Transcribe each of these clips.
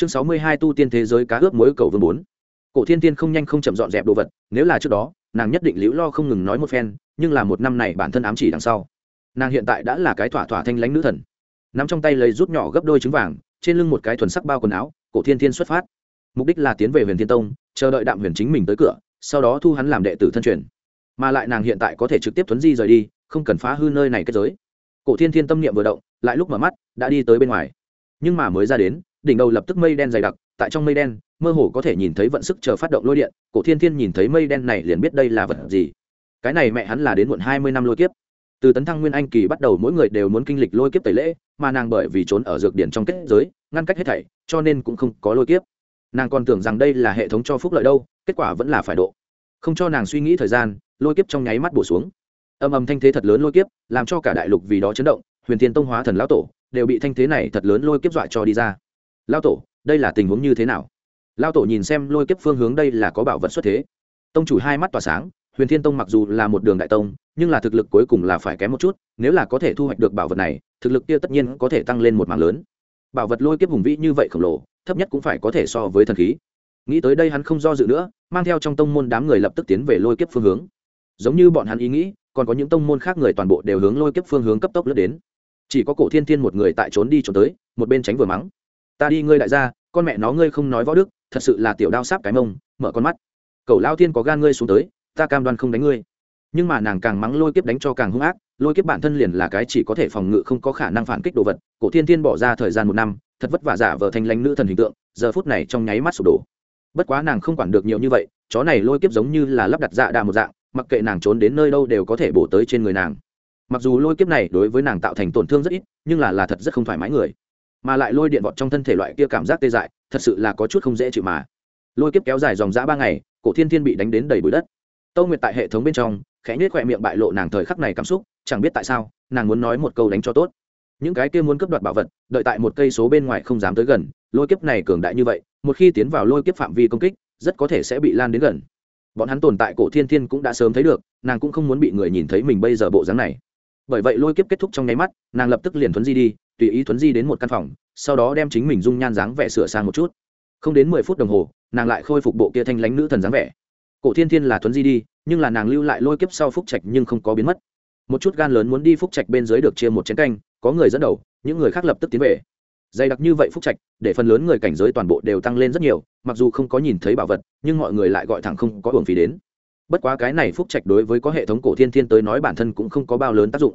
chương sáu mươi hai tu tiên thế giới cá ướp mối cầu vương bốn. Cổ thiên tiên không nhanh không chậm dọn dẹp đồ vật, nếu là trước đó, nàng nhất định liễu lo không ngừng nói một phen, nhưng là một năm này bản thân ám chỉ đằng sau. Nàng hiện tại đã là cái thỏa thỏa thanh lãnh nữ thần. Nắm trong tay lấy rút nhỏ gấp đôi trứng vàng, trên lưng một cái thuần sắc bao quần áo, cổ thiên thiên xuất phát. Mục đích là tiến về huyền thiên tông, chờ đợi đạm huyền chính mình tới cửa, sau đó thu hắn làm đệ tử thân truyền. Mà lại nàng hiện tại có thể trực tiếp thuấn di rời đi, không cần phá hư nơi này kết giới. Cổ thiên thiên tâm niệm vừa động, lại lúc mở mắt, đã đi tới bên ngoài. Nhưng mà mới ra đến đỉnh đầu lập tức mây đen dày đặc, tại trong mây đen, mơ hồ có thể nhìn thấy vận sức chờ phát động lôi điện, cổ thiên thiên nhìn thấy mây đen này liền biết đây là vật gì. Cái này mẹ hắn là đến muộn hai mươi năm lôi kiếp. Từ tấn thăng nguyên anh kỳ bắt đầu mỗi người đều muốn kinh lịch lôi kiếp tẩy lễ, mà nàng bởi vì trốn ở dược điển trong kết giới, ngăn cách hết thảy, cho nên cũng không có lôi kiếp. Nàng còn tưởng rằng đây là hệ thống cho phúc lợi đâu, kết quả vẫn là phải độ. Không cho nàng suy nghĩ thời gian, lôi kiếp trong nháy mắt bổ xuống. Âm âm thanh thế thật lớn lôi kiếp, làm cho cả đại lục vì đó chấn động, huyền thiên tông hóa thần lão tổ, đều bị thanh thế này thật lớn lôi kiếp dọa cho đi ra lao tổ, đây là tình huống như thế nào? Lao tổ nhìn xem lôi kiếp phương hướng đây là có bảo vật xuất thế. Tông chủ hai mắt tỏa sáng, huyền thiên tông mặc dù là một đường đại tông, nhưng là thực lực cuối cùng là phải kém một chút, nếu là có thể thu hoạch được bảo vật này, thực lực kia tất nhiên có thể tăng lên một mảng lớn. Bảo vật lôi kiếp hùng vĩ như vậy khổng lồ, thấp nhất cũng phải có thể so với thần khí. Nghĩ tới đây hắn không do dự nữa, mang theo trong tông môn đám người lập tức tiến về lôi kiếp phương hướng. Giống như bọn hắn ý nghĩ, còn có những tông môn khác người toàn bộ đều hướng lôi kiếp phương hướng cấp tốc lướt đến. Chỉ có cổ thiên thiên một người tại trốn đi trốn tới, một bên tránh vừa mắng ta đi ngươi đại gia, con mẹ nó ngươi không nói võ đức, thật sự là tiểu đao sáp cái mông, mở con mắt. Cậu lao thiên có gan ngươi xuống tới, ta cam đoan không đánh ngươi. Nhưng mà nàng càng mắng lôi kiếp đánh cho càng hung ác, lôi kiếp bản thân liền là cái chỉ có thể phòng ngự không có khả năng phản kích đồ vật. Cổ thiên thiên bỏ ra thời gian một năm, thật vất vả giả vờ thành lãnh nữ thần hình tượng, giờ phút này trong nháy mắt sụp đổ. Bất quá nàng không quản được nhiều như vậy, chó này lôi kiếp giống như là lắp đặt dạ đà một dạng, mặc kệ nàng trốn đến nơi đâu đều có thể bổ tới trên người nàng. Mặc dù lôi kiếp này đối với nàng tạo thành tổn thương rất ít, nhưng là là thật rất không thoải mái người mà lại lôi điện vọt trong thân thể loại kia cảm giác tê dại, thật sự là có chút không dễ chịu mà. Lôi kiếp kéo dài dòng dã ba ngày, cổ thiên thiên bị đánh đến đầy bụi đất. Tâu nguyệt tại hệ thống bên trong, khẽ nhếch khoe miệng bại lộ nàng thời khắc này cảm xúc, chẳng biết tại sao, nàng muốn nói một câu đánh cho tốt. Những cái kia muốn cướp đoạt bảo vật, đợi tại một cây số bên ngoài không dám tới gần, lôi kiếp này cường đại như vậy, một khi tiến vào lôi kiếp phạm vi công kích, rất có thể sẽ bị lan đến gần. Bọn hắn tồn tại cổ thiên thiên cũng đã sớm thấy được, nàng cũng không muốn bị người nhìn thấy mình bây giờ bộ dáng này. Bởi vậy lôi kiếp kết thúc trong nháy mắt, nàng lập tức liền thuấn di đi tùy ý thuấn di đến một căn phòng, sau đó đem chính mình dung nhan dáng vẻ sửa sang một chút. Không đến mười phút đồng hồ, nàng lại khôi phục bộ kia thanh lánh nữ thần dáng vẻ. Cổ thiên thiên là thuấn di đi, nhưng là nàng lưu lại lôi kiếp sau phúc trạch nhưng không có biến mất. Một chút gan lớn muốn đi phúc trạch bên dưới được chia một chén canh, có người dẫn đầu, những người khác lập tức tiến về. Dày đặc như vậy phúc trạch, để phần lớn người cảnh giới toàn bộ đều tăng lên rất nhiều, mặc dù không có nhìn thấy bảo vật, nhưng mọi người lại gọi thẳng không có hưởng phí đến. Bất quá cái này phúc trạch đối với có hệ thống cổ thiên thiên tới nói bản thân cũng không có bao lớn tác dụng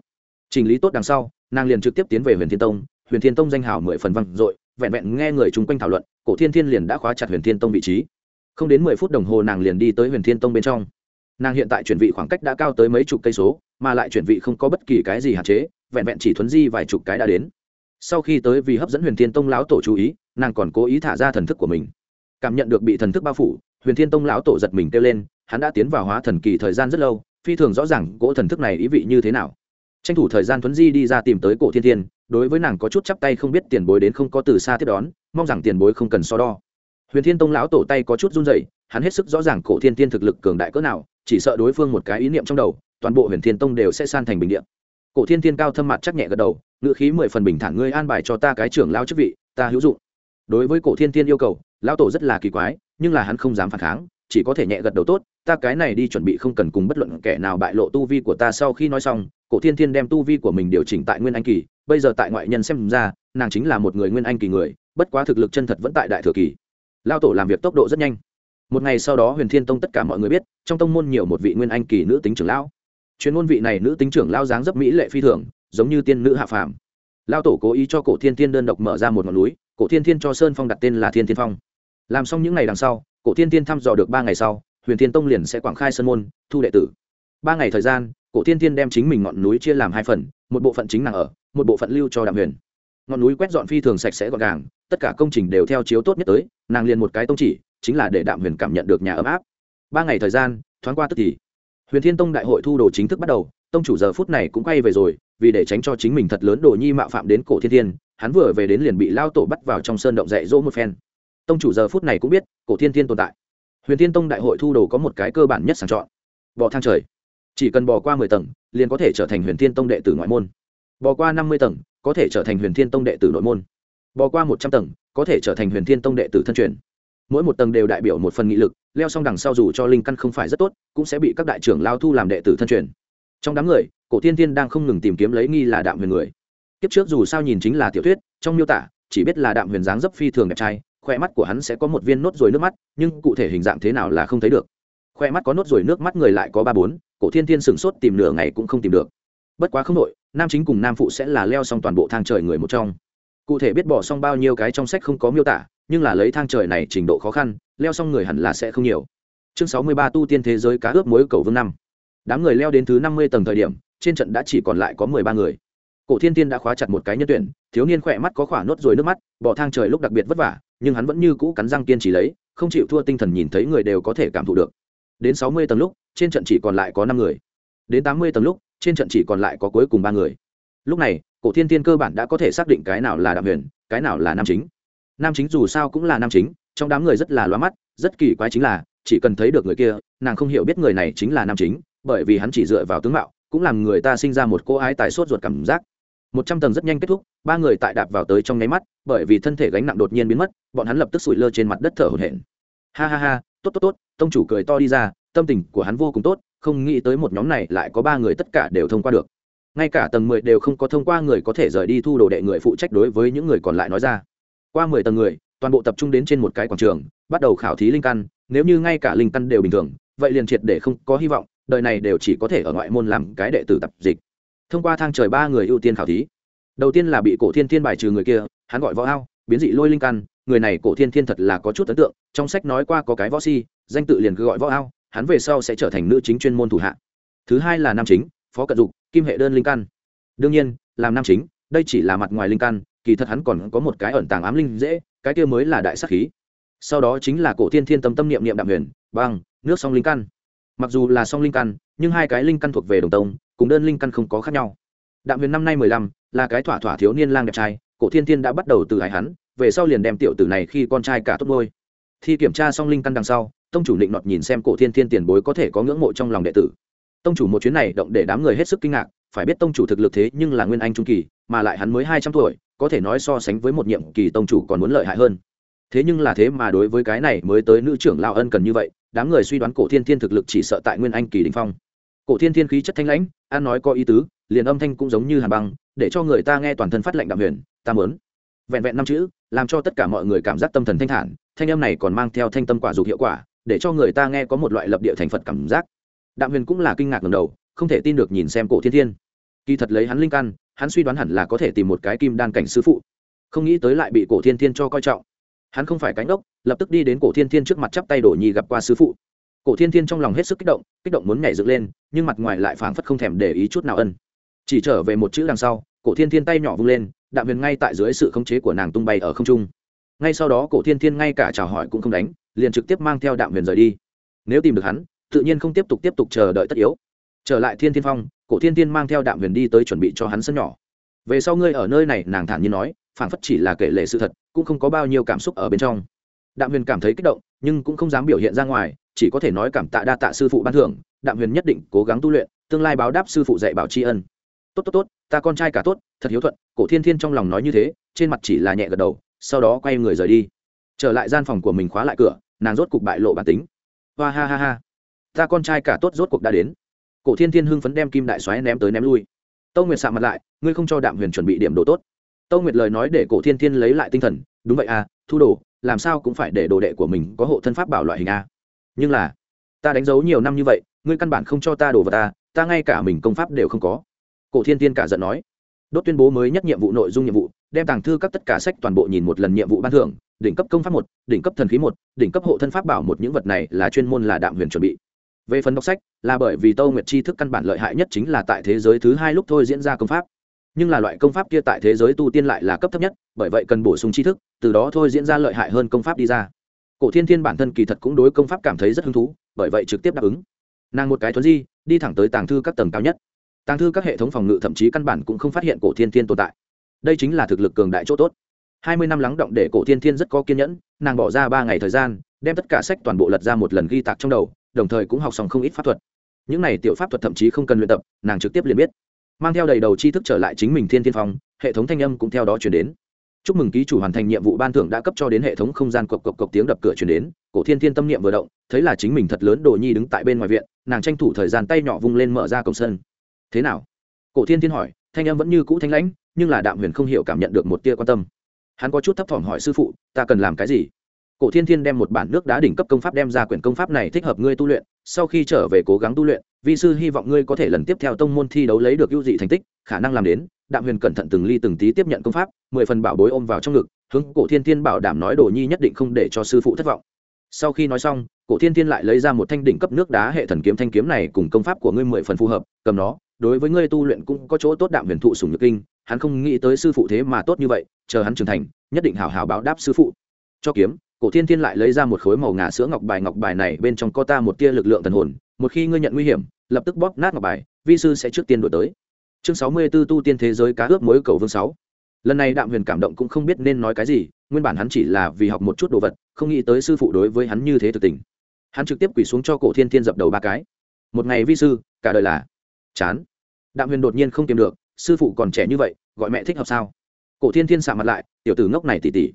chỉnh lý tốt đằng sau, nàng liền trực tiếp tiến về huyền thiên tông. Huyền thiên tông danh hào mười phần văn dội, vẹn vẹn nghe người chung quanh thảo luận, cổ thiên thiên liền đã khóa chặt huyền thiên tông vị trí. Không đến mười phút đồng hồ nàng liền đi tới huyền thiên tông bên trong. Nàng hiện tại chuyển vị khoảng cách đã cao tới mấy chục cây số, mà lại chuyển vị không có bất kỳ cái gì hạn chế, vẹn vẹn chỉ thuấn di vài chục cái đã đến. Sau khi tới vì hấp dẫn huyền thiên tông lão tổ chú ý, nàng còn cố ý thả ra thần thức của mình. Cảm nhận được bị thần thức bao phủ, huyền thiên tông lão tổ giật mình kêu lên, hắn đã tiến vào hóa thần kỳ thời gian rất lâu, phi thường rõ ràng cỗ thần thức này ý vị như thế nào tranh thủ thời gian thuấn di đi ra tìm tới cổ thiên thiên, đối với nàng có chút chắp tay không biết tiền bối đến không có từ xa tiếp đón, mong rằng tiền bối không cần so đo. Huyền thiên tông lão tổ tay có chút run dậy hắn hết sức rõ ràng cổ thiên thiên thực lực cường đại cỡ nào, chỉ sợ đối phương một cái ý niệm trong đầu, toàn bộ huyền thiên tông đều sẽ san thành bình điện cổ thiên thiên cao thâm mặt chắc nhẹ gật đầu ngự khí mười phần bình thản, ngươi an bài cho ta cái trưởng lao chức vị, ta hữu dụng. Đối với cổ thiên thiên yêu cầu, lão tổ rất là kỳ quái, nhưng là hắn không dám phản kháng, chỉ có thể nhẹ gật đầu tốt, ta cái này đi chuẩn bị không cần cùng bất luận kẻ nào bại lộ tu vi của ta sau khi nói xong cổ thiên thiên đem tu vi của mình điều chỉnh tại nguyên anh kỳ, bây giờ tại ngoại nhân xem ra, nàng chính là một người nguyên anh kỳ người, bất quá thực lực chân thật vẫn tại đại thừa kỳ. Lao tổ làm việc tốc độ rất nhanh. Một ngày sau đó huyền thiên tông tất cả mọi người biết, trong tông môn nhiều một vị nguyên anh kỳ nữ tính trưởng lão. Chuyên môn vị này nữ tính trưởng lao dáng dấp mỹ lệ phi thường, giống như tiên nữ hạ phàm. Lao tổ cố ý cho cổ thiên thiên đơn độc mở ra một ngọn núi, cổ thiên thiên cho sơn phong đặt tên là thiên thiên phong. Làm xong những ngày đằng sau, cổ thiên thiên thăm dò được ba ngày sau, huyền thiên tông liền sẽ quảng khai sơn môn, thu đệ tử. Ba ngày thời gian cổ thiên thiên đem chính mình ngọn núi chia làm hai phần, một bộ phận chính nàng ở, một bộ phận lưu cho đạm huyền. Ngọn núi quét dọn phi thường sạch sẽ gọn gàng, tất cả công trình đều theo chiếu tốt nhất tới, nàng liền một cái tông chỉ, chính là để đạm huyền cảm nhận được nhà ấm áp. Ba ngày thời gian, thoáng qua tức thì. Huyền thiên tông đại hội thu đồ chính thức bắt đầu, tông chủ giờ phút này cũng quay về rồi, vì để tránh cho chính mình thật lớn đồ nhi mạo phạm đến cổ thiên thiên, hắn vừa về đến liền bị lao tổ bắt vào trong sơn động dạy dỗ một phen. Tông chủ giờ phút này cũng biết cổ thiên thiên tồn tại. Huyền thiên tông đại hội thu đồ có một cái cơ bản nhất sàng chọn. Bò thang trời chỉ cần bỏ qua mười tầng, liền có thể trở thành huyền thiên tông đệ tử ngoại môn. Bỏ qua năm mươi tầng, có thể trở thành huyền thiên tông đệ tử nội môn. Bỏ qua một trăm tầng, có thể trở thành huyền thiên tông đệ tử thân truyền. Mỗi một tầng đều đại biểu một phần nghị lực, leo xong đằng sau dù cho linh căn không phải rất tốt, cũng sẽ bị các đại trưởng lao thu làm đệ tử thân truyền. Trong đám người, cổ thiên thiên đang không ngừng tìm kiếm lấy nghi là đạm huyền người. Kiếp trước dù sao nhìn chính là tiểu thuyết, trong miêu tả, chỉ biết là đạm huyền dáng dấp phi thường đẹp trai khoe mắt của hắn sẽ có một viên nốt ruồi nước mắt, nhưng cụ thể hình dạng thế nào là không thấy được. Khoe mắt có nốt ruồi nước mắt người lại có ba bốn cổ thiên thiên sửng sốt tìm nửa ngày cũng không tìm được. Bất quá không đội nam chính cùng nam phụ sẽ là leo xong toàn bộ thang trời người một trong. Cụ thể biết bỏ xong bao nhiêu cái trong sách không có miêu tả, nhưng là lấy thang trời này trình độ khó khăn, leo xong người hẳn là sẽ không nhiều. Chương sáu mươi ba tu tiên thế giới cá ướp mối cầu vương năm. Đám người leo đến thứ năm mươi tầng thời điểm, trên trận đã chỉ còn lại có mười ba người. Cổ thiên tiên đã khóa chặt một cái nhân tuyển, thiếu niên khỏe mắt có khỏa nốt rồi nước mắt, bỏ thang trời lúc đặc biệt vất vả, nhưng hắn vẫn như cũ cắn răng kiên trì lấy, không chịu thua tinh thần nhìn thấy người đều có thể cảm thụ được. Đến sáu mươi tầng lúc trên trận chỉ còn lại có năm người. Đến tám mươi tầng lúc, trên trận chỉ còn lại có cuối cùng ba người. Lúc này, cổ thiên tiên cơ bản đã có thể xác định cái nào là đạm huyền, cái nào là nam chính. Nam chính dù sao cũng là nam chính, trong đám người rất là loa mắt, rất kỳ quái chính là, chỉ cần thấy được người kia, nàng không hiểu biết người này chính là nam chính, bởi vì hắn chỉ dựa vào tướng mạo, cũng làm người ta sinh ra một cô ái tài sốt ruột cảm giác. Một trăm tầng rất nhanh kết thúc, ba người tại đạp vào tới trong nháy mắt, bởi vì thân thể gánh nặng đột nhiên biến mất, bọn hắn lập tức sủi lơ trên mặt đất thở hổn hển. Ha ha ha, tốt tốt tốt, tông chủ cười to đi ra tâm tình của hắn vô cùng tốt, không nghĩ tới một nhóm này lại có ba người tất cả đều thông qua được. Ngay cả tầng mười đều không có thông qua người có thể rời đi thu đồ đệ người phụ trách đối với những người còn lại nói ra. Qua mười tầng người, toàn bộ tập trung đến trên một cái quảng trường, bắt đầu khảo thí linh căn, nếu như ngay cả linh căn đều bình thường, vậy liền triệt để không có hy vọng, đời này đều chỉ có thể ở ngoại môn làm cái đệ tử tập dịch. Thông qua thang trời ba người ưu tiên khảo thí. Đầu tiên là bị cổ thiên thiên bài trừ người kia, hắn gọi võ ao, biến dị lôi linh căn, người này cổ thiên thiên thật là có chút ấn tượng, trong sách nói qua có cái võ si, danh tự liền cứ gọi võ ao hắn về sau sẽ trở thành nữ chính chuyên môn thủ hạ. Thứ hai là nam chính, phó cận dục, kim hệ đơn linh căn. Đương nhiên, làm nam chính, đây chỉ là mặt ngoài linh căn, kỳ thật hắn còn có một cái ẩn tàng ám linh dễ, cái kia mới là đại sắc khí. Sau đó chính là cổ thiên thiên tâm tâm niệm niệm đạm huyền băng nước song linh căn. Mặc dù là song linh căn, nhưng hai cái linh căn thuộc về đồng tông, cùng đơn linh căn không có khác nhau. Đạm huyền năm nay mười lăm, là cái thỏa thỏa thiếu niên lang đẹp trai, cổ thiên thiên đã bắt đầu từ hải hắn, về sau liền đem tiểu tử này khi con trai cả tốt ngôi thi kiểm tra song linh căn đằng sau tông chủ định nọt nhìn xem cổ thiên thiên tiền bối có thể có ngưỡng mộ trong lòng đệ tử. Tông chủ một chuyến này động để đám người hết sức kinh ngạc, phải biết tông chủ thực lực thế nhưng là nguyên anh trung kỳ, mà lại hắn mới hai trăm tuổi, có thể nói so sánh với một nhiệm kỳ tông chủ còn muốn lợi hại hơn. Thế nhưng là thế mà đối với cái này mới tới nữ trưởng lao ân cần như vậy, đám người suy đoán cổ thiên thiên thực lực chỉ sợ tại nguyên anh kỳ đình phong. Cổ thiên thiên khí chất thanh lãnh, an nói có ý tứ, liền âm thanh cũng giống như hàn băng, để cho người ta nghe toàn thân phát lệnh đạm huyền, ta mớn vẹn vẹn năm chữ, làm cho tất cả mọi người cảm giác tâm thần thanh thản, thanh âm này còn mang theo thanh tâm quả dục hiệu quả để cho người ta nghe có một loại lập địa thành phật cảm giác. Đạm huyền cũng là kinh ngạc ngầm đầu, không thể tin được nhìn xem cổ thiên thiên. Kỳ thật lấy hắn linh căn, hắn suy đoán hẳn là có thể tìm một cái kim đan cảnh sư phụ. Không nghĩ tới lại bị cổ thiên thiên cho coi trọng. Hắn không phải cánh ốc lập tức đi đến cổ thiên thiên trước mặt chắp tay đổ nhì gặp qua sư phụ. Cổ thiên thiên trong lòng hết sức kích động kích động muốn nhảy dựng lên, nhưng mặt ngoài lại phảng phất không thèm để ý chút nào ân. Chỉ trở về một chữ đằng sau, cổ thiên thiên tay nhỏ vung lên, đạm huyền ngay tại dưới sự khống chế của nàng tung bay ở không trung ngay sau đó cổ thiên thiên ngay cả chào hỏi cũng không đánh, liền trực tiếp mang theo đạm huyền rời đi. Nếu tìm được hắn, tự nhiên không tiếp tục tiếp tục chờ đợi tất yếu. Trở lại thiên thiên phong, cổ thiên thiên mang theo đạm huyền đi tới chuẩn bị cho hắn sân nhỏ. Về sau ngươi ở nơi này, nàng thản nhiên nói, phảng phất chỉ là kể lệ sự thật, cũng không có bao nhiêu cảm xúc ở bên trong. Đạm huyền cảm thấy kích động, nhưng cũng không dám biểu hiện ra ngoài, chỉ có thể nói cảm tạ đa tạ sư phụ ban thưởng, đạm huyền nhất định cố gắng tu luyện, tương lai báo đáp sư phụ dạy bảo tri ân. Tốt tốt tốt, ta con trai cả tốt, thật hiếu thuận. Cổ thiên thiên trong lòng nói như thế, trên mặt chỉ là nhẹ gật đầu sau đó quay người rời đi. Trở lại gian phòng của mình khóa lại cửa, nàng rốt cục bại lộ bản tính. Hoa ha ha ha. Ta con trai cả tốt rốt cuộc đã đến. Cổ thiên thiên hưng phấn đem kim đại xoáy ném tới ném lui. Tâu nguyệt sạ mặt lại, ngươi không cho đạm huyền chuẩn bị điểm đồ tốt. Tâu nguyệt lời nói để cổ thiên thiên lấy lại tinh thần. Đúng vậy à thu đồ, làm sao cũng phải để đồ đệ của mình có hộ thân pháp bảo loại hình a. Nhưng là, ta đánh dấu nhiều năm như vậy, ngươi căn bản không cho ta đồ vào ta ta ngay cả mình công pháp đều không có. Cổ thiên tiên cả giận nói đốt tuyên bố mới nhất nhiệm vụ nội dung nhiệm vụ, đem tàng thư các tất cả sách toàn bộ nhìn một lần nhiệm vụ ban thưởng, đỉnh cấp công pháp một, đỉnh cấp thần khí một, đỉnh cấp hộ thân pháp bảo một, những vật này là chuyên môn là đạm huyền chuẩn bị. Về phần đọc sách, là bởi vì tâu nguyệt chi thức căn bản lợi hại nhất chính là tại thế giới thứ hai lúc thôi diễn ra công pháp. Nhưng là loại công pháp kia tại thế giới tu tiên lại là cấp thấp nhất, bởi vậy cần bổ sung tri thức, từ đó thôi diễn ra lợi hại hơn công pháp đi ra. Cổ thiên thiên bản thân kỳ thật cũng đối công pháp cảm thấy rất hứng thú, bởi vậy trực tiếp đáp ứng. Nàng một cái thuấn di, đi thẳng tới tàng thư các tầng cao nhất tàng thư các hệ thống phòng ngự thậm chí căn bản cũng không phát hiện cổ thiên thiên tồn tại. Đây chính là thực lực cường đại chỗ tốt. Hai mươi năm lắng động để cổ thiên thiên rất có kiên nhẫn, nàng bỏ ra ba ngày thời gian, đem tất cả sách toàn bộ lật ra một lần ghi tạc trong đầu, đồng thời cũng học xong không ít pháp thuật. Những này tiểu pháp thuật thậm chí không cần luyện tập, nàng trực tiếp liền biết. Mang theo đầy đầu tri thức trở lại chính mình thiên thiên phong hệ thống thanh âm cũng theo đó chuyển đến. Chúc mừng ký chủ hoàn thành nhiệm vụ ban thưởng đã cấp cho đến hệ thống không gian cộc cộc cộc tiếng đập cửa chuyển đến, cổ thiên thiên tâm niệm vừa động, thấy là chính mình thật lớn đồ nhi đứng tại bên ngoài viện, nàng tranh thủ thời gian tay nhỏ vung lên mở ra cổng sân thế nào? Cổ thiên thiên hỏi, thanh em vẫn như cũ thanh lãnh, nhưng là đạm huyền không hiểu cảm nhận được một tia quan tâm. Hắn có chút thấp thỏm hỏi sư phụ, ta cần làm cái gì? Cổ thiên thiên đem một bản nước đá đỉnh cấp công pháp đem ra quyển công pháp này thích hợp ngươi tu luyện, sau khi trở về cố gắng tu luyện, vi sư hy vọng ngươi có thể lần tiếp theo tông môn thi đấu lấy được ưu dị thành tích, khả năng làm đến, đạm huyền cẩn thận từng ly từng tí tiếp nhận công pháp, mười phần bảo bối ôm vào trong ngực, hướng cổ thiên thiên bảo đảm nói đồ nhi nhất định không để cho sư phụ thất vọng. Sau khi nói xong, cổ thiên thiên lại lấy ra một thanh đỉnh cấp nước đá hệ thần kiếm, thanh kiếm này cùng công pháp của ngươi mười phần phù hợp, cầm nó đối với ngươi tu luyện cũng có chỗ tốt đạm huyền thụ sùng nhược kinh, hắn không nghĩ tới sư phụ thế mà tốt như vậy, chờ hắn trưởng thành, nhất định hảo hảo báo đáp sư phụ. Cho kiếm, cổ thiên thiên lại lấy ra một khối màu ngà sữa ngọc bài ngọc bài này bên trong có ta một tia lực lượng thần hồn, một khi ngươi nhận nguy hiểm, lập tức bóp nát ngọc bài, vi sư sẽ trước tiên đổi tới. Chương sáu mươi 64 tu tiên thế giới cá ướp mối cầu vương sáu. Lần này đạm huyền cảm động cũng không biết nên nói cái gì, nguyên bản hắn chỉ là vì học một chút đồ vật, không nghĩ tới sư phụ đối với hắn như thế thực tình. Hắn trực tiếp quỳ xuống cho cổ thiên thiên dập đầu ba cái. Một ngày vi sư, cả đời là chán đạm huyền đột nhiên không tìm được, sư phụ còn trẻ như vậy, gọi mẹ thích hợp sao? Cổ thiên thiên sạ mặt lại, tiểu tử ngốc này tỉ tỉ.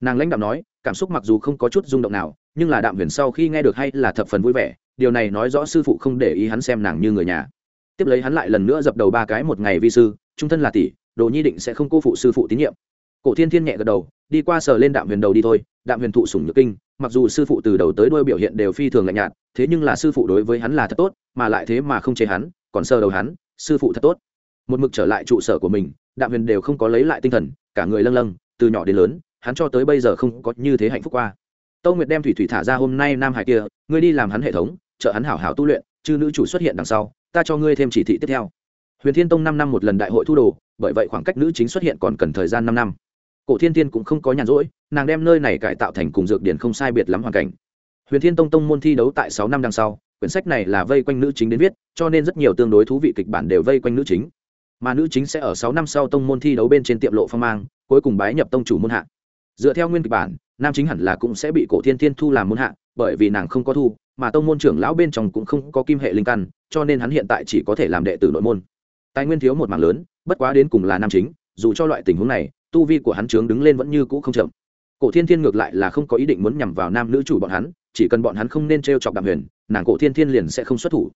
Nàng lãnh đạm nói, cảm xúc mặc dù không có chút rung động nào, nhưng là đạm huyền sau khi nghe được hay là thập phần vui vẻ, điều này nói rõ sư phụ không để ý hắn xem nàng như người nhà. Tiếp lấy hắn lại lần nữa dập đầu ba cái một ngày vi sư, trung thân là tỷ, đồ nhi định sẽ không cô phụ sư phụ tín nhiệm. Cổ thiên thiên nhẹ gật đầu, đi qua sờ lên đạm huyền đầu đi thôi, đạm huyền thụ sủng nhược kinh, mặc dù sư phụ từ đầu tới đuôi biểu hiện đều phi thường lạnh nhạt, thế nhưng là sư phụ đối với hắn là thật tốt, mà lại thế mà không chế hắn, còn sờ đầu hắn sư phụ thật tốt. Một mực trở lại trụ sở của mình, đạm huyền đều không có lấy lại tinh thần, cả người lâng lâng, từ nhỏ đến lớn, hắn cho tới bây giờ không có như thế hạnh phúc qua. Tâu nguyệt đem thủy thủy thả ra hôm nay nam hải kia, ngươi đi làm hắn hệ thống, trợ hắn hảo hảo tu luyện chứ nữ chủ xuất hiện đằng sau, ta cho ngươi thêm chỉ thị tiếp theo. Huyền thiên tông năm năm một lần đại hội thu đồ, bởi vậy khoảng cách nữ chính xuất hiện còn cần thời gian năm năm. Cổ thiên thiên cũng không có nhàn rỗi, nàng đem nơi này cải tạo thành cùng dược điển không sai biệt lắm hoàn cảnh. Huyền thiên tông tông môn thi đấu tại sáu năm đằng sau quyển sách này là vây quanh nữ chính đến viết, cho nên rất nhiều tương đối thú vị kịch bản đều vây quanh nữ chính. Mà nữ chính sẽ ở sáu năm sau tông môn thi đấu bên trên tiệm lộ phong mang, cuối cùng bái nhập tông chủ môn hạ. Dựa theo nguyên kịch bản, nam chính hẳn là cũng sẽ bị cổ thiên thiên thu làm môn hạ, bởi vì nàng không có thu, mà tông môn trưởng lão bên trong cũng không có kim hệ linh căn, cho nên hắn hiện tại chỉ có thể làm đệ tử nội môn. Tài nguyên thiếu một mảng lớn, bất quá đến cùng là nam chính, dù cho loại tình huống này, tu vi của hắn trướng đứng lên vẫn như cũ không chậm. Cổ thiên thiên ngược lại là không có ý định muốn nhằm vào nam nữ chủ bọn hắn chỉ cần bọn hắn không nên t r e o chọc đạm huyền, nàng cổ thiên thiên liền sẽ không xuất thủ.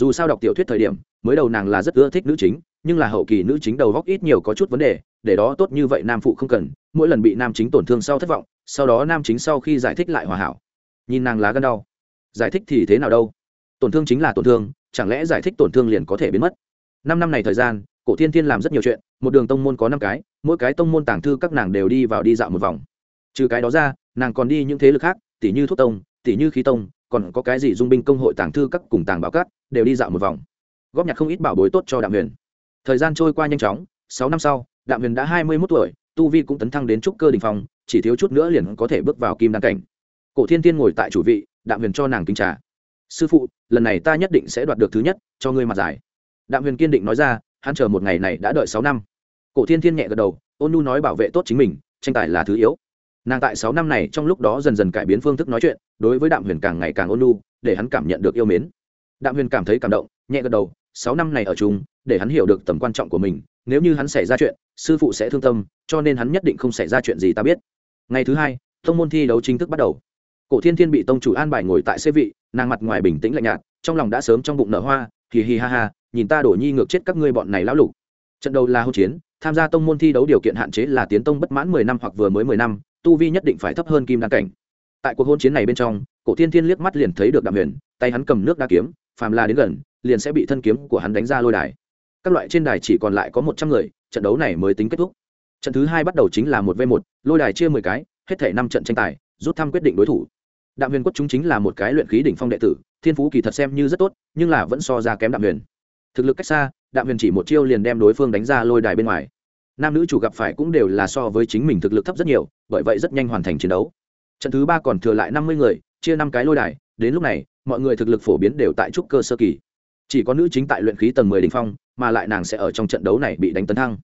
Dù sao đọc tiểu thuyết thời điểm, mới đầu nàng là rất ưa thích nữ chính, nhưng là hậu kỳ nữ chính đầu góc ít nhiều có chút vấn đề, để đó tốt như vậy nam phụ không cần, mỗi lần bị nam chính tổn thương sau thất vọng, sau đó nam chính sau khi giải thích lại hòa hảo. Nhìn nàng lá gân đau. Giải thích thì thế nào đâu? Tổn thương chính là tổn thương, chẳng lẽ giải thích tổn thương liền có thể biến mất? Năm năm này thời gian, cổ thiên thiên làm rất nhiều chuyện, một đường tông môn có năm cái, mỗi cái tông môn tàng thư các nàng đều đi vào đi dạo một vòng. Trừ cái đó ra, nàng còn đi những thế lực khác tỷ như thuốc tông tỉ như khí tông, còn có cái gì dung binh công hội tàng thư các cùng tàng bảo cát đều đi dạo một vòng. Góp nhặt không ít bảo bối tốt cho đạm huyền. Thời gian trôi qua nhanh chóng, sáu năm sau, đạm huyền đã hai mươi mốt tuổi, tu vi cũng tấn thăng đến trúc cơ đình phong, chỉ thiếu chút nữa liền có thể bước vào kim đăng cảnh. Cổ thiên tiên ngồi tại chủ vị, đạm huyền cho nàng kinh trà. Sư phụ, lần này ta nhất định sẽ đoạt được thứ nhất, cho ngươi mặt giải. Đạm huyền kiên định nói ra, hắn chờ một ngày này đã đợi sáu năm. Cổ thiên thiên nhẹ gật đầu, ôn nu nói bảo vệ tốt chính mình, tranh tài là thứ yếu nàng tại sáu năm này trong lúc đó dần dần cải biến phương thức nói chuyện, đối với đạm huyền càng ngày càng ôn lu để hắn cảm nhận được yêu mến. Đạm huyền cảm thấy cảm động, nhẹ gật đầu, sáu năm này ở chung, để hắn hiểu được tầm quan trọng của mình, nếu như hắn xảy ra chuyện, sư phụ sẽ thương tâm, cho nên hắn nhất định không xảy ra chuyện gì ta biết. Ngày thứ hai thông môn thi đấu chính thức bắt đầu. Cổ thiên thiên bị tông chủ an bài ngồi tại xế vị, nàng mặt ngoài bình tĩnh lạnh nhạt, trong lòng đã sớm trong bụng nở hoa, hì hì ha ha, nhìn ta đổ nhi ngược chết các ngươi bọn này lão lục. Trận đầu là hậu chiến, tham gia tông môn thi đấu điều kiện hạn chế là tiến tông bất mãn mười năm hoặc vừa mới mười năm tu vi nhất định phải thấp hơn kim đan cảnh. Tại cuộc hôn chiến này bên trong, cổ thiên thiên liếc mắt liền thấy được đạm huyền, tay hắn cầm nước đa kiếm, phàm là đến gần, liền sẽ bị thân kiếm của hắn đánh ra lôi đài. Các loại trên đài chỉ còn lại có một trăm người, trận đấu này mới tính kết thúc. Trận thứ hai bắt đầu chính là một v một, lôi đài chia mười cái, hết thể năm trận tranh tài, rút thăm quyết định đối thủ. Đạm huyền quất chúng chính là một cái luyện khí đỉnh phong đệ tử, thiên phú kỳ thật xem như rất tốt, nhưng là vẫn so ra kém đạm huyền. Thực lực cách xa, đạm huyền chỉ một chiêu liền đem đối phương đánh ra lôi đài bên ngoài nam nữ chủ gặp phải cũng đều là so với chính mình thực lực thấp rất nhiều, bởi vậy rất nhanh hoàn thành chiến đấu. Trận thứ ba còn thừa lại năm mươi người, chia năm cái lôi đài, đến lúc này, mọi người thực lực phổ biến đều tại trúc cơ sơ kỳ. Chỉ có nữ chính tại luyện khí tầng mười đỉnh phong, mà lại nàng sẽ ở trong trận đấu này bị đánh tấn thăng.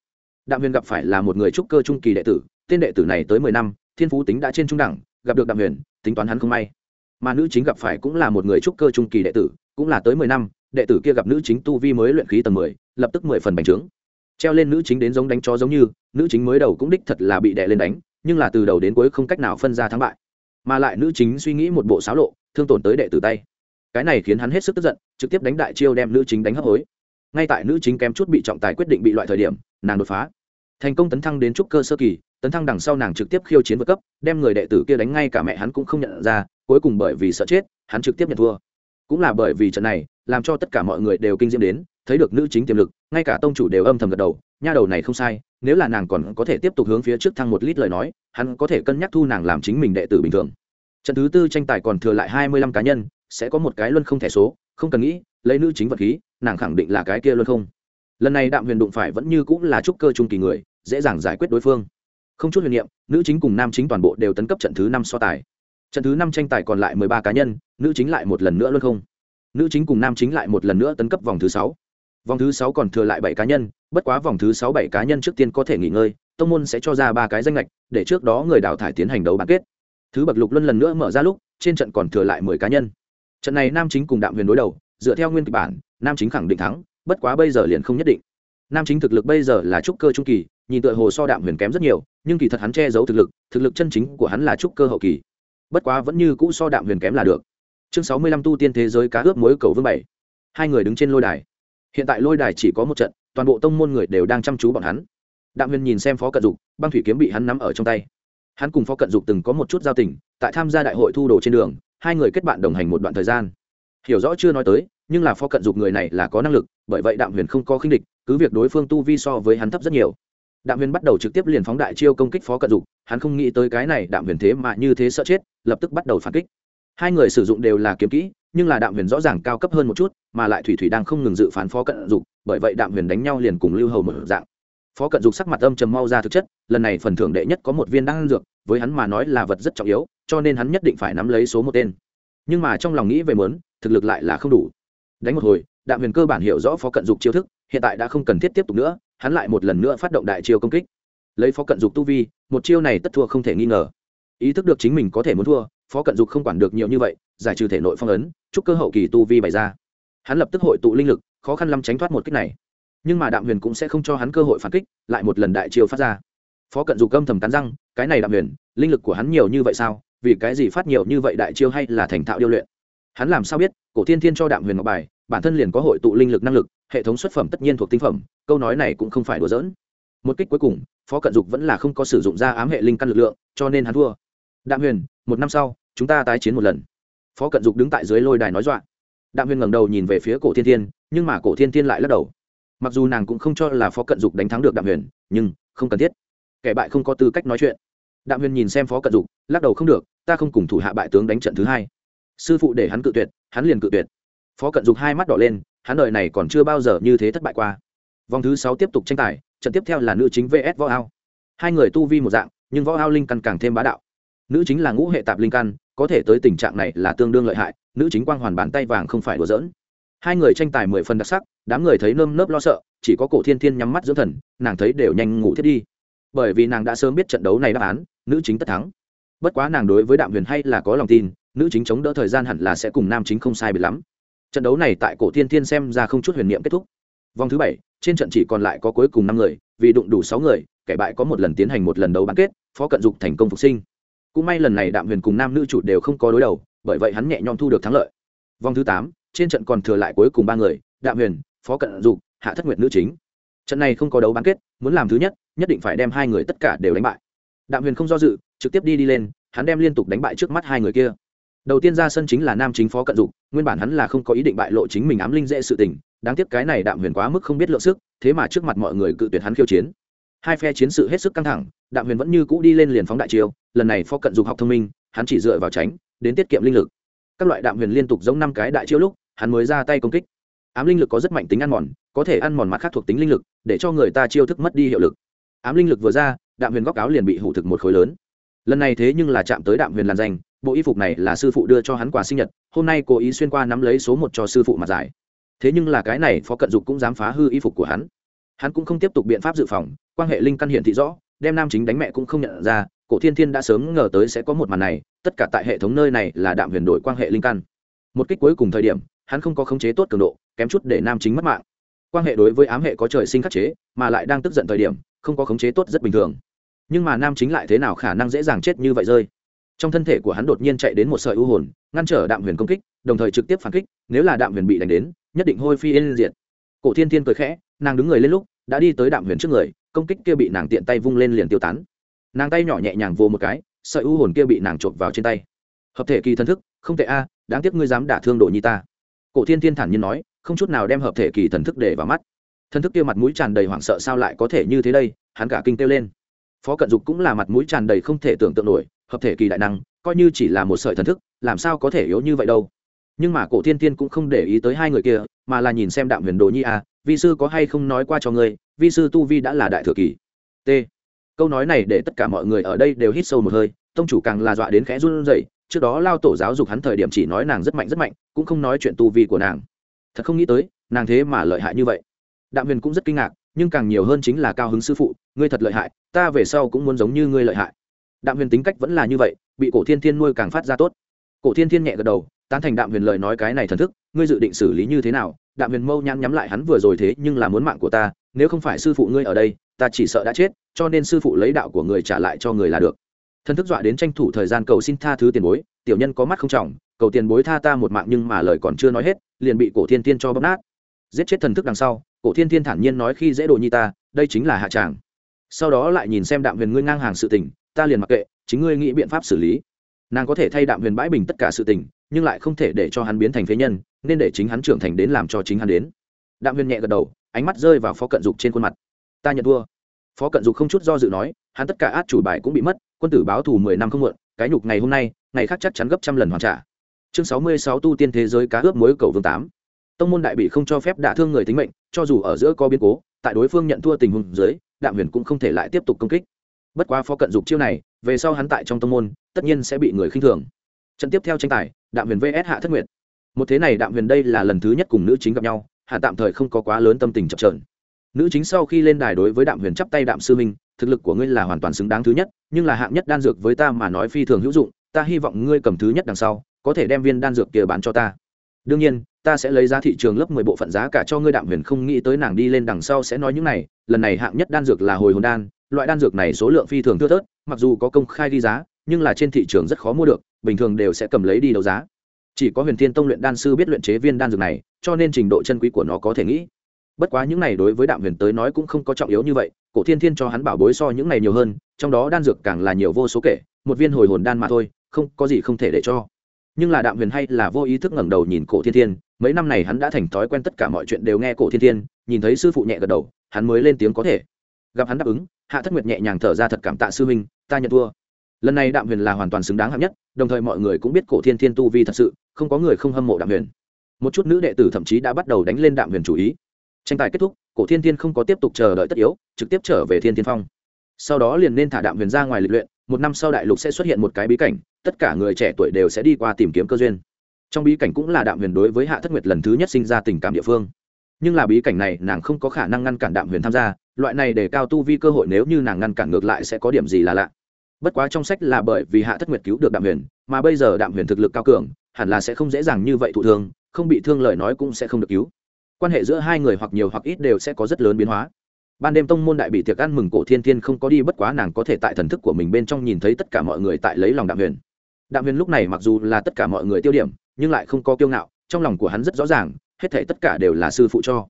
Đạm huyền gặp phải là một người trúc cơ trung kỳ đệ tử, tên đệ tử này tới mười năm, thiên phú tính đã trên trung đẳng, gặp được đạm huyền, tính toán hắn không may. Mà nữ chính gặp phải cũng là một người trúc cơ trung kỳ đệ tử, cũng là tới mười năm, đệ tử kia gặp nữ chính tu vi mới luyện khí tầng mười, lập tức mười phần bành trướng treo lên nữ chính đến giống đánh chó giống như, nữ chính mới đầu cũng đích thật là bị đè lên đánh, nhưng là từ đầu đến cuối không cách nào phân ra thắng bại. Mà lại nữ chính suy nghĩ một bộ xáo lộ, thương tổn tới đệ tử tay. Cái này khiến hắn hết sức tức giận, trực tiếp đánh đại chiêu đem nữ chính đánh hấp hối. Ngay tại nữ chính kém chút bị trọng tài quyết định bị loại thời điểm, nàng đột phá. Thành công tấn thăng đến trúc cơ sơ kỳ, tấn thăng đằng sau nàng trực tiếp khiêu chiến vượt cấp, đem người đệ tử kia đánh ngay cả mẹ hắn cũng không nhận ra, cuối cùng bởi vì sợ chết, hắn trực tiếp nhận thua cũng là bởi vì trận này, làm cho tất cả mọi người đều kinh diễm đến, thấy được nữ chính tiềm lực, ngay cả tông chủ đều âm thầm gật đầu, nha đầu này không sai, nếu là nàng còn có thể tiếp tục hướng phía trước thăng một lít lời nói, hắn có thể cân nhắc thu nàng làm chính mình đệ tử bình thường. Trận thứ tư tranh tài còn thừa lại hai mươi lăm cá nhân, sẽ có một cái luân không thẻ số, không cần nghĩ, lấy nữ chính vật khí, nàng khẳng định là cái kia luân không. Lần này đạm huyền đụng phải vẫn như cũng là trúc cơ trung kỳ người, dễ dàng giải quyết đối phương. Không chút huyền niệm, nữ chính cùng nam chính toàn bộ đều tấn cấp trận thứ năm so tài trận thứ năm tranh tài còn lại mười ba cá nhân, nữ chính lại một lần nữa luôn không. Nữ chính cùng nam chính lại một lần nữa tấn cấp vòng thứ sáu. Vòng thứ sáu còn thừa lại bảy cá nhân, bất quá vòng thứ sáu bảy cá nhân trước tiên có thể nghỉ ngơi, tông môn sẽ cho ra ba cái danh lệch để trước đó người đào thải tiến hành đấu bán kết. Thứ bậc lục luân lần nữa mở ra lúc, trên trận còn thừa lại mười cá nhân. Trận này nam chính cùng đạm huyền đối đầu, dựa theo nguyên kịch bản, nam chính khẳng định thắng, bất quá bây giờ liền không nhất định. Nam chính thực lực bây giờ là trúc cơ trung kỳ, nhìn tựa hồ so đạm huyền kém rất nhiều, nhưng kỳ thật hắn che giấu thực lực thực lực chân chính của hắn là trúc cơ hậu kỳ bất quá vẫn như cũ so đạm huyền kém là được. Chương sáu mươi lăm tu tiên thế giới cá ướp mối cầu vương bảy. Hai người đứng trên lôi đài. Hiện tại lôi đài chỉ có một trận, toàn bộ tông môn người đều đang chăm chú bọn hắn. Đạm huyền nhìn xem phó cận dục, băng thủy kiếm bị hắn nắm ở trong tay. Hắn cùng phó cận dục từng có một chút giao tình, tại tham gia đại hội thu đồ trên đường, hai người kết bạn đồng hành một đoạn thời gian. Hiểu rõ chưa nói tới, nhưng là phó cận dục người này là có năng lực, bởi vậy đạm huyền không có khinh địch, cứ việc đối phương tu vi so với hắn thấp rất nhiều đạm huyền bắt đầu trực tiếp liền phóng đại chiêu công kích phó cận dục, hắn không nghĩ tới cái này đạm huyền thế mà như thế sợ chết, lập tức bắt đầu phản kích. Hai người sử dụng đều là kiếm kỹ, nhưng là đạm huyền rõ ràng cao cấp hơn một chút, mà lại thủy thủy đang không ngừng dự phán phó cận dục, bởi vậy đạm huyền đánh nhau liền cùng lưu hầu một dạng. Phó cận dục sắc mặt âm trầm mau ra thực chất, lần này phần thưởng đệ nhất có một viên đan dược, với hắn mà nói là vật rất trọng yếu, cho nên hắn nhất định phải nắm lấy số một tên. Nhưng mà trong lòng nghĩ về mớn thực lực lại là không đủ. Đánh một hồi, đạm huyền cơ bản hiểu rõ phó cận dục chiêu thức hiện tại đã không cần thiết tiếp tục nữa, hắn lại một lần nữa phát động đại chiêu công kích. Lấy phó cận dục tu vi, một chiêu này tất thua không thể nghi ngờ. Ý thức được chính mình có thể muốn thua, phó cận dục không quản được nhiều như vậy, giải trừ thể nội phong ấn, chúc cơ hậu kỳ tu vi bày ra. Hắn lập tức hội tụ linh lực, khó khăn lắm tránh thoát một kích này. Nhưng mà đạm huyền cũng sẽ không cho hắn cơ hội phản kích, lại một lần đại chiêu phát ra. Phó cận dục âm thầm cắn răng, cái này đạm huyền, linh lực của hắn nhiều như vậy sao? Vì cái gì phát nhiều như vậy đại chiêu hay là thành thạo điêu luyện? Hắn làm sao biết? Cổ thiên thiên cho đạm huyền ngọc bài bản thân liền có hội tụ linh lực năng lực, hệ thống xuất phẩm tất nhiên thuộc tinh phẩm, câu nói này cũng không phải đùa giỡn. Một kích cuối cùng, phó cận dục vẫn là không có sử dụng ra ám hệ linh căn lực lượng, cho nên hắn thua. Đạm huyền, một năm sau, chúng ta tái chiến một lần. Phó cận dục đứng tại dưới lôi đài nói dọa. Đạm huyền ngẩng đầu nhìn về phía cổ thiên thiên, nhưng mà cổ thiên thiên lại lắc đầu. Mặc dù nàng cũng không cho là phó cận dục đánh thắng được đạm huyền, nhưng không cần thiết. Kẻ bại không có tư cách nói chuyện. Đạm huyền nhìn xem phó cận dục, lắc đầu không được, ta không cùng thủ hạ bại tướng đánh trận thứ hai. Sư phụ để hắn cự tuyệt, hắn liền cự tuyệt phó cận dục hai mắt đỏ lên, hắn đời này còn chưa bao giờ như thế thất bại qua. Vòng thứ sáu tiếp tục tranh tài, trận tiếp theo là nữ chính vs võ ao hai người tu vi một dạng, nhưng võ ao linh căn càng thêm bá đạo. Nữ chính là ngũ hệ tạp linh căn, có thể tới tình trạng này là tương đương lợi hại, nữ chính quang hoàn bàn tay vàng không phải đùa giỡn. Hai người tranh tài mười phần đặc sắc, đám người thấy nơm nớp lo sợ, chỉ có cổ thiên thiên nhắm mắt dưỡng thần, nàng thấy đều nhanh ngủ thiết đi. Bởi vì nàng đã sớm biết trận đấu này đáp án, nữ chính tất thắng. Bất quá nàng đối với đạm huyền hay là có lòng tin, nữ chính chống đỡ thời gian hẳn là sẽ cùng nam chính không sai biệt lắm trận đấu này tại cổ thiên thiên xem ra không chút huyền niệm kết thúc. Vòng thứ bảy, trên trận chỉ còn lại có cuối cùng năm người, vì đụng đủ sáu người, kẻ bại có một lần tiến hành một lần đấu bán kết, phó cận dục thành công phục sinh. Cũng may lần này đạm huyền cùng nam nữ chủ đều không có đối đầu, bởi vậy hắn nhẹ nhõm thu được thắng lợi. Vòng thứ tám, trên trận còn thừa lại cuối cùng ba người, đạm huyền, phó cận dục, hạ thất nguyệt nữ chính. Trận này không có đấu bán kết, muốn làm thứ nhất nhất định phải đem hai người tất cả đều đánh bại. Đạm huyền không do dự, trực tiếp đi đi lên, hắn đem liên tục đánh bại trước mắt hai người kia đầu tiên ra sân chính là nam chính phó cận dục, nguyên bản hắn là không có ý định bại lộ chính mình ám linh dễ sự tình, đáng tiếc cái này đạm huyền quá mức không biết lượng sức, thế mà trước mặt mọi người cự tuyệt hắn khiêu chiến. Hai phe chiến sự hết sức căng thẳng, đạm huyền vẫn như cũ đi lên liền phóng đại chiêu, lần này phó cận dục học thông minh, hắn chỉ dựa vào tránh, đến tiết kiệm linh lực. Các loại đạm huyền liên tục giống năm cái đại chiêu lúc, hắn mới ra tay công kích. Ám linh lực có rất mạnh tính ăn mòn, có thể ăn mòn mặt khác thuộc tính linh lực, để cho người ta chiêu thức mất đi hiệu lực. Ám linh lực vừa ra, đạm huyền góc áo liền bị hủ thực một khối lớn. Lần này thế nhưng là chạm tới đạm huyền làn danh bộ y phục này là sư phụ đưa cho hắn quà sinh nhật, hôm nay cố ý xuyên qua nắm lấy số một cho sư phụ mặt giải. Thế nhưng là cái này phó cận dục cũng dám phá hư y phục của hắn. Hắn cũng không tiếp tục biện pháp dự phòng, quan hệ linh căn hiện thị rõ, đem nam chính đánh mẹ cũng không nhận ra, cổ thiên thiên đã sớm ngờ tới sẽ có một màn này, tất cả tại hệ thống nơi này là đạm huyền đổi quan hệ linh căn. Một kích cuối cùng thời điểm, hắn không có khống chế tốt cường độ, kém chút để nam chính mất mạng. Quan hệ đối với ám hệ có trời sinh khắc chế, mà lại đang tức giận thời điểm, không có khống chế tốt rất bình thường. Nhưng mà nam chính lại thế nào khả năng dễ dàng chết như vậy rơi? Trong thân thể của hắn đột nhiên chạy đến một sợi u hồn, ngăn trở đạm huyền công kích, đồng thời trực tiếp phản kích, nếu là đạm huyền bị đánh đến, nhất định hôi phi yên diệt. Cổ thiên thiên cười khẽ, nàng đứng người lên lúc, đã đi tới đạm huyền trước người, công kích kia bị nàng tiện tay vung lên liền tiêu tán. Nàng tay nhỏ nhẹ nhàng vô một cái, sợi u hồn kia bị nàng trộm vào trên tay. Hợp thể kỳ thân thức, không tệ a, đáng tiếc ngươi dám đả thương đồ nhi ta. Cổ thiên thiên thản nhiên nói, không chút nào đem hợp thể kỳ thần thức để vào mắt. Thân thức kia mặt mũi tràn đầy hoảng sợ sao lại có thể như thế đây, hắn cả kinh kêu lên. Phó cận dục cũng là mặt mũi tràn đầy không thể tưởng tượng nổi hợp thể kỳ đại năng, coi như chỉ là một sợi thần thức, làm sao có thể yếu như vậy đâu. Nhưng mà cổ thiên tiên cũng không để ý tới hai người kia, mà là nhìn xem đạm huyền đồ nhi a, vi sư có hay không nói qua cho ngươi, vi sư tu vi đã là đại thừa kỳ. T. Câu nói này để tất cả mọi người ở đây đều hít sâu một hơi, tông chủ càng là dọa đến khẽ run rẩy, trước đó lao tổ giáo dục hắn thời điểm chỉ nói nàng rất mạnh rất mạnh, cũng không nói chuyện tu vi của nàng. Thật không nghĩ tới, nàng thế mà lợi hại như vậy. Đạm huyền cũng rất kinh ngạc, nhưng càng nhiều hơn chính là cao hứng sư phụ, ngươi thật lợi hại, ta về sau cũng muốn giống như ngươi lợi hại đạm huyền tính cách vẫn là như vậy, bị cổ thiên thiên nuôi càng phát ra tốt. Cổ thiên thiên nhẹ gật đầu, tán thành đạm huyền lời nói cái này thần thức, ngươi dự định xử lý như thế nào? Đạm huyền mâu nhăn nhắm lại hắn vừa rồi thế nhưng là muốn mạng của ta, nếu không phải sư phụ ngươi ở đây, ta chỉ sợ đã chết, cho nên sư phụ lấy đạo của người trả lại cho người là được. Thần thức dọa đến tranh thủ thời gian cầu xin tha thứ tiền bối, tiểu nhân có mắt không trọng, cầu tiền bối tha ta một mạng nhưng mà lời còn chưa nói hết, liền bị cổ thiên thiên cho bóp nát. Giết chết thần thức đằng sau, cổ thiên thiên thản nhiên nói khi dễ đồ nhi ta, đây chính là hạ tràng. Sau đó lại nhìn xem đạm huyền ngươi ngang hàng sự tình ta liền mặc kệ, chính ngươi nghĩ biện pháp xử lý. Nàng có thể thay đạm huyền bãi bình tất cả sự tình, nhưng lại không thể để cho hắn biến thành phế nhân, nên để chính hắn trưởng thành đến làm cho chính hắn đến. Đạm huyền nhẹ gật đầu, ánh mắt rơi vào phó cận dục trên khuôn mặt. Ta nhận thua. Phó cận dục không chút do dự nói, hắn tất cả át chủ bài cũng bị mất, quân tử báo thù mười năm không muộn, cái nhục ngày hôm nay, ngày khác chắc chắn gấp trăm lần hoàn trả. Chương sáu mươi sáu tu tiên thế giới cá ướp mối cầu vương tám. Tông môn đại bị không cho phép đả thương người tính mệnh, cho dù ở giữa có biến cố, tại đối phương nhận thua tình huống dưới, đạm huyền cũng không thể lại tiếp tục công kích bất quá phó cận dục chiêu này, về sau hắn tại trong tông môn, tất nhiên sẽ bị người khinh thường. Trận tiếp theo tranh tài, đạm huyền vs hạ thất nguyện một thế này đạm huyền đây là lần thứ nhất cùng nữ chính gặp nhau, hạ tạm thời không có quá lớn tâm tình chập trờn nữ chính sau khi lên đài đối với đạm huyền chắp tay đạm sư minh, thực lực của ngươi là hoàn toàn xứng đáng thứ nhất, nhưng là hạng nhất đan dược với ta mà nói phi thường hữu dụng, ta hy vọng ngươi cầm thứ nhất đằng sau, có thể đem viên đan dược kia bán cho ta. Đương nhiên, ta sẽ lấy giá thị trường lớp mười bộ phận giá cả cho ngươi đạm huyền không nghĩ tới nàng đi lên đằng sau sẽ nói những này, lần này hạng nhất đan dược là hồi hồn đan loại đan dược này số lượng phi thường thưa thớt, mặc dù có công khai đi giá, nhưng là trên thị trường rất khó mua được, bình thường đều sẽ cầm lấy đi đấu giá. Chỉ có huyền thiên tông luyện đan sư biết luyện chế viên đan dược này, cho nên trình độ chân quý của nó có thể nghĩ. Bất quá những này đối với đạm huyền tới nói cũng không có trọng yếu như vậy, cổ thiên thiên cho hắn bảo bối so những này nhiều hơn, trong đó đan dược càng là nhiều vô số kể, một viên hồi hồn đan mà thôi, không, có gì không thể để cho. Nhưng là đạm huyền hay là vô ý thức ngẩng đầu nhìn cổ thiên thiên, mấy năm này hắn đã thành thói quen tất cả mọi chuyện đều nghe cổ thiên thiên, nhìn thấy sư phụ nhẹ gật đầu, hắn mới lên tiếng có thể gặp hắn đáp ứng, hạ thất nguyệt nhẹ nhàng thở ra thật cảm tạ sư huynh, ta nhận thua. Lần này đạm huyền là hoàn toàn xứng đáng hạng nhất, đồng thời mọi người cũng biết cổ thiên thiên tu vi thật sự, không có người không hâm mộ đạm huyền. Một chút nữ đệ tử thậm chí đã bắt đầu đánh lên đạm huyền chủ ý. Tranh tài kết thúc, cổ thiên thiên không có tiếp tục chờ đợi tất yếu, trực tiếp trở về thiên thiên phong. Sau đó liền nên thả đạm huyền ra ngoài lịch luyện, một năm sau đại lục sẽ xuất hiện một cái bí cảnh, tất cả người trẻ tuổi đều sẽ đi qua tìm kiếm cơ duyên. Trong bí cảnh cũng là đạm huyền đối với hạ thất nguyệt lần thứ nhất sinh ra tình cảm địa phương. Nhưng là bí cảnh này nàng không có khả năng ngăn cản đạm huyền tham gia loại này để cao tu vi cơ hội nếu như nàng ngăn cản ngược lại sẽ có điểm gì là lạ. Bất quá trong sách là bởi vì hạ thất nguyệt cứu được đạm huyền, mà bây giờ đạm huyền thực lực cao cường, hẳn là sẽ không dễ dàng như vậy thụ thương, không bị thương lời nói cũng sẽ không được cứu. Quan hệ giữa hai người hoặc nhiều hoặc ít đều sẽ có rất lớn biến hóa. Ban đêm tông môn đại bị tiệc ăn mừng cổ thiên thiên không có đi, bất quá nàng có thể tại thần thức của mình bên trong nhìn thấy tất cả mọi người tại lấy lòng đạm huyền. Đạm huyền lúc này mặc dù là tất cả mọi người tiêu điểm, nhưng lại không có kiêu ngạo, trong lòng của hắn rất rõ ràng, hết thể tất cả đều là sư phụ cho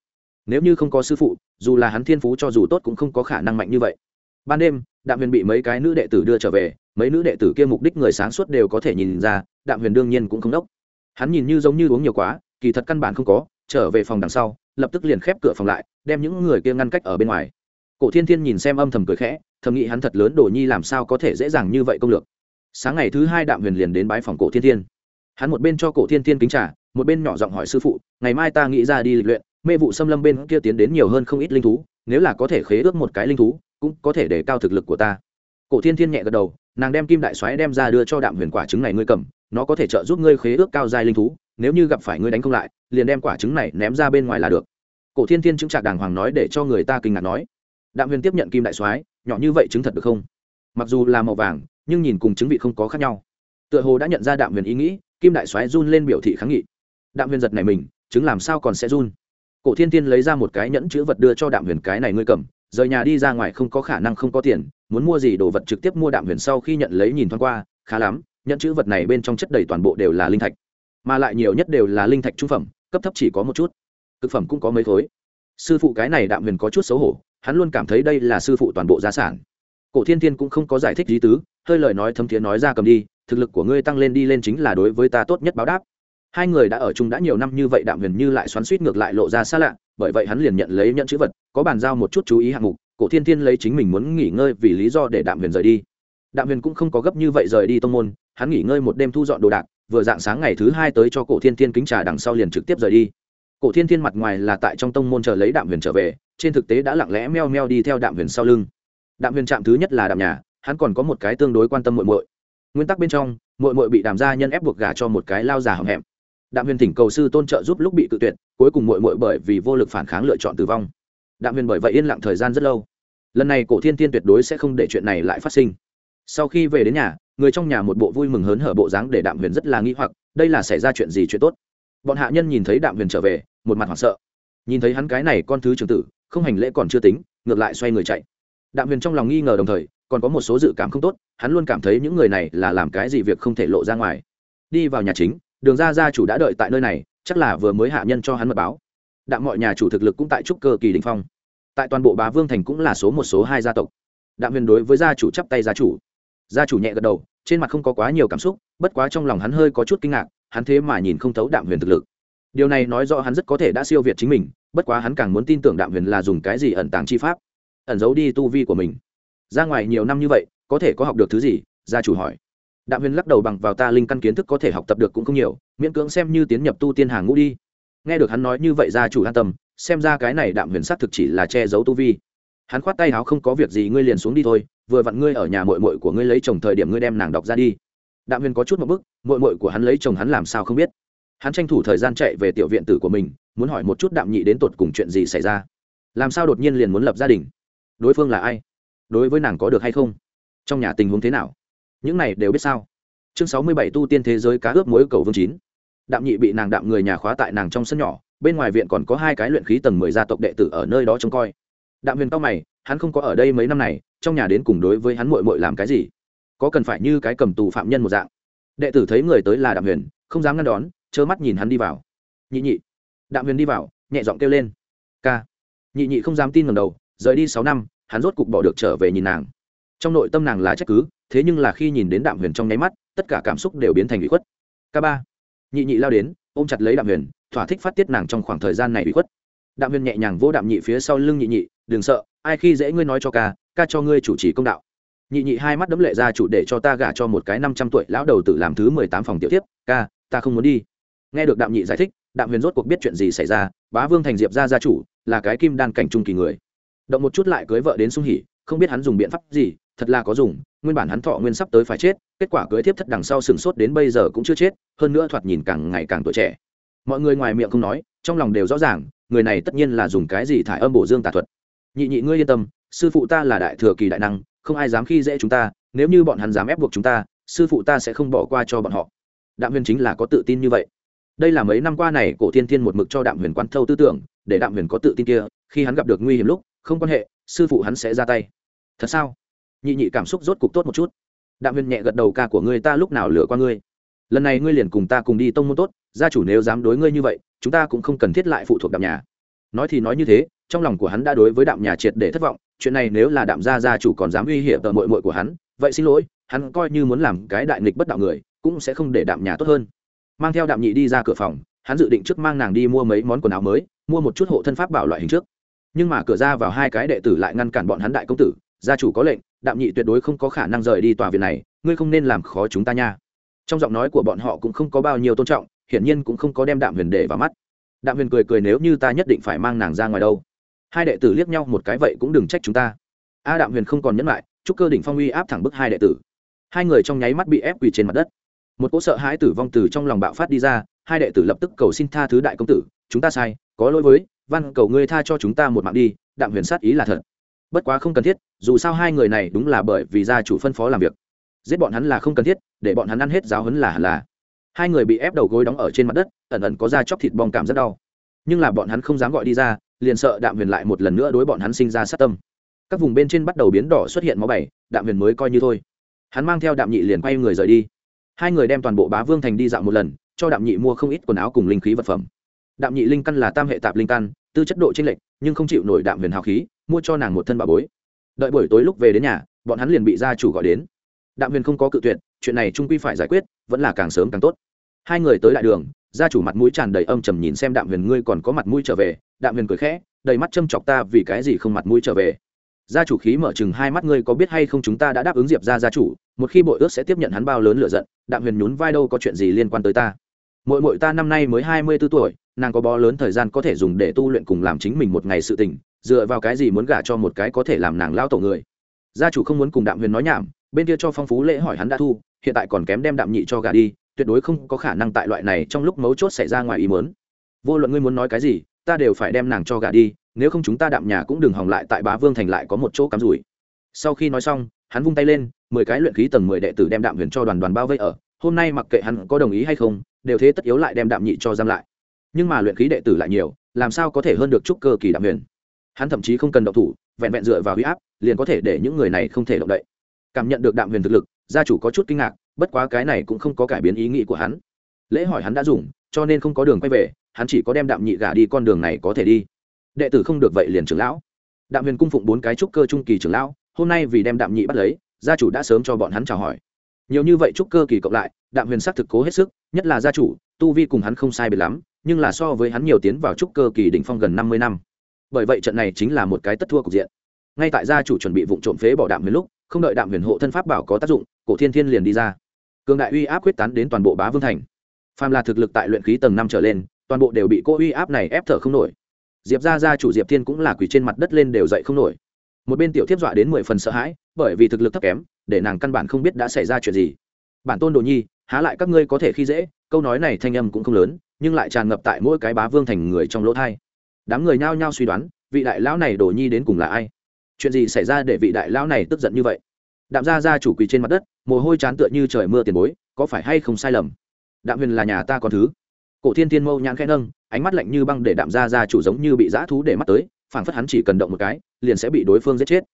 nếu như không có sư phụ, dù là hắn thiên phú cho dù tốt cũng không có khả năng mạnh như vậy. Ban đêm, đạm huyền bị mấy cái nữ đệ tử đưa trở về, mấy nữ đệ tử kia mục đích người sáng suốt đều có thể nhìn ra, đạm huyền đương nhiên cũng không đốc. Hắn nhìn như giống như uống nhiều quá, kỳ thật căn bản không có, trở về phòng đằng sau, lập tức liền khép cửa phòng lại, đem những người kia ngăn cách ở bên ngoài. Cổ thiên thiên nhìn xem âm thầm cười khẽ, thầm nghĩ hắn thật lớn đồ nhi làm sao có thể dễ dàng như vậy công lược. Sáng ngày thứ hai đạm huyền liền đến bái phòng cổ thiên thiên. Hắn một bên cho cổ thiên thiên kính trả một bên nhỏ giọng hỏi sư phụ, ngày mai ta nghĩ ra đi lịch luyện mê vụ xâm lâm bên kia tiến đến nhiều hơn không ít linh thú, nếu là có thể khế ước một cái linh thú, cũng có thể để cao thực lực của ta. Cổ thiên thiên nhẹ gật đầu, nàng đem kim đại xoáy đem ra đưa cho đạm huyền quả trứng này ngươi cầm, nó có thể trợ giúp ngươi khế ước cao dài linh thú, nếu như gặp phải ngươi đánh không lại, liền đem quả trứng này ném ra bên ngoài là được. Cổ thiên thiên chứng trạc đàng hoàng nói để cho người ta kinh ngạc nói. Đạm huyền tiếp nhận kim đại soái, nhỏ như vậy chứng thật được không? Mặc dù là màu vàng, nhưng nhìn cùng chứng vị không có khác nhau. Tựa hồ đã nhận ra đạm huyền ý nghĩ, kim đại soái run lên biểu thị kháng nghị. Đạm huyền giật này mình chứng làm sao còn sẽ run? Cổ thiên tiên lấy ra một cái nhẫn chữ vật đưa cho đạm huyền cái này ngươi cầm, rời nhà đi ra ngoài không có khả năng không có tiền, muốn mua gì đồ vật trực tiếp mua đạm huyền sau khi nhận lấy nhìn thoáng qua, khá lắm, nhẫn chữ vật này bên trong chất đầy toàn bộ đều là linh thạch, mà lại nhiều nhất đều là linh thạch trung phẩm, cấp thấp chỉ có một chút thực phẩm cũng có mấy khối. Sư phụ cái này đạm huyền có chút xấu hổ, hắn luôn cảm thấy đây là sư phụ toàn bộ gia sản. Cổ thiên thiên cũng không có giải thích lý tứ, hơi lời nói thấm thiế nói ra cầm đi, thực lực của ngươi tăng lên đi lên chính là đối với ta tốt nhất báo đáp hai người đã ở chung đã nhiều năm như vậy đạm huyền như lại xoắn suýt ngược lại lộ ra xa lạ, bởi vậy hắn liền nhận lấy nhận chữ vật, có bàn giao một chút chú ý hạng mục, cổ thiên thiên lấy chính mình muốn nghỉ ngơi vì lý do để đạm huyền rời đi. Đạm huyền cũng không có gấp như vậy rời đi tông môn, hắn nghỉ ngơi một đêm thu dọn đồ đạc, vừa dạng sáng ngày thứ hai tới cho cổ thiên thiên kính trà đằng sau liền trực tiếp rời đi. Cổ thiên thiên mặt ngoài là tại trong tông môn chờ lấy đạm huyền trở về, trên thực tế đã lặng lẽ meo meo đi theo đạm huyền sau lưng. Đạm huyền chạm thứ nhất là đạm nhà, hắn còn có một cái tương đối quan tâm muội muội. Nguyên tắc bên trong, muội muội bị đàm gia nhân ép buộc gả cho một cái lao già hầm hẹm đạm huyền thỉnh cầu sư tôn trợ giúp lúc bị tự tuyệt, cuối cùng muội muội bởi vì vô lực phản kháng lựa chọn tử vong. Đạm huyền bởi vậy yên lặng thời gian rất lâu. Lần này cổ thiên tiên tuyệt đối sẽ không để chuyện này lại phát sinh. Sau khi về đến nhà, người trong nhà một bộ vui mừng hớn hở bộ dáng để đạm huyền rất là nghĩ hoặc, đây là xảy ra chuyện gì chuyện tốt? Bọn hạ nhân nhìn thấy đạm huyền trở về, một mặt hoảng sợ. Nhìn thấy hắn cái này con thứ trưởng tử, không hành lễ còn chưa tính, ngược lại xoay người chạy. Đạm huyền trong lòng nghi ngờ đồng thời, còn có một số dự cảm không tốt, hắn luôn cảm thấy những người này là làm cái gì việc không thể lộ ra ngoài. Đi vào nhà chính đường ra gia chủ đã đợi tại nơi này, chắc là vừa mới hạ nhân cho hắn mật báo. Đạm mọi nhà chủ thực lực cũng tại trúc cơ kỳ đình phong. Tại toàn bộ bá vương thành cũng là số một số hai gia tộc. Đạm huyền đối với gia chủ chắp tay gia chủ. Gia chủ nhẹ gật đầu, trên mặt không có quá nhiều cảm xúc, bất quá trong lòng hắn hơi có chút kinh ngạc, hắn thế mà nhìn không thấu đạm huyền thực lực. Điều này nói rõ hắn rất có thể đã siêu việt chính mình, bất quá hắn càng muốn tin tưởng đạm huyền là dùng cái gì ẩn tàng chi pháp. Ẩn giấu đi tu vi của mình. Ra ngoài nhiều năm như vậy, có thể có học được thứ gì? Gia chủ hỏi đạm huyền lắc đầu bằng vào ta linh căn kiến thức có thể học tập được cũng không nhiều, miễn cưỡng xem như tiến nhập tu tiên hàng ngũ đi. Nghe được hắn nói như vậy gia chủ an tâm, xem ra cái này đạm huyền xác thực chỉ là che giấu tu vi. Hắn khoát tay áo không có việc gì, ngươi liền xuống đi thôi, vừa vặn ngươi ở nhà mội mội của ngươi lấy chồng thời điểm ngươi đem nàng đọc ra đi. Đạm huyền có chút một bức mội mội của hắn lấy chồng hắn làm sao không biết. Hắn tranh thủ thời gian chạy về tiểu viện tử của mình, muốn hỏi một chút đạm nhị đến tột cùng chuyện gì xảy ra. Làm sao đột nhiên liền muốn lập gia đình? Đối phương là ai? Đối với nàng có được hay không? Trong nhà tình huống thế nào? Những này đều biết sao? Chương sáu mươi bảy tu tiên thế giới cá ướp mối cầu vương chín. Đạm nhị bị nàng đạm người nhà khóa tại nàng trong sân nhỏ, bên ngoài viện còn có hai cái luyện khí tầng mười gia tộc đệ tử ở nơi đó trông coi. Đạm huyền cao mày, hắn không có ở đây mấy năm này, trong nhà đến cùng đối với hắn mội mội làm cái gì? Có cần phải như cái cầm tù phạm nhân một dạng? Đệ tử thấy người tới là đạm huyền, không dám ngăn đón, trơ mắt nhìn hắn đi vào. Nhị nhị. Đạm huyền đi vào, nhẹ giọng kêu lên. Ca. Nhị nhị không dám tin ngầm đầu, rời đi sáu năm, hắn rốt cục bỏ được trở về nhìn nàng. Trong nội tâm nàng là trách cứ thế nhưng là khi nhìn đến đạm huyền trong nháy mắt, tất cả cảm xúc đều biến thành bị khuất. K ba, nhị nhị lao đến, ôm chặt lấy đạm huyền, thỏa thích phát tiết nàng trong khoảng thời gian này bị khuất. Đạm huyền nhẹ nhàng vỗ đạm nhị phía sau lưng nhị nhị, đừng sợ, ai khi dễ ngươi nói cho ca ca cho ngươi chủ trì công đạo. Nhị nhị hai mắt đấm lệ ra chủ để cho ta gả cho một cái năm trăm tuổi lão đầu tự làm thứ mười tám phòng tiểu tiếp ca, ta không muốn đi. Nghe được đạm nhị giải thích, đạm huyền rốt cuộc biết chuyện gì xảy ra, bá vương thành diệp ra gia chủ, là cái kim đan cảnh trung kỳ người. Động một chút lại cưới vợ đến sung hỉ, không biết hắn dùng biện pháp gì, thật là có dùng nguyên bản hắn thọ nguyên sắp tới phải chết, kết quả cưới tiếp thất đằng sau sừng sốt đến bây giờ cũng chưa chết, hơn nữa thoạt nhìn càng ngày càng tuổi trẻ. Mọi người ngoài miệng không nói, trong lòng đều rõ ràng, người này tất nhiên là dùng cái gì thải âm bổ dương tà thuật. Nhị nhị ngươi yên tâm, sư phụ ta là đại thừa kỳ đại năng, không ai dám khi dễ chúng ta, nếu như bọn hắn dám ép buộc chúng ta, sư phụ ta sẽ không bỏ qua cho bọn họ. Đạm huyền chính là có tự tin như vậy. Đây là mấy năm qua này, cổ thiên thiên một mực cho đạm huyền quán thâu tư tưởng, để đạm huyền có tự tin kia, khi hắn gặp được nguy hiểm lúc, không quan hệ, sư phụ hắn sẽ ra tay. Thật sao? Nhị nhị cảm xúc rốt cục tốt một chút. Đạm huyền nhẹ gật đầu, ca của ngươi ta lúc nào lửa qua ngươi? Lần này ngươi liền cùng ta cùng đi tông môn tốt, gia chủ nếu dám đối ngươi như vậy, chúng ta cũng không cần thiết lại phụ thuộc đạm nhà. Nói thì nói như thế, trong lòng của hắn đã đối với đạm nhà triệt để thất vọng, chuyện này nếu là đạm gia gia chủ còn dám uy hiểm tờ mội mội của hắn, vậy xin lỗi, hắn coi như muốn làm cái đại nghịch bất đạo người, cũng sẽ không để đạm nhà tốt hơn. Mang theo đạm nhị đi ra cửa phòng, hắn dự định trước mang nàng đi mua mấy món quần áo mới, mua một chút hộ thân pháp bảo loại hình trước. Nhưng mà cửa ra vào hai cái đệ tử lại ngăn cản bọn hắn đại công tử gia chủ có lệnh, đạm nhị tuyệt đối không có khả năng rời đi tòa viện này, ngươi không nên làm khó chúng ta nha. Trong giọng nói của bọn họ cũng không có bao nhiêu tôn trọng, hiển nhiên cũng không có đem đạm huyền để vào mắt. Đạm huyền cười cười, nếu như ta nhất định phải mang nàng ra ngoài đâu? Hai đệ tử liếc nhau một cái, vậy cũng đừng trách chúng ta. A đạm huyền không còn nhẫn lại, chúc cơ đỉnh phong uy áp thẳng bức hai đệ tử. Hai người trong nháy mắt bị ép quỳ trên mặt đất. Một cỗ sợ hãi tử vong từ trong lòng bạo phát đi ra, hai đệ tử lập tức cầu xin tha thứ đại công tử, chúng ta sai, có lỗi với văn cầu ngươi tha cho chúng ta một mạng đi, đạm huyền sát ý là thật bất quá không cần thiết, dù sao hai người này đúng là bởi vì gia chủ phân phó làm việc. Giết bọn hắn là không cần thiết, để bọn hắn ăn hết giáo hấn là hẳn là. Hai người bị ép đầu gối đóng ở trên mặt đất, ẩn ẩn có da chóc thịt bong cảm rất đau. Nhưng là bọn hắn không dám gọi đi ra, liền sợ đạm huyền lại một lần nữa đối bọn hắn sinh ra sát tâm. Các vùng bên trên bắt đầu biến đỏ xuất hiện máu bảy, đạm huyền mới coi như thôi. Hắn mang theo đạm nhị liền quay người rời đi. Hai người đem toàn bộ bá vương thành đi dạo một lần, cho đạm nhị mua không ít quần áo cùng linh khí vật phẩm. Đạm nhị linh căn là tam hệ tạp linh căn tư chất độ chênh lệch, nhưng không chịu nổi đạm huyền hào khí, mua cho nàng một thân bà bối. Đợi buổi tối lúc về đến nhà, bọn hắn liền bị gia chủ gọi đến. Đạm huyền không có cự tuyệt, chuyện này trung quy phải giải quyết, vẫn là càng sớm càng tốt. Hai người tới đại đường, gia chủ mặt mũi tràn đầy âm trầm nhìn xem đạm huyền, ngươi còn có mặt mũi trở về. Đạm huyền cười khẽ, đầy mắt châm chọc ta vì cái gì không mặt mũi trở về? Gia chủ khí mở chừng hai mắt, ngươi có biết hay không chúng ta đã đáp ứng diệp ra gia chủ, một khi bội ước sẽ tiếp nhận hắn bao lớn lựa giận. Đạm huyền nhún vai đâu có chuyện gì liên quan tới ta. Mội mội ta năm nay mới hai mươi b ố tuổi nàng có bó lớn thời gian có thể dùng để tu luyện cùng làm chính mình một ngày sự tình, dựa vào cái gì muốn gả cho một cái có thể làm nàng lao tổ người. Gia chủ không muốn cùng đạm huyền nói nhảm, bên kia cho phong phú lễ hỏi hắn đã thu, hiện tại còn kém đem đạm nhị cho gả đi, tuyệt đối không có khả năng tại loại này trong lúc mấu chốt xảy ra ngoài ý muốn. Vô luận ngươi muốn nói cái gì, ta đều phải đem nàng cho gả đi, nếu không chúng ta đạm nhà cũng đừng hòng lại tại bá vương thành lại có một chỗ cắm rủi. Sau khi nói xong, hắn vung tay lên, mười cái luyện khí tầng mười đệ tử đem đạm huyền cho đoàn đoàn bao vây ở, hôm nay mặc kệ hắn có đồng ý hay không, đều thế tất yếu lại đem đạm nhị cho giam lại nhưng mà luyện khí đệ tử lại nhiều, làm sao có thể hơn được trúc cơ kỳ đạm huyền? Hắn thậm chí không cần động thủ, vẹn vẹn dựa vào huy áp, liền có thể để những người này không thể động đậy. Cảm nhận được đạm huyền thực lực, gia chủ có chút kinh ngạc, bất quá cái này cũng không có cải biến ý nghĩ của hắn. Lễ hỏi hắn đã dùng, cho nên không có đường quay về, hắn chỉ có đem đạm nhị gả đi con đường này có thể đi. Đệ tử không được vậy liền trưởng lão. Đạm huyền cung phụng bốn cái trúc cơ trung kỳ trưởng lão, hôm nay vì đem đạm nhị bắt lấy, gia chủ đã sớm cho bọn hắn chào hỏi. Nhiều như vậy trúc cơ kỳ cộng lại, đạm huyền xác thực cố hết sức, nhất là gia chủ, tu vi cùng hắn không sai biệt lắm nhưng là so với hắn nhiều tiến vào trúc cơ kỳ đỉnh phong gần năm mươi năm. Bởi vậy trận này chính là một cái tất thua cục diện. Ngay tại gia chủ chuẩn bị vụng trộm phế bỏ đạm huyền lúc, không đợi đạm huyền hộ thân pháp bảo có tác dụng, cổ thiên thiên liền đi ra. Cường đại uy áp quyết tán đến toàn bộ bá vương thành. Phàm là thực lực tại luyện khí tầng năm trở lên, toàn bộ đều bị cô uy áp này ép thở không nổi. Diệp gia gia chủ diệp thiên cũng là quỳ trên mặt đất lên đều dậy không nổi. Một bên tiểu thiếp dọa đến mười phần sợ hãi, bởi vì thực lực thấp kém, để nàng căn bản không biết đã xảy ra chuyện gì. Bản tôn đồ nhi, há lại các ngươi có thể khi dễ? Câu nói này thanh âm cũng không lớn nhưng lại tràn ngập tại mỗi cái bá vương thành người trong lỗ thai. Đám người nhao nhao suy đoán, vị đại lão này đồ nhi đến cùng là ai? Chuyện gì xảy ra để vị đại lão này tức giận như vậy? Đạm gia gia chủ quỳ trên mặt đất, mồ hôi chán tựa như trời mưa tiền bối, có phải hay không sai lầm? Đạm huyền là nhà ta còn thứ. Cổ thiên thiên mâu nhãn khẽ nâng, ánh mắt lạnh như băng để đạm gia gia chủ giống như bị dã thú để mắt tới, phảng phất hắn chỉ cần động một cái, liền sẽ bị đối phương giết chết.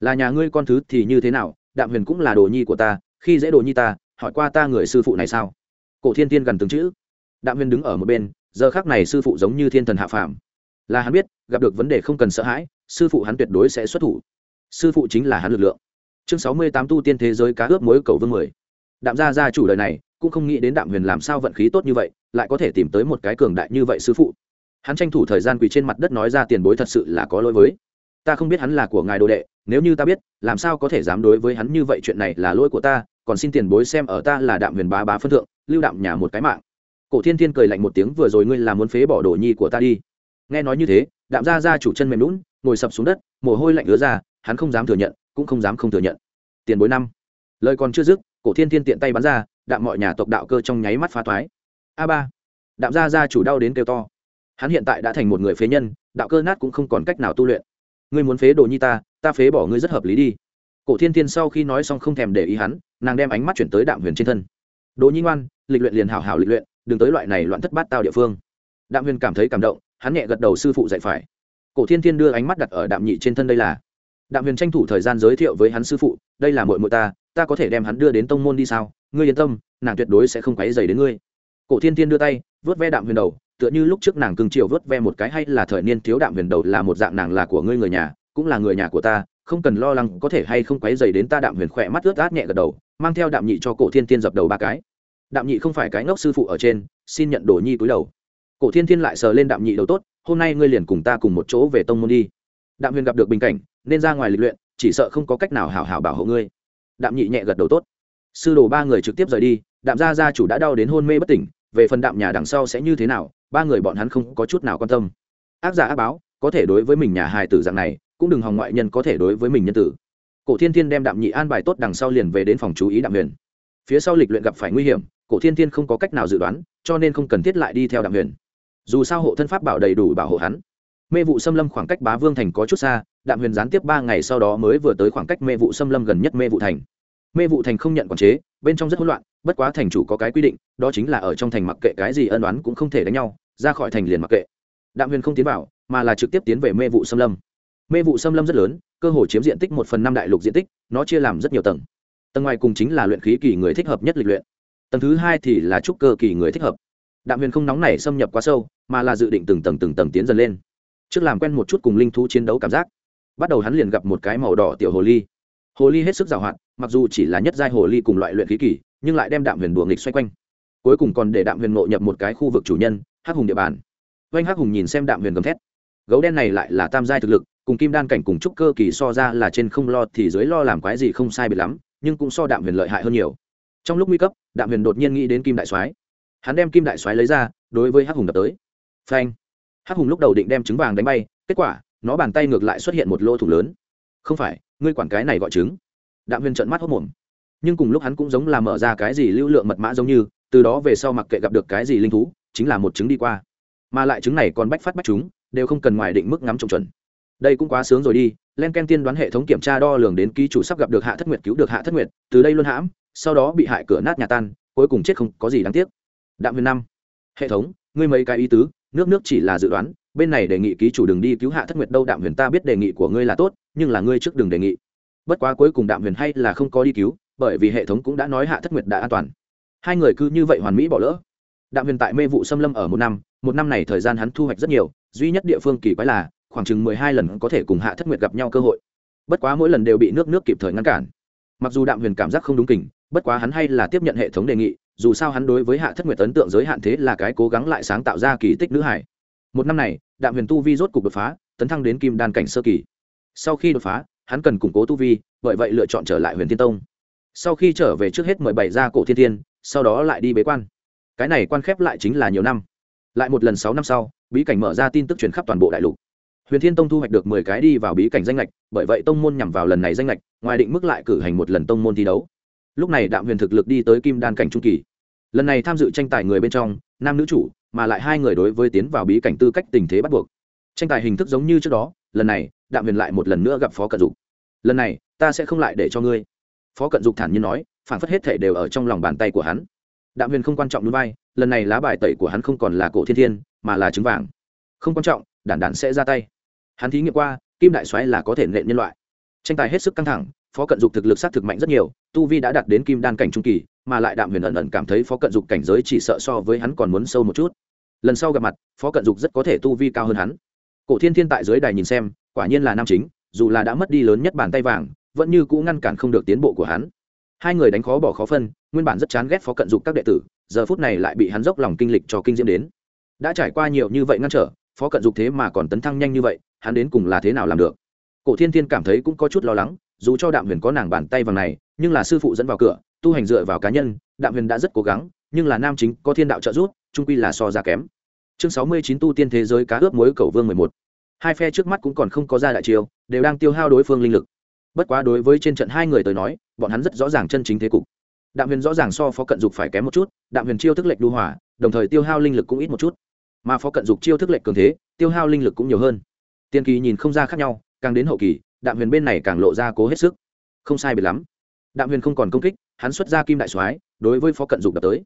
Là nhà ngươi con thứ thì như thế nào? Đạm huyền cũng là đồ nhi của ta, khi dễ đồ nhi ta, hỏi qua ta người sư phụ này sao? Cổ thiên tiên gần từng chữ đạm huyền đứng ở một bên, giờ khác này sư phụ giống như thiên thần hạ phàm. Là hắn biết, gặp được vấn đề không cần sợ hãi, sư phụ hắn tuyệt đối sẽ xuất thủ. Sư phụ chính là hắn lực lượng. Chương sáu mươi tám tu tiên thế giới cá ướp mối cầu vương mười. Đạm gia gia chủ đời này, cũng không nghĩ đến đạm huyền làm sao vận khí tốt như vậy, lại có thể tìm tới một cái cường đại như vậy sư phụ. Hắn tranh thủ thời gian quỳ trên mặt đất nói ra tiền bối thật sự là có lỗi với. Ta không biết hắn là của ngài đồ đệ, nếu như ta biết, làm sao có thể dám đối với hắn như vậy, chuyện này là lỗi của ta, còn xin tiền bối xem ở ta là đạm huyền bá bá phân thượng, lưu đạm nhà một cái mạng cổ thiên thiên cười lạnh một tiếng, vừa rồi ngươi là muốn phế bỏ đồ nhi của ta đi. Nghe nói như thế, đạm ra ra chủ chân mềm lún ngồi sập xuống đất, mồ hôi lạnh ứa ra, hắn không dám thừa nhận, cũng không dám không thừa nhận. Tiền bối năm. Lời còn chưa dứt, cổ thiên thiên tiện tay bắn ra, đạm mọi nhà tộc đạo cơ trong nháy mắt phá toái. A ba. Đạm ra ra chủ đau đến kêu to. Hắn hiện tại đã thành một người phế nhân, đạo cơ nát cũng không còn cách nào tu luyện. Ngươi muốn phế đồ nhi ta ta phế bỏ ngươi rất hợp lý đi. Cổ thiên thiên sau khi nói xong không thèm để ý hắn, nàng đem ánh mắt chuyển tới đạm huyền trên thân. Đồ nhi ngoan, lịch luyện liền hảo hảo lịch luyện đừng tới loại này loạn thất bát tao địa phương. Đạm huyền cảm thấy cảm động, hắn nhẹ gật đầu sư phụ dạy phải. Cổ thiên thiên đưa ánh mắt đặt ở đạm nhị trên thân đây là. Đạm huyền tranh thủ thời gian giới thiệu với hắn sư phụ, đây là mội mội ta ta có thể đem hắn đưa đến tông môn đi sao? Ngươi yên tâm, nàng tuyệt đối sẽ không quấy dày đến ngươi. Cổ thiên thiên đưa tay vớt ve đạm huyền đầu, tựa như lúc trước nàng cưng chiều vớt ve một cái hay là thời niên thiếu đạm huyền đầu là một dạng nàng là của ngươi người nhà, cũng là người nhà của ta, không cần lo lắng có thể hay không quấy dày đến ta đạm huyền khỏe mắt ướt át nhẹ gật đầu, mang theo đạm nhị cho cổ thiên thiên dập đầu ba cái đạm nhị không phải cái ngốc sư phụ ở trên, xin nhận đồ nhi túi đầu. Cổ thiên thiên lại sờ lên đạm nhị đầu tốt, hôm nay ngươi liền cùng ta cùng một chỗ về tông môn đi. Đạm huyền gặp được bình cảnh, nên ra ngoài lịch luyện, chỉ sợ không có cách nào hảo hảo bảo hộ ngươi. Đạm nhị nhẹ gật đầu tốt. Sư đồ ba người trực tiếp rời đi, đạm gia gia chủ đã đau đến hôn mê bất tỉnh, về phần đạm nhà đằng sau sẽ như thế nào, ba người bọn hắn không có chút nào quan tâm. Ác giả ác báo, có thể đối với mình nhà hài tử dạng này, cũng đừng hòng ngoại nhân có thể đối với mình nhân tử. Cổ thiên thiên đem đạm nhị an bài tốt đằng sau liền về đến phòng chú ý đạm huyền. Phía sau lịch luyện gặp phải nguy hiểm cổ thiên thiên không có cách nào dự đoán, cho nên không cần thiết lại đi theo đạm huyền. Dù sao hộ thân pháp bảo đầy đủ bảo hộ hắn. Mê vụ xâm lâm khoảng cách bá vương thành có chút xa đạm huyền gián tiếp ba ngày sau đó mới vừa tới khoảng cách mê vụ xâm lâm gần nhất mê vụ thành. Mê vụ thành không nhận quản chế, bên trong rất hỗn loạn, bất quá thành chủ có cái quy định, đó chính là ở trong thành mặc kệ cái gì ân oán cũng không thể đánh nhau, ra khỏi thành liền mặc kệ. Đạm huyền không tiến vào, mà là trực tiếp tiến về mê vụ xâm lâm. Mê vụ xâm lâm rất lớn, cơ hồ chiếm diện tích một phần năm đại lục diện tích, nó chia làm rất nhiều tầng. Tầng ngoài cùng chính là luyện khí kỳ người thích hợp nhất lịch luyện tầng thứ hai thì là trúc cơ kỳ người thích hợp. Đạm huyền không nóng này xâm nhập quá sâu, mà là dự định từng tầng từng tầng tiến dần lên. Trước làm quen một chút cùng linh thú chiến đấu cảm giác. Bắt đầu hắn liền gặp một cái màu đỏ tiểu hồ ly. Hồ ly hết sức giàu hạn mặc dù chỉ là nhất giai hồ ly cùng loại luyện khí kỳ, nhưng lại đem đạm huyền đùa nghịch xoay quanh. Cuối cùng còn để đạm huyền ngộ nhập một cái khu vực chủ nhân, hắc hùng địa bàn. Oanh hắc hùng nhìn xem đạm huyền gầm thét. Gấu đen này lại là tam giai thực lực, cùng kim đan cảnh cùng trúc cơ kỳ so ra là trên không lo thì dưới lo làm quái gì không sai biệt lắm, nhưng cũng so đạm huyền lợi hại hơn nhiều trong lúc nguy cấp, đạm huyền đột nhiên nghĩ đến kim đại soái. Hắn đem kim đại soái lấy ra, đối với hắc hùng đập tới. Phanh! Hắc hùng lúc đầu định đem trứng vàng đánh bay, kết quả, nó bàn tay ngược lại xuất hiện một lỗ thủ lớn. Không phải, ngươi quản cái này gọi trứng. Đạm huyền trợn mắt hốc mồm. Nhưng cùng lúc hắn cũng giống là mở ra cái gì lưu lượng mật mã giống như, từ đó về sau mặc kệ gặp được cái gì linh thú, chính là một trứng đi qua. Mà lại trứng này còn bách phát bách chúng, đều không cần ngoài định mức ngắm trồng chuẩn. Đây cũng quá sướng rồi đi, len ken tiên đoán hệ thống kiểm tra đo lường đến ký chủ sắp gặp được hạ thất nguyệt cứu được hạ thất nguyệt, từ đây luôn hãm sau đó bị hại cửa nát nhà tan, cuối cùng chết không có gì đáng tiếc. Đạm huyền năm hệ thống, ngươi mấy cái ý tứ, nước nước chỉ là dự đoán, bên này đề nghị ký chủ đừng đi cứu hạ thất nguyệt đâu, đạm huyền ta biết đề nghị của ngươi là tốt, nhưng là ngươi trước đừng đề nghị. Bất quá cuối cùng đạm huyền hay là không có đi cứu, bởi vì hệ thống cũng đã nói hạ thất nguyệt đã an toàn. Hai người cứ như vậy hoàn mỹ bỏ lỡ. Đạm huyền tại mê vụ xâm lâm ở một năm một năm này thời gian hắn thu hoạch rất nhiều, duy nhất địa phương kỳ quái là, khoảng chừng mười hai lần có thể cùng hạ thất nguyệt gặp nhau cơ hội. Bất quá mỗi lần đều bị nước nước kịp thời ngăn cản. Mặc dù đạm huyền cảm giác không đúng kình bất quá hắn hay là tiếp nhận hệ thống đề nghị, dù sao hắn đối với hạ thất nguyệt ấn tượng giới hạn thế là cái cố gắng lại sáng tạo ra kỳ tích nữ hải. Một năm này, đạm huyền tu vi rốt cục đột phá, tấn thăng đến kim đan cảnh sơ kỳ. Sau khi đột phá, hắn cần củng cố tu vi, bởi vậy lựa chọn trở lại huyền thiên tông. Sau khi trở về trước hết mời bảy ra cổ thiên thiên sau đó lại đi bế quan. Cái này quan khép lại chính là nhiều năm. Lại một lần sáu năm sau, bí cảnh mở ra tin tức truyền khắp toàn bộ đại lục. Huyền thiên tông thu hoạch được mười cái đi vào bí cảnh danh lệch bởi vậy tông môn nhằm vào lần này danh lệch ngoài định mức lại cử hành một lần tông môn thi đấu lúc này đạm huyền thực lực đi tới kim đan cảnh trung kỳ. Lần này tham dự tranh tài người bên trong, nam nữ chủ, mà lại hai người đối với tiến vào bí cảnh tư cách tình thế bắt buộc. Tranh tài hình thức giống như trước đó, lần này, đạm huyền lại một lần nữa gặp phó cận dục. Lần này, ta sẽ không lại để cho ngươi. Phó cận dục thản nhiên nói, phản phất hết thể đều ở trong lòng bàn tay của hắn. Đạm huyền không quan trọng núi bay, lần này lá bài tẩy của hắn không còn là cổ thiên thiên, mà là trứng vàng. Không quan trọng, đản đản sẽ ra tay. Hắn thí nghiệm qua, kim đại xoáy là có thể nện nhân loại. Tranh tài hết sức căng thẳng phó cận dục thực lực sát thực mạnh rất nhiều, tu vi đã đạt đến kim đan cảnh trung kỳ, mà lại đạm huyền ẩn ẩn cảm thấy phó cận dục cảnh giới chỉ sợ so với hắn còn muốn sâu một chút. Lần sau gặp mặt, phó cận dục rất có thể tu vi cao hơn hắn. Cổ thiên thiên tại dưới đài nhìn xem, quả nhiên là nam chính, dù là đã mất đi lớn nhất bàn tay vàng, vẫn như cũ ngăn cản không được tiến bộ của hắn. Hai người đánh khó bỏ khó phân, nguyên bản rất chán ghét phó cận dục các đệ tử, giờ phút này lại bị hắn dốc lòng kinh lịch cho kinh diễm đến. Đã trải qua nhiều như vậy ngăn trở, phó cận dục thế mà còn tấn thăng nhanh như vậy, hắn đến cùng là thế nào làm được? Cổ thiên thiên cảm thấy cũng có chút lo lắng dù cho đạm huyền có nàng bàn tay vàng này, nhưng là sư phụ dẫn vào cửa, tu hành dựa vào cá nhân, đạm huyền đã rất cố gắng, nhưng là nam chính có thiên đạo trợ giúp, trung quy là so ra kém. Chương sáu mươi chín tu tiên thế giới cá ướp muối cầu vương mười một. Hai phe trước mắt cũng còn không có ra đại chiều đều đang tiêu hao đối phương linh lực. Bất quá đối với trên trận hai người tới nói, bọn hắn rất rõ ràng chân chính thế cục. Đạm huyền rõ ràng so phó cận dục phải kém một chút, đạm huyền chiêu thức lệch đu hỏa đồng thời tiêu hao linh lực cũng ít một chút. Mà phó cận dục chiêu thức lệch cường thế, tiêu hao linh lực cũng nhiều hơn. Tiên kỳ nhìn không ra khác nhau, càng đến hậu kỳ đạm huyền bên này càng lộ ra cố hết sức. Không sai biệt lắm. Đạm huyền không còn công kích, hắn xuất ra kim đại soái, đối với phó cận dục đập tới.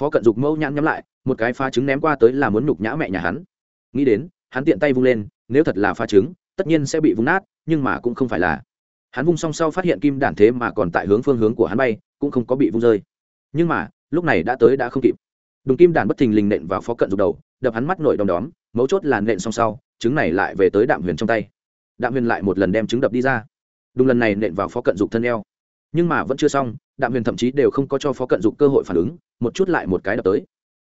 Phó cận dục mâu nhãn nhắm lại, một cái phá trứng ném qua tới là muốn nhục nhã mẹ nhà hắn. Nghĩ đến, hắn tiện tay vung lên, nếu thật là phá trứng, tất nhiên sẽ bị vung nát, nhưng mà cũng không phải là. Hắn vung song sau phát hiện kim đản thế mà còn tại hướng phương hướng của hắn bay, cũng không có bị vung rơi. Nhưng mà, lúc này đã tới đã không kịp. Đùng kim đản bất thình lình nện vào phó cận dục đầu, đập hắn mắt nổi đom đóm, mấu chốt là nện song sau, trứng này lại về tới đạm huyền trong tay đạm huyền lại một lần đem trứng đập đi ra. Đúng lần này nện vào phó cận dục thân eo. Nhưng mà vẫn chưa xong, đạm huyền thậm chí đều không có cho phó cận dục cơ hội phản ứng, một chút lại một cái đập tới.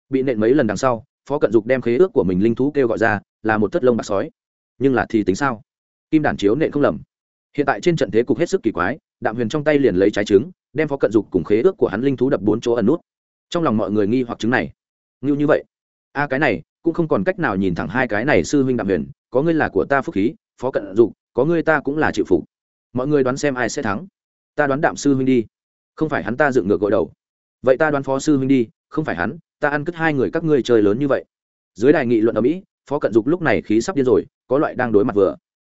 Bị nện mấy lần đằng sau, phó cận dục đem khế ước của mình linh thú kêu gọi ra, là một thất lông bạc sói. Nhưng là thì tính sao? Kim đản chiếu nện không lầm. Hiện tại trên trận thế cục hết sức kỳ quái, đạm huyền trong tay liền lấy trái trứng, đem phó cận dục cùng khế ước của hắn linh thú đập bốn chỗ ẩn nút. Trong lòng mọi người nghi hoặc trứng này. Ngưu như vậy. A cái này, cũng không còn cách nào nhìn thẳng hai cái này sư huynh đạm huyền, có ngươi là của ta phúc khí phó cận dục, có ngươi ta cũng là chịu phục. Mọi người đoán xem ai sẽ thắng. Ta đoán đạm sư huynh đi. Không phải hắn ta dựng ngược gội đầu. Vậy ta đoán phó sư huynh đi, không phải hắn, ta ăn cất hai người các ngươi chơi lớn như vậy. Dưới đài nghị luận ở mỹ, phó cận dục lúc này khí sắp điên rồi, có loại đang đối mặt vừa.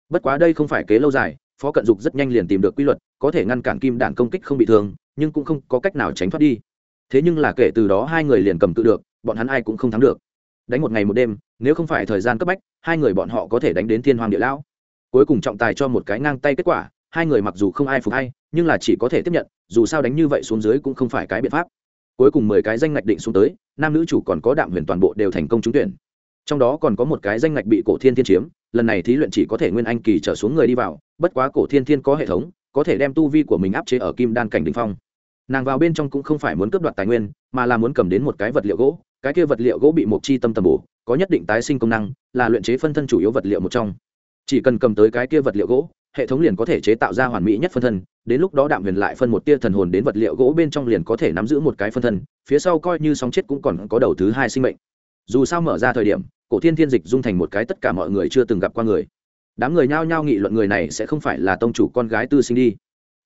Bất quá đây không phải kế lâu dài, phó cận dục rất nhanh liền tìm được quy luật, có thể ngăn cản kim đản công kích không bị thương, nhưng cũng không có cách nào tránh thoát đi. Thế nhưng là kể từ đó hai người liền cầm tự được, bọn hắn ai cũng không thắng được. Đánh một ngày một đêm, nếu không phải thời gian cấp bách, hai người bọn họ có thể đánh đến thiên hoàng địa lão cuối cùng trọng tài cho một cái ngang tay kết quả, hai người mặc dù không ai phục hay, nhưng là chỉ có thể tiếp nhận, dù sao đánh như vậy xuống dưới cũng không phải cái biện pháp. Cuối cùng mười cái danh ngạch định xuống tới, nam nữ chủ còn có đạm huyền toàn bộ đều thành công trúng tuyển. Trong đó còn có một cái danh ngạch bị cổ thiên thiên chiếm, lần này thí luyện chỉ có thể nguyên anh kỳ trở xuống người đi vào, bất quá cổ thiên thiên có hệ thống, có thể đem tu vi của mình áp chế ở kim đan cảnh đình phong. Nàng vào bên trong cũng không phải muốn cướp đoạt tài nguyên, mà là muốn cầm đến một cái vật liệu gỗ, cái kia vật liệu gỗ bị một chi tâm tầm bổ, có nhất định tái sinh công năng, là luyện chế phân thân chủ yếu vật liệu một trong chỉ cần cầm tới cái kia vật liệu gỗ, hệ thống liền có thể chế tạo ra hoàn mỹ nhất phân thân, đến lúc đó đạm huyền lại phân một tia thần hồn đến vật liệu gỗ bên trong liền có thể nắm giữ một cái phân thân, phía sau coi như sóng chết cũng còn có đầu thứ hai sinh mệnh. Dù sao mở ra thời điểm, cổ thiên thiên dịch dung thành một cái tất cả mọi người chưa từng gặp qua người. Đám người nhao nhao nghị luận người này sẽ không phải là tông chủ con gái tư sinh đi.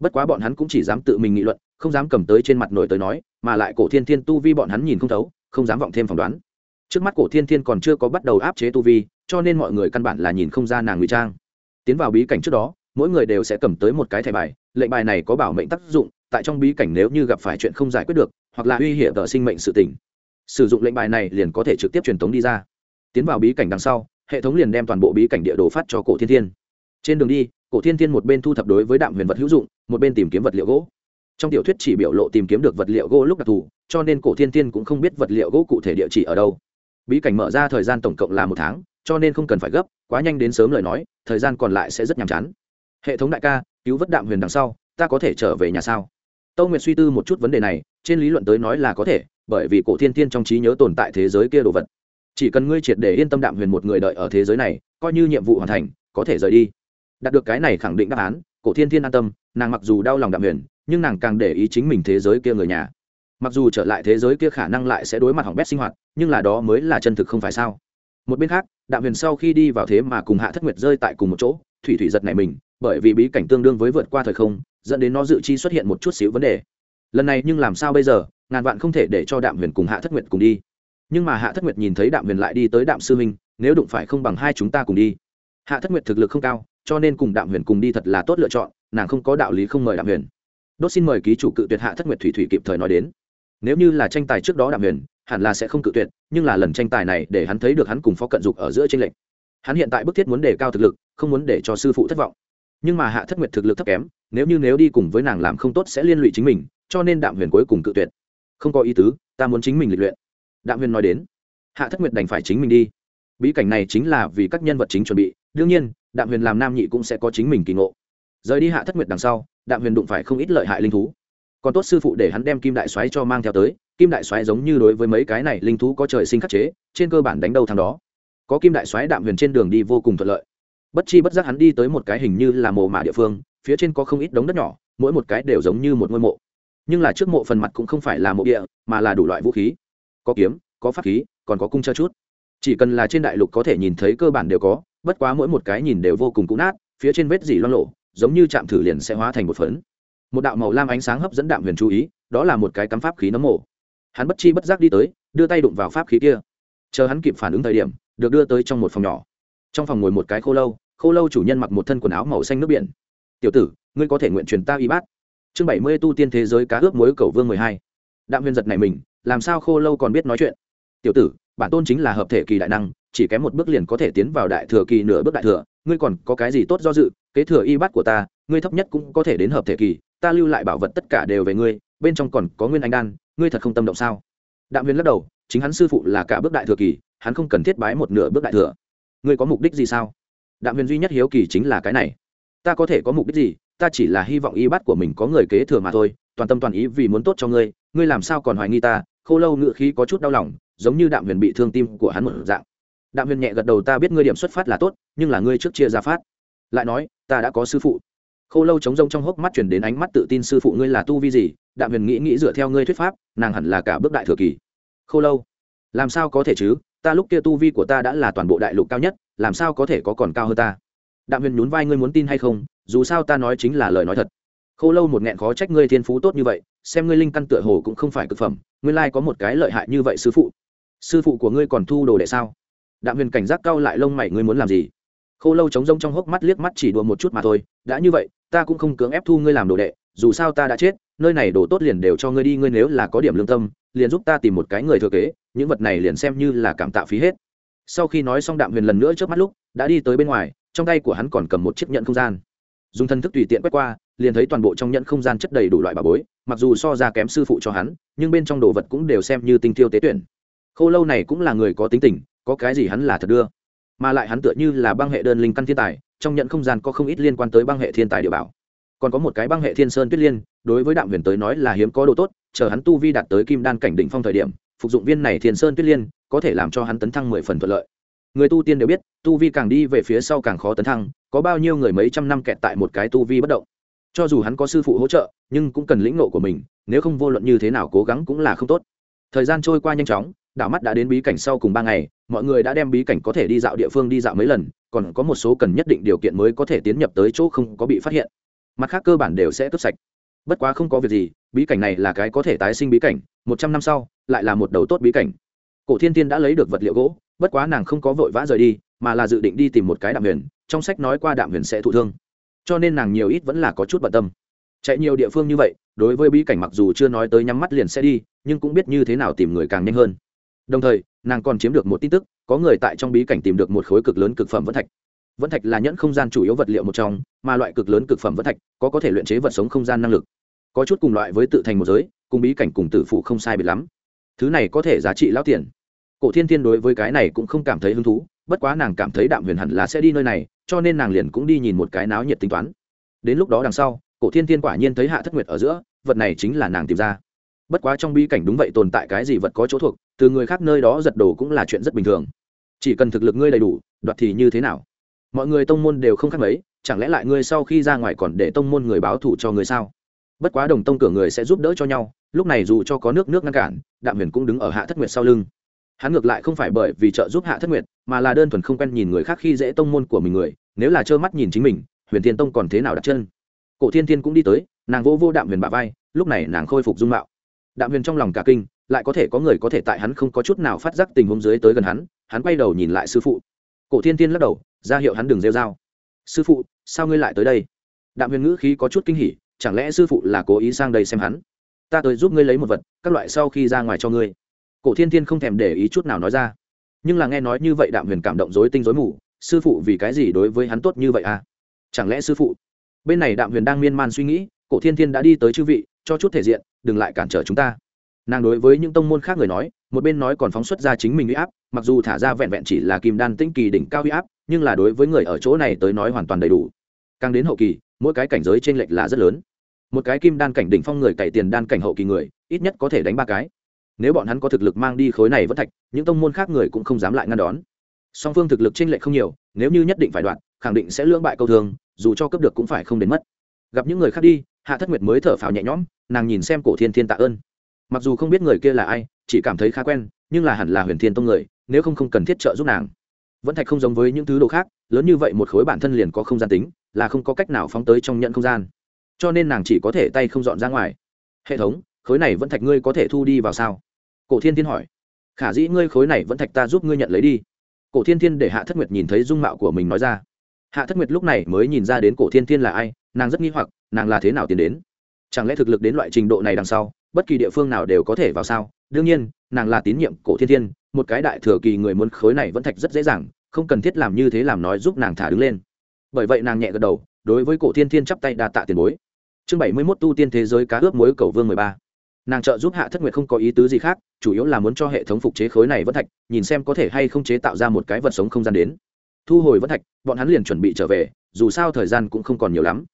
Bất quá bọn hắn cũng chỉ dám tự mình nghị luận, không dám cầm tới trên mặt nổi tới nói, mà lại cổ thiên thiên tu vi bọn hắn nhìn không thấu, không dám vọng thêm phỏng đoán. Trước mắt cổ thiên thiên còn chưa có bắt đầu áp chế tu vi cho nên mọi người căn bản là nhìn không ra nàng ngụy trang. Tiến vào bí cảnh trước đó, mỗi người đều sẽ cầm tới một cái thẻ bài, lệnh bài này có bảo mệnh tác dụng, tại trong bí cảnh nếu như gặp phải chuyện không giải quyết được, hoặc là uy hiểm tờ sinh mệnh sự tỉnh sử dụng lệnh bài này liền có thể trực tiếp truyền tống đi ra. Tiến vào bí cảnh đằng sau, hệ thống liền đem toàn bộ bí cảnh địa đồ phát cho cổ thiên thiên. Trên đường đi, cổ thiên thiên một bên thu thập đối với đạm huyền vật hữu dụng, một bên tìm kiếm vật liệu gỗ. Trong tiểu thuyết chỉ biểu lộ tìm kiếm được vật liệu gỗ lúc đặc thù, cho nên cổ thiên thiên cũng không biết vật liệu gỗ cụ thể địa chỉ ở đâu bí cảnh mở ra thời gian tổng cộng là một tháng, cho nên không cần phải gấp, quá nhanh đến sớm lời nói, thời gian còn lại sẽ rất nhàm chán. Hệ thống đại ca, cứu vớt đạm huyền đằng sau, ta có thể trở về nhà sao? Tâu nguyệt suy tư một chút vấn đề này, trên lý luận tới nói là có thể, bởi vì cổ thiên thiên trong trí nhớ tồn tại thế giới kia đồ vật. Chỉ cần ngươi triệt để yên tâm đạm huyền một người đợi ở thế giới này, coi như nhiệm vụ hoàn thành, có thể rời đi. Đạt được cái này khẳng định đáp án, cổ thiên thiên an tâm, nàng mặc dù đau lòng đạm huyền, nhưng nàng càng để ý chính mình thế giới kia người nhà mặc dù trở lại thế giới kia khả năng lại sẽ đối mặt hỏng bét sinh hoạt, nhưng là đó mới là chân thực không phải sao? Một bên khác, đạm huyền sau khi đi vào thế mà cùng hạ thất nguyệt rơi tại cùng một chỗ, thủy thủy giật này mình, bởi vì bí cảnh tương đương với vượt qua thời không, dẫn đến nó dự chi xuất hiện một chút xíu vấn đề. Lần này nhưng làm sao bây giờ? Ngàn vạn không thể để cho đạm huyền cùng hạ thất nguyệt cùng đi. Nhưng mà hạ thất nguyệt nhìn thấy đạm huyền lại đi tới đạm sư huynh nếu đụng phải không bằng hai chúng ta cùng đi. Hạ thất nguyệt thực lực không cao, cho nên cùng đạm huyền cùng đi thật là tốt lựa chọn, nàng không có đạo lý không mời đạm huyền. Đốt xin mời ký chủ cự tuyệt hạ thất nguyệt thủy thủy kịp thời nói đến nếu như là tranh tài trước đó đạm huyền, hẳn là sẽ không cự tuyệt, nhưng là lần tranh tài này để hắn thấy được hắn cùng phó cận dục ở giữa tranh lệch. Hắn hiện tại bức thiết muốn đề cao thực lực, không muốn để cho sư phụ thất vọng. Nhưng mà hạ thất nguyệt thực lực thấp kém, nếu như nếu đi cùng với nàng làm không tốt sẽ liên lụy chính mình, cho nên đạm huyền cuối cùng cự tuyệt. Không có ý tứ, ta muốn chính mình lịch luyện. Đạm huyền nói đến, hạ thất nguyệt đành phải chính mình đi. Bí cảnh này chính là vì các nhân vật chính chuẩn bị, đương nhiên, đạm huyền làm nam nhị cũng sẽ có chính mình kỳ ngộ. Rời đi hạ thất nguyệt đằng sau, đạm huyền đụng phải không ít lợi hại linh thú còn tốt sư phụ để hắn đem kim đại xoáy cho mang theo tới, kim đại xoáy giống như đối với mấy cái này linh thú có trời sinh khắc chế, trên cơ bản đánh đầu thằng đó. Có kim đại xoáy đạm huyền trên đường đi vô cùng thuận lợi. Bất chi bất giác hắn đi tới một cái hình như là mồ mả địa phương, phía trên có không ít đống đất nhỏ, mỗi một cái đều giống như một ngôi mộ. Nhưng là trước mộ phần mặt cũng không phải là mộ địa, mà là đủ loại vũ khí. Có kiếm, có pháp khí, còn có cung cho chút. Chỉ cần là trên đại lục có thể nhìn thấy cơ bản đều có, bất quá mỗi một cái nhìn đều vô cùng cũ nát, phía trên vết dỉ loang lộ giống như chạm thử liền sẽ hóa thành một phấn một đạo màu lam ánh sáng hấp dẫn đạm huyền chú ý, đó là một cái cắm pháp khí nấm mộ. Hắn bất chi bất giác đi tới, đưa tay đụng vào pháp khí kia. Chờ hắn kịp phản ứng thời điểm, được đưa tới trong một phòng nhỏ. Trong phòng ngồi một cái khô lâu khô lâu chủ nhân mặc một thân quần áo màu xanh nước biển. Tiểu tử, ngươi có thể nguyện truyền ta y bát. Chương bảy mươi tu tiên thế giới cá ướp muối cầu vương mười hai. Đạm huyền giật này mình, làm sao khô lâu còn biết nói chuyện? Tiểu tử, bản tôn chính là hợp thể kỳ đại năng, chỉ kém một bước liền có thể tiến vào đại thừa kỳ nửa bước đại thừa, ngươi còn có cái gì tốt do dự, kế thừa y bát của ta, ngươi thấp nhất cũng có thể đến hợp thể kỳ ta lưu lại bảo vật tất cả đều về ngươi, bên trong còn có nguyên anh đan, ngươi thật không tâm động sao? Đạm huyền lắc đầu, chính hắn sư phụ là cả bước đại thừa kỳ, hắn không cần thiết bái một nửa bước đại thừa. Ngươi có mục đích gì sao? Đạm huyền duy nhất hiếu kỳ chính là cái này. Ta có thể có mục đích gì? Ta chỉ là hy vọng y bát của mình có người kế thừa mà thôi, toàn tâm toàn ý vì muốn tốt cho ngươi ngươi làm sao còn hoài nghi ta? Khô lâu ngựa khí có chút đau lòng, giống như đạm huyền bị thương tim của hắn một dạng. Đạm huyền nhẹ gật đầu, ta biết ngươi điểm xuất phát là tốt, nhưng là ngươi trước chia ra phát. Lại nói, ta đã có sư phụ khô lâu chống rông trong hốc mắt chuyển đến ánh mắt tự tin, sư phụ ngươi là tu vi gì? Đạm huyền nghĩ nghĩ dựa theo ngươi thuyết pháp, nàng hẳn là cả bước đại thừa kỳ. Khô lâu, làm sao có thể chứ? Ta lúc kia tu vi của ta đã là toàn bộ đại lục cao nhất, làm sao có thể có còn cao hơn ta? Đạm huyền nhún vai, ngươi muốn tin hay không? Dù sao ta nói chính là lời nói thật. Khô lâu một nghẹn khó trách ngươi thiên phú tốt như vậy, xem ngươi linh căn tựa hồ cũng không phải cực phẩm, ngươi lai có một cái lợi hại như vậy sư phụ. Sư phụ của ngươi còn thu đồ đệ sao? Đạm huyền cảnh giác cao lại lông mày, ngươi muốn làm gì? Khô lâu trống rông trong hốc mắt liếc mắt chỉ đùa một chút mà thôi, đã như vậy, ta cũng không cưỡng ép thu ngươi làm đồ đệ, dù sao ta đã chết, nơi này đồ tốt liền đều cho ngươi đi, ngươi nếu là có điểm lương tâm, liền giúp ta tìm một cái người thừa kế, những vật này liền xem như là cảm tạ phí hết. Sau khi nói xong đạm huyền lần nữa trước mắt lúc, đã đi tới bên ngoài, trong tay của hắn còn cầm một chiếc nhận không gian. Dùng thân thức tùy tiện quét qua, liền thấy toàn bộ trong nhận không gian chất đầy đủ loại bà bối, mặc dù so ra kém sư phụ cho hắn, nhưng bên trong đồ vật cũng đều xem như tinh thiêu tế tuyển. Khô lâu này cũng là người có tính tình, có cái gì hắn là thật đưa mà lại hắn tựa như là băng hệ đơn linh căn thiên tài, trong nhận không gian có không ít liên quan tới băng hệ thiên tài địa bảo. Còn có một cái băng hệ thiên sơn tuyết liên, đối với đạm huyền tới nói là hiếm có đồ tốt, chờ hắn tu vi đạt tới kim đan cảnh đỉnh phong thời điểm, phục dụng viên này thiên sơn tuyết liên, có thể làm cho hắn tấn thăng mười phần thuận lợi. Người tu tiên đều biết, tu vi càng đi về phía sau càng khó tấn thăng, có bao nhiêu người mấy trăm năm kẹt tại một cái tu vi bất động. Cho dù hắn có sư phụ hỗ trợ, nhưng cũng cần lĩnh nộ của mình, nếu không vô luận như thế nào cố gắng cũng là không tốt. Thời gian trôi qua nhanh chóng đảo mắt đã đến bí cảnh sau cùng ba ngày, mọi người đã đem bí cảnh có thể đi dạo địa phương đi dạo mấy lần, còn có một số cần nhất định điều kiện mới có thể tiến nhập tới chỗ không có bị phát hiện. Mặt khác cơ bản đều sẽ cướp sạch. Bất quá không có việc gì, bí cảnh này là cái có thể tái sinh bí cảnh, một trăm năm sau, lại là một đầu tốt bí cảnh. Cổ thiên tiên đã lấy được vật liệu gỗ, bất quá nàng không có vội vã rời đi, mà là dự định đi tìm một cái đạm huyền, trong sách nói qua đạm huyền sẽ thụ thương. Cho nên nàng nhiều ít vẫn là có chút bận tâm. Chạy nhiều địa phương như vậy, đối với bí cảnh mặc dù chưa nói tới nhắm mắt liền sẽ đi, nhưng cũng biết như thế nào tìm người càng nhanh hơn đồng thời, nàng còn chiếm được một tin tức, có người tại trong bí cảnh tìm được một khối cực lớn cực phẩm vẫn thạch. Vẫn thạch là nhẫn không gian chủ yếu vật liệu một trong, mà loại cực lớn cực phẩm vẫn thạch có có thể luyện chế vật sống không gian năng lực. Có chút cùng loại với tự thành một giới, cùng bí cảnh cùng tử phụ không sai biệt lắm. Thứ này có thể giá trị lão tiền. Cổ thiên thiên đối với cái này cũng không cảm thấy hứng thú, bất quá nàng cảm thấy đạm huyền hẳn là sẽ đi nơi này, cho nên nàng liền cũng đi nhìn một cái náo nhiệt tính toán. Đến lúc đó đằng sau, cổ thiên thiên quả nhiên thấy hạ thất nguyệt ở giữa, vật này chính là nàng tìm ra bất quá trong bi cảnh đúng vậy tồn tại cái gì vật có chỗ thuộc, từ người khác nơi đó giật đồ cũng là chuyện rất bình thường. Chỉ cần thực lực ngươi đầy đủ, đoạt thì như thế nào? Mọi người tông môn đều không khác mấy, chẳng lẽ lại ngươi sau khi ra ngoài còn để tông môn người báo thù cho ngươi sao? Bất quá đồng tông cửa người sẽ giúp đỡ cho nhau, lúc này dù cho có nước nước ngăn cản, đạm huyền cũng đứng ở hạ thất nguyệt sau lưng. Hắn ngược lại không phải bởi vì trợ giúp hạ thất nguyệt, mà là đơn thuần không quen nhìn người khác khi dễ tông môn của mình người, nếu là trơ mắt nhìn chính mình, huyền thiên tông còn thế nào đặt chân? Cổ thiên thiên cũng đi tới, nàng vô vô đạm huyền bạ vai, lúc này nàng khôi phục dung mạo đạm huyền trong lòng cả kinh, lại có thể có người có thể tại hắn không có chút nào phát giác tình huống dưới tới gần hắn hắn quay đầu nhìn lại sư phụ. Cổ thiên thiên lắc đầu, ra hiệu hắn đừng rêu dao sư phụ, sao ngươi lại tới đây? Đạm huyền ngữ khí có chút kinh hỉ, chẳng lẽ sư phụ là cố ý sang đây xem hắn? Ta tới giúp ngươi lấy một vật, các loại sau khi ra ngoài cho ngươi. Cổ thiên thiên không thèm để ý chút nào nói ra. Nhưng là nghe nói như vậy đạm huyền cảm động dối tinh dối mù, sư phụ, vì cái gì đối với hắn tốt như vậy à? Chẳng lẽ sư phụ? Bên này đạm huyền đang miên man suy nghĩ, cổ thiên thiên đã đi tới chư vị, cho chút thể diện đừng lại cản trở chúng ta. Nàng đối với những tông môn khác người nói, một bên nói còn phóng xuất ra chính mình huy áp, mặc dù thả ra vẹn vẹn chỉ là kim đan tĩnh kỳ đỉnh cao huy áp, nhưng là đối với người ở chỗ này tới nói hoàn toàn đầy đủ. Càng đến hậu kỳ, mỗi cái cảnh giới t r ê n lệch là rất lớn. Một cái kim đan cảnh đỉnh phong người cày tiền đan cảnh hậu kỳ người, ít nhất có thể đánh ba cái. Nếu bọn hắn có thực lực mang đi khối này vẫn thạch, những tông môn khác người cũng không dám lại ngăn đón. Song phương thực lực t r ê n lệch không nhiều, nếu như nhất định phải đoạn, khẳng định sẽ lưỡng bại câu thường dù cho cấp được cũng phải không đến mất. Gặp những người khác đi, hạ thất nguyệt mới thở phào nhẹ nhõm nàng nhìn xem cổ thiên thiên tạ ơn. Mặc dù không biết người kia là ai, chỉ cảm thấy khá quen, nhưng là hẳn là huyền thiên tông người, nếu không không cần thiết trợ giúp nàng. Vẫn thạch không giống với những thứ đồ khác, lớn như vậy một khối bản thân liền có không gian tính, là không có cách nào phóng tới trong nhận không gian. Cho nên nàng chỉ có thể tay không dọn ra ngoài. Hệ thống, khối này vẫn thạch ngươi có thể thu đi vào sao? Cổ thiên thiên hỏi. Khả dĩ ngươi khối này vẫn thạch ta giúp ngươi nhận lấy đi. Cổ thiên thiên để hạ thất nguyệt nhìn thấy dung mạo của mình nói ra. Hạ thất nguyệt lúc này mới nhìn ra đến cổ thiên thiên là ai, nàng rất nghi hoặc, nàng là thế nào tiến đến? Chẳng lẽ thực lực đến loại trình độ này đằng sau, bất kỳ địa phương nào đều có thể vào sao? Đương nhiên, nàng là tín nhiệm cổ thiên thiên, một cái đại thừa kỳ người muốn khối này vẫn thạch rất dễ dàng, không cần thiết làm như thế làm nói giúp nàng thả đứng lên. Bởi vậy nàng nhẹ gật đầu, đối với cổ thiên thiên chắp tay đa tạ tiền bối. Chương bảy mươi mốt tu tiên thế giới cá ướp mối cầu vương mười ba. Nàng trợ giúp hạ thất nguyệt không có ý tứ gì khác, chủ yếu là muốn cho hệ thống phục chế khối này vẫn thạch, nhìn xem có thể hay không chế tạo ra một cái vật sống không gian đến. Thu hồi vẫn thạch, bọn hắn liền chuẩn bị trở về, dù sao thời gian cũng không còn nhiều lắm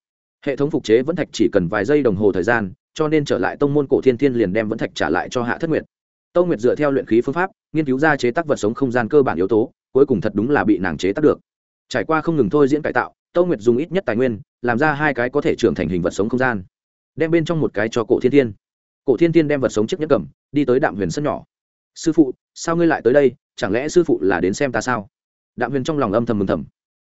hệ thống phục chế vẫn thạch chỉ cần vài giây đồng hồ thời gian, cho nên trở lại tông môn cổ thiên thiên liền đem vẫn thạch trả lại cho hạ thất nguyệt. Tông nguyệt dựa theo luyện khí phương pháp, nghiên cứu ra chế tác vật sống không gian cơ bản yếu tố, cuối cùng thật đúng là bị nàng chế tác được. Trải qua không ngừng thôi diễn cải tạo, tông nguyệt dùng ít nhất tài nguyên, làm ra hai cái có thể trưởng thành hình vật sống không gian. Đem bên trong một cái cho cổ thiên thiên. Cổ thiên thiên đem vật sống chiếc nhất cầm, đi tới đạm huyền sân nhỏ. Sư phụ, sao ngươi lại tới đây? Chẳng lẽ sư phụ là đến xem ta sao? Đạm huyền trong lòng âm thầm mừng thầm.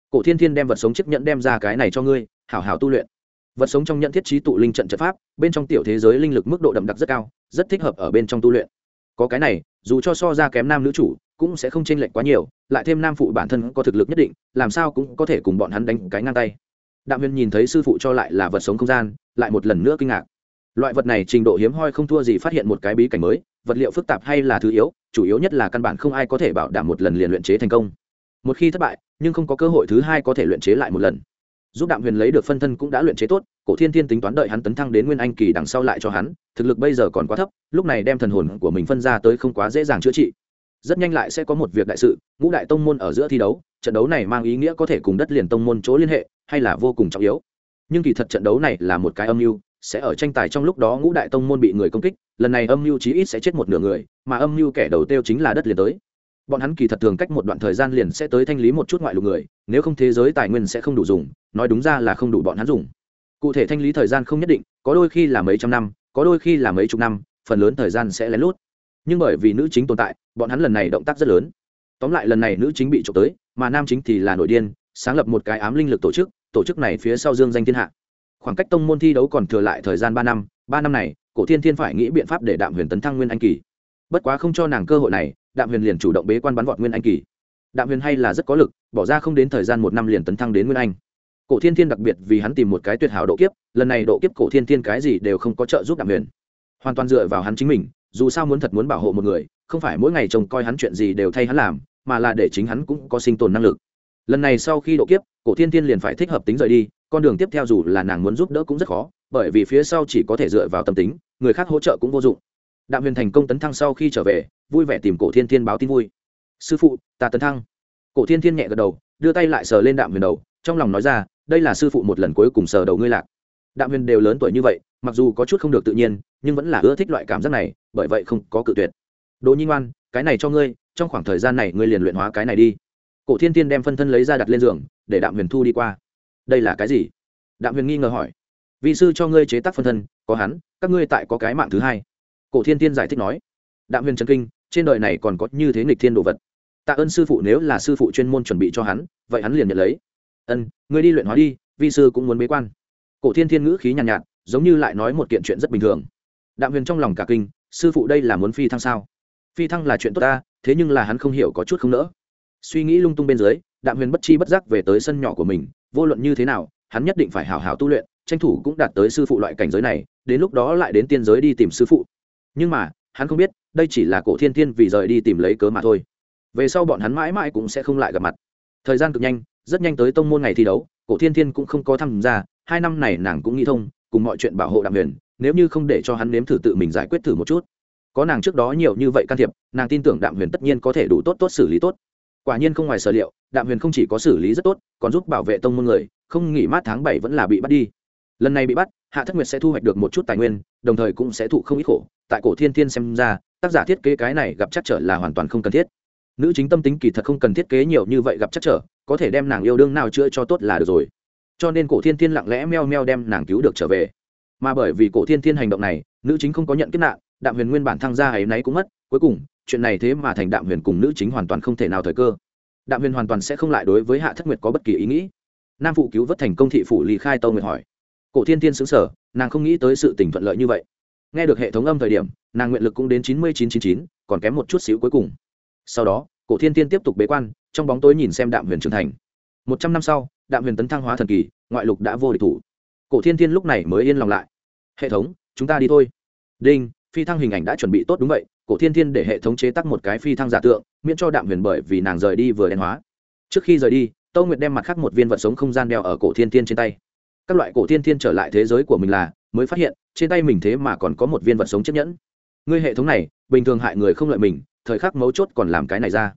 Cổ thiên thiên đem vật sống chiếc nhẫn đem ra cái này cho ngươi, hảo hảo tu luyện vật sống trong nhận thiết trí tụ linh trận trận pháp, bên trong tiểu thế giới linh lực mức độ đậm đặc rất cao, rất thích hợp ở bên trong tu luyện. Có cái này, dù cho so ra kém nam nữ chủ, cũng sẽ không chênh lệch quá nhiều, lại thêm nam phụ bản thân có thực lực nhất định, làm sao cũng có thể cùng bọn hắn đánh cái ngang tay. Đạm huyền nhìn thấy sư phụ cho lại là vật sống không gian, lại một lần nữa kinh ngạc. Loại vật này trình độ hiếm hoi không thua gì phát hiện một cái bí cảnh mới, vật liệu phức tạp hay là thứ yếu, chủ yếu nhất là căn bản không ai có thể bảo đảm một lần liền luyện chế thành công. Một khi thất bại, nhưng không có cơ hội thứ hai có thể luyện chế lại một lần giúp đạm huyền lấy được phân thân cũng đã luyện chế tốt, cổ thiên thiên tính toán đợi hắn tấn thăng đến nguyên anh kỳ đằng sau lại cho hắn, thực lực bây giờ còn quá thấp, lúc này đem thần hồn của mình phân ra tới không quá dễ dàng chữa trị. Rất nhanh lại sẽ có một việc đại sự, ngũ đại tông môn ở giữa thi đấu, trận đấu này mang ý nghĩa có thể cùng đất liền tông môn chỗ liên hệ, hay là vô cùng trọng yếu. Nhưng kỳ thật trận đấu này là một cái âm mưu, sẽ ở tranh tài trong lúc đó ngũ đại tông môn bị người công kích, lần này âm mưu chí ít sẽ chết một nửa người, mà âm mưu kẻ đầu tiêu chính là đất liền tới bọn hắn kỳ thật thường cách một đoạn thời gian liền sẽ tới thanh lý một chút ngoại lục người, nếu không thế giới tài nguyên sẽ không đủ dùng, nói đúng ra là không đủ bọn hắn dùng. Cụ thể thanh lý thời gian không nhất định, có đôi khi là mấy trăm năm, có đôi khi là mấy chục năm, phần lớn thời gian sẽ lén lút. Nhưng bởi vì nữ chính tồn tại, bọn hắn lần này động tác rất lớn. Tóm lại lần này nữ chính bị trộm tới, mà nam chính thì là nội điên, sáng lập một cái ám linh lực tổ chức tổ chức này phía sau dương danh thiên hạ. Khoảng cách tông môn thi đấu còn thừa lại thời gian ba năm ba năm này, cổ thiên thiên phải nghĩ biện pháp để đạm huyền tấn thăng nguyên anh kỳ. Bất quá không cho nàng cơ hội này đạm huyền liền chủ động bế quan bắn vọt nguyên anh kỳ. Đạm huyền hay là rất có lực, bỏ ra không đến thời gian một năm liền tấn thăng đến nguyên anh. Cổ thiên thiên đặc biệt vì hắn tìm một cái tuyệt hảo độ kiếp, lần này độ kiếp cổ thiên thiên cái gì đều không có trợ giúp đạm huyền. Hoàn toàn dựa vào hắn chính mình, dù sao muốn thật muốn bảo hộ một người, không phải mỗi ngày chồng coi hắn chuyện gì đều thay hắn làm, mà là để chính hắn cũng có sinh tồn năng lực. Lần này sau khi độ kiếp, cổ thiên thiên liền phải thích hợp tính rời đi, con đường tiếp theo dù là nàng muốn giúp đỡ cũng rất khó, bởi vì phía sau chỉ có thể dựa vào tâm tính, người khác hỗ trợ cũng vô dụng đạm huyền thành công tấn thăng sau khi trở về, vui vẻ tìm cổ thiên thiên báo tin vui. Sư phụ, ta tấn thăng. Cổ thiên thiên nhẹ gật đầu, đưa tay lại sờ lên đạm huyền đầu, trong lòng nói ra, đây là sư phụ một lần cuối cùng sờ đầu ngươi lạc. Đạm huyền đều lớn tuổi như vậy, mặc dù có chút không được tự nhiên, nhưng vẫn là ưa thích loại cảm giác này, bởi vậy không có cự tuyệt. Đồ nhi ngoan, cái này cho ngươi, trong khoảng thời gian này ngươi liền luyện hóa cái này đi. Cổ thiên thiên đem phân thân lấy ra đặt lên giường, để đạm huyền thu đi qua. Đây là cái gì? Đạm huyền nghi ngờ hỏi. Vị sư cho ngươi chế tác phân thân, có hắn, các ngươi tại có cái mạng thứ hai cổ thiên thiên giải thích nói đạm huyền trần kinh trên đời này còn có như thế nghịch thiên đồ vật. Tạ ơn sư phụ nếu là sư phụ chuyên môn chuẩn bị cho hắn vậy hắn liền nhận lấy. Ân ngươi đi luyện hóa đi vi sư cũng muốn bế quan. Cổ thiên thiên ngữ khí nhàn nhạt, nhạt giống như lại nói một kiện chuyện rất bình thường. Đạm huyền trong lòng cả kinh sư phụ đây là muốn phi thăng sao? Phi thăng là chuyện tốt ta thế nhưng là hắn không hiểu có chút không nỡ. Suy nghĩ lung tung bên dưới đạm huyền bất chi bất giác về tới sân nhỏ của mình vô luận như thế nào hắn nhất định phải hào hào tu luyện tranh thủ cũng đạt tới sư phụ loại cảnh giới này đến lúc đó lại đến tiên giới đi tìm sư phụ nhưng mà, hắn không biết, đây chỉ là cổ thiên thiên vì rời đi tìm lấy cớ mà thôi. Về sau bọn hắn mãi mãi cũng sẽ không lại gặp mặt. Thời gian cực nhanh, rất nhanh tới tông môn ngày thi đấu, cổ thiên thiên cũng không có tham gia, hai năm này nàng cũng nghĩ thông, cùng mọi chuyện bảo hộ đạm huyền, nếu như không để cho hắn nếm thử tự mình giải quyết thử một chút. Có nàng trước đó nhiều như vậy can thiệp, nàng tin tưởng đạm huyền tất nhiên có thể đủ tốt tốt xử lý tốt. Quả nhiên không ngoài sở liệu, đạm huyền không chỉ có xử lý rất tốt, còn giúp bảo vệ tông môn người, không nghỉ mát tháng bảy vẫn là bị bắt đi. Lần này bị bắt, hạ thất nguyệt sẽ thu hoạch được một chút tài nguyên, đồng thời cũng sẽ thụ không ít khổ tại cổ thiên thiên xem ra, tác giả thiết kế cái này gặp chắc trở là hoàn toàn không cần thiết. Nữ chính tâm tính kỳ thật không cần thiết kế nhiều như vậy gặp chắc trở, có thể đem nàng yêu đương nào chữa cho tốt là được rồi. Cho nên cổ thiên thiên lặng lẽ meo meo đem nàng cứu được trở về. Mà bởi vì cổ thiên thiên hành động này, nữ chính không có nhận kết nạn, đạm huyền nguyên bản thăng gia ấy nấy cũng mất, cuối cùng, chuyện này thế mà thành đạm huyền cùng nữ chính hoàn toàn không thể nào thời cơ. Đạm huyền hoàn toàn sẽ không lại đối với hạ thất nguyệt có bất kỳ ý nghĩ. Nam phụ cứu vớt thành công thị phủ lý khai tâu nguyệt hỏi. Cổ thiên thiên xứng sở nàng không nghĩ tới sự tình thuận lợi như vậy nghe được hệ thống âm thời điểm, nàng nguyện lực cũng đến chín mươi chín chín chín, còn kém một chút xíu cuối cùng. Sau đó, cổ thiên thiên tiếp tục bế quan, trong bóng tối nhìn xem đạm huyền trưởng thành. Một trăm năm sau, đạm huyền tấn thăng hóa thần kỳ, ngoại lục đã vô địch thủ. Cổ thiên thiên lúc này mới yên lòng lại. Hệ thống, chúng ta đi thôi. Đinh, phi thăng hình ảnh đã chuẩn bị tốt đúng vậy, cổ thiên thiên để hệ thống chế tắc một cái phi thăng giả tượng, miễn cho đạm huyền bởi vì nàng rời đi vừa đen hóa. Trước khi rời đi tâu nguyệt đem mặt khác một viên vật sống không gian đeo ở cổ thiên thiên trên tay. Các loại cổ thiên thiên trở lại thế giới của mình là mới phát hiện, trên tay mình thế mà còn có một viên vật sống chiếc nhẫn. Ngươi hệ thống này, bình thường hại người không lợi mình, thời khắc mấu chốt còn làm cái này ra.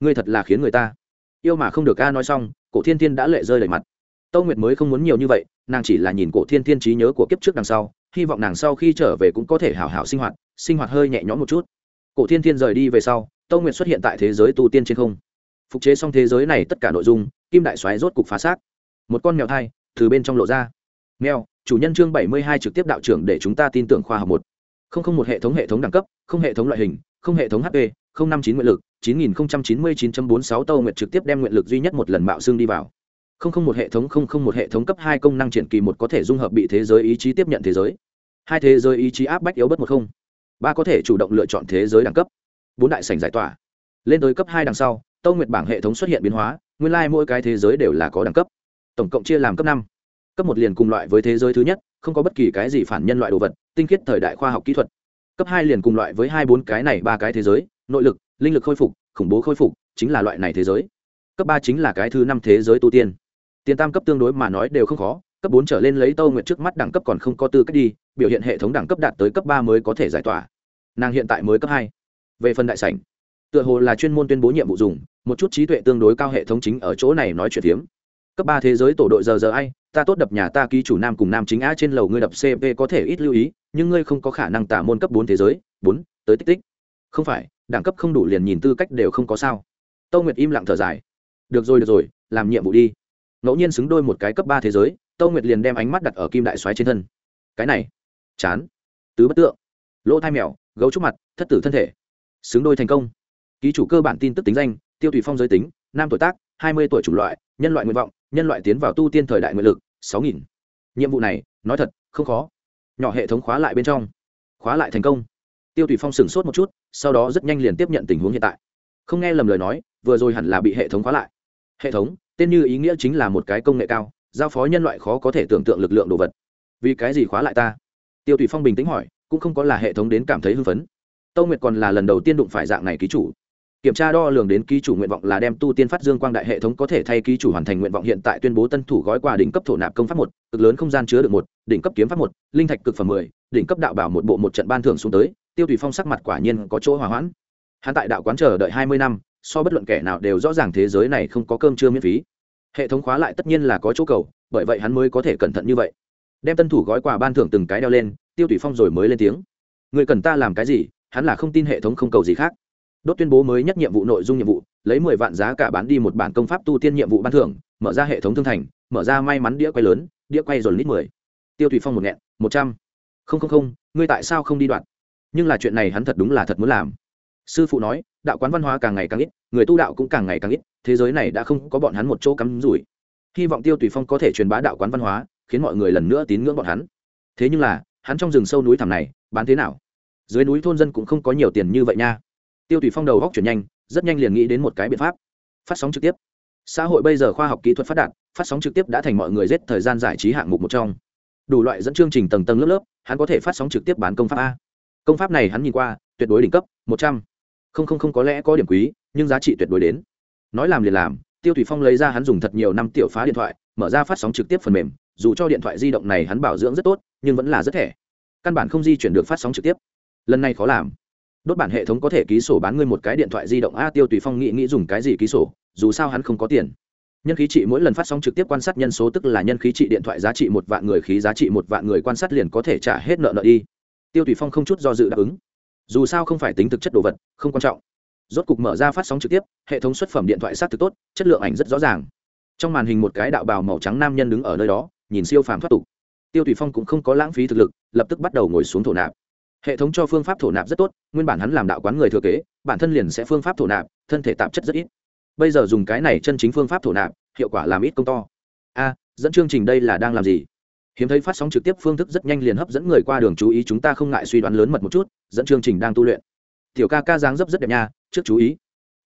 Ngươi thật là khiến người ta yêu mà không được ca nói xong, cổ thiên thiên đã lệ rơi đầy mặt. Tâu nguyệt mới không muốn nhiều như vậy, nàng chỉ là nhìn cổ thiên thiên trí nhớ của kiếp trước đằng sau, hy vọng nàng sau khi trở về cũng có thể hảo hảo sinh hoạt sinh hoạt hơi nhẹ nhõm một chút. Cổ thiên thiên rời đi về sau, tâu nguyệt xuất hiện tại thế giới tu tiên trên không. Phục chế xong thế giới này tất cả nội dung, kim đại xoáy rốt cục phá xác. Một con mèo thai từ bên trong lộ ra. Mèo chủ nhân chương bảy mươi hai trực tiếp đạo trưởng để chúng ta tin tưởng khoa học một. Không không một hệ thống hệ thống đẳng cấp, không hệ thống loại hình, không hệ thống hp không năm chín nguyện lực, chín nghìn chín mươi chín bốn sáu tâu nguyệt trực tiếp đem nguyện lực duy nhất một lần mạo xương đi vào. Không không một hệ thống, không không một hệ thống cấp hai công năng triển kỳ một có thể dung hợp bị thế giới ý chí tiếp nhận thế giới. Hai thế giới ý chí áp bách yếu bất một không. Ba có thể chủ động lựa chọn thế giới đẳng cấp. Bốn đại sảnh giải tỏa. Lên tới cấp hai đằng sau, tâu nguyệt bảng hệ thống xuất hiện biến hóa, nguyên lai、like、mỗi cái thế giới đều là có đẳng cấp. Tổng cộng chia làm cấp năm cấp một liền cùng loại với thế giới thứ nhất, không có bất kỳ cái gì phản nhân loại đồ vật, tinh khiết thời đại khoa học kỹ thuật. Cấp hai liền cùng loại với hai bốn cái này, ba cái thế giới, nội lực, linh lực khôi phục, khủng bố khôi phục, chính là loại này thế giới. Cấp ba chính là cái thứ năm thế giới tu tiên. Tiền tam cấp tương đối mà nói đều không khó, cấp bốn trở lên lấy tâu nguyện trước mắt đẳng cấp còn không có tư cách đi, biểu hiện hệ thống đẳng cấp đạt tới cấp ba mới có thể giải tỏa. Nàng hiện tại mới cấp hai. Về phần đại sảnh, tựa hồ là chuyên môn tuyên bố nhiệm vụ dùng, một chút trí tuệ tương đối cao hệ thống chính ở chỗ này nói chuyện phiếm. Cấp ba thế giới tổ đội giờ giờ ai ta tốt đập nhà ta ký chủ nam cùng nam chính á trên lầu ngươi đập cp có thể ít lưu ý, nhưng ngươi không có khả năng tả môn cấp bốn thế giới, bốn, tới tích tích. Không phải, đẳng cấp không đủ liền nhìn tư cách đều không có sao. Tâu nguyệt im lặng thở dài. Được rồi được rồi, làm nhiệm vụ đi. Ngẫu nhiên xứng đôi một cái cấp ba thế giới, tâu nguyệt liền đem ánh mắt đặt ở kim đại soái trên thân. Cái này, chán. Tứ bất tượng. Lỗ thai mèo, gấu trúc mặt, thất tử thân thể. Xứng đôi thành công. Ký chủ cơ bản tin tức tính danh, tiêu tùy phong giới tính, nam tuổi tác, hai mươi tuổi chủng loại, nhân loại nguyện vọng nhân loại tiến vào tu tiên thời đại nguyện lực, sáu nghìn. Nhiệm vụ này, nói thật, không khó. Nhỏ hệ thống khóa lại bên trong. Khóa lại thành công. Tiêu tùy phong sửng sốt một chút, sau đó rất nhanh liền tiếp nhận tình huống hiện tại. Không nghe lầm lời nói, vừa rồi hẳn là bị hệ thống khóa lại. Hệ thống, tên như ý nghĩa chính là một cái công nghệ cao, giao phó nhân loại khó có thể tưởng tượng lực lượng đồ vật. Vì cái gì khóa lại ta? Tiêu tùy phong bình tĩnh hỏi, cũng không có là hệ thống đến cảm thấy hưng phấn. Tâu nguyệt còn là lần đầu tiên đụng phải dạng này ký chủ kiểm tra đo lường đến ký chủ nguyện vọng là đem tu tiên phát dương quang đại hệ thống có thể thay ký chủ hoàn thành nguyện vọng hiện tại tuyên bố tân thủ gói quà đỉnh cấp thổ nạp công pháp một, cực lớn không gian chứa được một, đỉnh cấp kiếm pháp một, linh thạch cực phẩm mười, đỉnh cấp đạo bảo một bộ một trận ban thưởng xuống tới, tiêu tùy phong sắc mặt quả nhiên có chỗ hòa hoãn. Hắn tại đạo quán chờ đợi hai mươi năm, so bất luận kẻ nào đều rõ ràng thế giới này không có cơm trưa miễn phí. Hệ thống khóa lại tất nhiên là có chỗ cầu, bởi vậy hắn mới có thể cẩn thận như vậy. Đem tân thủ gói quà ban thưởng từng cái đeo lên, tiêu tùy phong rồi mới lên tiếng. Người cần ta làm cái gì, hắn là không tin hệ thống không cầu gì khác đốt tuyên bố mới nhất nhiệm vụ nội dung nhiệm vụ, lấy mười vạn giá cả bán đi một bản công pháp tu tiên nhiệm vụ ban thưởng, mở ra hệ thống thương thành, mở ra may mắn đĩa quay lớn, đĩa quay dồn lít mười. Tiêu thủy phong một nghẹn, một trăm. Không không không, ngươi tại sao không đi đoạn? Nhưng là chuyện này hắn thật đúng là thật muốn làm. Sư phụ nói, đạo quán văn hóa càng ngày càng ít, người tu đạo cũng càng ngày càng ít, thế giới này đã không có bọn hắn một chỗ cắm rủi. Hy vọng tiêu tùy phong có thể truyền bá đạo quán văn hóa, khiến mọi người lần nữa tín ngưỡng bọn hắn. Thế nhưng là, hắn trong rừng sâu núi thẳm này, bán thế nào? Dưới núi thôn dân cũng không có nhiều tiền như vậy nha tiêu tùy phong đầu góc chuyển nhanh, rất nhanh liền nghĩ đến một cái biện pháp. Phát sóng trực tiếp. Xã hội bây giờ khoa học kỹ thuật phát đạt, phát sóng trực tiếp đã thành mọi người giết thời gian giải trí hạng mục một trong. Đủ loại dẫn chương trình tầng tầng lớp lớp, hắn có thể phát sóng trực tiếp bán công pháp a. Công pháp này hắn nhìn qua, tuyệt đối đỉnh cấp, một trăm. Không không không có lẽ có điểm quý, nhưng giá trị tuyệt đối đến. Nói làm liền làm, tiêu thủy phong lấy ra hắn dùng thật nhiều năm tiểu phá điện thoại, mở ra phát sóng trực tiếp phần mềm, dù cho điện thoại di động này hắn bảo dưỡng rất tốt, nhưng vẫn là rất thẻ. Căn bản không di chuyển được phát sóng trực tiếp. Lần này khó làm đốt bản hệ thống có thể ký sổ bán ngươi một cái điện thoại di động a tiêu tùy phong nghĩ nghĩ dùng cái gì ký sổ, dù sao hắn không có tiền. Nhân khí trị mỗi lần phát sóng trực tiếp quan sát nhân số tức là nhân khí trị điện thoại giá trị một vạn, người khí giá trị một vạn, người quan sát liền có thể trả hết nợ nợ đi. Tiêu tùy phong không chút do dự đáp ứng. Dù sao không phải tính thực chất đồ vật, không quan trọng. Rốt cục mở ra phát sóng trực tiếp, hệ thống xuất phẩm điện thoại xác thực tốt, chất lượng ảnh rất rõ ràng. Trong màn hình một cái đạo bào màu trắng nam nhân đứng ở nơi đó, nhìn siêu phàm thoát tục. Tiêu tùy phong cũng không có lãng phí thực lực, lập tức bắt đầu ngồi xuống thổ nạp hệ thống cho phương pháp thổ nạp rất tốt, nguyên bản hắn làm đạo quán người thừa kế, bản thân liền sẽ phương pháp thổ nạp, thân thể tạp chất rất ít. Bây giờ dùng cái này chân chính phương pháp thổ nạp, hiệu quả làm ít công to. A, dẫn chương trình đây là đang làm gì? Hiếm thấy phát sóng trực tiếp phương thức rất nhanh liền hấp dẫn người qua đường chú ý, chúng ta không ngại suy đoán lớn mật một chút, dẫn chương trình đang tu luyện. Tiểu ca ca dáng dấp rất đẹp nha, trước chú ý.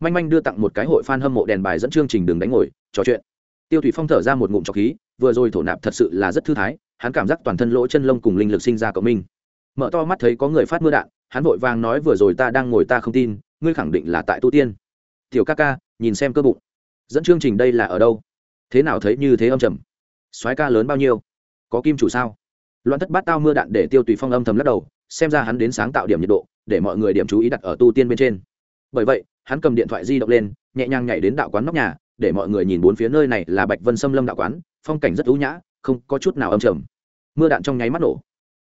Manh manh đưa tặng một cái hội fan hâm mộ đèn bài dẫn chương trình đường đánh ngồi, trò chuyện. Tiêu thủy phong thở ra một ngụm trọc khí, vừa rồi thổ nạp thật sự là rất thư thái, hắn cảm giác toàn thân lỗ chân lông cùng linh lực sinh ra cộng minh mở to mắt thấy có người phát mưa đạn, hắn vội vàng nói vừa rồi ta đang ngồi ta không tin, ngươi khẳng định là tại tu tiên. Tiểu ca ca, nhìn xem cơ bụng. Dẫn chương trình đây là ở đâu? Thế nào thấy như thế âm trầm? Soái ca lớn bao nhiêu? Có kim chủ sao? Loạn thất bát tao mưa đạn để tiêu tùy phong âm thầm lắc đầu, xem ra hắn đến sáng tạo điểm nhiệt độ, để mọi người điểm chú ý đặt ở tu tiên bên trên. Bởi vậy, hắn cầm điện thoại di động lên, nhẹ nhàng nhảy đến đạo quán nóc nhà, để mọi người nhìn bốn phía nơi này là bạch vân xâm lâm đạo quán, phong cảnh rất ưu nhã, không có chút nào âm trầm. Mưa đạn trong nháy mắt nổ.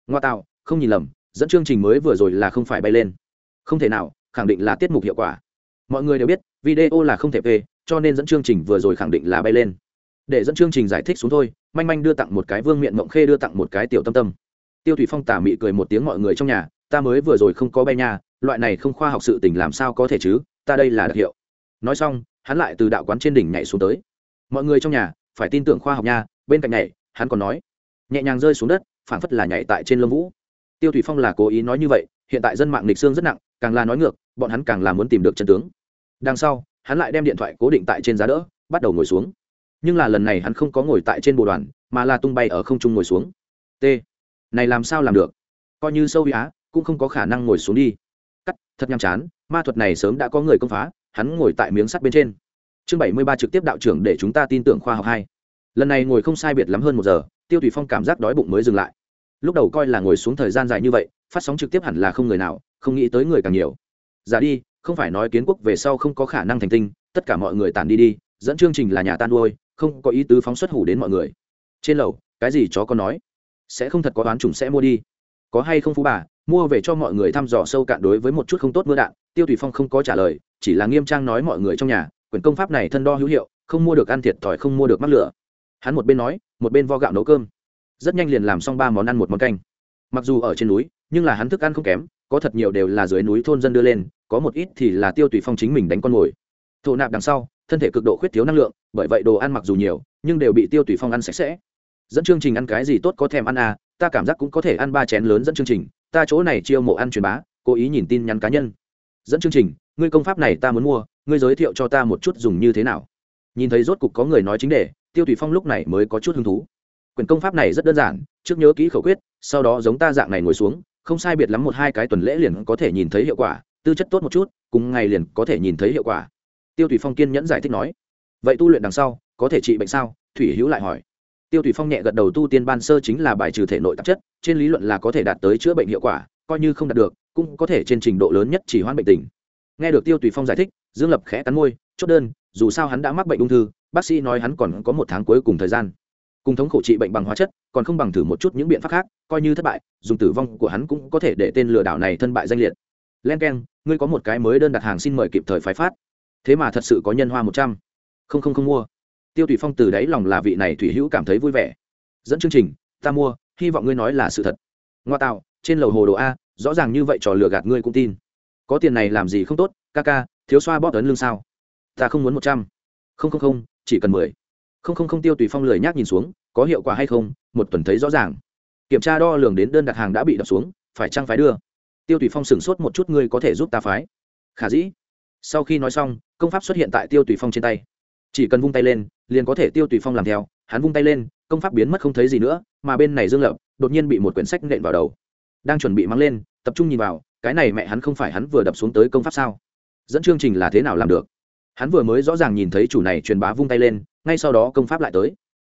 Ngoa tạo không nhìn lầm, dẫn chương trình mới vừa rồi là không phải bay lên. Không thể nào, khẳng định là tiết mục hiệu quả. Mọi người đều biết, video là không thể về cho nên dẫn chương trình vừa rồi khẳng định là bay lên. Để dẫn chương trình giải thích xuống thôi, manh manh đưa tặng một cái vương miệng mộng khê đưa tặng một cái tiểu tâm tâm. Tiêu thủy phong tả mị cười một tiếng mọi người trong nhà, ta mới vừa rồi không có bay nhà loại này không khoa học sự tình làm sao có thể chứ, ta đây là đặc hiệu. Nói xong, hắn lại từ đạo quán trên đỉnh nhảy xuống tới. Mọi người trong nhà, phải tin tưởng khoa học nha, bên cạnh nhảy, hắn còn nói, nhẹ nhàng rơi xuống đất, phảng phất là nhảy tại trên lông vũ tiêu thủy phong là cố ý nói như vậy, hiện tại dân mạng lịch xương rất nặng, càng là nói ngược, bọn hắn càng là muốn tìm được chân tướng. Đằng sau, hắn lại đem điện thoại cố định tại trên giá đỡ, bắt đầu ngồi xuống. Nhưng là lần này hắn không có ngồi tại trên bồ đoàn, mà là tung bay ở không trung ngồi xuống. T, này làm sao làm được? Coi như sâu á, cũng không có khả năng ngồi xuống đi. Cắt, thật nhàm chán, ma thuật này sớm đã có người công phá, hắn ngồi tại miếng sắt bên trên. Chương bảy mươi ba trực tiếp đạo trưởng để chúng ta tin tưởng khoa học hai. Lần này ngồi không sai biệt lắm hơn một giờ, tiêu thủy phong cảm giác đói bụng mới dừng lại lúc đầu coi là ngồi xuống thời gian dài như vậy, phát sóng trực tiếp hẳn là không người nào, không nghĩ tới người càng nhiều. Giả đi, không phải nói kiến quốc về sau không có khả năng thành tinh, tất cả mọi người tản đi đi, dẫn chương trình là nhà tan nuôi, không có ý tứ phóng xuất hủ đến mọi người. Trên lầu, cái gì chó có nói? Sẽ không thật có đoán chủng sẽ mua đi. Có hay không phú bà, mua về cho mọi người thăm dò sâu cạn đối với một chút không tốt mưa đạn, tiêu thủy phong không có trả lời, chỉ là nghiêm trang nói mọi người trong nhà quyền công pháp này thân đo hữu hiệu, không mua được ăn thiệt thòi không mua được mắc lửa. Hắn một bên nói, một bên vo gạo nấu cơm rất nhanh liền làm xong ba món ăn một món canh. Mặc dù ở trên núi, nhưng là hắn thức ăn không kém, có thật nhiều đều là dưới núi thôn dân đưa lên, có một ít thì là tiêu tùy phong chính mình đánh con mồi. Thổ nạp đằng sau, thân thể cực độ khuyết thiếu năng lượng, bởi vậy đồ ăn mặc dù nhiều, nhưng đều bị tiêu tùy phong ăn sạch sẽ. Dẫn chương trình ăn cái gì tốt có thèm ăn à ta cảm giác cũng có thể ăn ba chén lớn dẫn chương trình, ta chỗ này chiêu mộ ăn truyền bá, cố ý nhìn tin nhắn cá nhân. Dẫn chương trình, ngươi công pháp này ta muốn mua, ngươi giới thiệu cho ta một chút dùng như thế nào. Nhìn thấy rốt cục có người nói chính đề, tiêu tùy phong lúc này mới có chút hứng thú. Quyển công pháp này rất đơn giản, trước nhớ kỹ khẩu quyết, sau đó giống ta dạng này ngồi xuống, không sai biệt lắm một hai cái tuần lễ liền có thể nhìn thấy hiệu quả, tư chất tốt một chút, cùng ngày liền có thể nhìn thấy hiệu quả. Tiêu thủy phong kiên nhẫn giải thích nói. Vậy tu luyện đằng sau, có thể trị bệnh sao? Thủy hữu lại hỏi. Tiêu thủy phong nhẹ gật đầu, tu tiên ban sơ chính là bài trừ thể nội tạp chất, trên lý luận là có thể đạt tới chữa bệnh hiệu quả, coi như không đạt được, cũng có thể trên trình độ lớn nhất chỉ hoãn bệnh tình. Nghe được tiêu thủy phong giải thích, dương lập khẽ cắn môi, chốt đơn, dù sao hắn đã mắc bệnh ung thư, bác sĩ nói hắn còn có một tháng cuối cùng thời gian cùng thống khổ trị bệnh bằng hóa chất, còn không bằng thử một chút những biện pháp khác, coi như thất bại, dùng tử vong của hắn cũng có thể để tên lừa đảo này thân bại danh liệt. Len k e n ngươi có một cái mới đơn đặt hàng xin mời kịp thời phái phát. Thế mà thật sự có nhân hoa một trăm. Không không không mua. Tiêu thủy phong từ đáy lòng là vị này thủy hữu cảm thấy vui vẻ. Dẫn chương trình, ta mua, hy vọng ngươi nói là sự thật. Ngoa tạo, trên lầu hồ đồ a, rõ ràng như vậy trò lừa gạt ngươi cũng tin. Có tiền này làm gì không tốt, ca ca, thiếu xoa bóp ấn lương sao? Ta không muốn một trăm. Không không không, chỉ cần mười không không không tiêu tùy phong lười nhác nhìn xuống, có hiệu quả hay không, một tuần thấy rõ ràng. Kiểm tra đo lường đến đơn đặt hàng đã bị đập xuống, phải trăng phái đưa? Tiêu tùy phong sửng sốt một chút ngươi có thể giúp ta phái. Khả dĩ. Sau khi nói xong, công pháp xuất hiện tại tiêu tùy phong trên tay. Chỉ cần vung tay lên, liền có thể tiêu tùy phong làm theo, hắn vung tay lên, công pháp biến mất không thấy gì nữa, mà bên này dương lập, đột nhiên bị một quyển sách nện vào đầu. Đang chuẩn bị mang lên, tập trung nhìn vào, cái này mẹ hắn không phải hắn vừa đập xuống tới công pháp sao? Dẫn chương trình là thế nào làm được? Hắn vừa mới rõ ràng nhìn thấy chủ này truyền bá vung tay lên ngay sau đó công pháp lại tới.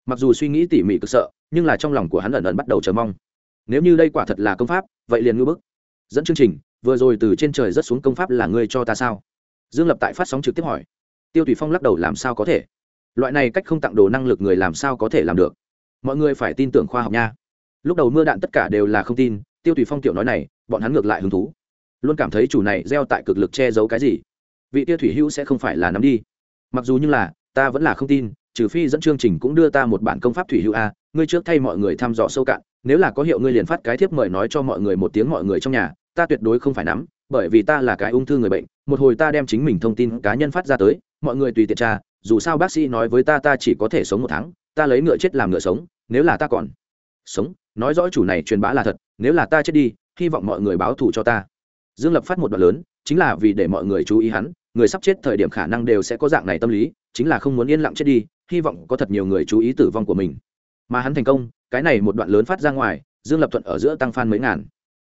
Mặc dù suy nghĩ tỉ mỉ cực sợ, nhưng là trong lòng của hắn ẩn ẩn bắt đầu chờ mong. Nếu như đây quả thật là công pháp, vậy liền ngư bức. Dẫn chương trình, vừa rồi từ trên trời rất xuống công pháp là ngươi cho ta sao? Dương lập tại phát sóng trực tiếp hỏi. Tiêu thủy phong lắc đầu làm sao có thể? Loại này cách không tặng đồ năng lực người làm sao có thể làm được? Mọi người phải tin tưởng khoa học nha. Lúc đầu mưa đạn tất cả đều là không tin, tiêu thủy phong tiểu nói này, bọn hắn ngược lại hứng thú. Luôn cảm thấy chủ này gieo tại cực lực che giấu cái gì. Vị tiêu thủy hữu sẽ không phải là nắm đi. Mặc dù như là ta vẫn là không tin, trừ phi dẫn chương trình cũng đưa ta một bản công pháp thủy hữu a, ngươi trước thay mọi người thăm dò sâu cạn, nếu là có hiệu ngươi liền phát cái thiếp mời nói cho mọi người một tiếng mọi người trong nhà, ta tuyệt đối không phải nắm, bởi vì ta là cái ung thư người bệnh, một hồi ta đem chính mình thông tin cá nhân phát ra tới, mọi người tùy tiện tra, dù sao bác sĩ nói với ta ta chỉ có thể sống một tháng, ta lấy ngựa chết làm ngựa sống, nếu là ta còn sống, nói rõ chủ này truyền bá là thật, nếu là ta chết đi, hy vọng mọi người báo thù cho ta. Dương lập phát một đoạn lớn, chính là vì để mọi người chú ý hắn, người sắp chết thời điểm khả năng đều sẽ có dạng này tâm lý chính là không muốn yên lặng chết đi, hy vọng có thật nhiều người chú ý tử vong của mình. Mà hắn thành công, cái này một đoạn lớn phát ra ngoài, dương lập thuận ở giữa tăng fan mấy ngàn.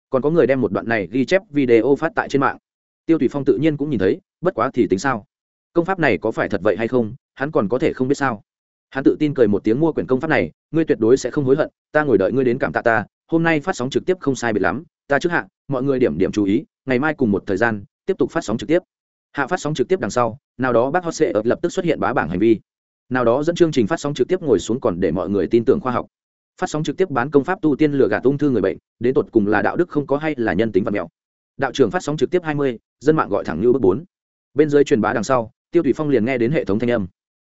Còn có người đem một đoạn này ghi chép video phát tại trên mạng. Tiêu thủy phong tự nhiên cũng nhìn thấy, bất quá thì tính sao? Công pháp này có phải thật vậy hay không, hắn còn có thể không biết sao? Hắn tự tin cười một tiếng mua quyển công pháp này, ngươi tuyệt đối sẽ không hối hận, ta ngồi đợi ngươi đến cảm tạ ta, hôm nay phát sóng trực tiếp không sai biệt lắm, ta trước hạ, mọi người điểm điểm chú ý, ngày mai cùng một thời gian, tiếp tục phát sóng trực tiếp hạ phát sóng trực tiếp đằng sau, nào đó bác hot sệ ập lập tức xuất hiện bá bảng hành vi. Nào đó dẫn chương trình phát sóng trực tiếp ngồi xuống còn để mọi người tin tưởng khoa học. Phát sóng trực tiếp bán công pháp tu tiên lừa gạt ung thư người bệnh, đến tột cùng là đạo đức không có hay là nhân tính và mẹo. đạo trưởng phát sóng trực tiếp hai mươi, dân mạng gọi thẳng như bước bốn. Bên dưới truyền bá đằng sau, tiêu thủy phong liền nghe đến hệ thống thanh âm.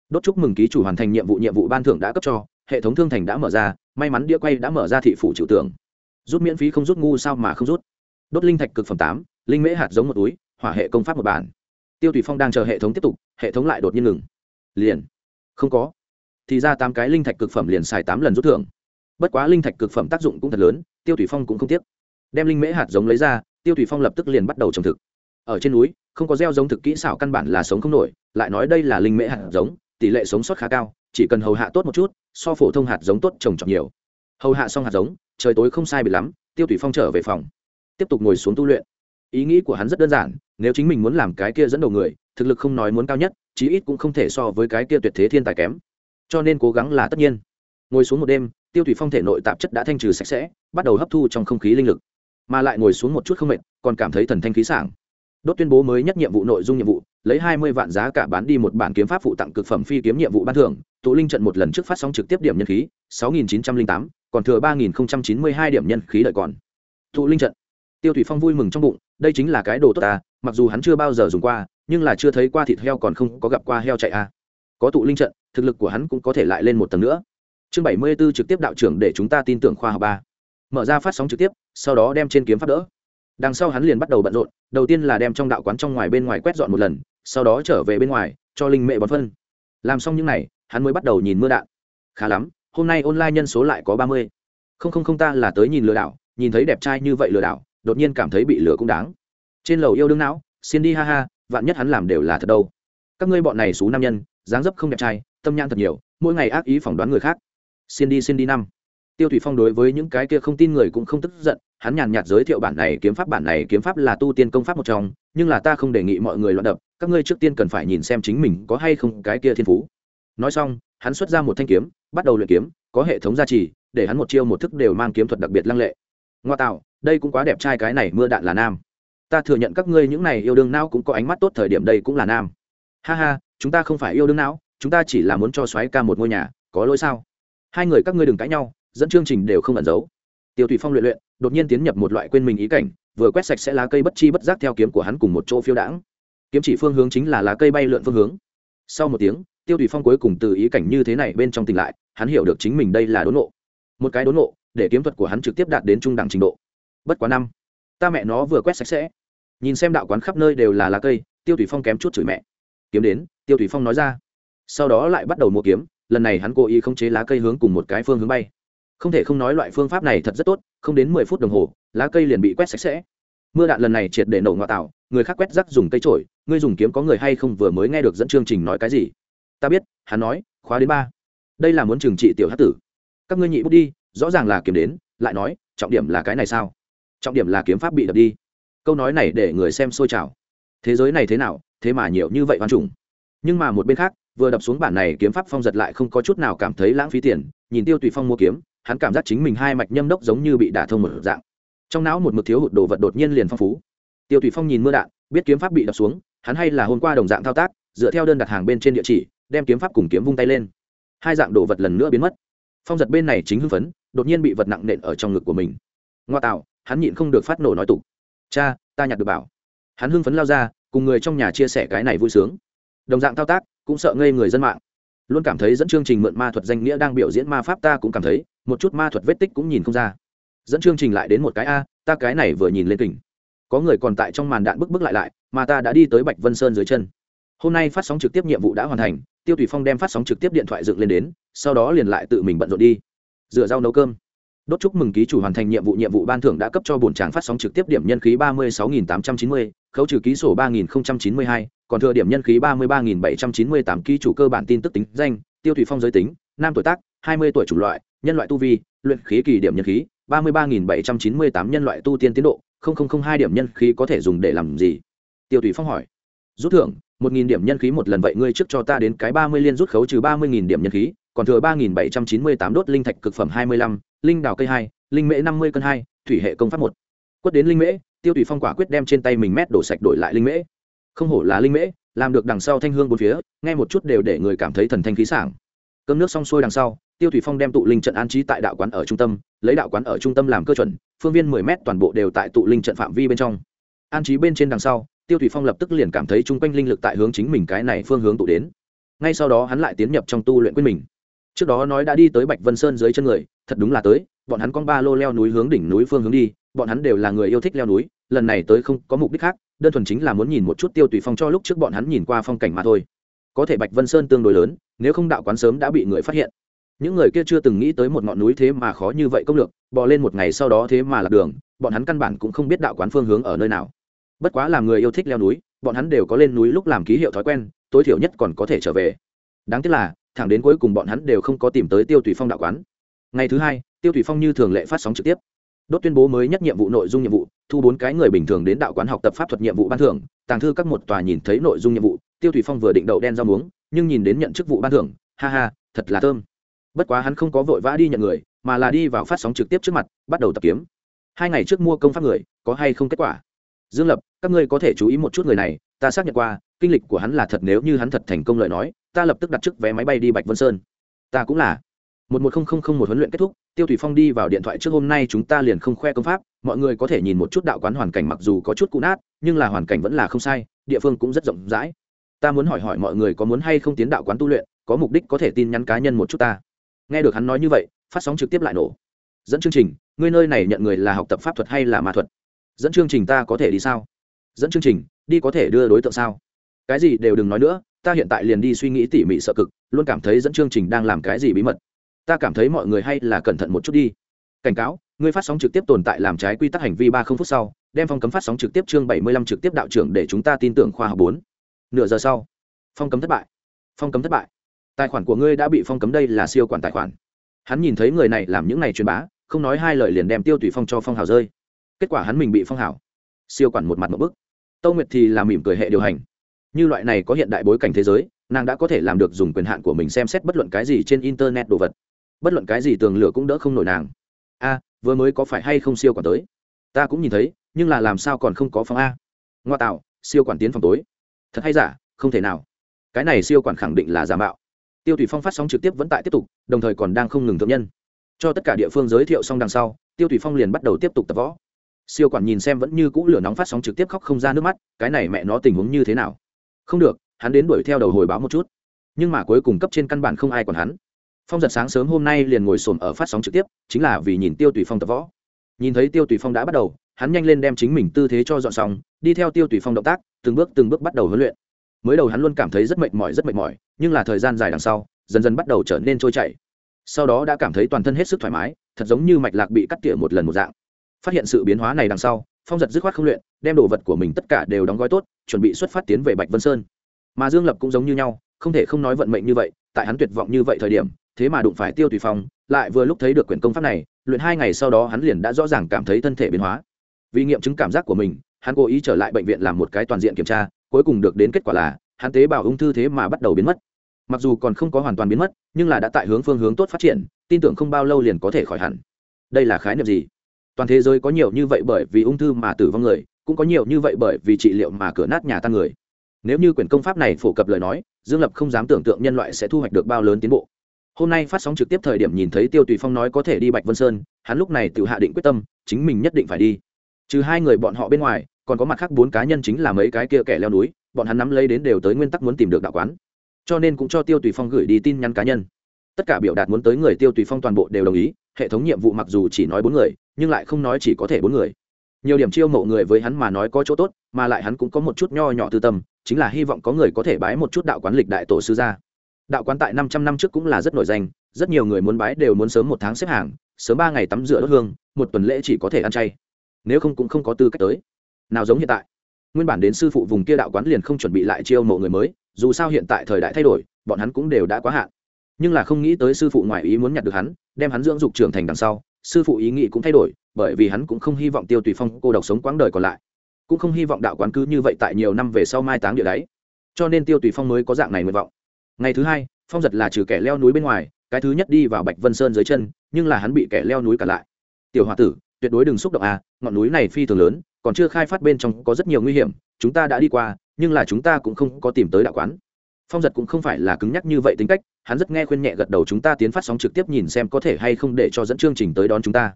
Đốt chúc mừng ký chủ hoàn thành nhiệm vụ nhiệm vụ ban thưởng đã cấp cho, hệ thống thương thành đã mở ra, may mắn đĩa quay đã mở ra thị phủ trừu tưởng rút miễn phí không rút ngu sao mà không rút. Đốt linh thạch cực phẩm tám, linh mễ hạt giống một túi, hỏa hệ công pháp một bản tiêu thủy phong đang chờ hệ thống tiếp tục, hệ thống lại đột nhiên ngừng. Liền. Không có. Thì ra tám cái linh thạch cực phẩm liền xài tám lần rút thưởng. Bất quá linh thạch cực phẩm tác dụng cũng thật lớn, tiêu thủy phong cũng không tiếc. Đem linh mễ hạt giống lấy ra, tiêu thủy phong lập tức liền bắt đầu trồng thực. Ở trên núi, không có gieo giống thực kỹ xảo căn bản là sống không nổi, lại nói đây là linh mễ hạt giống, tỷ lệ sống sót khá cao, chỉ cần hầu hạ tốt một chút, so phổ thông hạt giống tốt trồng trọt nhiều. Hầu hạ xong hạt giống, trời tối không sai bị lắm, tiêu thủy phong trở về phòng, tiếp tục ngồi xuống tu luyện. Ý nghĩ của hắn rất đơn giản nếu chính mình muốn làm cái kia dẫn đầu người, thực lực không nói muốn cao nhất, chí ít cũng không thể so với cái kia tuyệt thế thiên tài kém. Cho nên cố gắng là tất nhiên. Ngồi xuống một đêm, tiêu thủy phong thể nội tạp chất đã thanh trừ sạch sẽ, bắt đầu hấp thu trong không khí linh lực. Mà lại ngồi xuống một chút không mệt, còn cảm thấy thần thanh khí sảng. Đốt tuyên bố mới nhất nhiệm vụ nội dung nhiệm vụ, lấy hai mươi vạn giá cả bán đi một bản kiếm pháp phụ tặng cực phẩm phi kiếm nhiệm vụ ban thưởng, tụ linh trận một lần trước phát sóng trực tiếp điểm nhân khí, sáu nghìn chín trăm linh tám, còn thừa ba nghìn chín mươi hai điểm nhân khí đợi còn. Tụ linh trận tiêu thủy phong vui mừng trong bụng, đây chính là cái đồ tốt ta, mặc dù hắn chưa bao giờ dùng qua, nhưng là chưa thấy qua thịt heo còn không có gặp qua heo chạy a. À. có tụ linh trận, thực lực của hắn cũng có thể lại lên một tầng nữa. Chương bảy mươi b ố trực tiếp đạo trưởng để chúng ta tin tưởng khoa học ba. Mở ra phát sóng trực tiếp, sau đó đem trên kiếm pháp đỡ. Đằng sau hắn liền bắt đầu bận rộn, đầu tiên là đem trong đạo quán trong ngoài bên ngoài quét dọn một lần, sau đó trở về bên ngoài, cho linh mệ bón phân. Làm xong những n à y hắn mới bắt đầu nhìn mưa đạn. Khá lắm, hôm nay online nhân số lại có ba mươi. Không không không ta là tới nhìn lừa đảo, nhìn thấy đẹp trai như vậy lừa đảo đột nhiên cảm thấy bị lừa cũng đáng. Trên lầu yêu đương não, xin đi ha ha, vạn nhất hắn làm đều là thật đâu. Các ngươi bọn này xú nam nhân, dáng dấp không đẹp trai, tâm nhãn thật nhiều, mỗi ngày ác ý phỏng đoán người khác. Xin đi xin đi năm. Tiêu thủy phong đối với những cái kia không tin người cũng không tức giận, hắn nhàn nhạt giới thiệu bản này kiếm pháp, bản này kiếm pháp là tu tiên công pháp một trong, nhưng là ta không đề nghị mọi người loạn đập, các ngươi trước tiên cần phải nhìn xem chính mình có hay không cái kia thiên phú. Nói xong, hắn xuất ra một thanh kiếm, bắt đầu luyện kiếm, có hệ thống gia trì, để hắn một chiêu một thức đều mang kiếm thuật đặc biệt lăng lệ. Ngoa tạo đây cũng quá đẹp trai, cái này mưa đạn là nam. Ta thừa nhận các ngươi những này yêu đương não cũng có ánh mắt tốt thời điểm đây cũng là nam. Ha ha, chúng ta không phải yêu đương não, chúng ta chỉ là muốn cho xoáy ca một ngôi nhà, có lỗi sao? Hai người các ngươi đừng cãi nhau, dẫn chương trình đều không ẩn giấu. Tiêu thủy phong luyện luyện, đột nhiên tiến nhập một loại quên mình ý cảnh, vừa quét sạch sẽ lá cây bất chi bất giác theo kiếm của hắn cùng một chỗ phiêu đãng. Kiếm chỉ phương hướng chính là lá cây bay lượn phương hướng. Sau một tiếng, tiêu thủy phong cuối cùng từ ý cảnh như thế này bên trong tỉnh lại, hắn hiểu được chính mình đây là đốn nộ một cái đốn nộ để kiếm thuật của hắn trực tiếp đạt đến trung đẳng trình độ bất quá năm. Ta mẹ nó vừa quét sạch sẽ. Nhìn xem đạo quán khắp nơi đều là lá cây, tiêu thủy phong kém chút chửi mẹ. Kiếm đến, tiêu thủy phong nói ra. Sau đó lại bắt đầu mua kiếm, lần này hắn cố ý không chế lá cây hướng cùng một cái phương hướng bay. Không thể không nói loại phương pháp này thật rất tốt, không đến mười phút đồng hồ, lá cây liền bị quét sạch sẽ. Mưa đạn lần này triệt để nổ ngoại tạo, người khác quét rắc dùng cây trổi ngươi dùng kiếm có người hay không vừa mới nghe được dẫn chương trình nói cái gì? Ta biết, hắn nói, khóa đến ba. Đây là muốn trừng trị tiểu hát tử. Các ngươi nhị bút đi, rõ ràng là kiếm đến, lại nói, trọng điểm là cái này sao? Trọng điểm là kiếm pháp bị đập đi. Câu nói này để người xem sôi trào. Thế giới này thế nào, thế mà nhiều như vậy hoàn trùng nhưng mà một bên khác, vừa đập xuống bản này kiếm pháp phong giật lại không có chút nào cảm thấy lãng phí tiền, nhìn tiêu tùy phong mua kiếm, hắn cảm giác chính mình hai mạch nhâm đốc giống như bị đả thông một dạng. Trong não một mực thiếu hụt đồ vật đột nhiên liền phong phú. Tiêu tùy phong nhìn mưa đạn, biết kiếm pháp bị đập xuống, hắn hay là hôm qua đồng dạng thao tác, dựa theo đơn đặt hàng bên trên địa chỉ, đem kiếm pháp cùng kiếm vung tay lên. Hai dạng đồ vật lần nữa biến mất. Phong giật bên này chính hưng phấn, đột nhiên bị vật nặng nện ở trong ngực của mình. Ngoa tạo hắn nhịn không được phát nổ nói tục. Cha, ta nhặt được bảo. Hắn hưng phấn lao ra, cùng người trong nhà chia sẻ cái này vui sướng. Đồng dạng thao tác, cũng sợ ngây người dân mạng. Luôn cảm thấy dẫn chương trình mượn ma thuật danh nghĩa đang biểu diễn ma pháp ta cũng cảm thấy, một chút ma thuật vết tích cũng nhìn không ra. Dẫn chương trình lại đến một cái a, ta cái này vừa nhìn lên kình. Có người còn tại trong màn đạn bức bức lại lại, mà ta đã đi tới bạch vân sơn dưới chân. Hôm nay phát sóng trực tiếp nhiệm vụ đã hoàn thành, tiêu thủy phong đem phát sóng trực tiếp điện thoại dựng lên đến, sau đó liền lại tự mình bận rộn đi. Rửa rau nấu cơm đốt chúc mừng ký chủ hoàn thành nhiệm vụ nhiệm vụ ban thưởng đã cấp cho bổn tràng phát sóng trực tiếp điểm nhân khí ba mươi sáu nghìn tám trăm chín mươi, khấu trừ ký sổ ba nghìn chín mươi hai, còn thừa điểm nhân khí ba mươi ba nghìn bảy trăm chín mươi tám ký chủ cơ bản tin tức tính, danh, tiêu thủy phong giới tính, nam tuổi tác, hai mươi tuổi chủng loại, nhân loại tu vi, luyện khí kỳ điểm nhân khí, ba mươi ba nghìn bảy trăm chín mươi tám nhân loại tu tiên tiến độ hai điểm nhân khí có thể dùng để làm gì? Tiêu thủy phong hỏi. Rút thưởng, một nghìn điểm nhân khí một lần vậy ngươi trước cho ta đến cái ba mươi liên rút khấu trừ ba mươi nghìn điểm nhân khí, còn thừa ba nghìn bảy trăm chín mươi tám đốt linh thạch cực phẩm hai mươi lăm linh đào cây hai, linh mễ năm mươi cân hai, thủy hệ công pháp một. Quất đến linh mễ, tiêu thủy phong quả quyết đem trên tay mình mét đổ sạch đổi lại linh mễ. Không hổ là linh mễ, làm được đằng sau thanh hương bốn phía, nghe một chút đều để người cảm thấy thần thanh khí sảng. Cơm nước xong xuôi đằng sau, tiêu thủy phong đem tụ linh trận an trí tại đạo quán ở trung tâm, lấy đạo quán ở trung tâm làm cơ chuẩn, phương viên mười m toàn bộ đều tại tụ linh trận phạm vi bên trong. An trí bên trên đằng sau, tiêu thủy phong lập tức liền cảm thấy chung quanh linh lực tại hướng chính mình cái này phương hướng tụ đến. Ngay sau đó hắn lại tiến nhập trong tu luyện quyết mình trước đó nói đã đi tới bạch vân sơn dưới chân người, thật đúng là tới, bọn hắn con ba lô leo núi hướng đỉnh núi phương hướng đi, bọn hắn đều là người yêu thích leo núi, lần này tới không có mục đích khác, đơn thuần chính là muốn nhìn một chút tiêu tùy phong cho lúc trước bọn hắn nhìn qua phong cảnh mà thôi. Có thể bạch vân sơn tương đối lớn, nếu không đạo quán sớm đã bị người phát hiện. Những người kia chưa từng nghĩ tới một ngọn núi thế mà khó như vậy công lược, bò lên một ngày sau đó thế mà lạc đường, bọn hắn căn bản cũng không biết đạo quán phương hướng ở nơi nào. Bất quá làm người yêu thích leo núi, bọn hắn đều có lên núi lúc làm ký hiệu thói quen, tối thiểu nhất còn có thể trở về. Đáng tiếc là thẳng đến cuối cùng bọn hắn đều không có tìm tới tiêu tùy phong đạo quán. Ngày thứ hai, tiêu thủy phong như thường lệ phát sóng trực tiếp. Đốt tuyên bố mới nhất nhiệm vụ nội dung nhiệm vụ, thu bốn cái người bình thường đến đạo quán học tập pháp thuật nhiệm vụ ban thưởng, tàng thư các một tòa nhìn thấy nội dung nhiệm vụ, tiêu thủy phong vừa định đậu đen rau muống, nhưng nhìn đến nhận chức vụ ban thưởng, ha ha, thật là thơm. Bất quá hắn không có vội vã đi nhận người, mà là đi vào phát sóng trực tiếp trước mặt, bắt đầu tập kiếm. Hai ngày trước mua công pháp người, có hay không kết quả? Dương lập, các ngươi có thể chú ý một chút người này, ta xác nhận qua, kinh lịch của hắn là thật nếu như hắn thật thành công lời nói, ta lập tức đặt trước vé máy bay đi bạch vân sơn. Ta cũng là. Một một không không không một huấn luyện kết thúc, tiêu thủy phong đi vào điện thoại trước hôm nay chúng ta liền không khoe công pháp, mọi người có thể nhìn một chút đạo quán hoàn cảnh mặc dù có chút cũ nát, nhưng là hoàn cảnh vẫn là không sai, địa phương cũng rất rộng rãi. Ta muốn hỏi hỏi mọi người có muốn hay không tiến đạo quán tu luyện, có mục đích có thể tin nhắn cá nhân một chút ta. Nghe được hắn nói như vậy, phát sóng trực tiếp lại nổ. Dẫn chương trình, ngươi nơi này nhận người là học tập pháp thuật hay là ma thuật? Dẫn chương trình ta có thể đi sao? Dẫn chương trình, đi có thể đưa đối tượng sao? Cái gì đều đừng nói nữa, ta hiện tại liền đi suy nghĩ tỉ mỉ sợ cực, luôn cảm thấy dẫn chương trình đang làm cái gì bí mật. Ta cảm thấy mọi người hay là cẩn thận một chút đi. Cảnh cáo, ngươi phát sóng trực tiếp tồn tại làm trái quy tắc hành vi ba không phút sau, đem phong cấm phát sóng trực tiếp chương bảy mươi lăm trực tiếp đạo trưởng để chúng ta tin tưởng khoa học bốn. Nửa giờ sau, phong cấm thất bại. Phong cấm thất bại. Tài khoản của ngươi đã bị phong cấm đây là siêu quản tài khoản. Hắn nhìn thấy người này làm những này truyền bá, không nói hai lời liền đem tiêu tùy phong cho phong hào rơi kết quả hắn mình bị phong Hảo. Siêu quản một mặt một bức. Tâu nguyệt thì là mỉm cười hệ điều hành. Như loại này có hiện đại bối cảnh thế giới, nàng đã có thể làm được dùng quyền hạn của mình xem xét bất luận cái gì trên internet đồ vật. Bất luận cái gì tường lửa cũng đỡ không nổi nàng. A, vừa mới có phải hay không siêu quản tới? Ta cũng nhìn thấy, nhưng là làm sao còn không có phòng a? Ngoa tạo, siêu quản tiến phòng tối. Thật hay giả, không thể nào. Cái này siêu quản khẳng định là giả mạo. Tiêu thủy phong phát sóng trực tiếp vẫn tại tiếp tục, đồng thời còn đang không ngừng thượng nhân. Cho tất cả địa phương giới thiệu xong đằng sau, tiêu thủy phong liền bắt đầu tiếp tục tập võ siêu quản nhìn xem vẫn như cũ lửa nóng phát sóng trực tiếp khóc không ra nước mắt, cái này mẹ nó tình huống như thế nào? Không được, hắn đến đuổi theo đầu hồi báo một chút. Nhưng mà cuối cùng cấp trên căn bản không ai còn hắn. Phong giật sáng sớm hôm nay liền ngồi sồn ở phát sóng trực tiếp, chính là vì nhìn tiêu tùy phong tập võ. Nhìn thấy tiêu tùy phong đã bắt đầu, hắn nhanh lên đem chính mình tư thế cho dọn xong, đi theo tiêu tùy phong động tác, từng bước từng bước bắt đầu huấn luyện. Mới đầu hắn luôn cảm thấy rất mệt mỏi, rất mệt mỏi, nhưng là thời gian dài đằng sau, dần dần bắt đầu trở nên trôi chảy. Sau đó đã cảm thấy toàn thân hết sức thoải mái, thật giống như mạch lạc bị cắt tỉa một lần một dạng phát hiện sự biến hóa này đằng sau, phong giật dứt khoát không luyện, đem đồ vật của mình tất cả đều đóng gói tốt, chuẩn bị xuất phát tiến về bạch vân sơn. Mà dương lập cũng giống như nhau, không thể không nói vận mệnh như vậy, tại hắn tuyệt vọng như vậy thời điểm, thế mà đụng phải tiêu tùy phong, lại vừa lúc thấy được quyển công pháp này, luyện hai ngày sau đó hắn liền đã rõ ràng cảm thấy thân thể biến hóa. Vì nghiệm chứng cảm giác của mình, hắn cố ý trở lại bệnh viện làm một cái toàn diện kiểm tra, cuối cùng được đến kết quả là, hắn tế bào ung thư thế mà bắt đầu biến mất. Mặc dù còn không có hoàn toàn biến mất, nhưng là đã tại hướng phương hướng tốt phát triển, tin tưởng không bao lâu liền có thể khỏi hẳn. Đây là khái niệm gì? Toàn thế giới có nhiều như vậy bởi vì ung thư mà tử vong người, cũng có nhiều như vậy bởi vì trị liệu mà cửa nát nhà tăng người. Nếu như quyển công pháp này phổ cập lời nói, dương lập không dám tưởng tượng nhân loại sẽ thu hoạch được bao lớn tiến bộ. Hôm nay phát sóng trực tiếp thời điểm nhìn thấy tiêu tùy phong nói có thể đi bạch vân sơn, hắn lúc này tự hạ định quyết tâm, chính mình nhất định phải đi. Trừ hai người bọn họ bên ngoài, còn có mặt khác bốn cá nhân chính là mấy cái kia kẻ leo núi, bọn hắn nắm lấy đến đều tới nguyên tắc muốn tìm được đạo quán. Cho nên cũng cho tiêu tùy phong gửi đi tin nhắn cá nhân. Tất cả biểu đạt muốn tới người tiêu tùy phong toàn bộ đều đồng ý hệ thống nhiệm vụ mặc dù chỉ nói bốn người, nhưng lại không nói chỉ có thể bốn người. Nhiều điểm chiêu mộ người với hắn mà nói có chỗ tốt, mà lại hắn cũng có một chút nho nhỏ tư tâm, chính là hy vọng có người có thể bái một chút đạo quán lịch đại tổ sư gia. Đạo quán tại năm trăm năm trước cũng là rất nổi danh, rất nhiều người muốn bái đều muốn sớm một tháng xếp hàng, sớm ba ngày tắm rửa đốt hương, một tuần lễ chỉ có thể ăn chay. Nếu không cũng không có tư cách tới. Nào giống hiện tại, nguyên bản đến sư phụ vùng kia đạo quán liền không chuẩn bị lại chiêu mộ người mới, dù sao hiện tại thời đại thay đổi, bọn hắn cũng đều đã quá hạn nhưng là không nghĩ tới sư phụ ngoại ý muốn nhặt được hắn, đem hắn dưỡng dục trưởng thành đằng sau, sư phụ ý nghĩ cũng thay đổi, bởi vì hắn cũng không hy vọng tiêu tùy phong cô độc sống quãng đời còn lại. Cũng không hy vọng đạo quán cứ như vậy tại nhiều năm về sau mai táng địa đáy. Cho nên tiêu tùy phong mới có dạng này nguyện vọng. Ngày thứ hai, phong giật là trừ kẻ leo núi bên ngoài, cái thứ nhất đi vào bạch vân sơn dưới chân, nhưng là hắn bị kẻ leo núi cả lại. Tiểu h o a tử, tuyệt đối đừng xúc động à ngọn núi này phi thường lớn, còn chưa khai phát bên trong có rất nhiều nguy hiểm, chúng ta đã đi qua, nhưng là chúng ta cũng không có tìm tới đạo quán phong giật cũng không phải là cứng nhắc như vậy tính cách, hắn rất nghe khuyên nhẹ gật đầu chúng ta tiến phát sóng trực tiếp nhìn xem có thể hay không để cho dẫn chương trình tới đón chúng ta.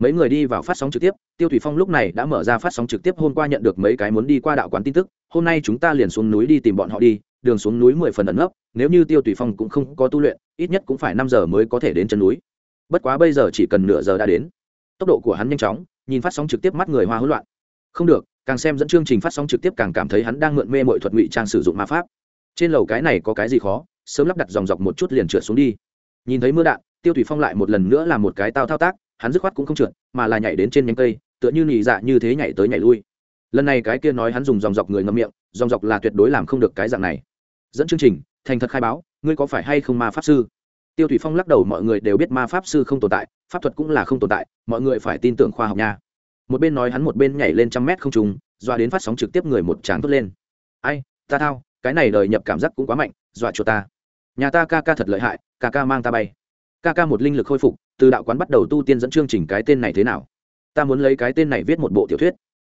Mấy người đi vào phát sóng trực tiếp, tiêu thủy phong lúc này đã mở ra phát sóng trực tiếp hôm qua nhận được mấy cái muốn đi qua đạo quán tin tức, hôm nay chúng ta liền xuống núi đi tìm bọn họ đi, đường xuống núi mười phần ẩn nấp, nếu như tiêu thủy phong cũng không có tu luyện, ít nhất cũng phải năm giờ mới có thể đến chân núi. Bất quá bây giờ chỉ cần nửa giờ đã đến. Tốc độ của hắn nhanh chóng, nhìn phát sóng trực tiếp mắt người hoa hỗn loạn. Không được, càng xem dẫn chương trình phát sóng trực tiếp càng cảm thấy hắn đang mượn mê mọi thuật ngụy trang sử dụng ma pháp trên lầu cái này có cái gì khó, sớm lắp đặt dòng dọc một chút liền trượt xuống đi. Nhìn thấy mưa đạn, tiêu thủy phong lại một lần nữa làm một cái tao thao tác, hắn dứt khoát cũng không trượt, mà là nhảy đến trên nhánh cây, tựa như nỉ dạ như thế nhảy tới nhảy lui. Lần này cái kia nói hắn dùng dòng dọc người ngâm miệng, dòng dọc là tuyệt đối làm không được cái dạng này. Dẫn chương trình, thành thật khai báo, ngươi có phải hay không ma pháp sư? Tiêu thủy phong lắc đầu, mọi người đều biết ma pháp sư không tồn tại, pháp thuật cũng là không tồn tại, mọi người phải tin tưởng khoa học nha. Một bên nói hắn một bên nhảy lên trăm mét không trùng doa đến phát sóng trực tiếp người một tráng thốt lên. Ai, ta thao cái này đời nhập cảm giác cũng quá mạnh, dọa cho ta. Nhà ta ca ca thật lợi hại, ca ca mang ta bay. Ca ca một linh lực khôi phục, từ đạo quán bắt đầu tu tiên dẫn chương trình cái tên này thế nào? Ta muốn lấy cái tên này viết một bộ tiểu thuyết.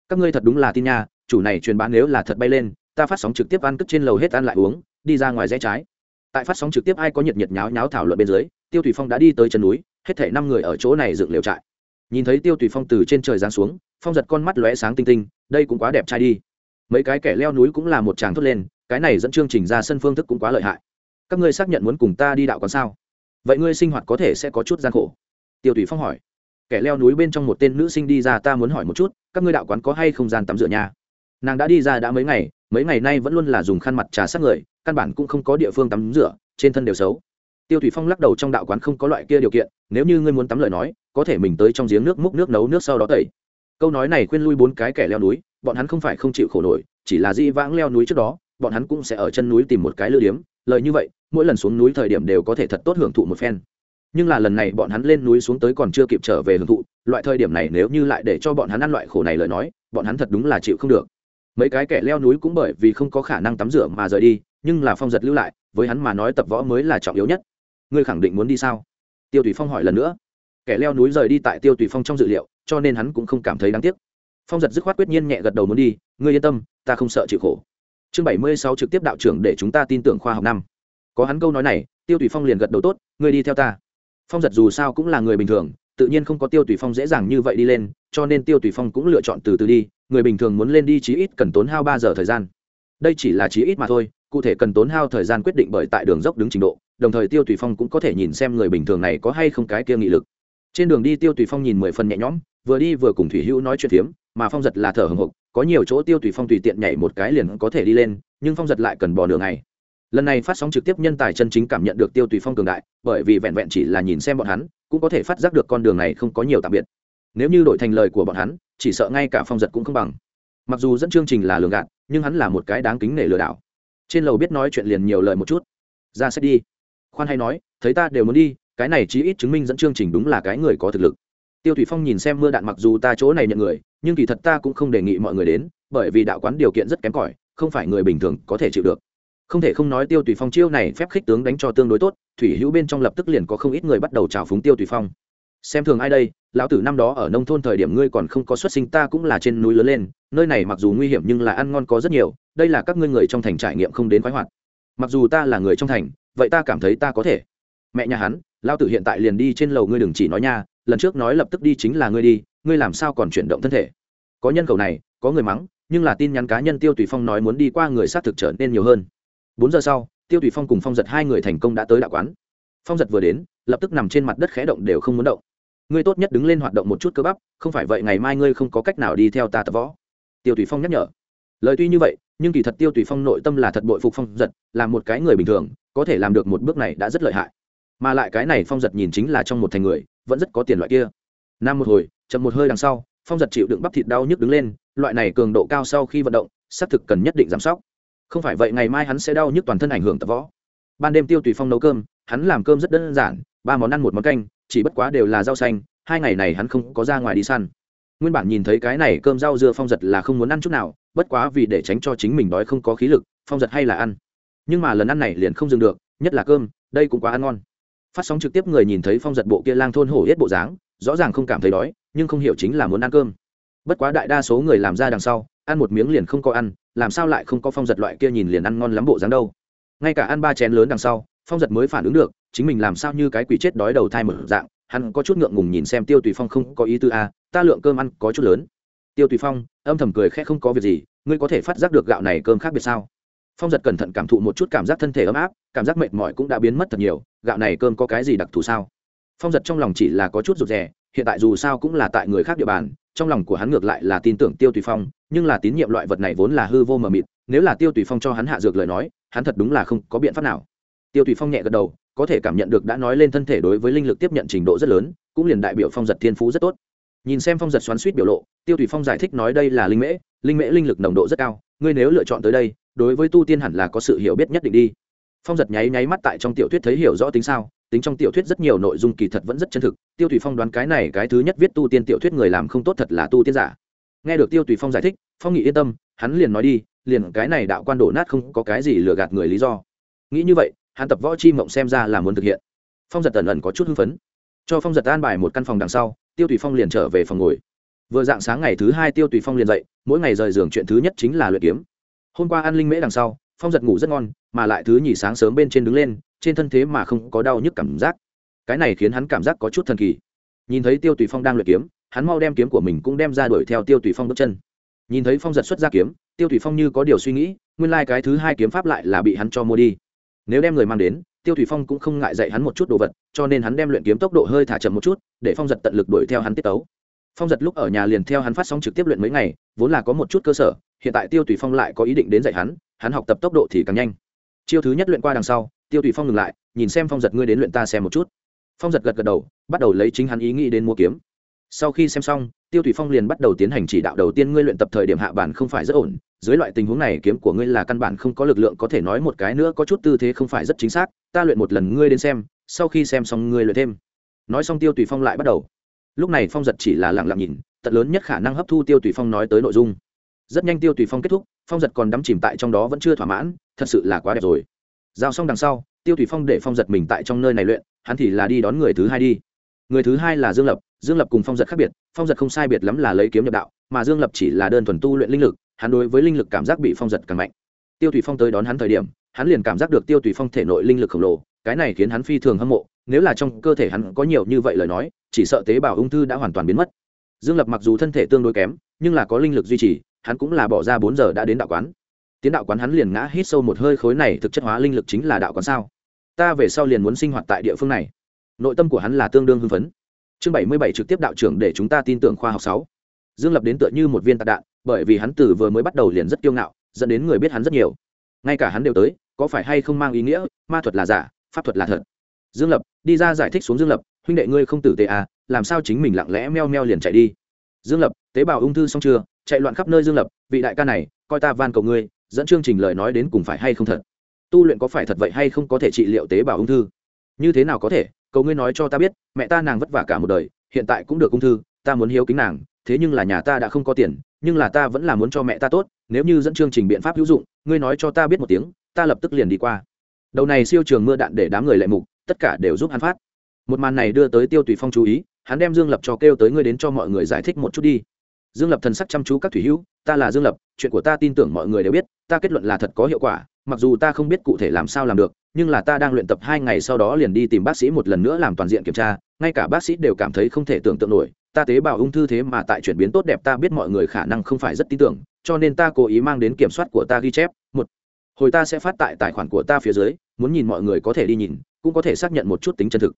Các ngươi thật đúng là tin nha, chủ này truyền bán nếu là thật bay lên, ta phát sóng trực tiếp ăn cất trên lầu hết ăn lại uống, đi ra ngoài rẽ trái. Tại phát sóng trực tiếp ai có nhiệt nhiệt nháo nháo thảo luận bên dưới, tiêu thủy phong đã đi tới chân núi, hết thể năm người ở chỗ này dựng liều trại. Nhìn thấy tiêu thủy phong từ trên trời giáng xuống, phong giật con mắt lóe sáng tinh tinh, đây cũng quá đẹp trai đi. Mấy cái kẻ leo núi cũng là một chàng thốt lên cái này dẫn chương trình ra sân phương thức cũng quá lợi hại. Các ngươi xác nhận muốn cùng ta đi đạo còn sao? Vậy ngươi sinh hoạt có thể sẽ có chút gian khổ. Tiêu thủy phong hỏi. Kẻ leo núi bên trong một tên nữ sinh đi ra, ta muốn hỏi một chút, các ngươi đạo quán có hay không gian tắm rửa nhà? Nàng đã đi ra đã mấy ngày mấy ngày nay vẫn luôn là dùng khăn mặt trà sát người, căn bản cũng không có địa phương tắm rửa, trên thân đều xấu. Tiêu thủy phong lắc đầu trong đạo quán không có loại kia điều kiện, nếu như ngươi muốn tắm lời nói, có thể mình tới trong giếng nước múc nước nấu nước sau đó tẩy. Câu nói này khuyên lui bốn cái kẻ leo núi, bọn hắn không phải không chịu khổ nổi, chỉ là di vãng leo núi trước đó bọn hắn cũng sẽ ở chân núi tìm một cái lư điếm, lời như vậy, mỗi lần xuống núi thời điểm đều có thể thật tốt hưởng thụ một phen. Nhưng là lần này bọn hắn lên núi xuống tới còn chưa kịp trở về hưởng thụ, loại thời điểm này nếu như lại để cho bọn hắn ăn loại khổ này lời nói, bọn hắn thật đúng là chịu không được. Mấy cái kẻ leo núi cũng bởi vì không có khả năng tắm rửa mà rời đi, nhưng là phong giật lưu lại, với hắn mà nói tập võ mới là trọng yếu nhất. Ngươi khẳng định muốn đi sao? Tiêu tùy phong hỏi lần nữa. Kẻ leo núi rời đi tại tiêu tùy phong trong dự liệu, cho nên hắn cũng không cảm thấy đáng tiếc. Phong giật dứt khoát quyết nhiên nhẹ gật đầu muốn đi, ngươi yên tâm, ta không sợ chịu khổ chương bảy mươi sáu trực tiếp đạo trưởng để chúng ta tin tưởng khoa học năm. Có hắn câu nói này, tiêu tùy phong liền gật đầu tốt, ngươi đi theo ta. Phong giật dù sao cũng là người bình thường, tự nhiên không có tiêu tùy phong dễ dàng như vậy đi lên, cho nên tiêu tùy phong cũng lựa chọn từ từ đi, người bình thường muốn lên đi chí ít cần tốn hao ba giờ thời gian. Đây chỉ là chí ít mà thôi, cụ thể cần tốn hao thời gian quyết định bởi tại đường dốc đứng trình độ, đồng thời tiêu tùy phong cũng có thể nhìn xem người bình thường này có hay không cái kia nghị lực. Trên đường đi tiêu tùy phong nhìn mười phần nhẹ nhõm, vừa đi vừa cùng thủy hữu nói chuyện phiếm mà phong giật là thở hồng hộc có nhiều chỗ tiêu tùy phong tùy tiện nhảy một cái liền có thể đi lên, nhưng phong giật lại cần bò nửa ngày. lần này phát sóng trực tiếp nhân tài chân chính cảm nhận được tiêu tùy phong cường đại, bởi vì vẹn vẹn chỉ là nhìn xem bọn hắn, cũng có thể phát giác được con đường này không có nhiều tạm biệt. Nếu như đổi thành lời của bọn hắn, chỉ sợ ngay cả phong giật cũng không bằng. Mặc dù dẫn chương trình là lường gạt, nhưng hắn là một cái đáng kính nể lừa đảo. Trên lầu biết nói chuyện liền nhiều lời một chút. Ra sẽ đi. Khoan hay nói, thấy ta đều muốn đi, cái này chí ít chứng minh dẫn chương trình đúng là cái người có thực lực. Tiêu thủy phong nhìn xem mưa đạn mặc dù ta chỗ này nhận người nhưng kỳ thật ta cũng không đề nghị mọi người đến, bởi vì đạo quán điều kiện rất kém cỏi, không phải người bình thường có thể chịu được. Không thể không nói tiêu tùy phong chiêu này phép khích tướng đánh cho tương đối tốt, thủy hữu bên trong lập tức liền có không ít người bắt đầu trào phúng tiêu tùy phong. Xem thường ai đây, lão tử năm đó ở nông thôn thời điểm ngươi còn không có xuất sinh ta cũng là trên núi lớn lên, nơi này mặc dù nguy hiểm nhưng là ăn ngon có rất nhiều, đây là các ngươi người trong thành trải nghiệm không đến khoái hoạt. Mặc dù ta là người trong thành, vậy ta cảm thấy ta có thể. Mẹ nhà hắn, lão tử hiện tại liền đi trên lầu ngươi đừng chỉ nói nha, lần trước nói lập tức đi chính là ngươi đi ngươi làm sao còn chuyển động thân thể? Có nhân khẩu này, có người mắng, nhưng là tin nhắn cá nhân tiêu tùy phong nói muốn đi qua người xác thực trở nên nhiều hơn. Bốn giờ sau, tiêu tùy phong cùng phong giật hai người thành công đã tới đạo quán. Phong giật vừa đến, lập tức nằm trên mặt đất khẽ động đều không muốn động. Ngươi tốt nhất đứng lên hoạt động một chút cơ bắp, không phải vậy ngày mai ngươi không có cách nào đi theo ta tập võ. Tiêu tùy phong nhắc nhở. Lời tuy như vậy, nhưng kỳ thật tiêu tùy phong nội tâm là thật bội phục phong giật, là một cái người bình thường, có thể làm được một bước này đã rất lợi hại. Mà lại cái này phong giật nhìn chính là trong một thành người, vẫn rất có tiền loại kia. Nam một hồi chậm một hơi đằng sau, phong giật chịu đựng bắp thịt đau nhức đứng lên, loại này cường độ cao sau khi vận động, xác thực cần nhất định giám sóc. Không phải vậy ngày mai hắn sẽ đau nhức toàn thân ảnh hưởng tập võ. Ban đêm tiêu tùy phong nấu cơm, hắn làm cơm rất đơn giản, ba món ăn một món canh, chỉ bất quá đều là rau xanh, hai ngày này hắn không có ra ngoài đi săn. Nguyên bản nhìn thấy cái này cơm rau dưa phong giật là không muốn ăn chút nào, bất quá vì để tránh cho chính mình đói không có khí lực, phong giật hay là ăn. Nhưng mà lần ăn này liền không dừng được, nhất là cơm, đây cũng quá ăn ngon. Phát sóng trực tiếp người nhìn thấy phong giật bộ kia lang thôn hổ yết bộ dáng rõ ràng không cảm thấy đói, nhưng không hiểu chính là muốn ăn cơm. Bất quá đại đa số người làm ra đằng sau, ăn một miếng liền không có ăn, làm sao lại không có phong giật loại kia nhìn liền ăn ngon lắm bộ dáng đâu. Ngay cả ăn ba chén lớn đằng sau, phong giật mới phản ứng được, chính mình làm sao như cái quỷ chết đói đầu thai mở dạng, hắn có chút ngượng ngùng nhìn xem tiêu tùy phong không có ý tư a ta lượng cơm ăn có chút lớn. Tiêu tùy phong, âm thầm cười khẽ không có việc gì, ngươi có thể phát giác được gạo này cơm khác biệt sao? Phong giật cẩn thận cảm thụ một chút cảm giác thân thể ấm áp, cảm giác mệt mỏi cũng đã biến mất thật nhiều, gạo này cơm có cái gì đặc thù sao? Phong giật trong lòng chỉ là có chút rụt rè, hiện tại dù sao cũng là tại người khác địa bàn, trong lòng của hắn ngược lại là tin tưởng tiêu tùy phong, nhưng là tín nhiệm loại vật này vốn là hư vô mờ mịt, nếu là tiêu tùy phong cho hắn hạ dược lời nói, hắn thật đúng là không có biện pháp nào. Tiêu tùy phong nhẹ gật đầu, có thể cảm nhận được đã nói lên thân thể đối với linh lực tiếp nhận trình độ rất lớn, cũng liền đại biểu phong giật thiên phú rất tốt. Nhìn xem phong giật xoắn suýt biểu lộ, tiêu tùy phong giải thích nói đây là linh mễ linh mễ linh lực nồng độ rất cao, ngươi nếu lựa chọn tới đây, đối với tu tiên hẳn là có sự hiểu biết nhất định đi phong giật nháy nháy mắt tại trong tiểu thuyết thấy hiểu rõ tính sao, tính trong tiểu thuyết rất nhiều nội dung kỳ thật vẫn rất chân thực, tiêu thủy phong đoán cái này cái thứ nhất viết tu tiên tiểu thuyết người làm không tốt thật là tu tiên giả. Nghe được tiêu thủy phong giải thích, phong nghị yên tâm, hắn liền nói đi, liền cái này đạo quan đổ nát không có cái gì lừa gạt người lý do. Nghĩ như vậy, hắn tập võ chi mộng xem ra là muốn thực hiện. Phong giật tần ẩn có chút hưng phấn. Cho phong giật an bài một căn phòng đằng sau, tiêu thủy phong liền trở về phòng ngồi. Vừa dạng sáng ngày thứ hai tiêu thủy phong liền dậy, mỗi ngày rời giường chuyện thứ nhất chính là luyện kiếm. Hôm qua ăn linh mễ đằng sau phong giật ngủ rất ngon, mà lại thứ nhì sáng sớm bên trên đứng lên, trên thân thế mà không có đau nhức cảm giác. Cái này khiến hắn cảm giác có chút thần kỳ. Nhìn thấy tiêu tùy phong đang luyện kiếm, hắn mau đem kiếm của mình cũng đem ra đuổi theo tiêu tùy phong bước chân. Nhìn thấy phong giật xuất ra kiếm, tiêu tùy phong như có điều suy nghĩ, nguyên lai、like、cái thứ hai kiếm pháp lại là bị hắn cho mua đi. Nếu đem người mang đến, tiêu thủy phong cũng không ngại dạy hắn một chút đồ vật, cho nên hắn đem luyện kiếm tốc độ hơi thả chậm một chút, để phong giật tận lực đuổi theo hắn tiết tấu. Phong giật lúc ở nhà liền theo hắn phát sóng trực tiếp luyện mấy ngày, vốn là có một chút cơ sở, hiện tại tiêu thủy phong lại có ý định đến dạy hắn hắn học tập tốc độ thì càng nhanh. Chiêu thứ nhất luyện qua đằng sau, tiêu Tùy phong ngừng lại, nhìn xem phong giật ngươi đến luyện ta xem một chút. Phong giật gật gật đầu, bắt đầu lấy chính hắn ý nghĩ đến mua kiếm. Sau khi xem xong, tiêu Tùy phong liền bắt đầu tiến hành chỉ đạo đầu tiên ngươi luyện tập thời điểm hạ bản không phải rất ổn, dưới loại tình huống này kiếm của ngươi là căn bản không có lực lượng có thể nói một cái nữa có chút tư thế không phải rất chính xác, ta luyện một lần ngươi đến xem, sau khi xem xong ngươi luyện thêm. Nói xong tiêu tùy phong lại bắt đầu. Lúc này phong giật chỉ là lặng lặng nhìn, tận lớn nhất khả năng hấp thu tiêu tùy phong nói tới nội dung. Rất nhanh tiêu tùy phong kết thúc phong giật còn đắm chìm tại trong đó vẫn chưa thỏa mãn, thật sự là quá đẹp rồi. Giao xong đằng sau, tiêu Thủy phong để phong giật mình tại trong nơi này luyện, hắn thì là đi đón người thứ hai đi. Người thứ hai là dương lập dương lập cùng phong giật khác biệt, phong giật không sai biệt lắm là lấy kiếm nhập đạo, mà dương lập chỉ là đơn thuần tu luyện linh lực, hắn đối với linh lực cảm giác bị phong giật càng mạnh. Tiêu thủy phong tới đón hắn thời điểm, hắn liền cảm giác được tiêu thủy phong thể nội linh lực khổng lồ, cái này khiến hắn phi thường hâm mộ, nếu là trong cơ thể hắn có nhiều như vậy lời nói, chỉ sợ tế bào ung thư đã hoàn toàn biến mất. Dương lập mặc dù thân thể tương đối kém, nhưng là có linh lực duy trì hắn cũng là bỏ ra bốn giờ đã đến đạo quán. Tiến đạo quán hắn liền ngã hít sâu một hơi, khối này thực chất hóa linh lực chính là đạo quán sao? Ta về sau liền muốn sinh hoạt tại địa phương này. Nội tâm của hắn là tương đương hưng phấn. Chương bảy mươi bảy trực tiếp đạo trưởng để chúng ta tin tưởng khoa học sáu. Dương lập đến tựa như một viên tạc đạn, bởi vì hắn từ vừa mới bắt đầu liền rất kiêu ngạo, dẫn đến người biết hắn rất nhiều. Ngay cả hắn đều tới, có phải hay không mang ý nghĩa, ma thuật là giả, pháp thuật là thật. Dương lập, đi ra giải thích xuống dương lập, huynh đệ ngươi không tử tế à làm sao chính mình lặng lẽ meo meo liền chạy đi. Dương lập, tế bào ung thư xong chưa? Chạy loạn khắp nơi dương lập, vị đại ca này, coi ta van cầu ngươi, dẫn chương trình lời nói đến cùng phải hay không thật? Tu luyện có phải thật vậy hay không có thể trị liệu tế bào ung thư? Như thế nào có thể? Cầu ngươi nói cho ta biết, mẹ ta nàng vất vả cả một đời, hiện tại cũng được ung thư, ta muốn hiếu kính nàng, thế nhưng là nhà ta đã không có tiền, nhưng là ta vẫn là muốn cho mẹ ta tốt, nếu như dẫn chương trình biện pháp hữu dụng, ngươi nói cho ta biết một tiếng, ta lập tức liền đi qua. Đầu này siêu trường mưa đạn để đám người lệ mục, tất cả đều giúp hắn phát. Một màn này đưa tới tiêu tùy phong chú ý, hắn đem dương lập cho kêu tới ngươi đến cho mọi người giải thích một chút đi dương lập thần sắc chăm chú các thủy hữu, ta là dương lập, chuyện của ta tin tưởng mọi người đều biết, ta kết luận là thật có hiệu quả, mặc dù ta không biết cụ thể làm sao làm được, nhưng là ta đang luyện tập hai ngày sau đó liền đi tìm bác sĩ một lần nữa làm toàn diện kiểm tra, ngay cả bác sĩ đều cảm thấy không thể tưởng tượng nổi, ta tế bào ung thư thế mà tại chuyển biến tốt đẹp ta biết mọi người khả năng không phải rất tin tưởng, cho nên ta cố ý mang đến kiểm soát của ta ghi chép, một, hồi ta sẽ phát tại tài khoản của ta phía dưới, muốn nhìn mọi người có thể đi nhìn, cũng có thể xác nhận một chút tính chân thực.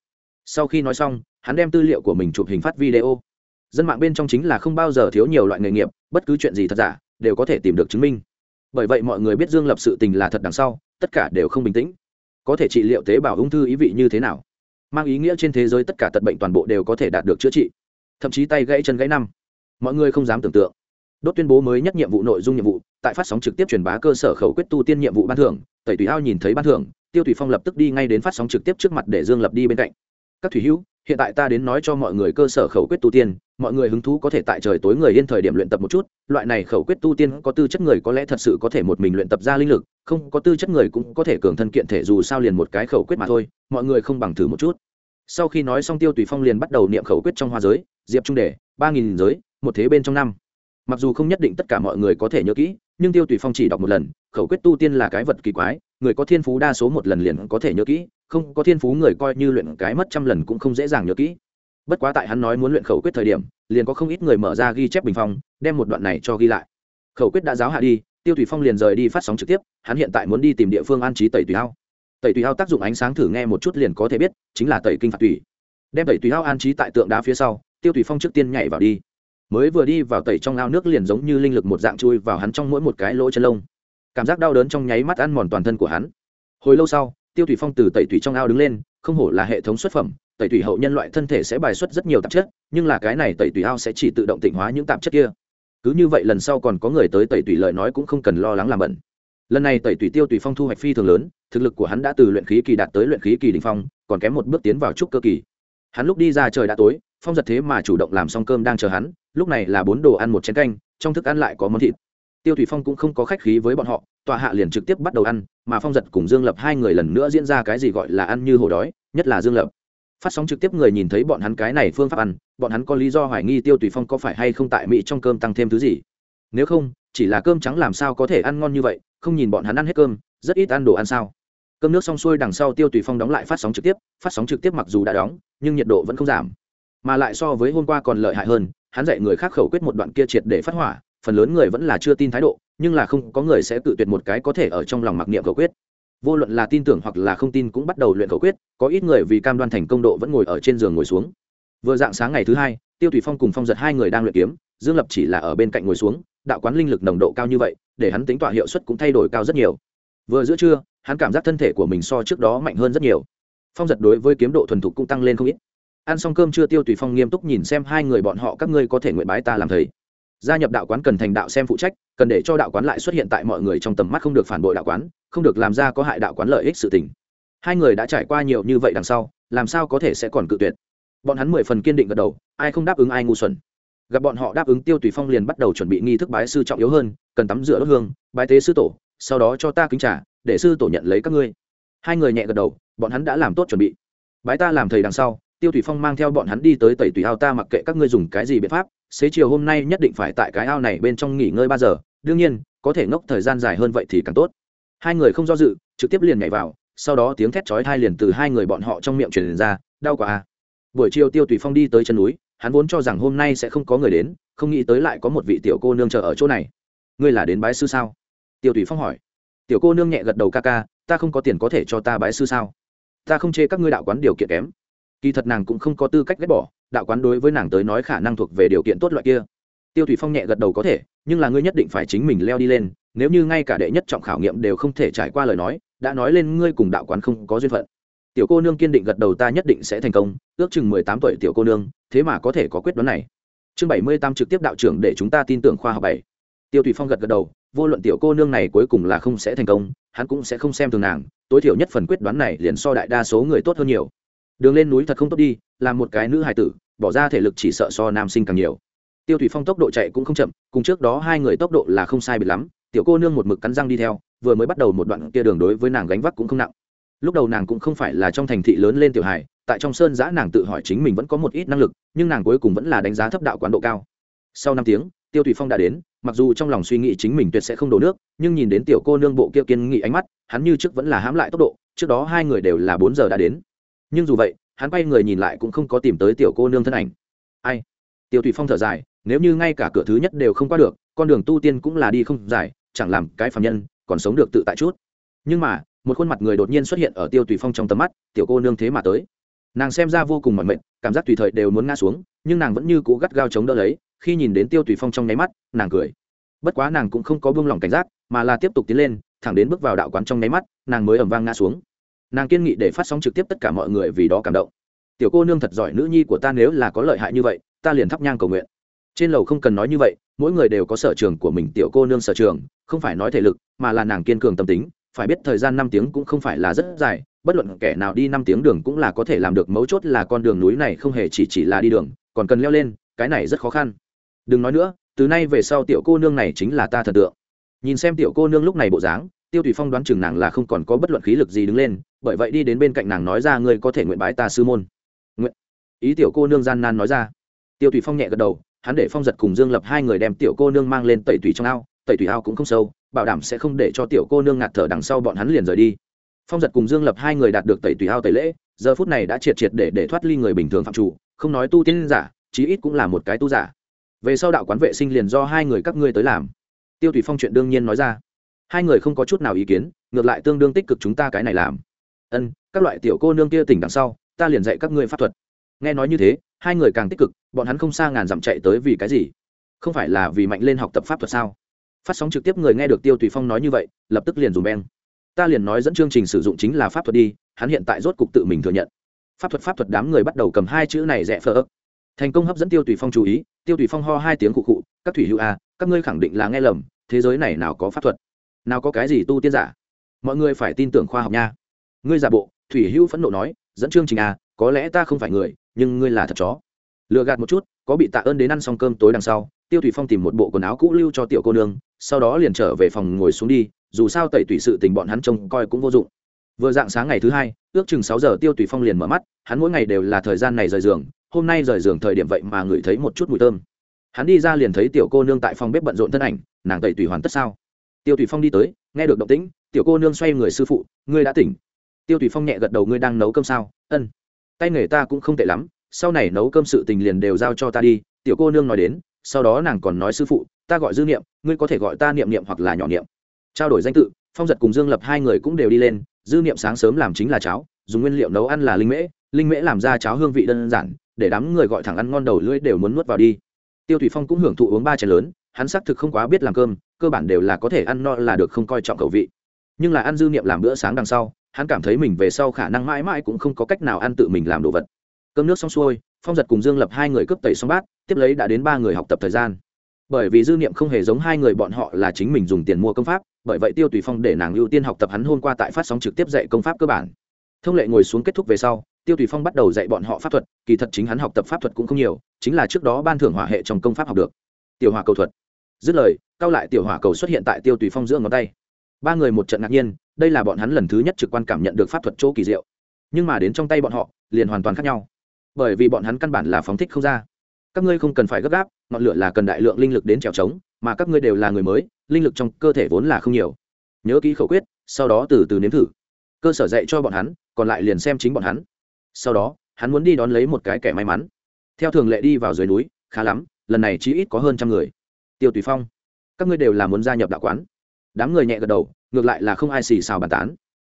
Sau khi nói xong, hắn đem tư liệu của mình chụp hình phát video dân mạng bên trong chính là không bao giờ thiếu nhiều loại nghề nghiệp, bất cứ chuyện gì thật giả, đều có thể tìm được chứng minh. Bởi vậy mọi người biết dương lập sự tình là thật đằng sau, tất cả đều không bình tĩnh. Có thể trị liệu tế bào ung thư ý vị như thế nào? Mang ý nghĩa trên thế giới tất cả tật bệnh toàn bộ đều có thể đạt được chữa trị. Thậm chí tay gãy chân gãy năm. Mọi người không dám tưởng tượng. Đốt tuyên bố mới nhất nhiệm vụ nội dung nhiệm vụ, tại phát sóng trực tiếp truyền bá cơ sở khẩu quyết tu tiên nhiệm vụ ban thưởng, tẩy tùy ao nhìn thấy ban thưởng, tiêu thủy phong lập tức đi ngay đến phát sóng trực tiếp trước mặt để dương lập đi bên cạnh. Các thủy hữu hiện tại ta đến nói cho mọi người cơ sở khẩu quyết tu tiên, mọi người hứng thú có thể tại trời tối người yên thời điểm luyện tập một chút, loại này khẩu quyết tu tiên có tư chất người có lẽ thật sự có thể một mình luyện tập ra linh lực, không có tư chất người cũng có thể cường thân kiện thể dù sao liền một cái khẩu quyết mà thôi, mọi người không bằng thử một chút. Sau khi nói xong tiêu tùy phong liền bắt đầu niệm khẩu quyết trong hoa giới, diệp trung đề, ba nghìn giới, một thế bên trong năm. Mặc dù không nhất định tất cả mọi người có thể nhớ kỹ nhưng tiêu tùy phong chỉ đọc một lần, khẩu quyết tu tiên là cái vật kỳ quái, người có thiên phú đa số một lần liền có thể nhớ kỹ, không có thiên phú người coi như luyện cái mất trăm lần cũng không dễ dàng nhớ kỹ. Bất quá tại hắn nói muốn luyện khẩu quyết thời điểm, liền có không ít người mở ra ghi chép bình phong, đem một đoạn này cho ghi lại. Khẩu quyết đã giáo hạ đi, tiêu thủy phong liền rời đi phát sóng trực tiếp, hắn hiện tại muốn đi tìm địa phương an trí tẩy tùy hao tẩy tùy hao tác dụng ánh sáng thử nghe một chút liền có thể biết, chính là tẩy kinh phạt tùy. Đem tẩy tùy hao an trí tại tượng đá phía sau, tiêu thủy phong trước tiên nhảy vào đi mới vừa đi vào tẩy trong ao nước liền giống như linh lực một dạng chui vào hắn trong mỗi một cái lỗ chân lông. Cảm giác đau đớn trong nháy mắt ăn mòn toàn thân của hắn. Hồi lâu sau, tiêu thủy phong từ tẩy thủy trong ao đứng lên, không hổ là hệ thống xuất phẩm, tẩy thủy hậu nhân loại thân thể sẽ bài xuất rất nhiều tạp chất, nhưng là cái này tẩy thủy ao sẽ chỉ tự động tịnh hóa những tạp chất kia. Cứ như vậy lần sau còn có người tới tẩy thủy lợi nói cũng không cần lo lắng làm bẩn. Lần này tẩy thủy tiêu tùy phong thu hoạch phi thường lớn, thực lực của hắn đã từ luyện khí kỳ đạt tới luyện khí kỳ đình phong, còn kém một bước tiến vào trúc cơ kỳ. Hắn lúc đi ra trời đã tối, phong giật thế mà chủ động làm xong cơm đang chờ hắn lúc này là bốn đồ ăn một chén canh, trong thức ăn lại có món thịt. Tiêu thủy phong cũng không có khách khí với bọn họ tọa hạ liền trực tiếp bắt đầu ăn, mà phong giật cùng dương lập hai người lần nữa diễn ra cái gì gọi là ăn như hổ đói, nhất là dương lập. Phát sóng trực tiếp người nhìn thấy bọn hắn cái này phương pháp ăn, bọn hắn có lý do hoài nghi tiêu tùy phong có phải hay không tại mỹ trong cơm tăng thêm thứ gì. Nếu không, chỉ là cơm trắng làm sao có thể ăn ngon như vậy, không nhìn bọn hắn ăn hết cơm, rất ít ăn đồ ăn sao. Cơm nước xong xuôi đằng sau tiêu tùy phong đóng lại phát sóng trực tiếp, phát sóng trực tiếp mặc dù đã đóng, nhưng nhiệt độ vẫn không giảm. Mà lại so với hôm qua còn lợi hại hơn hắn dạy người khác khẩu quyết một đoạn kia triệt để phát hỏa, phần lớn người vẫn là chưa tin thái độ, nhưng là không, có người sẽ tự tuyệt một cái có thể ở trong lòng mặc niệm khẩu quyết. Vô luận là tin tưởng hoặc là không tin cũng bắt đầu luyện khẩu quyết, có ít người vì cam đoan thành công độ vẫn ngồi ở trên giường ngồi xuống. Vừa dạng sáng ngày thứ hai, tiêu thủy phong cùng phong giật hai người đang luyện kiếm, dương lập chỉ là ở bên cạnh ngồi xuống, đạo quán linh lực nồng độ cao như vậy, để hắn tính tọa hiệu suất cũng thay đổi cao rất nhiều. Vừa giữa trưa, hắn cảm giác thân thể của mình so trước đó mạnh hơn rất nhiều. Phong giật đối với kiếm độ thuần thục cũng tăng lên không ít ăn xong cơm chưa tiêu tùy phong nghiêm túc nhìn xem hai người bọn họ, các ngươi có thể nguyện bái ta làm thầy. Gia nhập đạo quán cần thành đạo xem phụ trách, cần để cho đạo quán lại xuất hiện tại mọi người trong tầm mắt không được phản bội đạo quán, không được làm ra có hại đạo quán lợi ích sự tình. Hai người đã trải qua nhiều như vậy đằng sau, làm sao có thể sẽ còn cự tuyệt? Bọn hắn mười phần kiên định gật đầu, ai không đáp ứng ai ngu xuẩn. Gặp bọn họ đáp ứng, tiêu tùy phong liền bắt đầu chuẩn bị nghi thức bái sư trọng yếu hơn, cần tắm rửa đốt hương, bái tế sư tổ, sau đó cho ta kính trả để sư tổ nhận lấy các ngươi. Hai người nhẹ gật đầu, bọn hắn đã làm tốt chuẩn bị. Bái ta làm thầy đằng sau tiêu thủy phong mang theo bọn hắn đi tới tẩy tùy ao ta mặc kệ các ngươi dùng cái gì biện pháp, xế chiều hôm nay nhất định phải tại cái ao này bên trong nghỉ ngơi ba giờ, đương nhiên, có thể ngốc thời gian dài hơn vậy thì càng tốt. Hai người không do dự, trực tiếp liền nhảy vào, sau đó tiếng thét chói thai liền từ hai người bọn họ trong miệng truyền ra, đau quá. À. buổi chiều tiêu tùy phong đi tới chân núi, hắn vốn cho rằng hôm nay sẽ không có người đến, không nghĩ tới lại có một vị tiểu cô nương chờ ở chỗ này. Ngươi là đến bái sư sao? Tiêu tùy phong hỏi. Tiểu cô nương nhẹ gật đầu ca ca, ta không có tiền có thể cho ta bái sư sao? Ta không chê các ngươi đạo quán điều kiện kém kỳ thật nàng cũng không có tư cách ghét bỏ, đạo quán đối với nàng tới nói khả năng thuộc về điều kiện tốt loại kia. Tiêu thủy phong nhẹ gật đầu có thể, nhưng là ngươi nhất định phải chính mình leo đi lên, nếu như ngay cả đệ nhất trọng khảo nghiệm đều không thể trải qua lời nói, đã nói lên ngươi cùng đạo quán không có duyên phận. Tiểu cô nương kiên định gật đầu ta nhất định sẽ thành công, ước chừng mười tám tuổi tiểu cô nương, thế mà có thể có quyết đoán này. Chương bảy mươi tám trực tiếp đạo trưởng để chúng ta tin tưởng khoa học bảy. Tiêu thủy phong gật gật đầu, vô luận tiểu cô nương này cuối cùng là không sẽ thành công, hắn cũng sẽ không xem thường nàng, tối thiểu nhất phần quyết đoán này liền so đại đa số người tốt hơn nhiều đường lên núi thật không tốt đi, làm một cái nữ hài tử, bỏ ra thể lực chỉ sợ so nam sinh càng nhiều. Tiêu thủy phong tốc độ chạy cũng không chậm, cùng trước đó hai người tốc độ là không sai biệt lắm, tiểu cô nương một mực cắn răng đi theo, vừa mới bắt đầu một đoạn kia đường đối với nàng gánh vác cũng không nặng. Lúc đầu nàng cũng không phải là trong thành thị lớn lên tiểu hài, tại trong sơn giã nàng tự hỏi chính mình vẫn có một ít năng lực, nhưng nàng cuối cùng vẫn là đánh giá thấp đạo quán độ cao. Sau năm tiếng, tiêu thủy phong đã đến, mặc dù trong lòng suy nghĩ chính mình tuyệt sẽ không đổ nước, nhưng nhìn đến tiểu cô nương bộ kia kiên nghị ánh mắt, hắn như trước vẫn là hãm lại tốc độ, trước đó hai người đều là bốn giờ đã đến nhưng dù vậy, hắn quay người nhìn lại cũng không có tìm tới tiểu cô nương thân ảnh. Ai? Tiểu thủy phong thở dài, nếu như ngay cả cửa thứ nhất đều không qua được, con đường tu tiên cũng là đi không dài, chẳng làm cái phạm nhân, còn sống được tự tại chút. Nhưng mà, một khuôn mặt người đột nhiên xuất hiện ở tiêu tùy phong trong tầm mắt, tiểu cô nương thế mà tới. Nàng xem ra vô cùng mỏi mệt, cảm giác tùy thời đều muốn ngã xuống, nhưng nàng vẫn như cố gắt gao chống đỡ lấy, khi nhìn đến tiêu tùy phong trong nháy mắt, nàng cười. Bất quá nàng cũng không có buông lỏng cảnh giác, mà là tiếp tục tiến lên, thẳng đến bước vào đạo quán trong nháy mắt, nàng mới ẩm vang ngã xuống nàng kiên nghị để phát sóng trực tiếp tất cả mọi người vì đó cảm động. Tiểu cô nương thật giỏi, nữ nhi của ta nếu là có lợi hại như vậy, ta liền thắp nhang cầu nguyện. Trên lầu không cần nói như vậy, mỗi người đều có sở trường của mình, tiểu cô nương sở trường, không phải nói thể lực, mà là nàng kiên cường tâm tính. Phải biết thời gian năm tiếng cũng không phải là rất dài, bất luận kẻ nào đi năm tiếng đường cũng là có thể làm được. Mấu chốt là con đường núi này không hề chỉ chỉ là đi đường, còn cần leo lên, cái này rất khó khăn. Đừng nói nữa, từ nay về sau tiểu cô nương này chính là ta thần tượng. Nhìn xem tiểu cô nương lúc này bộ dáng tiêu Thủy phong đoán chừng nàng là không còn có bất luận khí lực gì đứng lên, bởi vậy đi đến bên cạnh nàng nói ra, ngươi có thể nguyện bái ta sư môn. Nguyện? Ý tiểu cô nương gian nan nói ra. Tiêu Thủy phong nhẹ gật đầu, hắn để phong giật cùng dương lập hai người đem tiểu cô nương mang lên tẩy thủy trong ao, tẩy thủy ao cũng không sâu, bảo đảm sẽ không để cho tiểu cô nương ngạt thở đằng sau bọn hắn liền rời đi. Phong giật cùng dương lập hai người đạt được tẩy thủy ao tẩy lễ, giờ phút này đã triệt triệt để để thoát ly người bình thường phạm chủ, không nói tu tiên giả, chí ít cũng là một cái tu giả. Về sau đạo quán vệ sinh liền do hai người các ngươi tới làm. Tiêu Thủy phong chuyện đương nhiên nói ra hai người không có chút nào ý kiến, ngược lại tương đương tích cực chúng ta cái này làm. Ân, các loại tiểu cô nương kia tỉnh đằng sau, ta liền dạy các ngươi pháp thuật. Nghe nói như thế, hai người càng tích cực, bọn hắn không xa ngàn dặm chạy tới vì cái gì? Không phải là vì mạnh lên học tập pháp thuật sao? Phát sóng trực tiếp người nghe được tiêu tùy phong nói như vậy, lập tức liền dùng beng. Ta liền nói dẫn chương trình sử dụng chính là pháp thuật đi, hắn hiện tại rốt cục tự mình thừa nhận. Pháp thuật pháp thuật, đám người bắt đầu cầm hai chữ này rẽ phơ ấp thành công hấp dẫn tiêu tùy phong chú ý, tiêu tùy phong ho hai tiếng cụ cụ các thủy hữu a các ngươi khẳng định là nghe lầm, thế giới này nào có pháp thuật? Nào có cái gì tu tiên giả? Mọi người phải tin tưởng khoa học nha. Ngươi giả bộ, thủy hữu phẫn nộ nói, dẫn chương trình à có lẽ ta không phải người, nhưng ngươi là thật chó. Lừa gạt một chút, có bị tạ ơn đến ăn xong cơm tối đằng sau, tiêu thủy phong tìm một bộ quần áo cũ lưu cho tiểu cô nương, sau đó liền trở về phòng ngồi xuống đi, dù sao tẩy tủy sự tình bọn hắn trông coi cũng vô dụng. Vừa dạng sáng ngày thứ hai, ước chừng sáu giờ tiêu thủy phong liền mở mắt, hắn mỗi ngày đều là thời gian này rời giường, hôm nay rời giường thời điểm vậy mà ngửi thấy một chút mùi thơm. Hắn đi ra liền thấy tiểu cô nương tại phòng bếp bận rộn thân ảnh, nàng tẩy tủy hoàn tất sao? Tiêu thủy phong đi tới, nghe được động tĩnh, tiểu cô nương xoay người sư phụ, ngươi đã tỉnh. Tiêu thủy phong nhẹ gật đầu, ngươi đang nấu cơm sao? Ân. Tay nghề ta cũng không tệ lắm, sau này nấu cơm sự tình liền đều giao cho ta đi. Tiểu cô nương nói đến, sau đó nàng còn nói sư phụ, ta gọi dư niệm, ngươi có thể gọi ta niệm niệm hoặc là nhỏ niệm. Trao đổi danh tự, phong giật cùng dương lập hai người cũng đều đi lên, dư niệm sáng sớm làm chính là cháo, dùng nguyên liệu nấu ăn là linh mễ linh mễ làm ra cháo hương vị đơn giản, để đám người gọi thẳng ăn ngon đầu lưỡi đều muốn nuốt vào đi. Tiêu thủy phong cũng hưởng thụ uống ba chén lớn, hắn xác thực không quá biết làm cơm cơ bản đều là có thể ăn no là được không coi trọng khẩu vị. Nhưng là ăn dư niệm làm bữa sáng đằng sau, hắn cảm thấy mình về sau khả năng mãi mãi cũng không có cách nào ăn tự mình làm đồ vật. Cơm nước xong xuôi, phong giật cùng dương lập hai người cướp tẩy xong bát, tiếp lấy đã đến ba người học tập thời gian. Bởi vì dư niệm không hề giống hai người bọn họ là chính mình dùng tiền mua công pháp, bởi vậy tiêu tùy phong để nàng ưu tiên học tập hắn hôm qua tại phát sóng trực tiếp dạy công pháp cơ bản. Thông lệ ngồi xuống kết thúc về sau, tiêu tùy phong bắt đầu dạy bọn họ pháp thuật, kỳ thật chính hắn học tập pháp thuật cũng không nhiều, chính là trước đó ban thưởng hỏa hệ trong công pháp học được. Tiểu hòa cầu thuật dứt lời, cao lại tiểu hỏa cầu xuất hiện tại tiêu tùy phong giữa ngón tay. Ba người một trận ngạc nhiên, đây là bọn hắn lần thứ nhất trực quan cảm nhận được pháp thuật chỗ kỳ diệu. Nhưng mà đến trong tay bọn họ, liền hoàn toàn khác nhau. Bởi vì bọn hắn căn bản là phóng thích không ra. Các ngươi không cần phải gấp gáp, ngọn lửa là cần đại lượng linh lực đến trèo trống, mà các ngươi đều là người mới, linh lực trong cơ thể vốn là không nhiều. Nhớ kỹ khẩu quyết, sau đó từ từ nếm thử. Cơ sở dạy cho bọn hắn, còn lại liền xem chính bọn hắn. Sau đó, hắn muốn đi đón lấy một cái kẻ may mắn. Theo thường lệ đi vào dưới núi, khá lắm, lần này chỉ ít có hơn trăm người tiêu tùy phong, các ngươi đều là muốn gia nhập đạo quán. Đám người nhẹ gật đầu, ngược lại là không ai xì xào bàn tán.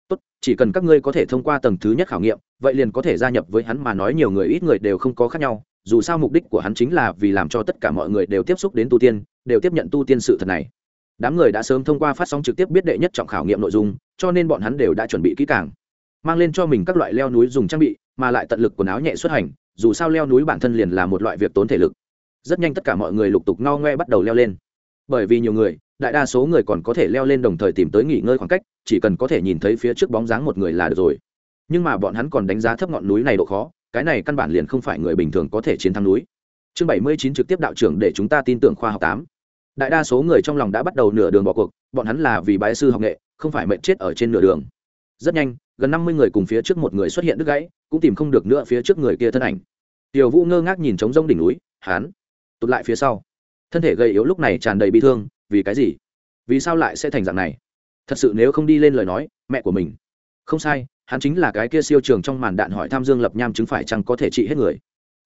Tốt, chỉ cần các ngươi có thể thông qua tầng thứ nhất khảo nghiệm, vậy liền có thể gia nhập với hắn mà nói nhiều người ít người đều không có khác nhau. Dù sao mục đích của hắn chính là vì làm cho tất cả mọi người đều tiếp xúc đến tu tiên, đều tiếp nhận tu tiên sự thật này. Đám người đã sớm thông qua phát sóng trực tiếp biết đệ nhất trọng khảo nghiệm nội dung, cho nên bọn hắn đều đã chuẩn bị kỹ càng. Mang lên cho mình các loại leo núi dùng trang bị, mà lại tận lực quần áo nhẹ xuất hành, dù sao leo núi bản thân liền là một loại việc tốn thể lực rất nhanh tất cả mọi người lục tục ngao ngoe bắt đầu leo lên. Bởi vì nhiều người, đại đa số người còn có thể leo lên đồng thời tìm tới nghỉ ngơi khoảng cách, chỉ cần có thể nhìn thấy phía trước bóng dáng một người là được rồi. Nhưng mà bọn hắn còn đánh giá thấp ngọn núi này độ khó, cái này căn bản liền không phải người bình thường có thể chiến thắng núi. Chương bảy mươi chín trực tiếp đạo trưởng để chúng ta tin tưởng khoa học tám. Đại đa số người trong lòng đã bắt đầu nửa đường bỏ cuộc, bọn hắn là vì bái sư học nghệ, không phải mệnh chết ở trên nửa đường. Rất nhanh, gần năm mươi người cùng phía trước một người xuất hiện đứt gãy, cũng tìm không được nữa phía trước người kia thân ảnh. Tiểu vũ ngơ ngác nhìn trống rông đỉnh núi, hán tụt lại phía sau. Thân thể gầy yếu lúc này tràn đầy bị thương, vì cái gì? Vì sao lại sẽ thành dạng này? Thật sự nếu không đi lên lời nói, mẹ của mình. Không sai, hắn chính là cái kia siêu trường trong màn đạn hỏi tham dương lập nham chứng phải chăng có thể trị hết người.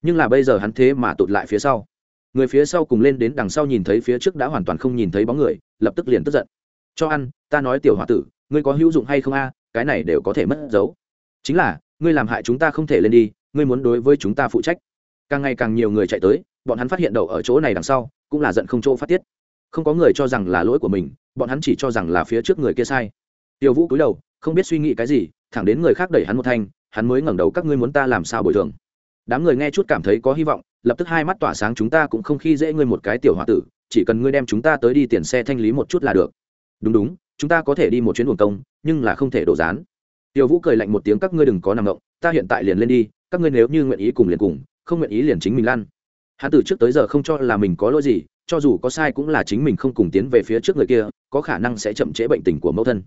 Nhưng là bây giờ hắn thế mà tụt lại phía sau. Người phía sau cùng lên đến đằng sau nhìn thấy phía trước đã hoàn toàn không nhìn thấy bóng người, lập tức liền tức giận. Cho ăn, ta nói tiểu h o a tử, ngươi có hữu dụng hay không a? Cái này đều có thể mất dấu. Chính là, ngươi làm hại chúng ta không thể lên đi, ngươi muốn đối với chúng ta phụ trách. Càng ngày càng nhiều người chạy tới bọn hắn phát hiện đậu ở chỗ này đằng sau cũng là giận không chỗ phát tiết. Không có người cho rằng là lỗi của mình bọn hắn chỉ cho rằng là phía trước người kia sai. Tiểu vũ cúi đầu không biết suy nghĩ cái gì thẳng đến người khác đẩy hắn một thanh hắn mới ngẩng đầu các ngươi muốn ta làm sao bồi thường? Đám người nghe chút cảm thấy có hy vọng lập tức hai mắt tỏa sáng chúng ta cũng không khi dễ ngươi một cái tiểu h o a tử chỉ cần ngươi đem chúng ta tới đi tiền xe thanh lý một chút là được. Đúng đúng chúng ta có thể đi một chuyến buồng công nhưng là không thể đổ rán. Tiểu vũ cười lạnh một tiếng các ngươi đừng có nằm động, ta hiện tại liền lên đi các ngươi nếu như nguyện ý cùng liền cùng không nguyện ý liền chính mình lăn hắn từ trước tới giờ không cho là mình có lỗi gì, cho dù có sai cũng là chính mình không cùng tiến về phía trước người kia, có khả năng sẽ chậm trễ bệnh tình của mẫu thân.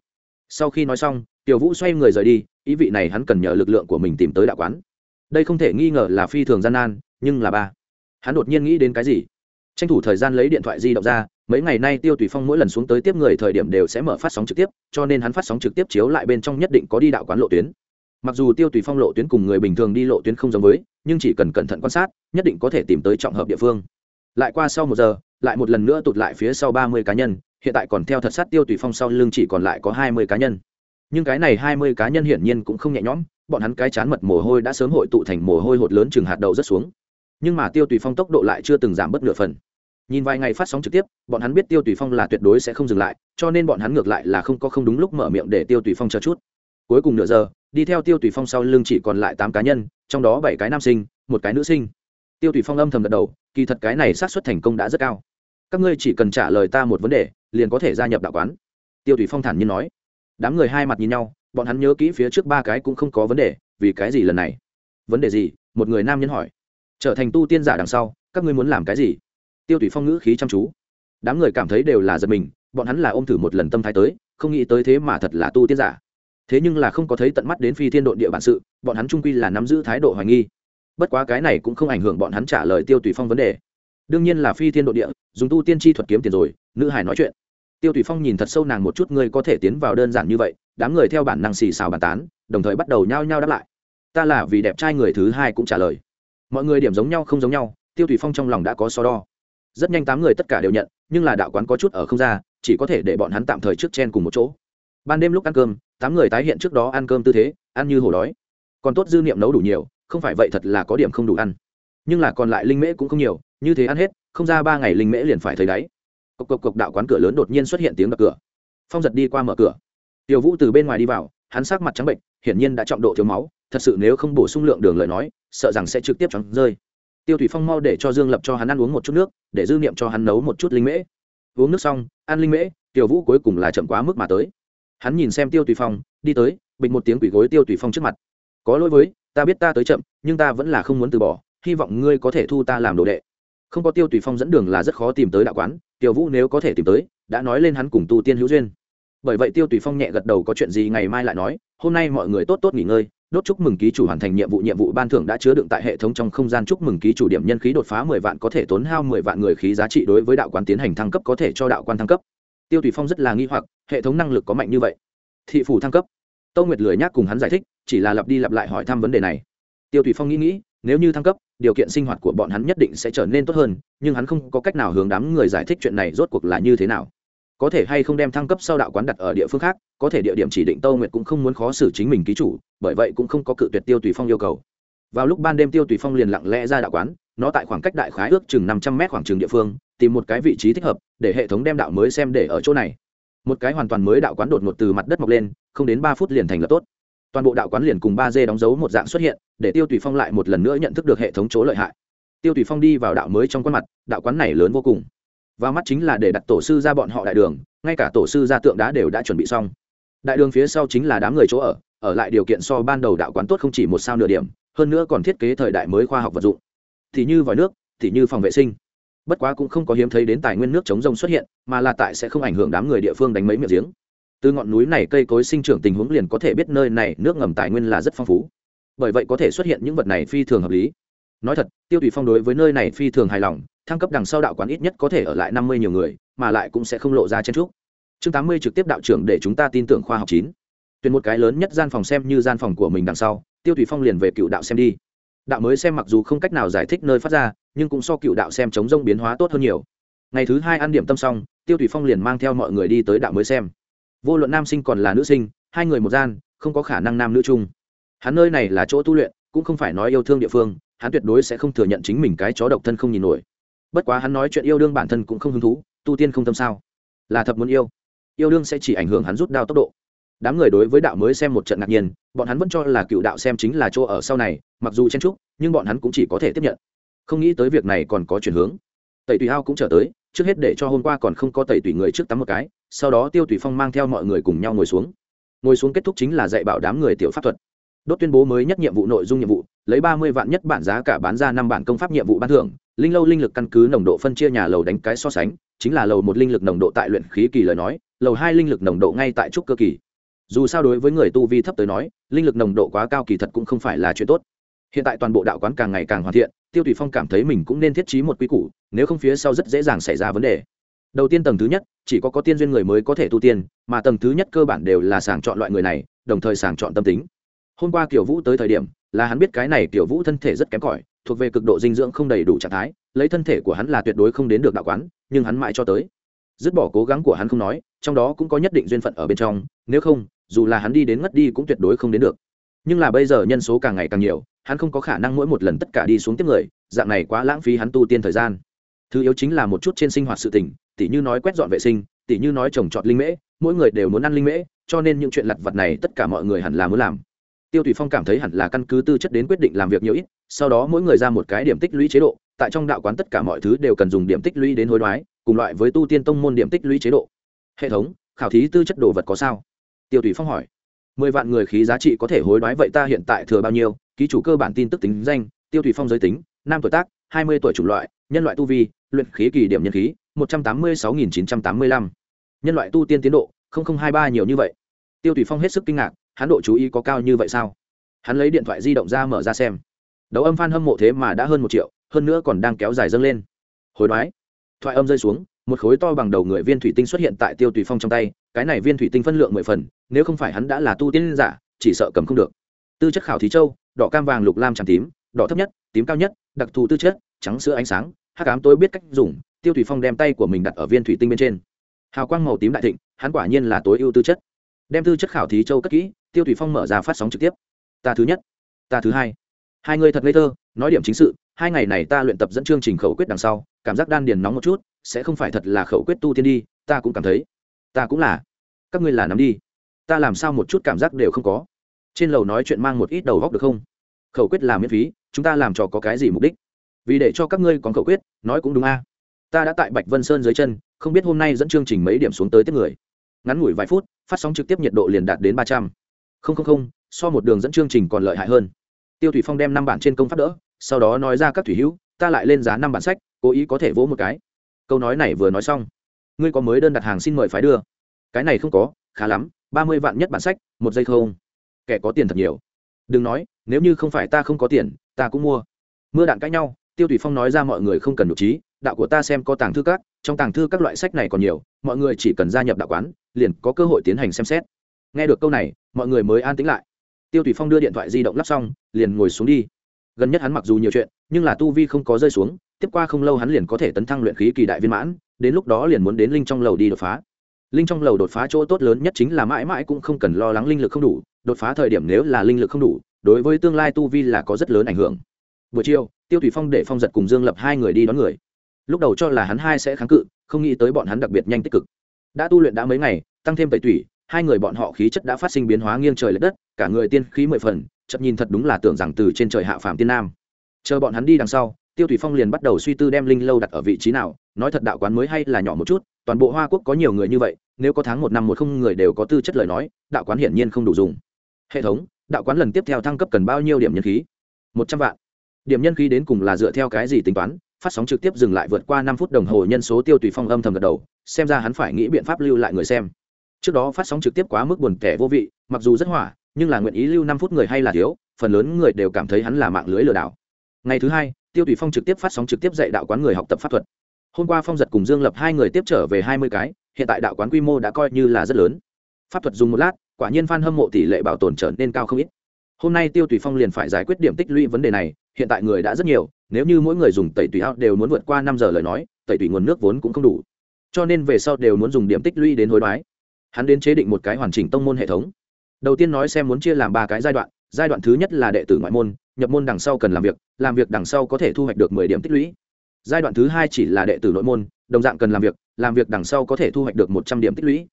Sau khi nói xong, tiểu vũ xoay người rời đi, ý vị này hắn cần nhờ lực lượng của mình tìm tới đạo quán. Đây không thể nghi ngờ là phi thường gian nan, nhưng là ba. Hắn đột nhiên nghĩ đến cái gì? Tranh thủ thời gian lấy điện thoại di động ra, mấy ngày nay tiêu tùy phong mỗi lần xuống tới tiếp người thời điểm đều sẽ mở phát sóng trực tiếp, cho nên hắn phát sóng trực tiếp chiếu lại bên trong nhất định có đi đạo quán lộ tuyến mặc dù tiêu tùy phong lộ tuyến cùng người bình thường đi lộ tuyến không giống với, nhưng chỉ cần cẩn thận quan sát, nhất định có thể tìm tới trọng hợp địa phương. Lại qua sau một giờ, lại một lần nữa tụt lại phía sau ba mươi cá nhân, hiện tại còn theo thật sát tiêu tùy phong sau lưng chỉ còn lại có hai mươi cá nhân. Nhưng cái này hai mươi cá nhân hiển nhiên cũng không nhẹ nhõm, bọn hắn cái chán mật mồ hôi đã sớm hội tụ thành mồ hôi hột lớn chừng hạt đậu rất xuống. Nhưng mà tiêu tùy phong tốc độ lại chưa từng giảm bất nửa phần. Nhìn vài ngày phát sóng trực tiếp, bọn hắn biết tiêu tùy phong là tuyệt đối sẽ không dừng lại, cho nên bọn hắn ngược lại là không có không đúng lúc mở miệng để tiêu tùy phong chờ chút. Cuối cùng nửa giờ đi theo tiêu tùy phong sau lưng chỉ còn lại tám cá nhân, trong đó bảy cái nam sinh, một cái nữ sinh. Tiêu tùy phong âm thầm gật đầu, kỳ thật cái này xác suất thành công đã rất cao. Các ngươi chỉ cần trả lời ta một vấn đề, liền có thể gia nhập đạo quán. Tiêu tùy phong thản nhiên nói. Đám người hai mặt nhìn nhau, bọn hắn nhớ kỹ phía trước ba cái cũng không có vấn đề, vì cái gì lần này? Vấn đề gì? Một người nam nhân hỏi. Trở thành tu tiên giả đằng sau, các ngươi muốn làm cái gì? Tiêu tùy phong ngữ khí chăm chú. Đám người cảm thấy đều là giật mình, bọn hắn là ôm thử một lần tâm thái tới, không nghĩ tới thế mà thật là tu tiên giả thế nhưng là không có thấy tận mắt đến phi thiên độ địa bản sự, bọn hắn trung quy là nắm giữ thái độ hoài nghi. Bất quá cái này cũng không ảnh hưởng bọn hắn trả lời tiêu tùy phong vấn đề. Đương nhiên là phi thiên độ địa, dùng tu tiên tri thuật kiếm tiền rồi, nữ hải nói chuyện. Tiêu tùy phong nhìn thật sâu nàng một chút, ngươi có thể tiến vào đơn giản như vậy, đám người theo bản năng xì xào bàn tán, đồng thời bắt đầu nhao nhao đáp lại. Ta là vì đẹp trai người thứ hai cũng trả lời. Mọi người điểm giống nhau không giống nhau, tiêu tùy phong trong lòng đã có so đo. Rất nhanh tám người tất cả đều nhận, nhưng là đạo quán có chút ở không ra, chỉ có thể để bọn hắn tạm thời trước chen cùng một chỗ. Ban đêm lúc ăn cơm tám người tái hiện trước đó ăn cơm tư thế, ăn như hổ đói. Còn tốt dư niệm nấu đủ nhiều, không phải vậy thật là có điểm không đủ ăn. Nhưng là còn lại linh mễ cũng không nhiều, như thế ăn hết, không ra ba ngày linh mễ liền phải thấy đáy. Cộc cộc cộc đạo quán cửa lớn đột nhiên xuất hiện tiếng đập cửa. Phong giật đi qua mở cửa. Tiểu vũ từ bên ngoài đi vào, hắn sắc mặt trắng bệnh, hiển nhiên đã trọng độ thiếu máu, thật sự nếu không bổ sung lượng đường lời nói, sợ rằng sẽ trực tiếp chóng rơi. Tiêu thủy phong mau để cho dương lập cho hắn ăn uống một chút nước, để dư niệm cho hắn nấu một chút linh mễ. Uống nước xong, ăn linh mễ, tiểu vũ cuối cùng là chậm quá mức mà tới hắn nhìn xem tiêu tùy phong, đi tới, bịch một tiếng quỷ gối tiêu tùy phong trước mặt. Có lỗi với, ta biết ta tới chậm, nhưng ta vẫn là không muốn từ bỏ, hy vọng ngươi có thể thu ta làm đồ đệ. Không có tiêu tùy phong dẫn đường là rất khó tìm tới đạo quán, tiểu vũ nếu có thể tìm tới, đã nói lên hắn cùng tu tiên hữu duyên. Bởi vậy tiêu tùy phong nhẹ gật đầu có chuyện gì ngày mai lại nói, hôm nay mọi người tốt tốt nghỉ ngơi, đốt chúc mừng ký chủ hoàn thành nhiệm vụ nhiệm vụ ban thưởng đã chứa đựng tại hệ thống trong không gian chúc mừng ký chủ điểm nhân khí đột phá mười vạn có thể tốn hao mười vạn người khí giá trị đối với đạo quán tiến hành thăng cấp có thể cho đạo quan thăng cấp tiêu tùy phong rất là nghi hoặc, hệ thống năng lực có mạnh như vậy. Thị phủ thăng cấp. Tâu nguyệt lười nhác cùng hắn giải thích, chỉ là lặp đi lặp lại hỏi thăm vấn đề này. Tiêu tùy phong nghĩ nghĩ, nếu như thăng cấp, điều kiện sinh hoạt của bọn hắn nhất định sẽ trở nên tốt hơn, nhưng hắn không có cách nào hướng đám người giải thích chuyện này rốt cuộc là như thế nào. Có thể hay không đem thăng cấp sau đạo quán đặt ở địa phương khác, có thể địa điểm chỉ định tâu nguyệt cũng không muốn khó xử chính mình ký chủ, bởi vậy cũng không có cự tuyệt tiêu tùy phong yêu cầu. Vào lúc ban đêm tiêu tùy phong liền lặng lẽ ra đạo quán, nó tại khoảng cách đại khái ước chừng năm trăm mét khoảng trường địa phương tìm một cái vị trí thích hợp, để hệ thống đem đạo mới xem để ở chỗ này. Một cái hoàn toàn mới đạo quán đột ngột từ mặt đất mọc lên, không đến ba phút liền thành lập tốt. Toàn bộ đạo quán liền cùng ba d đóng dấu một dạng xuất hiện, để tiêu tùy phong lại một lần nữa nhận thức được hệ thống chỗ lợi hại. Tiêu tùy phong đi vào đạo mới trong quan mặt, đạo quán này lớn vô cùng. Và mắt chính là để đặt tổ sư ra bọn họ đại đường, ngay cả tổ sư ra tượng đá đều đã chuẩn bị xong. Đại đường phía sau chính là đám người chỗ ở ở lại điều kiện so ban đầu đạo quán tốt không chỉ một sao nửa điểm, hơn nữa còn thiết kế thời đại mới khoa học vật dụng. Thì như vòi nước, thì như phòng vệ sinh bất quá cũng không có hiếm thấy đến tài nguyên nước chống rông xuất hiện, mà là tại sẽ không ảnh hưởng đám người địa phương đánh mấy miệng giếng. Từ ngọn núi này cây cối sinh trưởng tình huống liền có thể biết nơi này nước ngầm tài nguyên là rất phong phú. Bởi vậy có thể xuất hiện những vật này phi thường hợp lý. Nói thật, tiêu tùy phong đối với nơi này phi thường hài lòng, thăng cấp đằng sau đạo quán ít nhất có thể ở lại năm mươi nhiều người, mà lại cũng sẽ không lộ ra chen trúc chương tám mươi trực tiếp đạo trưởng để chúng ta tin tưởng khoa học chín. Tuyển một cái lớn nhất gian phòng xem như gian phòng của mình đằng sau, tiêu tùy phong liền về cựu đạo xem đi đạo mới xem mặc dù không cách nào giải thích nơi phát ra, nhưng cũng so cựu đạo xem chống rông biến hóa tốt hơn nhiều. Ngày thứ hai ăn điểm tâm xong, tiêu thủy phong liền mang theo mọi người đi tới đạo mới xem. Vô luận nam sinh còn là nữ sinh, hai người một gian, không có khả năng nam nữ chung. Hắn nơi này là chỗ tu luyện, cũng không phải nói yêu thương địa phương, hắn tuyệt đối sẽ không thừa nhận chính mình cái chó độc thân không nhìn nổi. Bất quá hắn nói chuyện yêu đương bản thân cũng không hứng thú, tu tiên không tâm sao? Là thật muốn yêu. Yêu đương sẽ chỉ ảnh hưởng hắn rút đao tốc độ đám người đối với đạo mới xem một trận ngạc nhiên, bọn hắn vẫn cho là cựu đạo xem chính là chỗ ở sau này, mặc dù chen trúc nhưng bọn hắn cũng chỉ có thể tiếp nhận. Không nghĩ tới việc này còn có chuyển hướng. Tẩy tùy ao cũng trở tới, trước hết để cho hôm qua còn không có tẩy tùy người trước tắm một cái, sau đó tiêu tùy phong mang theo mọi người cùng nhau ngồi xuống. Ngồi xuống kết thúc chính là dạy bảo đám người tiểu pháp thuật. Đốt tuyên bố mới nhất nhiệm vụ nội dung nhiệm vụ, lấy ba mươi vạn nhất bản giá cả bán ra năm bản công pháp nhiệm vụ ban thưởng, linh lâu linh lực căn cứ nồng độ phân chia nhà lầu đánh cái so sánh, chính là lầu một linh lực nồng độ tại luyện khí kỳ lời nói, lầu hai linh lực nồng độ ngay tại trúc cơ kỳ dù sao đối với người tu vi thấp tới nói, linh lực nồng độ quá cao kỳ thật cũng không phải là chuyện tốt. Hiện tại toàn bộ đạo quán càng ngày càng hoàn thiện, tiêu tùy phong cảm thấy mình cũng nên thiết trí một quy củ, nếu không phía sau rất dễ dàng xảy ra vấn đề. Đầu tiên tầng thứ nhất, chỉ có có tiên duyên người mới có thể tu tiên, mà tầng thứ nhất cơ bản đều là sàng chọn loại người này, đồng thời sàng chọn tâm tính. Hôm qua kiểu vũ tới thời điểm, là hắn biết cái này kiểu vũ thân thể rất kém cỏi, thuộc về cực độ dinh dưỡng không đầy đủ trạng thái, lấy thân thể của hắn là tuyệt đối không đến được đạo quán, nhưng hắn mãi cho tới. Dứt bỏ cố gắng của hắn không nói, trong đó cũng có nhất định duyên phận ở bên trong, nếu không dù là hắn đi đến ngất đi cũng tuyệt đối không đến được. Nhưng là bây giờ nhân số càng ngày càng nhiều, hắn không có khả năng mỗi một lần tất cả đi xuống tiếp người, dạng này quá lãng phí hắn tu tiên thời gian. Thứ yếu chính là một chút trên sinh hoạt sự tỉnh tỉ như nói quét dọn vệ sinh, tỉ như nói trồng trọt linh mễ, mỗi người đều muốn ăn linh mễ, cho nên những chuyện lặt vặt này tất cả mọi người hẳn là muốn làm. Tiêu thủy phong cảm thấy hẳn là căn cứ tư chất đến quyết định làm việc nhiều ít, sau đó mỗi người ra một cái điểm tích lũy chế độ, tại trong đạo quán tất cả mọi thứ đều cần dùng điểm tích lũy đến hối đoái, cùng loại với tu tiên tông môn điểm tích lũy chế độ. Hệ thống, khảo thí tư chất đồ vật có sao? Tiêu thủy phong hỏi, mười vạn người khí giá trị có thể hối đoái vậy ta hiện tại thừa bao nhiêu? Ký chủ cơ bản tin tức tính danh, tiêu thủy phong giới tính, nam tuổi tác, hai mươi tuổi chủng loại, nhân loại tu vi, luyện khí kỳ điểm nhân khí, một trăm tám mươi sáu nghìn chín trăm tám mươi lăm. Nhân loại tu tiên tiến độ hai ba nhiều như vậy. Tiêu thủy phong hết sức kinh ngạc, hắn độ chú ý có cao như vậy sao? Hắn lấy điện thoại di động ra mở ra xem. Đấu âm f hâm mộ thế mà đã hơn một triệu, hơn nữa còn đang kéo dài dâng lên. Hối đoái. Thoại âm rơi xuống, một khối to bằng đầu người viên thủy tinh xuất hiện tại tiêu tùy phong trong tay, cái này viên thủy tinh phân lượng mười phần nếu không phải hắn đã là tu tiên giả, chỉ sợ cầm không được. Tư chất khảo thí châu, đỏ cam vàng lục lam tràm tím, đỏ thấp nhất, tím cao nhất, đặc thù tư chất, trắng sữa ánh sáng hát cám tôi biết cách dùng, tiêu thủy phong đem tay của mình đặt ở viên thủy tinh bên trên. Hào quang màu tím đại thịnh, hắn quả nhiên là tối ưu tư chất. Đem tư chất khảo thí châu cất kỹ, tiêu thủy phong mở ra phát sóng trực tiếp. Ta thứ nhất, ta thứ hai. Hai người thật ngây thơ, nói điểm chính sự, hai ngày này ta luyện tập dẫn chương trình khẩu quyết đằng sau, cảm giác đan điền nóng một chút, sẽ không phải thật là khẩu quyết tu tiên đi, ta cũng cảm thấy. Ta cũng là. Các ngươi là nắm đi ta làm sao một chút cảm giác đều không có. Trên lầu nói chuyện mang một ít đầu góc được không? Khẩu quyết là miễn phí, chúng ta làm trò có cái gì mục đích? Vì để cho các ngươi còn khẩu quyết, nói cũng đúng a. Ta đã tại bạch vân sơn dưới chân, không biết hôm nay dẫn chương trình mấy điểm xuống tới tiếp người. Ngắn ngủi vài phút, phát sóng trực tiếp nhiệt độ liền đạt đến ba trăm. Linh so một đường dẫn chương trình còn lợi hại hơn. Tiêu thủy phong đem năm bản trên công pháp đỡ, sau đó nói ra các thủy hữu, ta lại lên giá năm bản sách, cố ý có thể vỗ một cái. Câu nói này vừa nói xong. Ngươi có mới đơn đặt hàng xin mời phái đưa. Cái này không có, khá lắm ba mươi vạn nhất bản sách, một giây không. Kẻ có tiền thật nhiều. Đừng nói, nếu như không phải ta không có tiền, ta cũng mua. Mưa đạn cãi nhau, tiêu thủy phong nói ra mọi người không cần nhục trí, đạo của ta xem có tàng thư các, trong tàng thư các loại sách này còn nhiều, mọi người chỉ cần gia nhập đạo quán, liền có cơ hội tiến hành xem xét. Nghe được câu này, mọi người mới an tĩnh lại. Tiêu thủy phong đưa điện thoại di động lắp xong, liền ngồi xuống đi. Gần nhất hắn mặc dù nhiều chuyện, nhưng là tu vi không có rơi xuống, tiếp qua không lâu hắn liền có thể tấn thăng luyện khí kỳ đại viên mãn, đến lúc đó liền muốn đến linh trong lầu đi đột phá linh trong lầu đột phá chỗ tốt lớn nhất chính là mãi mãi cũng không cần lo lắng linh lực không đủ, đột phá thời điểm nếu là linh lực không đủ, đối với tương lai tu vi là có rất lớn ảnh hưởng. Buổi chiều, tiêu thủy phong để phong giật cùng dương lập hai người đi đón người. Lúc đầu cho là hắn hai sẽ kháng cự, không nghĩ tới bọn hắn đặc biệt nhanh tích cực. Đã tu luyện đã mấy ngày, tăng thêm tẩy tủy, hai người bọn họ khí chất đã phát sinh biến hóa nghiêng trời l ệ đất, cả người tiên khí mười phần, chậm nhìn thật đúng là tưởng rằng từ trên trời hạ phàm tiên nam. Chờ bọn hắn đi đằng sau, tiêu thủy phong liền bắt đầu suy tư đem linh lâu đặt ở vị trí nào, nói thật đạo quán mới hay là nhỏ một chút toàn bộ hoa quốc có nhiều người như vậy, nếu có tháng một năm một không người đều có tư chất lời nói, đạo quán hiển nhiên không đủ dùng. Hệ thống, đạo quán lần tiếp theo thăng cấp cần bao nhiêu điểm nhân khí? Một trăm vạn. Điểm nhân khí đến cùng là dựa theo cái gì tính toán? Phát sóng trực tiếp dừng lại vượt qua năm phút đồng hồ nhân số tiêu tùy phong âm thầm gật đầu, xem ra hắn phải nghĩ biện pháp lưu lại người xem. Trước đó phát sóng trực tiếp quá mức buồn kẻ vô vị, mặc dù rất hỏa, nhưng là nguyện ý lưu năm phút người hay là thiếu, phần lớn người đều cảm thấy hắn là mạng lưới lừa đảo. Ngày thứ hai, tiêu tùy phong trực tiếp phát sóng trực tiếp dạy đạo quán người học tập pháp thuật hôm qua phong giật cùng dương lập hai người tiếp trở về hai mươi cái, hiện tại đạo quán quy mô đã coi như là rất lớn. Pháp thuật dùng một lát, quả nhiên f a n hâm mộ tỷ lệ bảo tồn trở nên cao không ít. Hôm nay tiêu tùy phong liền phải giải quyết điểm tích lũy vấn đề này, hiện tại người đã rất nhiều, nếu như mỗi người dùng tẩy tùy ao đều muốn vượt qua năm giờ lời nói, tẩy tùy nguồn nước vốn cũng không đủ. Cho nên về sau đều muốn dùng điểm tích lũy đến hối đoái. Hắn đến chế định một cái hoàn chỉnh tông môn hệ thống. Đầu tiên nói xem muốn chia làm ba cái giai đoạn giai đoạn thứ nhất là đệ tử ngoại môn, nhập môn đằng sau cần làm việc làm việc đằng sau có thể thu hoạch được mười điểm tích lũy giai đoạn thứ hai chỉ là đệ tử nội môn, đồng dạng cần làm việc làm việc đằng sau có thể thu hoạch được một trăm điểm tích lũy.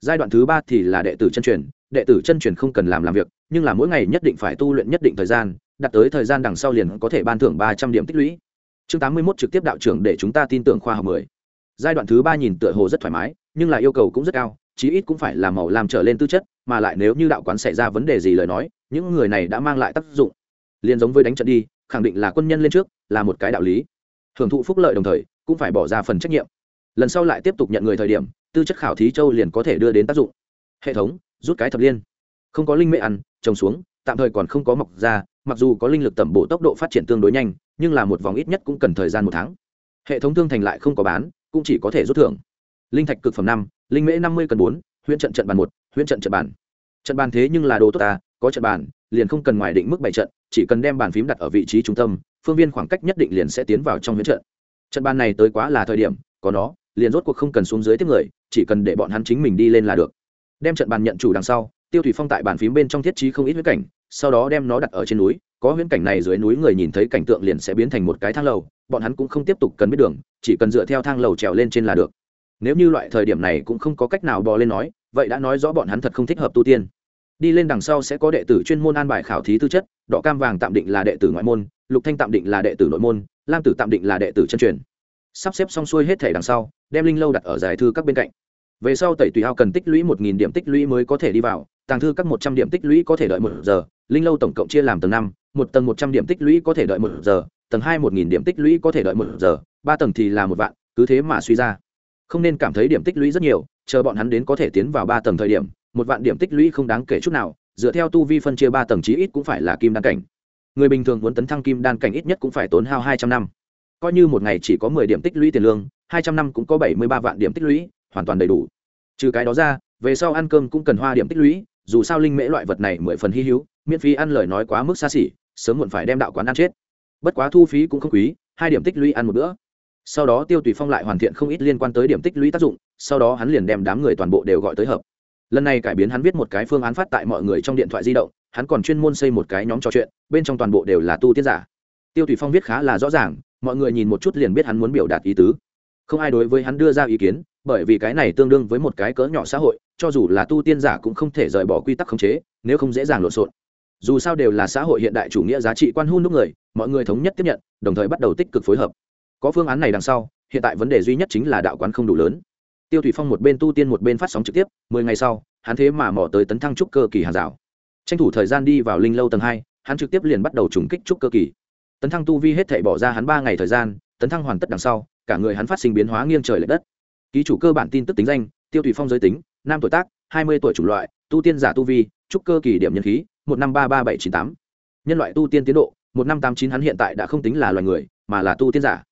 Giai đoạn thứ ba thì là đệ tử chân truyền, đệ tử chân truyền không cần làm làm việc, nhưng là mỗi ngày nhất định phải tu luyện nhất định thời gian đặt tới thời gian đằng sau liền có thể ban thưởng ba trăm điểm tích lũy. Chương tám mươi mốt trực tiếp đạo trưởng để chúng ta tin tưởng khoa học mười. Giai đoạn thứ ba nhìn tựa hồ rất thoải mái, nhưng là yêu cầu cũng rất cao, chí ít cũng phải là màu làm trở lên tư chất, mà lại nếu như đạo quán xảy ra vấn đề gì lời nói, những người này đã mang lại tác dụng. Liền giống với đánh trận đi, khẳng định là quân nhân lên trước, là một cái đạo lý hưởng thụ phúc lợi đồng thời, cũng phải bỏ ra phần trách nhiệm. Lần sau lại tiếp tục nhận người thời điểm, tư chất khảo thí châu liền có thể đưa đến tác dụng. Hệ thống, rút cái thập liên. Không có linh mệ ăn, trồng xuống, tạm thời còn không có mọc ra, mặc dù có linh lực tẩm bổ tốc độ phát triển tương đối nhanh, nhưng là một vòng ít nhất cũng cần thời gian một tháng. Hệ thống thương thành lại không có bán, cũng chỉ có thể rút thưởng. Linh thạch cực phẩm năm, linh mễ năm mươi cần bốn, huyễn trận trận bàn một, huyễn trận trận bàn. Trận bàn thế nhưng là đồ tốt ta, có trận bàn, liền không cần ngoài định mức bảy trận, chỉ cần đem bàn phím đặt ở vị trí trung tâm phương viên khoảng cách nhất định liền sẽ tiến vào trong huyễn trận. Trận bàn này tới quá là thời điểm, có nó, liền rốt cuộc không cần xuống dưới tiếp người, chỉ cần để bọn hắn chính mình đi lên là được. Đem trận bàn nhận chủ đằng sau, tiêu thủy phong tại bàn phím bên trong thiết trí không ít huyễn cảnh, sau đó đem nó đặt ở trên núi, có huyễn cảnh này dưới núi người nhìn thấy cảnh tượng liền sẽ biến thành một cái thang lầu, bọn hắn cũng không tiếp tục cần biết đường, chỉ cần dựa theo thang lầu trèo lên trên là được. Nếu như loại thời điểm này cũng không có cách nào bò lên nói, vậy đã nói rõ bọn hắn thật không thích hợp tu tiên đi lên đằng sau sẽ có đệ tử chuyên môn an bài khảo thí tư chất, đỏ cam vàng tạm định là đệ tử ngoại môn, lục thanh tạm định là đệ tử nội môn, lam tử tạm định là đệ tử chân truyền. Sắp xếp xong xuôi hết thể đằng sau, đem linh lâu đặt ở giải thư các bên cạnh. Về sau tẩy tùy ao cần tích lũy một nghìn điểm tích lũy mới có thể đi vào, tàng thư các một trăm điểm tích lũy có thể đợi một giờ, linh lâu tổng cộng chia làm tầng năm, một tầng một trăm điểm tích lũy có thể đợi một giờ, tầng hai một nghìn điểm tích lũy có thể đợi một giờ, ba tầng thì là một vạn, cứ thế mà suy ra. Không nên cảm thấy điểm tích lũy rất nhiều, chờ bọn hắn đến có thể tiến vào ba tầng thời điểm một vạn điểm tích lũy không đáng kể chút nào, dựa theo tu vi phân chia ba tầng chí ít cũng phải là kim đan cảnh. Người bình thường muốn tấn thăng kim đan cảnh ít nhất cũng phải tốn hao hai trăm năm. Coi như một ngày chỉ có mười điểm tích lũy tiền lương, hai trăm năm cũng có bảy mươi ba vạn điểm tích lũy, hoàn toàn đầy đủ. Trừ cái đó ra, về sau ăn cơm cũng cần hoa điểm tích lũy, dù sao linh mễ loại vật này mười phần hy hữu, miễn phí ăn lời nói quá mức xa xỉ, sớm muộn phải đem đạo quán ăn chết. Bất quá thu phí cũng không quý, hai điểm tích lũy ăn một bữa. Sau đó tiêu tùy phong lại hoàn thiện không ít liên quan tới điểm tích lũy tác dụng, sau đó hắn liền đem đám người toàn bộ đều gọi tới hợp lần này cải biến hắn viết một cái phương án phát tại mọi người trong điện thoại di động, hắn còn chuyên môn xây một cái nhóm trò chuyện, bên trong toàn bộ đều là tu tiên giả. Tiêu thủy phong viết khá là rõ ràng, mọi người nhìn một chút liền biết hắn muốn biểu đạt ý tứ. Không ai đối với hắn đưa ra ý kiến, bởi vì cái này tương đương với một cái cỡ nhỏ xã hội, cho dù là tu tiên giả cũng không thể rời bỏ quy tắc khống chế, nếu không dễ dàng lộn xộn. Dù sao đều là xã hội hiện đại chủ nghĩa giá trị quan hôn đúc người, mọi người thống nhất tiếp nhận, đồng thời bắt đầu tích cực phối hợp. Có phương án này đằng sau, hiện tại vấn đề duy nhất chính là đạo quán không đủ lớn tiêu thủy phong một bên tu tiên một bên phát sóng trực tiếp, mười ngày sau, hắn thế mà mỏ tới tấn thăng trúc cơ kỳ hàng rào. Tranh thủ thời gian đi vào linh lâu tầng hai, hắn trực tiếp liền bắt đầu trùng kích trúc cơ kỳ. Tấn thăng tu vi hết thể bỏ ra hắn ba ngày thời gian, tấn thăng hoàn tất đằng sau, cả người hắn phát sinh biến hóa nghiêng trời l ệ đất. Ký chủ cơ bản tin tức tính danh, tiêu thủy phong giới tính, nam tuổi tác, hai mươi tuổi chủng loại, tu tiên giả tu vi, trúc cơ kỳ điểm nhân khí, một năm ba ba bảy chín tám. Nhân loại tu tiên tiến độ, một năm tám chín hắn hiện tại đã không tính là loài người, mà là tu tiên giả.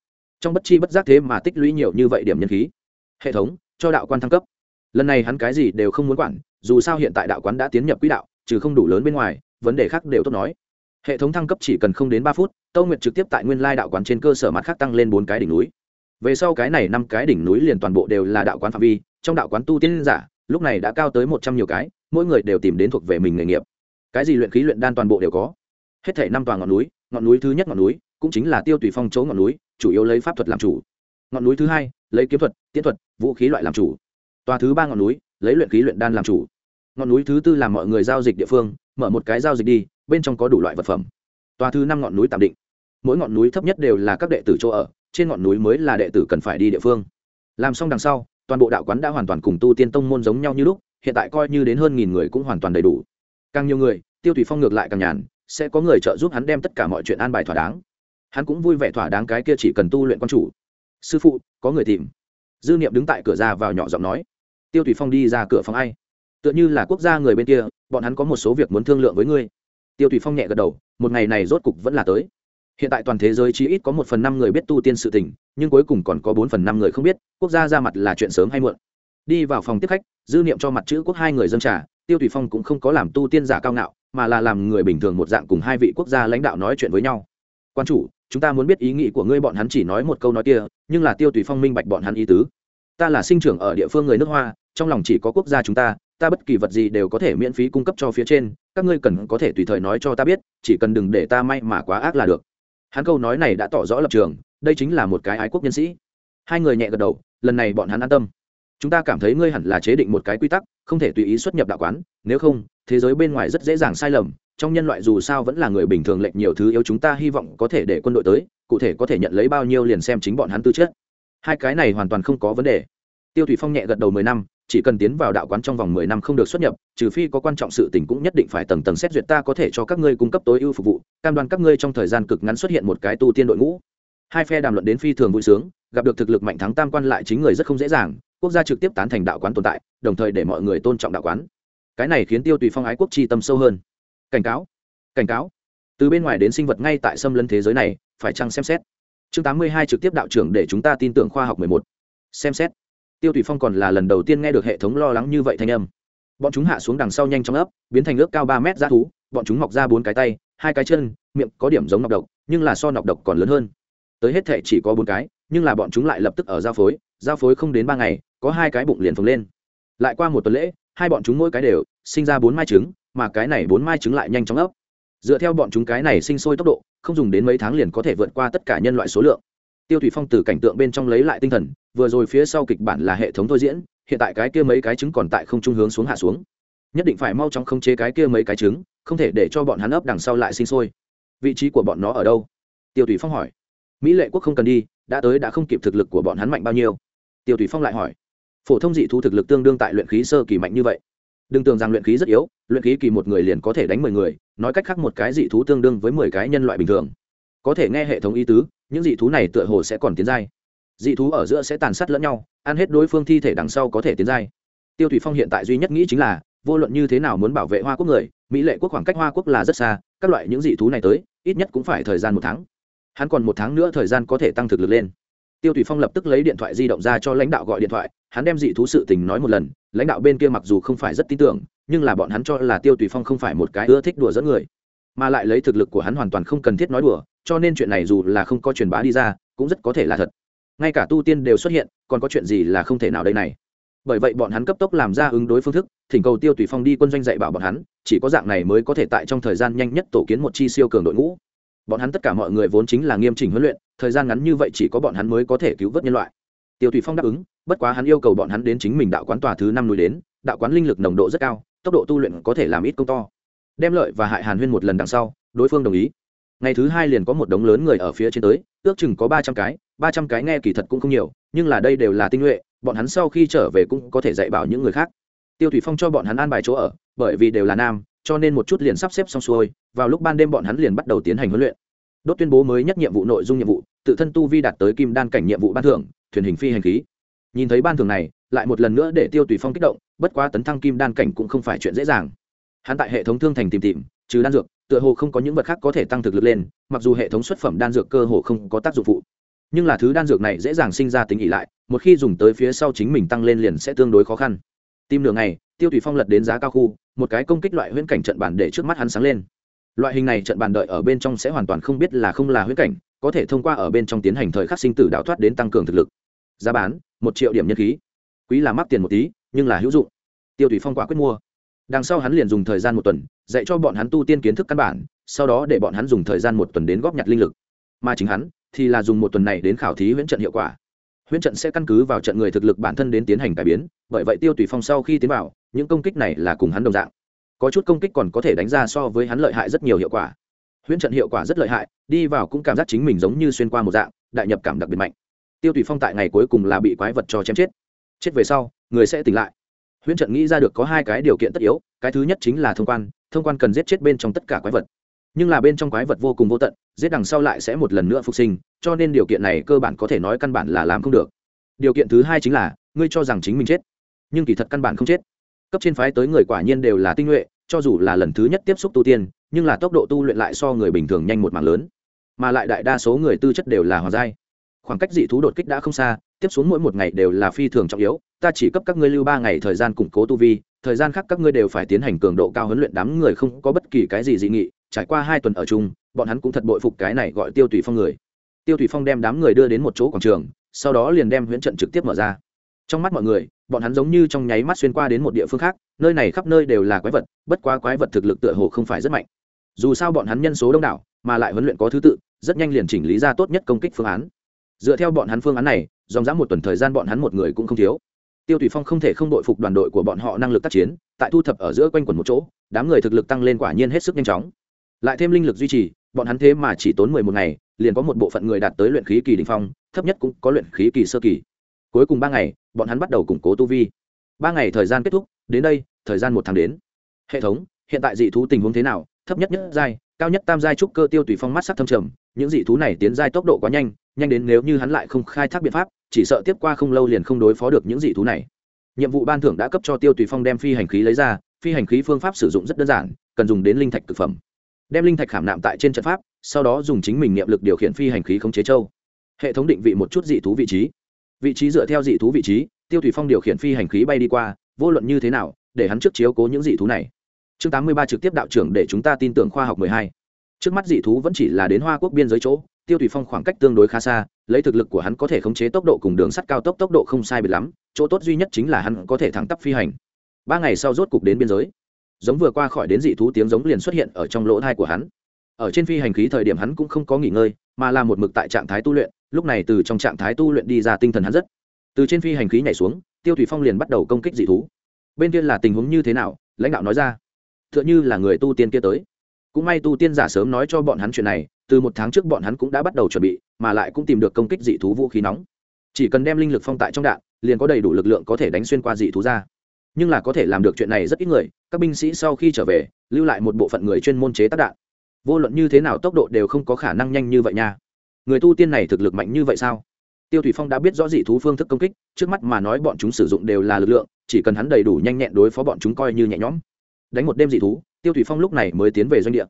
Trong bất chi bất giác thế mà tích lũy nhiều như vậy điểm nhân khí. Hệ thống cho đạo quan thăng cấp. Lần này hắn cái gì đều không muốn quản, dù sao hiện tại đạo quán đã tiến nhập quỹ đạo, trừ không đủ lớn bên ngoài, vấn đề khác đều tốt nói. Hệ thống thăng cấp chỉ cần không đến ba phút, tâu nguyệt trực tiếp tại nguyên lai đạo quán trên cơ sở mặt khác tăng lên bốn cái đỉnh núi. Về sau cái này năm cái đỉnh núi liền toàn bộ đều là đạo quán phạm vi, trong đạo quán tu tiên giả, lúc này đã cao tới một trăm nhiều cái, mỗi người đều tìm đến thuộc về mình nghề nghiệp. Cái gì luyện khí luyện đan toàn bộ đều có. Hết thể năm toàn ngọn núi ngọn núi thứ nhất ngọn núi, cũng chính là tiêu tùy phong chỗ ngọn núi, chủ yếu lấy pháp thuật làm chủ ngọn núi thứ hai, lấy kiếm thuật, tiễn thuật, vũ khí loại làm chủ. Tòa thứ ba ngọn núi, lấy luyện khí luyện đan làm chủ. Ngọn núi thứ tư làm mọi người giao dịch địa phương, mở một cái giao dịch đi, bên trong có đủ loại vật phẩm. Tòa thứ năm ngọn núi tạm định. Mỗi ngọn núi thấp nhất đều là các đệ tử chỗ ở, trên ngọn núi mới là đệ tử cần phải đi địa phương. Làm xong đằng sau, toàn bộ đạo quán đã hoàn toàn cùng tu tiên tông môn giống nhau như lúc, hiện tại coi như đến hơn nghìn người cũng hoàn toàn đầy đủ. Càng nhiều người, tiêu thủy phong ngược lại càng nhàn, sẽ có người trợ giúp hắn đem tất cả mọi chuyện an bài thỏa đáng. Hắn cũng vui vẻ thỏa đáng cái kia chỉ cần tu luyện quan chủ sư phụ, có người tìm. Dư niệm đứng tại cửa ra vào nhỏ giọng nói. Tiêu thủy phong đi ra cửa phòng ai? Tựa như là quốc gia người bên kia, bọn hắn có một số việc muốn thương lượng với ngươi. Tiêu thủy phong nhẹ gật đầu, một ngày này rốt cục vẫn là tới. Hiện tại toàn thế giới chỉ ít có một phần năm người biết tu tiên sự tình, nhưng cuối cùng còn có bốn phần năm người không biết, quốc gia ra mặt là chuyện sớm hay muộn. Đi vào phòng tiếp khách, dư niệm cho mặt chữ quốc hai người dân trả tiêu thủy phong cũng không có làm tu tiên giả cao ngạo, mà là làm người bình thường một dạng cùng hai vị quốc gia lãnh đạo nói chuyện với nhau quan chủ, chúng ta muốn biết ý nghĩ của ngươi, bọn hắn chỉ nói một câu nói kia, nhưng là tiêu tùy phong minh bạch bọn hắn ý tứ. Ta là sinh trưởng ở địa phương người nước hoa, trong lòng chỉ có quốc gia chúng ta ta bất kỳ vật gì đều có thể miễn phí cung cấp cho phía trên, các ngươi cần có thể tùy thời nói cho ta biết, chỉ cần đừng để ta may mà quá ác là được. Hắn câu nói này đã tỏ rõ lập trường, đây chính là một cái ái quốc nhân sĩ. Hai người nhẹ gật đầu, lần này bọn hắn an tâm. Chúng ta cảm thấy ngươi hẳn là chế định một cái quy tắc, không thể tùy ý xuất nhập đạo quán, nếu không, thế giới bên ngoài rất dễ dàng sai lầm trong nhân loại dù sao vẫn là người bình thường lệnh nhiều thứ yếu chúng ta hy vọng có thể để quân đội tới, cụ thể có thể nhận lấy bao nhiêu liền xem chính bọn hắn tư chất. Hai cái này hoàn toàn không có vấn đề. Tiêu thủy phong nhẹ gật đầu mười năm, chỉ cần tiến vào đạo quán trong vòng mười năm không được xuất nhập, trừ phi có quan trọng sự tình cũng nhất định phải tầng tầng xét duyệt ta có thể cho các ngươi cung cấp tối ưu phục vụ, cam đoan các ngươi trong thời gian cực ngắn xuất hiện một cái tu tiên đội ngũ. Hai phe đàm luận đến phi thường vui sướng, gặp được thực lực mạnh thắng tam quan lại chính người rất không dễ dàng, quốc gia trực tiếp tán thành đạo quán tồn tại, đồng thời để mọi người tôn trọng đạo quán. Cái này khiến tiêu tùy phong ái quốc chi tâm sâu hơn cảnh cáo cảnh cáo. Từ bên ngoài đến sinh vật ngay tại xâm lấn thế giới này, phải chăng xem xét? Chương tám mươi hai trực tiếp đạo trưởng để chúng ta tin tưởng khoa học mười một. Xem xét. Tiêu thủy phong còn là lần đầu tiên nghe được hệ thống lo lắng như vậy thanh âm. Bọn chúng hạ xuống đằng sau nhanh chóng ấp, biến thành ước cao ba mét ra thú, bọn chúng mọc ra bốn cái tay, hai cái chân, miệng có điểm giống nọc độc, nhưng là so nọc độc còn lớn hơn. Tới hết thể chỉ có bốn cái, nhưng là bọn chúng lại lập tức ở giao phối giao phối không đến ba ngày, có hai cái bụng liền phồng lên. Lại qua một tuần lễ, hai bọn chúng mỗi cái đều sinh ra bốn mai trứng mà cái này bốn mai trứng lại nhanh chóng ấp. Dựa theo bọn chúng cái này sinh sôi tốc độ, không dùng đến mấy tháng liền có thể vượt qua tất cả nhân loại số lượng. Tiêu thủy phong từ cảnh tượng bên trong lấy lại tinh thần, vừa rồi phía sau kịch bản là hệ thống thôi diễn, hiện tại cái kia mấy cái trứng còn tại không trung hướng xuống hạ xuống. Nhất định phải mau chóng không chế cái kia mấy cái trứng, không thể để cho bọn hắn ấp đằng sau lại sinh sôi. Vị trí của bọn nó ở đâu? Tiêu thủy phong hỏi. Mỹ lệ quốc không cần đi, đã tới đã không kịp thực lực của bọn hắn mạnh bao nhiêu? Tiêu thủy phong lại hỏi. Phổ thông dị thú thực lực tương đương tại luyện khí sơ kỳ mạnh như vậy đừng tưởng rằng luyện khí rất yếu, luyện khí kỳ một người liền có thể đánh mười người, nói cách khác một cái dị thú tương đương với mười cái nhân loại bình thường. Có thể nghe hệ thống ý tứ, những dị thú này tựa hồ sẽ còn tiến giai. Dị thú ở giữa sẽ tàn sát lẫn nhau, ăn hết đối phương thi thể đằng sau có thể tiến giai. Tiêu thủy phong hiện tại duy nhất nghĩ chính là, vô luận như thế nào muốn bảo vệ hoa quốc người, mỹ lệ quốc khoảng cách hoa quốc là rất xa, các loại những dị thú này tới, ít nhất cũng phải thời gian một tháng. Hắn còn một tháng nữa thời gian có thể tăng thực lực lên tiêu thủy phong lập tức lấy điện thoại di động ra cho lãnh đạo gọi điện thoại, hắn đem dị thú sự tình nói một lần, lãnh đạo bên kia mặc dù không phải rất tin tưởng, nhưng là bọn hắn cho là tiêu thủy phong không phải một cái ưa thích đùa dẫn người. Mà lại lấy thực lực của hắn hoàn toàn không cần thiết nói đùa, cho nên chuyện này dù là không có truyền bá đi ra, cũng rất có thể là thật. Ngay cả tu tiên đều xuất hiện, còn có chuyện gì là không thể nào đây này? Bởi vậy bọn hắn cấp tốc làm ra ứng đối phương thức, thỉnh cầu tiêu tùy phong đi quân doanh dạy bảo bọn hắn, chỉ có dạng này mới có thể tại trong thời gian nhanh nhất tổ kiến một chi siêu cường đội ngũ. Bọn hắn tất cả mọi người vốn chính là nghiêm chỉnh huấn luyện thời gian ngắn như vậy chỉ có bọn hắn mới có thể cứu vớt nhân loại. Tiêu Thủy phong đáp ứng, bất quá hắn yêu cầu bọn hắn đến chính mình đạo quán tòa thứ năm núi đến, đạo quán linh lực nồng độ rất cao, tốc độ tu luyện có thể làm ít công to. Đem lợi và hại hàn huyên một lần đằng sau, đối phương đồng ý. Ngày thứ hai liền có một đống lớn người ở phía trên tới, ước chừng có ba trăm cái, ba trăm cái nghe kỳ thật cũng không nhiều, nhưng là đây đều là tinh nhuệ, bọn hắn sau khi trở về cũng có thể dạy bảo những người khác. Tiêu thủy phong cho bọn hắn an bài chỗ ở, bởi vì đều là nam, cho nên một chút liền sắp xếp xong xuôi, vào lúc ban đêm bọn hắn liền bắt đầu tiến hành huấn luyện đốt tuyên bố mới nhất nhiệm vụ nội dung nhiệm vụ, tự thân tu vi đạt tới kim đan cảnh nhiệm vụ ban thưởng, thuyền hình phi hành khí. Nhìn thấy ban thưởng này, lại một lần nữa để tiêu tùy phong kích động, bất quá tấn thăng kim đan cảnh cũng không phải chuyện dễ dàng. Hắn tại hệ thống thương thành tìm tìm, trừ đan dược, tựa hồ không có những vật khác có thể tăng thực lực lên, mặc dù hệ thống xuất phẩm đan dược cơ hồ không có tác dụng phụ. Nhưng là thứ đan dược này dễ dàng sinh ra tính ỉ lại, một khi dùng tới phía sau chính mình tăng lên liền sẽ tương đối khó khăn. Tim nửa ngày, tiêu tùy phong lật đến giá cao khu, một cái công kích loại huyễn cảnh trận bản để trước mắt hắn sáng lên loại hình này trận bàn đợi ở bên trong sẽ hoàn toàn không biết là không là huyễn cảnh, có thể thông qua ở bên trong tiến hành thời khắc sinh tử đạo thoát đến tăng cường thực lực. Giá bán, một triệu điểm nhân khí. Quý là mắc tiền một tí, nhưng là hữu dụng. Tiêu thủy phong quả quyết mua. Đằng sau hắn liền dùng thời gian một tuần, dạy cho bọn hắn tu tiên kiến thức căn bản, sau đó để bọn hắn dùng thời gian một tuần đến góp nhặt linh lực. Mà chính hắn, thì là dùng một tuần này đến khảo thí huyễn trận hiệu quả. Huyễn trận sẽ căn cứ vào trận người thực lực bản thân đến tiến hành cải biến, bởi vậy tiêu tùy phong sau khi tiến vào, những công kích này là cùng hắn đồng dạng có chút công kích còn có thể đánh ra so với hắn lợi hại rất nhiều hiệu quả. Huyễn trận hiệu quả rất lợi hại, đi vào cũng cảm giác chính mình giống như xuyên qua một dạng, đại nhập cảm đặc biệt mạnh. Tiêu tùy phong tại ngày cuối cùng là bị quái vật cho chém chết. Chết về sau, người sẽ tỉnh lại. Huyễn trận nghĩ ra được có hai cái điều kiện tất yếu, cái thứ nhất chính là thông quan thông quan cần giết chết bên trong tất cả quái vật. Nhưng là bên trong quái vật vô cùng vô tận, giết đằng sau lại sẽ một lần nữa phục sinh, cho nên điều kiện này cơ bản có thể nói căn bản là làm không được. Điều kiện thứ hai chính là, ngươi cho rằng chính mình chết, nhưng kỳ thật căn bản không chết cấp trên phái tới người quả nhiên đều là tinh nhuệ, cho dù là lần thứ nhất tiếp xúc tu tiên, nhưng là tốc độ tu luyện lại so người bình thường nhanh một mảng lớn. Mà lại đại đa số người tư chất đều là hòa giai. Khoảng cách dị thú đột kích đã không xa, tiếp xuống mỗi một ngày đều là phi thường trọng yếu, ta chỉ cấp các ngươi lưu ba ngày thời gian củng cố tu vi, thời gian khác các ngươi đều phải tiến hành cường độ cao huấn luyện, đám người không có bất kỳ cái gì dị nghị, trải qua hai tuần ở chung, bọn hắn cũng thật bội phục cái này gọi tiêu tùy phong người. Tiêu tùy phong đem đám người đưa đến một chỗ quảng trường, sau đó liền đem huyễn trận trực tiếp mở ra. Trong mắt mọi người bọn hắn giống như trong nháy mắt xuyên qua đến một địa phương khác, nơi này khắp nơi đều là quái vật, bất quá quái vật thực lực tựa hồ không phải rất mạnh. Dù sao bọn hắn nhân số đông đảo, mà lại huấn luyện có thứ tự, rất nhanh liền chỉnh lý ra tốt nhất công kích phương án. Dựa theo bọn hắn phương án này, dòng dã một tuần thời gian bọn hắn một người cũng không thiếu. Tiêu thủy phong không thể không đội phục đoàn đội của bọn họ năng lực tác chiến, tại thu thập ở giữa quanh quần một chỗ, đám người thực lực tăng lên quả nhiên hết sức nhanh chóng. Lại thêm linh lực duy trì, bọn hắn thế mà chỉ tốn mười một ngày, liền có một bộ phận người đạt tới luyện khí kỳ đình phong, thấp nhất cũng có luyện khí kỳ sơ kỳ. Cuối cùng ba ngày bọn hắn bắt đầu củng cố tu vi. Ba ngày thời gian kết thúc, đến đây, thời gian một tháng đến. Hệ thống, hiện tại dị thú tình huống thế nào? Thấp nhất nhất giai, cao nhất tam giai trúc cơ tiêu tùy phong mắt sắc thâm trầm. Những dị thú này tiến giai tốc độ quá nhanh nhanh đến nếu như hắn lại không khai thác biện pháp, chỉ sợ tiếp qua không lâu liền không đối phó được những dị thú này. Nhiệm vụ ban thưởng đã cấp cho tiêu tùy phong đem phi hành khí lấy ra, phi hành khí phương pháp sử dụng rất đơn giản, cần dùng đến linh thạch thực phẩm. Đem linh thạch khảm nạm tại trên trận pháp, sau đó dùng chính mình niệm lực điều khiển phi hành khí khống chế châu. Hệ thống định vị một chút dị thú vị trí vị trí dựa theo dị thú vị trí, tiêu thủy phong điều khiển phi hành khí bay đi qua, vô luận như thế nào, để hắn trước chiếu cố những dị thú này. Chương tám mươi ba trực tiếp đạo trưởng để chúng ta tin tưởng khoa học mười hai. Trước mắt dị thú vẫn chỉ là đến hoa quốc biên giới chỗ, tiêu thủy phong khoảng cách tương đối khá xa, lấy thực lực của hắn có thể khống chế tốc độ cùng đường sắt cao tốc tốc độ không sai biệt lắm, chỗ tốt duy nhất chính là hắn có thể thẳng tắp phi hành. Ba ngày sau rốt cục đến biên giới. Giống vừa qua khỏi đến dị thú tiếng giống liền xuất hiện ở trong lỗ thai của hắn. Ở trên phi hành khí thời điểm hắn cũng không có nghỉ ngơi mà là một mực tại trạng thái tu luyện, lúc này từ trong trạng thái tu luyện đi ra tinh thần hắn rất. Từ trên phi hành khí nhảy xuống, tiêu thủy phong liền bắt đầu công kích dị thú. Bên kia là tình huống như thế nào? Lãnh đạo nói ra. T h ư ợ n h ư là người tu tiên kia tới. Cũng may tu tiên giả sớm nói cho bọn hắn chuyện này, từ một tháng trước bọn hắn cũng đã bắt đầu chuẩn bị, mà lại cũng tìm được công kích dị thú vũ khí nóng. Chỉ cần đem linh lực phong tại trong đạn, liền có đầy đủ lực lượng có thể đánh xuyên qua dị thú ra. Nhưng là có thể làm được chuyện này rất ít người, các binh sĩ sau khi trở về, lưu lại một bộ phận người chuyên môn chế tác đạn vô luận như thế nào tốc độ đều không có khả năng nhanh như vậy nha. Người tu tiên này thực lực mạnh như vậy sao? Tiêu thủy phong đã biết rõ dị thú phương thức công kích, trước mắt mà nói bọn chúng sử dụng đều là lực lượng, chỉ cần hắn đầy đủ nhanh nhẹn đối phó bọn chúng coi như nhẹ nhõm. Đánh một đêm dị thú, tiêu thủy phong lúc này mới tiến về doanh địa.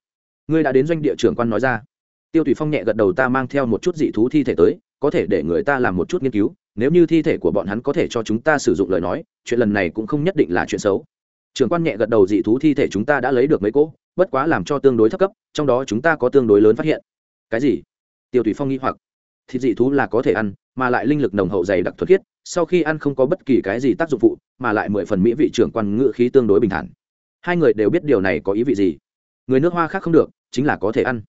Ngươi đã đến doanh địa trưởng quan nói ra. Tiêu thủy phong nhẹ gật đầu ta mang theo một chút dị thú thi thể tới, có thể để người ta làm một chút nghiên cứu, nếu như thi thể của bọn hắn có thể cho chúng ta sử dụng lời nói, chuyện lần này cũng không nhất định là chuyện xấu. Trưởng quan nhẹ gật đầu dị thú thi thể chúng ta đã lấy được mấy cỗ bất quá làm cho tương đối thấp cấp, trong đó chúng ta có tương đối lớn phát hiện. Cái gì? Tiêu thủy phong nghi hoặc. Thịt dị thú là có thể ăn, mà lại linh lực nồng hậu dày đặc thuật khiết, sau khi ăn không có bất kỳ cái gì tác dụng phụ, mà lại mười phần mỹ vị trưởng quan ngự khí tương đối bình thản. Hai người đều biết điều này có ý vị gì. Người nước hoa khác không được, chính là có thể ăn.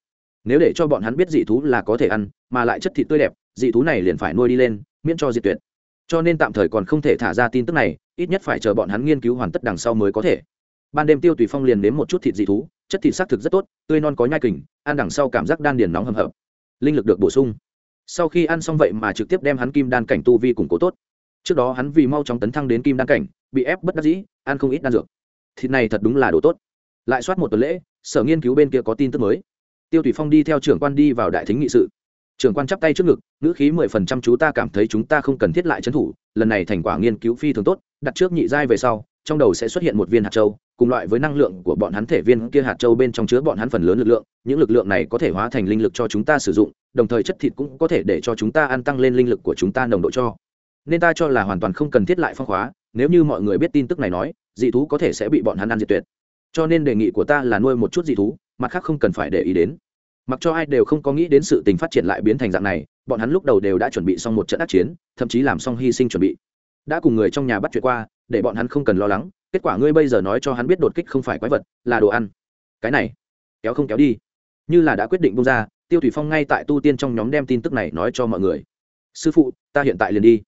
Nếu để cho bọn hắn biết dị thú là có thể ăn, mà lại chất thịt tươi đẹp, dị thú này liền phải nuôi đi lên, miễn cho diệt tuyệt. Cho nên tạm thời còn không thể thả ra tin tức này, ít nhất phải chờ bọn hắn nghiên cứu hoàn tất đằng sau mới có thể. Ban đêm tiêu tùy phong liền nếm một chút thịt dị thú chất thịt xác thực rất tốt, tươi non có nhai kình, ăn đằng sau cảm giác đan điền nóng hầm hập. Linh lực được bổ sung. Sau khi ăn xong vậy mà trực tiếp đem hắn kim đan cảnh tu vi củng cố tốt. Trước đó hắn vì mau chóng tấn thăng đến kim đan cảnh, bị ép bất đắc dĩ, ăn không ít đan dược. Thịt này thật đúng là đồ tốt. Lại soát một tuần lễ, sở nghiên cứu bên kia có tin tức mới. Tiêu thủy phong đi theo trưởng quan đi vào đại thính nghị sự. Trưởng quan chắp tay trước ngực, ngữ khí mười phần trăm chú ta cảm thấy chúng ta không cần thiết lại trấn thủ, lần này thành quả nghiên cứu phi thường tốt, đặt trước nhị giai về sau, trong đầu sẽ xuất hiện một viên hạt châu cùng loại với năng lượng của bọn hắn thể viên kia hạt châu bên trong chứa bọn hắn phần lớn lực lượng, những lực lượng này có thể hóa thành linh lực cho chúng ta sử dụng, đồng thời chất thịt cũng có thể để cho chúng ta ăn tăng lên linh lực của chúng ta nồng độ cho. Nên ta cho là hoàn toàn không cần thiết lại phong khóa, nếu như mọi người biết tin tức này nói, dị thú có thể sẽ bị bọn hắn ăn diệt tuyệt. Cho nên đề nghị của ta là nuôi một chút dị thú, mặt khác không cần phải để ý đến. Mặc cho ai đều không có nghĩ đến sự tình phát triển lại biến thành dạng này, bọn hắn lúc đầu đều đã chuẩn bị xong một trận ác chiến, thậm chí làm xong hy sinh chuẩn bị. Đã cùng người trong nhà bắt chuyện qua, để bọn hắn không cần lo lắng kết quả ngươi bây giờ nói cho hắn biết đột kích không phải quái vật, là đồ ăn. Cái này, kéo không kéo đi. Như là đã quyết định bung ra, tiêu thủy phong ngay tại tu tiên trong nhóm đem tin tức này nói cho mọi người. Sư phụ, ta hiện tại liền đi.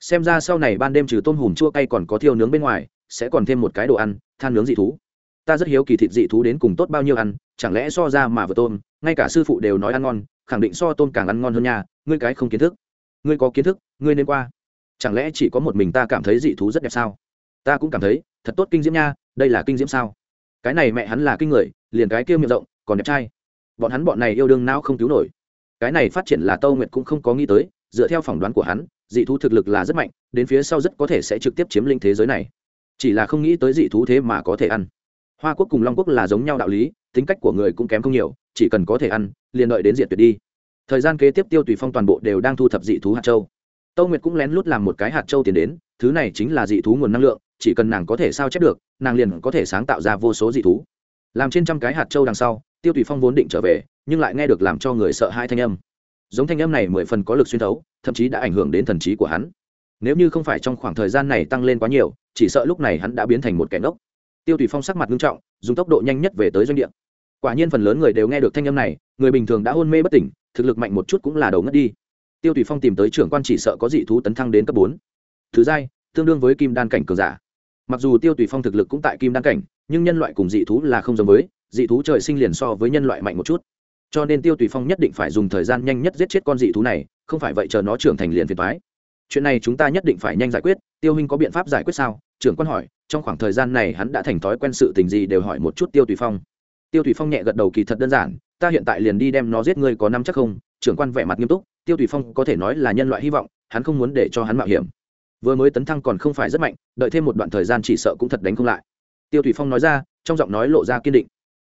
Xem ra sau này ban đêm trừ tôm hùm chua cay còn có thiêu nướng bên ngoài, sẽ còn thêm một cái đồ ăn, than nướng dị thú. Ta rất hiếu kỳ thịt dị thú đến cùng tốt bao nhiêu ăn, chẳng lẽ so ra mà vừa tôm, ngay cả sư phụ đều nói ăn ngon, khẳng định so tôm càng ăn ngon hơn nhà ngươi cái không kiến thức. Ngươi có kiến thức, ngươi nên qua. Chẳng lẽ chỉ có một mình ta cảm thấy dị thú rất đẹp sao? Ta cũng cảm thấy, thật tốt kinh diễm nha, đây là kinh diễm sao? Cái này mẹ hắn là kinh người, liền cái kia miệng rộng, còn đẹp trai. Bọn hắn bọn này yêu đương não không cứu nổi. Cái này phát triển là tâu nguyệt cũng không có nghĩ tới, dựa theo phỏng đoán của hắn, dị thú thực lực là rất mạnh, đến phía sau rất có thể sẽ trực tiếp chiếm lĩnh thế giới này. Chỉ là không nghĩ tới dị thú thế mà có thể ăn. Hoa quốc cùng long quốc là giống nhau đạo lý, tính cách của người cũng kém không nhiều, chỉ cần có thể ăn, liền đợi đến diệt tuyệt đi. Thời gian kế tiếp tiêu tùy phong toàn bộ đều đang thu thập dị thú hạt châu. Tâu nguyệt cũng lén lút làm một cái hạt châu tiền đến, thứ này chính là dị thú nguồn năng lượng chỉ cần nàng có thể sao chép được, nàng liền có thể sáng tạo ra vô số dị thú. Làm trên trăm cái hạt châu đằng sau, tiêu tùy phong vốn định trở về, nhưng lại nghe được làm cho người sợ hai thanh âm. Giống thanh âm này mười phần có lực xuyên thấu, thậm chí đã ảnh hưởng đến thần trí của hắn. Nếu như không phải trong khoảng thời gian này tăng lên quá nhiều, chỉ sợ lúc này hắn đã biến thành một kẻ ngốc. Tiêu tùy phong sắc mặt nghiêm trọng, dùng tốc độ nhanh nhất về tới doanh địa. Quả nhiên phần lớn người đều nghe được thanh âm này, người bình thường đã hôn mê bất tỉnh, thực lực mạnh một chút cũng là đầu ngất đi. Tiêu tùy phong tìm tới trưởng quan chỉ sợ có dị thú tấn thăng đến cấp bốn. Thứ giai, tương đương với kim đan cảnh cường giả mặc dù tiêu tùy phong thực lực cũng tại kim đăng cảnh, nhưng nhân loại cùng dị thú là không giống với, dị thú trời sinh liền so với nhân loại mạnh một chút. Cho nên tiêu tùy phong nhất định phải dùng thời gian nhanh nhất giết chết con dị thú này, không phải vậy chờ nó trưởng thành liền phiền thoái chuyện này chúng ta nhất định phải nhanh giải quyết, tiêu huynh có biện pháp giải quyết sao? Trưởng quan hỏi, trong khoảng thời gian này hắn đã thành thói quen sự tình gì đều hỏi một chút tiêu tùy phong. Tiêu tùy phong nhẹ gật đầu kỳ thật đơn giản, ta hiện tại liền đi đem nó giết ngươi có năm chắc không? Trưởng quan vẻ mặt nghiêm túc, tiêu tùy phong có thể nói là nhân loại hy vọng, hắn không muốn để cho hắn mạo hiểm vừa mới tấn thăng còn không phải rất mạnh, đợi thêm một đoạn thời gian chỉ sợ cũng thật đánh không lại. Tiêu thủy phong nói ra, trong giọng nói lộ ra kiên định.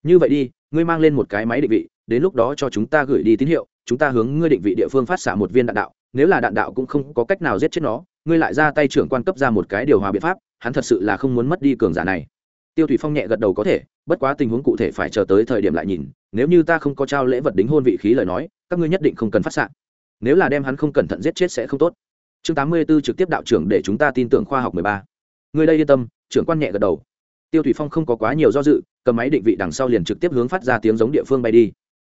Như vậy đi, ngươi mang lên một cái máy định vị, đến lúc đó cho chúng ta gửi đi tín hiệu, chúng ta hướng ngươi định vị địa phương phát xạ một viên đạn đạo. Nếu là đạn đạo cũng không có cách nào giết chết nó, ngươi lại ra tay trưởng quan cấp ra một cái điều hòa biện pháp, hắn thật sự là không muốn mất đi cường giả này. Tiêu thủy phong nhẹ gật đầu có thể, bất quá tình huống cụ thể phải chờ tới thời điểm lại nhìn. Nếu như ta không có trao lễ vật đính hôn vị khí lời nói, các ngươi nhất định không cần phát xạ. Nếu là đem hắn không cẩn thận giết chết sẽ không tốt chương tám mươi 84 trực tiếp đạo trưởng để chúng ta tin tưởng khoa học mười ba. Người đây yên tâm, trưởng quan nhẹ gật đầu. Tiêu thủy phong không có quá nhiều do dự, cầm máy định vị đằng sau liền trực tiếp hướng phát ra tiếng giống địa phương bay đi.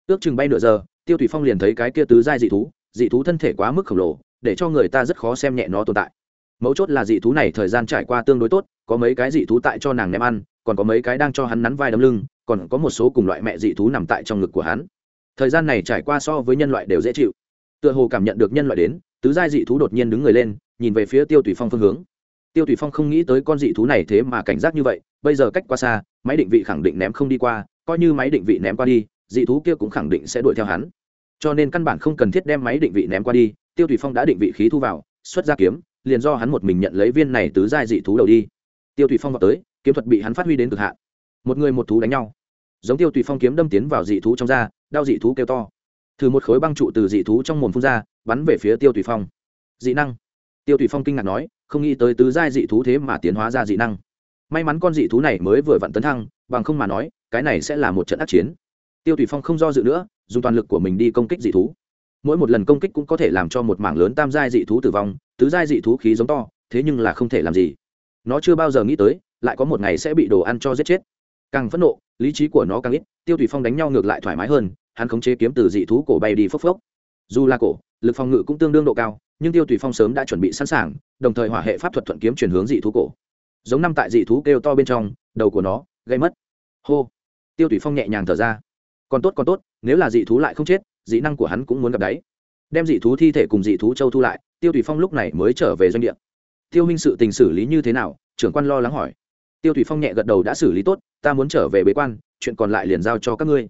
Ước chừng bay nửa giờ, tiêu thủy phong liền thấy cái kia tứ giai dị thú dị thú thân thể quá mức khổng lồ, để cho người ta rất khó xem nhẹ nó tồn tại. Mấu chốt là dị thú này thời gian trải qua tương đối tốt, có mấy cái dị thú tại cho nàng ném ăn, còn có mấy cái đang cho hắn nắn vai đấm lưng, còn có một số cùng loại mẹ dị thú nằm tại trong ngực của hắn. Thời gian này trải qua so với nhân loại đều dễ chịu. Tựa hồ cảm nhận được nhân loại đến tứ giai dị thú đột nhiên đứng người lên, nhìn về phía tiêu tùy phong phương hướng. Tiêu tùy phong không nghĩ tới con dị thú này thế mà cảnh giác như vậy, bây giờ cách quá xa, máy định vị khẳng định ném không đi qua, coi như máy định vị ném qua đi, dị thú kia cũng khẳng định sẽ đuổi theo hắn. Cho nên căn bản không cần thiết đem máy định vị ném qua đi, tiêu tùy phong đã định vị khí thu vào, xuất ra kiếm, liền do hắn một mình nhận lấy viên này tứ giai dị thú đầu đi. Tiêu tùy phong vào tới, kiếm thuật bị hắn phát huy đến cực hạn. Một người một thú đánh nhau. Giống tiêu tùy phong kiếm đâm tiến vào dị thú trong da, đau dị thú kêu to thử một khối băng trụ từ dị thú trong mồm phun ra, bắn về phía tiêu tùy phong. Dị năng. Tiêu tùy phong kinh ngạc nói, không nghĩ tới tứ giai dị thú thế mà tiến hóa ra dị năng. May mắn con dị thú này mới vừa vặn tấn thăng, bằng không mà nói, cái này sẽ là một trận ác chiến. Tiêu tùy phong không do dự nữa, dùng toàn lực của mình đi công kích dị thú. Mỗi một lần công kích cũng có thể làm cho một mảng lớn tam giai dị thú tử vong, tứ giai dị thú khí giống to, thế nhưng là không thể làm gì. Nó chưa bao giờ nghĩ tới, lại có một ngày sẽ bị đồ ăn cho giết chết. Càng phẫn nộ, lý trí của nó càng ít, tiêu thủy phong đánh nhau ngược lại thoải mái hơn hắn khống chế kiếm từ dị thú cổ bay đi phốc phốc. Dù là cổ, lực phòng ngự cũng tương đương độ cao, nhưng tiêu thủy phong sớm đã chuẩn bị sẵn sàng, đồng thời hỏa hệ pháp thuật thuận kiếm chuyển hướng dị thú cổ. Giống năm tại dị thú kêu to bên trong, đầu của nó, gây mất. Hô! Tiêu thủy phong nhẹ nhàng thở ra. Còn tốt còn tốt, nếu là dị thú lại không chết, dị năng của hắn cũng muốn gặp đáy. Đem dị thú thi thể cùng dị thú châu thu lại, tiêu thủy phong lúc này mới trở về doanh địa. Tiêu minh sự tình xử lý như thế nào? Trưởng quan lo lắng hỏi. Tiêu thủy phong nhẹ gật đầu, đã xử lý tốt, ta muốn trở về bế quan, chuyện còn lại liền giao cho các ngươi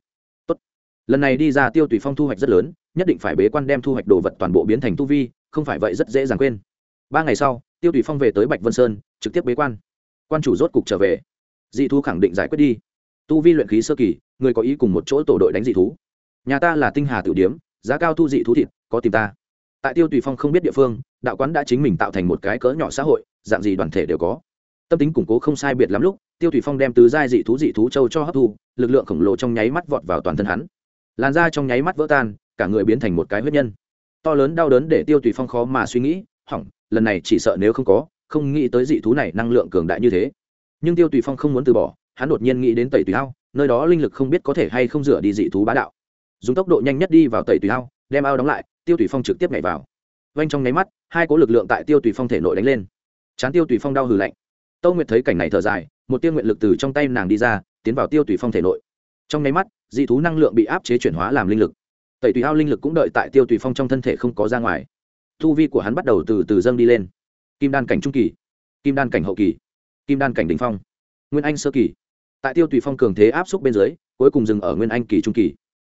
lần này đi ra tiêu tùy phong thu hoạch rất lớn, nhất định phải bế quan đem thu hoạch đồ vật toàn bộ biến thành tu vi, không phải vậy rất dễ dàng quên. Ba ngày sau, tiêu tùy phong về tới bạch vân sơn, trực tiếp bế quan. Quan chủ rốt cục trở về. Dị thú khẳng định giải quyết đi. Tu vi luyện khí sơ kỳ, người có ý cùng một chỗ tổ đội đánh dị thú. Nhà ta là tinh hà tử điếm, giá cao thu dị thú thịt, có tìm ta. Tại tiêu tùy phong không biết địa phương, đạo quán đã chính mình tạo thành một cái cỡ nhỏ xã hội, dạng gì đoàn thể đều có. Tâm tính củng cố không sai biệt lắm lúc, tiêu tùy phong đem tứ giai dị thú dị thú châu cho hấp thu, lực lượng khổng lồ trong nháy mắt vọt vào toàn thân hắn làn da trong nháy mắt vỡ tan, cả người biến thành một cái huyết nhân. To lớn đau đớn để tiêu tùy phong khó mà suy nghĩ, hỏng, lần này chỉ sợ nếu không có, không nghĩ tới dị thú này năng lượng cường đại như thế. Nhưng tiêu tùy phong không muốn từ bỏ, hắn đột nhiên nghĩ đến tẩy tùy ao, nơi đó linh lực không biết có thể hay không rửa đi dị thú bá đạo. Dùng tốc độ nhanh nhất đi vào tẩy tùy ao, đem ao đóng lại, tiêu tùy phong trực tiếp nhảy vào. Vanh trong nháy mắt, hai cố lực lượng tại tiêu tùy phong thể nội đánh lên. Chán tiêu tùy phong đau hừ lạnh. Tâu nguyệt thấy cảnh này thở dài, một tiêu nguyện lực từ trong tay nàng đi ra, tiến vào tiêu tùy phong thể nội. Trong nháy mắt dị thú năng lượng bị áp chế chuyển hóa làm linh lực. Tẩy tùy ao linh lực cũng đợi tại tiêu tùy phong trong thân thể không có ra ngoài. Thu vi của hắn bắt đầu từ từ dâng đi lên. Kim đan cảnh trung kỳ, kim đan cảnh hậu kỳ, kim đan cảnh đ ỉ n h phong, nguyên anh sơ kỳ. Tại tiêu tùy phong cường thế áp xúc bên dưới, cuối cùng dừng ở nguyên anh kỳ trung kỳ.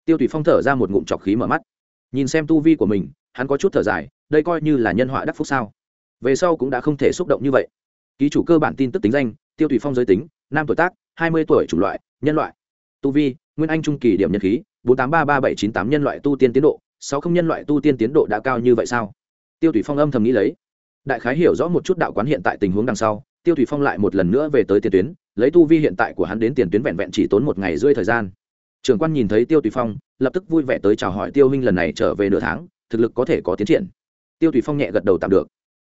Tiêu tùy phong thở ra một ngụm trọc khí mở mắt. Nhìn xem tu vi của mình, hắn có chút thở dài, đây coi như là nhân họa đắc phúc sao? Về sau cũng đã không thể xúc động như vậy. Ký chủ cơ bản tin tức tính danh, tiêu tùy phong giới tính, nam tuổi tác, hai mươi tuổi chủng loại, nhân loại. Tu vi nguyên anh trung kỳ điểm nhân khí, bốn tám ba ba bảy chín tám nhân loại tu tiên tiến độ, sáu không nhân loại tu tiên tiến độ đã cao như vậy sao? Tiêu thủy phong âm thầm nghĩ lấy. Đại khái hiểu rõ một chút đạo quán hiện tại tình huống đằng sau, tiêu thủy phong lại một lần nữa về tới tiền tuyến, lấy tu vi hiện tại của hắn đến tiền tuyến vẹn vẹn chỉ tốn một ngày rưỡi thời gian. Trưởng quan nhìn thấy tiêu thủy phong, lập tức vui vẻ tới chào hỏi tiêu huynh lần này trở về nửa tháng, thực lực có thể có tiến triển. Tiêu thủy phong nhẹ gật đầu tạm được.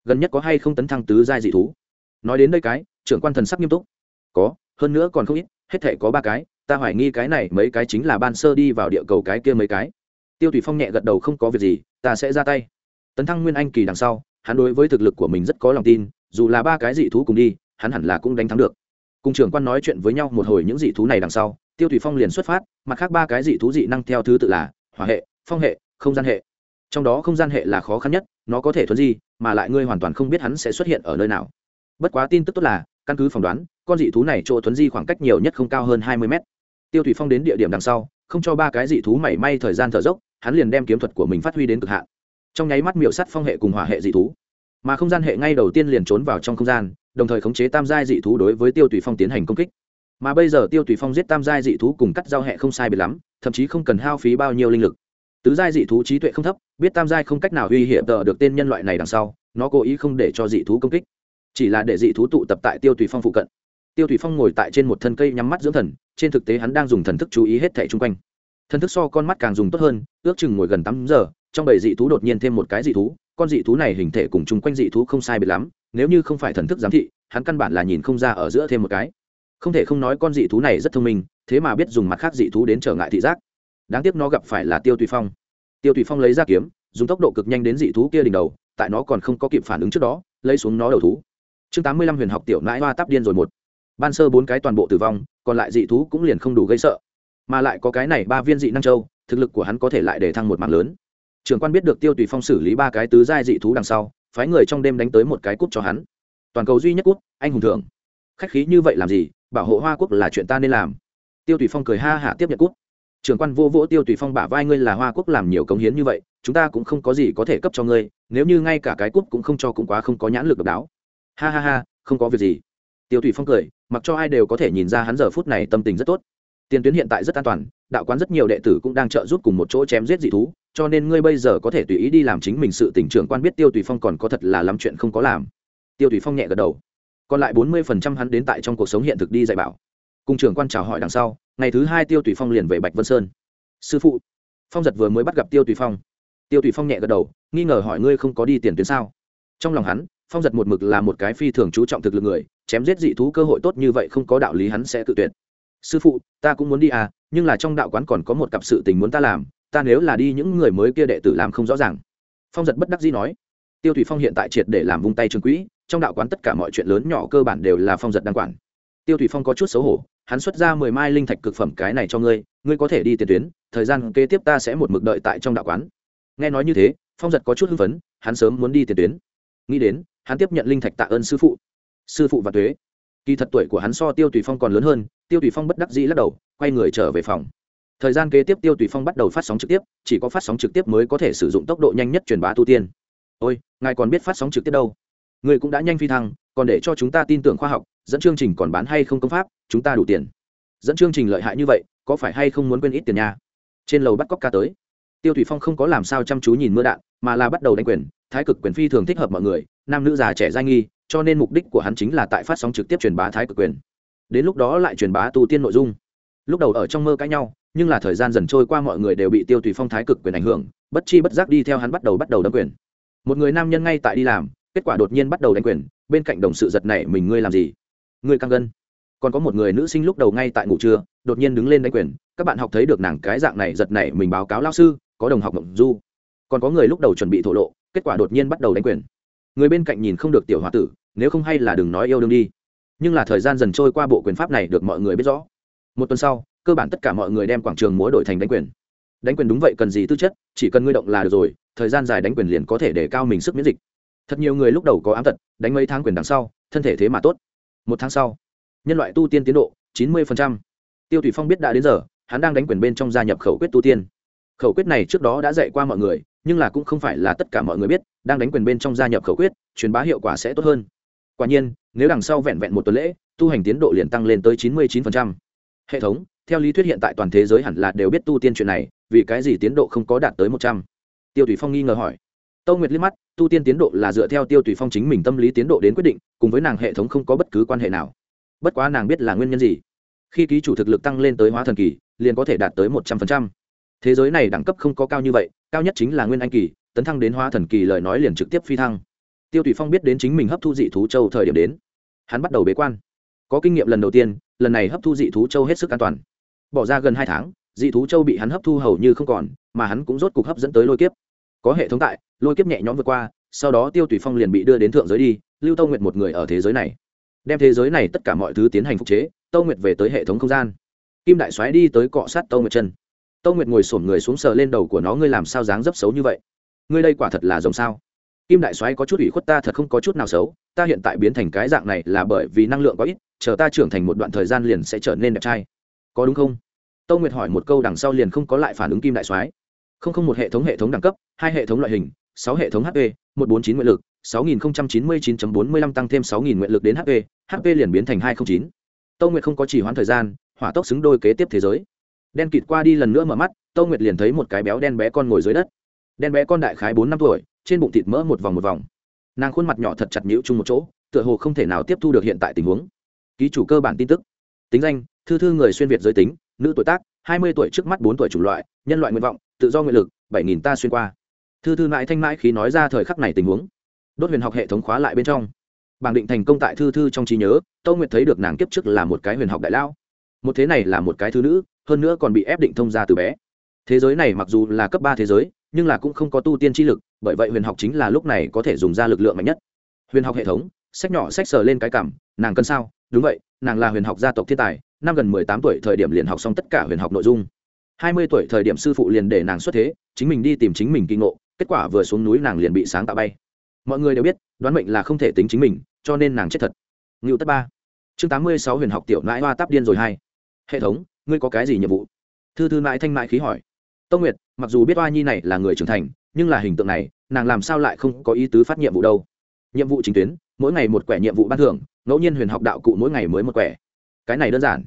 Gần nhất có hay không tấn thăng tứ giai dị thú? Nói đến đây cái, trưởng quan thần sắc nghiêm túc. Có, hơn nữa còn không ít, hết thể có ba cái ta hoài nghi cái này mấy cái chính là ban sơ đi vào địa cầu cái kia mấy cái. Tiêu thủy phong nhẹ gật đầu không có việc gì, ta sẽ ra tay. Tấn thăng nguyên anh kỳ đằng sau, hắn đối với thực lực của mình rất có lòng tin, dù là ba cái dị thú cùng đi, hắn hẳn là cũng đánh thắng được. Cùng trưởng quan nói chuyện với nhau một hồi những dị thú này đằng sau, tiêu thủy phong liền xuất phát, mặt khác ba cái dị thú dị năng theo thứ tự là hỏa hệ, phong hệ, không gian hệ. Trong đó không gian hệ là khó khăn nhất, nó có thể thuận di, mà lại ngươi hoàn toàn không biết hắn sẽ xuất hiện ở nơi nào. Bất quá tin tức tốt là, căn cứ phỏng đoán con dị thú này chỗ thuấn di khoảng cách nhiều nhất không cao hơn hai mươi mét. Tiêu thủy phong đến địa điểm đằng sau, không cho ba cái dị thú mảy may thời gian thở dốc, hắn liền đem kiếm thuật của mình phát huy đến cực hạn. Trong nháy mắt miệu sắt phong hệ cùng hỏa hệ dị thú, mà không gian hệ ngay đầu tiên liền trốn vào trong không gian, đồng thời khống chế tam giai dị thú đối với tiêu thủy phong tiến hành công kích. Mà bây giờ tiêu thủy phong giết tam giai dị thú cùng cắt giao hệ không sai biệt lắm, thậm chí không cần hao phí bao nhiêu linh lực. Tứ giai dị thú trí tuệ không thấp, biết tam giai không cách nào uy hiểm tờ được tên nhân loại này đằng sau, nó cố ý không để cho dị thú công kích, chỉ là để dị thú tụ tập tại tiêu thủy phong phụ cận tiêu thủy phong ngồi tại trên một thân cây nhắm mắt dưỡng thần, trên thực tế hắn đang dùng thần thức chú ý hết thẻ chung quanh. Thần thức so con mắt càng dùng tốt hơn, ước chừng ngồi gần tám giờ, trong bảy dị thú đột nhiên thêm một cái dị thú, con dị thú này hình thể cùng chung quanh dị thú không sai biệt lắm, nếu như không phải thần thức giám thị, hắn căn bản là nhìn không ra ở giữa thêm một cái. Không thể không nói con dị thú này rất thông minh, thế mà biết dùng mặt khác dị thú đến trở ngại thị giác. Đáng tiếc nó gặp phải là tiêu tùy phong. Tiêu tùy phong lấy ra kiếm, dùng tốc độ cực nhanh đến dị thú kia đỉnh đầu, tại nó còn không có kịp phản ứng trước đó, lấy xuống nó đầu thú. Chương tám mươi lăm huyền học tiểu nãi hoa tắp điên rồi một ban sơ bốn cái toàn bộ tử vong, còn lại dị thú cũng liền không đủ gây sợ. Mà lại có cái này ba viên dị năng châu, thực lực của hắn có thể lại để thăng một mạng lớn. Trường quan biết được tiêu tùy phong xử lý ba cái tứ giai dị thú đằng sau, phái người trong đêm đánh tới một cái cúp cho hắn. Toàn cầu duy nhất cúp anh hùng thưởng khách khí như vậy làm gì, bảo hộ hoa quốc là chuyện ta nên làm. Tiêu tùy phong cười ha hả tiếp nhận cúp trưởng quan vô vỗ tiêu tùy phong bả vai ngươi là hoa quốc làm nhiều cống hiến như vậy, chúng ta cũng không có gì có thể cấp cho ngươi, nếu như ngay cả cái cúp cũng không cho cũng quá không có nhãn lực độc đáo. Ha ha ha, không có việc gì tiêu tùy phong cười, mặc cho ai đều có thể nhìn ra hắn giờ phút này tâm tình rất tốt. Tiền tuyến hiện tại rất an toàn, đạo quán rất nhiều đệ tử cũng đang trợ giúp cùng một chỗ chém giết dị thú, cho nên ngươi bây giờ có thể tùy ý đi làm chính mình sự tỉnh trưởng quan biết tiêu tùy phong còn có thật là lắm chuyện không có làm. Tiêu tùy phong nhẹ gật đầu. Còn lại bốn mươi phần trăm hắn đến tại trong cuộc sống hiện thực đi dạy bảo. Cùng trưởng quan chào hỏi đằng sau, ngày thứ hai tiêu tùy phong liền về bạch vân sơn. Sư phụ, phong giật vừa mới bắt gặp tiêu tùy phong. Tiêu tùy phong nhẹ gật đầu, nghi ngờ hỏi ngươi không có đi tiền tuyến sao? Trong lòng hắn, phong giật một mực là một cái phi thường chú trọng thực lực người chém giết dị thú cơ hội tốt như vậy không có đạo lý hắn sẽ tự tuyệt. Sư phụ, ta cũng muốn đi à nhưng là trong đạo quán còn có một cặp sự tình muốn ta làm, ta nếu là đi những người mới kia đệ tử làm không rõ ràng. Phong giật bất đắc dĩ nói. Tiêu thủy phong hiện tại triệt để làm vung tay trường quỹ, trong đạo quán tất cả mọi chuyện lớn nhỏ cơ bản đều là phong giật đăng quản. Tiêu thủy phong có chút xấu hổ, hắn xuất ra mười mai linh thạch cực phẩm cái này cho ngươi ngươi có thể đi tiền tuyến, thời gian kế tiếp ta sẽ một mực đợi tại trong đạo quán. Nghe nói như thế, phong giật có chút hưng phấn, hắn sớm muốn đi tiền tuyến. Nghĩ đến, hắn tiếp nhận linh thạch tạ ơn sư phụ sư phụ và thuế kỳ thật tuổi của hắn so tiêu tùy phong còn lớn hơn, tiêu tùy phong bất đắc dĩ lắc đầu, quay người trở về phòng. Thời gian kế tiếp tiêu tùy phong bắt đầu phát sóng trực tiếp, chỉ có phát sóng trực tiếp mới có thể sử dụng tốc độ nhanh nhất truyền bá tu tiên. Ôi, ngài còn biết phát sóng trực tiếp đâu? Người cũng đã nhanh phi thăng, còn để cho chúng ta tin tưởng khoa học, dẫn chương trình còn bán hay không công pháp, chúng ta đủ tiền. Dẫn chương trình lợi hại như vậy, có phải hay không muốn quên ít tiền nhà trên lầu bắt cóc ca tới. Tiêu thủy phong không có làm sao chăm chú nhìn mưa đạn, mà là bắt đầu đánh quyền, thái cực quyền phi thường thích hợp mọi người, nam nữ già trẻ giai nghi cho nên mục đích của hắn chính là tại phát sóng trực tiếp truyền bá thái cực quyền. Đến lúc đó lại truyền bá tu tiên nội dung. Lúc đầu ở trong mơ cãi nhau, nhưng là thời gian dần trôi qua mọi người đều bị tiêu tùy phong thái cực quyền ảnh hưởng, bất chi bất giác đi theo hắn bắt đầu bắt đầu đâm quyền. Một người nam nhân ngay tại đi làm, kết quả đột nhiên bắt đầu đánh quyền, bên cạnh đồng sự giật này mình, ngươi làm gì? Ngươi căng gân. Còn có một người nữ sinh lúc đầu ngay tại ngủ trưa, đột nhiên đứng lên đánh quyền, các bạn học thấy được nàng cái dạng này giật này mình báo cáo lao sư, có đồng học mộng du. Còn có người lúc đầu chuẩn bị thổ lộ, kết quả đột nhiên bắt đầu đánh quyền. Người bên cạnh nhìn không được tiểu h o a tử nếu không hay là đừng nói yêu đương đi. Nhưng là thời gian dần trôi qua, bộ quyền pháp này được mọi người biết rõ. Một tuần sau, cơ bản tất cả mọi người đem quảng trường múa đổi thành đánh quyền. Đánh quyền đúng vậy, cần gì tư chất, chỉ cần ngươi động là được rồi, thời gian dài đánh quyền liền có thể để cao mình sức miễn dịch. Thật nhiều người lúc đầu có ám tật, đánh mấy tháng quyền đằng sau, thân thể thế mà tốt. Một tháng sau, nhân loại tu tiên tiến độ, chín mươi tiêu thủy phong biết đã đến giờ, hắn đang đánh quyền bên trong gia nhập khẩu quyết tu tiên. Khẩu quyết này trước đó đã dạy qua mọi người, nhưng là cũng không phải là tất cả mọi người biết, đang đánh quyền bên trong gia nhập khẩu quyết, truyền bá hiệu quả sẽ tốt hơn quả nhiên, nếu đằng sau vẹn vẹn một tuần lễ, tu hành tiến độ liền tăng lên tới chín mươi chín hệ thống, theo lý thuyết hiện tại toàn thế giới hẳn là đều biết tu tiên chuyện này, vì cái gì tiến độ không có đạt tới một trăm? Tiêu thủy phong nghi ngờ hỏi. Tâu nguyệt liếc mắt, tu tiên tiến độ là dựa theo tiêu thủy phong chính mình tâm lý tiến độ đến quyết định, cùng với nàng hệ thống không có bất cứ quan hệ nào. Bất quá nàng biết là nguyên nhân gì. Khi ký chủ thực lực tăng lên tới hóa thần kỳ, liền có thể đạt tới một trăm phần trăm. thế giới này đẳng cấp không có cao như vậy, cao nhất chính là nguyên anh kỳ, tấn thăng đến hóa thần kỳ lời nói liền trực tiếp phi thăng tiêu thủy phong biết đến chính mình hấp thu dị thú châu thời điểm đến. Hắn bắt đầu bế quan. Có kinh nghiệm lần đầu tiên, lần này hấp thu dị thú châu hết sức an toàn. Bỏ ra gần hai tháng, dị thú châu bị hắn hấp thu hầu như không còn, mà hắn cũng rốt cục hấp dẫn tới lôi kiếp. Có hệ thống tại, lôi kiếp nhẹ nhõm vượt qua, sau đó tiêu thủy phong liền bị đưa đến thượng giới đi, lưu tâu nguyệt một người ở thế giới này. Đem thế giới này tất cả mọi thứ tiến hành phục chế, tâu nguyệt về tới hệ thống không gian. Kim đại soái đi tới cọ sát tâu nguyệt chân. Tâu nguyệt ngồi sổm người xuống sờ lên đầu của nó, ngươi làm sao dáng dấp xấu như vậy? Ngươi đây quả thật là rồng sao? Kim đại soái có chút ủy khuất ta thật không có chút nào xấu, ta hiện tại biến thành cái dạng này là bởi vì năng lượng có ít, chờ ta trưởng thành một đoạn thời gian liền sẽ trở nên đẹp trai. Có đúng không? Tâu nguyệt hỏi một câu đằng sau liền không có lại phản ứng kim đại soái. Không không một hệ thống hệ thống đẳng cấp, hai hệ thống loại hình, sáu hệ thống hp một bốn chín nguyện lực, sáu nghìn chín mươi chín bốn mươi lăm tăng thêm sáu nghìn nguyện lực đến hp hp liền biến thành hai trăm chín. Tâu nguyệt không có chỉ hoãn thời gian, hỏa tốc xứng đôi kế tiếp thế giới. Đen kịt qua đi lần nữa mở mắt, tâu nguyệt liền thấy một cái béo đen bé con ngồi dưới đất. Đen bé con đại khái bốn năm tuổi trên bụng thịt mỡ một vòng một vòng. Nàng khuôn mặt nhỏ thật chặt nhũ chung một chỗ, tựa hồ không thể nào tiếp thu được hiện tại tình huống. Ký chủ cơ bản tin tức. Tính danh, thư thư người xuyên việt giới tính, nữ tuổi tác, hai mươi tuổi trước mắt bốn tuổi chủng loại, nhân loại nguyện vọng, tự do nguyện lực, bảy nghìn ta xuyên qua. Thư thư mãi thanh mãi khi nói ra thời khắc này tình huống. Đốt huyền học hệ thống khóa lại bên trong. Bảng định thành công tại thư thư trong trí nhớ, tâu nguyệt thấy được nàng kiếp trước là một cái huyền học đại lao. Một thế này là một cái thứ nữ, hơn nữa còn bị ép định thông ra từ bé. Thế giới này mặc dù là cấp ba thế giới nhưng là cũng không có tu tiên chi lực, bởi vậy huyền học chính là lúc này có thể dùng ra lực lượng mạnh nhất. Huyền học hệ thống, sách nhỏ sách sờ lên cái cảm, nàng cân sao? Đúng vậy, nàng là huyền học gia tộc thiên tài, năm gần mười tám tuổi thời điểm liền học xong tất cả huyền học nội dung. Hai mươi tuổi thời điểm sư phụ liền để nàng xuất thế, chính mình đi tìm chính mình kinh ngộ, kết quả vừa xuống núi nàng liền bị sáng tạo bay. Mọi người đều biết, đoán mệnh là không thể tính chính mình, cho nên nàng chết thật. Ngưu tất ba. Chương tám mươi sáu huyền học tiểu nãi hoa táp điên rồi hai hệ thống, ngươi có cái gì nhiệm vụ? Thư thư mãi thanh mãi khí hỏi tông nguyệt, mặc dù biết oa nhi này là người trưởng thành, nhưng là hình tượng này, nàng làm sao lại không có ý tứ phát nhiệm vụ đâu. Nhiệm vụ chính tuyến, mỗi ngày một quẻ nhiệm vụ ban thưởng, ngẫu nhiên huyền học đạo cụ mỗi ngày mới một quẻ. Cái này đơn giản.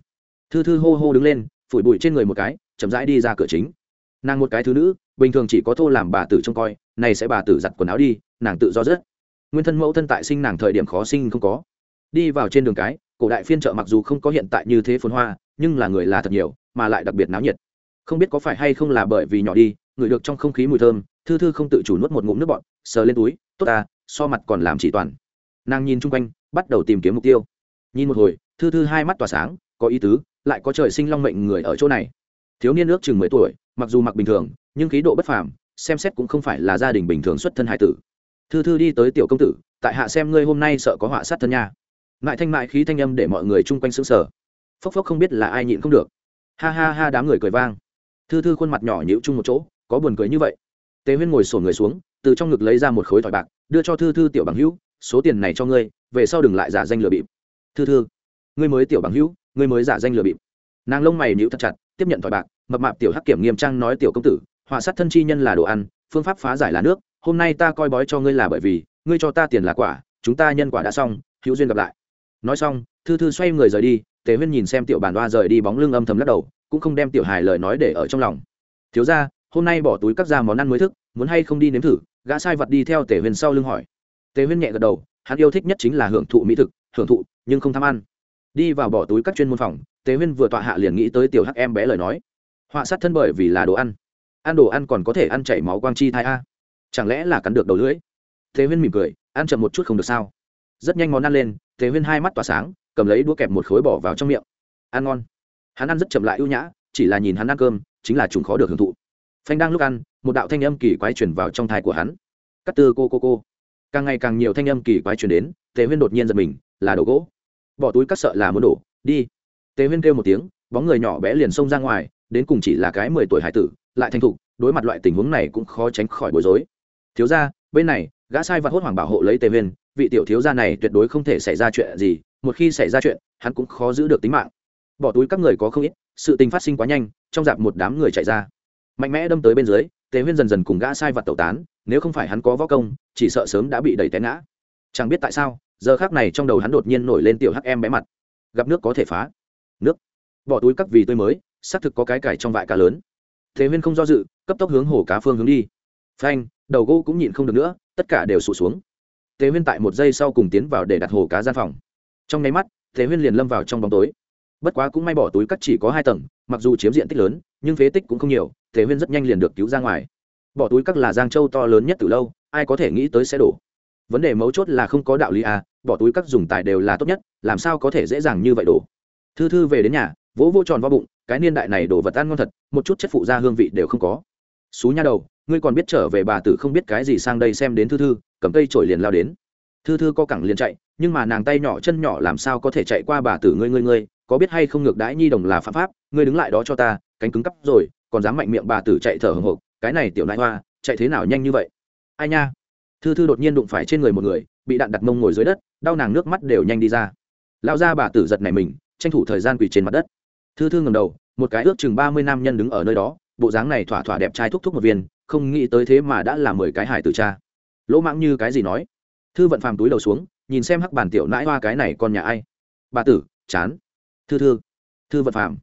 Thư thư hô hô đứng lên, phủi bụi trên người một cái, chậm rãi đi ra cửa chính. Nàng một cái thứ nữ, bình thường chỉ có thô làm bà tử trông coi, này sẽ bà tử giặt quần áo đi, nàng tự do rất nguyên thân mẫu thân tại sinh nàng thời điểm khó sinh không có. Đi vào trên đường cái, cổ đại phiên chợ mặc dù không có hiện tại như thế phồn hoa, nhưng là người là thật nhiều, mà lại đặc biệt náo nhiệt không biết có phải hay không là bởi vì nhỏ đi, ngửi được trong không khí mùi thơm, thư thư không tự chủ nuốt một ngụm nước bọn sờ lên túi, tốt ta, so mặt còn làm chỉ toàn. Nàng nhìn chung quanh, bắt đầu tìm kiếm mục tiêu. Nhìn một hồi, thư thư hai mắt tỏa sáng, có ý tứ, lại có trời sinh long mệnh người ở chỗ này. Thiếu niên ước chừng mười tuổi, mặc dù mặc bình thường, nhưng khí độ bất phàm, xem xét cũng không phải là gia đình bình thường xuất thân hải tử. Thư thư đi tới tiểu công tử, tại hạ xem ngươi hôm nay sợ có họa sát thân nha. Mại thanh mại khí thanh âm để mọi người chung quanh xứng sở phốc phốc không biết là ai nhịn không được. Ha ha ha, đám người cười vang thư thư khuôn mặt nhỏ nhịu chung một chỗ, có buồn cười như vậy. Tề huyên ngồi sổ người xuống, từ trong ngực lấy ra một khối thỏi bạc, đưa cho thư thư tiểu bằng hữu, số tiền này cho ngươi, về sau đừng lại giả danh lừa bịp. Thư thư, ngươi mới tiểu bằng hữu, ngươi mới giả danh lừa bịp. Nàng lông mày nhịu thật chặt, tiếp nhận thỏi bạc, mập mạp tiểu hắc kiểm nghiêm trang nói, tiểu công tử, họa sát thân chi nhân là đồ ăn, phương pháp phá giải là nước, hôm nay ta coi bói cho ngươi là bởi vì, ngươi cho ta tiền là quả, chúng ta nhân quả đã xong, hữu duyên gặp lại. Nói xong, thư thư xoay người rời đi, tề huyên nhìn xem tiểu bản đoa rời đi bóng lưng âm thầm lắc đầu cũng không đem tiểu hài lời nói để ở trong lòng. Thiếu ra hôm nay bỏ túi cắt ra món ăn mới thức, muốn hay không đi nếm thử? Gã sai vật đi theo tề huyền sau lưng hỏi. Tề huyên nhẹ gật đầu, hắn yêu thích nhất chính là hưởng thụ mỹ thực, hưởng thụ, nhưng không tham ăn. Đi vào bỏ túi các chuyên môn phòng, tề huyên vừa tọa hạ liền nghĩ tới tiểu hắc em bé lời nói. Họa sát thân bởi vì là đồ ăn. Ăn đồ ăn còn có thể ăn chảy máu quang chi thai a. Chẳng lẽ là cắn được đầu lưỡi? Tề huyên mỉm cười, ăn chậm một chút không được sao? Rất nhanh món ăn lên, tề huyên hai mắt tỏa sáng, cầm lấy đũa kẹp một khối bỏ vào trong miệng. Ăn ngon hắn ăn rất chậm lại ưu nhã, chỉ là nhìn hắn ăn cơm, chính là chúng khó được hưởng thụ. Phanh đang lúc ăn, một đạo thanh âm kỳ quái chuyển vào trong thai của hắn. Cắt tư cô cô cô. Càng ngày càng nhiều thanh âm kỳ quái chuyển đến, tề huyên đột nhiên giật mình, là đồ gỗ. Bỏ túi cắt sợ là muốn đổ, đi. Tề huyên kêu một tiếng, bóng người nhỏ bé liền xông ra ngoài, đến cùng chỉ là cái mười tuổi hải tử, lại thành thục, đối mặt loại tình huống này cũng khó tránh khỏi bối rối. Thiếu ra bên này, gã sai vặt hốt hoảng bảo hộ lấy tề huyên, vị tiểu thiếu gia này tuyệt đối không thể xảy ra chuyện gì, một khi xảy ra chuyện, hắn cũng khó giữ được tính mạng bỏ túi các người có không ít, sự tình phát sinh quá nhanh, trong dạp một đám người chạy ra. Mạnh mẽ đâm tới bên dưới, tề huyên dần dần cùng gã sai vật tẩu tán, nếu không phải hắn có võ công, chỉ sợ sớm đã bị đẩy té ngã. Chẳng biết tại sao, giờ khác này trong đầu hắn đột nhiên nổi lên tiểu hắc em bé mặt. Gặp nước có thể phá. Nước. Bỏ túi các vì tươi mới, xác thực có cái cải trong vại cá lớn. Thế huyên không do dự, cấp tốc hướng hồ cá phương hướng đi. Phanh, đầu gỗ cũng nhịn không được nữa, tất cả đều sụt xuống. Thế huyên tại một giây sau cùng tiến vào để đặt hồ cá gian phòng. Trong nháy mắt thế huyên liền lâm vào trong bóng tối bất quá cũng may bỏ túi cắt chỉ có hai tầng, mặc dù chiếm diện tích lớn, nhưng phế tích cũng không nhiều, thế huyên rất nhanh liền được cứu ra ngoài. Bỏ túi cắt là giang châu to lớn nhất từ lâu, ai có thể nghĩ tới sẽ đổ. Vấn đề mấu chốt là không có đạo lý à bỏ túi cắt dùng tài đều là tốt nhất, làm sao có thể dễ dàng như vậy đổ. Thư thư về đến nhà, vỗ vô tròn vào bụng, cái niên đại này đổ vật ăn ngon thật, một chút chất phụ ra hương vị đều không có. Xú nha đầu, ngươi còn biết trở về bà tử không biết cái gì sang đây xem đến thư thư, cầm cây trổi liền lao đến. Thư thư co cẳng liền chạy, nhưng mà nàng tay nhỏ chân nhỏ làm sao có thể chạy qua bà tử ngươi ngươi ngươi có biết hay không ngược đãi nhi đồng là phạm pháp, ngươi đứng lại đó cho ta, cánh cứng cắp rồi, còn dám mạnh miệng bà tử chạy thở hồng hộc, cái này tiểu nại hoa, chạy thế nào nhanh như vậy? Ai nha? Thư thư đột nhiên đụng phải trên người một người, bị đạn đặt mông ngồi dưới đất, đau nàng nước mắt đều nhanh đi ra. Lao ra bà tử giật này mình, tranh thủ thời gian quỳ trên mặt đất. Thư thư ngầm đầu, một cái ước chừng ba mươi nam nhân đứng ở nơi đó, bộ dáng này thỏa thỏa đẹp trai thúc thúc một viên, không nghĩ tới thế mà đã là mười cái hải tử cha. Lỗ mãng như cái gì nói? Thư vận phàm túi đầu xuống, nhìn xem hắc bản tiểu nãi hoa cái này con nhà ai. Bà tử, chán thư thư thư vận phàm.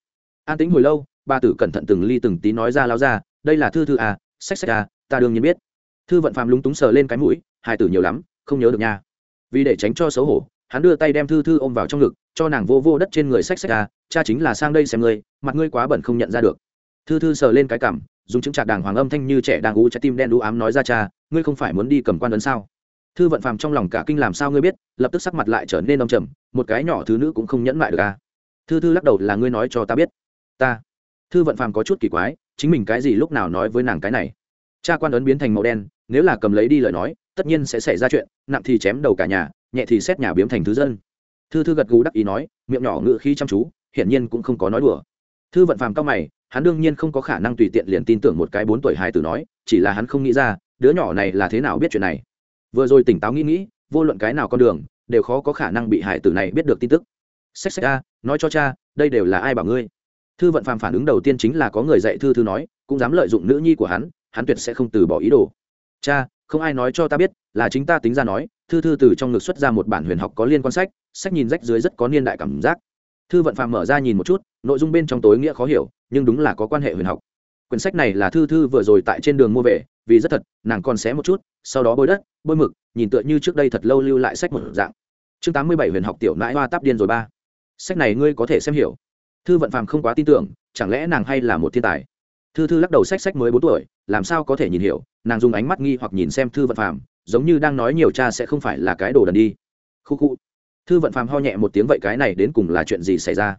An tính hồi lâu, bà tử cẩn thận từng ly từng tí nói ra lao ra, đây là thư thư à sách sách à ta đương nhiên biết. Thư vận phàm lúng túng sờ lên cái mũi hai tử nhiều lắm, không nhớ được nha. Vì để tránh cho xấu hổ, hắn đưa tay đem thư thư ôm vào trong ngực, cho nàng vô vô đất trên người sách sách à cha chính là sang đây xem ngươi, mặt ngươi quá bẩn không nhận ra được. Thư thư sờ lên cái cảm dùng chứng trạc đàng hoàng âm thanh như trẻ đang ú trái tim đen đũ ám nói ra cha, ngươi không phải muốn đi cầm quan ấn sao? Thư vận phàm trong lòng cả kinh làm sao ngươi biết, lập tức sắc mặt lại trở nên đông trầm, một cái nhỏ thứ nữ cũng không nhẫn lại được à thư thư lắc đầu là ngươi nói cho ta biết. Ta. Thư vận phàm có chút kỳ quái, chính mình cái gì lúc nào nói với nàng cái này? Cha quan ấn biến thành màu đen, nếu là cầm lấy đi lời nói, tất nhiên sẽ xảy ra chuyện, nặng thì chém đầu cả nhà, nhẹ thì xét nhà biếm thành thứ dân. Thư thư gật gù đắc ý nói, miệng nhỏ ngự khi chăm chú, hiển nhiên cũng không có nói đùa. Thư vận phàm cao mày, hắn đương nhiên không có khả năng tùy tiện liền tin tưởng một cái bốn tuổi hài tử nói, chỉ là hắn không nghĩ ra, đứa nhỏ này là thế nào biết chuyện này. Vừa rồi tỉnh táo nghĩ nghĩ, vô luận cái nào con đường, đều khó có khả năng bị hải tử này biết được tin tức sách sách a, nói cho cha, đây đều là ai bảo ngươi? Thư vận phàm phản ứng đầu tiên chính là có người dạy thư thư nói, cũng dám lợi dụng nữ nhi của hắn hắn tuyệt sẽ không từ bỏ ý đồ. Cha, không ai nói cho ta biết, là chính ta tính ra nói, thư thư từ trong ngực xuất ra một bản huyền học có liên quan sách sách nhìn rách dưới rất có niên đại cảm giác. Thư vận phàm mở ra nhìn một chút, nội dung bên trong tối nghĩa khó hiểu, nhưng đúng là có quan hệ huyền học. Quyển sách này là thư thư vừa rồi tại trên đường mua về, vì rất thật, nàng còn xé một chút, sau đó bôi đất, bôi mực, nhìn tựa như trước đây thật lâu lưu lại sách một dạng. Chương tám mươi bảy huyền học tiểu nãi hoa táp điên rồi ba sách này ngươi có thể xem hiểu. Thư vận phàm không quá tin tưởng, chẳng lẽ nàng hay là một thiên tài? Thư thư lắc đầu sách sách mới bốn tuổi, làm sao có thể nhìn hiểu? Nàng dùng ánh mắt nghi hoặc nhìn xem thư vận phàm, giống như đang nói nhiều cha sẽ không phải là cái đồ đần đi. Khu khu. Thư vận phàm ho nhẹ một tiếng, vậy cái này đến cùng là chuyện gì xảy ra?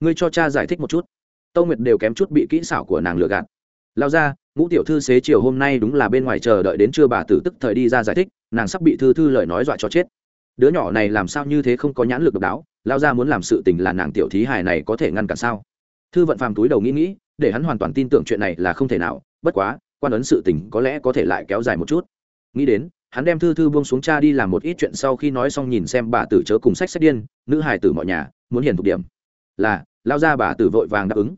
Ngươi cho cha giải thích một chút. Tâu nguyệt đều kém chút bị kỹ xảo của nàng lừa gạt. Lao ra, ngũ tiểu thư xế chiều hôm nay đúng là bên ngoài chờ đợi đến trưa bà tử tức thời đi ra giải thích, nàng sắp bị thư thư lời nói dọa cho chết đứa nhỏ này làm sao như thế không có nhãn lực độc đáo, lao ra muốn làm sự tình là nàng tiểu thí hài này có thể ngăn cản sao? Thư vận phàm túi đầu nghĩ nghĩ, để hắn hoàn toàn tin tưởng chuyện này là không thể nào, bất quá, quan ấn sự tình có lẽ có thể lại kéo dài một chút. Nghĩ đến, hắn đem thư thư buông xuống cha đi làm một ít chuyện sau khi nói xong nhìn xem bà tử chớ cùng sách sách điên, nữ hài tử mọi nhà, muốn hiền thục điểm. Là, lao ra bà tử vội vàng đáp ứng.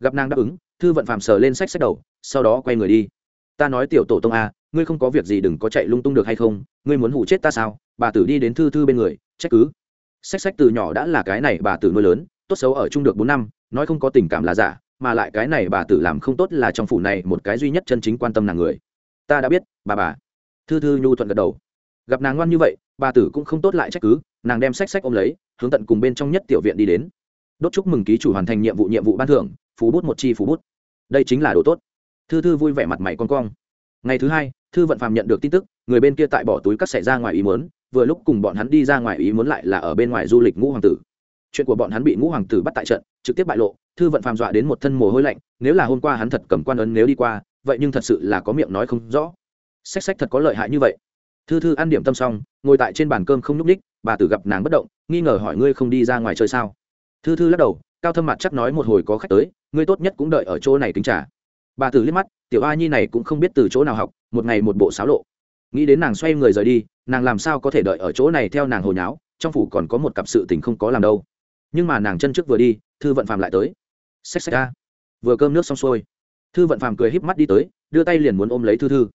Gặp nàng đáp ứng, thư vận phàm sờ lên sách sách đầu, sau đó quay người đi. Ta nói tiểu tổ tông a ngươi không có việc gì đừng có chạy lung tung được hay không, ngươi muốn hủ chết ta sao? Bà tử đi đến thư thư bên người, trách cứ. Sách sách từ nhỏ đã là cái này bà tử nuôi lớn, tốt xấu ở chung được bốn năm, nói không có tình cảm là giả, mà lại cái này bà tử làm không tốt là trong phủ này một cái duy nhất chân chính quan tâm nàng người. Ta đã biết, bà bà. Thư thư nhu thuận gật đầu. Gặp nàng ngoan như vậy, bà tử cũng không tốt lại trách cứ, nàng đem sách sách ôm lấy, hướng tận cùng bên trong nhất tiểu viện đi đến. Đốt chúc mừng ký chủ hoàn thành nhiệm vụ nhiệm vụ ban thưởng, phú bút một chi phú bút. Đây chính là đồ tốt. Thư thư vui vẻ mặt mày con cong. Ngày thứ hai, thư vận phàm nhận được tin tức, người bên kia tại bỏ túi cắt xảy ra ngoài ý muốn vừa lúc cùng bọn hắn đi ra ngoài ý muốn lại là ở bên ngoài du lịch ngũ hoàng tử. Chuyện của bọn hắn bị ngũ hoàng tử bắt tại trận, trực tiếp bại lộ, thư vận phàm dọa đến một thân mồ hôi lạnh, nếu là hôm qua hắn thật cầm quan ấn nếu đi qua, vậy nhưng thật sự là có miệng nói không rõ. Sách sách thật có lợi hại như vậy. Thư thư ăn điểm tâm xong, ngồi tại trên bàn cơm không n ú c ních bà tử gặp nàng bất động, nghi ngờ hỏi ngươi không đi ra ngoài chơi sao? Thư thư lắc đầu, cao thâm mặt chắc nói một hồi có khách tới, ngươi tốt nhất cũng đợi ở chỗ này kính trả bà tử liếc mắt, tiểu a nhi này cũng không biết từ chỗ nào học, một ngày một bộ xáo lộ nghĩ đến nàng xoay người rời đi, nàng làm sao có thể đợi ở chỗ này theo nàng hồi nháo, trong phủ còn có một cặp sự tình không có làm đâu. Nhưng mà nàng chân trước vừa đi, thư vận phàm lại tới. Xách xách ca vừa cơm nước xong xuôi, thư vận phàm cười híp mắt đi tới, đưa tay liền muốn ôm lấy thư thư.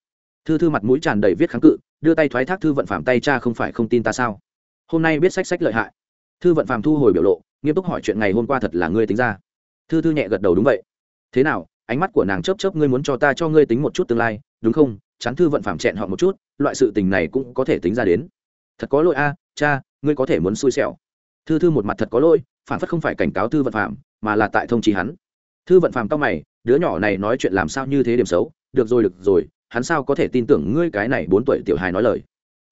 Thư thư mặt mũi tràn đầy viết kháng cự, đưa tay thoái thác thư vận phàm tay, cha không phải không tin ta sao? Hôm nay biết sách sách lợi hại. Thư vận phàm thu hồi biểu lộ, nghiêm túc hỏi chuyện ngày hôm qua thật là ngươi tính ra. Thư thư nhẹ gật đầu, đúng vậy. Thế nào, ánh mắt của nàng chớp chớp ngươi muốn cho ta cho ngươi tính một chút tương lai, đúng không? Chán thư vận phàm chẹn họ một chút loại sự tình này cũng có thể tính ra đến. Thật có lỗi a, cha, ngươi có thể muốn xui xẻo. Thư thư một mặt thật có lỗi, phản phất không phải cảnh cáo thư vận phạm mà là tại thông trí hắn. Thư vận phạm tao mày, đứa nhỏ này nói chuyện làm sao như thế điểm xấu? Được rồi được rồi, hắn sao có thể tin tưởng ngươi cái này bốn tuổi tiểu hài nói lời?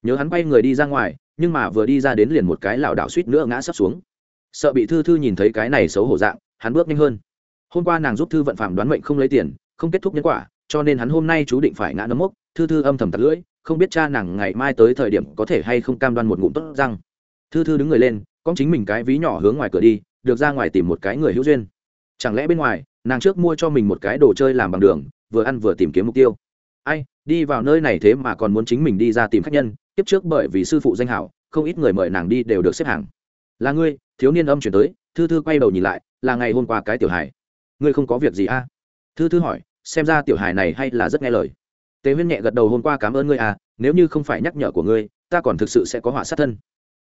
Nhớ hắn bay người đi ra ngoài, nhưng mà vừa đi ra đến liền một cái lảo đảo suýt nữa ngã sắp xuống. Sợ bị thư thư nhìn thấy cái này xấu hổ dạng, hắn bước nhanh hơn. Hôm qua nàng giúp thư vận phạm đoán mệnh không lấy tiền, không kết thúc nhân quả, cho nên hắn hôm nay chú định phải ngã nấm mốc. Thư thư âm thầm tật lưỡi không biết cha nàng ngày mai tới thời điểm có thể hay không cam đoan một ngụm tốt răng. Thư thư đứng người lên, con chính mình cái ví nhỏ hướng ngoài cửa đi, được ra ngoài tìm một cái người hữu duyên. Chẳng lẽ bên ngoài, nàng trước mua cho mình một cái đồ chơi làm bằng đường, vừa ăn vừa tìm kiếm mục tiêu. Ai, đi vào nơi này thế mà còn muốn chính mình đi ra tìm khách nhân tiếp trước bởi vì sư phụ danh hảo, không ít người mời nàng đi đều được xếp hàng. Là ngươi, thiếu niên âm chuyển tới, thư thư quay đầu nhìn lại, là ngày hôm qua cái tiểu hải ngươi không có việc gì a à? thư thư hỏi, xem ra tiểu hải này hay là rất nghe lời tề huyên nhẹ gật đầu hôm qua cảm ơn ngươi à nếu như không phải nhắc nhở của ngươi, ta còn thực sự sẽ có họa sát thân.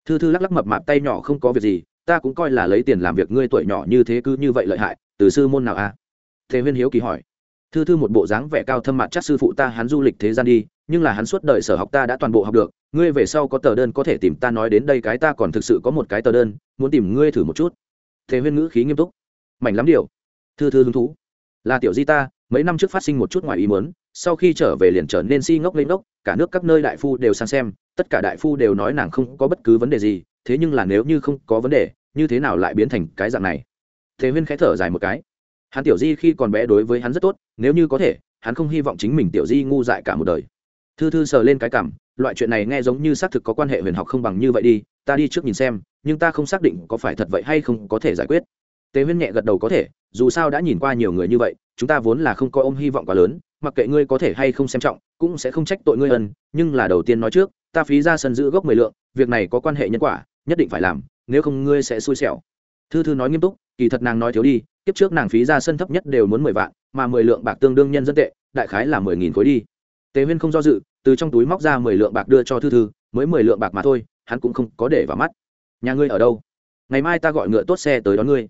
Thư thư lắc lắc mập mạp tay nhỏ không có việc gì, ta cũng coi là lấy tiền làm việc ngươi tuổi nhỏ như thế cứ như vậy lợi hại, từ sư môn nào à? thế huyên hiếu kỳ hỏi. Thư thư một bộ dáng vẻ cao thâm mặt chắc sư phụ ta hắn du lịch thế gian đi, nhưng là hắn suốt đời sở học ta đã toàn bộ học được, ngươi về sau có tờ đơn có thể tìm ta nói đến đây cái ta còn thực sự có một cái tờ đơn, muốn tìm ngươi thử một chút. Thế huyên ngữ khí nghiêm túc. Mảnh lắm điều. Thư thư hứng thú. Là tiểu di ta, mấy năm trước phát sinh một chút ngoài ý muốn sau khi trở về liền trở nên si ngốc lên ngốc cả nước các nơi đại phu đều sang xem tất cả đại phu đều nói nàng không có bất cứ vấn đề gì thế nhưng là nếu như không có vấn đề như thế nào lại biến thành cái dạng này? Thế huyên khẽ thở dài một cái. Hắn tiểu di khi còn bé đối với hắn rất tốt nếu như có thể hắn không hy vọng chính mình tiểu di ngu dại cả một đời. Thư thư sờ lên cái cảm loại chuyện này nghe giống như xác thực có quan hệ huyền học không bằng như vậy đi ta đi trước nhìn xem nhưng ta không xác định có phải thật vậy hay không có thể giải quyết. Tế Huyên nhẹ gật đầu có thể, dù sao đã nhìn qua nhiều người như vậy, chúng ta vốn là không có ôm hy vọng quá lớn, mặc kệ ngươi có thể hay không xem trọng, cũng sẽ không trách tội ngươi ân, nhưng là đầu tiên nói trước, ta phí ra sân giữ gốc mười lượng việc này có quan hệ nhân quả nhất định phải làm nếu không ngươi sẽ xui xẻo. Thư thư nói nghiêm túc kỳ thật nàng nói thiếu đi kiếp trước nàng phí ra sân thấp nhất đều muốn mười vạn mà mười lượng bạc tương đương nhân dân tệ đại khái là mười nghìn khối đi. Tề huyên không do dự từ trong túi móc ra mười lượng bạc đưa cho thư thư mới mười lượng bạc mà thôi hắn cũng không có để vào mắt. Nhà ngươi ở đâu? Ngày mai ta gọi ngựa tốt xe tới đón ngươi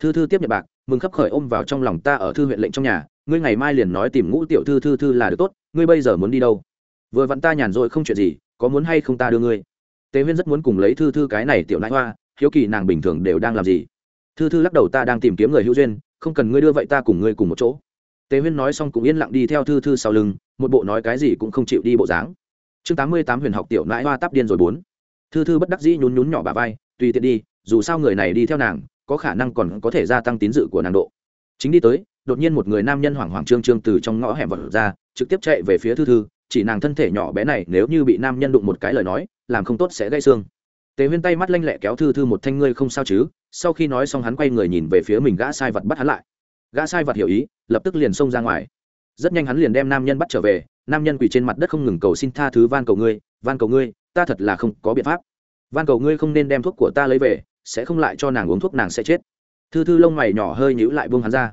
thư thư tiếp nhận bạc, mừng khắp khởi ôm vào trong lòng ta ở thư huyện lệnh trong nhà, ngươi ngày mai liền nói tìm ngũ tiểu thư thư thư là được tốt, ngươi bây giờ muốn đi đâu? Vừa vặn ta nhàn rồi không chuyện gì, có muốn hay không ta đưa ngươi? Tề huyên rất muốn cùng lấy thư thư cái này tiểu nãi hoa, hiếu kỳ nàng bình thường đều đang làm gì? Thư thư lắc đầu ta đang tìm kiếm người hữu duyên, không cần ngươi đưa vậy ta cùng ngươi cùng một chỗ. Tề huyên nói xong cũng yên lặng đi theo thư thư sau lưng, một bộ nói cái gì cũng không chịu đi bộ dáng. Chương tám mươi tám huyền học tiểu nãi hoa tắp điên rồi bốn. Thư thư bất đắc dĩ nhún nhún nhỏ bà vai, tùy tiện đi, dù sao người này đi theo nàng có khả năng còn có thể gia tăng tín dự của nàng độ. Chính đi tới, đột nhiên một người nam nhân hoảng hoảng trương trương từ trong ngõ hẻm vật ra, trực tiếp chạy về phía thư thư, chỉ nàng thân thể nhỏ bé này nếu như bị nam nhân đụng một cái lời nói, làm không tốt sẽ gãy xương. Tề huyên tay mắt lanh lẹ kéo thư thư một thanh ngươi không sao chứ? Sau khi nói xong hắn quay người nhìn về phía mình gã sai vật bắt hắn lại. Gã sai vật hiểu ý, lập tức liền xông ra ngoài. Rất nhanh hắn liền đem nam nhân bắt trở về, nam nhân quỳ trên mặt đất không ngừng cầu xin tha thứ van cầu ngươi, van cầu ngươi, ta thật là không có biện pháp. Van cầu ngươi không nên đem thuốc của ta lấy về sẽ không lại cho nàng uống thuốc nàng sẽ chết. Thư thư lông mày nhỏ hơi nhíu lại buông hắn ra.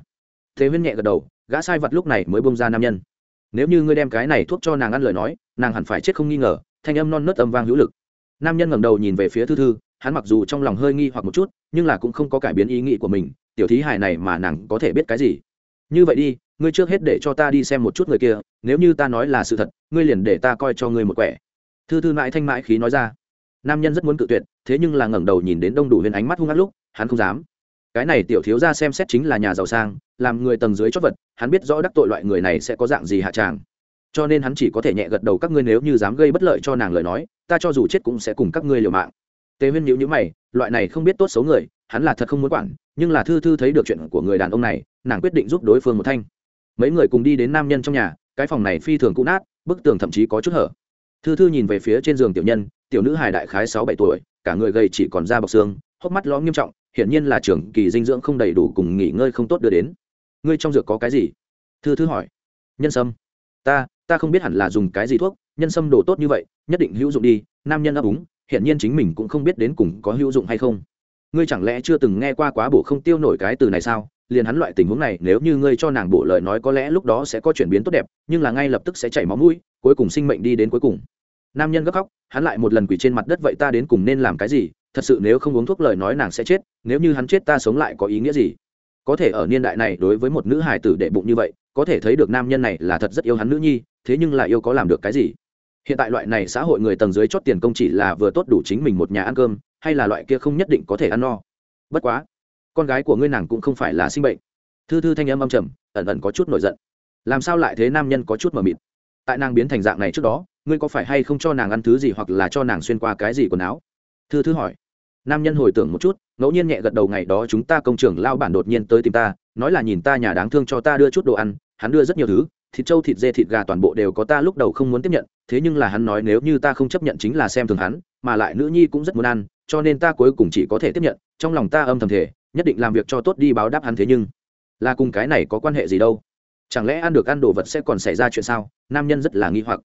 Thế huyên nhẹ gật đầu, gã sai vật lúc này mới buông ra nam nhân. Nếu như ngươi đem cái này thuốc cho nàng ăn lời nói, nàng hẳn phải chết không nghi ngờ, thanh âm non nớt âm vang hữu lực. Nam nhân ngẩng đầu nhìn về phía thư thư, hắn mặc dù trong lòng hơi nghi hoặc một chút, nhưng là cũng không có cải biến ý nghĩ của mình, tiểu thí hài này mà nàng có thể biết cái gì? Như vậy đi, ngươi trước hết để cho ta đi xem một chút người kia, nếu như ta nói là sự thật, ngươi liền để ta coi cho ngươi một quẻ. Thư thư mãi thanh mãi khí nói ra nam nhân rất muốn cự tuyệt, thế nhưng là ngẩng đầu nhìn đến đông đủ huyền ánh mắt hung ác lúc, hắn không dám. Cái này tiểu thiếu ra xem xét chính là nhà giàu sang, làm người tầng dưới chót vật, hắn biết rõ đắc tội loại người này sẽ có dạng gì hạ tràng. Cho nên hắn chỉ có thể nhẹ gật đầu các ngươi nếu như dám gây bất lợi cho nàng lời nói, ta cho dù chết cũng sẽ cùng các ngươi liều mạng. Tề huyên nhữ nhữ mày, loại này không biết tốt xấu người, hắn là thật không muốn quản, nhưng là thư thư thấy được chuyện của người đàn ông này, nàng quyết định giúp đối phương một thanh. Mấy người cùng đi đến nam nhân trong nhà, cái phòng này phi thường cũ nát, bức tường thậm chí có chút hở. Thư thư nhìn về phía trên giường tiểu nhân tiểu nữ hài đại khái sáu bảy tuổi, cả người gầy chỉ còn da bọc xương, hốc mắt lõm nghiêm trọng, hiển nhiên là trưởng kỳ dinh dưỡng không đầy đủ cùng nghỉ ngơi không tốt đưa đến. Ngươi trong dược có cái gì? Thư thư hỏi. Nhân sâm. Ta ta không biết hẳn là dùng cái gì thuốc, nhân sâm đồ tốt như vậy, nhất định hữu dụng đi, nam nhân ấp úng, hiển nhiên chính mình cũng không biết đến cùng có hữu dụng hay không. Ngươi chẳng lẽ chưa từng nghe qua quá bổ không tiêu nổi cái từ này sao? Liền hắn loại tình huống này, nếu như ngươi cho nàng bổ lời nói có lẽ lúc đó sẽ có chuyển biến tốt đẹp, nhưng là ngay lập tức sẽ chảy máu mũi, cuối cùng sinh mệnh đi đến cuối cùng nam nhân gấp khóc, hắn lại một lần quỳ trên mặt đất, vậy ta đến cùng nên làm cái gì? Thật sự nếu không uống thuốc lời nói nàng sẽ chết, nếu như hắn chết ta sống lại có ý nghĩa gì? Có thể ở niên đại này đối với một nữ hài tử đệ bụng như vậy, có thể thấy được nam nhân này là thật rất yêu hắn nữ nhi, thế nhưng lại yêu có làm được cái gì? Hiện tại loại này xã hội người tầng dưới chót tiền công chỉ là vừa tốt đủ chính mình một nhà ăn cơm, hay là loại kia không nhất định có thể ăn no? Bất quá, con gái của ngươi nàng cũng không phải là sinh bệnh. Thư thư thanh âm âm trầm, ẩn ẩn có chút nổi giận. Làm sao lại thế nam nhân có chút mờ mịt? Tại nàng biến thành dạng này trước đó ngươi có phải hay không cho nàng ăn thứ gì hoặc là cho nàng xuyên qua cái gì quần áo? Thư thư hỏi. Nam nhân hồi tưởng một chút, ngẫu nhiên nhẹ gật đầu ngày đó chúng ta công trưởng lao bản đột nhiên tới tìm ta, nói là nhìn ta nhà đáng thương cho ta đưa chút đồ ăn, hắn đưa rất nhiều thứ, thịt trâu, thịt dê, thịt gà toàn bộ đều có ta lúc đầu không muốn tiếp nhận, thế nhưng là hắn nói nếu như ta không chấp nhận chính là xem thường hắn, mà lại nữ nhi cũng rất muốn ăn, cho nên ta cuối cùng chỉ có thể tiếp nhận, trong lòng ta âm thầm thể nhất định làm việc cho tốt đi báo đáp hắn thế nhưng là cùng cái này có quan hệ gì đâu? Chẳng lẽ ăn được ăn đồ vật sẽ còn xảy ra chuyện sao? Nam nhân rất là nghi hoặc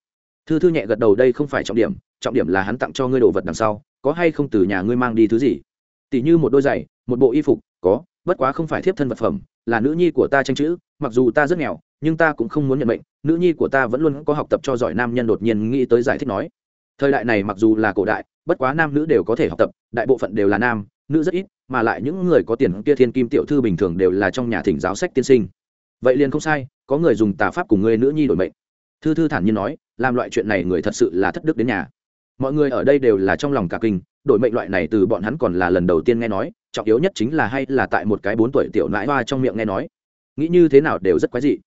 thư thư nhẹ gật đầu, đây không phải trọng điểm trọng điểm là hắn tặng cho ngươi đồ vật đằng sau, có hay không từ nhà ngươi mang đi thứ gì? Tỉ như một đôi giày, một bộ y phục, có, bất quá không phải thiếp thân vật phẩm, là nữ nhi của ta tranh chữ, mặc dù ta rất nghèo, nhưng ta cũng không muốn nhận bệnh nữ nhi của ta vẫn luôn có học tập cho giỏi nam nhân đột nhiên nghĩ tới giải thích nói. Thời đại này mặc dù là cổ đại, bất quá nam nữ đều có thể học tập, đại bộ phận đều là nam, nữ rất ít, mà lại những người có tiền kia thiên kim tiểu thư bình thường đều là trong nhà thỉnh giáo sách tiên sinh. Vậy liền không sai, có người dùng tà pháp cùng người nữ nhi đổi mệnh. Thư thư thản nhiên nói làm loại chuyện này người thật sự là thất đức đến nhà. Mọi người ở đây đều là trong lòng cả kinh, đổi mệnh loại này từ bọn hắn còn là lần đầu tiên nghe nói, trọng yếu nhất chính là hay là tại một cái bốn tuổi tiểu nãi hoa trong miệng nghe nói. Nghĩ như thế nào đều rất quái dị.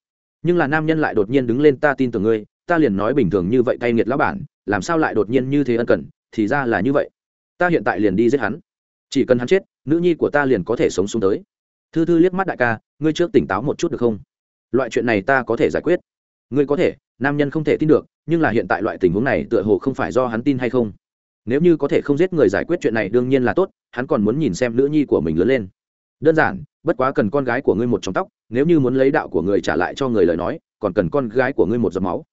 Nhưng là nam nhân lại đột nhiên đứng lên, ta tin tưởng ngươi, ta liền nói bình thường như vậy cay nghiệt lão bản, làm sao lại đột nhiên như thế ân cần, thì ra là như vậy. Ta hiện tại liền đi giết hắn. Chỉ cần hắn chết, nữ nhi của ta liền có thể sống xuống tới. Thư thư liếc mắt đại ca, ngươi trước tỉnh táo một chút được không? Loại chuyện này ta có thể giải quyết ngươi có thể, nam nhân không thể tin được, nhưng là hiện tại loại tình huống này tựa hồ không phải do hắn tin hay không. Nếu như có thể không giết người giải quyết chuyện này đương nhiên là tốt, hắn còn muốn nhìn xem nữ nhi của mình lớn lên. Đơn giản, bất quá cần con gái của ngươi một trong tóc, nếu như muốn lấy đạo của người trả lại cho người lời nói, còn cần con gái của ngươi một giọt máu.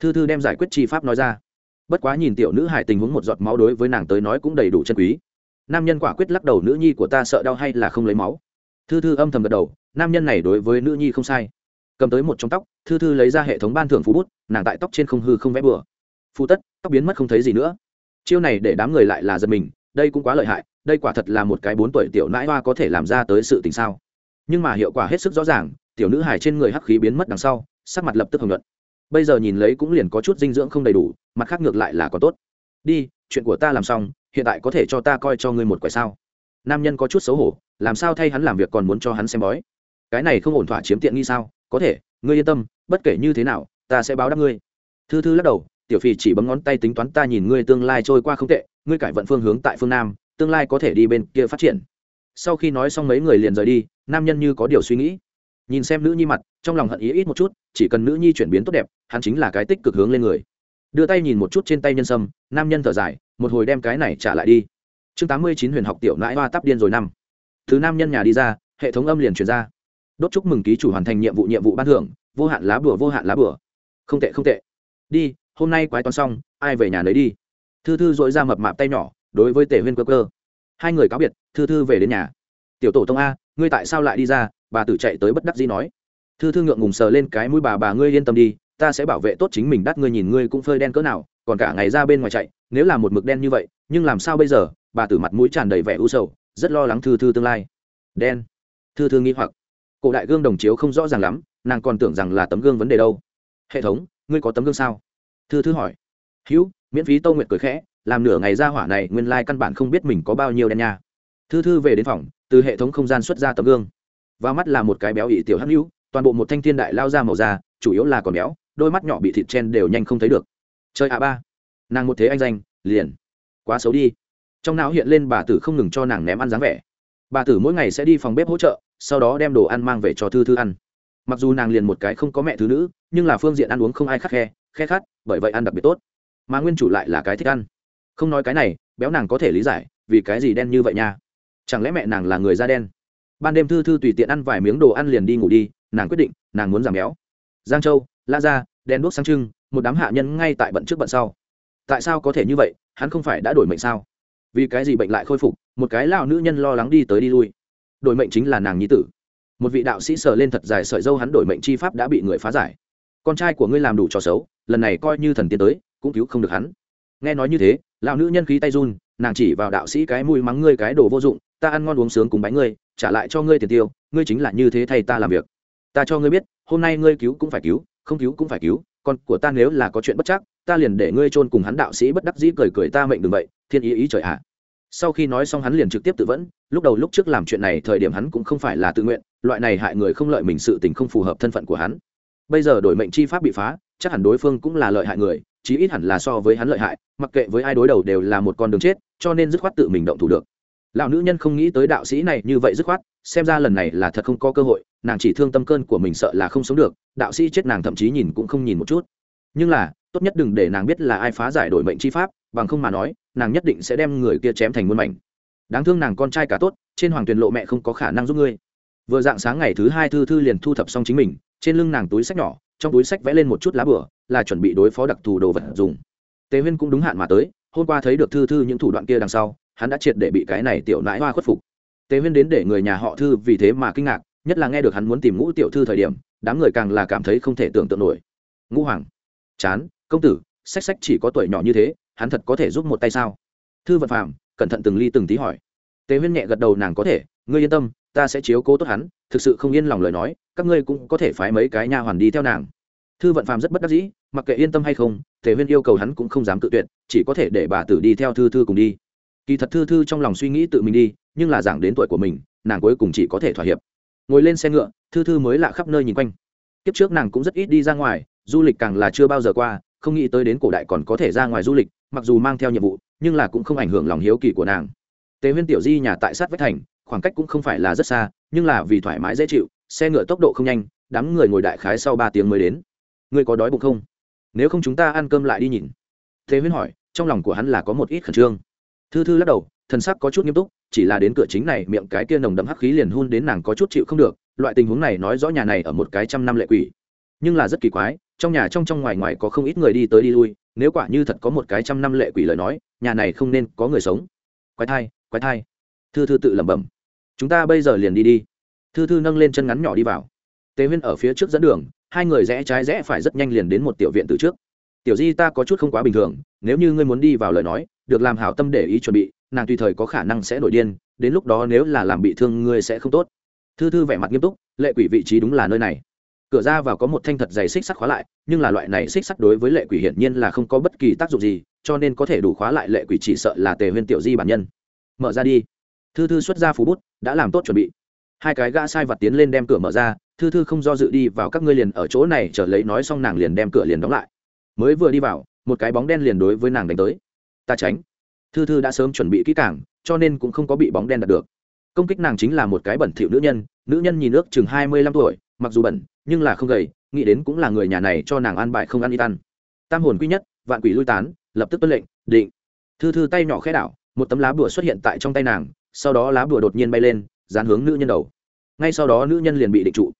Thư thư đem giải quyết chi pháp nói ra. Bất quá nhìn tiểu nữ hải tình huống một giọt máu đối với nàng tới nói cũng đầy đủ chân quý. Nam nhân quả quyết lắc đầu, nữ nhi của ta sợ đau hay là không lấy máu? Thư thư âm thầm gật đầu, nam nhân này đối với nữ nhi không sai cầm tới một trong tóc, thư thư lấy ra hệ thống ban thưởng phú bút, nàng tại tóc trên không hư không vẽ bừa. Phú tất, tóc biến mất không thấy gì nữa. Chiêu này để đám người lại là giật mình, đây cũng quá lợi hại, đây quả thật là một cái bốn tuổi tiểu nãi hoa có thể làm ra tới sự tình sao. Nhưng mà hiệu quả hết sức rõ ràng, tiểu nữ hài trên người hắc khí biến mất đằng sau, sắc mặt lập tức hồng luận bây giờ nhìn lấy cũng liền có chút dinh dưỡng không đầy đủ, mặt khác ngược lại là có tốt. Đi, chuyện của ta làm xong, hiện tại có thể cho ta coi cho ngươi một quẻ sao? Nam nhân có chút xấu hổ, làm sao thay hắn làm việc còn muốn cho hắn xem bói? Cái này không ổn thỏa chiếm tiện nghi sao? Có thể, ngươi yên tâm, bất kể như thế nào, ta sẽ báo đáp ngươi. Thư thư lắc đầu, tiểu phi chỉ bấm ngón tay tính toán ta nhìn ngươi tương lai trôi qua không tệ, ngươi cải vận phương hướng tại phương nam, tương lai có thể đi bên kia phát triển. Sau khi nói xong mấy người liền rời đi, nam nhân như có điều suy nghĩ. Nhìn xem nữ nhi mặt, trong lòng hận ý ít một chút, chỉ cần nữ nhi chuyển biến tốt đẹp, hắn chính là cái tích cực hướng lên người. Đưa tay nhìn một chút trên tay nhân sâm, nam nhân thở dài, một hồi đem cái này trả lại đi. Chương tám mươi chín huyền học tiểu nãi hoa tắp điên rồi năm. Thứ nam nhân nhà đi ra, hệ thống âm liền truyền ra đốt chúc mừng ký chủ hoàn thành nhiệm vụ nhiệm vụ ban thưởng, vô hạn lá bùa, vô hạn lá bùa. Không tệ không tệ. Đi, hôm nay quái toán xong, ai về nhà lấy đi. Thư thư dội ra mập mạp tay nhỏ, đối với tề huyên cơ cơ. Hai người cáo biệt, thư thư về đến nhà. Tiểu tổ tông a, ngươi tại sao lại đi ra? Bà tử chạy tới bất đắc dĩ nói. Thư thư ngượng ngùng sờ lên cái mũi, bà bà ngươi yên tâm đi, ta sẽ bảo vệ tốt chính mình, đắt ngươi nhìn ngươi cũng phơi đen cỡ nào, còn cả ngày ra bên ngoài chạy, nếu là một mực đen như vậy, nhưng làm sao bây giờ? Bà tử mặt mũi tràn đầy vẻ u sầu, rất lo lắng thư thư tương lai. Đen. Thư thư nghĩ hoặc cổ đại gương đồng chiếu không rõ ràng lắm, nàng còn tưởng rằng là tấm gương vấn đề đâu. Hệ thống, ngươi có tấm gương sao? Thư thư hỏi. Hữu, miễn phí tâu nguyện cười khẽ, làm nửa ngày ra hỏa này nguyên lai、like、căn bản không biết mình có bao nhiêu đen nha. Thư thư về đến phòng, từ hệ thống không gian xuất ra tấm gương. Và mắt là một cái béo ị tiểu hắc hữu, toàn bộ một thanh thiên đại lao ra màu da, chủ yếu là còn béo, đôi mắt nhỏ bị thịt chen đều nhanh không thấy được. Chơi a ba. Nàng một thế anh danh, liền. Quá xấu đi. Trong não hiện lên bà tử không ngừng cho nàng ném ăn dáng vẻ. Bà tử mỗi ngày sẽ đi phòng bếp hỗ trợ sau đó đem đồ ăn mang về cho thư thư ăn. Mặc dù nàng liền một cái không có mẹ thứ nữ, nhưng là phương diện ăn uống không ai khắc khe khe khát, bởi vậy ăn đặc biệt tốt. Mà nguyên chủ lại là cái thích ăn. Không nói cái này, béo nàng có thể lý giải, vì cái gì đen như vậy nha? Chẳng lẽ mẹ nàng là người da đen? Ban đêm thư thư tùy tiện ăn vài miếng đồ ăn liền đi ngủ đi, nàng quyết định, nàng muốn giảm béo. Giang châu, la ra đen đuốc sáng trưng, một đám hạ nhân ngay tại bận trước bận sau. Tại sao có thể như vậy? Hắn không phải đã đổi mệnh sao? Vì cái gì bệnh lại khôi phục, một cái lao nữ nhân lo lắng đi tới đi lui đổi mệnh chính là nàng nhi tử. Một vị đạo sĩ sờ lên thật dài sợi dâu hắn đổi mệnh chi pháp đã bị người phá giải. Con trai của ngươi làm đủ trò xấu, lần này coi như thần tiến tới, cũng cứu không được hắn. Nghe nói như thế, lão nữ nhân khí tay run, nàng chỉ vào đạo sĩ cái mùi mắng ngươi cái đồ vô dụng, ta ăn ngon uống sướng cùng bánh ngươi, trả lại cho ngươi tiền tiêu, ngươi chính là như thế thay ta làm việc. Ta cho ngươi biết, hôm nay ngươi cứu cũng phải cứu, không cứu cũng phải cứu, con của ta nếu là có chuyện bất chắc, ta liền để ngươi chôn cùng hắn đạo sĩ bất đắc dĩ cười cười ta mệnh đừng vậy, thiên ý ý trời ạ sau khi nói xong hắn liền trực tiếp tự vẫn, lúc đầu lúc trước làm chuyện này thời điểm hắn cũng không phải là tự nguyện, loại này hại người không lợi mình sự tình không phù hợp thân phận của hắn. Bây giờ đổi mệnh chi pháp bị phá, chắc hẳn đối phương cũng là lợi hại người, chí ít hẳn là so với hắn lợi hại, mặc kệ với ai đối đầu đều là một con đường chết, cho nên dứt khoát tự mình động thủ được. Lão nữ nhân không nghĩ tới đạo sĩ này như vậy dứt khoát, xem ra lần này là thật không có cơ hội, nàng chỉ thương tâm cơn của mình sợ là không sống được, đạo sĩ chết nàng thậm chí nhìn cũng không nhìn một chút. Nhưng là, tốt nhất đừng để nàng biết là ai phá giải đổi mệnh chi pháp, bằng không mà nói nàng nhất định sẽ đem người kia chém thành muôn mảnh. Đáng thương nàng con trai cả tốt, trên hoàng tuyền lộ mẹ không có khả năng giúp ngươi. Vừa dạng sáng ngày thứ hai thư thư liền thu thập xong chính mình, trên lưng nàng túi sách nhỏ, trong túi sách vẽ lên một chút lá bửa, là chuẩn bị đối phó đặc thù đồ vật dùng. Tề huyên cũng đúng hạn mà tới, hôm qua thấy được thư thư những thủ đoạn kia đằng sau, hắn đã triệt để bị cái này tiểu nãi hoa khuất phục. Tề huyên đến để người nhà họ thư vì thế mà kinh ngạc, nhất là nghe được hắn muốn tìm ngũ tiểu thư thời điểm, đám người càng là cảm thấy không thể tưởng tượng nổi. Ngũ hoàng, chán, công tử, sách sách chỉ có tuổi nhỏ như thế hắn thật có thể giúp một tay sao? Thư Vận phàm cẩn thận từng ly từng tí hỏi. Tề huyên nhẹ gật đầu, nàng có thể, ngươi yên tâm, ta sẽ chiếu cố tốt hắn, thực sự không yên lòng lời nói, các ngươi cũng có thể phái mấy cái nha hoàn đi theo nàng. Thư vận phàm rất bất đắc dĩ, mặc kệ yên tâm hay không tề huyên yêu cầu hắn cũng không dám tự tuyệt, chỉ có thể để bà tử đi theo thư thư cùng đi. Kỳ thật thư thư trong lòng suy nghĩ tự mình đi, nhưng là giảng đến tuổi của mình, nàng cuối cùng chỉ có thể thỏa hiệp. Ngồi lên xe ngựa, thư thư mới lạ khắp nơi nhìn quanh. Kiếp trước nàng cũng rất ít đi ra ngoài, du lịch càng là chưa bao giờ qua, không nghĩ tới đến cổ đại còn có thể ra ngoài du lịch mặc dù mang theo nhiệm vụ, nhưng là cũng không ảnh hưởng lòng hiếu kỳ của nàng. Tề huyên tiểu di nhà tại sát vách thành, khoảng cách cũng không phải là rất xa, nhưng là vì thoải mái dễ chịu, xe ngựa tốc độ không nhanh, đám người ngồi đại khái sau ba tiếng mới đến. Ngươi có đói bụng không? Nếu không chúng ta ăn cơm lại đi nhìn. Thế huyên hỏi, trong lòng của hắn là có một ít khẩn trương. Thư thư lắc đầu thân sắc có chút nghiêm túc, chỉ là đến cửa chính này, miệng cái kia nồng đậm hắc khí liền hun đến nàng có chút chịu không được, loại tình huống này nói rõ nhà này ở một cái trăm năm lệ quỷ. Nhưng là rất kỳ quái, trong nhà trong trong ngoài ngoài có không ít người đi tới đi lui nếu quả như thật có một cái trăm năm lệ quỷ lời nói, nhà này không nên có người sống. Quái thai quái thai. Thư thư tự lẩm bẩm. Chúng ta bây giờ liền đi đi. Thư thư nâng lên chân ngắn nhỏ đi vào. Tề huyên ở phía trước dẫn đường, hai người rẽ trái rẽ phải rất nhanh liền đến một tiểu viện từ trước. Tiểu di ta có chút không quá bình thường, nếu như ngươi muốn đi vào lời nói, được làm hảo tâm để ý chuẩn bị, nàng tùy thời có khả năng sẽ nổi điên, đến lúc đó nếu là làm bị thương ngươi sẽ không tốt. Thư thư vẻ mặt nghiêm túc, lệ quỷ vị trí đúng là nơi này cửa ra vào có một thanh thật dày xích sắt khóa lại, nhưng là loại này xích sắt đối với lệ quỷ hiển nhiên là không có bất kỳ tác dụng gì, cho nên có thể đủ khóa lại lệ quỷ chỉ sợ là tề huyên tiểu di bản nhân. Mở ra đi. Thư thư xuất ra phú bút, đã làm tốt chuẩn bị. Hai cái gã sai vật tiến lên đem cửa mở ra, thư thư không do dự đi vào các ngươi liền ở chỗ này trở lấy nói xong nàng liền đem cửa liền đóng lại. Mới vừa đi vào, một cái bóng đen liền đối với nàng đánh tới. Ta tránh. Thư thư đã sớm chuẩn bị kỹ càng, cho nên cũng không có bị bóng đen đạt được. Công kích nàng chính là một cái bẩn thỉu nữ nhân nữ nhân nhìn ước chừng hai mươi lăm tuổi, mặc dù bẩn nhưng là không gầy, nghĩ đến cũng là người nhà này cho nàng ăn bại không ăn ít ăn. Tam hồn quy nhất, vạn quỷ lui tán, lập tức tuân lệnh, định. Thư thư tay nhỏ khẽ đảo, một tấm lá bùa xuất hiện tại trong tay nàng, sau đó lá bùa đột nhiên bay lên, dán hướng nữ nhân đầu. Ngay sau đó nữ nhân liền bị định trụ.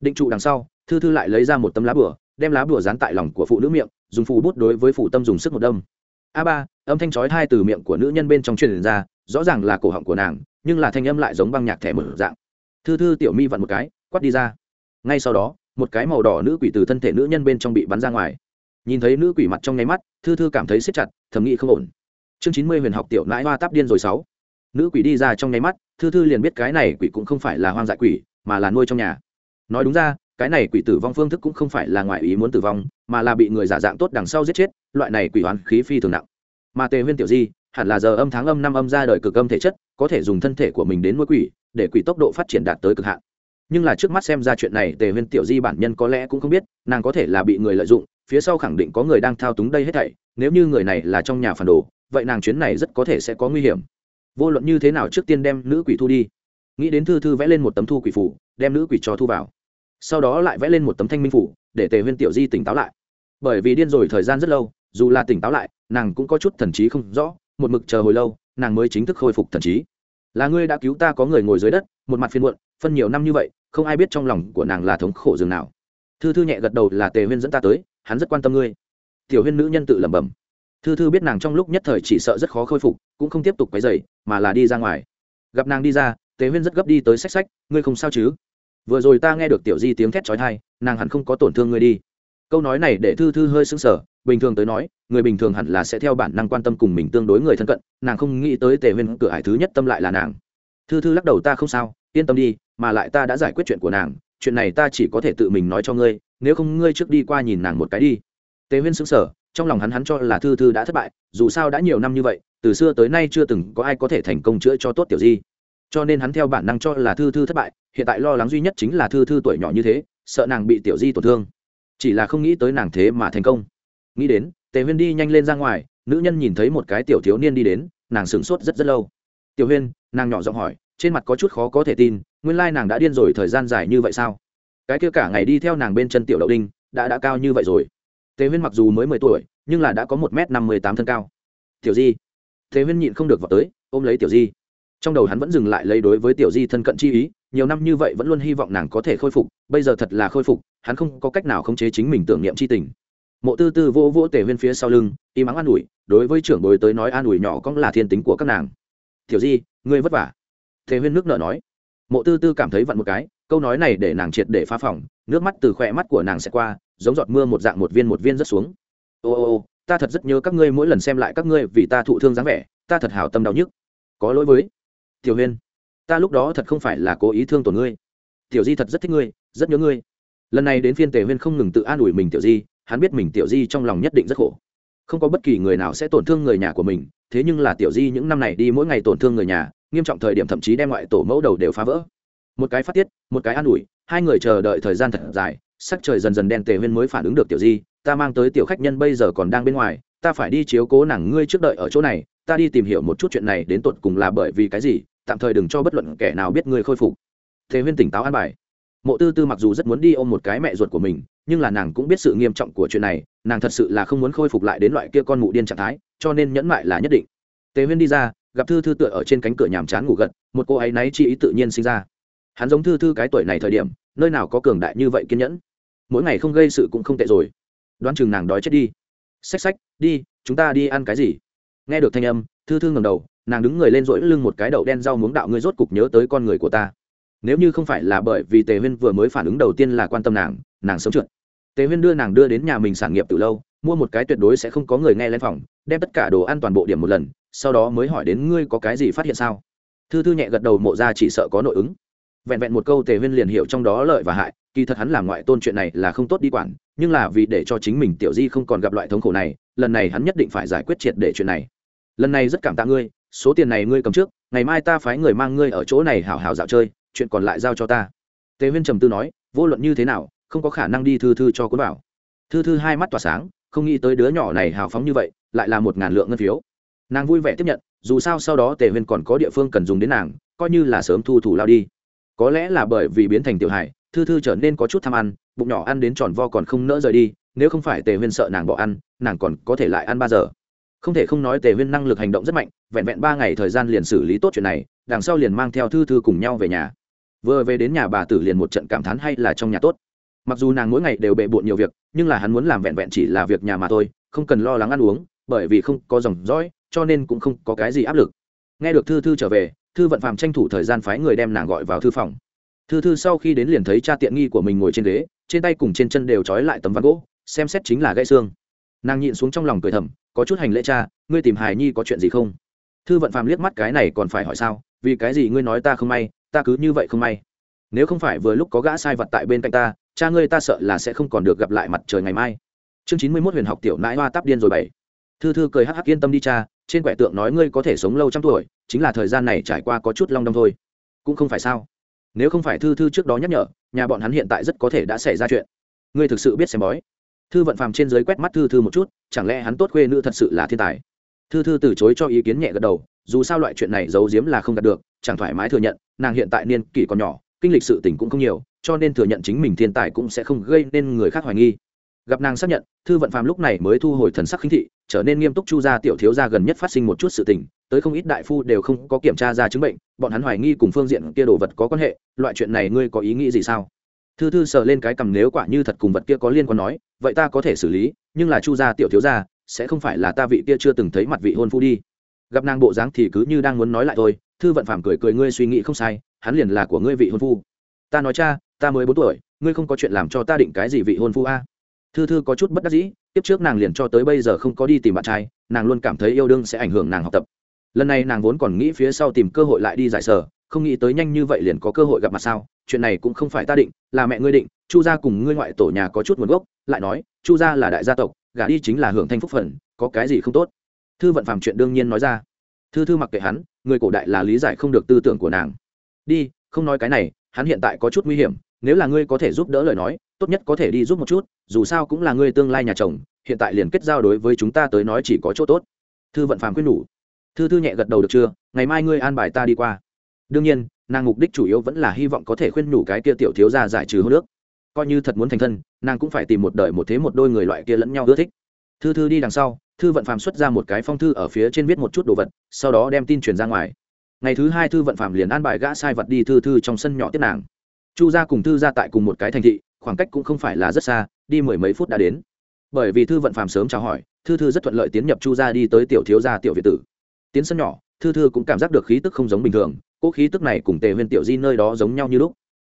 Định trụ đằng sau, thư thư lại lấy ra một tấm lá bùa, đem lá bùa dán tại lòng của phụ nữ miệng, dùng phù bút đối với phụ tâm dùng sức một đâm. A ba, âm thanh chói thai từ miệng của nữ nhân bên trong truyền ra, rõ ràng là cổ họng của nàng, nhưng là thanh âm lại giống băng nhạc thẻ mở dạng. Thư thư tiểu mi vặn một cái quắt đi ra ngay sau đó, một cái màu đỏ nữ quỷ từ thân thể nữ nhân bên trong bị bắn ra ngoài. Nhìn thấy nữ quỷ mặt trong nháy mắt, thư thư cảm thấy siết chặt, thầm nghĩ không ổn. Chương chín mươi huyền học tiểu nãi hoa táp điên rồi sáu. Nữ quỷ đi ra trong nháy mắt, thư thư liền biết cái này quỷ cũng không phải là hoang dại quỷ, mà là nuôi trong nhà. Nói đúng ra, cái này quỷ tử vong phương thức cũng không phải là ngoại ý muốn tử vong, mà là bị người giả dạng tốt đằng sau giết chết, loại này quỷ hoán khí phi thường nặng. Mà tề huyên tiểu di, hẳn là giờ âm tháng âm năm âm ra đời cực âm thể chất, có thể dùng thân thể của mình đến nuôi quỷ, để quỷ tốc độ phát triển đạt tới cực hạn nhưng là trước mắt xem ra chuyện này, tề huyên tiểu di bản nhân có lẽ cũng không biết, nàng có thể là bị người lợi dụng, phía sau khẳng định có người đang thao túng đây hết thảy, nếu như người này là trong nhà phản đồ, vậy nàng chuyến này rất có thể sẽ có nguy hiểm. Vô luận như thế nào trước tiên đem nữ quỷ thu đi. Nghĩ đến thư thư vẽ lên một tấm thu quỷ phủ, đem nữ quỷ cho thu vào. Sau đó lại vẽ lên một tấm thanh minh phủ, để tề huyên tiểu di tỉnh táo lại. Bởi vì điên rồi thời gian rất lâu, dù là tỉnh táo lại, nàng cũng có chút thần trí không rõ, một mực chờ hồi lâu, nàng mới chính thức khôi phục thần trí. Là ngươi đã cứu ta có người ngồi dưới đất, một mặt phiên muộn, phân nhiều năm như vậy không ai biết trong lòng của nàng là thống khổ dường nào. Thư thư nhẹ gật đầu là tề huyên dẫn ta tới, hắn rất quan tâm ngươi. Tiểu huyên nữ nhân tự lẩm bẩm. Thư thư biết nàng trong lúc nhất thời chỉ sợ rất khó khôi phục, cũng không tiếp tục quấy dày mà là đi ra ngoài. Gặp nàng đi ra, tề huyên rất gấp đi tới sách sách ngươi không sao chứ? Vừa rồi ta nghe được tiểu di tiếng thét trói thai nàng hẳn không có tổn thương ngươi đi. Câu nói này để thư thư hơi sững sờ, bình thường tới nói, người bình thường hẳn là sẽ theo bản năng quan tâm cùng mình tương đối người thân cận, nàng không nghĩ tới tề huyên cửa hải thứ nhất tâm lại là nàng. Thư thư lắc đầu, ta không sao yên tâm đi, mà lại ta đã giải quyết chuyện của nàng, chuyện này ta chỉ có thể tự mình nói cho ngươi, nếu không ngươi trước đi qua nhìn nàng một cái đi. Tề huyên sững sờ, trong lòng hắn hắn cho là thư thư đã thất bại, dù sao đã nhiều năm như vậy, từ xưa tới nay chưa từng có ai có thể thành công chữa cho tốt tiểu di. Cho nên hắn theo bản năng cho là thư thư thất bại, hiện tại lo lắng duy nhất chính là thư thư tuổi nhỏ như thế, sợ nàng bị tiểu di tổn thương. Chỉ là không nghĩ tới nàng thế mà thành công. Nghĩ đến, tề huyên đi nhanh lên ra ngoài, nữ nhân nhìn thấy một cái tiểu thiếu niên đi đến, nàng sửng sốt rất rất lâu. Tiểu huyên, nàng nhỏ giọng hỏi trên mặt có chút khó có thể tin, nguyên lai nàng đã điên rồi thời gian dài như vậy sao? Cái kia cả ngày đi theo nàng bên chân tiểu đậu đinh, đã đã cao như vậy rồi. Tề huyên mặc dù mới mười tuổi, nhưng là đã có một m năm mươi tám thân cao. Tiểu di. Tề huyên nhịn không được vào tới, ôm lấy tiểu di. Trong đầu hắn vẫn dừng lại lấy đối với tiểu di thân cận chi ý, nhiều năm như vậy vẫn luôn hy vọng nàng có thể khôi phục, bây giờ thật là khôi phục, hắn không có cách nào khống chế chính mình tưởng niệm c h i tình. Mộ tư tư vỗ vỗ tề huyên phía sau lưng, im ắng an ủi, đối với trưởng bồi tới nói an ủi nhỏ cũng là thiên tính của các nàng. Tiểu di, ngươi vất vả tề huyên nước nợ nói. Mộ tư tư cảm thấy vặn một cái, câu nói này để nàng triệt để phá phòng, nước mắt từ khỏe mắt của nàng sẽ qua, giống giọt mưa một dạng một viên một viên rất xuống. Ô ô ô, ta thật rất nhớ các ngươi mỗi lần xem lại các ngươi vì ta thụ thương dáng vẻ, ta thật hảo tâm đau nhức. Có lỗi với tiểu huyên, ta lúc đó thật không phải là cố ý thương tổn ngươi. Tiểu di thật rất thích ngươi, rất nhớ ngươi. Lần này đến phiên tề huyên không ngừng tự an ủi mình tiểu di, hắn biết mình tiểu di trong lòng nhất định rất khổ. Không có bất kỳ người nào sẽ tổn thương người nhà của mình, thế nhưng là tiểu di những năm này đi mỗi ngày tổn thương người nhà nghiêm trọng thời điểm thậm chí đem ngoại tổ mẫu đầu đều phá vỡ. Một cái phát tiết, một cái an ủi, hai người chờ đợi thời gian thật dài, sắc trời dần dần đen tề huyên mới phản ứng được tiểu di, ta mang tới tiểu khách nhân bây giờ còn đang bên ngoài, ta phải đi chiếu cố nàng ngươi trước đợi ở chỗ này, ta đi tìm hiểu một chút chuyện này đến tột cùng là bởi vì cái gì, tạm thời đừng cho bất luận kẻ nào biết ngươi khôi phục. Thế huyên tỉnh táo an bài. Mộ tư tư mặc dù rất muốn đi ôm một cái mẹ ruột của mình, nhưng là nàng cũng biết sự nghiêm trọng của chuyện này, nàng thật sự là không muốn khôi phục lại đến loại kia con mụ điên trạng thái, cho nên nhẫn mại là nhất định. Tề huyên đi ra gặp thư thư tựa ở trên cánh cửa nhàm chán ngủ gật, một cô ấy náy chi ý tự nhiên sinh ra. Hắn giống thư thư cái tuổi này thời điểm, nơi nào có cường đại như vậy kiên nhẫn. Mỗi ngày không gây sự cũng không tệ rồi. Đoán chừng nàng đói chết đi. Xách xách, đi, chúng ta đi ăn cái gì? Nghe được thanh âm, thư thư ngầm đầu, nàng đứng người lên rỗi lưng một cái đậu đen rau muống đạo ngươi rốt cục nhớ tới con người của ta. Nếu như không phải là bởi vì tề huyên vừa mới phản ứng đầu tiên là quan tâm nàng nàng sống trượt. Tề huyên đưa nàng đưa đến nhà mình sản nghiệp từ lâu, mua một cái tuyệt đối sẽ không có người nghe lên phòng, đem tất cả đồ ăn toàn bộ điểm một lần sau đó mới hỏi đến ngươi có cái gì phát hiện sao? Thư thư nhẹ gật đầu mộ ra chỉ sợ có nội ứng. Vẹn vẹn một câu tề huyên liền hiểu trong đó lợi và hại, kỳ thật hắn làm ngoại tôn chuyện này là không tốt đi quản, nhưng là vì để cho chính mình tiểu di không còn gặp loại thống khổ này, lần này hắn nhất định phải giải quyết triệt để chuyện này. Lần này rất cảm tạ ngươi, số tiền này ngươi cầm trước, ngày mai ta phái người mang ngươi ở chỗ này hảo hảo dạo chơi, chuyện còn lại giao cho ta. Tề huyên trầm tư nói, vô luận như thế nào, không có khả năng đi thư thư cho cuốn bảo thư thư hai mắt tỏa sáng, không nghĩ tới đứa nhỏ này hào phóng như vậy, lại là một ngàn lượng ngân phiếu nàng vui vẻ tiếp nhận, dù sao sau đó tề huyên còn có địa phương cần dùng đến nàng, coi như là sớm thu thủ lao đi. Có lẽ là bởi vì biến thành tiểu hải thư thư trở nên có chút tham ăn, bụng nhỏ ăn đến tròn vo còn không nỡ rời đi, nếu không phải tề huyên sợ nàng bỏ ăn, nàng còn có thể lại ăn ba giờ. Không thể không nói tề huyên năng lực hành động rất mạnh, vẹn vẹn ba ngày thời gian liền xử lý tốt chuyện này, đằng sau liền mang theo thư thư cùng nhau về nhà. Vừa về đến nhà bà tử liền một trận cảm thán hay là trong nhà tốt. Mặc dù nàng mỗi ngày đều bệ bộn nhiều việc, nhưng là hắn muốn làm vẹn vẹn chỉ là việc nhà mà thôi, không cần lo lắng ăn uống bởi vì không có dòng dõi, cho nên cũng không có cái gì áp lực. Nghe được thư thư trở về, thư vận phàm tranh thủ thời gian phái người đem nàng gọi vào thư phòng. Thư thư sau khi đến liền thấy cha tiện nghi của mình ngồi trên ghế, trên tay cùng trên chân đều trói lại tấm ván gỗ, xem xét chính là gãy xương. Nàng nhịn xuống trong lòng cười thầm, có chút hành lễ cha, ngươi tìm hài nhi có chuyện gì không? Thư vận phàm liếc mắt cái này còn phải hỏi sao, vì cái gì ngươi nói ta không may, ta cứ như vậy không may? Nếu không phải vừa lúc có gã sai vật tại bên cạnh ta, cha ngươi ta sợ là sẽ không còn được gặp lại mặt trời ngày mai. Chương chín mươi mốt huyền học tiểu nãi hoa tắp điên rồi bảy thư thư cười hắc hắc yên tâm đi cha, trên quẻ tượng nói ngươi có thể sống lâu trăm tuổi, chính là thời gian này trải qua có chút long đong thôi. Cũng không phải sao? Nếu không phải thư thư trước đó nhắc nhở, nhà bọn hắn hiện tại rất có thể đã xảy ra chuyện. Ngươi thực sự biết xem bói. Thư vận phàm trên dưới quét mắt thư thư một chút, chẳng lẽ hắn tốt khuê nữ thật sự là thiên tài? Thư thư từ chối cho ý kiến nhẹ gật đầu, dù sao loại chuyện này giấu giếm là không đạt được, chẳng thoải mái thừa nhận, nàng hiện tại niên kỷ còn nhỏ, kinh lịch sự tình cũng không nhiều, cho nên thừa nhận chính mình thiên tài cũng sẽ không gây nên người khác hoài nghi gặp nàng xác nhận, thư vận phàm lúc này mới thu hồi thần sắc khinh thị, trở nên nghiêm túc chu gia tiểu thiếu gia gần nhất phát sinh một chút sự tình, tới không ít đại phu đều không có kiểm tra ra chứng bệnh, bọn hắn hoài nghi cùng phương diện kia đồ vật có quan hệ, loại chuyện này ngươi có ý nghĩ gì sao? Thư thư sờ lên cái cầm nếu quả như thật cùng vật kia có liên quan nói, vậy ta có thể xử lý, nhưng là chu gia tiểu thiếu gia, sẽ không phải là ta vị kia chưa từng thấy mặt vị hôn phu đi. Gặp nàng bộ dáng thì cứ như đang muốn nói lại thôi, thư vận phàm cười cười ngươi suy nghĩ không sai, hắn liền là của ngươi vị hôn phu. Ta nói cha, ta mới bốn tuổi, ngươi không có chuyện làm cho ta định cái gì vị hôn phu a? Thư thư có chút bất đắc dĩ tiếp trước nàng liền cho tới bây giờ không có đi tìm bạn trai, nàng luôn cảm thấy yêu đương sẽ ảnh hưởng nàng học tập. Lần này nàng vốn còn nghĩ phía sau tìm cơ hội lại đi giải sở, không nghĩ tới nhanh như vậy liền có cơ hội gặp mặt sao, chuyện này cũng không phải ta định, là mẹ ngươi định, chu gia cùng ngươi ngoại tổ nhà có chút nguồn gốc, lại nói, chu gia là đại gia tộc, gả đi chính là hưởng thanh phúc phần, có cái gì không tốt? Thư vận phàm chuyện đương nhiên nói ra. Thư thư mặc kệ hắn, người cổ đại là lý giải không được tư tưởng của nàng. Đi, không nói cái này, hắn hiện tại có chút nguy hiểm, nếu là ngươi có thể giúp đỡ lời nói tốt nhất có thể đi giúp một chút, dù sao cũng là ngươi tương lai nhà chồng, hiện tại liền kết giao đối với chúng ta tới nói chỉ có chỗ tốt. Thư vận phàm quyết nhủ. Thư thư nhẹ gật đầu được chưa? Ngày mai ngươi an bài ta đi qua. Đương nhiên, nàng mục đích chủ yếu vẫn là hy vọng có thể khuyên nhủ cái kia tiểu thiếu ra giải trừ hô nước coi như thật muốn thành thân, nàng cũng phải tìm một đời một thế một đôi người loại kia lẫn nhau ưa thích. Thư thư đi đằng sau, thư vận phàm xuất ra một cái phong thư ở phía trên viết một chút đồ vật, sau đó đem tin truyền ra ngoài. Ngày thứ hai thư vận phàm liền an bài gã sai vật đi thư thư trong sân nhỏ tiếp nàng. Chu gia cùng thư ra tại cùng một cái thành thị khoảng cách cũng không phải là rất xa, đi mười mấy phút đã đến. Bởi vì thư vận phàm sớm chào hỏi, thư thư rất thuận lợi tiến nhập chu gia đi tới tiểu thiếu gia tiểu việt tử. Tiến sân nhỏ, thư thư cũng cảm giác được khí tức không giống bình thường, cỗ khí tức này cùng tề huyên tiểu di nơi đó giống nhau như lúc.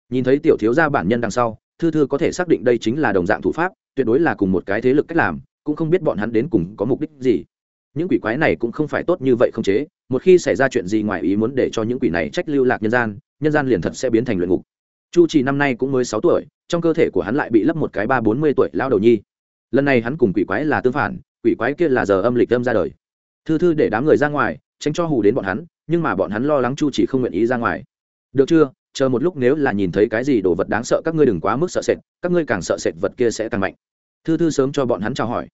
Nhìn thấy tiểu thiếu gia bản nhân đằng sau, thư thư có thể xác định đây chính là đồng dạng thủ pháp, tuyệt đối là cùng một cái thế lực cách làm, cũng không biết bọn hắn đến cùng có mục đích gì. Những quỷ quái này cũng không phải tốt như vậy không chế, một khi xảy ra chuyện gì ngoài ý muốn để cho những quỷ này trách lưu lạc nhân gian nhân gian liền thật sẽ biến thành luyện ngục chu trì năm nay cũng mới sáu tuổi, trong cơ thể của hắn lại bị lấp một cái ba bốn mươi tuổi lao đầu nhi. Lần này hắn cùng quỷ quái là tương phản, quỷ quái kia là giờ âm lịch âm ra đời. Thư thư để đám người ra ngoài, tránh cho hù đến bọn hắn, nhưng mà bọn hắn lo lắng chu chỉ không nguyện ý ra ngoài. Được chưa? Chờ một lúc nếu là nhìn thấy cái gì đồ vật đáng sợ, các ngươi đừng quá mức sợ sệt, các ngươi càng sợ sệt vật kia sẽ càng mạnh. Thư thư sớm cho bọn hắn chào hỏi.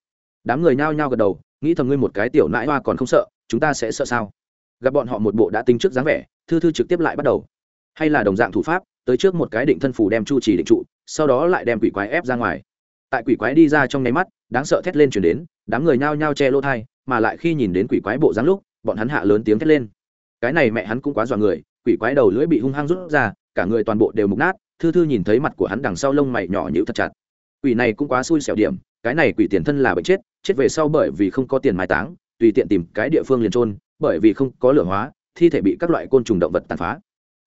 Đám người nhao nhao gật đầu, nghĩ thầm ngươi một cái tiểu nãi hoa còn không sợ, chúng ta sẽ sợ sao? Gặp bọn họ một bộ đã tính trước dáng vẻ, thư thư trực tiếp lại bắt đầu. Hay là đồng dạng thủ pháp tới trước một cái định thân phủ đem chu trì định trụ, sau đó lại đem quỷ quái ép ra ngoài. Tại quỷ quái đi ra trong nháy mắt, đáng sợ thét lên chuyển đến, đám người nhao nhao che lỗ thai, mà lại khi nhìn đến quỷ quái bộ dáng lúc, bọn hắn hạ lớn tiếng thét lên. Cái này mẹ hắn cũng quá dọa người, quỷ quái đầu lưỡi bị hung hăng rút ra, cả người toàn bộ đều mục nát, thư thư nhìn thấy mặt của hắn đằng sau lông mày nhỏ nhữ thật chặt. Quỷ này cũng quá xui xẻo điểm, cái này quỷ tiền thân là bệnh chết chết về sau bởi vì không có tiền mai táng, tùy tiện tìm cái địa phương liền trôn bởi vì không có lửa hóa, thi thể bị các loại côn trùng động vật tàn phá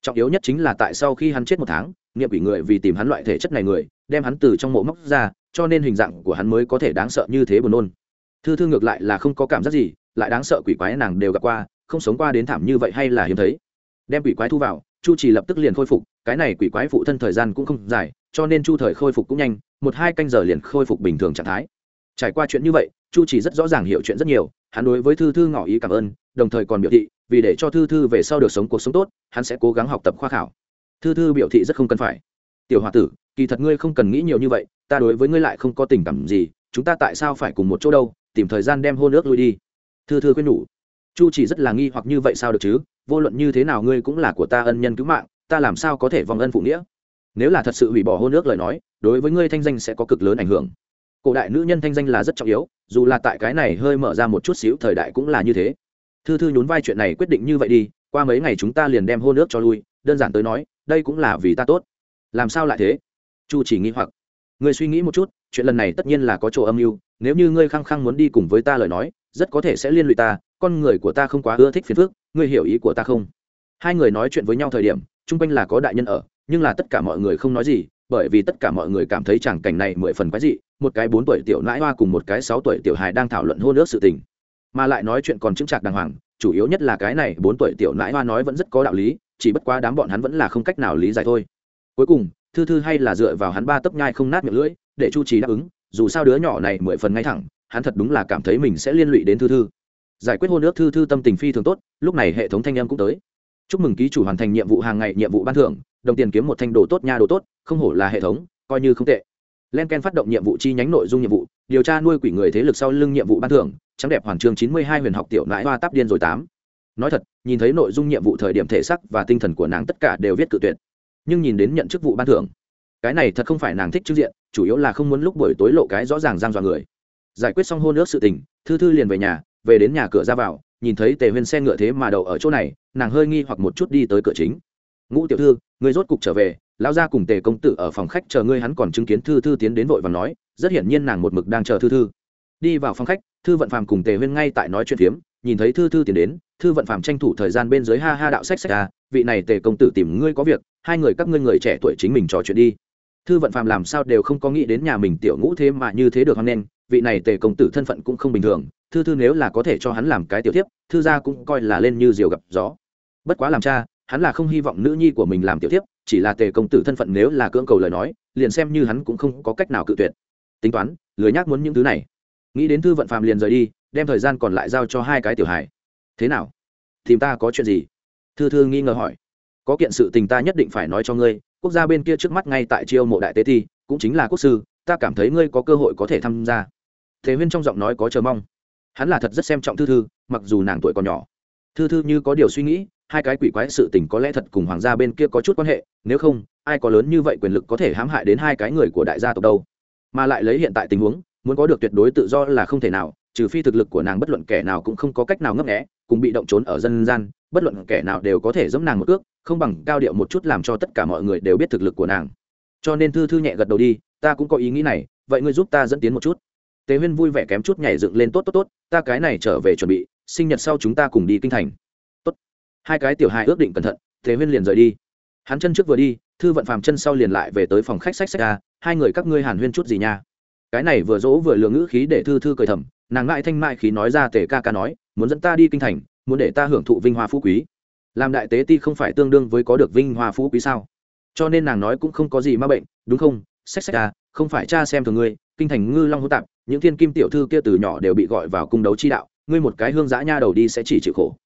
trọng yếu nhất chính là tại sau khi hắn chết một tháng nghiệm ủy người vì tìm hắn loại thể chất này người, đem hắn từ trong mộ móc ra, cho nên hình dạng của hắn mới có thể đáng sợ như thế buồn nôn. Thư thư ngược lại là không có cảm giác gì, lại đáng sợ quỷ quái nàng đều gặp qua, không sống qua đến thảm như vậy hay là hiếm thấy. Đem quỷ quái thu vào, chu trì lập tức liền khôi phục, cái này quỷ quái phụ thân thời gian cũng không dài, cho nên chu thời khôi phục cũng nhanh, một hai canh giờ liền khôi phục bình thường trạng thái. Trải qua chuyện như vậy, chu trì rất rõ ràng hiểu chuyện rất nhiều, hắn đối với thư thư ngỏ ý cảm ơn đồng thời còn biểu thị, vì để cho thư thư về sau được sống cuộc sống tốt, hắn sẽ cố gắng học tập khoa khảo. Thư thư biểu thị rất không cần phải. Tiểu h o a tử, kỳ thật ngươi không cần nghĩ nhiều như vậy, ta đối với ngươi lại không có tình cảm gì, chúng ta tại sao phải cùng một chỗ đâu, tìm thời gian đem hôn ước lui đi. Thư thư khuyên nhủ. Chu chỉ rất là nghi hoặc như vậy sao được chứ, vô luận như thế nào ngươi cũng là của ta ân nhân cứu mạng, ta làm sao có thể vong ân phụ nghĩa? Nếu là thật sự hủy bỏ hôn ước lời nói, đối với ngươi thanh danh sẽ có cực lớn ảnh hưởng. Cổ đại nữ nhân thanh danh là rất trọng yếu, dù là tại cái này hơi mở ra một chút xíu, thời đại cũng là như thế thư thư nhún vai chuyện này quyết định như vậy đi, qua mấy ngày chúng ta liền đem hôn ước cho lui, đơn giản tới nói, đây cũng là vì ta tốt. Làm sao lại thế? Chu chỉ nghĩ hoặc. Ngươi suy nghĩ một chút, chuyện lần này tất nhiên là có chỗ âm mưu, nếu như ngươi khăng khăng muốn đi cùng với ta lời nói, rất có thể sẽ liên lụy ta, con người của ta không quá ưa thích phiền phức, ngươi hiểu ý của ta không? Hai người nói chuyện với nhau thời điểm, chung quanh là có đại nhân ở, nhưng là tất cả mọi người không nói gì, bởi vì tất cả mọi người cảm thấy chẳng cảnh này mười phần quái dị, một cái bốn tuổi tiểu nãi hoa cùng một cái sáu tuổi tiểu hài đang thảo luận hôn ước sự tình mà lại nói chuyện còn chững chạc đàng hoàng, chủ yếu nhất là cái này bốn tuổi tiểu nãi hoa nói vẫn rất có đạo lý, chỉ bất quá đám bọn hắn vẫn là không cách nào lý giải thôi. Cuối cùng, thư thư hay là dựa vào hắn ba tấc nhai không nát miệng lưỡi, để chu trí đáp ứng, dù sao đứa nhỏ này mười phần ngay thẳng, hắn thật đúng là cảm thấy mình sẽ liên lụy đến thư thư. Giải quyết hôn ước thư thư tâm tình phi thường tốt, lúc này hệ thống thanh em cũng tới. Chúc mừng ký chủ hoàn thành nhiệm vụ hàng ngày nhiệm vụ ban thưởng, đồng tiền kiếm một thanh đồ tốt nha đồ tốt, không hổ là hệ thống, coi như không tệ len ken phát động nhiệm vụ chi nhánh nội dung nhiệm vụ, điều tra nuôi quỷ người thế lực sau lưng nhiệm vụ ban thưởng, trắng đẹp hoàn chương chín mươi hai huyền học tiểu nãi hoa táp điên rồi tám. Nói thật, nhìn thấy nội dung nhiệm vụ thời điểm thể sắc và tinh thần của nàng tất cả đều viết cự tuyệt. Nhưng nhìn đến nhận chức vụ ban thưởng, cái này thật không phải nàng thích trước diện, chủ yếu là không muốn lúc buổi tối lộ cái rõ ràng giang dọa người. Giải quyết xong hôn ước sự tình, thư thư liền về nhà, về đến nhà cửa ra vào, nhìn thấy tề huyên xe ngựa thế mà đậu ở chỗ này, nàng hơi nghi hoặc một chút đi tới cửa chính. Ngũ tiểu thư, người rốt cục trở về Lão gia cùng tề công tử ở phòng khách chờ ngươi, hắn còn chứng kiến thư thư tiến đến vội và nói, rất hiển nhiên nàng một mực đang chờ thư thư. Đi vào phòng khách, thư vận phàm cùng tề huyên ngay tại nói chuyện phiếm, nhìn thấy thư thư tiến đến, thư vận phàm tranh thủ thời gian bên dưới ha ha đạo sách sách à vị này tề công tử tìm ngươi có việc, hai người các ngươi người trẻ tuổi chính mình trò chuyện đi. Thư vận phàm làm sao đều không có nghĩ đến nhà mình tiểu ngũ thế mà như thế được hoan nghênh, vị này tề công tử thân phận cũng không bình thường, thư thư nếu là có thể cho hắn làm cái tiểu tiếp thư gia cũng coi là lên như diều gặp gió. Bất quá làm cha hắn là không hy vọng nữ nhi của mình làm tiểu tiếp chỉ là tề công tử thân phận nếu là cưỡng cầu lời nói, liền xem như hắn cũng không có cách nào cự tuyệt. Tính toán, lười nhác muốn những thứ này. Nghĩ đến thư vận phàm liền rời đi, đem thời gian còn lại giao cho hai cái tiểu hài. Thế nào? Tìm ta có chuyện gì? Thư thư nghi ngờ hỏi. Có kiện sự tình ta nhất định phải nói cho ngươi, quốc gia bên kia trước mắt ngay tại chiêu mộ đại tế thi, cũng chính là quốc sư, ta cảm thấy ngươi có cơ hội có thể tham gia. Thế huyên trong giọng nói có chờ mong. Hắn là thật rất xem trọng thư thư, mặc dù nàng tuổi còn nhỏ. Thư thư như có điều suy nghĩ hai cái quỷ quái sự tình có lẽ thật cùng hoàng gia bên kia có chút quan hệ, nếu không, ai có lớn như vậy quyền lực có thể hãm hại đến hai cái người của đại gia tộc đâu? Mà lại lấy hiện tại tình huống, muốn có được tuyệt đối tự do là không thể nào, trừ phi thực lực của nàng bất luận kẻ nào cũng không có cách nào ngấp nghẽ cùng bị động trốn ở dân gian, bất luận kẻ nào đều có thể giẫm nàng một ước không bằng cao điệu một chút làm cho tất cả mọi người đều biết thực lực của nàng. Cho nên thư thư nhẹ gật đầu đi, ta cũng có ý nghĩ này, vậy ngươi giúp ta dẫn tiến một chút. Tề huyên vui vẻ kém chút nhảy dựng lên, tốt tốt tốt, ta cái này trở về chuẩn bị, sinh nhật sau chúng ta cùng đi kinh thành hai cái tiểu hài ước định cẩn thận, thế huyên liền rời đi. Hắn chân trước vừa đi, thư vận phàm chân sau liền lại về tới phòng khách sách sách ra hai người các ngươi hàn huyên chút gì nha. Cái này vừa dỗ vừa lừa ngữ khí để thư thư cười thầm, nàng ngại thanh mại khí nói ra tề ca ca nói, muốn dẫn ta đi kinh thành, muốn để ta hưởng thụ vinh hoa phú quý. Làm đại tế ti không phải tương đương với có được vinh hoa phú quý sao? Cho nên nàng nói cũng không có gì ma bệnh, đúng không? Sách sách à không phải cha xem thường ngươi, kinh thành ngư long hô tạp, những thiên kim tiểu thư kia từ nhỏ đều bị gọi vào cung đấu chi đạo, ngươi một cái hương giã nha đầu đi sẽ chỉ chịu khổ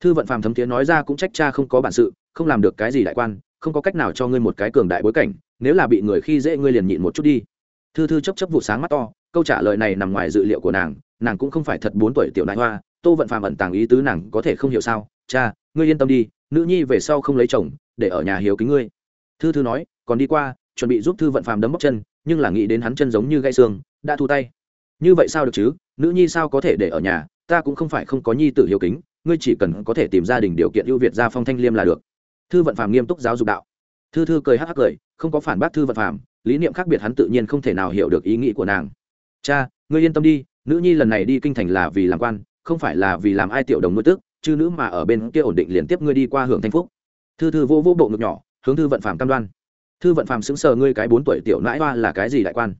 thư vận phàm thấm thiế nói ra cũng trách cha không có bản sự, không làm được cái gì đại quan, không có cách nào cho ngươi một cái cường đại bối cảnh, nếu là bị người khi dễ ngươi liền nhịn một chút đi. Thư thư chấp chấp vụ sáng mắt to, câu trả lời này nằm ngoài dự liệu của nàng nàng cũng không phải thật bốn tuổi tiểu đại hoa, tô vận phàm ẩn tàng ý tứ nàng có thể không hiểu sao, cha, ngươi yên tâm đi, nữ nhi về sau không lấy chồng, để ở nhà hiếu kính ngươi. Thư thư nói, còn đi qua, chuẩn bị giúp thư vận phàm đấm bóc chân, nhưng là nghĩ đến hắn chân giống như gãy xương, đã thu tay. Như vậy sao được chứ? Nữ nhi sao có thể để ở nhà? Ta cũng không phải không có nhi tử hiếu kính ngươi chỉ cần có thể tìm gia đình điều kiện ưu việt ra phong thanh liêm là được. Thư vận phàm nghiêm túc giáo dục đạo. Thư thư cười hắc hắc cười, không có phản bác thư vận phàm, lý niệm khác biệt hắn tự nhiên không thể nào hiểu được ý nghĩ của nàng. Cha, ngươi yên tâm đi, nữ nhi lần này đi kinh thành là vì làm quan, không phải là vì làm ai tiểu đồng nuôi tước chứ nữ mà ở bên kia ổn định liền tiếp ngươi đi qua hưởng thanh phúc. Thư thư vô vô bộ ngực nhỏ, hướng thư vận phàm cam đoan. Thư vận phàm xứng sờ, ngươi cái bốn tuổi tiểu nãi hoa là cái gì đại quan?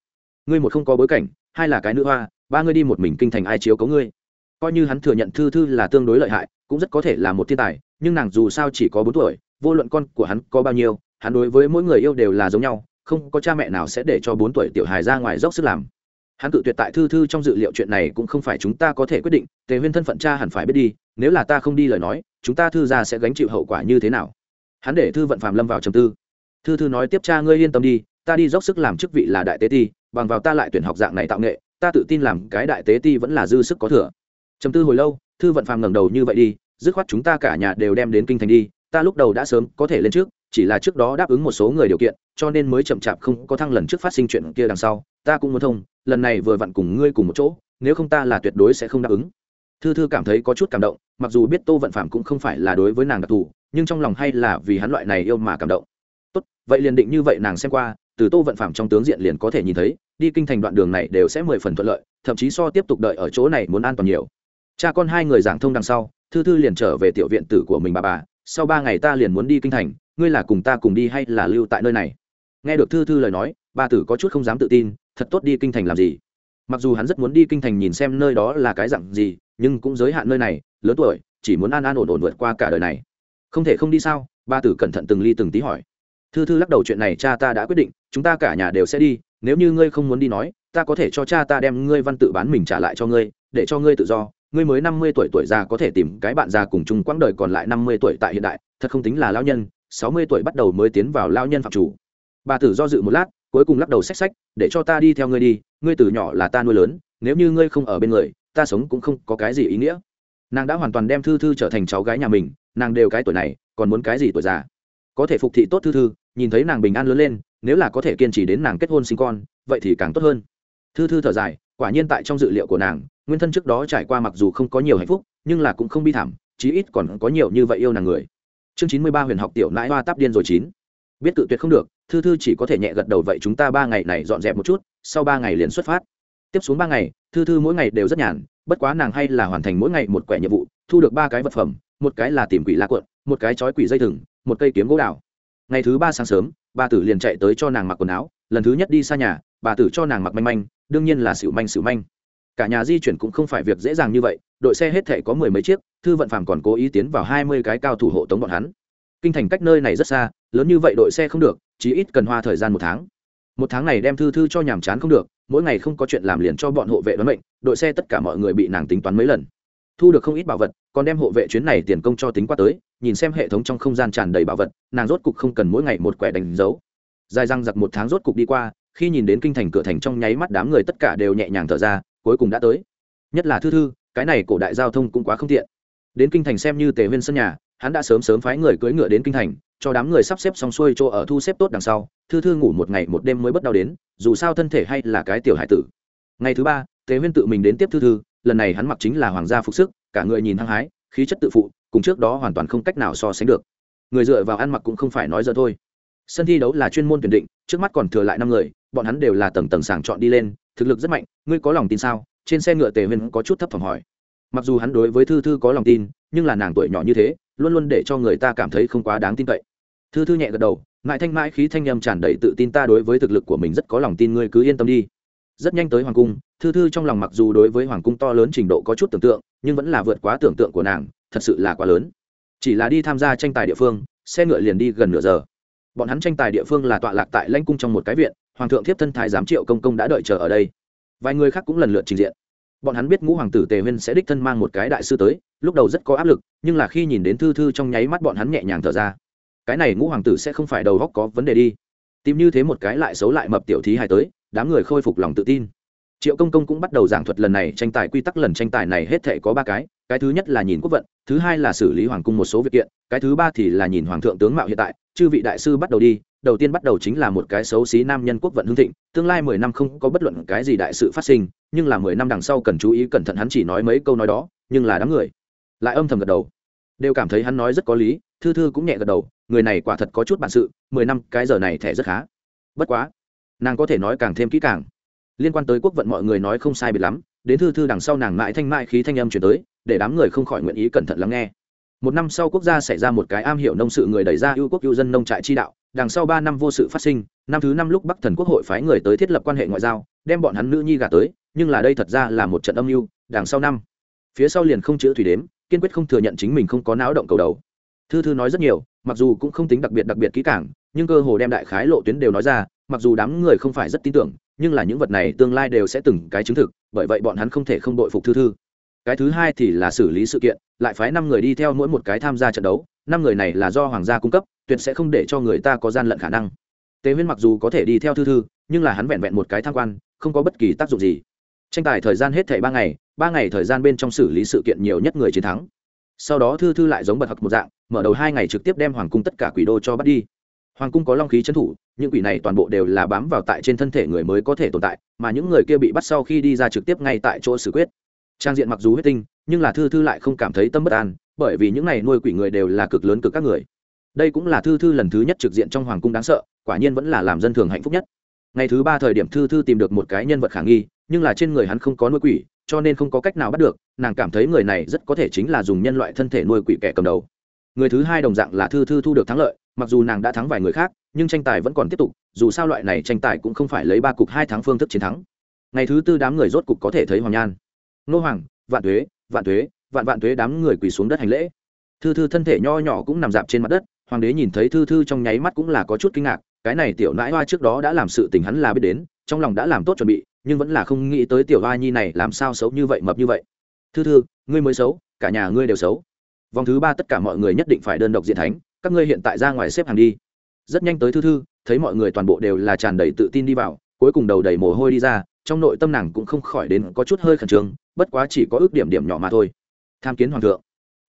Ngươi một không có bối cảnh, hai là cái nữ hoa, ba ngươi đi một mình kinh thành ai chiếu cấu ngươi? Coi như hắn thừa nhận thư thư là tương đối lợi hại, cũng rất có thể là một thiên tài, nhưng nàng dù sao chỉ có bốn tuổi, vô luận con của hắn có bao nhiêu, hắn đối với mỗi người yêu đều là giống nhau, không có cha mẹ nào sẽ để cho bốn tuổi tiểu hài ra ngoài dốc sức làm. Hắn tự tuyệt tại thư thư trong dự liệu chuyện này cũng không phải chúng ta có thể quyết định, tề huyên thân phận cha hẳn phải biết đi, nếu là ta không đi lời nói, chúng ta thư ra sẽ gánh chịu hậu quả như thế nào? Hắn để thư vận phạm lâm vào trầm tư. Thư thư nói tiếp cha ngươi yên tâm đi, ta đi dốc sức làm chức vị là đại tế ti, bằng vào ta lại tuyển học dạng này tạo nghệ, ta tự tin làm cái đại tế ti vẫn là dư sức có thừa trầm tư hồi lâu, thư vận phàm ngẩng đầu như vậy đi, dứt khoát chúng ta cả nhà đều đem đến kinh thành đi, ta lúc đầu đã sớm có thể lên trước, chỉ là trước đó đáp ứng một số người điều kiện, cho nên mới chậm chạp không có thăng lần trước phát sinh chuyện kia đằng sau, ta cũng muốn thông, lần này vừa vặn cùng ngươi cùng một chỗ, nếu không ta là tuyệt đối sẽ không đáp ứng. Thư thư cảm thấy có chút cảm động, mặc dù biết tô vận phạm cũng không phải là đối với nàng đặc thù, nhưng trong lòng hay là vì hắn loại này yêu mà cảm động. Tốt, vậy liền định như vậy nàng xem qua, từ tô vận phạm trong tướng diện liền có thể nhìn thấy, đi kinh thành đoạn đường này đều sẽ mười phần thuận lợi, thậm chí so tiếp tục đợi ở chỗ này muốn an toàn nhiều cha con hai người giảng thông đằng sau, thư thư liền trở về tiểu viện tử của mình bà bà, sau ba ngày ta liền muốn đi kinh thành, ngươi là cùng ta cùng đi hay là lưu tại nơi này? Nghe được thư thư lời nói, bà tử có chút không dám tự tin, thật tốt đi kinh thành làm gì? Mặc dù hắn rất muốn đi kinh thành nhìn xem nơi đó là cái dặn gì, nhưng cũng giới hạn nơi này, lớn tuổi, chỉ muốn an an ổn ổn vượt qua cả đời này. Không thể không đi sao? Ba tử cẩn thận từng ly từng tí hỏi. Thư thư lắc đầu chuyện này cha ta đã quyết định, chúng ta cả nhà đều sẽ đi, nếu như ngươi không muốn đi nói, ta có thể cho cha ta đem ngươi văn tự bán mình trả lại cho ngươi, để cho ngươi tự do ngươi mới năm mươi tuổi tuổi già có thể tìm cái bạn già cùng chung quãng đời còn lại năm mươi tuổi tại hiện đại, thật không tính là lao nhân, sáu mươi tuổi bắt đầu mới tiến vào lao nhân phạm chủ. Bà tử do dự một lát, cuối cùng lắc đầu xách xách, để cho ta đi theo ngươi đi, ngươi từ nhỏ là ta nuôi lớn, nếu như ngươi không ở bên người, ta sống cũng không có cái gì ý nghĩa. Nàng đã hoàn toàn đem thư thư trở thành cháu gái nhà mình, nàng đều cái tuổi này, còn muốn cái gì tuổi già? Có thể phục thị tốt thư thư, nhìn thấy nàng bình an lớn lên, nếu là có thể kiên trì đến nàng kết hôn sinh con, vậy thì càng tốt hơn. Thư thư thở dài, quả nhiên tại trong dự liệu của nàng nguyên thân trước đó trải qua mặc dù không có nhiều hạnh phúc, nhưng là cũng không bi thảm, chí ít còn có nhiều như vậy yêu nàng người. Chương chín mươi ba huyền học tiểu nãi hoa táp điên rồi chín. Biết tự tuyệt không được, thư thư chỉ có thể nhẹ gật đầu vậy chúng ta ba ngày này dọn dẹp một chút, sau ba ngày liền xuất phát. Tiếp xuống ba ngày, thư thư mỗi ngày đều rất nhàn, bất quá nàng hay là hoàn thành mỗi ngày một quẻ nhiệm vụ, thu được ba cái vật phẩm, một cái là tìm quỷ la cuộn, một cái chói quỷ dây thừng, một cây kiếm gỗ đào. Ngày thứ ba sáng sớm, bà tử liền chạy tới cho nàng mặc quần áo, lần thứ nhất đi xa nhà, bà tử cho nàng mặc manh manh, đương nhiên là xỉu manh xỉu manh cả nhà di chuyển cũng không phải việc dễ dàng như vậy, đội xe hết thể có mười mấy chiếc, thư vận phàm còn cố ý tiến vào hai mươi cái cao thủ hộ tống bọn hắn. Kinh thành cách nơi này rất xa, lớn như vậy đội xe không được, chí ít cần hoa thời gian một tháng. Một tháng này đem thư thư cho nhàm chán không được, mỗi ngày không có chuyện làm liền cho bọn hộ vệ đoán mệnh, đội xe tất cả mọi người bị nàng tính toán mấy lần. Thu được không ít bảo vật, còn đem hộ vệ chuyến này tiền công cho tính qua tới, nhìn xem hệ thống trong không gian tràn đầy bảo vật, nàng rốt cục không cần mỗi ngày một quẻ đánh dấu. Dài răng giặc một tháng rốt cục đi qua, khi nhìn đến kinh thành cửa thành trong nháy mắt đám người tất cả đều nhẹ nhàng thở ra cuối cùng đã tới. Nhất là thư thư, cái này cổ đại giao thông cũng quá không tiện. Đến kinh thành xem như tề huyên sân nhà, hắn đã sớm sớm phái người cưỡi ngựa đến kinh thành, cho đám người sắp xếp xong xuôi chỗ ở thu xếp tốt đằng sau, thư thư ngủ một ngày một đêm mới bất đau đến, dù sao thân thể hay là cái tiểu hải tử. Ngày thứ ba, tề huyên tự mình đến tiếp thư thư, lần này hắn mặc chính là hoàng gia phục sức, cả người nhìn hăng hái, khí chất tự phụ, cùng trước đó hoàn toàn không cách nào so sánh được. Người dựa vào ăn mặc cũng không phải nói dở thôi. Sân thi đấu là chuyên môn tuyển định, trước mắt còn thừa lại năm người, bọn hắn đều là tầng tầng sàng chọn đi lên thực lực rất mạnh, ngươi có lòng tin sao? Trên xe ngựa tề huyên có chút thấp thỏm hỏi. Mặc dù hắn đối với thư thư có lòng tin, nhưng là nàng tuổi nhỏ như thế, luôn luôn để cho người ta cảm thấy không quá đáng tin cậy. Thư thư nhẹ gật đầu ngại thanh mãi khí thanh nhâm tràn đầy tự tin ta đối với thực lực của mình rất có lòng tin, ngươi cứ yên tâm đi. Rất nhanh tới hoàng cung, thư thư trong lòng mặc dù đối với hoàng cung to lớn trình độ có chút tưởng tượng, nhưng vẫn là vượt quá tưởng tượng của nàng, thật sự là quá lớn. Chỉ là đi tham gia tranh tài địa phương, xe ngựa liền đi gần nửa giờ. Bọn hắn tranh tài địa phương là tọa lạc tại lãnh cung trong một cái viện hoàng thượng thiếp thân thái giám triệu công công đã đợi chờ ở đây. Vài người khác cũng lần lượt trình diện. Bọn hắn biết ngũ hoàng tử tề huyên sẽ đích thân mang một cái đại sư tới, lúc đầu rất có áp lực, nhưng là khi nhìn đến thư thư trong nháy mắt bọn hắn nhẹ nhàng thở ra. Cái này ngũ hoàng tử sẽ không phải đầu góc có vấn đề đi. Tìm như thế một cái lại xấu lại mập tiểu thí hài tới, đám người khôi phục lòng tự tin. Triệu công công cũng bắt đầu giảng thuật lần này tranh tài quy tắc, lần tranh tài này hết thể có ba cái cái thứ nhất là nhìn quốc vận, thứ hai là xử lý hoàng cung một số việc kiện, cái thứ ba thì là nhìn hoàng thượng tướng mạo hiện tại, chư vị đại sư bắt đầu đi đầu tiên bắt đầu chính là một cái xấu xí nam nhân quốc vận hưng thịnh, tương lai mười năm không có bất luận cái gì đại sự phát sinh, nhưng là mười năm đằng sau cần chú ý cẩn thận hắn chỉ nói mấy câu nói đó, nhưng là đám người lại âm thầm gật đầu. Đều cảm thấy hắn nói rất có lý, thư thư cũng nhẹ gật đầu, người này quả thật có chút bản sự, mười năm cái giờ này thẻ rất khá. Bất quá, nàng có thể nói càng thêm kỹ càng. Liên quan tới quốc vận mọi người nói không sai biệt lắm, đến thư thư đằng sau nàng mãi thanh mãi khí thanh âm chuyển tới, để đám người không khỏi nguyện ý cẩn thận lắng nghe. Một năm sau quốc gia xảy ra một cái am hiểu nông sự người đẩy ra ưu quốc ưu dân nông trại chi đạo đằng sau ba năm vô sự phát sinh, năm thứ năm lúc bắc thần quốc hội phái người tới thiết lập quan hệ ngoại giao, đem bọn hắn nữ nhi gả tới, nhưng là đây thật ra là một trận âm mưu, đằng sau năm, phía sau liền không chữ thủy đếm, kiên quyết không thừa nhận chính mình không có não động cầu đầu. Thư thư nói rất nhiều, mặc dù cũng không tính đặc biệt đặc biệt kỹ càng, nhưng cơ hồ đem đại khái lộ tuyến đều nói ra, mặc dù đám người không phải rất tin tưởng, nhưng là những vật này tương lai đều sẽ từng cái chứng thực, bởi vậy bọn hắn không thể không đội phục thư thư. Cái thứ hai thì là xử lý sự kiện, lại phái năm người đi theo mỗi một cái tham gia trận đấu, năm người này là do hoàng gia cung cấp tuyệt sẽ không để cho người ta có gian lận khả năng. Tề huyên mặc dù có thể đi theo thư thư, nhưng là hắn vẹn vẹn một cái tham quan, không có bất kỳ tác dụng gì. Tranh tài thời gian hết thảy ba ngày ba ngày thời gian bên trong xử lý sự kiện nhiều nhất người chiến thắng. Sau đó thư thư lại giống bật hặc một dạng, mở đầu hai ngày trực tiếp đem hoàng cung tất cả quỷ đô cho bắt đi. Hoàng cung có long khí trấn thủ, những quỷ này toàn bộ đều là bám vào tại trên thân thể người mới có thể tồn tại, mà những người kia bị bắt sau khi đi ra trực tiếp ngay tại chỗ xử quyết. Trang diện mặc dù huyết tinh, nhưng là thư thư lại không cảm thấy tâm bất an, bởi vì những này nuôi quỷ người đều là cực lớn cực các người đây cũng là thư thư lần thứ nhất trực diện trong hoàng cung đáng sợ, quả nhiên vẫn là làm dân thường hạnh phúc nhất. Ngày thứ ba thời điểm thư thư tìm được một cái nhân vật khả nghi, nhưng là trên người hắn không có nuôi quỷ, cho nên không có cách nào bắt được, nàng cảm thấy người này rất có thể chính là dùng nhân loại thân thể nuôi quỷ kẻ cầm đầu. Người thứ hai đồng dạng là thư thư thu được thắng lợi, mặc dù nàng đã thắng vài người khác, nhưng tranh tài vẫn còn tiếp tục, dù sao loại này tranh tài cũng không phải lấy ba cục hai tháng phương thức chiến thắng. Ngày thứ tư đám người rốt cục có thể thấy hoàng nhan. Nô hoàng, vạn thuế vạn thuế vạn vạn thuế đám người quỳ xuống đất hành lễ. Thư thư thân thể nho nhỏ cũng nằm dạp trên mặt đất hoàng đế nhìn thấy thư thư trong nháy mắt cũng là có chút kinh ngạc, cái này tiểu nãi hoa trước đó đã làm sự tình hắn là biết đến, trong lòng đã làm tốt chuẩn bị, nhưng vẫn là không nghĩ tới tiểu hoa nhi này làm sao xấu như vậy mập như vậy. Thư thư, ngươi mới xấu, cả nhà ngươi đều xấu. Vòng thứ ba tất cả mọi người nhất định phải đơn độc diện thánh, các ngươi hiện tại ra ngoài xếp hàng đi. Rất nhanh tới thư thư, thấy mọi người toàn bộ đều là tràn đầy tự tin đi vào, cuối cùng đầu đầy mồ hôi đi ra, trong nội tâm nàng cũng không khỏi đến có chút hơi khẩn trương, bất quá chỉ có ước điểm điểm nhỏ mà thôi. Tham kiến hoàng thượng.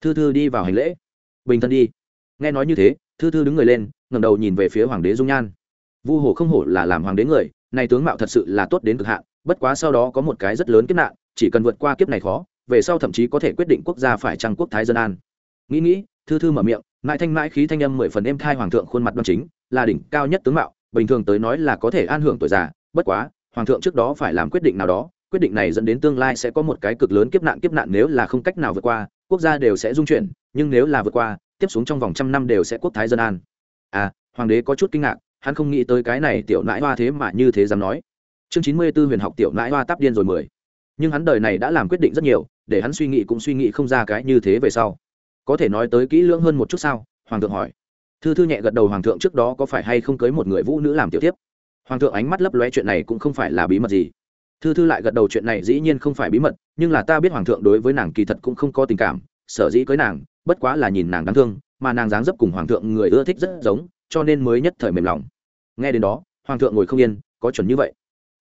Thư thư đi vào hành lễ. Bình thân đi nghe nói như thế, thư thư đứng người lên, ngẩng đầu nhìn về phía hoàng đế dung nhan. Vu hồ không hổ là làm hoàng đế người này tướng mạo thật sự là tốt đến cực hạn, bất quá sau đó có một cái rất lớn kiếp nạn, chỉ cần vượt qua kiếp này khó, về sau thậm chí có thể quyết định quốc gia phải trăng quốc thái dân an. Nghĩ nghĩ, thư thư mở miệng, mãi thanh mãi khí thanh âm mười phần êm thai hoàng thượng khuôn mặt đoan chính, là đỉnh cao nhất tướng mạo, bình thường tới nói là có thể an hưởng tuổi già, bất quá, hoàng thượng trước đó phải làm quyết định nào đó, quyết định này dẫn đến tương lai sẽ có một cái cực lớn kiếp nạn kiếp nạn nếu là không cách nào vượt qua, quốc gia đều sẽ dung chuyển, nhưng nếu là vượt qua tiếp xuống trong vòng trăm năm đều sẽ quốc thái dân an. À hoàng đế có chút kinh ngạc, hắn không nghĩ tới cái này tiểu nãi hoa thế mà như thế dám nói. Chương chín mươi b ố huyền học tiểu nãi hoa tắp điên rồi mười. Nhưng hắn đời này đã làm quyết định rất nhiều, để hắn suy nghĩ cũng suy nghĩ không ra cái như thế về sau. Có thể nói tới kỹ lưỡng hơn một chút sao? Hoàng thượng hỏi. Thư thư nhẹ gật đầu hoàng thượng trước đó có phải hay không cưới một người vũ nữ làm tiểu tiếp hoàng thượng ánh mắt lấp lóe chuyện này cũng không phải là bí mật gì. Thư thư lại gật đầu chuyện này dĩ nhiên không phải bí mật, nhưng là ta biết hoàng thượng đối với nàng kỳ thật cũng không có tình cảm, sở dĩ cưới nàng bất quá là nhìn nàng đáng thương, mà nàng dáng dấp cùng hoàng thượng người ưa thích rất giống, cho nên mới nhất thời mềm lòng. Nghe đến đó, hoàng thượng ngồi không yên, có chuẩn như vậy.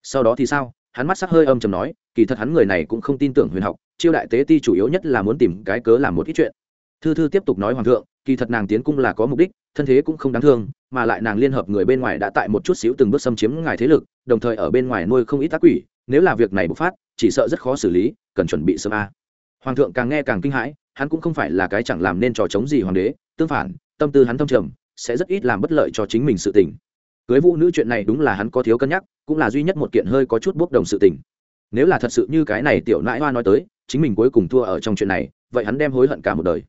Sau đó thì sao? Hắn mắt sắc hơi âm chầm nói, kỳ thật hắn người này cũng không tin tưởng huyền học chiêu đại tế ti chủ yếu nhất là muốn tìm cái cớ làm một ít chuyện. Thư thư tiếp tục nói hoàng thượng, kỳ thật nàng tiến cung là có mục đích, thân thế cũng không đáng thương, mà lại nàng liên hợp người bên ngoài đã tại một chút xíu từng bước xâm chiếm ngài thế lực, đồng thời ở bên ngoài nuôi không ít tác quỷ, nếu là việc này bộc phát, chỉ sợ rất khó xử lý, cần chuẩn bị sớm a hoàng thượng càng nghe càng kinh hãi, hắn cũng không phải là cái chẳng làm nên trò chống gì hoàng đế, tương phản, tâm tư hắn thâm trầm, sẽ rất ít làm bất lợi cho chính mình sự tình. Cưới vũ nữ chuyện này đúng là hắn có thiếu cân nhắc, cũng là duy nhất một kiện hơi có chút bốc đồng sự tình. Nếu là thật sự như cái này tiểu nãi hoa nói tới, chính mình cuối cùng thua ở trong chuyện này, vậy hắn đem hối hận cả một đời.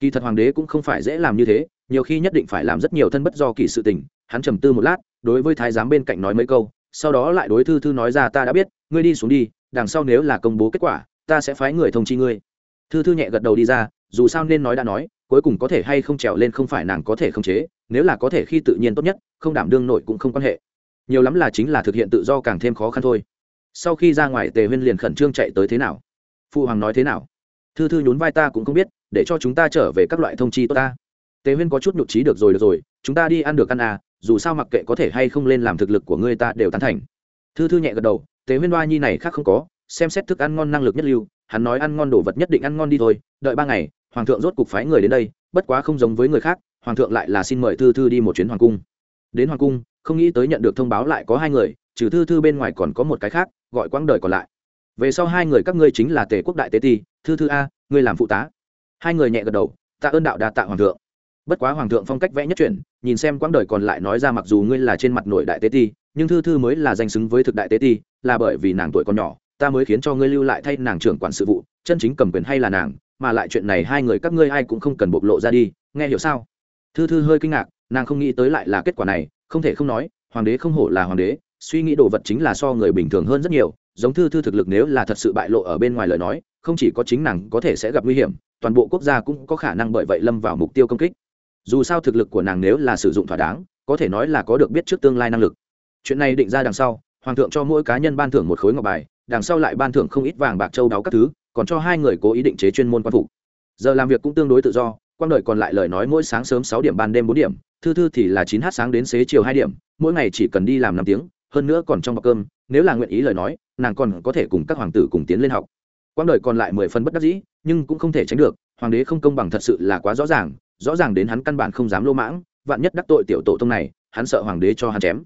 Kỳ thật hoàng đế cũng không phải dễ làm như thế, nhiều khi nhất định phải làm rất nhiều thân bất do kỳ sự tình, hắn trầm tư một lát, đối với thái giám bên cạnh nói mấy câu, sau đó lại đối thư thư nói ra ta đã biết, ngươi đi xuống đi, đằng sau nếu là công bố kết quả ta sẽ phái người thông chi ngươi. Thư thư nhẹ gật đầu đi ra, dù sao nên nói đã nói, cuối cùng có thể hay không trèo lên không phải nàng có thể không chế, nếu là có thể khi tự nhiên tốt nhất, không đảm đương nội cũng không quan hệ. Nhiều lắm là chính là thực hiện tự do càng thêm khó khăn thôi. Sau khi ra ngoài, tề huyên liền khẩn trương chạy tới thế nào? Phụ hoàng nói thế nào? Thư thư nhún vai ta cũng không biết, để cho chúng ta trở về các loại thông chi tốt ta. Tề huyên có chút nhụt trí được rồi được rồi, chúng ta đi ăn được ăn à dù sao mặc kệ có thể hay không lên làm thực lực của ngươi ta đều tán thành. Thư thư nhẹ gật đầu, tề huyên đoa nhi này khác không có xem xét thức ăn ngon năng lực nhất lưu, hắn nói ăn ngon đồ vật nhất định ăn ngon đi thôi, đợi ba ngày, hoàng thượng rốt cục phái người đến đây, bất quá không giống với người khác, hoàng thượng lại là xin mời thư thư đi một chuyến hoàng cung. Đến hoàng cung, không nghĩ tới nhận được thông báo lại có hai người, trừ thư thư bên ngoài còn có một cái khác, gọi quãng đời còn lại. Về sau hai người các ngươi chính là tề quốc đại tế ti, thư thư a, ngươi làm phụ tá. Hai người nhẹ gật đầu, tạ ơn đạo đa tạ hoàng thượng. Bất quá hoàng thượng phong cách vẽ nhất chuyển, nhìn xem quãng đời còn lại nói ra mặc dù ngươi là trên mặt nội đại tế ti, nhưng thư thư mới là danh xứng với thực đại tế ti, là bởi vì nàng tuổi còn nhỏ ta mới khiến cho ngươi lưu lại thay nàng trưởng quản sự vụ, chân chính cầm quyền hay là nàng, mà lại chuyện này hai người các ngươi ai cũng không cần bộc lộ ra đi, nghe hiểu sao? Thư thư hơi kinh ngạc, nàng không nghĩ tới lại là kết quả này, không thể không nói, hoàng đế không hổ là hoàng đế, suy nghĩ đồ vật chính là so người bình thường hơn rất nhiều, giống thư thư thực lực nếu là thật sự bại lộ ở bên ngoài lời nói, không chỉ có chính nàng có thể sẽ gặp nguy hiểm, toàn bộ quốc gia cũng có khả năng bởi vậy lâm vào mục tiêu công kích. Dù sao thực lực của nàng nếu là sử dụng thỏa đáng, có thể nói là có được biết trước tương lai năng lực. Chuyện này định ra đằng sau, hoàng thượng cho mỗi cá nhân ban thưởng một khối ngọc bài đằng sau lại ban thưởng không ít vàng bạc châu đáo các thứ, còn cho hai người cố ý định chế chuyên môn quan phục. Giờ làm việc cũng tương đối tự do, quang đời còn lại lời nói mỗi sáng sớm sáu điểm ban đêm bốn điểm, thư thư thì là chín h sáng đến xế chiều hai điểm, mỗi ngày chỉ cần đi làm năm tiếng, hơn nữa còn trong bọc cơm, nếu là nguyện ý lời nói, nàng còn có thể cùng các hoàng tử cùng tiến lên học. Quang đời còn lại mười phân bất đắc dĩ, nhưng cũng không thể tránh được, hoàng đế không công bằng thật sự là quá rõ ràng rõ ràng đến hắn căn bản không dám lô mãng, vạn nhất đắc tội tiểu tổ tông này, hắn sợ hoàng đế cho hắn chém.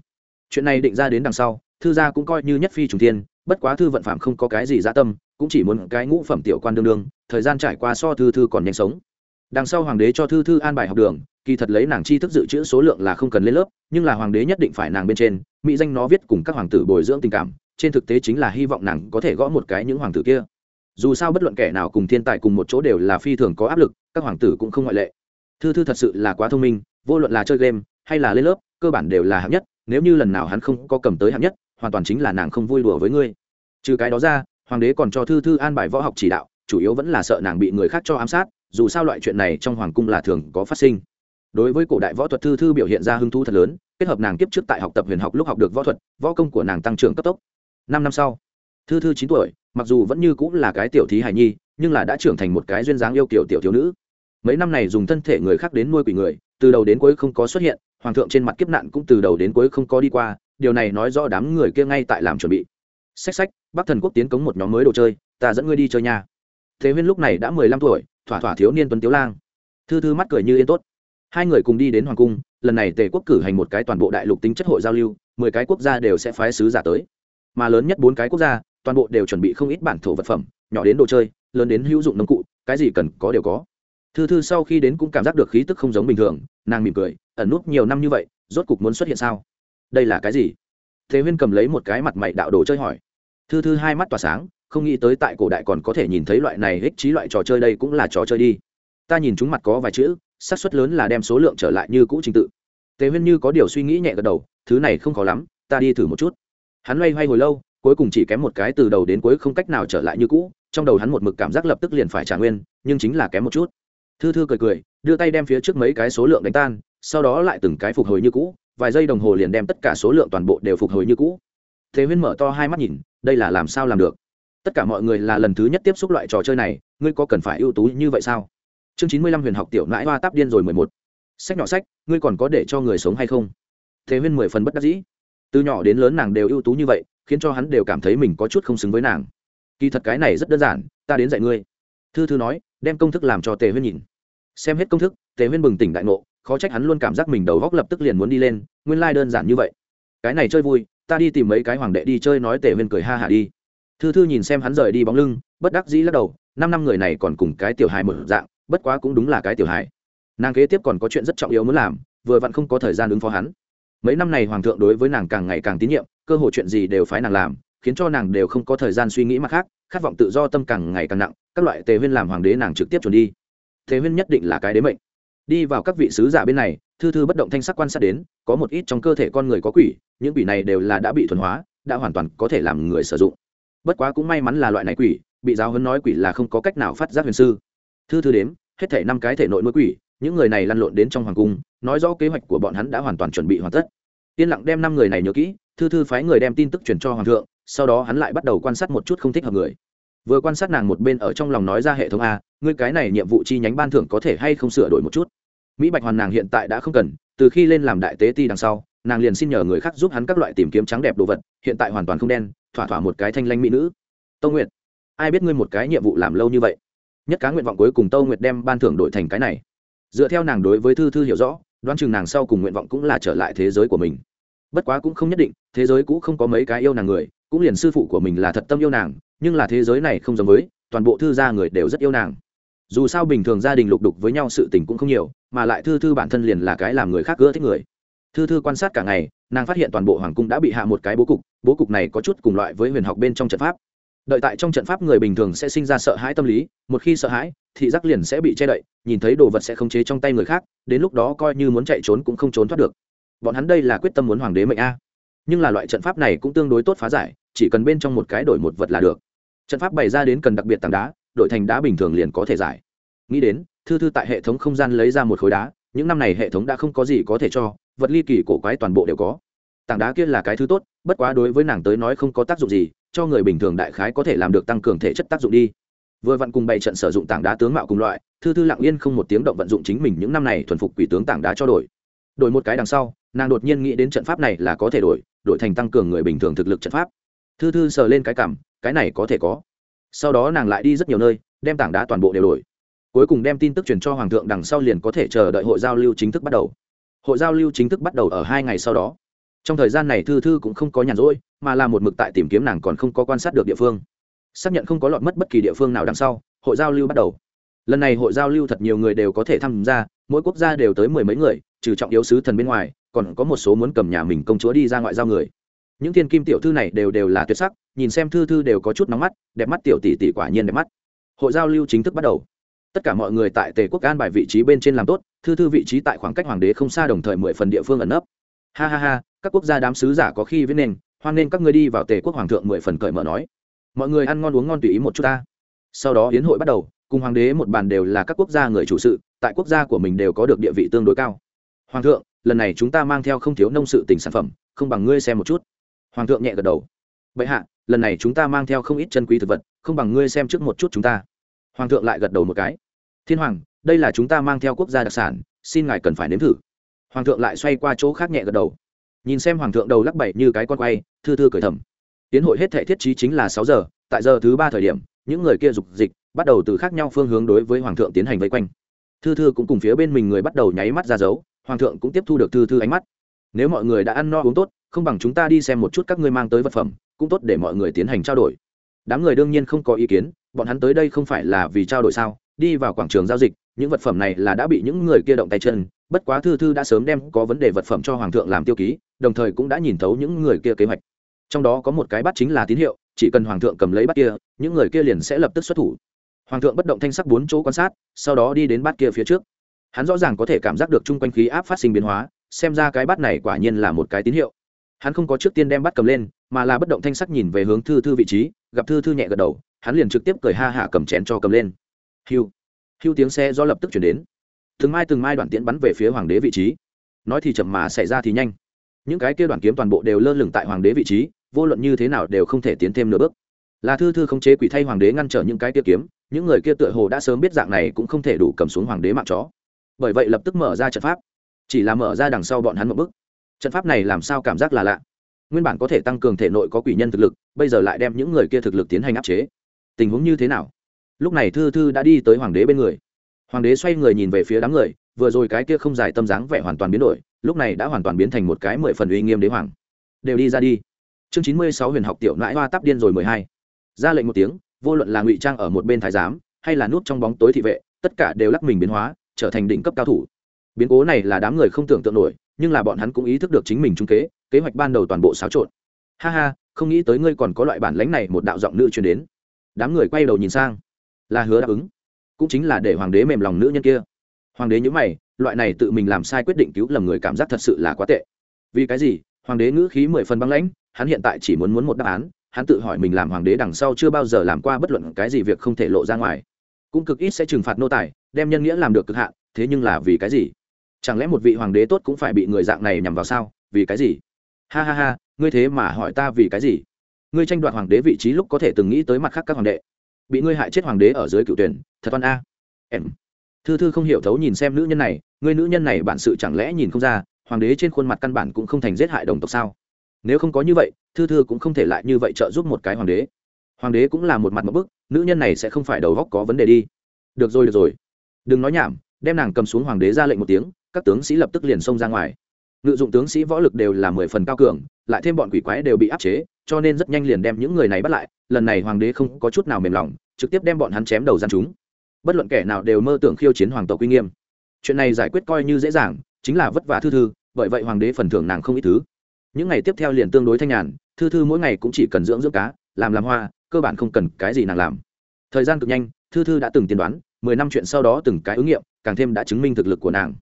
Chuyện này định ra đến đằng sau, thư gia cũng coi như nhất phi trùng thiên bất quá thư vận phạm không có cái gì dã tâm, cũng chỉ muốn cái ngũ phẩm tiểu quan đương đương, thời gian trải qua so thư thư còn nhanh sống. Đằng sau hoàng đế cho thư thư an bài học đường, kỳ thật lấy nàng chi thức dự trữ số lượng là không cần lên lớp, nhưng là hoàng đế nhất định phải nàng bên trên, mỹ danh nó viết cùng các hoàng tử bồi dưỡng tình cảm, trên thực tế chính là hy vọng nàng có thể gõ một cái những hoàng tử kia. Dù sao bất luận kẻ nào cùng thiên tài cùng một chỗ đều là phi thường có áp lực, các hoàng tử cũng không ngoại lệ. Thư thư thật sự là quá thông minh, vô luận là chơi game, hay là lên lớp, cơ bản đều là hạng nhất, nếu như lần nào hắn không có cầm tới hạng nhất, hoàn toàn chính là nàng không vui đùa với ngươi trừ cái đó ra, hoàng đế còn cho thư thư an bài võ học chỉ đạo, chủ yếu vẫn là sợ nàng bị người khác cho ám sát, dù sao loại chuyện này trong hoàng cung là thường có phát sinh. Đối với cổ đại võ thuật thư thư biểu hiện ra hứng thú thật lớn, kết hợp nàng kiếp trước tại học tập huyền học lúc học được võ thuật, võ công của nàng tăng trưởng cấp tốc. Năm năm sau, thư thư chín tuổi, mặc dù vẫn như cũng là cái tiểu thí hài nhi, nhưng là đã trưởng thành một cái duyên dáng yêu kiểu tiểu thiếu nữ. Mấy năm này dùng thân thể người khác đến nuôi quỷ người, từ đầu đến cuối không có xuất hiện, hoàng thượng trên mặt kiếp nạn cũng từ đầu đến cuối không có đi qua, điều này nói rõ đám người kia ngay tại làm chuẩn bị sách sách bắc thần quốc tiến cống một nhóm mới đồ chơi, ta dẫn ngươi đi chơi nhà thế huyên lúc này đã mười lăm tuổi, thỏa thỏa thiếu niên tuấn tiếu lang. Thư thư mắt cười như yên tốt. Hai người cùng đi đến hoàng cung, lần này tề quốc cử hành một cái toàn bộ đại lục tính chất hội giao lưu, mười cái quốc gia đều sẽ phái sứ giả tới. Mà lớn nhất bốn cái quốc gia, toàn bộ đều chuẩn bị không ít bản thổ vật phẩm, nhỏ đến đồ chơi, lớn đến hữu dụng nông cụ, cái gì cần có đều có. Thư thư sau khi đến cũng cảm giác được khí tức không giống bình thường, nàng mỉm cười, ẩn nút nhiều năm như vậy, rốt cục muốn xuất hiện sao? Đây là cái gì? Thế huyên cầm lấy một cái mặt mày đạo đồ chơi hỏi thư thư hai mắt tỏa sáng, không nghĩ tới tại cổ đại còn có thể nhìn thấy loại này ích trí loại trò chơi đây cũng là trò chơi đi. Ta nhìn chúng mặt có vài chữ, xác suất lớn là đem số lượng trở lại như cũ trình tự. Tề huyên như có điều suy nghĩ nhẹ gật đầu, thứ này không khó lắm, ta đi thử một chút. Hắn loay hoay hồi lâu, cuối cùng chỉ kém một cái từ đầu đến cuối không cách nào trở lại như cũ, trong đầu hắn một mực cảm giác lập tức liền phải trả nguyên, nhưng chính là kém một chút. Thư thư cười cười, đưa tay đem phía trước mấy cái số lượng đánh tan, sau đó lại từng cái phục hồi như cũ, vài giây đồng hồ liền đem tất cả số lượng toàn bộ đều phục hồi như cũ. Thế huyên mở to hai mắt nhìn đây là làm sao làm được? Tất cả mọi người là lần thứ nhất tiếp xúc loại trò chơi này, ngươi có cần phải ưu tú như vậy sao? Chương chín mươi lăm huyền học tiểu nãi hoa táp điên rồi mười một. Sách nhỏ sách, ngươi còn có để cho người sống hay không? Thế huyên mười phần bất đắc dĩ. Từ nhỏ đến lớn nàng đều ưu tú như vậy, khiến cho hắn đều cảm thấy mình có chút không xứng với nàng. Kỳ thật cái này rất đơn giản, ta đến dạy ngươi. Thư thư nói, đem công thức làm cho tề huyên nhìn. Xem hết công thức, tề huyên bừng tỉnh đại ngộ, khó trách hắn luôn cảm giác mình đầu góc lập tức liền muốn đi lên, nguyên lai、like、đơn giản như vậy. Cái này chơi vui ta đi tìm mấy cái hoàng đệ đi chơi nói tề huyên cười ha hả đi. Thư thư nhìn xem hắn rời đi bóng lưng, bất đắc dĩ lắc đầu, năm năm người này còn cùng cái tiểu hài mở dạng, bất quá cũng đúng là cái tiểu hài. Nàng kế tiếp còn có chuyện rất trọng yếu muốn làm, vừa vặn không có thời gian ứng phó hắn. Mấy năm này hoàng thượng đối với nàng càng ngày càng tín nhiệm, cơ hội chuyện gì đều phái nàng làm, khiến cho nàng đều không có thời gian suy nghĩ mặt khác, khát vọng tự do tâm càng ngày càng nặng, các loại tề huyên làm hoàng đế nàng trực tiếp chuẩn đi. Tề huyên nhất định là cái đế mệnh. Đi vào các vị sứ giả bên này thư thư bất động thanh sắc quan sát đến, có một ít trong cơ thể con người có quỷ, những quỷ này đều là đã bị thuần hóa, đã hoàn toàn có thể làm người sử dụng. Bất quá cũng may mắn là loại này quỷ, bị giáo huấn nói quỷ là không có cách nào phát giác huyền sư. Thư thư đếm, hết thể năm cái thể nội nuôi quỷ, những người này lăn lộn đến trong hoàng cung, nói rõ kế hoạch của bọn hắn đã hoàn toàn chuẩn bị hoàn tất. Yên lặng đem năm người này nhớ kỹ, thư thư phái người đem tin tức truyền cho hoàng thượng, sau đó hắn lại bắt đầu quan sát một chút không thích hợp người. Vừa quan sát nàng một bên ở trong lòng nói ra hệ thống a, ngươi cái này nhiệm vụ chi nhánh ban thưởng có thể hay không sửa đổi một chút? Mỹ bạch hoàn nàng hiện tại đã không cần, từ khi lên làm đại tế ti đằng sau, nàng liền xin nhờ người khác giúp hắn các loại tìm kiếm trắng đẹp đồ vật, hiện tại hoàn toàn không đen, thỏa thỏa một cái thanh lanh mỹ nữ. Tâu nguyệt, ai biết ngươi một cái nhiệm vụ làm lâu như vậy? Nhất cá nguyện vọng cuối cùng tâu nguyệt đem ban thưởng đổi thành cái này. Dựa theo nàng đối với thư thư hiểu rõ, đoán chừng nàng sau cùng nguyện vọng cũng là trở lại thế giới của mình. Bất quá cũng không nhất định, thế giới cũ không có mấy cái yêu nàng người, cũng liền sư phụ của mình là thật tâm yêu nàng, nhưng là thế giới này không giống với, toàn bộ thư gia người đều rất yêu nàng. Dù sao bình thường gia đình lục đục với nhau sự tình cũng không nhiều mà lại thư thư bản thân liền là cái làm người khác gỡ thích người. Thư thư quan sát cả ngày, nàng phát hiện toàn bộ hoàng cung đã bị hạ một cái bố cục bố cục này có chút cùng loại với huyền học bên trong trận pháp. Đợi tại trong trận pháp người bình thường sẽ sinh ra sợ hãi tâm lý, một khi sợ hãi, thị giác liền sẽ bị che đậy, nhìn thấy đồ vật sẽ khống chế trong tay người khác, đến lúc đó coi như muốn chạy trốn cũng không trốn thoát được. Bọn hắn đây là quyết tâm muốn hoàng đế mệnh a. Nhưng là loại trận pháp này cũng tương đối tốt phá giải, chỉ cần bên trong một cái đổi một vật là được. Trận pháp bày ra đến cần đặc biệt tảng đá, đổi thành đá bình thường liền có thể giải. Nghĩ đến thư thư tại hệ thống không gian lấy ra một khối đá, những năm này hệ thống đã không có gì có thể cho, vật ly kỳ cổ quái toàn bộ đều có. Tảng đá kia là cái thứ tốt, bất quá đối với nàng tới nói không có tác dụng gì, cho người bình thường đại khái có thể làm được tăng cường thể chất tác dụng đi. Vừa vặn cùng bày trận sử dụng tảng đá tướng mạo cùng loại, thư thư lặng yên không một tiếng động vận dụng chính mình những năm này thuần phục quỷ tướng tảng đá cho đổi. Đổi một cái đằng sau, nàng đột nhiên nghĩ đến trận pháp này là có thể đổi đổi thành tăng cường người bình thường thực lực trận pháp. Thư thư sờ lên cái cảm, cái này có thể có. Sau đó nàng lại đi rất nhiều nơi, đem tảng đá toàn bộ đều đổi cuối cùng đem tin tức truyền cho hoàng thượng đằng sau liền có thể chờ đợi hội giao lưu chính thức bắt đầu. Hội giao lưu chính thức bắt đầu ở hai ngày sau đó. Trong thời gian này thư thư cũng không có nhàn rỗi, mà là một mực tại tìm kiếm nàng còn không có quan sát được địa phương. Xác nhận không có lọt mất bất kỳ địa phương nào đằng sau, hội giao lưu bắt đầu. Lần này hội giao lưu thật nhiều người đều có thể tham gia, mỗi quốc gia đều tới mười mấy người, trừ trọng yếu sứ thần bên ngoài, còn có một số muốn cầm nhà mình công chúa đi ra ngoại giao người. Những thiên kim tiểu thư này đều đều là tuyệt sắc, nhìn xem thư thư đều có chút nóng mắt, đẹp mắt tiểu tỷ tỷ quả nhiên đẹp mắt. Hội giao lưu chính thức bắt đầu tất cả mọi người tại tề quốc an bài vị trí bên trên làm tốt, thư thư vị trí tại khoảng cách hoàng đế không xa đồng thời mười phần địa phương ẩn nấp. Ha ha ha, các quốc gia đám sứ giả có khi viết nên, hoan nên các ngươi đi vào tề quốc hoàng thượng mười phần cởi mở nói. Mọi người ăn ngon uống ngon tùy ý một chút ta. Sau đó hiến hội bắt đầu, cùng hoàng đế một bàn đều là các quốc gia người chủ sự, tại quốc gia của mình đều có được địa vị tương đối cao. Hoàng thượng, lần này chúng ta mang theo không thiếu nông sự tỉnh sản phẩm, không bằng ngươi xem một chút. Hoàng thượng nhẹ gật đầu. Vậy hạ, lần này chúng ta mang theo không ít chân quý thực vật, không bằng ngươi xem trước một chút chúng ta hoàng thượng lại gật đầu một cái. Thiên hoàng, đây là chúng ta mang theo quốc gia đặc sản, xin ngài cần phải nếm thử. Hoàng thượng lại xoay qua chỗ khác nhẹ gật đầu. Nhìn xem hoàng thượng đầu lắc bậy như cái con quay, thư thư cởi thầm. Tiến hội hết thể thiết trí chính là sáu giờ, tại giờ thứ ba thời điểm, những người kia dục dịch, bắt đầu từ khác nhau phương hướng đối với hoàng thượng tiến hành vây quanh. Thư thư cũng cùng phía bên mình người bắt đầu nháy mắt ra dấu, hoàng thượng cũng tiếp thu được thư thư ánh mắt. Nếu mọi người đã ăn no uống tốt, không bằng chúng ta đi xem một chút các ngươi mang tới vật phẩm, cũng tốt để mọi người tiến hành trao đổi. Đám người đương nhiên không có ý kiến bọn hắn tới đây không phải là vì trao đổi sao? Đi vào quảng trường giao dịch, những vật phẩm này là đã bị những người kia động tay chân, bất quá thư thư đã sớm đem có vấn đề vật phẩm cho hoàng thượng làm tiêu ký, đồng thời cũng đã nhìn thấu những người kia kế hoạch. Trong đó có một cái bắt chính là tín hiệu, chỉ cần hoàng thượng cầm lấy bắt kia, những người kia liền sẽ lập tức xuất thủ. Hoàng thượng bất động thanh sắc bốn chỗ quan sát, sau đó đi đến bát kia phía trước. Hắn rõ ràng có thể cảm giác được chung quanh khí áp phát sinh biến hóa, xem ra cái bát này quả nhiên là một cái tín hiệu. Hắn không có trước tiên đem bắt cầm lên, mà là bất động thanh sắc nhìn về hướng thư thư vị trí, gặp thư thư nhẹ gật đầu hắn liền trực tiếp cười ha hả cầm chén cho cầm lên. Hiu hiu tiếng xe do lập tức chuyển đến. Từng mai từng mai đoạn tiễn bắn về phía hoàng đế vị trí. Nói thì chậm mà xảy ra thì nhanh. Những cái kia đoàn kiếm toàn bộ đều lơ lửng tại hoàng đế vị trí, vô luận như thế nào đều không thể tiến thêm nửa bước. Là thư thư không chế quỷ thay hoàng đế ngăn trở những cái kia kiếm, những người kia tựa hồ đã sớm biết dạng này cũng không thể đủ cầm xuống hoàng đế mạng chó. Bởi vậy lập tức mở ra trận pháp. Chỉ là mở ra đằng sau bọn hắn một bức trận pháp này làm sao cảm giác là lạ? Nguyên bản có thể tăng cường thể nội có quỷ nhân thực lực, bây giờ lại đem những người kia thực lực tiến hành áp chế tình huống như thế nào? Lúc này thư thư đã đi tới hoàng đế bên người. Hoàng đế xoay người nhìn về phía đám người, vừa rồi cái kia không dài tâm dáng vẻ hoàn toàn biến đổi, lúc này đã hoàn toàn biến thành một cái mười phần uy nghiêm đế hoàng. Đều đi ra đi. Chương chín mươi sáu huyền học tiểu nãi hoa tắp điên rồi mười hai. Ra lệnh một tiếng, vô luận là ngụy trang ở một bên thái giám, hay là nút trong bóng tối thị vệ, tất cả đều lắc mình biến hóa, trở thành đỉnh cấp cao thủ. Biến cố này là đám người không tưởng tượng nổi, nhưng là bọn hắn cũng ý thức được chính mình trung kế kế hoạch ban đầu toàn bộ xáo trộn. Ha ha, không nghĩ tới ngươi còn có loại bản lãnh này, một đạo giọng nữ truyền đến đám người quay đầu nhìn sang. Là hứa đáp ứng. Cũng chính là để hoàng đế mềm lòng nữ nhân kia. Hoàng đế nhữ mày, loại này tự mình làm sai quyết định cứu lầm người cảm giác thật sự là quá tệ. Vì cái gì? Hoàng đế ngữ khí mười phần băng lãnh, hắn hiện tại chỉ muốn muốn một đáp án, hắn tự hỏi mình làm hoàng đế đằng sau chưa bao giờ làm qua bất luận cái gì việc không thể lộ ra ngoài. Cũng cực ít sẽ trừng phạt nô tài, đem nhân nghĩa làm được cực hạn, thế nhưng là vì cái gì? Chẳng lẽ một vị hoàng đế tốt cũng phải bị người dạng này nhằm vào sao? Vì cái gì? Ha ha ha, ngươi thế mà hỏi ta vì cái gì? Ngươi tranh đoạt hoàng đế vị trí lúc có thể từng nghĩ tới mặt khác các hoàng đệ. Bị ngươi hại chết hoàng đế ở dưới cựu tuyển, thật oan a. Em. Thư thư không hiểu thấu nhìn xem nữ nhân này, ngươi nữ nhân này bản sự chẳng lẽ nhìn không ra, hoàng đế trên khuôn mặt căn bản cũng không thành giết hại đồng tộc sao? Nếu không có như vậy, thư thư cũng không thể lại như vậy trợ giúp một cái hoàng đế. Hoàng đế cũng là một mặt một bức, nữ nhân này sẽ không phải đầu góc có vấn đề đi. Được rồi được rồi. Đừng nói nhảm, đem nàng cầm xuống hoàng đế ra lệnh một tiếng, các tướng sĩ lập tức liền xông ra ngoài. Ngự dụng tướng sĩ võ lực đều là mười phần cao cường lại thêm bọn quỷ quái đều bị áp chế, cho nên rất nhanh liền đem những người này bắt lại, lần này hoàng đế không có chút nào mềm lòng, trực tiếp đem bọn hắn chém đầu gian chúng. Bất luận kẻ nào đều mơ tưởng khiêu chiến hoàng tộc uy nghiêm. Chuyện này giải quyết coi như dễ dàng, chính là vất vả thư thư, bởi vậy hoàng đế phần thưởng nàng không ít thứ. Những ngày tiếp theo liền tương đối thanh nhàn, thư thư mỗi ngày cũng chỉ cần dưỡng dưỡng cá, làm làm hoa, cơ bản không cần cái gì nàng làm. Thời gian cực nhanh, thư thư đã từng tiên đoán, mười năm chuyện sau đó từng cái ứng nghiệm, càng thêm đã chứng minh thực lực của nàng.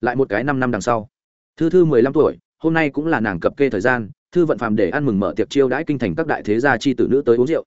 Lại một cái năm năm đằng sau, thư thư mười lăm tuổi hôm nay cũng là nàng cập kê thời gian, thư vận phàm để ăn mừng mở tiệc chiêu đãi kinh thành các đại thế gia chi tử nữ tới uống rượu.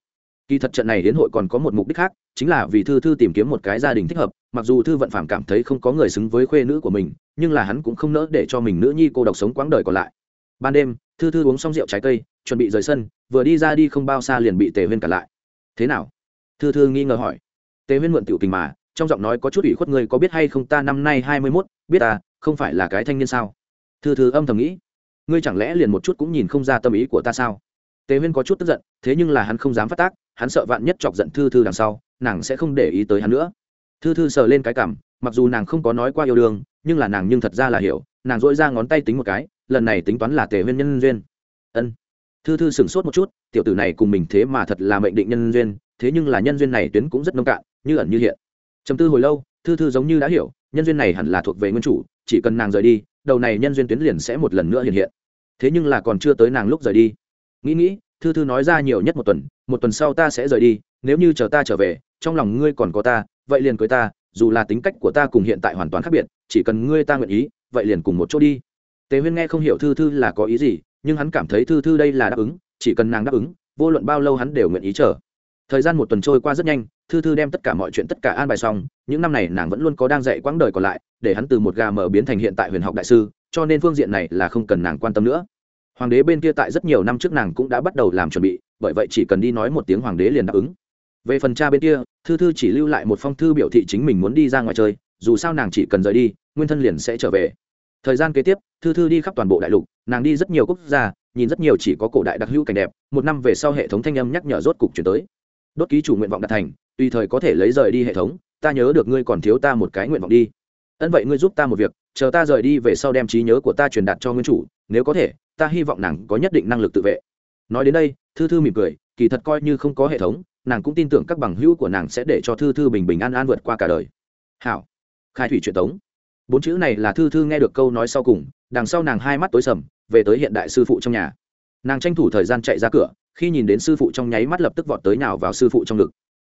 Kỳ thật trận này đến hội còn có một mục đích khác, chính là vì thư thư tìm kiếm một cái gia đình thích hợp, mặc dù thư vận phàm cảm thấy không có người xứng với khuê nữ của mình, nhưng là hắn cũng không nỡ để cho mình nữ nhi cô độc sống quãng đời còn lại. Ban đêm, thư thư uống xong rượu trái cây, chuẩn bị rời sân, vừa đi ra đi không bao xa liền bị tề huyên cản lại. Thế nào? thư thư nghi ngờ hỏi. Tề huyên mượn tiểu tình mà, trong giọng nói có chút ủy khuất, ngươi có biết hay không ta năm nay hai mươi mốt, biết à không phải là cái thanh niên sao? thư thư âm thầm nghĩ ngươi chẳng lẽ liền một chút cũng nhìn không ra tâm ý của ta sao? Tề huyên có chút tức giận, thế nhưng là hắn không dám phát tác, hắn sợ vạn nhất chọc giận thư thư đằng sau, nàng sẽ không để ý tới hắn nữa. Thư thư sờ lên cái cảm, mặc dù nàng không có nói qua yêu đương, nhưng là nàng nhưng thật ra là hiểu, nàng dỗi ra ngón tay tính một cái, lần này tính toán là tề huyên nhân duyên. Ân. Thư thư sửng sốt một chút, tiểu tử này cùng mình thế mà thật là mệnh định nhân duyên, thế nhưng là nhân duyên này tuyến cũng rất nông cạn, như ẩn như hiện. Chấm tư hồi lâu, thư thư giống như đã hiểu, nhân duyên này hẳn là thuộc về nguyên chủ, chỉ cần nàng rời đi đầu này nhân duyên tuyến liền sẽ một lần nữa hiện hiện. Thế nhưng là còn chưa tới nàng lúc rời đi. Nghĩ nghĩ, thư thư nói ra nhiều nhất một tuần một tuần sau ta sẽ rời đi, nếu như chờ ta trở về, trong lòng ngươi còn có ta, vậy liền cưới ta, dù là tính cách của ta cùng hiện tại hoàn toàn khác biệt, chỉ cần ngươi ta nguyện ý, vậy liền cùng một chỗ đi. Tề huyên nghe không hiểu thư thư là có ý gì, nhưng hắn cảm thấy thư thư đây là đáp ứng, chỉ cần nàng đáp ứng, vô luận bao lâu hắn đều nguyện ý chờ. Thời gian một tuần trôi qua rất nhanh, thư thư đem tất cả mọi chuyện tất cả an bài xong, những năm này nàng vẫn luôn có đang dạy quãng đời còn lại để hắn từ một gà mở biến thành hiện tại huyền học đại sư, cho nên phương diện này là không cần nàng quan tâm nữa. Hoàng đế bên kia tại rất nhiều năm trước nàng cũng đã bắt đầu làm chuẩn bị, bởi vậy chỉ cần đi nói một tiếng hoàng đế liền đáp ứng. Về phần cha bên kia, thư thư chỉ lưu lại một phong thư biểu thị chính mình muốn đi ra ngoài chơi, dù sao nàng chỉ cần rời đi, nguyên thân liền sẽ trở về. Thời gian kế tiếp, thư thư đi khắp toàn bộ đại lục, nàng đi rất nhiều quốc gia, nhìn rất nhiều chỉ có cổ đại đặc hữu cảnh đẹp, một năm về sau hệ thống thanh âm nhắc nhở rốt cục chuyển tới. Đốt ký chủ nguyện vọng đạt thành, tùy thời có thể lấy rời đi hệ thống, ta nhớ được ngươi còn thiếu ta một cái nguyện vọng đi ân vậy ngươi giúp ta một việc, chờ ta rời đi về sau đem trí nhớ của ta truyền đạt cho nguyên chủ, nếu có thể, ta hy vọng nàng có nhất định năng lực tự vệ. Nói đến đây, thư thư mỉm cười, kỳ thật coi như không có hệ thống, nàng cũng tin tưởng các bằng hữu của nàng sẽ để cho thư thư bình bình an an vượt qua cả đời. Hảo. Khai thủy truyền tống. Bốn chữ này là thư thư nghe được câu nói sau cùng, đằng sau nàng hai mắt tối sầm, về tới hiện đại sư phụ trong nhà. Nàng tranh thủ thời gian chạy ra cửa, khi nhìn đến sư phụ trong nháy mắt lập tức vọt tới nào vào sư phụ trong ngực.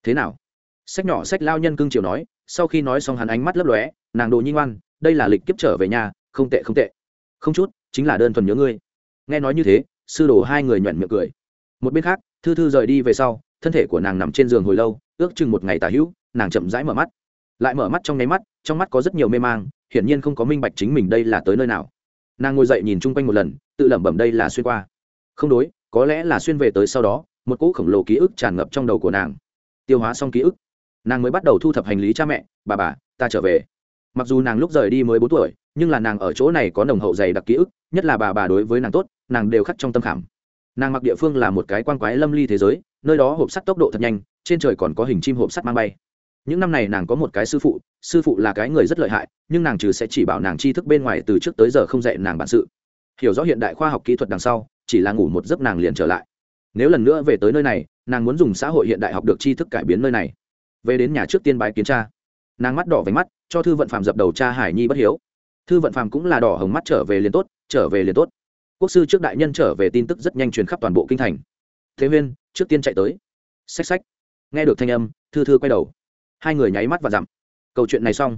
Thế nào? Sách nhỏ sách lao nhân cưng chiều nói, sau khi nói xong hắn ánh mắt lấp lóe nàng đồ nhi ngoan, đây là lịch kiếp trở về nhà, không tệ không tệ. Không chút, chính là đơn thuần nhớ ngươi. Nghe nói như thế, sư đồ hai người nhoẻn miệng cười. Một bên khác, thư thư rời đi về sau, thân thể của nàng nằm trên giường hồi lâu, ước chừng một ngày tả hữu, nàng chậm rãi mở mắt. Lại mở mắt trong nháy mắt, trong mắt có rất nhiều mê mang, hiển nhiên không có minh bạch chính mình đây là tới nơi nào. Nàng ngồi dậy nhìn chung quanh một lần, tự lẩm bẩm đây là xuyên qua. Không đối, có lẽ là xuyên về tới sau đó, một cỗ khổng lồ ký ức tràn ngập trong đầu của nàng. Tiêu hóa xong ký ức, nàng mới bắt đầu thu thập hành lý cha mẹ, bà bà, ta trở về mặc dù nàng lúc rời đi mới bốn tuổi, nhưng là nàng ở chỗ này có nồng hậu dày đặc ký ức, nhất là bà bà đối với nàng tốt, nàng đều khắc trong tâm khảm. Nàng mặc địa phương là một cái quan quái lâm ly thế giới, nơi đó hộp sắt tốc độ thật nhanh, trên trời còn có hình chim hộp sắt mang bay. Những năm này nàng có một cái sư phụ sư phụ là cái người rất lợi hại, nhưng nàng trừ sẽ chỉ bảo nàng tri thức bên ngoài từ trước tới giờ không dạy nàng bản sự. Hiểu rõ hiện đại khoa học kỹ thuật đằng sau, chỉ là ngủ một giấc nàng liền trở lại. Nếu lần nữa về tới nơi này, nàng muốn dùng xã hội hiện đại học được tri thức cải biến nơi này. Về đến nhà trước tiên bài kiến tra. nàng mắt đỏ váy mắt cho thư vận phàm dập đầu cha hải nhi bất hiếu. Thư vận phàm cũng là đỏ hồng mắt trở về liền tốt, trở về liền tốt. Quốc sư trước đại nhân trở về tin tức rất nhanh truyền khắp toàn bộ kinh thành. Thế huyên, trước tiên chạy tới. Xách xách. Nghe được thanh âm, thư thư quay đầu. Hai người nháy mắt và dặm. Câu chuyện này xong.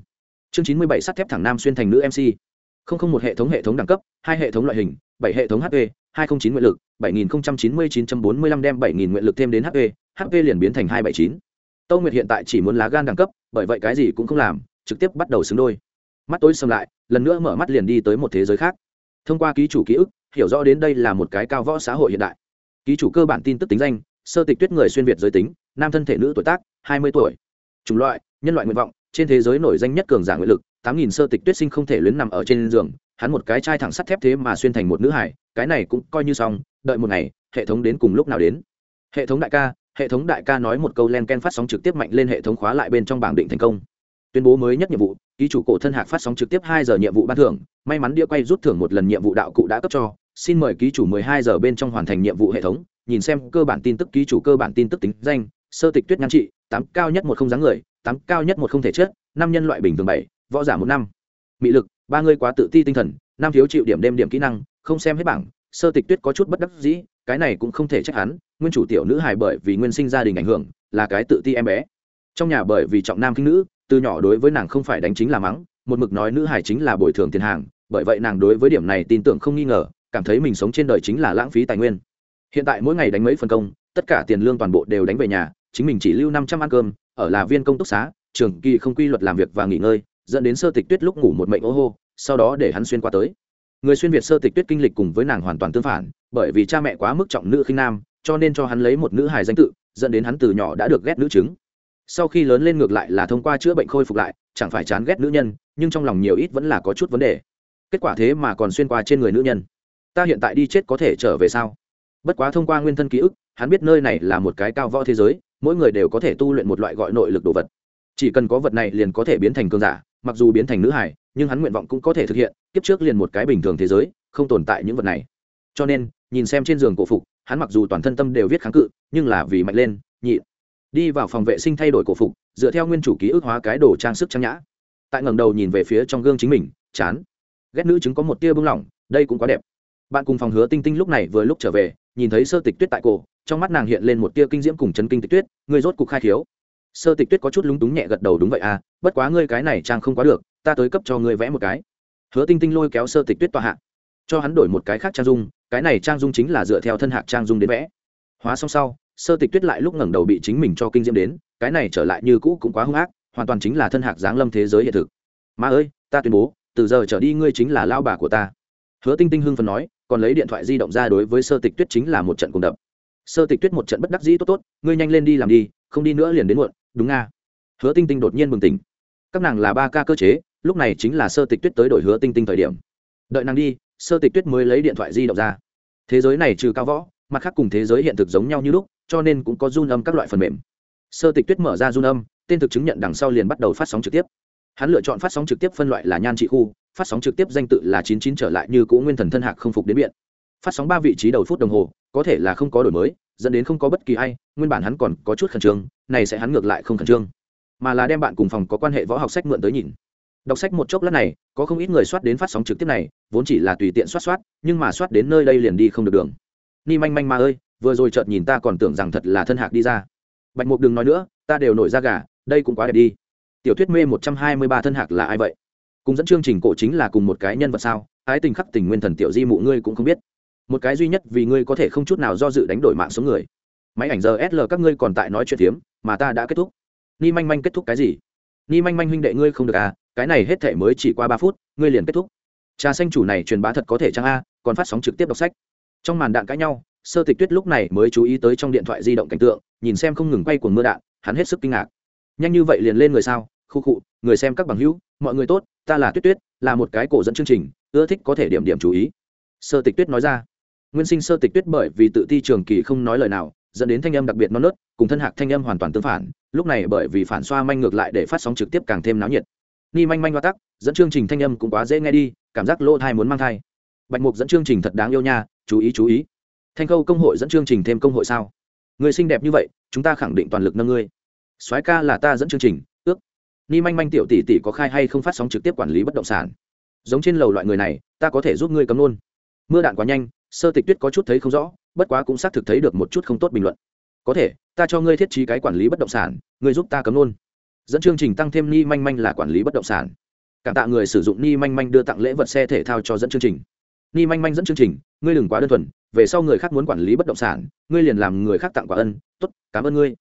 Chương chín mươi bảy sắt thép thẳng nam xuyên thành nữ mc không không một hệ thống hệ thống đẳng cấp, hai hệ thống loại hình, bảy hệ thống hp hai không chín nguyện lực, bảy nghìn chín mươi chín trăm bốn mươi lăm đem bảy nghìn nguyện lực thêm đến hp hp liền biến thành hai bảy chín. Tâu nguyệt hiện tại chỉ muốn lá gan đẳng cấp, bởi vậy cái gì cũng không làm trực tiếp bắt đầu xứng đôi. Mắt tối xâm lại, lần nữa mở mắt liền đi tới một thế giới khác. Thông qua ký chủ ký ức, hiểu rõ đến đây là một cái cao võ xã hội hiện đại. Ký chủ cơ bản tin tức tính danh, sơ tịch tuyết người xuyên việt giới tính, nam thân thể nữ tuổi tác, hai mươi tuổi. Chủng loại, nhân loại nguyện vọng, trên thế giới nổi danh nhất cường giả nguyện lực, tám nghìn sơ tịch tuyết sinh không thể luyến nằm ở trên giường, hắn một cái chai thẳng sắt thép thế mà xuyên thành một nữ hải, cái này cũng coi như xong, đợi một ngày, hệ thống đến cùng lúc nào đến. Hệ thống đại ca, hệ thống đại ca nói một câu len ken phát sóng trực tiếp mạnh lên hệ thống khóa lại bên trong bảng định thành công tuyên bố mới nhất nhiệm vụ ký chủ cổ thân hạc phát sóng trực tiếp hai giờ nhiệm vụ ban thưởng may mắn đĩa quay rút thưởng một lần nhiệm vụ đạo cụ đã cấp cho. Xin mời ký chủ mười hai giờ bên trong hoàn thành nhiệm vụ hệ thống nhìn xem cơ bản tin tức ký chủ cơ bản tin tức tính danh sơ tịch tuyết ngăn trị tám cao nhất một không dáng người tám cao nhất một không thể chết, năm nhân loại bình thường bảy võ giả một năm. Mị lực ba người quá tự ti tinh thần năm thiếu chịu điểm đêm điểm kỹ năng không xem hết bảng sơ tịch tuyết có chút bất đắc dĩ cái này cũng không thể trách hắn nguyên chủ tiểu nữ hài bởi vì nguyên sinh gia đình ảnh hưởng là cái tự ti em bé. Trong nhà bởi vì trọng nam khinh nữ từ nhỏ đối với nàng không phải đánh chính là mắng, một mực nói nữ hài chính là bồi thường tiền hàng, bởi vậy nàng đối với điểm này tin tưởng không nghi ngờ, cảm thấy mình sống trên đời chính là lãng phí tài nguyên. Hiện tại mỗi ngày đánh mấy phần công, tất cả tiền lương toàn bộ đều đánh về nhà, chính mình chỉ lưu năm trăm ăn cơm, ở là viên công túc xá, trường kỳ không quy luật làm việc và nghỉ ngơi, dẫn đến sơ tịch tuyết lúc ngủ một mệnh ô hô, sau đó để hắn xuyên qua tới. Người xuyên việt sơ tịch tuyết kinh lịch cùng với nàng hoàn toàn tương phản, bởi vì cha mẹ quá mức trọng nữ khinh nam, cho nên cho hắn lấy một nữ hài danh tự, dẫn đến hắn từ nhỏ đã được ghét nữ chứng sau khi lớn lên ngược lại là thông qua chữa bệnh khôi phục lại, chẳng phải chán ghét nữ nhân, nhưng trong lòng nhiều ít vẫn là có chút vấn đề. Kết quả thế mà còn xuyên qua trên người nữ nhân. Ta hiện tại đi chết có thể trở về sao? Bất quá thông qua nguyên thân ký ức, hắn biết nơi này là một cái cao võ thế giới, mỗi người đều có thể tu luyện một loại gọi nội lực đồ vật. Chỉ cần có vật này liền có thể biến thành cơn giả, mặc dù biến thành nữ hải nhưng hắn nguyện vọng cũng có thể thực hiện, kiếp trước liền một cái bình thường thế giới, không tồn tại những vật này. Cho nên, nhìn xem trên giường cổ phục, hắn mặc dù toàn thân tâm đều viết kháng cự, nhưng là vì mạnh lên nhị đi vào phòng vệ sinh thay đổi cổ phục, dựa theo nguyên chủ ký ức hóa cái đồ trang sức trang nhã. Tại ngẩng đầu nhìn về phía trong gương chính mình, chán. Ghét nữ chứng có một tia bưng lỏng, đây cũng quá đẹp. Bạn cùng phòng hứa tinh tinh lúc này vừa lúc trở về, nhìn thấy sơ tịch tuyết tại cổ, trong mắt nàng hiện lên một tia kinh diễm cùng chấn kinh tịch tuyết, người rốt cục khai thiếu sơ tịch tuyết có chút lúng túng nhẹ gật đầu, đúng vậy à bất quá ngươi cái này trang không quá được, ta tới cấp cho ngươi vẽ một cái. Hứa tinh tinh lôi kéo sơ tịch tuyết tọa hạ, cho hắn đổi một cái khác trang dung, cái này trang dung chính là dựa theo thân hạc trang dung đến vẽ. Hóa xong sau sơ tịch tuyết lại lúc ngẩng đầu bị chính mình cho kinh diễm đến, cái này trở lại như cũ cũng quá hung ác, hoàn toàn chính là thân hạc giáng lâm thế giới hiện thực. Mà ơi, ta tuyên bố, từ giờ trở đi ngươi chính là lao bà của ta. Hứa tinh tinh hưng phần nói, còn lấy điện thoại di động ra đối với sơ tịch tuyết chính là một trận cùng đập. Sơ tịch tuyết một trận bất đắc dĩ tốt tốt, ngươi nhanh lên đi làm đi, không đi nữa liền đến muộn, đúng nga. Hứa tinh tinh đột nhiên bừng tỉnh. Các nàng là ba ca cơ chế, lúc này chính là sơ tịch tuyết tới đổi hứa tinh tinh thời điểm. Đợi nàng đi, sơ tịch tuyết mới lấy điện thoại di động ra. Thế giới này trừ cao võ, mặt khác cùng thế giới hiện thực giống nhau như lúc cho nên cũng có run âm các loại phần mềm. Sơ tịch tuyết mở ra run âm, tên thực chứng nhận đằng sau liền bắt đầu phát sóng trực tiếp. Hắn lựa chọn phát sóng trực tiếp phân loại là nhan trị khu, phát sóng trực tiếp danh tự là chín chín trở lại như cũ nguyên thần thân hạc không phục đến biện phát sóng ba vị trí đầu phút đồng hồ, có thể là không có đổi mới, dẫn đến không có bất kỳ ai, nguyên bản hắn còn có chút khẩn trương, này sẽ hắn ngược lại không khẩn trương. Mà là đem bạn cùng phòng có quan hệ võ học sách mượn tới nhìn. Đọc sách một chốc lát này, có không ít người soát đến phát sóng trực tiếp này, vốn chỉ là tùy tiện soát soát, nhưng mà soát đến nơi đây liền đi không được đường. Ni manh manh ma ơi vừa rồi chợt nhìn ta còn tưởng rằng thật là thân hạc đi ra. Bạch mục đừng nói nữa ta đều nổi ra gà đây cũng quá đẹp đi. Tiểu thuyết mê một trăm hai mươi ba thân hạc là ai vậy? Cùng dẫn chương trình cổ chính là cùng một cái nhân vật sao? Ái tình khắc tình nguyên thần tiểu di mụ ngươi cũng không biết. Một cái duy nhất vì ngươi có thể không chút nào do dự đánh đổi mạng số người. Máy ảnh giờ sl các ngươi còn tại nói chuyện tiếm, mà ta đã kết thúc. Ni manh manh kết thúc cái gì? Ni manh manh huynh đệ ngươi không được à cái này hết thể mới chỉ qua ba phút ngươi liền kết thúc. Trà xanh chủ này truyền bá thật có thể chăng a còn phát sóng trực tiếp đọc sách. Trong màn đạn cãi nhau sơ tịch tuyết lúc này mới chú ý tới trong điện thoại di động cảnh tượng, nhìn xem không ngừng quay cuồng mưa đạn, hắn hết sức kinh ngạc. Nhanh như vậy liền lên người sao? Khu khụ người xem các bằng hữu, mọi người tốt, ta là tuyết tuyết, là một cái cổ dẫn chương trình, ưa thích có thể điểm điểm chú ý. Sơ tịch tuyết nói ra. Nguyên sinh sơ tịch tuyết bởi vì tự ti trường kỳ không nói lời nào, dẫn đến thanh âm đặc biệt non nớt, cùng thân hạc thanh âm hoàn toàn tương phản, lúc này bởi vì phản xoa manh ngược lại để phát sóng trực tiếp càng thêm náo nhiệt. Ni manh manh hoa tắc, dẫn chương trình thanh âm cũng quá dễ nghe đi, cảm giác lỗ thai muốn mang thai. Bạch mục dẫn chương trình thật đáng yêu nha, chú ý chú ý thanh khâu công hội dẫn chương trình thêm công hội sao? Người xinh đẹp như vậy, chúng ta khẳng định toàn lực nâng ngươi. Soái ca là ta dẫn chương trình, ước. Ni manh manh tiểu tỷ tỷ có khai hay không phát sóng trực tiếp quản lý bất động sản. Giống trên lầu loại người này, ta có thể giúp ngươi cấm luôn. Mưa đạn quá nhanh, sơ tịch tuyết có chút thấy không rõ, bất quá cũng xác thực thấy được một chút không tốt bình luận. Có thể, ta cho ngươi thiết trí cái quản lý bất động sản, ngươi giúp ta cấm luôn. Dẫn chương trình tăng thêm ni manh manh là quản lý bất động sản. Cảm tạ người sử dụng ni manh manh đưa tặng lễ vật xe thể thao cho dẫn chương trình ni manh manh dẫn chương trình, ngươi đừng quá đơn thuần, về sau người khác muốn quản lý bất động sản, ngươi liền làm người khác tặng quả ân t ố t cảm ơn ngươi.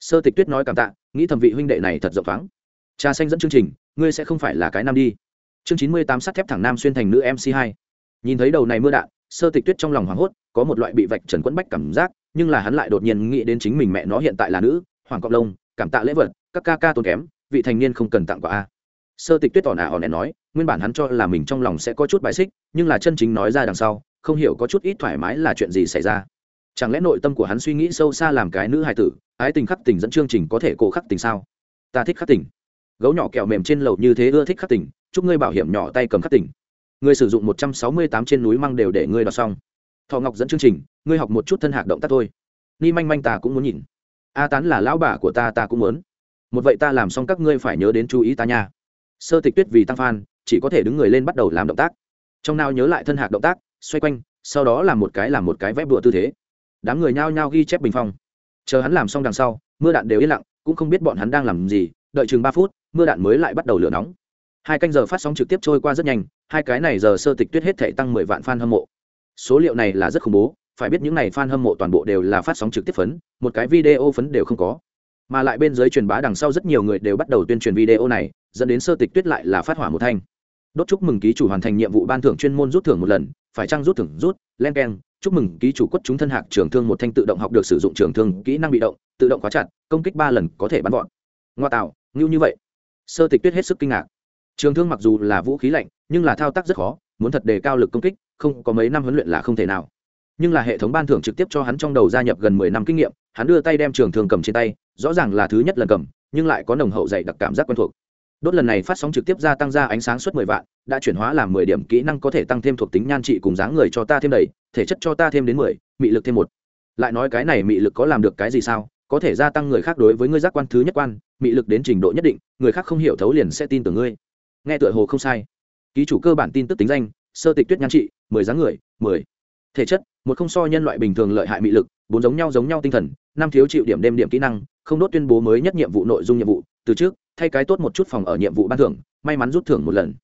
Sơ tịch tuyết nói cảm tạ, nghĩ thẩm vị huynh đệ này thật rộng thoáng. Trà xanh dẫn chương trình, ngươi sẽ không phải là cái nam đi. Chương chín mươi tám sắt thép thẳng nam xuyên thành nữ mc hai. Nhìn thấy đầu này mưa đạn, sơ tịch tuyết trong lòng hoảng hốt, có một loại bị vạch trần quẫn bách cảm giác, nhưng là hắn lại đột nhiên nghĩ đến chính mình mẹ nó hiện tại là nữ, hoàng cọc lông cảm tạ lễ vật, các ca ca tốn kém, vị thành niên không cần tặng quà a. Sơ tịch tuyết tỏ nà ỏn ẻn nói nguyên bản hắn cho là mình trong lòng sẽ có chút bài xích, nhưng là chân chính nói ra đằng sau, không hiểu có chút ít thoải mái là chuyện gì xảy ra. Chẳng lẽ nội tâm của hắn suy nghĩ sâu xa làm cái nữ hài tử, ái tình khắc tình dẫn chương trình có thể cổ khắc tình sao? Ta thích khắc tình. Gấu nhỏ kẹo mềm trên lầu như thế ưa thích khắc tình, chúc ngươi bảo hiểm nhỏ tay cầm khắc tình. Ngươi sử dụng một trăm sáu mươi tám trên núi măng đều để ngươi đọc xong. Thọ ngọc dẫn chương trình, ngươi học một chút thân hạc động tác thôi. Ni manh manh ta cũng muốn nhìn. A tán là lão bà của ta ta cũng muốn. Một vậy ta làm xong các ngươi phải nhớ đến chú ý ta nha. Sơ tịch tuyết vì tăng phan chỉ có thể đứng người lên bắt đầu làm động tác. Trong nào nhớ lại thân hạc động tác, xoay quanh, sau đó làm một cái làm một cái vẽ bụa tư thế. Đám người nhao nhao ghi chép bình phong. Chờ hắn làm xong đằng sau, mưa đạn đều yên lặng, cũng không biết bọn hắn đang làm gì, đợi chừng ba phút, mưa đạn mới lại bắt đầu lửa nóng. Hai canh giờ phát sóng trực tiếp trôi qua rất nhanh, hai cái này giờ sơ tịch tuyết hết thể tăng mười vạn fan hâm mộ. Số liệu này là rất khủng bố, phải biết những này fan hâm mộ toàn bộ đều là phát sóng trực tiếp phấn, một cái video phấn đều không có. Mà lại bên dưới truyền bá đằng sau rất nhiều người đều bắt đầu tuyên truyền video này, dẫn đến sơ tịch tuyết lại là phát hỏa một thanh đốt chúc mừng ký chủ hoàn thành nhiệm vụ ban thưởng chuyên môn rút thưởng một lần, phải chăng rút thưởng, rút, len keng. Chúc mừng ký chủ quất chúng thân hạc trường thương một thanh tự động học được sử dụng trường thương, kỹ năng bị động, tự động khóa chặt, công kích ba lần có thể bắn gọn. Ngoa tạo, ngưu như vậy. Sơ tịch tuyết hết sức kinh ngạc. Trường thương mặc dù là vũ khí lạnh, nhưng là thao tác rất khó, muốn thật đề cao lực công kích, không, có mấy năm huấn luyện là không thể nào. Nhưng là hệ thống ban thưởng trực tiếp cho hắn trong đầu gia nhập gần mười năm kinh nghiệm, hắn đưa tay đem trường thương cầm trên tay, rõ ràng là thứ nhất lần cầm, nhưng lại có nồng hậu dày đặc cảm giác quen thuộc đốt lần này phát sóng trực tiếp gia tăng ra ánh sáng suốt mười vạn, đã chuyển hóa làm mười điểm kỹ năng có thể tăng thêm thuộc tính nhan trị cùng dáng người cho ta thêm đầy, thể chất cho ta thêm đến mười, mị lực thêm một. Lại nói cái này mị lực có làm được cái gì sao? Có thể gia tăng người khác đối với ngươi giác quan thứ nhất quan, mị lực đến trình độ nhất định, người khác không hiểu thấu liền sẽ tin tưởng ngươi. Nghe tựa hồ không sai. Ký chủ cơ bản tin tức tính danh, sơ tịch tuyết nhan trị, mười dáng người, mười. Thể chất, một không so nhân loại bình thường lợi hại mị lực, bốn giống nhau giống nhau tinh thần, năm thiếu chịu điểm đêm điểm kỹ năng, không đốt tuyên bố mới nhất nhiệm vụ nội dung nhiệm vụ, từ trước thay cái tốt một chút phòng ở nhiệm vụ ban thưởng, may mắn rút thưởng một lần.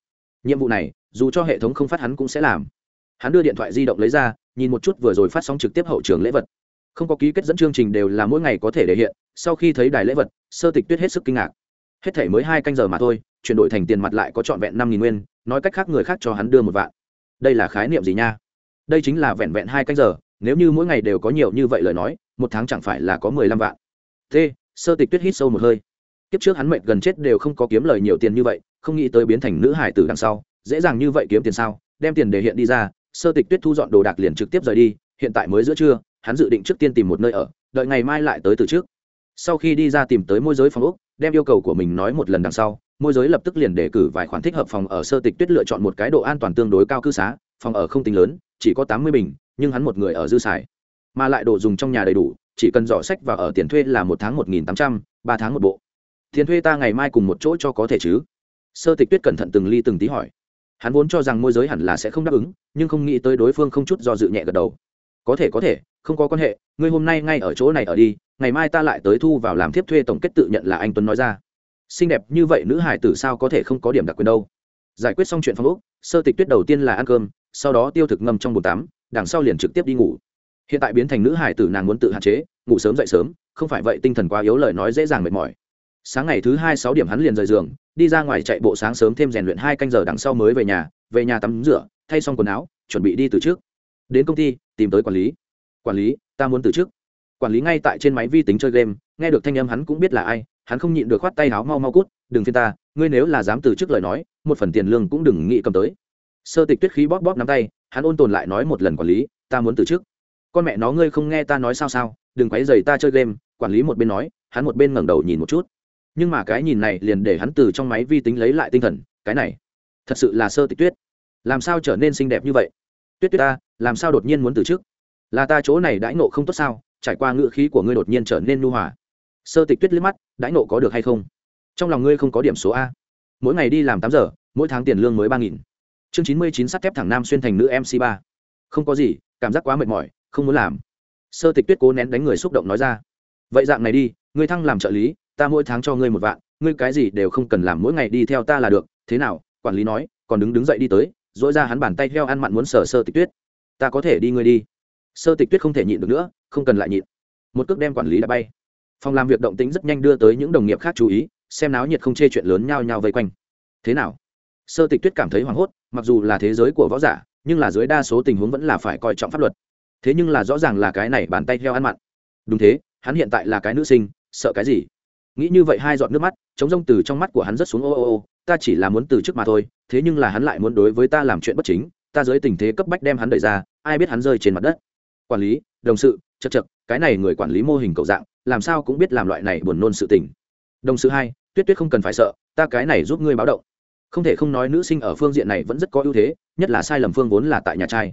Nhiệm vụ này, dù cho hệ thống không phát hắn cũng sẽ làm. Hắn đưa điện thoại di động lấy ra, nhìn một chút vừa rồi phát sóng trực tiếp hậu trường lễ vật. Không có ký kết dẫn chương trình đều là mỗi ngày có thể để hiện, sau khi thấy đài lễ vật, sơ tịch tuyết hết sức kinh ngạc. Hết thể mới hai canh giờ mà thôi, chuyển đổi thành tiền mặt lại có trọn vẹn năm nghìn nguyên, nói cách khác người khác cho hắn đưa một vạn. Đây là khái niệm gì nha? Đây chính là vẹn vẹn hai canh giờ, nếu như mỗi ngày đều có nhiều như vậy lời nói, một tháng chẳng phải là có mười lăm vạn. T sơ tịch tuyết hít sâu một hơi kiếp trước hắn mệnh gần chết đều không có kiếm lời nhiều tiền như vậy, không nghĩ tới biến thành nữ hải tử đằng sau, dễ dàng như vậy kiếm tiền sao? Đem tiền để hiện đi ra, sơ tịch tuyết thu dọn đồ đạc liền trực tiếp rời đi, hiện tại mới giữa trưa, hắn dự định trước tiên tìm một nơi ở, đợi ngày mai lại tới từ trước. Sau khi đi ra tìm tới môi giới phòng úc đem yêu cầu của mình nói một lần đằng sau, môi giới lập tức liền đề cử vài khoản thích hợp phòng ở sơ tịch tuyết lựa chọn một cái độ an toàn tương đối cao cư xá, phòng ở không tính lớn, chỉ có tám mươi bình, nhưng hắn một người ở dư xài. Mà lại đồ dùng trong nhà đầy đủ, chỉ cần giỏ sách và ở tiền thuê là một tháng một nghìn tám trăm, ba tháng một bộ tiền thuê ta ngày mai cùng một chỗ cho có thể chứ? Sơ tịch tuyết cẩn thận từng ly từng tí hỏi. Hắn vốn cho rằng môi giới hẳn là sẽ không đáp ứng, nhưng không nghĩ tới đối phương không chút do dự nhẹ gật đầu. Có thể có thể, không có quan hệ, ngươi hôm nay ngay ở chỗ này ở đi, ngày mai ta lại tới thu vào làm tiếp thuê tổng kết tự nhận là anh tuấn nói ra. Xinh đẹp như vậy nữ hải tử sao có thể không có điểm đặc quyền đâu? Giải quyết xong chuyện phong úc sơ tịch tuyết đầu tiên là ăn cơm, sau đó tiêu thực ngâm trong bồn tắm, đằng sau liền trực tiếp đi ngủ. Hiện tại biến thành nữ hải tử nàng muốn tự hạn chế, ngủ sớm dậy sớm, không phải vậy tinh thần quá yếu lời nói dễ dàng mệt mỏi sáng ngày thứ hai sáu điểm hắn liền rời giường, đi ra ngoài chạy bộ sáng sớm thêm rèn luyện hai canh giờ đằng sau mới về nhà về nhà tắm rửa, thay xong quần áo, chuẩn bị đi từ trước. Đến công ty, tìm tới quản lý. Quản lý, ta muốn từ trước. Quản lý ngay tại trên máy vi tính chơi game, nghe được thanh âm hắn cũng biết là ai, hắn không nhịn được khoát tay áo mau mau cút, đừng phiên ta, ngươi nếu là dám từ trước lời nói, một phần tiền lương cũng đừng nghĩ cầm tới. Sơ tịch tuyết khí bóp bóp nắm tay, hắn ôn tồn lại nói một lần quản lý, ta muốn từ trước. Con mẹ nó, ngươi không nghe ta nói sao sao, đừng quấy dày ta chơi game. Quản lý một bên nói, hắn một bên ngẩng đầu nhìn một chút nhưng mà cái nhìn này liền để hắn từ trong máy vi tính lấy lại tinh thần, cái này, thật sự là sơ tịch tuyết. Làm sao trở nên xinh đẹp như vậy? Tuyết tuyết ta, làm sao đột nhiên muốn từ chức là ta chỗ này đãi nộ không tốt sao? Trải qua ngựa khí của ngươi đột nhiên trở nên nhu hòa. Sơ tịch tuyết liếc mắt, đãi nộ có được hay không? Trong lòng ngươi không có điểm số a. Mỗi ngày đi làm tám giờ, mỗi tháng tiền lương mới ba nghìn. Chương chín mươi chín sắt thép thẳng nam xuyên thành nữ mc ba. Không có gì, cảm giác quá mệt mỏi, không muốn làm. Sơ tịch tuyết cố nén đánh người xúc động nói ra. Vậy dạng này đi, ngươi thăng làm trợ lý ta mỗi tháng cho ngươi một vạn, ngươi cái gì đều không cần làm, mỗi ngày đi theo ta là được. Thế nào? Quản lý nói, còn đứng đứng dậy đi tới dỗi ra hắn bàn tay theo ăn mặn muốn sờ sơ tịch tuyết. Ta có thể đi ngươi đi. Sơ tịch tuyết không thể nhịn được nữa, không cần lại nhịn. Một cước đem quản lý đã bay. Phòng làm việc động tính rất nhanh đưa tới những đồng nghiệp khác chú ý, xem náo nhiệt không chê chuyện lớn nhao nhao vây quanh. Thế nào? Sơ tịch tuyết cảm thấy hoảng hốt, mặc dù là thế giới của võ giả, nhưng là dưới đa số tình huống vẫn là phải coi trọng pháp luật. Thế nhưng là rõ ràng là cái này bàn tay theo ăn mặn. Đúng thế, hắn hiện tại là cái nữ sinh, sợ cái gì? Nghĩ như vậy hai giọt nước mắt chống rông từ trong mắt của hắn rất xuống, ô ô ô, ta chỉ là muốn từ trước mà thôi, thế nhưng là hắn lại muốn đối với ta làm chuyện bất chính, ta dưới tình thế cấp bách đem hắn đẩy ra, ai biết hắn rơi trên mặt đất. Quản lý, đồng sự, chật chật, cái này người quản lý mô hình cầu dạng, làm sao cũng biết làm loại này buồn nôn sự tình. Đồng sự hai, tuyết tuyết không cần phải sợ, ta cái này giúp ngươi báo động. Không thể không nói nữ sinh ở phương diện này vẫn rất có ưu thế, nhất là sai lầm phương vốn là tại nhà trai.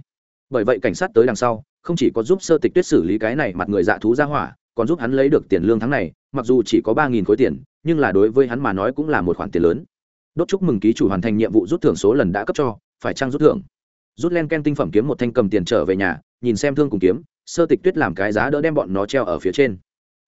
Bởi vậy cảnh sát tới đằng sau, không chỉ có giúp sơ tịch tuyết xử lý cái này mặt người dạ thú ra hỏa còn giúp hắn lấy được tiền lương tháng này, mặc dù chỉ có ba nghìn khối tiền, nhưng là đối với hắn mà nói cũng là một khoản tiền lớn. Đốt chúc mừng ký chủ hoàn thành nhiệm vụ rút thưởng số lần đã cấp cho, phải trang rút thưởng? Rút len ken tinh phẩm kiếm một thanh cầm tiền trở về nhà, nhìn xem thương cùng kiếm, sơ tịch tuyết làm cái giá đỡ đem bọn nó treo ở phía trên.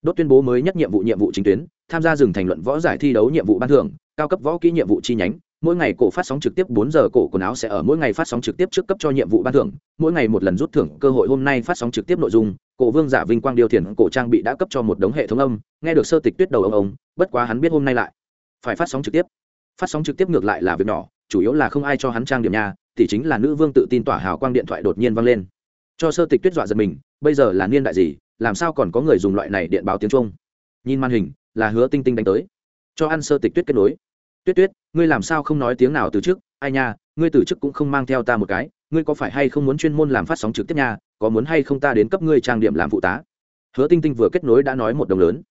Đốt tuyên bố mới nhất nhiệm vụ nhiệm vụ chính tuyến, tham gia rừng thành luận võ giải thi đấu nhiệm vụ ban thưởng, cao cấp võ kỹ nhiệm vụ chi nhánh, mỗi ngày cổ phát sóng trực tiếp bốn giờ cổ quần áo sẽ ở mỗi ngày phát sóng trực tiếp trước cấp cho nhiệm vụ ban thưởng, mỗi ngày một lần rút thưởng, cơ hội hôm nay phát sóng trực tiếp nội dung cổ vương giả vinh quang điều thiền cổ trang bị đã cấp cho một đống hệ thống âm, nghe được sơ tịch tuyết đầu ông ông, bất quá hắn biết hôm nay lại phải phát sóng trực tiếp. Phát sóng trực tiếp ngược lại là việc nhỏ, chủ yếu là không ai cho hắn trang điểm nhà thì chính là nữ vương tự tin tỏa hào quang điện thoại đột nhiên vang lên. Cho sơ tịch tuyết dọa giật mình, bây giờ là niên đại gì, làm sao còn có người dùng loại này điện báo tiếng trung? Nhìn màn hình, là hứa tinh tinh đánh tới. Cho ăn sơ tịch tuyết kết nối. Tuyết tuyết, ngươi làm sao không nói tiếng nào từ trước? Ai nha, ngươi từ chức cũng không mang theo ta một cái, ngươi có phải hay không muốn chuyên môn làm phát sóng trực tiếp nha? Có muốn hay không ta đến cấp ngươi trang điểm làm phụ tá? Hứa tinh tinh vừa kết nối đã nói một đồng lớn.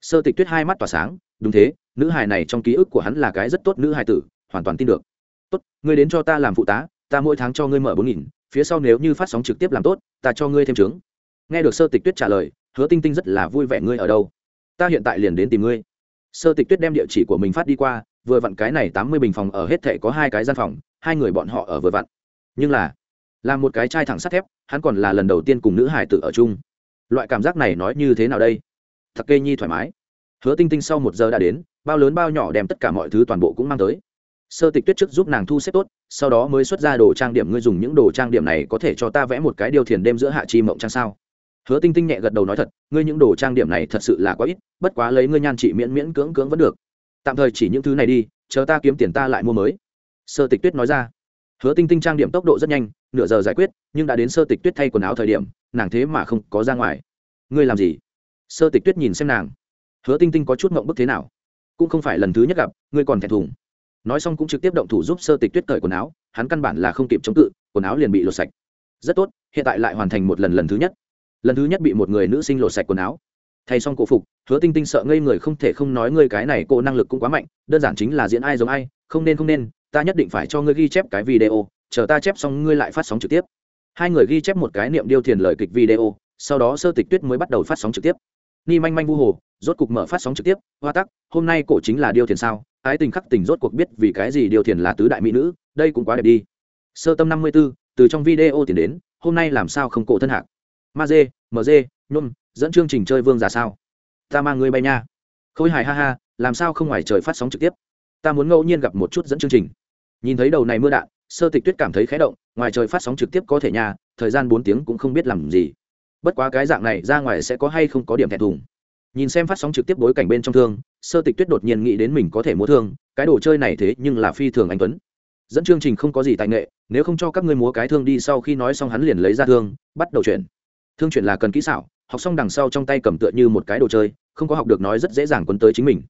Sơ tịch tuyết hai mắt tỏa sáng, đúng thế, nữ hài này trong ký ức của hắn là cái rất tốt nữ hài tử, hoàn toàn tin được. Tốt, ngươi đến cho ta làm phụ tá, ta mỗi tháng cho ngươi mở bốn nghìn, phía sau nếu như phát sóng trực tiếp làm tốt, ta cho ngươi thêm trứng nghe được sơ tịch tuyết trả lời, hứa tinh tinh rất là vui vẻ, ngươi ở đâu? Ta hiện tại liền đến tìm ngươi. Sơ tịch tuyết đem địa chỉ của mình phát đi qua, vừa vặn cái này tám mươi bình phòng ở hết thệ có hai cái gian phòng, hai người bọn họ ở vừa vặn. Nhưng là là một cái chai thẳng sắt thép, hắn còn là lần đầu tiên cùng nữ hải tử ở chung. Loại cảm giác này nói như thế nào đây? Thật kê nhi thoải mái. Hứa tinh tinh sau một giờ đã đến, bao lớn bao nhỏ đem tất cả mọi thứ toàn bộ cũng mang tới. Sơ tịch tuyết trước giúp nàng thu xếp tốt, sau đó mới xuất ra đồ trang điểm, ngươi dùng những đồ trang điểm này có thể cho ta vẽ một cái điều thiền đêm giữa hạ chi mộng trang sao? Hứa tinh tinh nhẹ gật đầu nói thật, ngươi những đồ trang điểm này thật sự là quá ít, bất quá lấy ngươi nhan chị miễn miễn cưỡng cưỡng vẫn được. Tạm thời chỉ những thứ này đi, chờ ta kiếm tiền ta lại mua mới. Sơ tịch tuyết nói ra hứa tinh tinh trang điểm tốc độ rất nhanh, nửa giờ giải quyết, nhưng đã đến sơ tịch tuyết thay quần áo thời điểm, nàng thế mà không có ra ngoài. Ngươi làm gì? Sơ tịch tuyết nhìn xem nàng. Hứa tinh tinh có chút mộng bức thế nào? Cũng không phải lần thứ nhất gặp, ngươi còn thẹn thùng. Nói xong cũng trực tiếp động thủ giúp sơ tịch tuyết cởi quần áo, hắn căn bản là không kịp chống cự, quần áo liền bị lột sạch. Rất tốt, hiện tại lại hoàn thành một lần lần thứ nhất. Lần thứ nhất bị một người nữ sinh lột sạch quần áo. Thay xong cổ phục, hứa tinh tinh sợ ngây người không thể không nói ngươi cái này cô năng lực cũng quá mạnh, đơn giản chính là diễn ai giống ai, không nên không nên ta nhất định phải cho ngươi ghi chép cái video chờ ta chép xong ngươi lại phát sóng trực tiếp. Hai người ghi chép một cái niệm điêu thiền lời kịch video sau đó sơ tịch tuyết mới bắt đầu phát sóng trực tiếp. Ni manh manh vu hồ rốt cục mở phát sóng trực tiếp hoa tắc hôm nay cổ chính là điêu thiền sao? Ái tình khắc tình rốt cuộc biết vì cái gì điêu thiền là tứ đại mỹ nữ đây cũng quá đẹp đi. Sơ tâm năm mươi b ố từ trong video tiền đến hôm nay làm sao không cổ thân hạc? Ma dê mờ dê, nhôm dẫn chương trình chơi vương giả sao? Ta mang ngươi bay nha. Khôi hài ha ha làm sao không ngoài trời phát sóng trực tiếp? Ta muốn ngẫu nhiên gặp một chút dẫn chương trình nhìn thấy đầu này mưa đạn, sơ tịch tuyết cảm thấy khé động, ngoài trời phát sóng trực tiếp có thể nhà thời gian bốn tiếng cũng không biết làm gì. Bất quá cái dạng này ra ngoài sẽ có hay không có điểm thẹn thùng. Nhìn xem phát sóng trực tiếp bối cảnh bên trong thương, sơ tịch tuyết đột nhiên nghĩ đến mình có thể mua thương, cái đồ chơi này thế nhưng là phi thường anh tuấn. Dẫn chương trình không có gì tài nghệ, nếu không cho các ngươi múa cái thương đi sau khi nói xong hắn liền lấy ra thương, bắt đầu chuyển. Thương chuyển là cần kỹ xảo, học xong đằng sau trong tay cầm tựa như một cái đồ chơi, không có học được nói rất dễ dàng quấn tới chính mình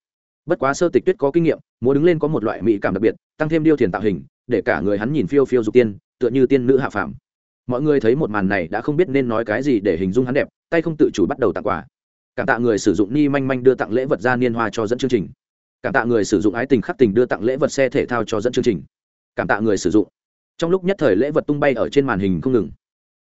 bất quá sơ tịch tuyết có kinh nghiệm, múa đứng lên có một loại mỹ cảm đặc biệt, tăng thêm điêu thiền tạo hình, để cả người hắn nhìn phiêu phiêu dục tiên, tựa như tiên nữ hạ phàm. Mọi người thấy một màn này đã không biết nên nói cái gì để hình dung hắn đẹp, tay không tự chủ bắt đầu tặng quà. Cảm tạ người sử dụng ni manh manh đưa tặng lễ vật ra niên hoa cho dẫn chương trình. Cảm tạ người sử dụng ái tình khắc tình đưa tặng lễ vật xe thể thao cho dẫn chương trình. Cảm tạ người sử dụng. Trong lúc nhất thời lễ vật tung bay ở trên màn hình không ngừng.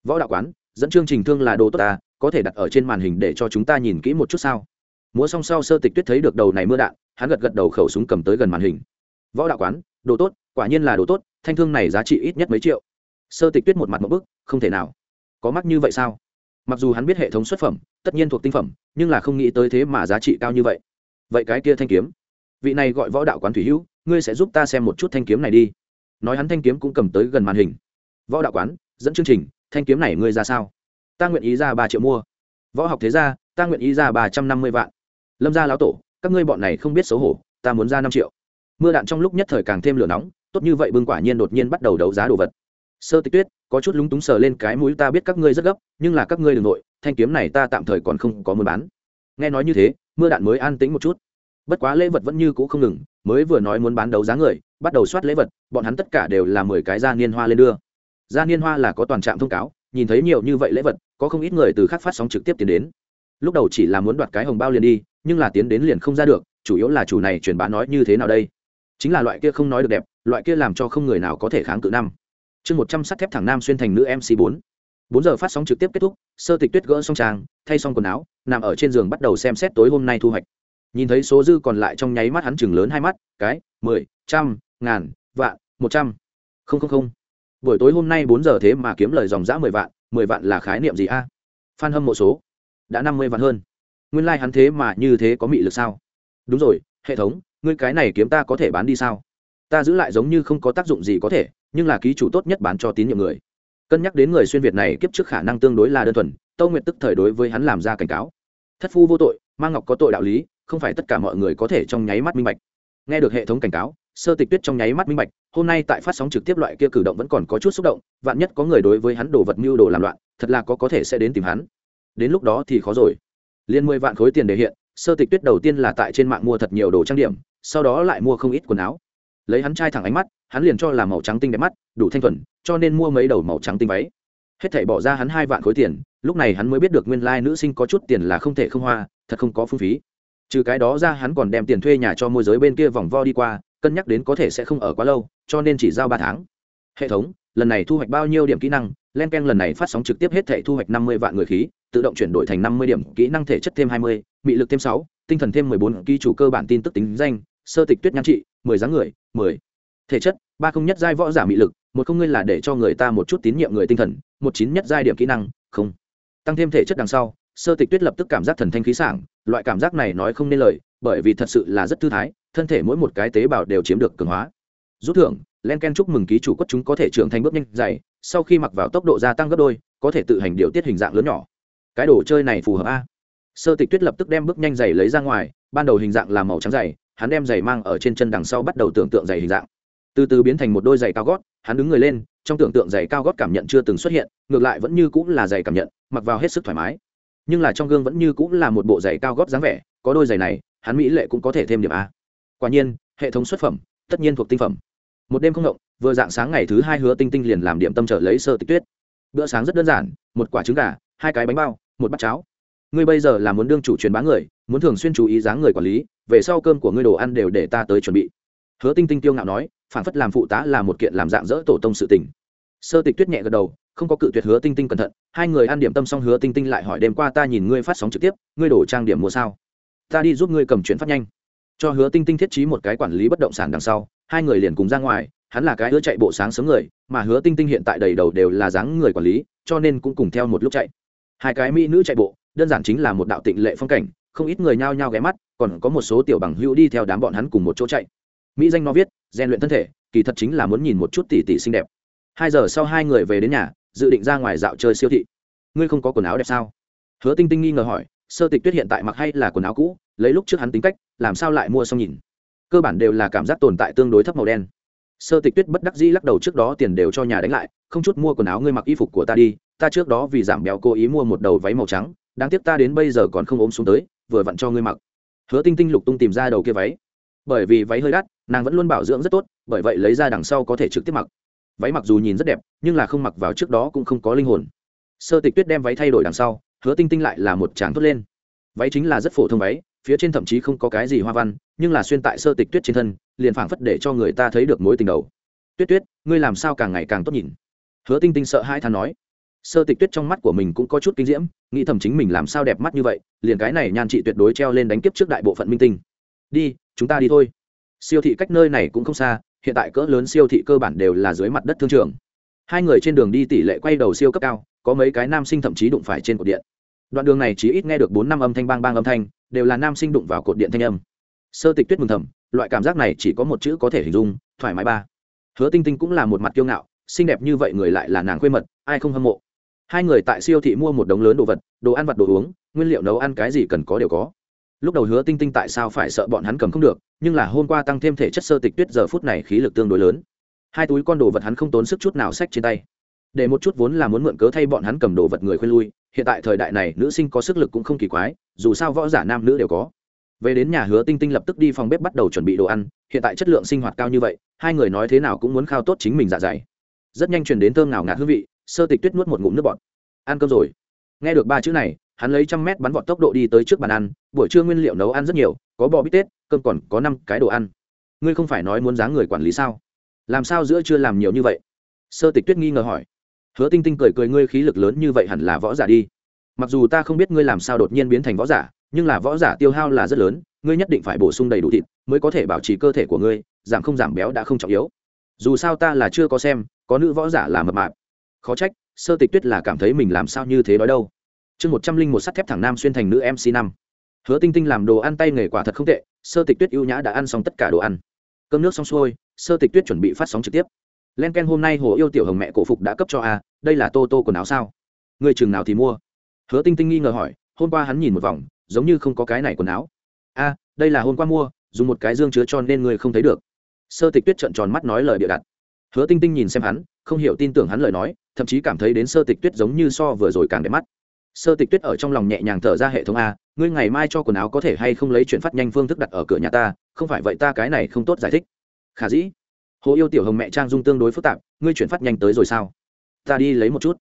Võ đạo quán, dẫn chương trình thương là đồ tốt ta có thể đặt ở trên màn hình để cho chúng ta nhìn kỹ một chút sao? Múa song sau sơ tịch tuyết thấy được đầu này mưa đạn hắn gật gật đầu khẩu súng cầm tới gần màn hình. Võ đạo quán, đồ tốt, quả nhiên là đồ tốt, thanh thương này giá trị ít nhất mấy triệu. Sơ tịch tuyết một mặt một bức, không thể nào. Có mắc như vậy sao? Mặc dù hắn biết hệ thống xuất phẩm, tất nhiên thuộc tinh phẩm, nhưng là không nghĩ tới thế mà giá trị cao như vậy. Vậy cái kia thanh kiếm? Vị này gọi võ đạo quán thủy hữu, ngươi sẽ giúp ta xem một chút thanh kiếm này đi. Nói hắn thanh kiếm cũng cầm tới gần màn hình. Võ đạo quán, dẫn chương trình, thanh kiếm này ngươi ra sao? Ta nguyện ý ra ba triệu mua. Võ học thế ra ta nguyện ý ra ba trăm năm mươi vạn. Lâm gia lão tổ các ngươi bọn này không biết xấu hổ, ta muốn ra năm triệu. Mưa đạn trong lúc nhất thời càng thêm lửa nóng, tốt như vậy bưng quả nhiên đột nhiên bắt đầu đấu giá đồ vật. Sơ tịch tuyết, có chút lúng túng sờ lên cái mũi, ta biết các ngươi rất gấp, nhưng là các ngươi đ ừ n g nội, thanh kiếm này ta tạm thời còn không có muốn bán. Nghe nói như thế, mưa đạn mới an tĩnh một chút. Bất quá lễ vật vẫn như c ũ không ngừng, mới vừa nói muốn bán đấu giá người, bắt đầu soát lễ vật, bọn hắn tất cả đều là mười cái da niên hoa lên đưa. Da niên hoa là có toàn trạm thông cáo, nhìn thấy nhiều như vậy lễ vật, có không ít người từ khác phát sóng trực tiếp tiến đến lúc đầu chỉ là muốn đoạt cái hồng bao liền đi, nhưng là tiến đến liền không ra được, chủ yếu là chủ này truyền bá nói như thế nào đây? Chính là loại kia không nói được đẹp, loại kia làm cho không người nào có thể kháng cự năm. Chương một trăm sắt thép thẳng nam xuyên thành nữ mc bốn. Bốn giờ phát sóng trực tiếp kết thúc, sơ tịch tuyết gỡ xong trang, thay xong quần áo, nằm ở trên giường bắt đầu xem xét tối hôm nay thu hoạch. Nhìn thấy số dư còn lại trong nháy mắt hắn chừng lớn hai mắt, cái, mười, trăm, ngàn, vạn, một trăm. Không không không. Buổi tối hôm nay bốn giờ thế mà kiếm lời dòng giã mười vạn mười vạn là khái niệm gì a? Phan hâm mộ số đã năm mươi vạn hơn. Nguyên lai、like、hắn thế mà như thế có mị lực sao? Đúng rồi, hệ thống, ngươi cái này kiếm ta có thể bán đi sao? Ta giữ lại giống như không có tác dụng gì có thể, nhưng là ký chủ tốt nhất bán cho tín nhiệm người. Cân nhắc đến người xuyên việt này kiếp trước khả năng tương đối là đơn thuần, tâu nguyện tức thời đối với hắn làm ra cảnh cáo. Thất phu vô tội mang ngọc có tội đạo lý, không phải tất cả mọi người có thể trong nháy mắt minh bạch. Nghe được hệ thống cảnh cáo, sơ tịch tuyết trong nháy mắt minh bạch, hôm nay tại phát sóng trực tiếp loại kia cử động vẫn còn có chút xúc động, vạn nhất có người đối với hắn đồ vật mưu đồ làm loạn, thật là có có thể sẽ đến tìm hắn đến lúc đó thì khó rồi. Liên mười vạn khối tiền để hiện, sơ tịch tuyết đầu tiên là tại trên mạng mua thật nhiều đồ trang điểm, sau đó lại mua không ít quần áo. Lấy hắn trai thẳng ánh mắt, hắn liền cho là màu trắng tinh đẹp mắt, đủ thanh thuần, cho nên mua mấy đầu màu trắng tinh váy. Hết thảy bỏ ra hắn hai vạn khối tiền, lúc này hắn mới biết được nguyên lai nữ sinh có chút tiền là không thể không hoa, thật không có phung phí. Trừ cái đó ra hắn còn đem tiền thuê nhà cho môi giới bên kia vòng vo đi qua, cân nhắc đến có thể sẽ không ở quá lâu, cho nên chỉ giao ba tháng. Hệ thống lần này thu hoạch bao nhiêu điểm kỹ năng, len k lần này phát sóng trực tiếp hết thể thu hoạch năm mươi vạn người khí, tự động chuyển đổi thành năm mươi điểm kỹ năng thể chất thêm hai mươi, mị lực thêm sáu, tinh thần thêm mười bốn ký chủ cơ bản tin tức tính danh, sơ tịch tuyết nhan trị, mười dáng người, mười. Thể chất, ba không nhất giai võ giả mị lực, một không ngươi là để cho người ta một chút tín nhiệm người tinh thần, một chín nhất giai điểm kỹ năng, không. Tăng thêm thể chất đằng sau, sơ tịch tuyết lập tức cảm giác thần thanh khí sảng, loại cảm giác này nói không nên lời, bởi vì thật sự là rất thư thái, thân thể mỗi một cái tế bào đều chiếm được cường hóa. Rút thưởng len ken chúc mừng ký chủ quất chúng có thể trưởng thành bước nhanh dày, sau khi mặc vào tốc độ gia tăng gấp đôi, có thể tự hành điều tiết hình dạng lớn nhỏ. Cái đồ chơi này phù hợp a. Sơ tịch tuyết lập tức đem bước nhanh dày lấy ra ngoài, ban đầu hình dạng là màu trắng dày, hắn đem giày mang ở trên chân đằng sau bắt đầu tưởng tượng giày hình dạng. Từ từ biến thành một đôi giày cao gót, hắn đứng người lên, trong tưởng tượng giày cao gót cảm nhận chưa từng xuất hiện, ngược lại vẫn như cũng là giày cảm nhận, mặc vào hết sức thoải mái. Nhưng là trong gương vẫn như cũng là một bộ giày cao gót dáng vẻ, có đôi giày này, hắn mỹ lệ cũng có thể thêm điểm a. Quả nhiên, hệ thống xuất phẩm, tất nhiên thuộc tinh phẩm một đêm không động, vừa dạng sáng ngày thứ hai hứa tinh tinh liền làm điểm tâm trở lấy sơ tịch tuyết. Bữa sáng rất đơn giản, một quả trứng gà, hai cái bánh bao, một bát cháo. Ngươi bây giờ là muốn đương chủ truyền bá người, muốn thường xuyên chú ý dáng người quản lý, về sau cơm của ngươi đồ ăn đều để ta tới chuẩn bị. Hứa tinh tinh tiêu ngạo nói, phản phất làm phụ tá là một kiện làm dạng dỡ tổ tông sự tình. Sơ tịch tuyết nhẹ gật đầu, không có cự tuyệt hứa tinh tinh cẩn thận, hai người ăn điểm tâm xong hứa tinh tinh lại hỏi đêm qua ta nhìn ngươi phát sóng trực tiếp, ngươi đổ trang điểm mua sao? Ta đi giúp ngươi cầm chuyển phát nhanh. Cho hứa tinh tinh thiết trí một cái quản lý bất động sản đằng sau hai người liền cùng ra ngoài, hắn là cái hứa chạy bộ sáng sớm người, mà hứa tinh tinh hiện tại đầy đầu đều là dáng người quản lý, cho nên cũng cùng theo một lúc chạy. Hai cái mỹ nữ chạy bộ, đơn giản chính là một đạo tịnh lệ phong cảnh, không ít người nhao nhao ghé mắt, còn có một số tiểu bằng hữu đi theo đám bọn hắn cùng một chỗ chạy. Mỹ danh nó viết, rèn luyện thân thể, kỳ thật chính là muốn nhìn một chút tỷ tỷ xinh đẹp. Hai giờ sau hai người về đến nhà, dự định ra ngoài dạo chơi siêu thị. Ngươi không có quần áo đẹp sao? Hứa tinh tinh nghi ngờ hỏi, sơ tịch tuyết hiện tại mặc hay là quần áo cũ, lấy lúc trước hắn tính cách, làm sao lại mua xong nhìn? Cơ bản đều là cảm giác tồn tại tương đối thấp màu đen. Sơ tịch tuyết bất đắc dĩ lắc đầu trước đó tiền đều cho nhà đánh lại, không chút mua quần áo ngươi mặc y phục của ta đi, ta trước đó vì giảm béo cố ý mua một đầu váy màu trắng, đáng tiếc ta đến bây giờ còn không ốm xuống tới, vừa vặn cho ngươi mặc. Hứa tinh tinh lục tung tìm ra đầu kia váy. Bởi vì váy hơi đắt, nàng vẫn luôn bảo dưỡng rất tốt, bởi vậy lấy ra đằng sau có thể trực tiếp mặc. Váy mặc dù nhìn rất đẹp, nhưng là không mặc vào trước đó cũng không có linh hồn. Sơ tịch tuyết đem váy thay đổi đằng sau, hứa tinh tinh lại là một tràng thốt lên. Váy chính là rất phổ thông váy phía trên thậm chí không có cái gì hoa văn, nhưng là xuyên tại sơ tịch tuyết trên thân, liền phảng phất để cho người ta thấy được mối tình đầu. Tuyết tuyết, ngươi làm sao càng ngày càng tốt nhìn? Hứa tinh tinh sợ hai thằng nói. Sơ tịch tuyết trong mắt của mình cũng có chút kinh diễm, nghĩ thầm chính mình làm sao đẹp mắt như vậy, liền cái này nhan chị tuyệt đối treo lên đánh kiếp trước đại bộ phận minh tinh. Đi, chúng ta đi thôi. Siêu thị cách nơi này cũng không xa, hiện tại cỡ lớn siêu thị cơ bản đều là dưới mặt đất thương trường. Hai người trên đường đi tỷ lệ quay đầu siêu cấp cao, có mấy cái nam sinh thậm chí đụng phải trên cột điện đoạn đường này chỉ ít nghe được bốn năm âm thanh, bang bang âm thanh, đều là nam sinh đụng vào cột điện thanh âm. Sơ tịch tuyết mừng thầm, loại cảm giác này chỉ có một chữ có thể hình dung, thoải mái ba. Hứa tinh tinh cũng là một mặt kiêu ngạo, xinh đẹp như vậy người lại là nàng khuê mật, ai không hâm mộ. Hai người tại siêu thị mua một đống lớn đồ vật, đồ ăn vặt đồ uống, nguyên liệu nấu ăn cái gì cần có đều có. Lúc đầu hứa tinh tinh tại sao phải sợ bọn hắn cầm không được, nhưng là hôm qua tăng thêm thể chất sơ tịch tuyết giờ phút này khí lực tương đối lớn. Hai túi con đồ vật hắn không tốn sức chút nào xách trên tay. Để một chút vốn là muốn mượn cớ thay bọn hắn cầm đồ vật người khuyên lui hiện tại thời đại này nữ sinh có sức lực cũng không kỳ quái, dù sao võ giả nam nữ đều có. Về đến nhà hứa tinh tinh lập tức đi phòng bếp bắt đầu chuẩn bị đồ ăn, hiện tại chất lượng sinh hoạt cao như vậy, hai người nói thế nào cũng muốn khao tốt chính mình dạ dày. Rất nhanh truyền đến thơm nào ngạt hương vị, sơ tịch tuyết nuốt một ngụm nước bọt. Ăn cơm rồi. Nghe được ba chữ này, hắn lấy trăm mét bắn vọt tốc độ đi tới trước bàn ăn, buổi trưa nguyên liệu nấu ăn rất nhiều, có bò bít tết, cơm còn có năm cái đồ ăn. Ngươi không phải nói muốn dáng người quản lý sao? Làm sao giữa chưa làm nhiều như vậy? Sơ tịch tuyết nghi ngờ hỏi hứa tinh tinh cười cười, ngươi khí lực lớn như vậy hẳn là võ giả đi. Mặc dù ta không biết ngươi làm sao đột nhiên biến thành võ giả, nhưng là võ giả tiêu hao là rất lớn, ngươi nhất định phải bổ sung đầy đủ thịt mới có thể bảo trì cơ thể của ngươi, giảm không giảm béo đã không trọng yếu. Dù sao ta là chưa có xem, có nữ võ giả là mập mạp. Khó trách, sơ tịch tuyết là cảm thấy mình làm sao như thế đó đâu. Chương một trăm linh một sắt thép thẳng nam xuyên thành nữ mc năm. Hứa tinh tinh làm đồ ăn tay nghề quả thật không tệ, sơ tịch tuyết ưu nhã đã ăn xong tất cả đồ ăn. Cơm nước xong xuôi, sơ tịch tuyết chuẩn bị phát sóng trực tiếp len ken, hôm nay hồ yêu tiểu hồng mẹ cổ phục đã cấp cho a, đây là tô tô quần áo sao? Người chừng nào thì mua? Hứa tinh tinh nghi ngờ hỏi, hôm qua hắn nhìn một vòng, giống như không có cái này quần áo. A, đây là hôm qua mua, dùng một cái dương chứa cho nên người không thấy được. Sơ tịch tuyết trợn tròn mắt nói lời bịa đặt. Hứa tinh tinh nhìn xem hắn, không hiểu tin tưởng hắn lời nói, thậm chí cảm thấy đến sơ tịch tuyết giống như so vừa rồi càng đẹp mắt. Sơ tịch tuyết ở trong lòng nhẹ nhàng thở ra hệ thống a, ngươi ngày mai cho quần áo có thể hay không lấy chuyện phát nhanh phương thức đặt ở cửa nhà ta, không phải vậy ta cái này không tốt giải thích. Khả dĩ hồ yêu tiểu hồng mẹ trang dung tương đối phức tạp, ngươi chuyển phát nhanh tới rồi sao? Ta đi lấy một chút.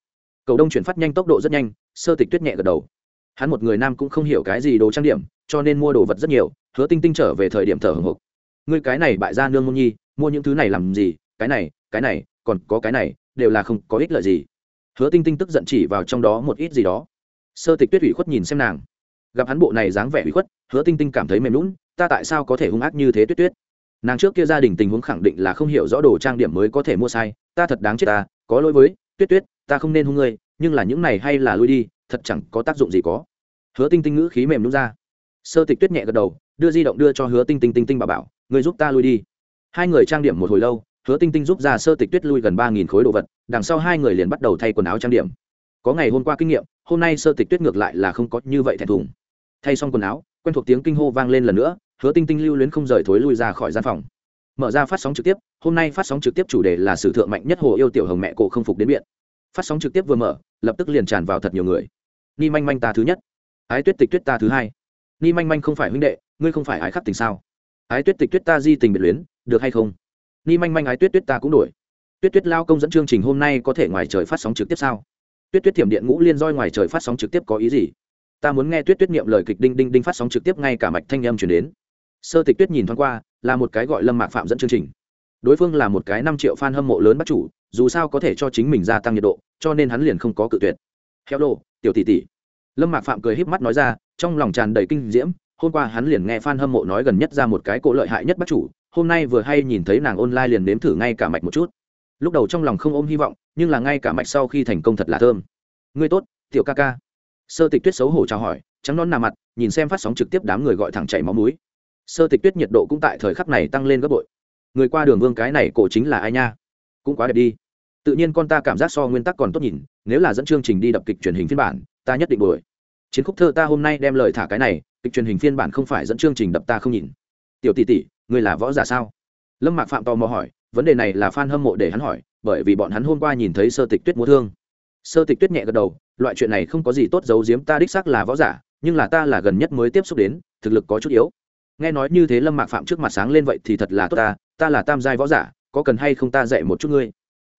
Cầu đông chuyển phát nhanh tốc độ rất nhanh, sơ tịch tuyết nhẹ gật đầu. Hắn một người nam cũng không hiểu cái gì đồ trang điểm, cho nên mua đồ vật rất nhiều, hứa tinh tinh trở về thời điểm thở hồng hộc. Ngươi cái này bại ra nương môn nhi, mua những thứ này làm gì? Cái này cái này, còn có cái này, đều là không có ích lợi gì. Hứa tinh tinh tức giận chỉ vào trong đó một ít gì đó. Sơ tịch tuyết ủy khuất nhìn xem nàng. Gặp hắn bộ này dáng vẻ ủy khuất, hứa tinh tinh cảm thấy mềm lún ta tại sao có thể hung ác như thế tuyết tuyết? Nàng trước kia gia đình tình huống khẳng định là không hiểu rõ đồ trang điểm mới có thể mua sai, ta thật đáng chết ta, có lỗi với, tuyết tuyết, ta không nên hung ngươi, nhưng là những này hay là lui đi, thật chẳng có tác dụng gì có. Hứa tinh tinh ngữ khí mềm đúng ra. Sơ tịch tuyết nhẹ gật đầu, đưa di động đưa cho hứa tinh tinh tinh tinh bà bảo người giúp ta lui đi. Hai người trang điểm một hồi lâu, hứa tinh tinh giúp ra sơ tịch tuyết lui gần ba nghìn khối đồ vật, đằng sau hai người liền bắt đầu thay quần áo trang điểm. Có ngày hôm qua kinh nghiệm, hôm nay sơ tịch tuyết ngược lại là không có như vậy thẹn thùng. Thay xong quần áo quen thuộc tiếng kinh hô vang lên lần nữa, hứa tinh tinh lưu luyến không rời thối lui ra khỏi gian phòng. Mở ra phát sóng trực tiếp, hôm nay phát sóng trực tiếp chủ đề là sử thượng mạnh nhất hồ yêu tiểu hồng mẹ cổ không phục đến biện phát sóng trực tiếp vừa mở, lập tức liền tràn vào thật nhiều người. Ni manh manh ta thứ nhất. Ái tuyết tịch tuyết ta thứ hai. Ni manh manh không phải huynh đệ, ngươi không phải ái khắc tình sao? Ái tuyết tịch tuyết ta di tình biệt luyến, được hay không? Ni manh manh ái tuyết tuyết ta cũng đổi. Tuyết tuyết lao công dẫn chương trình hôm nay có thể ngoài trời phát sóng trực tiếp sao? Tuyết tuyết thiểm điện ngũ liên roi ngoài trời phát sóng trực tiếp có ý gì? Ta muốn nghe tuyết tuyết niệm lời kịch đinh đinh đinh phát sóng trực tiếp ngay cả mạch thanh âm chuyển đến. Sơ tịch tuyết nhìn thoáng qua, là một cái gọi lâm mạc phạm dẫn chương trình. Đối phương là một cái năm triệu f a n hâm mộ lớn bắt chủ, dù sao có thể cho chính mình gia tăng nhiệt độ, cho nên hắn liền không có cự tuyệt. Heo đồ, tiểu tỷ tỷ. Lâm mạc phạm cười híp mắt nói ra, trong lòng tràn đầy kinh diễm, hôm qua hắn liền nghe f a n hâm mộ nói gần nhất ra một cái cỗ lợi hại nhất bắt chủ, hôm nay vừa hay nhìn thấy nàng online liền nếm thử ngay cả mạch một chút. Lúc đầu trong lòng không ôm hy vọng, nhưng là ngay cả mạch sau khi thành công thật là thơm. Ngươi tốt, tiểu ca ca sơ tịch tuyết xấu hổ chào hỏi, trắng non nà mặt, nhìn xem phát sóng trực tiếp đám người gọi thẳng chảy máu mũi. Sơ tịch tuyết nhiệt độ cũng tại thời khắc này tăng lên gấp bội. Người qua đường vương cái này cổ chính là ai nha? Cũng quá đẹp đi. Tự nhiên con ta cảm giác so nguyên tắc còn tốt nhìn, nếu là dẫn chương trình đi đập kịch truyền hình phiên bản, ta nhất định đuổi. Chiến khúc thơ ta hôm nay đem lời thả cái này, kịch truyền hình phiên bản không phải dẫn chương trình đập ta không nhìn. Tiểu tỷ tỷ, người là võ giả sao? Lâm mạc phạm tò mò hỏi, vấn đề này là f a n hâm mộ để hắn hỏi, bởi vì bọn hắn hôm qua nhìn thấy sơ tịch tuyết múa thương. Sơ tịch tuyết nhẹ gật đầu loại chuyện này không có gì tốt giấu giếm, ta đích xác là võ giả, nhưng là ta là gần nhất mới tiếp xúc đến, thực lực có chút yếu. Nghe nói như thế lâm mạc phạm trước mặt sáng lên vậy thì thật là tốt ta ta là tam giai võ giả, có cần hay không ta dạy một chút ngươi?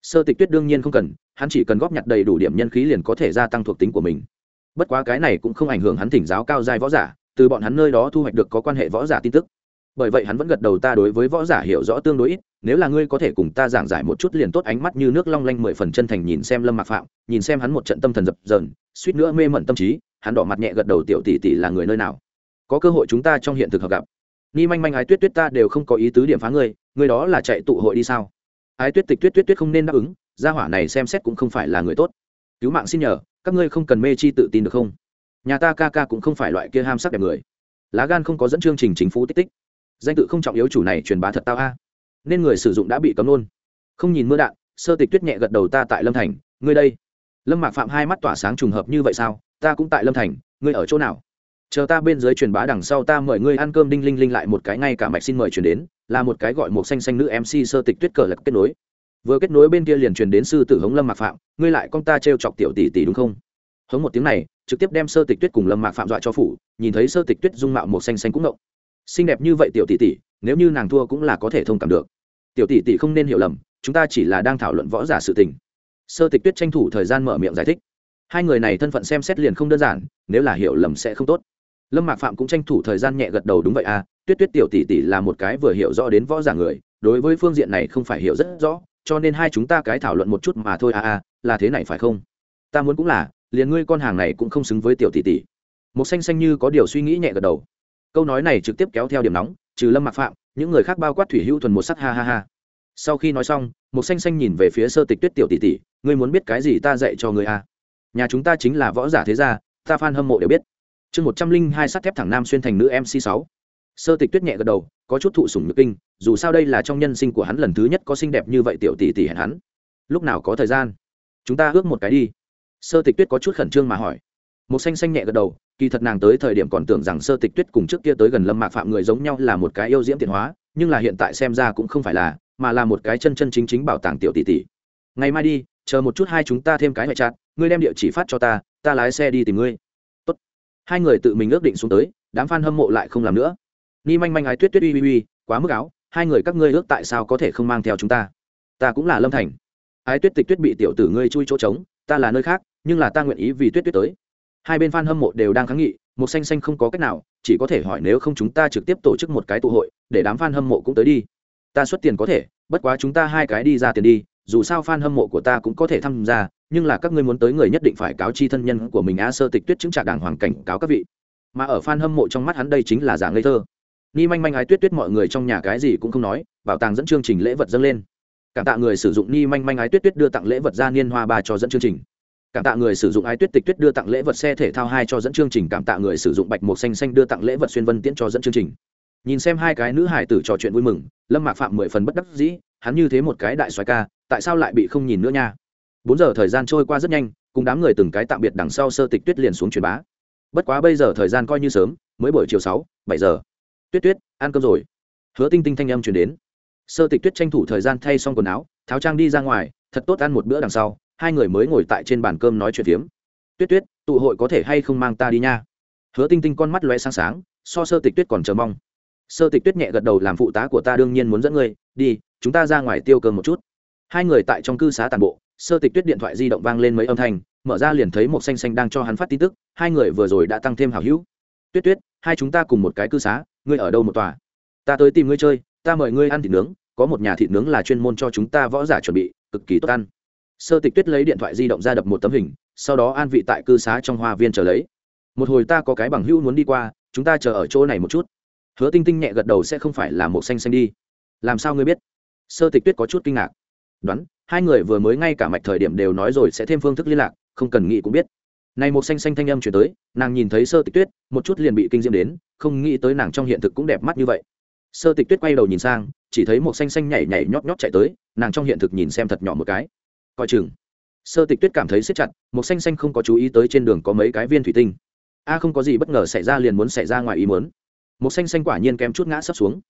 Sơ tịch tuyết đương nhiên không cần, hắn chỉ cần góp nhặt đầy đủ điểm nhân khí liền có thể gia tăng thuộc tính của mình. Bất quá cái này cũng không ảnh hưởng hắn thỉnh giáo cao giai võ giả, từ bọn hắn nơi đó thu hoạch được có quan hệ võ giả tin tức. Bởi vậy hắn vẫn gật đầu ta đối với võ giả hiểu rõ tương đối ít nếu là ngươi có thể cùng ta giảng giải một chút liền tốt, ánh mắt như nước long lanh mười phần chân thành nhìn xem lâm mạc phạm, nhìn xem hắn một trận tâm thần dập dờn, suýt nữa mê mẩn tâm trí, hắn đỏ mặt nhẹ gật đầu, tiểu tỷ tỷ là người nơi nào? Có cơ hội chúng ta trong hiện thực hợp gặp. Ni manh manh ái tuyết tuyết ta đều không có ý tứ điểm phá ngươi ngươi đó là chạy tụ hội đi sao? Ái tuyết tịch tuyết tuyết tuyết không nên đáp ứng, gia hỏa này xem xét cũng không phải là người tốt. Cứu mạng xin nhờ, các ngươi không cần mê chi tự tin được không? Nhà ta ca ca cũng không phải loại kia ham sắc đẹp người. Lá gan không có dẫn chương trình chính phủ tích tích. Danh tự không trọng yếu, chủ này truyền bá thật tao a nên người sử dụng đã bị cấm luôn. Không nhìn mưa đạn, sơ tịch tuyết nhẹ gật đầu, ta tại lâm thành, ngươi đây. Lâm mạc phạm hai mắt tỏa sáng trùng hợp như vậy sao? Ta cũng tại lâm thành, ngươi ở chỗ nào? Chờ ta bên dưới truyền bá đằng sau ta mời ngươi ăn cơm đinh linh linh lại một cái ngay cả mạch xin mời truyền đến, là một cái gọi một xanh xanh nữ mc sơ tịch tuyết cờ lật kết nối. Vừa kết nối bên kia liền truyền đến sư tử hống lâm mạc phạm, ngươi lại con ta t chọc tiểu tỷ tỷ đúng không? Hống một tiếng này, trực tiếp đem sơ tịch tuyết cùng lâm mạc phạm dọa cho phủ, nhìn thấy sơ tịch tuyết dung mạo một xanh xanh cũng ngộng xinh đẹp như vậy tiểu tỷ tỷ, nếu như nàng thua cũng là có thể thông cảm được. Tiểu tỷ tỷ không nên hiểu lầm, chúng ta chỉ là đang thảo luận võ giả sự tình. Sơ tịch tuyết tranh thủ thời gian mở miệng giải thích. Hai người này thân phận xem xét liền không đơn giản, nếu là hiểu lầm sẽ không tốt. Lâm mạc phạm cũng tranh thủ thời gian nhẹ gật đầu đúng vậy à tuyết tuyết tiểu tỷ tỷ là một cái vừa hiểu rõ đến võ giả người, đối với phương diện này không phải hiểu rất rõ, cho nên hai chúng ta cái thảo luận một chút mà thôi à à là thế này phải không? Ta muốn cũng là, liền ngươi con hàng này cũng không xứng với tiểu tỷ tỷ. Một xanh xanh như có điều suy nghĩ nhẹ gật đầu câu nói này trực tiếp kéo theo điểm nóng, trừ lâm mạc phạm, những người khác bao quát thủy hữu thuần một sắc ha ha ha. Sau khi nói xong một xanh xanh nhìn về phía sơ tịch tuyết tiểu tỷ tỷ, ngươi muốn biết cái gì ta dạy cho ngươi à nhà chúng ta chính là võ giả thế gia, ta f a n hâm mộ đều biết. Chương một trăm linh hai sắt thép thẳng nam xuyên thành nữ mc sáu. Sơ tịch tuyết nhẹ gật đầu, có chút thụ sủng nhược kinh, dù sao đây là trong nhân sinh của hắn lần thứ nhất có xinh đẹp như vậy tiểu tỷ tỷ hẹn hắn. Lúc nào có thời gian? Chúng ta ước một cái đi. Sơ tịch tuyết có chút khẩn trương mà hỏi một xanh xanh nhẹ gật đầu, kỳ thật nàng tới thời điểm còn tưởng rằng sơ tịch tuyết cùng trước kia tới gần lâm mạc phạm người giống nhau là một cái yêu diễm tiện hóa, nhưng là hiện tại xem ra cũng không phải là, mà là một cái chân chân chính chính bảo tàng tiểu tỷ tỷ. Ngày mai đi, chờ một chút hai chúng ta thêm cái ngoại chặt ngươi đem địa chỉ phát cho ta ta lái xe đi tìm ngươi. Tốt. hai người tự mình ước định xuống tới, đám f a n hâm mộ lại không làm nữa. Ni manh manh ái tuyết tuyết uy uy uy, quá mức áo, hai người các ngươi ước tại sao có thể không mang theo chúng ta? Ta cũng là lâm thành. Ái tuyết tịch tuyết bị tiểu tử ngươi chui chỗ trống, ta là nơi khác, nhưng là ta nguyện ý vì tuyết tuyết tới hai bên f a n hâm mộ đều đang kháng nghị, một xanh xanh không có cách nào, chỉ có thể hỏi nếu không chúng ta trực tiếp tổ chức một cái tụ hội, để đám f a n hâm mộ cũng tới đi. Ta xuất tiền có thể, bất quá chúng ta hai cái đi ra tiền đi, dù sao f a n hâm mộ của ta cũng có thể tham gia, nhưng là các ngươi muốn tới người nhất định phải cáo chi thân nhân của mình a sơ tịch tuyết chứng trả đảng hoàng cảnh cáo các vị. Mà ở f a n hâm mộ trong mắt hắn đây chính là giả ngây thơ. Ni manh manh ái tuyết tuyết mọi người trong nhà cái gì cũng không nói, bảo tàng dẫn chương trình lễ vật dâng lên. Cảm tạ người sử dụng ni manh manh ái tuyết tuyết đưa tặng lễ vật ra niên hoa ba cho dẫn chương trình cảm tạ người sử dụng ái tuyết tịch tuyết đưa tặng lễ vật xe thể thao hai cho dẫn chương trình, cảm tạ người sử dụng bạch mộc xanh xanh đưa tặng lễ vật xuyên vân tiễn cho dẫn chương trình. Nhìn xem hai cái nữ hải tử trò chuyện vui mừng, lâm mạc phạm mười phần bất đắc dĩ, hắn như thế một cái đại xoài ca, tại sao lại bị không nhìn nữa nha? Bốn giờ thời gian trôi qua rất nhanh, cùng đám người từng cái tạm biệt đằng sau sơ tịch tuyết liền xuống truyền bá. Bất quá bây giờ thời gian coi như sớm, mới buổi chiều sáu, bảy giờ. Tuyết tuyết, ăn cơm rồi. Hứa tinh tinh thanh âm chuyển đến. Sơ tịch tuyết tranh thủ thời gian thay xong quần áo, tháo trang đi ra ngoài, thật tốt ăn một bữa đằng sau hai người mới ngồi tại trên bàn cơm nói chuyện phiếm. Tuyết tuyết, tụ hội có thể hay không mang ta đi nha? Hứa tinh tinh con mắt loe sáng sáng, so sơ tịch tuyết còn chờ mong. Sơ tịch tuyết nhẹ gật đầu làm phụ tá của ta đương nhiên muốn dẫn ngươi, đi, chúng ta ra ngoài tiêu cơm một chút. Hai người tại trong cư xá tàn bộ, sơ tịch tuyết điện thoại di động vang lên mấy âm thanh, mở ra liền thấy một xanh xanh đang cho hắn phát tin tức, hai người vừa rồi đã tăng thêm hảo hữu. Tuyết tuyết, hai chúng ta cùng một cái cư xá, ngươi ở đâu một tòa? Ta tới tìm ngươi chơi, ta mời ngươi ăn thịt nướng, có một nhà thịt nướng là chuyên môn cho chúng ta võ giả chuẩn bị, cực kỳ tốt ăn sơ tịch tuyết lấy điện thoại di động ra đập một tấm hình, sau đó an vị tại cư xá trong hoa viên chờ lấy. Một hồi ta có cái bằng hữu muốn đi qua, chúng ta chờ ở chỗ này một chút. Hứa tinh tinh nhẹ gật đầu sẽ không phải là một xanh xanh đi. Làm sao ngươi biết? Sơ tịch tuyết có chút kinh ngạc. Đoán, hai người vừa mới ngay cả mạch thời điểm đều nói rồi sẽ thêm phương thức liên lạc, không cần nghĩ cũng biết. Này một xanh xanh thanh âm chuyển tới, nàng nhìn thấy sơ tịch tuyết, một chút liền bị kinh diễm đến, không nghĩ tới nàng trong hiện thực cũng đẹp mắt như vậy. Sơ tịch tuyết quay đầu nhìn sang, chỉ thấy một xanh xanh nhảy nhảy nhót nhót chạy tới, nàng trong hiện thực nhìn xem thật nhỏ một cái coi chừng. Sơ tịch tuyết cảm thấy xếp chặt một xanh xanh không có chú ý tới trên đường có mấy cái viên thủy tinh. A, không có gì bất ngờ xảy ra liền muốn xảy ra ngoài ý muốn. Một xanh xanh quả nhiên kém chút ngã sấp xuống.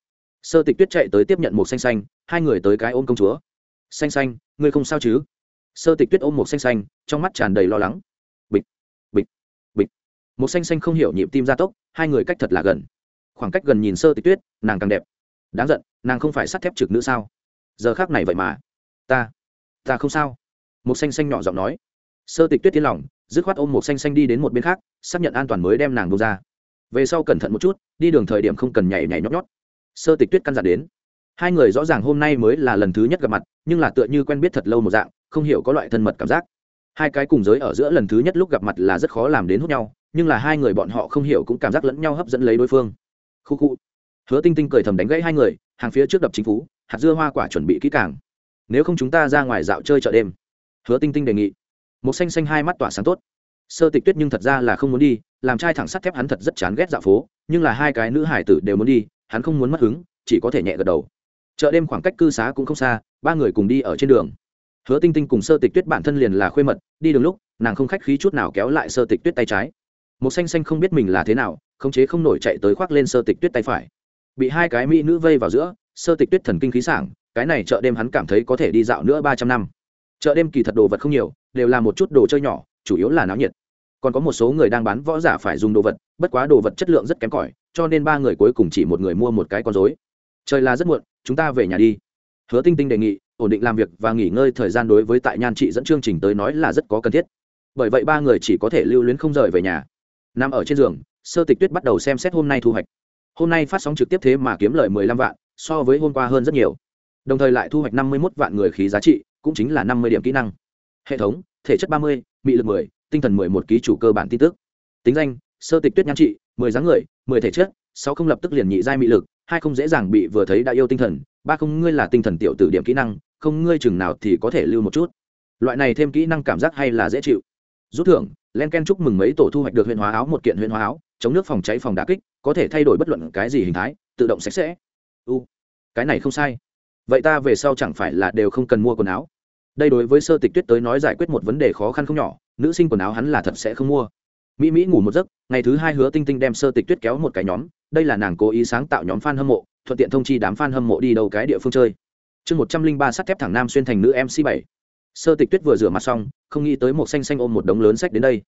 Sơ tịch tuyết chạy tới tiếp nhận một xanh xanh, hai người tới cái ôm công chúa. Xanh xanh, ngươi không sao chứ? Sơ tịch tuyết ôm một xanh xanh, trong mắt tràn đầy lo lắng. Bịch bịch bịch. Một xanh xanh không hiểu nhịp tim gia tốc, hai người cách thật là gần. Khoảng cách gần nhìn sơ tịch tuyết, nàng càng đẹp. Đáng giận, nàng không phải sắt thép trực nữa sao? Giờ khác này vậy mà. Ta ta không sao một xanh xanh nhỏ giọng nói. Sơ tịch tuyết tiến lòng, dứt khoát ôm một xanh xanh đi đến một bên khác, xác nhận an toàn mới đem nàng bông ra. Về sau cẩn thận một chút, đi đường thời điểm không cần nhảy nhảy nhót nhót. Sơ tịch tuyết căn dặn đến. Hai người rõ ràng hôm nay mới là lần thứ nhất gặp mặt, nhưng là tựa như quen biết thật lâu một dạng, không hiểu có loại thân mật cảm giác. Hai cái cùng giới ở giữa lần thứ nhất lúc gặp mặt là rất khó làm đến hút nhau, nhưng là hai người bọn họ không hiểu cũng cảm giác lẫn nhau hấp dẫn lấy đối phương. Khu khu. Hứa tinh tinh cười thầm đánh gãy hai người, hàng phía trước đập chính phủ, hạt dưa hoa quả chuẩn bị kỹ càng. Nếu không chúng ta ra ngoài dạo chơi chợ đêm hứa tinh tinh đề nghị. Một xanh xanh hai mắt tỏa sáng tốt. Sơ tịch tuyết nhưng thật ra là không muốn đi, làm trai thẳng sắt thép hắn thật rất chán ghét dạo phố, nhưng là hai cái nữ hải tử đều muốn đi, hắn không muốn mất hứng, chỉ có thể nhẹ gật đầu. Chợ đêm khoảng cách cư xá cũng không xa, ba người cùng đi ở trên đường. Hứa tinh tinh cùng sơ tịch tuyết bản thân liền là khuê mật, đi đường lúc, nàng không khách khí chút nào kéo lại sơ tịch tuyết tay trái. Một xanh xanh không biết mình là thế nào, khống chế không nổi chạy tới khoác lên sơ tịch tuyết tay phải. Bị hai cái mỹ nữ vây vào giữa, sơ tịch tuyết thần kinh khí sảng, cái này chợ đêm hắn cảm thấy có thể đi dạo nữa ba trăm năm chợ đêm kỳ thật đồ vật không nhiều, đều là một chút đồ chơi nhỏ, chủ yếu là náo nhiệt. Còn có một số người đang bán võ giả phải dùng đồ vật, bất quá đồ vật chất lượng rất kém cỏi, cho nên ba người cuối cùng chỉ một người mua một cái con dối trời là rất muộn, chúng ta về nhà đi. Hứa tinh tinh đề nghị, ổn định làm việc và nghỉ ngơi thời gian đối với tại nhan chị dẫn chương trình tới nói là rất có cần thiết. Bởi vậy ba người chỉ có thể lưu luyến không rời về nhà. Nằm ở trên giường, sơ tịch tuyết bắt đầu xem xét hôm nay thu hoạch. Hôm nay phát sóng trực tiếp thế mà kiếm lời mười lăm vạn, so với hôm qua hơn rất nhiều. Đồng thời lại thu hoạch năm mươi mốt vạn người khí giá trị cũng chính là năm mươi điểm kỹ năng. Hệ thống, thể chất ba mươi, mị lực mười, tinh thần mười một ký chủ cơ bản tin tức. Tính danh, sơ tịch tuyết nhan trị, mười dáng người, mười thể chất, sáu không lập tức liền nhị giai mị lực, hai không dễ dàng bị vừa thấy đã yêu tinh thần, ba không ngươi là tinh thần tiểu tử điểm kỹ năng, không ngươi chừng nào thì có thể lưu một chút. Loại này thêm kỹ năng cảm giác hay là dễ chịu. Rút thưởng, len ken chúc mừng mấy tổ thu hoạch được huyện hóa áo một kiện huyện hóa áo, chống nước phòng cháy phòng đà kích, có thể thay đổi bất luận cái gì hình thái, tự động sạch sẽ. U, cái này không sai vậy ta về sau chẳng phải là đều không cần mua quần áo? Đây đối với sơ tịch tuyết tới nói giải quyết một vấn đề khó khăn không nhỏ, nữ sinh quần áo hắn là thật sẽ không mua. Mỹ mỹ ngủ một giấc, ngày thứ hai hứa tinh tinh đem sơ tịch tuyết kéo một cái nhóm, đây là nàng cố ý sáng tạo nhóm f a n hâm mộ, thuận tiện thông chi đám f a n hâm mộ đi đâu cái địa phương chơi. Chương một trăm linh ba sắt thép thẳng nam xuyên thành nữ mc bảy. Sơ tịch tuyết vừa rửa mặt xong, không nghĩ tới một xanh xanh ôm một đống lớn sách đến đây.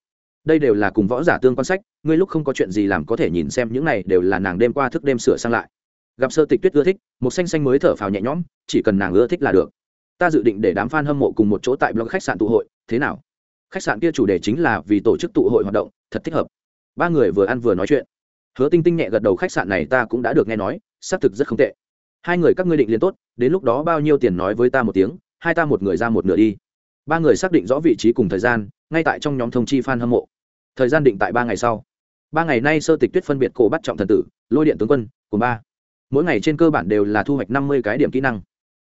Đây đều là cùng võ giả tương quan sách, ngươi lúc không có chuyện gì làm có thể nhìn xem, những này đều là nàng đêm qua thức đêm sửa sang lại gặp sơ tịch tuyết ưa thích, một xanh xanh mới thở phào nhẹ nhõm, chỉ cần nàng ưa thích là được. Ta dự định để đám f a n hâm mộ cùng một chỗ tại blog khách sạn tụ hội, thế nào? Khách sạn kia chủ đề chính là vì tổ chức tụ hội hoạt động, thật thích hợp. Ba người vừa ăn vừa nói chuyện. Hứa tinh tinh nhẹ gật đầu, khách sạn này ta cũng đã được nghe nói, xác thực rất không tệ. Hai người các ngươi định liền tốt, đến lúc đó bao nhiêu tiền nói với ta một tiếng, hai ta một người ra một nửa đi. Ba người xác định rõ vị trí cùng thời gian, ngay tại trong nhóm thông chi f a n hâm mộ. Thời gian định tại ba ngày sau. Ba ngày nay sơ tịch tuyết phân biệt cổ bắt trọng thần tử, lôi điện tướng quân, cùng ba mỗi ngày trên cơ bản đều là thu hoạch năm mươi cái điểm kỹ năng.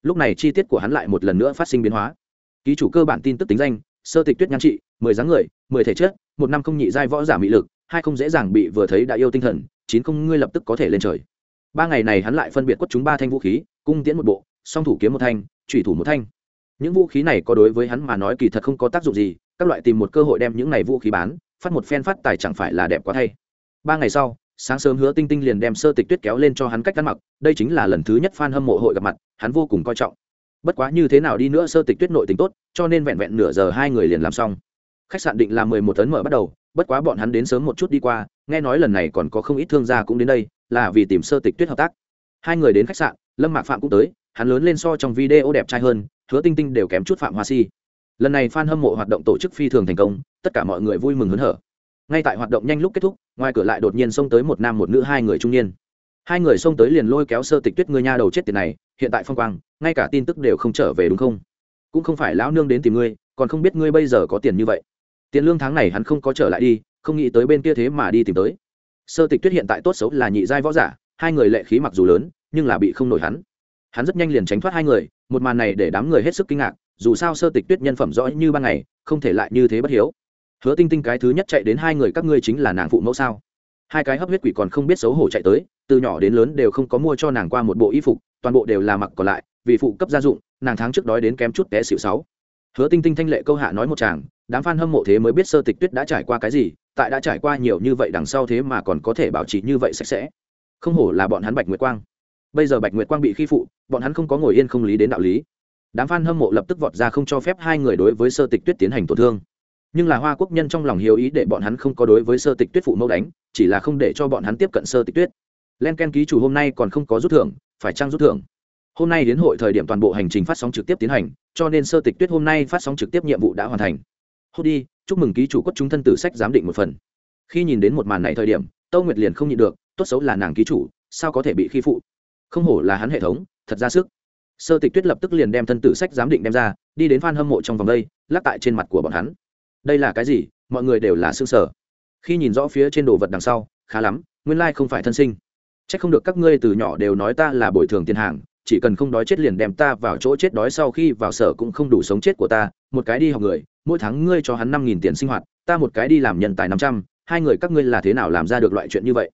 Lúc này chi tiết của hắn lại một lần nữa phát sinh biến hóa. Ký chủ cơ bản tin tức tính danh, sơ tịch tuyết nhan trị, mười dáng người, mười thể chất, một năm không nhị giai võ giả mỹ lực, hai không dễ dàng bị vừa thấy đã yêu tinh thần, chín không ngươi lập tức có thể lên trời. Ba ngày này hắn lại phân biệt quất chúng ba thanh vũ khí, cung tiễn một bộ, song thủ kiếm một thanh thủy thủ một thanh. Những vũ khí này có đối với hắn mà nói kỳ thật không có tác dụng gì, các loại tìm một cơ hội đem những này vũ khí bán, phát một phen phát tài chẳng phải là đẹp quá thay. Ba ngày sau sáng sớm hứa tinh tinh liền đem sơ tịch tuyết kéo lên cho hắn cách ăn mặc, đây chính là lần thứ nhất f a n hâm mộ hội gặp mặt, hắn vô cùng coi trọng. Bất quá như thế nào đi nữa sơ tịch tuyết nội tình tốt, cho nên vẹn vẹn nửa giờ hai người liền làm xong. Khách sạn định là mười một tấn mở bắt đầu, bất quá bọn hắn đến sớm một chút đi qua, nghe nói lần này còn có không ít thương gia cũng đến đây, là vì tìm sơ tịch tuyết hợp tác. Hai người đến khách sạn, lâm mạc phạm cũng tới, hắn lớn lên so trong video đẹp trai hơn, hứa tinh tinh đều kém chút phạm hoa si. Lần này f a n hâm mộ hoạt động tổ chức phi thường thành công, tất cả mọi người vui mừng hớn hở ngay tại hoạt động nhanh lúc kết thúc, ngoài cửa lại đột nhiên xông tới một nam một nữ hai người trung niên. Hai người xông tới liền lôi kéo sơ tịch tuyết ngươi nha đầu chết tiền này, hiện tại phong quang, ngay cả tin tức đều không trở về đúng không? Cũng không phải lão nương đến tìm ngươi, còn không biết ngươi bây giờ có tiền như vậy. Tiền lương tháng này hắn không có trở lại đi, không nghĩ tới bên kia thế mà đi tìm tới. Sơ tịch tuyết hiện tại tốt xấu là nhị giai võ giả, hai người lệ khí mặc dù lớn, nhưng là bị không nổi hắn. Hắn rất nhanh liền tránh thoát hai người, một màn này để đám người hết sức kinh ngạc, dù sao sơ tịch tuyết nhân phẩm rõ như ban ngày, không thể lại như thế bất hiếu hứa tinh tinh cái thứ nhất chạy đến hai người các ngươi chính là nàng phụ mẫu sao? Hai cái hấp huyết quỷ còn không biết xấu hổ chạy tới, từ nhỏ đến lớn đều không có mua cho nàng qua một bộ y phục, toàn bộ đều là mặc còn lại, vì phụ cấp gia dụng, nàng tháng trước đói đến kém chút té xịu sáu. Hứa tinh tinh thanh lệ câu hạ nói một chàng, đám f a n hâm mộ thế mới biết sơ tịch tuyết đã trải qua cái gì, tại đã trải qua nhiều như vậy đằng sau thế mà còn có thể bảo trì như vậy sạch sẽ. Không hổ là bọn hắn bạch nguyệt quang. Bây giờ bạch nguyệt quang bị khi phụ, bọn hắn không có ngồi yên không lý đến đạo lý. Đám f a n hâm mộ lập tức vọt ra không cho phép hai người đối với sơ tịch tuyết tiến hành tổn thương nhưng là hoa quốc nhân trong lòng hiếu ý để bọn hắn không có đối với sơ tịch tuyết phụ mẫu đánh, chỉ là không để cho bọn hắn tiếp cận sơ tịch tuyết. Len ken ký chủ hôm nay còn không có rút thưởng, phải trăng rút thưởng? Hôm nay đến hội thời điểm toàn bộ hành trình phát sóng trực tiếp tiến hành, cho nên sơ tịch tuyết hôm nay phát sóng trực tiếp nhiệm vụ đã hoàn thành. Hốt đi, chúc mừng ký chủ quất chúng thân tử sách giám định một phần. Khi nhìn đến một màn này thời điểm, tâu nguyệt liền không nhịn được, tốt xấu là nàng ký chủ, sao có thể bị khi phụ? Không hổ là hắn hệ thống, thật ra sức. Sơ tịch tuyết lập tức liền đem thân tử sách giám định đem ra, đi đến f hâm mộ trong vòng đây, lắc tại trên mặt của bọn hắn đây là cái gì? Mọi người đều là xương sở khi nhìn rõ phía trên đồ vật đằng sau, khá lắm, nguyên lai không phải thân sinh. C h ắ c không được các ngươi từ nhỏ đều nói ta là bồi thường tiền hàng, chỉ cần không đói chết liền đem ta vào chỗ chết đói sau khi vào sở cũng không đủ sống chết của ta. Một cái đi học người, mỗi tháng ngươi cho hắn năm nghìn tiền sinh hoạt, ta một cái đi làm nhân tài năm trăm, hai người các ngươi là thế nào làm ra được loại chuyện như vậy?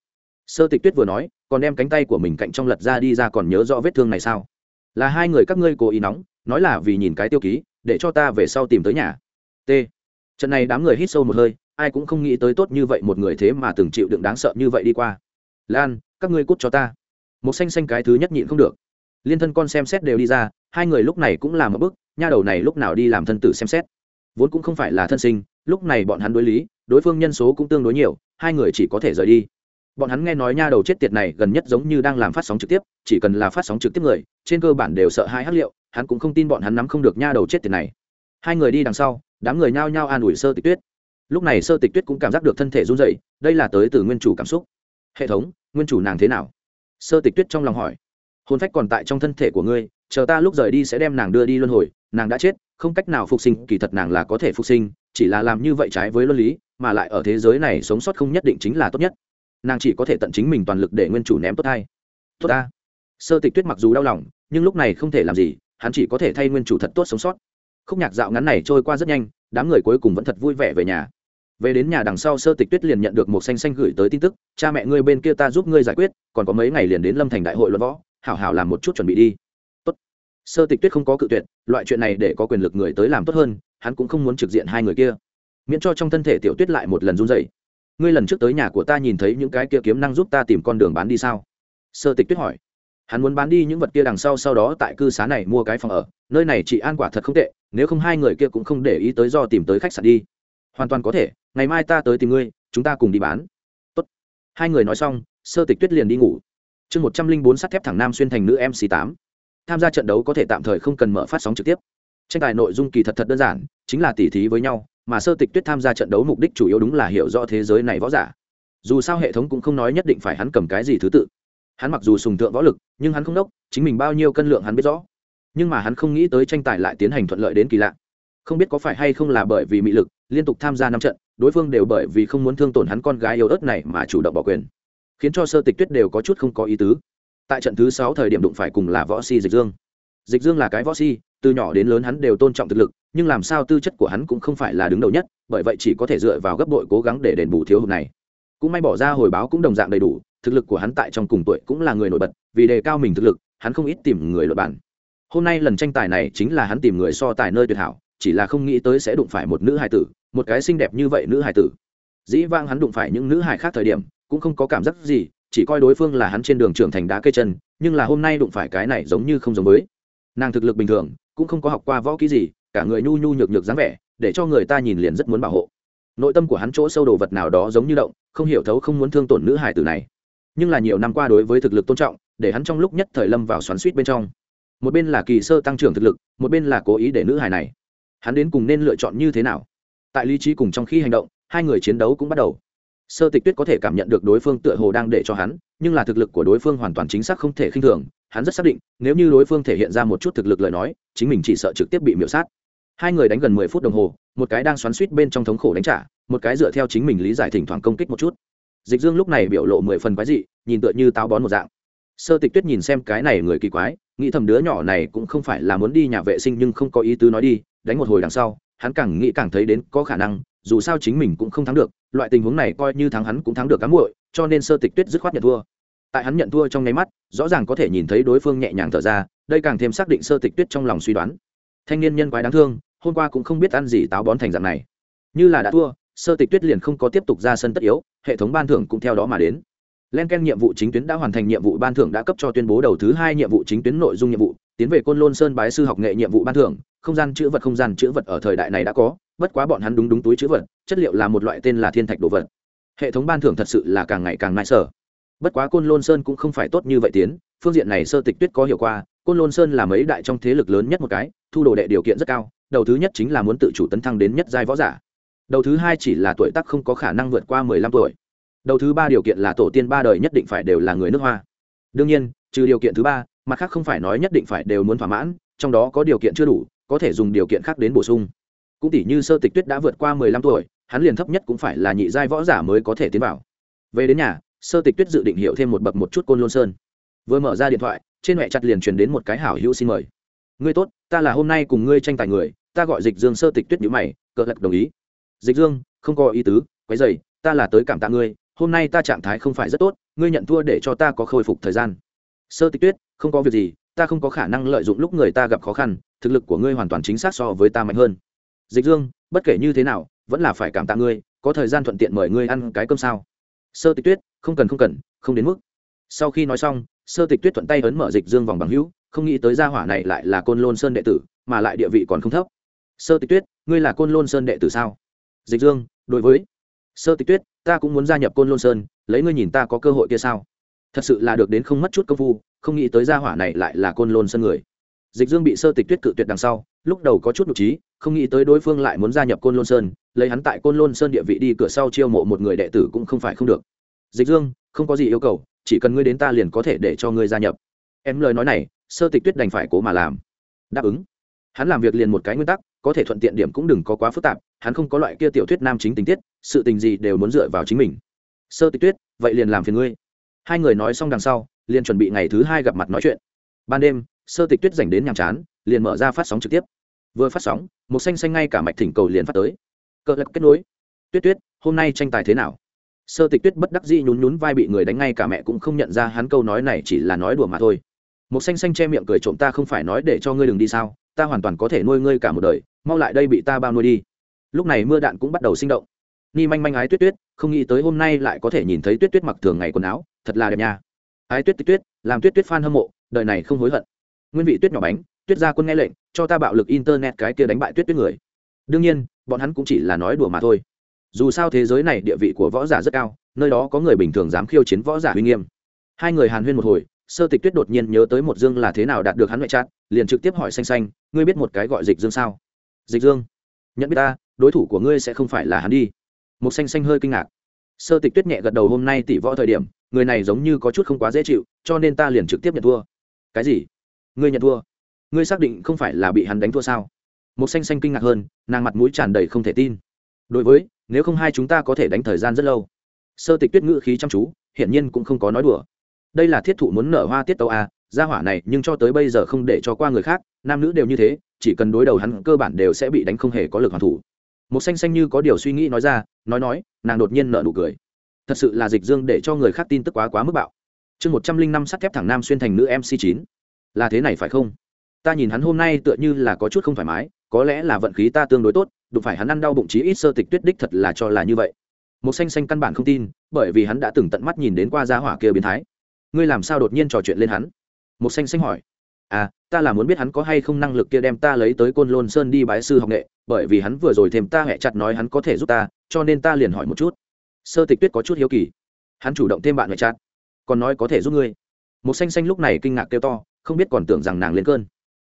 Sơ tịch tuyết vừa nói, còn đem cánh tay của mình cạnh trong lật ra đi ra còn nhớ rõ vết thương này sao? Là hai người các ngươi cố ý nóng, nói là vì nhìn cái tiêu ký, để cho ta về sau tìm tới nhà. T trận này đám người hít sâu một hơi, ai cũng không nghĩ tới tốt như vậy một người thế mà từng chịu đựng đáng sợ như vậy đi qua. Lan, các ngươi cút cho ta. Một xanh xanh cái thứ nhất nhịn không được. Liên thân con xem xét đều đi ra, hai người lúc này cũng làm một bức nha đầu này lúc nào đi làm thân tử xem xét. Vốn cũng không phải là thân sinh, lúc này bọn hắn đối lý, đối phương nhân số cũng tương đối nhiều, hai người chỉ có thể rời đi. Bọn hắn nghe nói nha đầu chết tiệt này gần nhất giống như đang làm phát sóng trực tiếp, chỉ cần là phát sóng trực tiếp người, trên cơ bản đều sợ hai hát liệu, hắn cũng không tin bọn hắn nắm không được nha đầu chết tiệt này. Hai người đi đằng sau đám người nhao nhao an ủi sơ tịch tuyết. Lúc này sơ tịch tuyết cũng cảm giác được thân thể run dậy đây là tới từ nguyên chủ cảm xúc. Hệ thống, nguyên chủ nàng thế nào? Sơ tịch tuyết trong lòng hỏi. Hôn phách còn tại trong thân thể của ngươi, chờ ta lúc rời đi sẽ đem nàng đưa đi luân hồi, nàng đã chết, không cách nào phục sinh, kỳ thật nàng là có thể phục sinh, chỉ là làm như vậy trái với luân lý, mà lại ở thế giới này sống sót không nhất định chính là tốt nhất. Nàng chỉ có thể tận chính mình toàn lực để nguyên chủ ném tốt hay tốt ta. Sơ tịch tuyết mặc dù đau lòng, nhưng lúc này không thể làm gì, hắn chỉ có thể thay nguyên chủ thật tốt sống sót khúc nhạc dạo ngắn này trôi qua rất nhanh, đám người cuối cùng vẫn thật vui vẻ về nhà. Về đến nhà đằng sau, sơ tịch tuyết liền nhận được một xanh xanh gửi tới tin tức, cha mẹ ngươi bên kia ta giúp ngươi giải quyết, còn có mấy ngày liền đến lâm thành đại hội luận võ, hảo hảo làm một chút chuẩn bị đi. Tốt. Sơ tịch tuyết không có cự tuyệt, loại chuyện này để có quyền lực người tới làm tốt hơn, hắn cũng không muốn trực diện hai người kia. Miễn cho trong thân thể tiểu tuyết lại một lần run dậy ngươi lần trước tới nhà của ta nhìn thấy những cái kia kiếm năng giúp ta tìm con đường bán đi sao? Sơ tịch tuyết hỏi hắn muốn bán đi những vật kia đằng sau sau đó tại cư xá này mua cái phòng ở. Nơi này chị an quả thật không tệ, nếu không hai người kia cũng không để ý tới do tìm tới khách sạn đi. Hoàn toàn có thể, ngày mai ta tới tìm ngươi, chúng ta cùng đi bán. Tốt. hai người nói xong, sơ tịch tuyết liền đi ngủ. Chương một trăm linh bốn sắt thép thẳng nam xuyên thành nữ mc tám. Tham gia trận đấu có thể tạm thời không cần mở phát sóng trực tiếp. Tranh tài nội dung kỳ thật thật đơn giản, chính là tỉ thí với nhau, mà sơ tịch tuyết tham gia trận đấu mục đích chủ yếu đúng là hiểu rõ thế giới này võ giả. Dù sao hệ thống cũng không nói nhất định phải hắn cầm cái gì thứ tự hắn mặc dù sùng thượng võ lực, nhưng hắn không đốc, chính mình bao nhiêu cân lượng hắn biết rõ. Nhưng mà hắn không nghĩ tới tranh tài lại tiến hành thuận lợi đến kỳ lạ. Không biết có phải hay không là bởi vì mị lực, liên tục tham gia năm trận, đối phương đều bởi vì không muốn thương tổn hắn con gái yêu ớt này mà chủ động bỏ quyền. Khiến cho sơ tịch tuyết đều có chút không có ý tứ. Tại trận thứ sáu thời điểm đụng phải cùng là võ si dịch dương. Dịch dương là cái võ si, từ nhỏ đến lớn hắn đều tôn trọng thực lực, nhưng làm sao tư chất của hắn cũng không phải là đứng đầu nhất, bởi vậy chỉ có thể dựa vào gấp đội cố gắng để đền bù thiếu hụt này. Cũng may bỏ ra hồi báo cũng đồng dạng đầy đủ thực lực của hắn tại trong cùng tuổi cũng là người nổi bật, vì đề cao mình thực lực, hắn không ít tìm người luật bản hôm nay lần tranh tài này chính là hắn tìm người so tài nơi tuyệt hảo, chỉ là không nghĩ tới sẽ đụng phải một nữ hài tử, một cái xinh đẹp như vậy nữ hài tử. Dĩ vang hắn đụng phải những nữ hài khác thời điểm, cũng không có cảm giác gì, chỉ coi đối phương là hắn trên đường trưởng thành đá cây chân, nhưng là hôm nay đụng phải cái này giống như không giống với. Nàng thực lực bình thường, cũng không có học qua võ kỹ gì, cả người nhu nhu nhược nhược dáng vẻ, để cho người ta nhìn liền rất muốn bảo hộ. Nội tâm của hắn chỗ sâu đồ vật nào đó giống như động, không hiểu thấu không muốn thương tổn nữ hài tử này nhưng là nhiều năm qua đối với thực lực tôn trọng, để hắn trong lúc nhất thời lâm vào xoắn suýt bên trong. Một bên là kỳ sơ tăng trưởng thực lực, một bên là cố ý để nữ hài này. Hắn đến cùng nên lựa chọn như thế nào? Tại lý trí cùng trong khi hành động, hai người chiến đấu cũng bắt đầu. Sơ tịch tuyết có thể cảm nhận được đối phương tựa hồ đang để cho hắn, nhưng là thực lực của đối phương hoàn toàn chính xác không thể khinh thường, hắn rất xác định, nếu như đối phương thể hiện ra một chút thực lực lời nói, chính mình chỉ sợ trực tiếp bị miễu sát. Hai người đánh gần mười phút đồng hồ, một cái đang xoắn suýt bên trong thống khổ đánh trả, một cái dựa theo chính mình lý giải thỉnh thoảng công kích một chút dịch dương lúc này biểu lộ mười phần quái dị, nhìn tựa như táo bón một dạng. Sơ tịch tuyết nhìn xem cái này người kỳ quái, nghĩ thầm đứa nhỏ này cũng không phải là muốn đi nhà vệ sinh nhưng không có ý tứ nói đi, đánh một hồi đằng sau, hắn càng nghĩ càng thấy đến có khả năng, dù sao chính mình cũng không thắng được, loại tình huống này coi như thắng hắn cũng thắng được cám muội, cho nên sơ tịch tuyết dứt khoát nhận thua. Tại hắn nhận thua trong nháy mắt, rõ ràng có thể nhìn thấy đối phương nhẹ nhàng thở ra, đây càng thêm xác định sơ tịch tuyết trong lòng suy đoán. Thanh niên nhân quái đáng thương, hôm qua cũng không biết ăn gì táo bón thành dạng này. Như là đã thua sơ tịch tuyết liền không có tiếp tục ra sân tất yếu, hệ thống ban thưởng cũng theo đó mà đến. Len ken nhiệm vụ chính tuyến đã hoàn thành nhiệm vụ ban thưởng đã cấp cho tuyên bố đầu thứ hai nhiệm vụ chính tuyến nội dung nhiệm vụ, tiến về côn lôn sơn bái sư học nghệ nhiệm vụ ban thưởng, không gian chữ vật không gian chữ vật ở thời đại này đã có, bất quá bọn hắn đúng đúng túi chữ vật, chất liệu là một loại tên là thiên thạch đồ vật. Hệ thống ban thưởng thật sự là càng ngày càng nại sở. Bất quá côn lôn sơn cũng không phải tốt như vậy tiến, phương diện này sơ tịch tuyết có hiểu qua, côn lôn sơn là mấy đại trong thế lực lớn nhất một cái, thu đồ đệ điều kiện rất cao, đầu thứ nhất chính là muốn tự chủ tấn thăng đến nhất giai võ giả đầu thứ hai chỉ là tuổi tác không có khả năng vượt qua mười lăm tuổi. Đầu thứ ba điều kiện là tổ tiên ba đời nhất định phải đều là người nước hoa. Đương nhiên, trừ điều kiện thứ ba, mặt khác không phải nói nhất định phải đều muốn thỏa mãn, trong đó có điều kiện chưa đủ, có thể dùng điều kiện khác đến bổ sung. Cũng tỷ như sơ tịch tuyết đã vượt qua mười lăm tuổi, hắn liền thấp nhất cũng phải là nhị giai võ giả mới có thể tiến vào. Về đến nhà, sơ tịch tuyết dự định hiểu thêm một bậc một chút côn lôn sơn. Vừa mở ra điện thoại, trên mẹ chặt liền truyền đến một cái hảo hữu xin mời. Ngươi tốt, ta là hôm nay cùng ngươi tranh tài người, ta gọi dịch dương sơ tịch tuyết nhữ mày, cờ lạc đồng ý dịch dương, không có ý tứ, quấy dày ta là tới cảm tạ ngươi, hôm nay ta trạng thái không phải rất tốt, ngươi nhận thua để cho ta có khôi phục thời gian. Sơ tịch tuyết, không có việc gì, ta không có khả năng lợi dụng lúc người ta gặp khó khăn, thực lực của ngươi hoàn toàn chính xác so với ta mạnh hơn. Dịch dương, bất kể như thế nào, vẫn là phải cảm tạ ngươi, có thời gian thuận tiện mời ngươi ăn cái cơm sao? Sơ tịch tuyết, không cần không cần, không đến mức. Sau khi nói xong, sơ tịch tuyết thuận tay ấn mở dịch dương vòng bằng hữu, không nghĩ tới gia hỏa này lại là côn lôn sơn đệ tử, mà lại địa vị còn không thấp. Sơ tịch tuyết, ngươi là côn lôn sơn đệ tử sao? Dịch dương, đối với sơ tịch tuyết, ta cũng muốn gia nhập côn lôn sơn, lấy ngươi nhìn ta có cơ hội kia sao? Thật sự là được đến không mất chút công phu, không nghĩ tới gia hỏa này lại là côn lôn sơn người. Dịch dương bị sơ tịch tuyết cự tuyệt đằng sau, lúc đầu có chút nhục trí, không nghĩ tới đối phương lại muốn gia nhập côn lôn sơn, lấy hắn tại côn lôn sơn địa vị đi cửa sau chiêu mộ một người đệ tử cũng không phải không được. Dịch dương, không có gì yêu cầu, chỉ cần ngươi đến ta liền có thể để cho ngươi gia nhập. Em lời nói này, sơ tịch tuyết đành phải cố mà làm. Đáp ứng. Hắn làm việc liền một cái nguyên tắc có thể thuận tiện điểm cũng đừng có quá phức tạp, hắn không có loại kia tiểu thuyết nam chính tình tiết, sự tình gì đều muốn dựa vào chính mình. Sơ tịch tuyết, vậy liền làm phiền ngươi. Hai người nói xong đằng sau, liền chuẩn bị ngày thứ hai gặp mặt nói chuyện. Ban đêm, sơ tịch tuyết dành đến nhàm chán, liền mở ra phát sóng trực tiếp. Vừa phát sóng, một xanh xanh ngay cả mạch thỉnh cầu liền phát tới. Cờ lập kết nối. Tuyết tuyết, hôm nay tranh tài thế nào? Sơ tịch tuyết bất đắc dĩ nhún nhún vai bị người đánh ngay cả mẹ cũng không nhận ra hắn câu nói này chỉ là nói đùa mà thôi. Một xanh xanh che miệng cười trộm ta không phải nói để cho ngươi đừng đi sao? Ta hoàn toàn có thể nuôi ngươi cả một đời, mau lại đây bị ta bao nuôi đi. Lúc này mưa đạn cũng bắt đầu sinh động. Ni manh manh ái tuyết tuyết, không nghĩ tới hôm nay lại có thể nhìn thấy tuyết tuyết mặc thường ngày quần áo, thật là đẹp nha. Ái tuyết tuyết tuyết làm tuyết tuyết f hâm mộ, đời này không hối hận. Nguyên vị tuyết nhỏ bánh, tuyết ra quân nghe lệnh, cho ta bạo lực internet cái kia đánh bại tuyết tuyết người. Đương nhiên, bọn hắn cũng chỉ là nói đùa mà thôi. Dù sao thế giới này địa vị của võ giả rất cao, nơi đó có người bình thường dám khiêu chiến võ giả uy nghiêm. Hai người hàn huyên một hồi sơ tịch tuyết đột nhiên nhớ tới một dương là thế nào đạt được hắn ngoại trát liền trực tiếp hỏi xanh xanh, ngươi biết một cái gọi dịch dương sao? Dịch dương? Nhận biết ta, đối thủ của ngươi sẽ không phải là hắn đi. Một xanh xanh hơi kinh ngạc. Sơ tịch tuyết nhẹ gật đầu, hôm nay tỷ võ thời điểm, người này giống như có chút không quá dễ chịu, cho nên ta liền trực tiếp nhận thua. Cái gì? Ngươi nhận thua? Ngươi xác định không phải là bị hắn đánh thua sao? Một xanh xanh kinh ngạc hơn, nàng mặt mũi tràn đầy không thể tin. Đối với, nếu không hai chúng ta có thể đánh thời gian rất lâu. Sơ tịch tuyết ngữ khí chăm chú, hiển nhiên cũng không có nói đùa đây là thiết thụ muốn nở hoa tiết tấu a, gia hỏa này nhưng cho tới bây giờ không để cho qua người khác, nam nữ đều như thế, chỉ cần đối đầu hắn cơ bản đều sẽ bị đánh không hề có lực hoàn thủ. Một xanh xanh như có điều suy nghĩ nói ra, nói nói, nàng đột nhiên nợ nụ cười. Thật sự là dịch dương để cho người khác tin tức quá quá mức bạo. Chương một trăm linh năm sắt thép thẳng nam xuyên thành nữ mc chín. Là thế này phải không? Ta nhìn hắn hôm nay tựa như là có chút không thoải mái, có lẽ là vận khí ta tương đối tốt, đụng phải hắn ăn đau bụng chí ít sơ tịch tuyết đích thật là cho là như vậy. Một xanh xanh căn bản không tin, bởi vì hắn đã từng tận mắt nhìn đến qua gia hỏa kia biến thái ngươi làm sao đột nhiên trò chuyện lên hắn? Một xanh xanh hỏi. À ta là muốn biết hắn có hay không năng lực kia đem ta lấy tới côn lôn sơn đi bái sư học nghệ, bởi vì hắn vừa rồi thêm ta hẹ chặt nói hắn có thể giúp ta, cho nên ta liền hỏi một chút. Sơ tịch tuyết có chút hiếu kỳ. Hắn chủ động thêm bạn hẹ chặt. Còn nói có thể giúp ngươi. Một xanh xanh lúc này kinh ngạc kêu to, không biết còn tưởng rằng nàng lên cơn.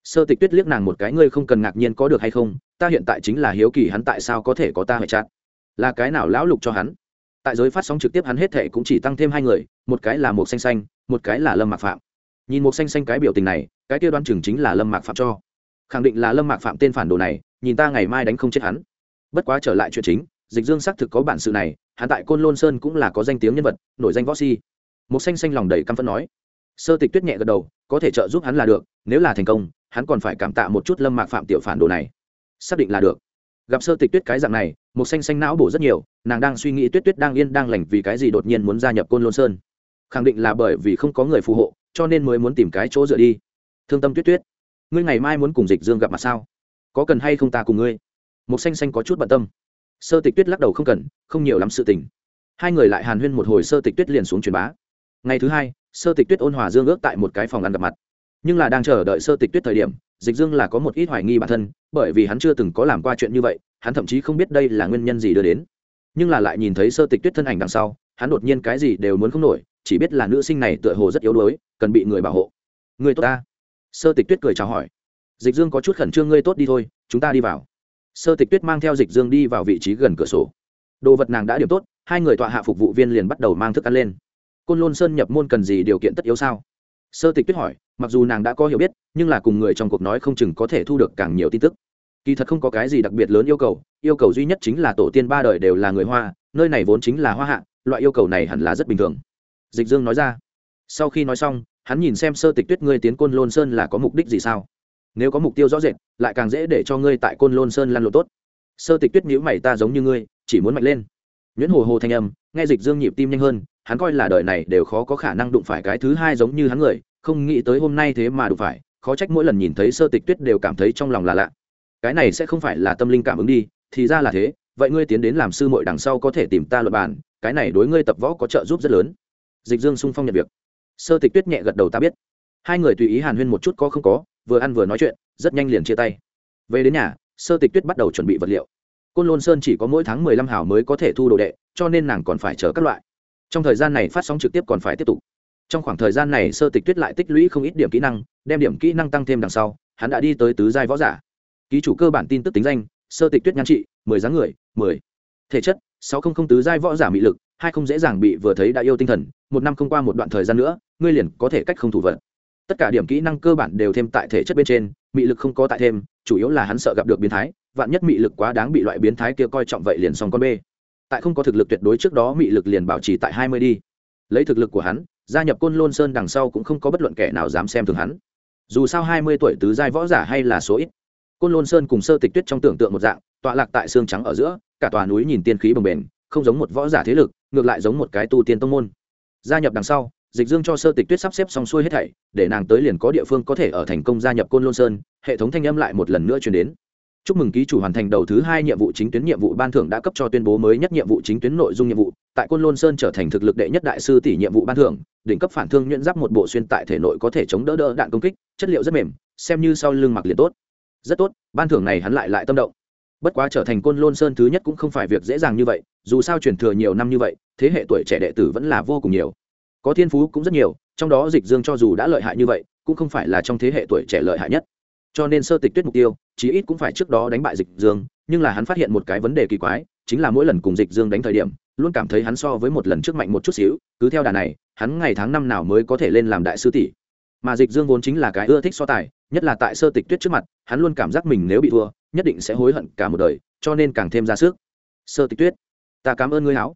Sơ tịch tuyết liếc nàng một cái, ngươi không cần ngạc nhiên có được hay không, ta hiện tại chính là hiếu kỳ hắn tại sao có thể có ta hẹ chặt. Là cái nào lão lục cho hắn? Tại giới phát sóng trực tiếp hắn hết thệ cũng chỉ tăng thêm hai người một cái là một xanh xanh, một cái là lâm mạc phạm. Nhìn một xanh xanh cái biểu tình này, cái kia đoán chừng chính là lâm mạc phạm cho. Khẳng định là lâm mạc phạm tên phản đồ này, nhìn ta ngày mai đánh không chết hắn. Bất quá trở lại chuyện chính, dịch dương xác thực có bản sự này, hắn tại côn lôn sơn cũng là có danh tiếng nhân vật, nổi danh võ si. Một xanh xanh lòng đầy căm phẫn nói. Sơ tịch tuyết nhẹ gật đầu, có thể trợ giúp hắn là được, nếu là thành công, hắn còn phải cảm tạ một chút lâm mạc phạm tiểu phản đồ này. Xác định là được. Gặp sơ tịch tuyết cái dạng này một xanh xanh não bổ rất nhiều, nàng đang suy nghĩ tuyết tuyết đang yên đang lành vì cái gì đột nhiên muốn gia nhập côn lôn sơn khẳng định là bởi vì không có người phù hộ, cho nên mới muốn tìm cái chỗ dựa đi. Thương tâm tuyết tuyết, ngươi ngày mai muốn cùng dịch dương gặp mặt sao? Có cần hay không ta cùng ngươi? Một xanh xanh có chút bận tâm. Sơ tịch tuyết lắc đầu không cần, không nhiều lắm sự tình. Hai người lại hàn huyên một hồi sơ tịch tuyết liền xuống truyền bá. Ngày thứ hai, sơ tịch tuyết ôn hòa dương ước tại một cái phòng ăn gặp mặt. Nhưng là đang chờ đợi sơ tịch tuyết thời điểm, dịch dương là có một ít hoài nghi bản thân, bởi vì hắn chưa từng có làm qua chuyện như vậy, hắn thậm chí không biết đây là nguyên nhân gì đưa đến. Nhưng là lại nhìn thấy sơ tịch tuyết thân ảnh đằng sau, hắn đột nhiên cái gì đều muốn không nổi chỉ biết là nữ sinh này tựa hồ rất yếu đuối, cần bị người bảo hộ. Người tốt ta. Sơ tịch tuyết cười chào hỏi. Dịch dương có chút khẩn trương, ngươi tốt đi thôi, chúng ta đi vào. Sơ tịch tuyết mang theo dịch dương đi vào vị trí gần cửa sổ. Đồ vật nàng đã điểm tốt, hai người tọa hạ phục vụ viên liền bắt đầu mang thức ăn lên. Côn lôn sơn nhập môn cần gì điều kiện tất yếu sao? Sơ tịch tuyết hỏi, mặc dù nàng đã có hiểu biết, nhưng là cùng người trong cuộc nói không chừng có thể thu được càng nhiều tin tức. Kỳ thật không có cái gì đặc biệt lớn yêu cầu yêu cầu duy nhất chính là tổ tiên ba đời đều là người hoa, nơi này vốn chính là hoa hạ, loại yêu cầu này hẳn là rất bình thường dịch dương nói ra. Sau khi nói xong hắn nhìn xem sơ tịch tuyết ngươi tiến côn lôn sơn là có mục đích gì sao? Nếu có mục tiêu rõ rệt lại càng dễ để cho ngươi tại côn lôn sơn lăn lộ tốt. Sơ tịch tuyết nhữ mày ta giống như ngươi chỉ muốn mạnh lên. Nhuyễn hồ hồ thanh âm nghe dịch dương nhịp tim nhanh hơn hắn coi là đời này đều khó có khả năng đụng phải cái thứ hai giống như hắn người không nghĩ tới hôm nay thế mà đụng phải khó trách mỗi lần nhìn thấy sơ tịch tuyết đều cảm thấy trong lòng là lạ. Cái này sẽ không phải là tâm linh cảm ứng đi thì ra là thế vậy ngươi tiến đến làm sư muội đằng sau có thể tìm ta luật bản, cái này đối ngươi tập võ có trợ giúp rất lớn dịch dương sung phong nhận việc. Sơ tịch tuyết nhẹ gật đầu, ta biết. Hai người tùy ý hàn huyên một chút có không có, vừa ăn vừa nói chuyện, rất nhanh liền chia tay. Về đến nhà, sơ tịch tuyết bắt đầu chuẩn bị vật liệu. Côn lôn sơn chỉ có mỗi tháng mười lăm hào mới có thể thu đồ đệ, cho nên nàng còn phải chờ các loại. Trong thời gian này phát sóng trực tiếp còn phải tiếp tục. Trong khoảng thời gian này, sơ tịch tuyết lại tích lũy không ít điểm kỹ năng, đem điểm kỹ năng tăng thêm đằng sau, hắn đã đi tới tứ giai võ giả. Ký chủ cơ bản tin tức tính danh, sơ tịch tuyết nhan trị, mười dáng người, mười. Thể chất, sáu không không tứ giai võ giả mị lực hai không dễ dàng bị vừa thấy đã yêu tinh thần, một năm không qua một đoạn thời gian nữa, ngươi liền có thể cách không thủ vận tất cả điểm kỹ năng cơ bản đều thêm tại thể chất bên trên, mị lực không có tại thêm, chủ yếu là hắn sợ gặp được biến thái, vạn nhất mị lực quá đáng bị loại biến thái kia coi trọng vậy liền xong con b tại không có thực lực tuyệt đối trước đó mị lực liền bảo trì tại hai mươi đi. Lấy thực lực của hắn, gia nhập côn lôn sơn đằng sau cũng không có bất luận kẻ nào dám xem thường hắn. Dù sao hai mươi tuổi tứ giai võ giả hay là số ít. Côn lôn sơn cùng sơ tịch tuyết trong tưởng tượng một dạng, tọa lạc tại xương trắng ở giữa, cả tòa núi nhìn tiên khí bồng bềnh không giống một võ giả thế lực, ngược lại giống một cái tu tiên tông môn. Gia nhập đằng sau, dịch dương cho sơ tịch tuyết sắp xếp xong xuôi hết thảy, để nàng tới liền có địa phương có thể ở thành công gia nhập côn lôn sơn, hệ thống thanh âm lại một lần nữa chuyển đến. Chúc mừng ký chủ hoàn thành đầu thứ hai nhiệm vụ chính tuyến nhiệm vụ ban thưởng đã cấp cho tuyên bố mới nhất nhiệm vụ chính tuyến nội dung nhiệm vụ, tại côn lôn sơn trở thành thực lực đệ nhất đại sư tỷ nhiệm vụ ban thưởng, đỉnh cấp phản thương nhuyễn giáp một bộ xuyên tại thể nội có thể chống đỡ đỡ đạn công kích, chất liệu rất mềm, xem như sau lưng mặc liền tốt. Rất tốt, ban thưởng này hắn lại lại tâm động bất quá trở thành côn lôn sơn thứ nhất cũng không phải việc dễ dàng như vậy, dù sao truyền thừa nhiều năm như vậy, thế hệ tuổi trẻ đệ tử vẫn là vô cùng nhiều. Có thiên phú cũng rất nhiều, trong đó dịch dương cho dù đã lợi hại như vậy, cũng không phải là trong thế hệ tuổi trẻ lợi hại nhất. Cho nên sơ tịch tuyết mục tiêu, chí ít cũng phải trước đó đánh bại dịch dương, nhưng là hắn phát hiện một cái vấn đề kỳ quái, chính là mỗi lần cùng dịch dương đánh thời điểm, luôn cảm thấy hắn so với một lần trước mạnh một chút xíu, cứ theo đà này, hắn ngày tháng năm nào mới có thể lên làm đại sư tỷ. Mà dịch dương vốn chính là cái ưa thích so tài, nhất là tại sơ tịch tuyết trước mặt, hắn luôn cảm giác mình nếu bị thua nhất định sẽ hối hận cả một đời, cho nên càng thêm ra sức. Sơ tịch tuyết, ta cảm ơn ngươi háo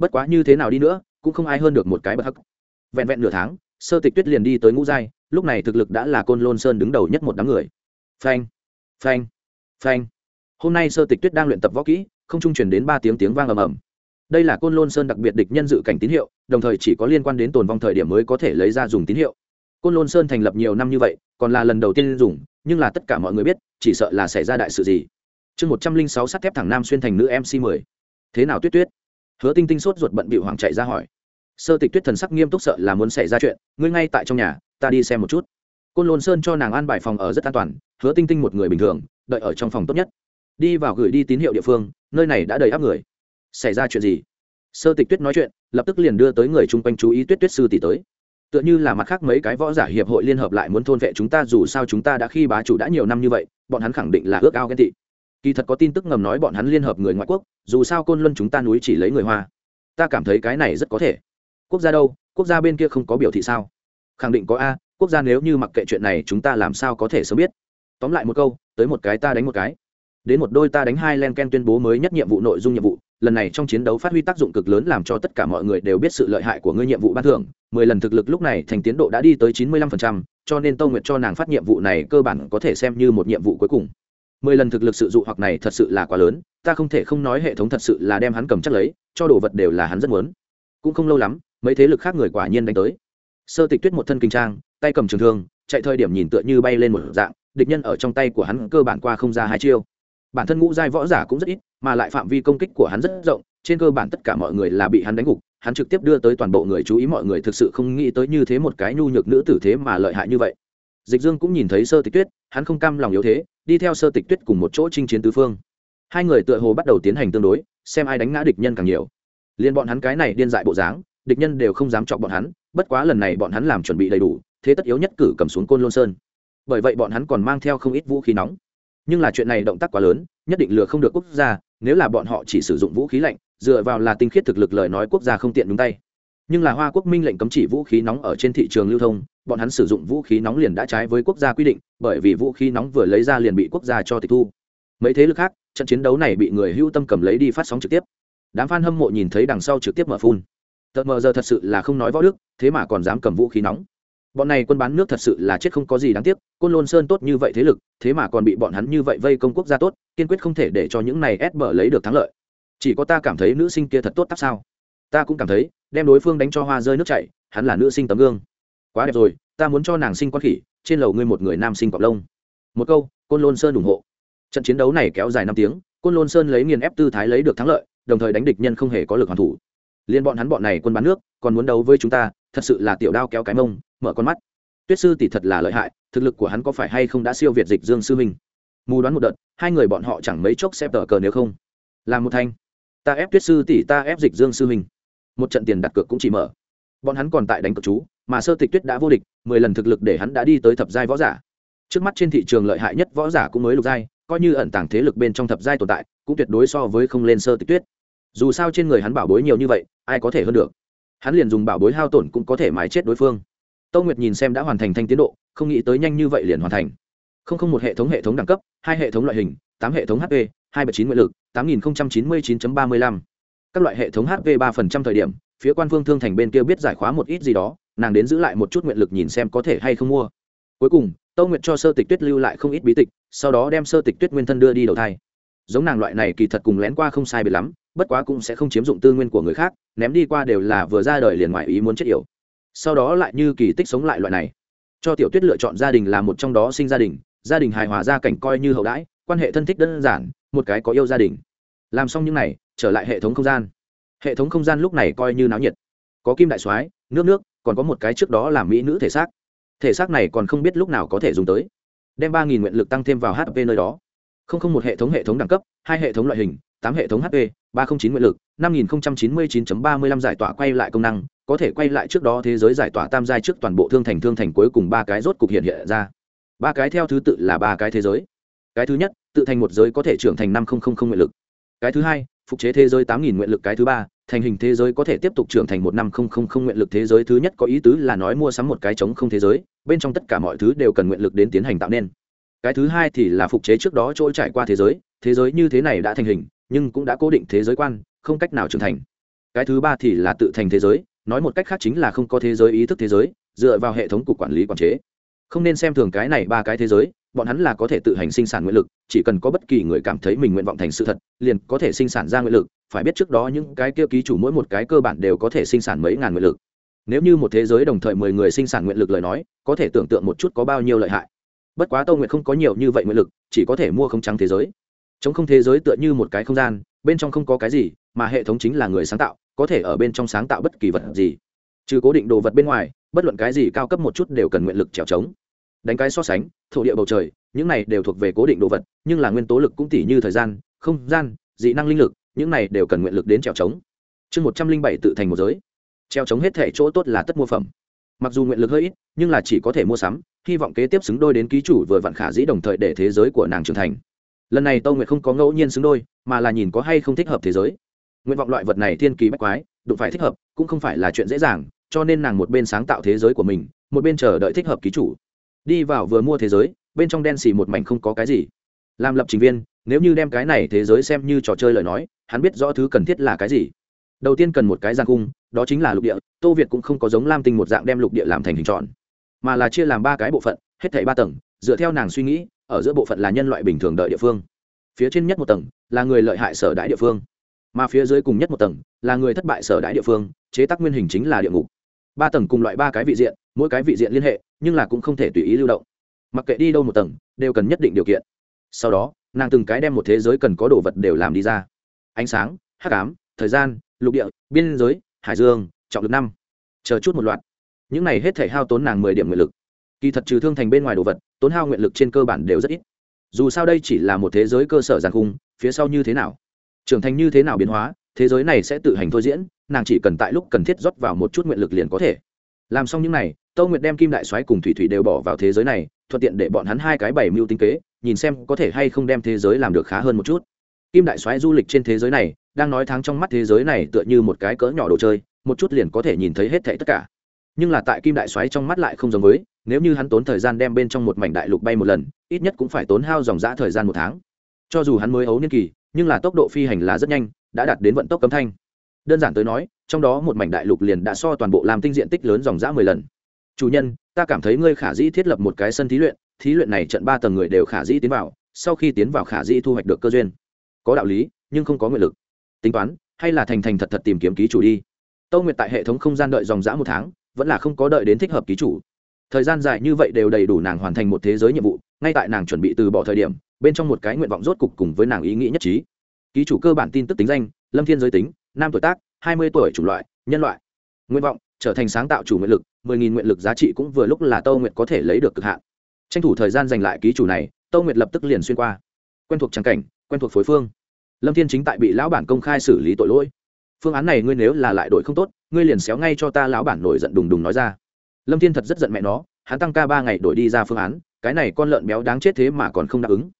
bất quá như thế nào đi nữa, cũng không ai hơn được một cái bất hắc. Vẹn vẹn nửa tháng, sơ tịch tuyết liền đi tới ngũ giai, lúc này thực lực đã là côn lôn sơn đứng đầu nhất một đám người. Phanh phanh phanh. Hôm nay sơ tịch tuyết đang luyện tập võ kỹ, không trung truyền đến ba tiếng tiếng vang ầm ầm. Đây là côn lôn sơn đặc biệt địch nhân dự cảnh tín hiệu, đồng thời chỉ có liên quan đến tồn vong thời điểm mới có thể lấy ra dùng tín hiệu. Côn lôn sơn thành lập nhiều năm như vậy, còn là lần đầu tiên dùng, nhưng là tất cả mọi người biết chỉ sợ là xảy ra đại sự gì. Chương một trăm linh sáu sắt thép thẳng nam xuyên thành nữ mc mười. Thế nào tuyết tuyết? Hứa tinh tinh sốt ruột bận bị hoàng chạy ra hỏi. Sơ tịch tuyết thần sắc nghiêm túc sợ là muốn xảy ra chuyện, ngươi ngay tại trong nhà, ta đi xem một chút. Côn lôn sơn cho nàng an bài phòng ở rất an toàn, hứa tinh tinh một người bình thường, đợi ở trong phòng tốt nhất. Đi vào gửi đi tín hiệu địa phương, nơi này đã đầy áp người. Xảy ra chuyện gì? Sơ tịch tuyết nói chuyện, lập tức liền đưa tới người chung quanh chú ý tuyết tuyết sư tỷ tới tựa như là mặt khác mấy cái võ giả hiệp hội liên hợp lại muốn thôn vệ chúng ta, dù sao chúng ta đã khi bá chủ đã nhiều năm như vậy, bọn hắn khẳng định là ước ao ghen tị. Kỳ thật có tin tức ngầm nói bọn hắn liên hợp người ngoại quốc, dù sao côn luân chúng ta núi chỉ lấy người hoa. Ta cảm thấy cái này rất có thể. Quốc gia đâu? Quốc gia bên kia không có biểu thị sao? Khẳng định có a, quốc gia nếu như mặc kệ chuyện này, chúng ta làm sao có thể sớm biết? Tóm lại một câu, tới một cái ta đánh một cái. Đến một đôi ta đánh hai len ken tuyên bố mới nhất nhiệm vụ, nội dung nhiệm vụ lần này trong chiến đấu phát huy tác dụng cực lớn làm cho tất cả mọi người đều biết sự lợi hại của ngươi nhiệm vụ ban thưởng. Mười lần thực lực lúc này thành tiến độ đã đi tới chín mươi lăm phần trăm, cho nên tâu nguyệt cho nàng phát nhiệm vụ này cơ bản có thể xem như một nhiệm vụ cuối cùng. Mười lần thực lực sự dụ hoặc này thật sự là quá lớn, ta không thể không nói hệ thống thật sự là đem hắn cầm chắc lấy, cho đồ vật đều là hắn rất muốn. Cũng không lâu lắm, mấy thế lực khác người quả nhiên đánh tới. Sơ tịch tuyết một thân kinh trang, tay cầm trường thương, chạy thời điểm nhìn tựa như bay lên một dạng, địch nhân ở trong tay của hắn cơ bản qua không ra hai chiêu bản thân ngũ giai võ giả cũng rất ít, mà lại phạm vi công kích của hắn rất rộng, trên cơ bản tất cả mọi người là bị hắn đánh gục, hắn trực tiếp đưa tới toàn bộ người chú ý, mọi người thực sự không nghĩ tới như thế một cái nhu nhược nữ tử thế mà lợi hại như vậy. Dịch dương cũng nhìn thấy sơ tịch tuyết, hắn không cam lòng yếu thế, đi theo sơ tịch tuyết cùng một chỗ chinh chiến tứ phương. Hai người tựa hồ bắt đầu tiến hành tương đối, xem ai đánh ngã địch nhân càng nhiều. Liên bọn hắn cái này điên dại bộ dáng, địch nhân đều không dám chọc bọn hắn, bất quá lần này bọn hắn làm chuẩn bị đầy đủ, thế tất yếu nhất cử cầm xuống côn lôn sơn. Bởi vậy bọn hắn còn mang theo không ít vũ khí nóng nhưng là chuyện này động tác quá lớn, nhất định lừa không được quốc gia, nếu là bọn họ chỉ sử dụng vũ khí lạnh, dựa vào là tinh khiết thực lực lời nói quốc gia không tiện đúng tay. Nhưng là hoa quốc minh lệnh cấm chỉ vũ khí nóng ở trên thị trường lưu thông, bọn hắn sử dụng vũ khí nóng liền đã trái với quốc gia quy định, bởi vì vũ khí nóng vừa lấy ra liền bị quốc gia cho tịch thu. Mấy thế lực khác, trận chiến đấu này bị người hưu tâm cầm lấy đi phát sóng trực tiếp. Đám f a n hâm mộ nhìn thấy đằng sau trực tiếp mở phun. Tợt mờ giờ thật sự là không nói võ đức, thế mà còn dám cầm vũ khí nóng bọn này quân bán nước thật sự là chết không có gì đáng tiếc, côn lôn sơn tốt như vậy thế lực, thế mà còn bị bọn hắn như vậy vây công quốc gia tốt, kiên quyết không thể để cho những này ép bờ lấy được thắng lợi. Chỉ có ta cảm thấy nữ sinh kia thật tốt tắc sao? Ta cũng cảm thấy, đem đối phương đánh cho hoa rơi nước chảy, hắn là nữ sinh tấm gương. Quá đẹp rồi, ta muốn cho nàng sinh con khỉ, trên lầu ngươi một người nam sinh cọc lông. Một câu, côn lôn sơn ủng hộ. Trận chiến đấu này kéo dài năm tiếng, côn lôn sơn lấy nghiền ép tư thái lấy được thắng lợi, đồng thời đánh địch nhân không hề có lực hoàn thủ. Liên bọn hắn bọn này quân bán nước, còn muốn đấu với chúng ta, thật sự là tiểu đao kéo cái mông mở con mắt. Tuyết sư tỷ thật là lợi hại, thực lực của hắn có phải hay không đã siêu việt dịch dương sư huynh? Mù đoán một đợt, hai người bọn họ chẳng mấy chốc xếp tờ cờ nếu không. Làm một thanh. Ta ép tuyết sư tỷ, ta ép dịch dương sư huynh. Một trận tiền đặt cược cũng chỉ mở. Bọn hắn còn tại đánh cược chú, mà sơ tịch tuyết đã vô địch, mười lần thực lực để hắn đã đi tới thập giai võ giả. Trước mắt trên thị trường lợi hại nhất võ giả cũng mới lục giai, coi như ẩn tàng thế lực bên trong thập giai tồn tại, cũng tuyệt đối so với không lên sơ tịch tuyết. Dù sao trên người hắn bảo bối nhiều như vậy, ai có thể hơn được? Hắn liền dùng bảo bối hao tổn cũng có thể mái chết đối phương tâu nguyệt nhìn xem đã hoàn thành thanh tiến độ, không nghĩ tới nhanh như vậy liền hoàn thành. Không không một hệ thống hệ thống đẳng cấp, hai hệ thống loại hình, tám hệ thống hp hai bảy chín nguyện lực, tám nghìn chín mươi chín ba mươi lăm. Các loại hệ thống hp ba phần trăm thời điểm, phía quan phương thương thành bên kia biết giải khóa một ít gì đó, nàng đến giữ lại một chút nguyện lực nhìn xem có thể hay không mua. Cuối cùng tâu nguyệt cho sơ tịch tuyết lưu lại không ít bí tịch, sau đó đem sơ tịch tuyết nguyên thân đưa đi đầu thai. Giống nàng loại này kỳ thật cùng lén qua không sai biệt lắm, bất quá cũng sẽ không chiếm dụng tư nguyên của người khác, ném đi qua đều là vừa ra đời liền ngoài ý muốn chết yểu sau đó lại như kỳ tích sống lại loại này. Cho tiểu tuyết lựa chọn gia đình là một trong đó sinh gia đình gia đình hài hòa gia cảnh coi như hậu đãi, quan hệ thân thích đơn giản, một cái có yêu gia đình. Làm xong những này, trở lại hệ thống không gian. Hệ thống không gian lúc này coi như náo nhiệt. Có kim đại soái, nước nước, còn có một cái trước đó là mỹ nữ thể xác. Thể xác này còn không biết lúc nào có thể dùng tới. Đem ba nghìn nguyện lực tăng thêm vào hp nơi đó. Không không một hệ thống hệ thống đẳng cấp, hai hệ thống loại hình tám hệ thống hp ba không chín nguyện lực, năm nghìn chín mươi chín ba mươi lăm giải tỏa quay lại công năng, có thể quay lại trước đó thế giới giải tỏa tam giai trước toàn bộ thương thành thương thành cuối cùng ba cái rốt cục hiện hiện ra. Ba cái theo thứ tự là ba cái thế giới. Cái thứ nhất, tự thành một giới có thể trưởng thành năm nguyện lực. Cái thứ hai, phục chế thế giới tám nghìn nguyện lực. Cái thứ ba, thành hình thế giới có thể tiếp tục trưởng thành một năm không không không nguyện lực. Thế giới thứ nhất có ý tứ là nói mua sắm một cái trống không thế giới, bên trong tất cả mọi thứ đều cần nguyện lực đến tiến hành tạo nên. Cái thứ hai thì là phục chế trước đó trôi trải qua thế giới thế giới như thế này đã thành hình nhưng cũng đã cố định thế giới quan, không cách nào trưởng thành. Cái thứ ba thì là tự thành thế giới, nói một cách khác chính là không có thế giới ý thức thế giới, dựa vào hệ thống cục quản lý quản chế. Không nên xem thường cái này ba cái thế giới, bọn hắn là có thể tự hành sinh sản nguyện lực, chỉ cần có bất kỳ người cảm thấy mình nguyện vọng thành sự thật, liền có thể sinh sản ra nguyện lực, phải biết trước đó những cái kia ký chủ mỗi một cái cơ bản đều có thể sinh sản mấy ngàn nguyện lực. Nếu như một thế giới đồng thời mười người sinh sản nguyện lực lời nói, có thể tưởng tượng một chút có bao nhiêu lợi hại. Bất quá tâu nguyện không có nhiều như vậy nguyện lực, chỉ có thể mua không trắng thế giới chống không thế giới tựa như một cái không gian, bên trong không có cái gì, mà hệ thống chính là người sáng tạo, có thể ở bên trong sáng tạo bất kỳ vật gì. Trừ cố định đồ vật bên ngoài, bất luận cái gì cao cấp một chút đều cần nguyện lực trèo trống. Đánh cái so sánh, thổ địa bầu trời, những này đều thuộc về cố định đồ vật, nhưng là nguyên tố lực cũng tỉ như thời gian, không gian, dị năng linh lực, những này đều cần nguyện lực đến trèo trống. Chương một trăm linh bảy tự thành một giới. Treo trống hết thể chỗ tốt là tất mua phẩm. Mặc dù nguyện lực hơi ít, nhưng là chỉ có thể mua sắm, hy vọng kế tiếp xứng đôi đến ký chủ vừa vặn khả dĩ đồng thời để thế giới của nàng trưởng thành lần này tâu nguyệt không có ngẫu nhiên xứng đôi, mà là nhìn có hay không thích hợp thế giới. Nguyện vọng loại vật này thiên kỳ bách quái, đụng phải thích hợp, cũng không phải là chuyện dễ dàng, cho nên nàng một bên sáng tạo thế giới của mình, một bên chờ đợi thích hợp ký chủ. Đi vào vừa mua thế giới, bên trong đen xì một mảnh không có cái gì. Làm lập trình viên, nếu như đem cái này thế giới xem như trò chơi lời nói, hắn biết rõ thứ cần thiết là cái gì. Đầu tiên cần một cái giang cung, đó chính là lục địa, tô việt cũng không có giống lam tinh một dạng đem lục địa làm thành hình tròn, mà là chia làm ba cái bộ phận, hết thảy ba tầng, dựa theo nàng suy nghĩ ở giữa bộ phận là nhân loại bình thường đợi địa phương. Phía trên nhất một tầng là người lợi hại sở đại địa phương, mà phía dưới cùng nhất một tầng là người thất bại sở đại địa phương, chế tác nguyên hình chính là địa ngục. Ba tầng cùng loại ba cái vị diện, mỗi cái vị diện liên hệ, nhưng là cũng không thể tùy ý lưu động. Mặc kệ đi đâu một tầng, đều cần nhất định điều kiện. Sau đó, nàng từng cái đem một thế giới cần có đồ vật đều làm đi ra. Ánh sáng, hắc ám, thời gian, lục địa, biên giới, hải dương, trọng lực năm. Chờ chút một loạt. Những này hết thể hao tốn nàng mười điểm nguyện lực kỳ thật trừ thương thành bên ngoài đồ vật, tốn hao nguyện lực trên cơ bản đều rất ít. Dù sao đây chỉ là một thế giới cơ sở giàn khung, phía sau như thế nào? Trưởng thành như thế nào biến hóa, thế giới này sẽ tự hành thôi diễn, nàng chỉ cần tại lúc cần thiết rót vào một chút nguyện lực liền có thể. Làm xong những n à y tâu nguyệt đem kim đại soái cùng thủy thủy đều bỏ vào thế giới này, thuận tiện để bọn hắn hai cái bảy mưu tinh kế, nhìn xem có thể hay không đem thế giới làm được khá hơn một chút. Kim đại soái du lịch trên thế giới này, đang nói tháng trong mắt thế giới này tựa như một cái cỡ nhỏ đồ chơi, một chút liền có thể nhìn thấy hết thảy tất cả. Nhưng là tại kim đại soái trong mắt lại không giống với nếu như hắn tốn thời gian đem bên trong một mảnh đại lục bay một lần, ít nhất cũng phải tốn hao dòng dã thời gian một tháng. Cho dù hắn mới ấu niên kỳ, nhưng là tốc độ phi hành là rất nhanh, đã đạt đến vận tốc cấm thanh. Đơn giản tới nói, trong đó một mảnh đại lục liền đã so toàn bộ làm tinh diện tích lớn dòng dã mười lần. Chủ nhân, ta cảm thấy ngươi khả dĩ thiết lập một cái sân thí luyện thí luyện này trận ba tầng người đều khả dĩ tiến vào, sau khi tiến vào khả dĩ thu hoạch được cơ duyên. Có đạo lý, nhưng không có nguyện lực. Tính toán, hay là thành thành thật thật tìm kiếm ký chủ đi. Tâu nguyệt tại hệ thống không gian đợi dòng dã một tháng, vẫn là không có đợi đến thích hợp ký chủ thời gian dài như vậy đều đầy đủ nàng hoàn thành một thế giới nhiệm vụ, ngay tại nàng chuẩn bị từ bỏ thời điểm, bên trong một cái nguyện vọng rốt cục cùng với nàng ý nghĩ nhất trí. Ký chủ cơ bản tin tức tính danh, lâm thiên giới tính, nam tuổi tác, hai mươi tuổi chủng loại, nhân loại. Nguyện vọng, trở thành sáng tạo chủ nguyện lực, mười nghìn nguyện lực giá trị cũng vừa lúc là tâu nguyệt có thể lấy được cực hạn. Tranh thủ thời gian giành lại ký chủ này, tâu nguyệt lập tức liền xuyên qua. Quen thuộc trang cảnh, quen thuộc phối phương. Lâm thiên chính tại bị lão bản công khai xử lý tội lỗi. Phương án này ngươi nếu là lại đội không tốt, ngươi liền xéo ngay cho ta lão bản nổi giận đùng đùng nói ra lâm thiên thật rất giận mẹ nó, hắn tăng ca ba ngày đổi đi ra phương án, cái này con lợn béo đáng chết thế mà còn không đáp ứng.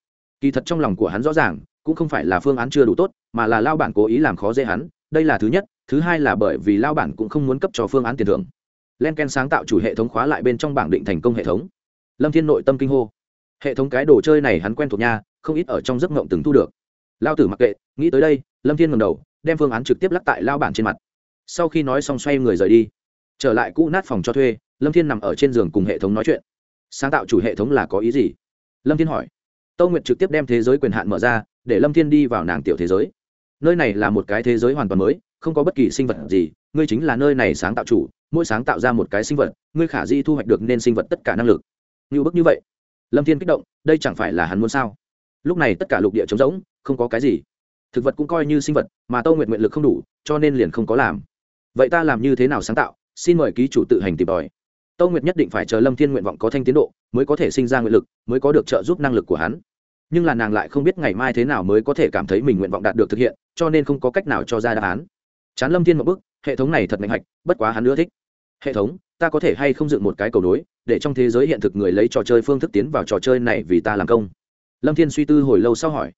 Kỳ thật trong lòng của hắn rõ ràng, cũng không phải là phương án chưa đủ tốt, mà là lao bản cố ý làm khó dễ hắn, đây là thứ nhất, thứ hai là bởi vì lao bản cũng không muốn cấp cho phương án tiền thưởng. Len ken sáng tạo chủ hệ thống khóa lại bên trong bảng định thành công hệ thống. Lâm thiên nội tâm kinh hô. Hệ thống cái đồ chơi này hắn quen thuộc nha, không ít ở trong giấc ngộng từng thu được. Lao tử mặc kệ, nghĩ tới đây, lâm thiên ngầm đầu, đem phương án trực tiếp lắc tại lao bản trên mặt. Sau khi nói xong xoay người rời đi. Trở lại cũ nát phòng cho thuê lâm thiên nằm ở trên giường cùng hệ thống nói chuyện. Sáng tạo chủ hệ thống là có ý gì? Lâm thiên hỏi. Tâu nguyệt trực tiếp đem thế giới quyền hạn mở ra, để lâm thiên đi vào nàng tiểu thế giới. Nơi này là một cái thế giới hoàn toàn mới, không có bất kỳ sinh vật gì, ngươi chính là nơi này sáng tạo chủ, mỗi sáng tạo ra một cái sinh vật, ngươi khả di thu hoạch được nên sinh vật tất cả năng lực. Như bức như vậy. Lâm thiên kích động, đây chẳng phải là hắn muốn sao? Lúc này tất cả lục địa trống rỗng, không có cái gì. Thực vật cũng coi như sinh vật, mà tâu nguyện nguyện lực không đủ, cho nên liền không có làm. Vậy ta làm như thế nào sáng tạo? Xin mời ký chủ tự hành tìm tòi tâu nguyệt nhất định phải chờ lâm thiên nguyện vọng có thanh tiến độ, mới có thể sinh ra nguyện lực, mới có được trợ giúp năng lực của hắn. Nhưng là nàng lại không biết ngày mai thế nào mới có thể cảm thấy mình nguyện vọng đạt được thực hiện, cho nên không có cách nào cho ra đáp án. Chán lâm thiên một bức hệ thống này thật mạnh hạch, bất quá hắn ưa thích. Hệ thống, ta có thể hay không dựng một cái cầu nối, để trong thế giới hiện thực người lấy trò chơi phương thức tiến vào trò chơi này vì ta làm công? Lâm thiên suy tư hồi lâu sau hỏi.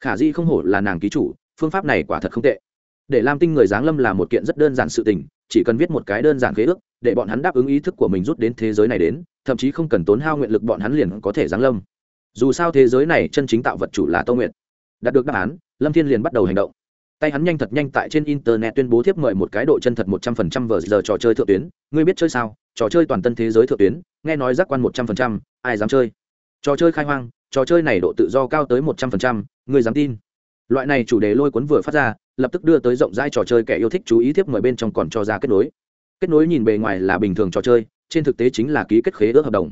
Khả di không hổ là nàng ký chủ, phương pháp này quả thật không tệ. Để lam tinh người giáng lâm là một kiện rất đơn giản sự tình chỉ cần viết một cái đơn giản khế ước, để bọn hắn đáp ứng ý thức của mình rút đến thế giới này đến, thậm chí không cần tốn hao nguyện lực bọn hắn liền có thể giáng lâm. Dù sao thế giới này chân chính tạo vật chủ là tâu nguyện đạt được đáp án, lâm thiên liền bắt đầu hành động. Tay hắn nhanh thật nhanh tại trên internet tuyên bố thiếp mời một cái độ chân thật một trăm phần trăm vờ giờ trò chơi thượng tuyến. Ngươi biết chơi sao? Trò chơi toàn tân thế giới thượng tuyến, nghe nói giác quan một trăm phần trăm, ai dám chơi? Trò chơi khai hoang, trò chơi này độ tự do cao tới một trăm phần trăm, ngươi dám tin? Loại này chủ đề lôi cuốn vừa phát ra lập tức đưa tới rộng rãi trò chơi kẻ yêu thích chú ý thiếp mời bên trong còn cho ra kết nối. Kết nối nhìn bề ngoài là bình thường trò chơi, trên thực tế chính là ký kết khế ước hợp đồng.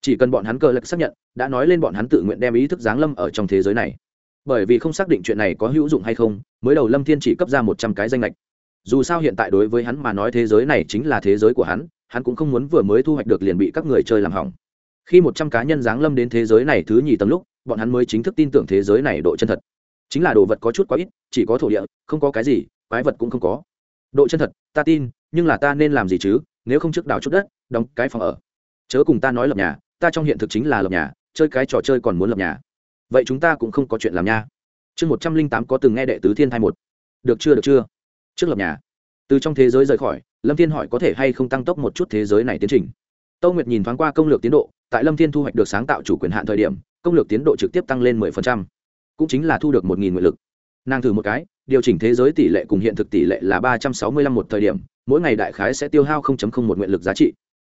Chỉ cần bọn hắn cơ lực xác nhận, đã nói lên bọn hắn tự nguyện đem ý thức giáng lâm ở trong thế giới này. Bởi vì không xác định chuyện này có hữu dụng hay không, mới đầu lâm thiên chỉ cấp ra một trăm cái danh lệch dù sao hiện tại đối với hắn mà nói thế giới này chính là thế giới của hắn hắn cũng không muốn vừa mới thu hoạch được liền bị các người chơi làm hỏng. Khi một trăm cá nhân giáng lâm đến thế giới này thứ nhì tầng lúc, bọn hắn mới chính thức tin tưởng thế giới này độ chân thật chính là đồ vật có chút quá ít, chỉ có thổ địa, không có cái gì, quái vật cũng không có. Độ chân thật, ta tin, nhưng là ta nên làm gì chứ? Nếu không trước đào chút đất, đóng cái phòng ở. Chớ cùng ta nói lập nhà, ta trong hiện thực chính là lập nhà, chơi cái trò chơi còn muốn lập nhà. Vậy chúng ta cũng không có chuyện làm nha. Chương một trăm linh tám có từng nghe đệ tứ thiên thai một. Được chưa được chưa? Trước lập nhà. Từ trong thế giới rời khỏi, lâm thiên hỏi có thể hay không tăng tốc một chút thế giới này tiến trình. Tâu nguyệt nhìn thoáng qua công lược tiến độ, tại lâm thiên thu hoạch được sáng tạo chủ quyền hạn thời điểm, công lược tiến độ trực tiếp tăng lên mười phần trăm cũng chính là thu được một nghìn nguyện lực. Nàng thử một cái, điều chỉnh thế giới tỷ lệ cùng hiện thực tỷ lệ là ba trăm sáu mươi lăm một thời điểm, mỗi ngày đại khái sẽ tiêu hao một nguyện lực giá trị.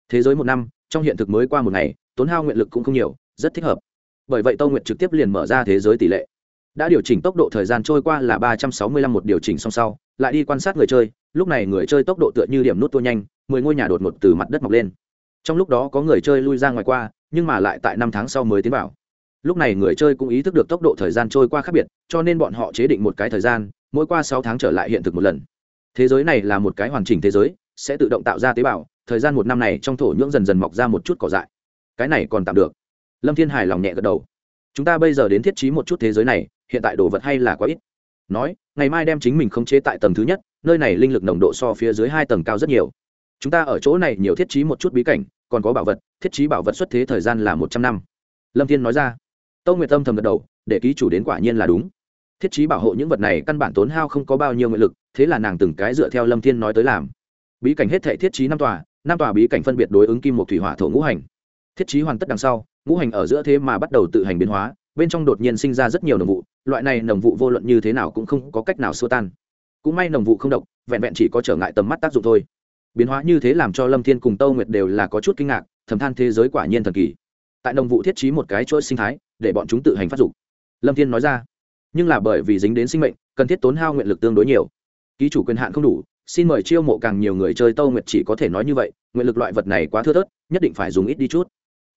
Thế giới một năm, trong hiện thực mới qua một ngày, tốn hao nguyện lực cũng không nhiều, rất thích hợp. Bởi vậy tâu nguyệt trực tiếp liền mở ra thế giới tỷ lệ. Đã điều chỉnh tốc độ thời gian trôi qua là ba trăm sáu mươi lăm một điều chỉnh song sau, lại đi quan sát người chơi, lúc này người chơi tốc độ tựa như điểm nút tua nhanh, mười ngôi nhà đột ngột từ mặt đất mọc lên. Trong lúc đó có người chơi lui ra ngoài qua, nhưng mà lại tại năm tháng sau mới tiến vào lúc này người chơi cũng ý thức được tốc độ thời gian trôi qua khác biệt, cho nên bọn họ chế định một cái thời gian, mỗi qua sáu tháng trở lại hiện thực một lần. Thế giới này là một cái hoàn chỉnh thế giới, sẽ tự động tạo ra tế bào, thời gian một năm này trong thổ nhưỡng dần dần mọc ra một chút cỏ dại. Cái này còn tạm được. Lâm thiên hải lòng nhẹ gật đầu. Chúng ta bây giờ đến thiết trí một chút thế giới này, hiện tại đồ vật hay là quá ít. Nói, ngày mai đem chính mình khống chế tại tầng thứ nhất, nơi này linh lực nồng độ so phía dưới hai tầng cao rất nhiều. Chúng ta ở chỗ này nhiều thiết trí một chút bí cảnh, còn có bảo vật, thiết trí bảo vật xuất thế thời gian là một trăm năm. Lâm thiên nói ra tâu nguyệt tâm thầm gật đầu, để ký chủ đến quả nhiên là đúng. Thiết trí bảo hộ những vật này căn bản tốn hao không có bao nhiêu nguyện lực, thế là nàng từng cái dựa theo lâm thiên nói tới làm. Bí cảnh hết thệ thiết trí năm tòa năm tòa bí cảnh phân biệt đối ứng kim một thủy hỏa thổ ngũ hành. Thiết trí hoàn tất đằng sau, ngũ hành ở giữa thế mà bắt đầu tự hành biến hóa, bên trong đột nhiên sinh ra rất nhiều nồng vụ, loại này nồng vụ vô luận như thế nào cũng không có cách nào xua tan. Cũng may nồng vụ không độc, vẹn vẹn chỉ có trở ngại tầm mắt tác dụng thôi. Biến hóa như thế làm cho lâm thiên cùng tâu nguyệt đều là có chút kinh ngạc, thầm than thế giới quả nhiên thần kỳ. Tại nồng vụ thiết trí một cái chuỗi sinh thái để bọn chúng tự hành phát dục. Lâm thiên nói ra, nhưng là bởi vì dính đến sinh mệnh, cần thiết tốn hao nguyện lực tương đối nhiều. Ký chủ quyền hạn không đủ, xin mời chiêu mộ càng nhiều người chơi tâu nguyệt chỉ có thể nói như vậy, nguyện lực loại vật này quá thưa thớt, nhất định phải dùng ít đi chút.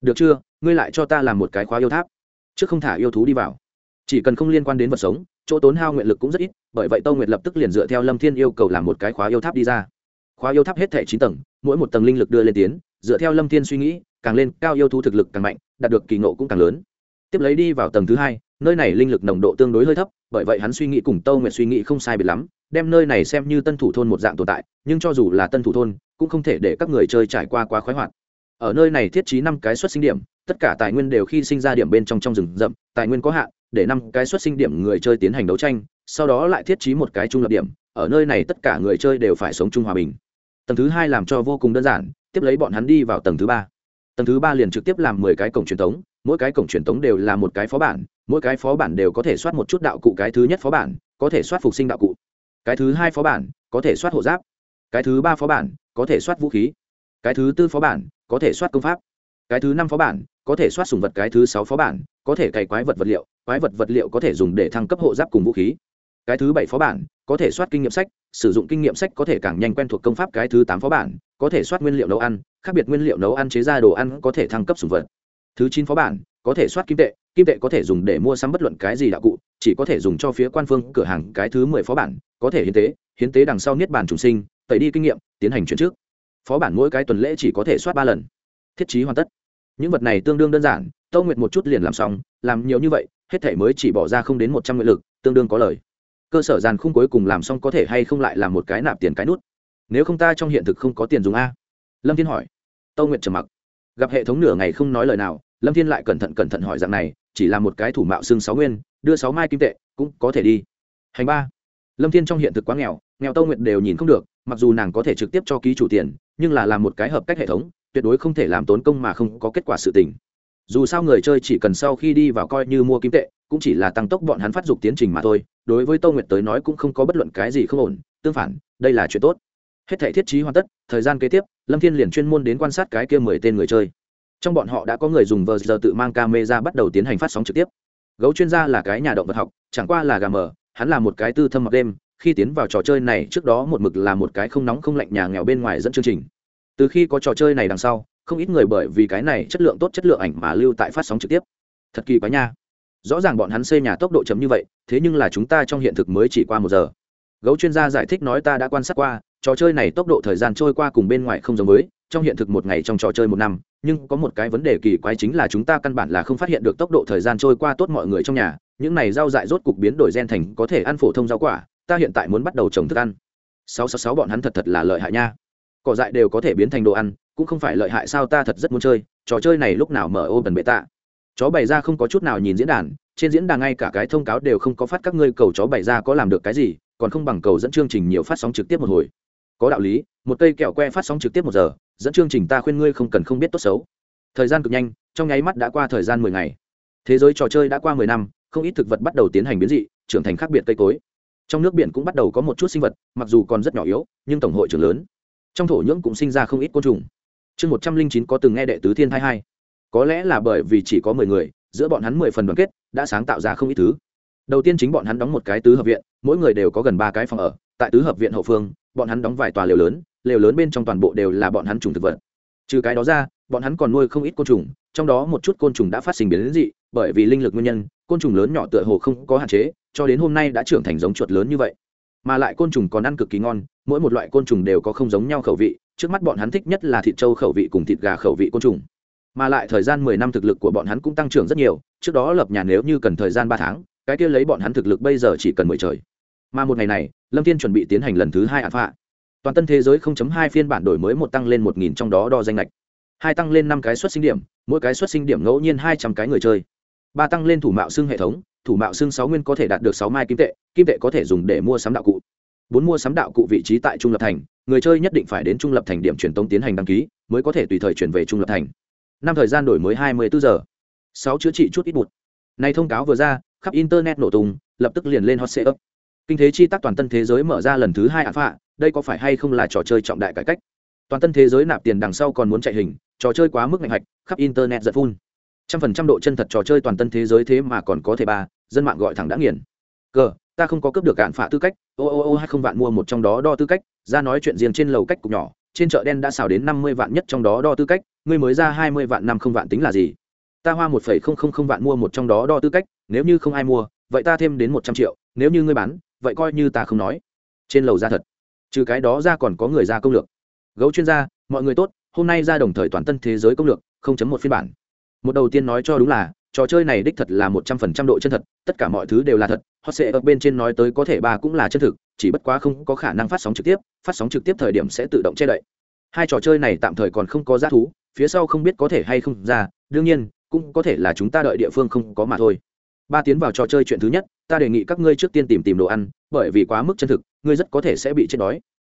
Được chưa, ngươi lại cho ta làm một cái khóa yêu tháp, trước không thả yêu thú đi vào. Chỉ cần không liên quan đến vật sống, chỗ tốn hao nguyện lực cũng rất ít, bởi vậy tâu nguyệt lập tức liền dựa theo lâm thiên yêu cầu làm một cái khóa yêu tháp đi ra. Khóa yêu tháp hết thẻ chín tầng, mỗi một tầng linh lực đưa lên tiến, dựa theo lâm thiên suy nghĩ, càng lên, cao yêu thú thực lực càng mạnh, đạt được kỳ ngộ cũng càng lớn tiếp lấy đi vào tầng thứ hai, nơi này linh lực nồng độ tương đối hơi thấp, bởi vậy hắn suy nghĩ cùng tâu nguyệt suy nghĩ không sai biệt lắm, đem nơi này xem như tân thủ thôn một dạng tồn tại, nhưng cho dù là tân thủ thôn, cũng không thể để các người chơi trải qua quá khoái hoạt. Ở nơi này thiết trí năm cái xuất sinh điểm, tất cả tài nguyên đều khi sinh ra điểm bên trong trong rừng rậm, tài nguyên có hạn, để năm cái xuất sinh điểm người chơi tiến hành đấu tranh, sau đó lại thiết trí một cái trung lập điểm, ở nơi này tất cả người chơi đều phải sống chung hòa bình. Tầng thứ hai làm cho vô cùng đơn giản, tiếp lấy bọn hắn đi vào tầng thứ ba. Tầng thứ ba liền trực tiếp làm mười cái cổng truyền thống mỗi cái cổng truyền tống đều là một cái phó bản mỗi cái phó bản đều có thể soát một chút đạo cụ cái thứ nhất phó bản có thể soát phục sinh đạo cụ cái thứ hai phó bản có thể soát hộ giáp cái thứ ba phó bản có thể soát vũ khí cái thứ tư phó bản có thể soát công pháp cái thứ năm phó bản có thể soát sùng vật cái thứ sáu phó bản có thể cày quái vật vật liệu quái vật vật liệu có thể dùng để thăng cấp hộ giáp cùng vũ khí cái thứ bảy phó bản có thể soát kinh nghiệm sách sử dụng kinh nghiệm sách có thể càng nhanh quen thuộc công pháp cái thứ tám phó bản có thể soát nguyên liệu nấu ăn khác biệt nguyên liệu nấu ăn chế ra đồ ăn có thể thăng cấp sùng vật thứ chín phó bản, có thể soát kim tệ kim tệ có thể dùng để mua sắm bất luận cái gì đạo cụ, chỉ có thể dùng cho phía quan phương cửa hàng cái thứ mười phó bản, có thể hiến tế hiến tế đằng sau niết bàn trùng sinh, tẩy đi kinh nghiệm, tiến hành chuyển trước phó bản mỗi cái tuần lễ chỉ có thể soát ba lần. Thiết chí hoàn tất. Những vật này tương đương đơn giản, tâu nguyệt một chút liền làm xong, làm nhiều như vậy, hết thể mới chỉ bỏ ra không đến một trăm nguyện lực, tương đương có lời. Cơ sở giàn khung cuối cùng làm xong có thể hay không lại làm một cái nạp tiền cái nút? Nếu không ta trong hiện thực không có tiền dùng a? Lâm thiên hỏi. Tâu nguyệt trầm mặc. Gặp hệ thống nửa ngày không nói lời nào lâm thiên lại cẩn thận cẩn thận hỏi rằng này, chỉ là một cái thủ mạo xương sáu nguyên, đưa sáu mai kim tệ, cũng có thể đi. Hành ba. Lâm thiên trong hiện thực quá nghèo nghèo tâu nguyệt đều nhìn không được, mặc dù nàng có thể trực tiếp cho ký chủ tiền, nhưng là làm một cái hợp cách hệ thống, tuyệt đối không thể làm tốn công mà không có kết quả sự tình. Dù sao người chơi chỉ cần sau khi đi vào coi như mua kim tệ, cũng chỉ là tăng tốc bọn hắn phát dục tiến trình mà thôi, đối với tô nguyệt tới nói cũng không có bất luận cái gì không ổn, tương phản, đây là chuyện tốt. Hết thể thiết trí hoàn tất, thời gian kế tiếp, lâm thiên liền chuyên môn đến quan sát cái kia mười tên người chơi trong bọn họ đã có người dùng vờ giờ tự mang camera bắt đầu tiến hành phát sóng trực tiếp. Gấu chuyên gia là cái nhà động vật học, chẳng qua là gà mờ, hắn là một cái tư thâm mặc đêm, khi tiến vào trò chơi này trước đó một mực là một cái không nóng không lạnh nhà nghèo bên ngoài dẫn chương trình. Từ khi có trò chơi này đằng sau, không ít người bởi vì cái này chất lượng tốt chất lượng ảnh mà lưu tại phát sóng trực tiếp. Thật kỳ quá nha. Rõ ràng bọn hắn xây nhà tốc độ chấm như vậy, thế nhưng là chúng ta trong hiện thực mới chỉ qua một giờ. Gấu chuyên gia giải thích nói ta đã quan sát qua, trò chơi này tốc độ thời gian trôi qua cùng bên ngoài không giống với, trong hiện thực một ngày trong trò chơi một năm nhưng có một cái vấn đề kỳ quái chính là chúng ta căn bản là không phát hiện được tốc độ thời gian trôi qua tốt mọi người trong nhà, những này rau dại rốt cục biến đổi gen thành có thể ăn phổ thông rau quả, ta hiện tại muốn bắt đầu trồng thức ăn. Sáu sáu sáu bọn hắn thật thật là lợi hại nha. Cỏ dại đều có thể biến thành đồ ăn, cũng không phải lợi hại sao ta thật rất muốn chơi, trò chơi này lúc nào mở ô bần bệ tạ. Chó bày ra không có chút nào nhìn diễn đàn, trên diễn đàn ngay cả cái thông cáo đều không có phát các ngươi cầu chó bày ra có làm được cái gì, còn không bằng cầu dẫn chương trình nhiều phát sóng trực tiếp một hồi có đạo lý, một cây kẹo que phát sóng trực tiếp một giờ, dẫn chương trình ta khuyên ngươi không cần không biết tốt xấu. Thời gian cực nhanh, trong nháy mắt đã qua thời gian mười ngày. Thế giới trò chơi đã qua mười năm, không ít thực vật bắt đầu tiến hành biến dị, trưởng thành khác biệt cây cối. Trong nước biển cũng bắt đầu có một chút sinh vật, mặc dù còn rất nhỏ yếu, nhưng tổng hội trưởng lớn. Trong thổ nhưỡng cũng sinh ra không ít côn trùng. Chương một trăm linh chín có từng nghe đệ tứ thiên hai hai. Có lẽ là bởi vì chỉ có mười người, giữa bọn hắn mười phần đoàn kết, đã sáng tạo ra không ít thứ. Đầu tiên chính bọn hắn đóng một cái tứ hợp viện, mỗi người đều có gần ba cái phòng ở tại tứ hợp viện hậu phương, bọn hắn đóng vài tòa lều lớn lều lớn bên trong toàn bộ đều là bọn hắn trùng thực vật. Trừ cái đó ra, bọn hắn còn nuôi không ít côn trùng, trong đó một chút côn trùng đã phát sinh biến đến dị, bởi vì linh lực nguyên nhân, côn trùng lớn nhỏ tựa hồ không có hạn chế, cho đến hôm nay đã trưởng thành giống chuột lớn như vậy. Mà lại côn trùng còn ăn cực kỳ ngon, mỗi một loại côn trùng đều có không giống nhau khẩu vị, trước mắt bọn hắn thích nhất là thịt trâu khẩu vị cùng thịt gà khẩu vị côn trùng. Mà lại thời gian mười năm thực lực của bọn hắn cũng tăng trưởng rất nhiều, trước đó lập nhà nếu như cần thời gian ba tháng, cái kia lấy bọn hắn thực lực bây giờ chỉ cần mười trời. Mà một ngày này lâm thiên chuẩn bị tiến hành lần thứ hai ạn phạ toàn tân thế giới 0.2 phiên bản đổi mới một tăng lên một nghìn trong đó đo danh lệch hai tăng lên năm cái xuất sinh điểm, mỗi cái xuất sinh điểm ngẫu nhiên hai trăm cái người chơi. Ba tăng lên thủ mạo xương hệ thống, thủ mạo xương sáu nguyên có thể đạt được sáu mai kim tệ kim tệ có thể dùng để mua sắm đạo cụ. Bốn mua sắm đạo cụ vị trí tại trung lập thành, người chơi nhất định phải đến trung lập thành điểm truyền tống tiến hành đăng ký, mới có thể tùy thời chuyển về trung lập thành. Năm thời gian đổi mới hai mươi bốn giờ. Sáu chữa trị chút ít bụt. Này thông cáo vừa ra, khắp internet nổ tung, lập tức liền lên hot search kinh thế chi tác toàn tân thế giới mở ra lần thứ hai án phạ đây có phải hay không là trò chơi trọng đại cải cách? Toàn tân thế giới nạp tiền đằng sau còn muốn chạy hình, trò chơi quá mức mạnh hạch, khắp internet giật phun. Trăm phần trăm độ chân thật trò chơi toàn tân thế giới thế mà còn có thể ba, dân mạng gọi thẳng đã nghiền. Cờ ta không có cướp được cạn phạ tư cách, ô ô ô hay không vạn mua một trong đó đo tư cách, ra nói chuyện riêng trên lầu cách cục nhỏ, trên chợ đen đã xào đến năm mươi vạn nhất trong đó đo tư cách, ngươi mới ra hai mươi vạn năm không vạn tính là gì? Ta hoa một phẩy không không không vạn mua một trong đó đo tư cách, nếu như không ai mua, vậy ta thêm đến một trăm triệu, nếu như ngươi bán vậy coi như ta không nói. Trên lầu ra thật. Trừ cái đó ra còn có người ra công lược. Gấu chuyên gia, mọi người tốt, hôm nay ra đồng thời toàn tân thế giới công lược, không chấm một phiên bản. Một đầu tiên nói cho đúng là, trò chơi này đích thật là một trăm phần trăm độ chân thật, tất cả mọi thứ đều là thật họ sẽ ở bên trên nói tới có thể ba cũng là chân thực, chỉ bất quá không có khả năng phát sóng trực tiếp, phát sóng trực tiếp thời điểm sẽ tự động che đậy. Hai trò chơi này tạm thời còn không có giá thú, phía sau không biết có thể hay không ra, đương nhiên, cũng có thể là chúng ta đợi địa phương không có mà thôi ba tiến vào trò chơi chuyện thứ nhất, ta đề nghị các ngươi trước tiên tìm tìm đồ ăn, bởi vì quá mức chân thực, ngươi rất có thể sẽ bị chết đói.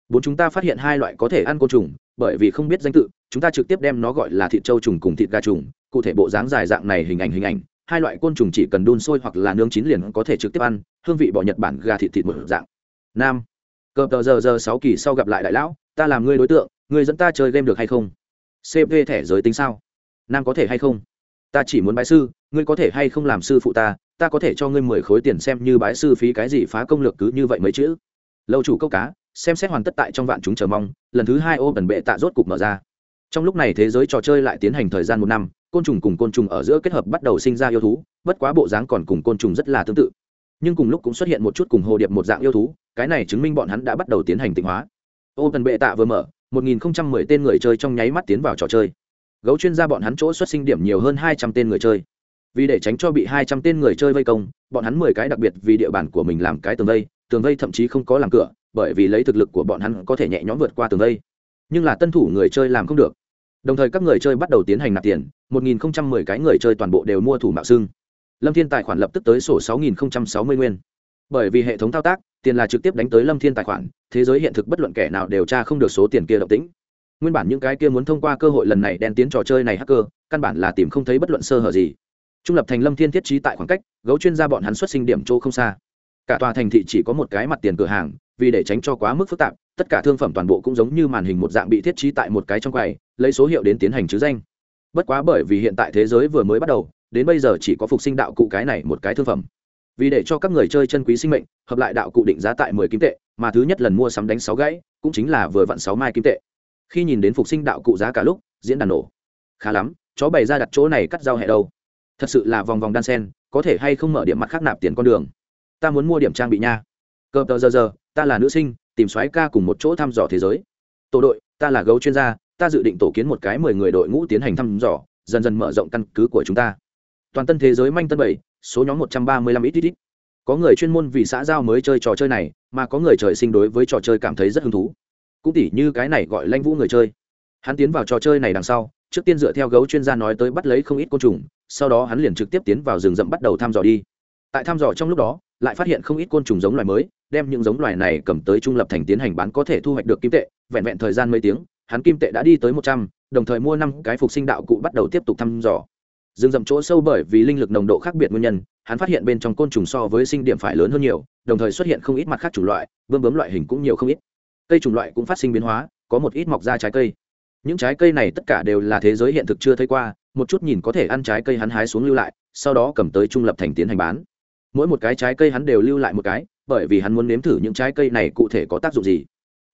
Bốn chúng ta phát hiện hai loại có thể ăn côn trùng, bởi vì không biết danh tự, chúng ta trực tiếp đem nó gọi là thịt trâu trùng cùng thịt gà trùng, cụ thể bộ dáng dài dạng này hình ảnh hình ảnh, hai loại côn trùng chỉ cần đun sôi hoặc là nướng chín liền có thể trực tiếp ăn, hương vị bỏ nhật bản gà thịt thịt một dạng. Nam. Cờ tờ giờ giờ sáu kỳ sau gặp lại đại lão, ta làm ngươi đối tượng, ngươi dẫn ta chơi game được hay không? Cv thẻ giới tính sao? Nam có thể hay không? Ta chỉ muốn bài sư ngươi có thể hay không làm sư phụ ta ta có thể cho ngươi mười khối tiền xem như bái sư phí cái gì phá công lược cứ như vậy mấy chữ. Lâu chủ câu cá, xem xét hoàn tất tại trong vạn chúng chờ mong, lần thứ hai ô bẩn bệ tạ rốt cục mở ra. Trong lúc này thế giới trò chơi lại tiến hành thời gian một năm, côn trùng cùng côn trùng ở giữa kết hợp bắt đầu sinh ra yêu thú, bất quá bộ dáng còn cùng côn trùng rất là tương tự. Nhưng cùng lúc cũng xuất hiện một chút cùng hồ điệp một dạng yêu thú, cái này chứng minh bọn hắn đã bắt đầu tiến hành tịnh hóa. Ô tần bệ tạ vừa mở 1010 tên người chơi trong nháy mắt tiến vào trò chơi. Gấu chuyên gia bọn hắn chỗ xuất sinh điểm nhiều hơn 200 tên người chơi vì để tránh cho bị 200 tên người chơi vây công, bọn hắn 10 cái đặc biệt vì địa bàn của mình làm cái tường vây tường vây thậm chí không có làm cửa, bởi vì lấy thực lực của bọn hắn có thể nhẹ nhõm vượt qua tường vây. Nhưng là tân thủ người chơi làm không được. Đồng thời các người chơi bắt đầu tiến hành nạp tiền 1010 cái người chơi toàn bộ đều mua thủ mạo xưng. Lâm thiên tài khoản lập tức tới sổ 6060 nguyên. Bởi vì hệ thống thao tác, tiền là trực tiếp đánh tới lâm thiên tài khoản, thế giới hiện thực bất luận kẻ nào đều tra không được số tiền kia động tĩnh. Nguyên bản những cái kia muốn thông qua cơ hội lần này đen tiến trò chơi này hacker, căn bản là tìm không thấy bất luận sơ hở gì trung lập thành lâm thiên thiết trí tại khoảng cách, gấu chuyên gia bọn hắn xuất sinh điểm chỗ không xa. Cả tòa thành thị chỉ có một cái mặt tiền cửa hàng, vì để tránh cho quá mức phức tạp, tất cả thương phẩm toàn bộ cũng giống như màn hình một dạng bị thiết trí tại một cái trong quầy, lấy số hiệu đến tiến hành chứ danh. Bất quá bởi vì hiện tại thế giới vừa mới bắt đầu, đến bây giờ chỉ có phục sinh đạo cụ cái này một cái thương phẩm. Vì để cho các người chơi chân quý sinh mệnh, hợp lại đạo cụ định giá tại mười kim tệ, mà thứ nhất lần mua sắm đánh sáu gãy, cũng chính là vừa vặn sáu mai kim tệ. Khi nhìn đến phục sinh đạo cụ giá cả lúc, diễn đàn nổ. Khá lắm, chó bày ra đặt chỗ này cắt rau hẹ đâu thật sự là vòng vòng đan sen, có thể hay không mở điểm mặt khác nạp tiền con đường. Ta muốn mua điểm trang bị nha. Cờ tờ giờ giờ, ta là nữ sinh, tìm xoáy ca cùng một chỗ thăm dò thế giới. Tổ đội, ta là gấu chuyên gia, ta dự định tổ kiến một cái mười người đội ngũ tiến hành thăm dò, dần dần mở rộng căn cứ của chúng ta. Toàn tân thế giới manh tân bảy, số nhóm một trăm ba mươi lăm ít ít ít. Có người chuyên môn vì xã giao mới chơi trò chơi này, mà có người trời sinh đối với trò chơi cảm thấy rất hứng thú. Cũng tỉ như cái này gọi lanh vũ người chơi. Hắn tiến vào trò chơi này đằng sau, trước tiên dựa theo gấu chuyên gia nói tới bắt lấy không ít côn trùng sau đó hắn liền trực tiếp tiến vào rừng rậm bắt đầu thăm dò đi. Tại thăm dò trong lúc đó, lại phát hiện không ít côn trùng giống loài mới, đem những giống loài này cầm tới trung lập thành tiến hành bán có thể thu hoạch được kim tệ, vẹn vẹn thời gian mấy tiếng, hắn kim tệ đã đi tới một trăm, đồng thời mua năm cái phục sinh đạo cụ bắt đầu tiếp tục thăm dò. Rừng rậm chỗ sâu bởi vì linh lực nồng độ khác biệt nguyên nhân, hắn phát hiện bên trong côn trùng so với sinh điểm phải lớn hơn nhiều, đồng thời xuất hiện không ít mặt khác chủng loại bơm bướm loại hình cũng nhiều không ít. Cây chủng loại cũng phát sinh biến hóa, có một ít mọc ra trái cây. Những trái cây này tất cả đều là thế giới hiện thực chưa thấy qua một chút nhìn có thể ăn trái cây hắn hái xuống lưu lại, sau đó cầm tới trung lập thành tiến hành bán. Mỗi một cái trái cây hắn đều lưu lại một cái, bởi vì hắn muốn nếm thử những trái cây này cụ thể có tác dụng gì.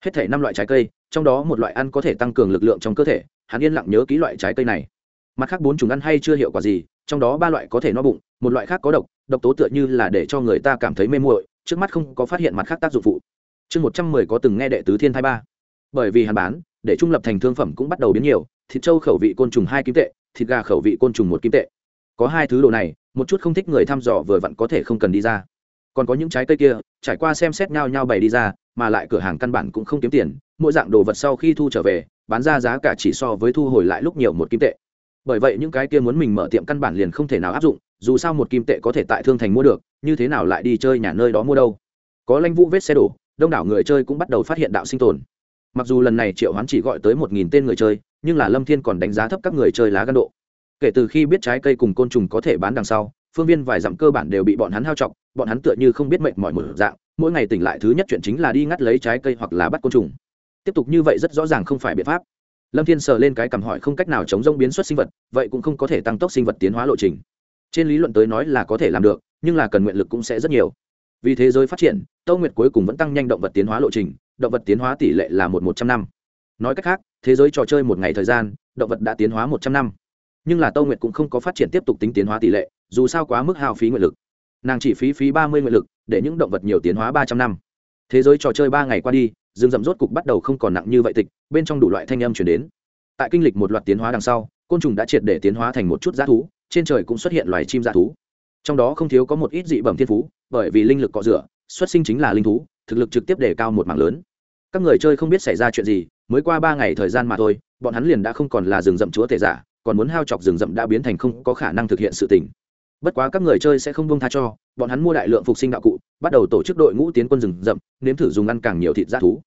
Hết thể năm loại trái cây, trong đó một loại ăn có thể tăng cường lực lượng trong cơ thể, hắn yên lặng nhớ ký loại trái cây này. Mặt khác bốn chúng ăn hay chưa hiệu quả gì, trong đó ba loại có thể no bụng, một loại khác có độc độc tố tựa như là để cho người ta cảm thấy mê muội, trước mắt không có phát hiện mặt khác tác dụng phụ. Chương một trăm mười có từng nghe đệ tứ thiên thai ba. Bởi vì hắn bán, để trung lập thành thương phẩm cũng bắt đầu biến nhiều, thịt trâu khẩu vị côn trùng hai kim tệ thịt gà khẩu vị côn trùng một kim tệ. Có hai thứ đồ này, một chút không thích người thăm dò vừa vặn có thể không cần đi ra. Còn có những trái cây kia, trải qua xem xét nhau nhau bày đi ra, mà lại cửa hàng căn bản cũng không kiếm tiền, mỗi dạng đồ vật sau khi thu trở về, bán ra giá cả chỉ so với thu hồi lại lúc nhiều một kim tệ. Bởi vậy những cái kia muốn mình mở tiệm căn bản liền không thể nào áp dụng, dù sao một kim tệ có thể tại thương thành mua được, như thế nào lại đi chơi nhà nơi đó mua đâu. Có lanh vũ vết xe đổ, đông đảo người chơi cũng bắt đầu phát hiện đạo sinh tồn. Mặc dù lần này triệu hoán chỉ gọi tới một nghìn tên người chơi nhưng là lâm thiên còn đánh giá thấp các người chơi lá gan độ. Kể từ khi biết trái cây cùng côn trùng có thể bán đằng sau, phương viên vài dặm cơ bản đều bị bọn hắn hao trọng bọn hắn tựa như không biết mệnh mọi một dạng, mỗi ngày tỉnh lại thứ nhất chuyện chính là đi ngắt lấy trái cây hoặc là bắt côn trùng. Tiếp tục như vậy rất rõ ràng không phải biện pháp. Lâm thiên sờ lên cái cằm hỏi không cách nào chống rông biến xuất sinh vật, vậy cũng không có thể tăng tốc sinh vật tiến hóa lộ trình. Trên lý luận tới nói là có thể làm được, nhưng là cần nguyện lực cũng sẽ rất nhiều. Vì thế giới phát triển, tâu nguyệt cuối cùng vẫn tăng nhanh động vật tiến hóa lộ trình, động vật tiến hóa tỷ lệ là một một trăm năm nói cách khác, thế giới trò chơi một ngày thời gian, động vật đã tiến hóa một trăm năm. Nhưng là tâu nguyệt cũng không có phát triển tiếp tục tính tiến hóa tỷ lệ, dù sao quá mức hao phí nguyện lực. Nàng chỉ phí phí ba mươi nguyện lực, để những động vật nhiều tiến hóa ba trăm năm. Thế giới trò chơi ba ngày qua đi, rừng rậm rốt cục bắt đầu không còn nặng như vậy tịch, bên trong đủ loại thanh âm chuyển đến. Tại kinh lịch một loạt tiến hóa đằng sau, côn trùng đã triệt để tiến hóa thành một chút g thú, trên trời cũng xuất hiện loài chim g thú. Trong đó không thiếu có một ít dị bẩm thiên phú, bởi vì linh lực cọ rửa, xuất sinh chính là linh thú, thực lực trực tiếp đề cao một mảng lớn. Các người chơi không biết xảy ra chuyện gì mới qua ba ngày thời gian mà thôi, bọn hắn liền đã không còn là rừng rậm chúa tể giả, còn muốn hao chọc rừng rậm đã biến thành không có khả năng thực hiện sự tình. Bất quá các người chơi sẽ không buông tha cho, bọn hắn mua đại lượng phục sinh đạo cụ, bắt đầu tổ chức đội ngũ tiến quân rừng rậm, nếm thử dùng ăn càng nhiều thịt g thú.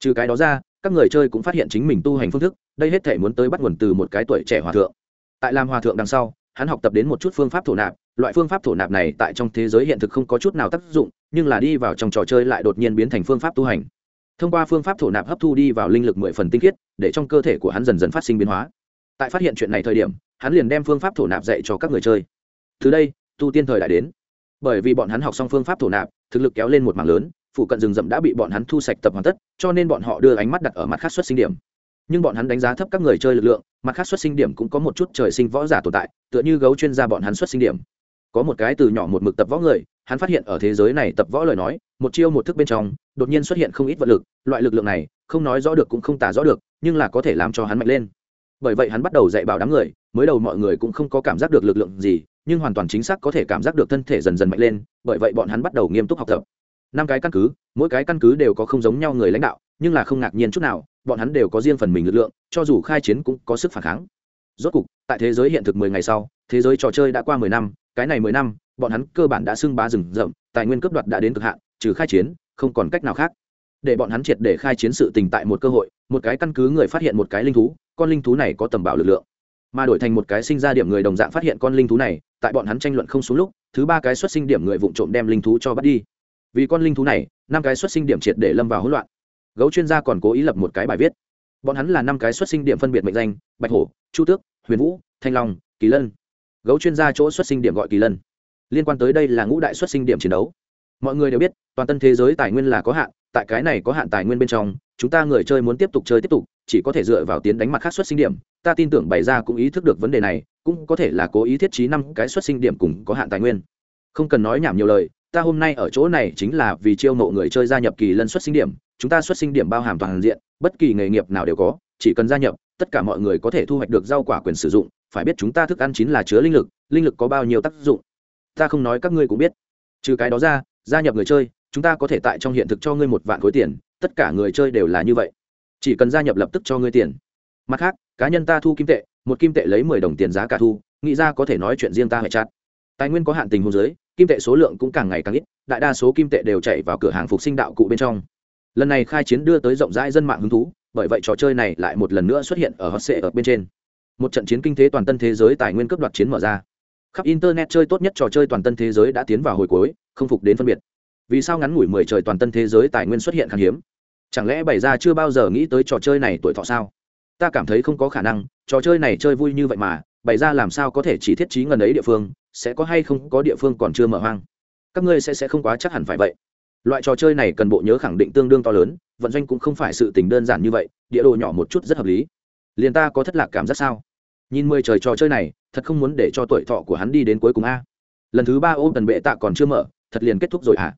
Trừ cái đó ra, các người chơi cũng phát hiện chính mình tu hành phương thức, đây hết thể muốn tới bắt nguồn từ một cái tuổi trẻ hòa thượng. Tại làm hòa thượng đằng sau, hắn học tập đến một chút phương pháp thổ nạp, loại phương pháp thổ nạp này tại trong thế giới hiện thực không có chút nào tác dụng, nhưng là đi vào trong trò chơi lại đột nhiên biến thành phương pháp tu hành thông qua phương pháp thổ nạp hấp thu đi vào linh lực mười phần tinh khiết, để trong cơ thể của hắn dần dần phát sinh biến hóa. Tại phát hiện chuyện này thời điểm, hắn liền đem phương pháp thổ nạp dạy cho các người chơi. Từ đây, tu tiên thời đại đến. Bởi vì bọn hắn học xong phương pháp thổ nạp, thực lực kéo lên một mảng lớn phụ cận rừng rậm đã bị bọn hắn thu sạch tập hoàn tất, cho nên bọn họ đưa ánh mắt đặt ở mặt khác xuất sinh điểm. Nhưng bọn hắn đánh giá thấp các người chơi lực lượng, mặt khác xuất sinh điểm cũng có một chút trời sinh võ giả tồn tại, tựa như gấu chuyên gia bọn hắn xuất sinh điểm. Có một cái từ nhỏ một mực tập võ người, hắn phát hiện ở thế giới này tập võ lời nói, một chiêu một thức bên trong đột nhiên xuất hiện không ít vật lực, loại lực lượng này, không nói rõ được cũng không tả rõ được, nhưng là có thể làm cho hắn mạnh lên. Bởi vậy hắn bắt đầu dạy bảo đám người, mới đầu mọi người cũng không có cảm giác được lực lượng gì, nhưng hoàn toàn chính xác có thể cảm giác được thân thể dần dần mạnh lên, bởi vậy bọn hắn bắt đầu nghiêm túc học tập. Năm cái căn cứ, mỗi cái căn cứ đều có không giống nhau người lãnh đạo, nhưng là không ngạc nhiên chút nào, bọn hắn đều có riêng phần mình lực lượng, cho dù khai chiến cũng có sức phản kháng. Rốt cục, tại thế giới hiện thực mười ngày sau, thế giới trò chơi đã qua mười năm, cái này mười năm, bọn hắn cơ bản đã xưng bá rừng rậm, tài nguyên cấp đoạt đã đến cực hạn, trừ khai chiến không còn cách nào khác. Để bọn hắn triệt để khai chiến sự tình tại một cơ hội, một cái căn cứ người phát hiện một cái linh thú, con linh thú này có tầm bảo lực lượng. Mà đổi thành một cái sinh ra điểm người đồng dạng phát hiện con linh thú này, tại bọn hắn tranh luận không xuống lúc, thứ ba cái xuất sinh điểm người vụng trộm đem linh thú cho bắt đi. Vì con linh thú này, năm cái xuất sinh điểm triệt để lâm vào hỗn loạn. Gấu chuyên gia còn cố ý lập một cái bài viết. Bọn hắn là năm cái xuất sinh điểm phân biệt mệnh danh, bạch hổ, chu tước, huyền vũ, thanh long, kỳ lân. Gấu chuyên gia chỗ xuất sinh điểm gọi kỳ lân. Liên quan tới đây là ngũ đại xuất sinh điểm chiến đấu mọi người đều biết, toàn tân thế giới tài nguyên là có hạn, tại cái này có hạn tài nguyên bên trong, chúng ta người chơi muốn tiếp tục chơi tiếp tục, chỉ có thể dựa vào tiến đánh mặt khác xuất sinh điểm. Ta tin tưởng bày ra cũng ý thức được vấn đề này, cũng có thể là cố ý thiết trí năm cái xuất sinh điểm cùng có hạn tài nguyên. Không cần nói nhảm nhiều lời, ta hôm nay ở chỗ này chính là vì chiêu mộ người chơi gia nhập kỳ lân xuất sinh điểm, chúng ta xuất sinh điểm bao hàm toàn diện, bất kỳ nghề nghiệp nào đều có, chỉ cần gia nhập, tất cả mọi người có thể thu hoạch được rau quả quyền sử dụng, phải biết chúng ta thức ăn chính là chứa linh lực linh lực có bao nhiêu tác dụng. Ta không nói các ngươi cũng biết. Trừ cái đó ra gia nhập người chơi, chúng ta có thể tại trong hiện thực cho ngươi một vạn khối tiền, tất cả người chơi đều là như vậy. Chỉ cần gia nhập lập tức cho ngươi tiền. Mặt khác, cá nhân ta thu kim tệ, một kim tệ lấy mười đồng tiền giá cả thu, nghĩ ra có thể nói chuyện riêng ta hệ chặt tài nguyên có hạn tình hồ dưới, kim tệ số lượng cũng càng ngày càng ít, đại đa số kim tệ đều chạy vào cửa hàng phục sinh đạo cụ bên trong. Lần này khai chiến đưa tới rộng rãi dân mạng hứng thú, bởi vậy trò chơi này lại một lần nữa xuất hiện ở hot sệ ở bên trên. Một trận chiến kinh tế toàn tân thế giới tài nguyên cấp đoạt chiến mở ra khắp internet chơi tốt nhất trò chơi toàn tân thế giới đã tiến vào hồi cuối, không phục đến phân biệt. Vì sao ngắn ngủi mười trời toàn tân thế giới tài nguyên xuất hiện khan hiếm? Chẳng lẽ bày ra chưa bao giờ nghĩ tới trò chơi này tuổi thọ sao? Ta cảm thấy không có khả năng, trò chơi này chơi vui như vậy mà, bày ra làm sao có thể chỉ thiết trí ngần ấy địa phương, sẽ có hay không có địa phương còn chưa mở hoang? Các ngươi sẽ sẽ không quá chắc hẳn phải vậy. Loại trò chơi này cần bộ nhớ khẳng định tương đương to lớn, vận doanh cũng không phải sự tình đơn giản như vậy, địa đồ nhỏ một chút rất hợp lý. Liền ta có thất lạc cảm giác sao? Nhìn mười trời trò chơi này, thật không muốn để cho tuổi thọ của hắn đi đến cuối cùng a. Lần thứ ba ôm tần bệ tạ còn chưa mở, thật liền kết thúc rồi à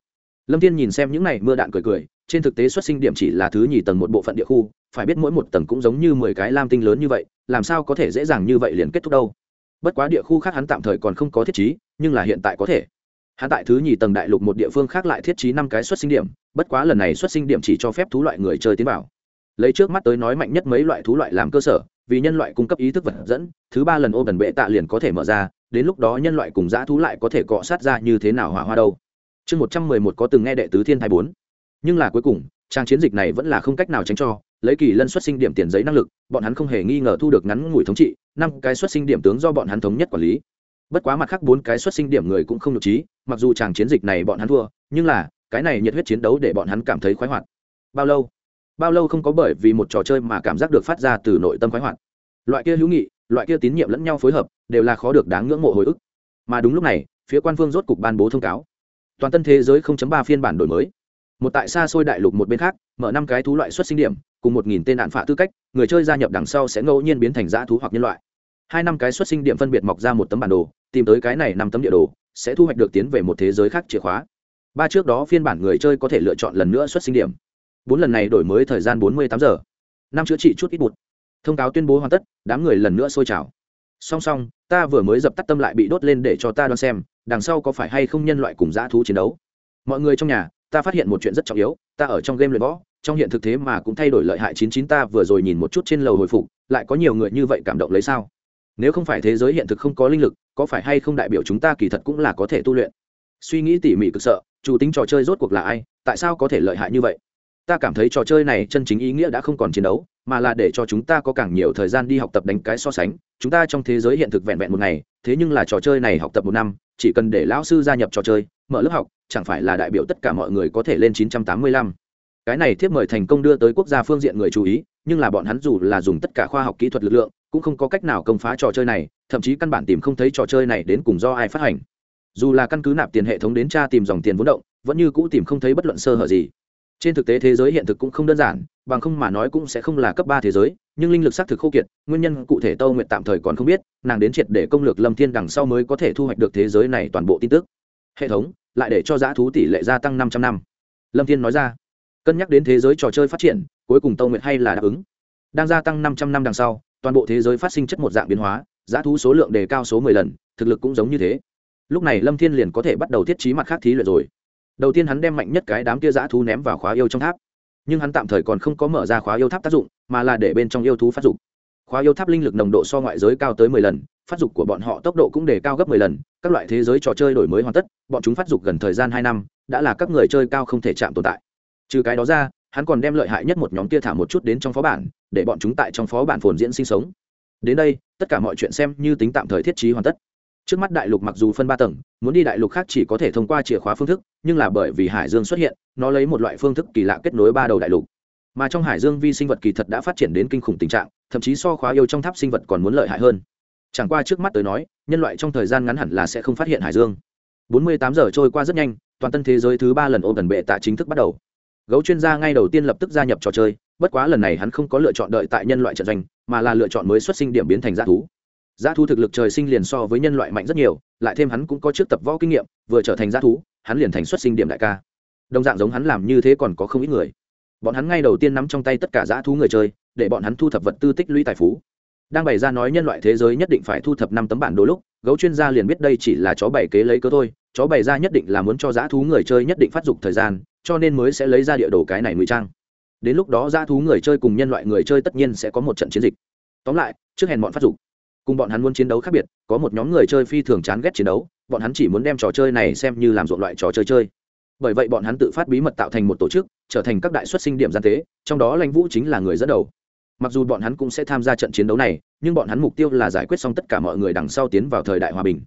lâm thiên nhìn xem những này mưa đạn cười cười, trên thực tế xuất sinh điểm chỉ là thứ nhì tầng một bộ phận địa khu, phải biết mỗi một tầng cũng giống như mười cái lam tinh lớn như vậy, làm sao có thể dễ dàng như vậy liền kết thúc đâu? Bất quá địa khu khác hắn tạm thời còn không có thiết trí, nhưng là hiện tại có thể. Hắn tại thứ nhì tầng đại lục một địa phương khác lại thiết trí năm cái xuất sinh điểm, bất quá lần này xuất sinh điểm chỉ cho phép thú loại người chơi tiến vào. Lấy trước mắt tới nói mạnh nhất mấy loại thú loại làm cơ sở vì nhân loại cung cấp ý thức vật dẫn, thứ ba lần ô gần bệ tạ liền có thể mở ra, đến lúc đó nhân loại cùng dã thú lại có thể cọ sát ra như thế nào hỏa hoa đâu. Chương một trăm mười một có từng nghe đệ tứ thiên thái bốn. Nhưng là cuối cùng, trang chiến dịch này vẫn là không cách nào tránh cho, lấy kỳ lân xuất sinh điểm tiền giấy năng lực, bọn hắn không hề nghi ngờ thu được ngắn ngủi thống trị, năm cái xuất sinh điểm tướng do bọn hắn thống nhất quản lý. Bất quá mặt khác bốn cái xuất sinh điểm người cũng không được trí, mặc dù chàng chiến dịch này bọn hắn thua, nhưng là, cái này nhiệt huyết chiến đấu để bọn hắn cảm thấy khoái hoạt. Bao lâu? Bao lâu không có bởi vì một trò chơi mà cảm giác được phát ra từ nội tâm khoái hoạt. Loại kia hữu nghị, loại kia tín nhiệm lẫn nhau phối hợp, đều là khó được đáng ngưỡng mộ hồi ức. Mà đúng lúc này, phía quan phương rốt cục ban bố thông cáo. Toàn tân thế giới 0.3 phiên bản đổi mới. Một tại xa xôi đại lục một bên khác, mở năm cái thú loại xuất sinh điểm, cùng một nghìn tên đạn phạ tư cách, người chơi gia nhập đằng sau sẽ ngẫu nhiên biến thành dã thú hoặc nhân loại. Hai năm cái xuất sinh điểm phân biệt mọc ra một tấm bản đồ, tìm tới cái này năm tấm địa đồ, sẽ thu hoạch được tiến về một thế giới khác chìa khóa. Ba trước đó phiên bản người chơi có thể lựa chọn lần nữa xuất sinh điểm bốn lần này đổi mới thời gian bốn mươi tám giờ. Năm chữa trị chút ít bụt. Thông cáo tuyên bố hoàn tất, đám người lần nữa sôi trào. Song song, ta vừa mới dập tắt tâm lại bị đốt lên để cho ta đoán xem, đằng sau có phải hay không nhân loại cùng dã thú chiến đấu. Mọi người trong nhà, ta phát hiện một chuyện rất trọng yếu, ta ở trong game luyện võ, trong hiện thực thế mà cũng thay đổi lợi hại chín chín ta vừa rồi nhìn một chút trên lầu hồi phục, lại có nhiều người như vậy cảm động lấy sao? Nếu không phải thế giới hiện thực không có linh lực, có phải hay không đại biểu chúng ta kỳ thật cũng là có thể tu luyện? Suy nghĩ tỉ mỉ cực sợ, chủ tính trò chơi rốt cuộc là ai, tại sao có thể lợi hại như vậy? Ta cảm thấy trò chơi này chân chính ý nghĩa đã không còn chiến đấu, mà là để cho chúng ta có càng nhiều thời gian đi học tập đánh cái so sánh. Chúng ta trong thế giới hiện thực vẹn vẹn một ngày, thế nhưng là trò chơi này học tập một năm, chỉ cần để lão sư gia nhập trò chơi, mở lớp học, chẳng phải là đại biểu tất cả mọi người có thể lên 985. cái này thiếp mời thành công đưa tới quốc gia phương diện người chú ý, nhưng là bọn hắn dù là dùng tất cả khoa học kỹ thuật lực lượng, cũng không có cách nào công phá trò chơi này, thậm chí căn bản tìm không thấy trò chơi này đến cùng do ai phát hành. Dù là căn cứ nạp tiền hệ thống đến tra tìm dòng tiền vốn động, vẫn như cũ tìm không thấy bất luận sơ hở gì trên thực tế thế giới hiện thực cũng không đơn giản, bằng không mà nói cũng sẽ không là cấp ba thế giới, nhưng linh lực xác thực khô kiệt, nguyên nhân cụ thể tâu nguyện tạm thời còn không biết, nàng đến triệt để công lược lâm thiên đằng sau mới có thể thu hoạch được thế giới này toàn bộ tin tức. Hệ thống, lại để cho giá thú tỷ lệ gia tăng năm trăm năm. Lâm thiên nói ra. Cân nhắc đến thế giới trò chơi phát triển, cuối cùng tâu nguyện hay là đáp ứng. Đang gia tăng năm trăm năm đằng sau, toàn bộ thế giới phát sinh chất một dạng biến hóa, giá thú số lượng đề cao số mười lần, thực lực cũng giống như thế. Lúc này lâm thiên liền có thể bắt đầu thiết trí mặt khác thí luyện rồi đầu tiên hắn đem mạnh nhất cái đám kia dã thú ném vào khóa yêu trong tháp. Nhưng hắn tạm thời còn không có mở ra khóa yêu tháp tác dụng, mà là để bên trong yêu thú phát dụng khóa yêu tháp linh lực nồng độ so ngoại giới cao tới mười lần, phát dục của bọn họ tốc độ cũng đề cao gấp mười lần. Các loại thế giới trò chơi đổi mới hoàn tất, bọn chúng phát dục gần thời gian hai năm, đã là các người chơi cao không thể chạm tồn tại. Trừ cái đó ra, hắn còn đem lợi hại nhất một nhóm kia thả một chút đến trong phó bản, để bọn chúng tại trong phó bản phồn diễn sinh sống. Đến đây, tất cả mọi chuyện xem như tính tạm thời thiết trí hoàn tất trước mắt đại lục mặc dù phân ba tầng, muốn đi đại lục khác chỉ có thể thông qua chìa khóa phương thức, nhưng là bởi vì hải dương xuất hiện, nó lấy một loại phương thức kỳ lạ kết nối ba đầu đại lục. Mà trong hải dương vi sinh vật kỳ thật đã phát triển đến kinh khủng tình trạng, thậm chí so khóa yêu trong tháp sinh vật còn muốn lợi hại hơn. Chẳng qua trước mắt tới nói, nhân loại trong thời gian ngắn hẳn là sẽ không phát hiện hải dương. 48 giờ trôi qua rất nhanh, toàn tân thế giới thứ ba lần ôm gần bệ tạ chính thức bắt đầu. Gấu chuyên gia ngay đầu tiên lập tức gia nhập trò chơi, bất quá lần này hắn không có lựa chọn đợi tại nhân loại trận doanh, mà là lựa chọn mới xuất sinh điểm biến thành g thú g thú thực lực trời sinh liền so với nhân loại mạnh rất nhiều, lại thêm hắn cũng có trước tập võ kinh nghiệm, vừa trở thành g thú, hắn liền thành xuất sinh điểm đại ca. Đồng dạng giống hắn làm như thế còn có không ít người. Bọn hắn ngay đầu tiên nắm trong tay tất cả g thú người chơi, để bọn hắn thu thập vật tư tích lũy tài phú. Đang bày ra nói nhân loại thế giới nhất định phải thu thập năm tấm bản đồ lúc, gấu chuyên gia liền biết đây chỉ là chó bày kế lấy cớ thôi, chó bày ra nhất định là muốn cho dã thú người chơi nhất định phát dục thời gian, cho nên mới sẽ lấy ra địa đồ cái này ngụy trang. Đến lúc đó dã thú người chơi cùng nhân loại người chơi tất nhiên sẽ có một trận chiến dịch. Tóm lại, trước hèn bọn phát dục cùng bọn hắn muốn chiến đấu khác biệt, có một nhóm người chơi phi thường chán ghét chiến đấu, bọn hắn chỉ muốn đem trò chơi này xem như làm ruộng loại trò chơi chơi. Bởi vậy bọn hắn tự phát bí mật tạo thành một tổ chức, trở thành các đại xuất sinh điểm gian tế, trong đó lãnh vũ chính là người dẫn đầu. Mặc dù bọn hắn cũng sẽ tham gia trận chiến đấu này, nhưng bọn hắn mục tiêu là giải quyết xong tất cả mọi người đằng sau tiến vào thời đại hòa bình.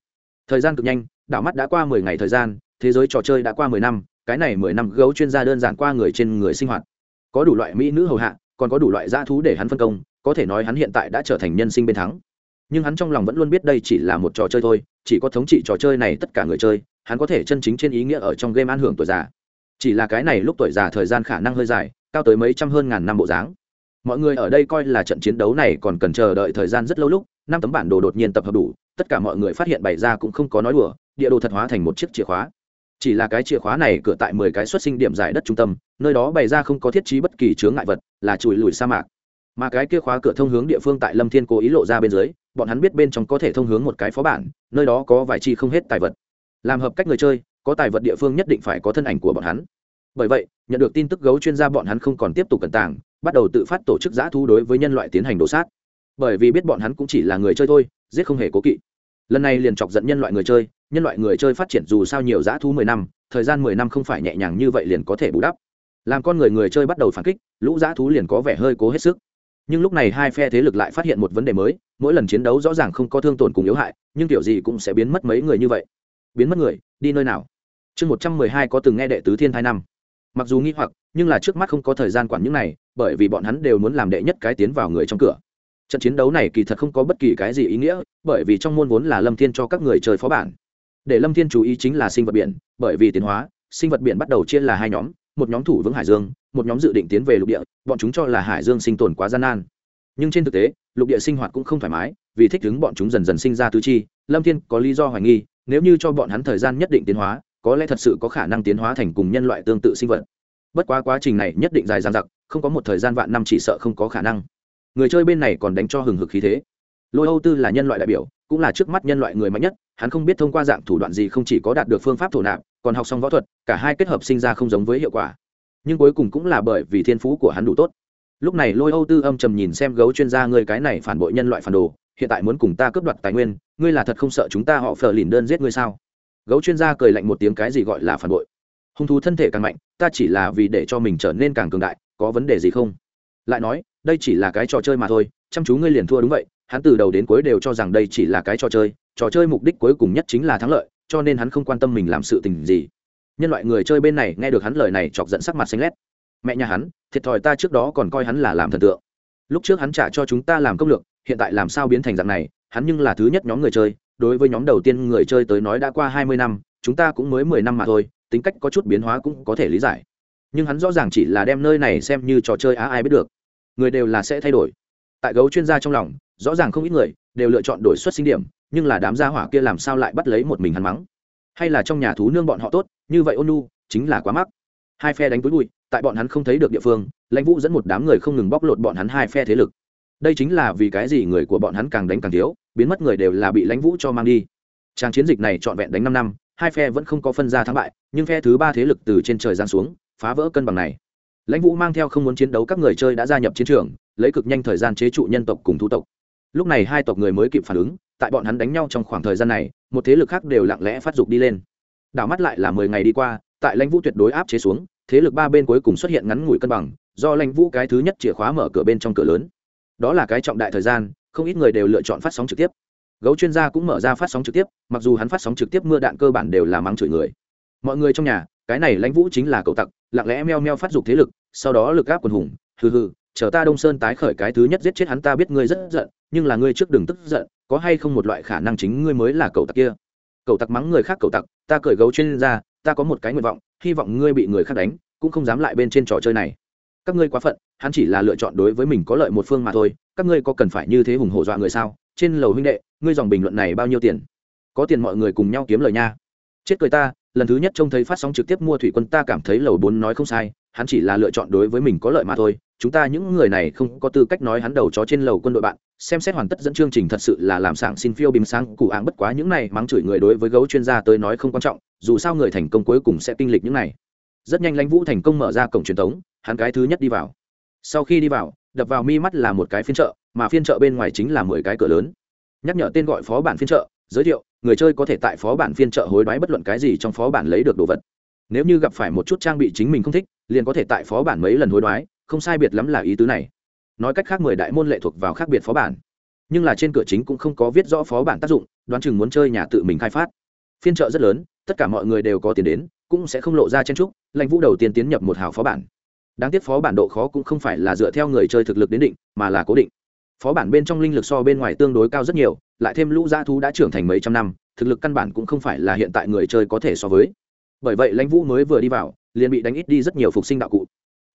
Thời gian cực nhanh, đảo mắt đã qua mười ngày thời gian, thế giới trò chơi đã qua mười năm, cái này mười năm gấu chuyên gia đơn giản qua người trên người sinh hoạt. Có đủ loại mỹ nữ hầu hạ, còn có đủ loại dã thú để hắn phân công, có thể nói hắn hiện tại đã trở thành nhân sinh bên thắng nhưng hắn trong lòng vẫn luôn biết đây chỉ là một trò chơi thôi, chỉ có thống trị trò chơi này tất cả người chơi, hắn có thể chân chính trên ý nghĩa ở trong game an hưởng tuổi già. Chỉ là cái này lúc tuổi già thời gian khả năng hơi dài, cao tới mấy trăm hơn ngàn năm bộ dáng. Mọi người ở đây coi là trận chiến đấu này còn cần chờ đợi thời gian rất lâu lúc, năm tấm bản đồ đột nhiên tập hợp đủ, tất cả mọi người phát hiện bày ra cũng không có nói đùa, địa đồ thật hóa thành một chiếc chìa khóa. Chỉ là cái chìa khóa này cửa tại mười cái xuất sinh điểm giải đất trung tâm, nơi đó bày ra không có thiết trí bất kỳ chướng ngại vật, là chùi lùi sa mạc. Mà cái kia khóa cửa thông hướng địa phương tại lâm thiên cố ý lộ ra bên dưới bọn hắn biết bên trong có thể thông hướng một cái phó bản, nơi đó có vài chi không hết tài vật. Làm hợp cách người chơi, có tài vật địa phương nhất định phải có thân ảnh của bọn hắn. Bởi vậy, nhận được tin tức gấu chuyên gia bọn hắn không còn tiếp tục cẩn tàng, bắt đầu tự phát tổ chức giã thu đối với nhân loại tiến hành đổ sát. Bởi vì biết bọn hắn cũng chỉ là người chơi thôi, giết không hề cố kỵ. Lần này liền chọc giận nhân loại người chơi, nhân loại người chơi phát triển dù sao nhiều giã thu mười năm, thời gian mười năm không phải nhẹ nhàng như vậy liền có thể bù đắp. Làm con người người chơi bắt đầu phản kích, lũ giã thú liền có vẻ hơi cố hết sức nhưng lúc này hai phe thế lực lại phát hiện một vấn đề mới, mỗi lần chiến đấu rõ ràng không có thương tổn cùng yếu hại, nhưng kiểu gì cũng sẽ biến mất mấy người như vậy. Biến mất người, đi nơi nào? Chương một trăm mười hai có từng nghe đệ tứ thiên thai năm. Mặc dù nghi hoặc, nhưng là trước mắt không có thời gian quản những này, bởi vì bọn hắn đều muốn làm đệ nhất cái tiến vào người trong cửa. Trận chiến đấu này kỳ thật không có bất kỳ cái gì ý nghĩa, bởi vì trong môn vốn là lâm thiên cho các người chơi phó bản. Để lâm thiên chú ý chính là sinh vật biển, bởi vì tiến hóa, sinh vật biển bắt đầu chia là hai nhóm, một nhóm thủ vững hải dương một nhóm dự định tiến về lục địa, bọn chúng cho là hải dương sinh tồn quá gian nan. Nhưng trên thực tế, lục địa sinh hoạt cũng không thoải mái, vì thích ứng bọn chúng dần dần sinh ra tứ chi, lâm thiên có lý do hoài nghi, nếu như cho bọn hắn thời gian nhất định tiến hóa, có lẽ thật sự có khả năng tiến hóa thành cùng nhân loại tương tự sinh vật. Bất quá quá trình này nhất định dài dằng dặc, không có một thời gian vạn năm chỉ sợ không có khả năng. Người chơi bên này còn đánh cho hừng hực khí thế. Lôi âu tư là nhân loại đại biểu, cũng là trước mắt nhân loại người mạnh nhất, hắn không biết thông qua dạng thủ đoạn gì không chỉ có đạt được phương pháp thổ nạp, còn học xong võ thuật, cả hai kết hợp sinh ra không giống với hiệu quả nhưng cuối cùng cũng là bởi vì thiên phú của hắn đủ tốt. Lúc này lôi âu tư âm trầm nhìn xem gấu chuyên gia ngươi cái này phản bội nhân loại phản đồ, hiện tại muốn cùng ta cướp đoạt tài nguyên, ngươi là thật không sợ chúng ta họ phờ lìn đơn giết ngươi sao? Gấu chuyên gia cười lạnh một tiếng cái gì gọi là phản bội? Hung thú thân thể càng mạnh, ta chỉ là vì để cho mình trở nên càng cường đại, có vấn đề gì không? Lại nói, đây chỉ là cái trò chơi mà thôi, chăm chú ngươi liền thua đúng vậy, hắn từ đầu đến cuối đều cho rằng đây chỉ là cái trò chơi trò chơi mục đích cuối cùng nhất chính là thắng lợi, cho nên hắn không quan tâm mình làm sự tình gì nhân loại người chơi bên này nghe được hắn lời này chọc giận sắc mặt xanh lét. Mẹ nhà hắn, thiệt thòi ta trước đó còn coi hắn là làm thần tượng. Lúc trước hắn trả cho chúng ta làm công lược, hiện tại làm sao biến thành dạng này, hắn nhưng là thứ nhất nhóm người chơi, đối với nhóm đầu tiên người chơi tới nói đã qua hai mươi năm, chúng ta cũng mới mười năm mà thôi, tính cách có chút biến hóa cũng có thể lý giải. Nhưng hắn rõ ràng chỉ là đem nơi này xem như trò chơi á ai biết được. Người đều là sẽ thay đổi. Tại gấu chuyên gia trong lòng, rõ ràng không ít người đều lựa chọn đổi xuất sinh điểm, nhưng là đám gia hỏa kia làm sao lại bắt lấy một mình hắn mắng? Hay là trong nhà thú nương bọn họ tốt, như vậy ôn nu chính là quá mắc. Hai phe đánh túi bụi, tại bọn hắn không thấy được địa phương, lãnh vũ dẫn một đám người không ngừng bóc lột bọn hắn hai phe thế lực. Đây chính là vì cái gì người của bọn hắn càng đánh càng thiếu, biến mất người đều là bị lãnh vũ cho mang đi. Trang chiến dịch này trọn vẹn đánh năm năm, hai phe vẫn không có phân ra thắng bại, nhưng phe thứ ba thế lực từ trên trời giáng xuống, phá vỡ cân bằng này. Lãnh vũ mang theo không muốn chiến đấu các người chơi đã gia nhập chiến trường, lấy cực nhanh thời gian chế trụ nhân tộc cùng thu tộc. Lúc này hai tộc người mới kịp phản ứng, tại bọn hắn đánh nhau trong khoảng thời gian này một thế lực khác đều lặng lẽ phát dục đi lên. Đảo mắt lại là mười ngày đi qua, tại lãnh vũ tuyệt đối áp chế xuống, thế lực ba bên cuối cùng xuất hiện ngắn ngủi cân bằng, do lãnh vũ cái thứ nhất chìa khóa mở cửa bên trong cửa lớn. Đó là cái trọng đại thời gian, không ít người đều lựa chọn phát sóng trực tiếp. Gấu chuyên gia cũng mở ra phát sóng trực tiếp, mặc dù hắn phát sóng trực tiếp mưa đạn cơ bản đều là mắng chửi người. Mọi người trong nhà, cái này lãnh vũ chính là cậu tặc, lặng lẽ meo meo phát dục thế lực, sau đó lực gáp quần hùng, hừ hừ, chờ ta đông sơn tái khởi cái thứ nhất giết chết hắn ta biết ngươi rất giận, nhưng là ngươi trước đừng tức giận có hay không một loại khả năng chính ngươi mới là cậu tặc kia? Cậu tặc mắng người khác cậu tặc, ta cởi gấu chuyên gia, ta có một cái nguyện vọng, hy vọng ngươi bị người khác đánh, cũng không dám lại bên trên trò chơi này. Các ngươi quá phận, hắn chỉ là lựa chọn đối với mình có lợi một phương mà thôi, các ngươi có cần phải như thế hùng hổ dọa người sao? Trên lầu huynh đệ, ngươi dòng bình luận này bao nhiêu tiền? Có tiền mọi người cùng nhau kiếm lời nha. Chết cười ta, lần thứ nhất trông thấy phát sóng trực tiếp mua thủy quân, ta cảm thấy lầu bốn nói không sai hắn chỉ là lựa chọn đối với mình có lợi mà thôi. Chúng ta những người này không có tư cách nói hắn đầu chó trên lầu quân đội bạn. Xem xét hoàn tất dẫn chương trình thật sự là làm sảng xin phiêu bìm sáng cụ áng bất quá những này mắng chửi người đối với gấu chuyên gia tới nói không quan trọng, dù sao người thành công cuối cùng sẽ kinh lịch những này. Rất nhanh lãnh vũ thành công mở ra cổng truyền thống, hắn cái thứ nhất đi vào. Sau khi đi vào, đập vào mi mắt là một cái phiên chợ, mà phiên chợ bên ngoài chính là mười cái cửa lớn. Nhắc nhở tên gọi phó bản phiên chợ, giới thiệu, người chơi có thể tại phó bản phiên chợ hối đoái bất luận cái gì trong phó bản lấy được đồ vật. Nếu như gặp phải một chút trang bị chính mình không thích liền có thể tại phó bản mấy lần hối đoái, không sai biệt lắm là ý tứ này. Nói cách khác mười đại môn lệ thuộc vào khác biệt phó bản, nhưng là trên cửa chính cũng không có viết rõ phó bản tác dụng, đoán chừng muốn chơi nhà tự mình khai phát. Phiên chợ rất lớn, tất cả mọi người đều có tiền đến, cũng sẽ không lộ ra chen trúc lãnh vũ đầu tiên tiến nhập một hào phó bản. Đáng tiếc phó bản độ khó cũng không phải là dựa theo người chơi thực lực đến định, mà là cố định. Phó bản bên trong linh lực so bên ngoài tương đối cao rất nhiều, lại thêm lũ dã thú đã trưởng thành mấy trăm năm, thực lực căn bản cũng không phải là hiện tại người chơi có thể so với. Bởi vậy lãnh vũ mới vừa đi vào liền bị đánh ít đi rất nhiều phục sinh đạo cụ.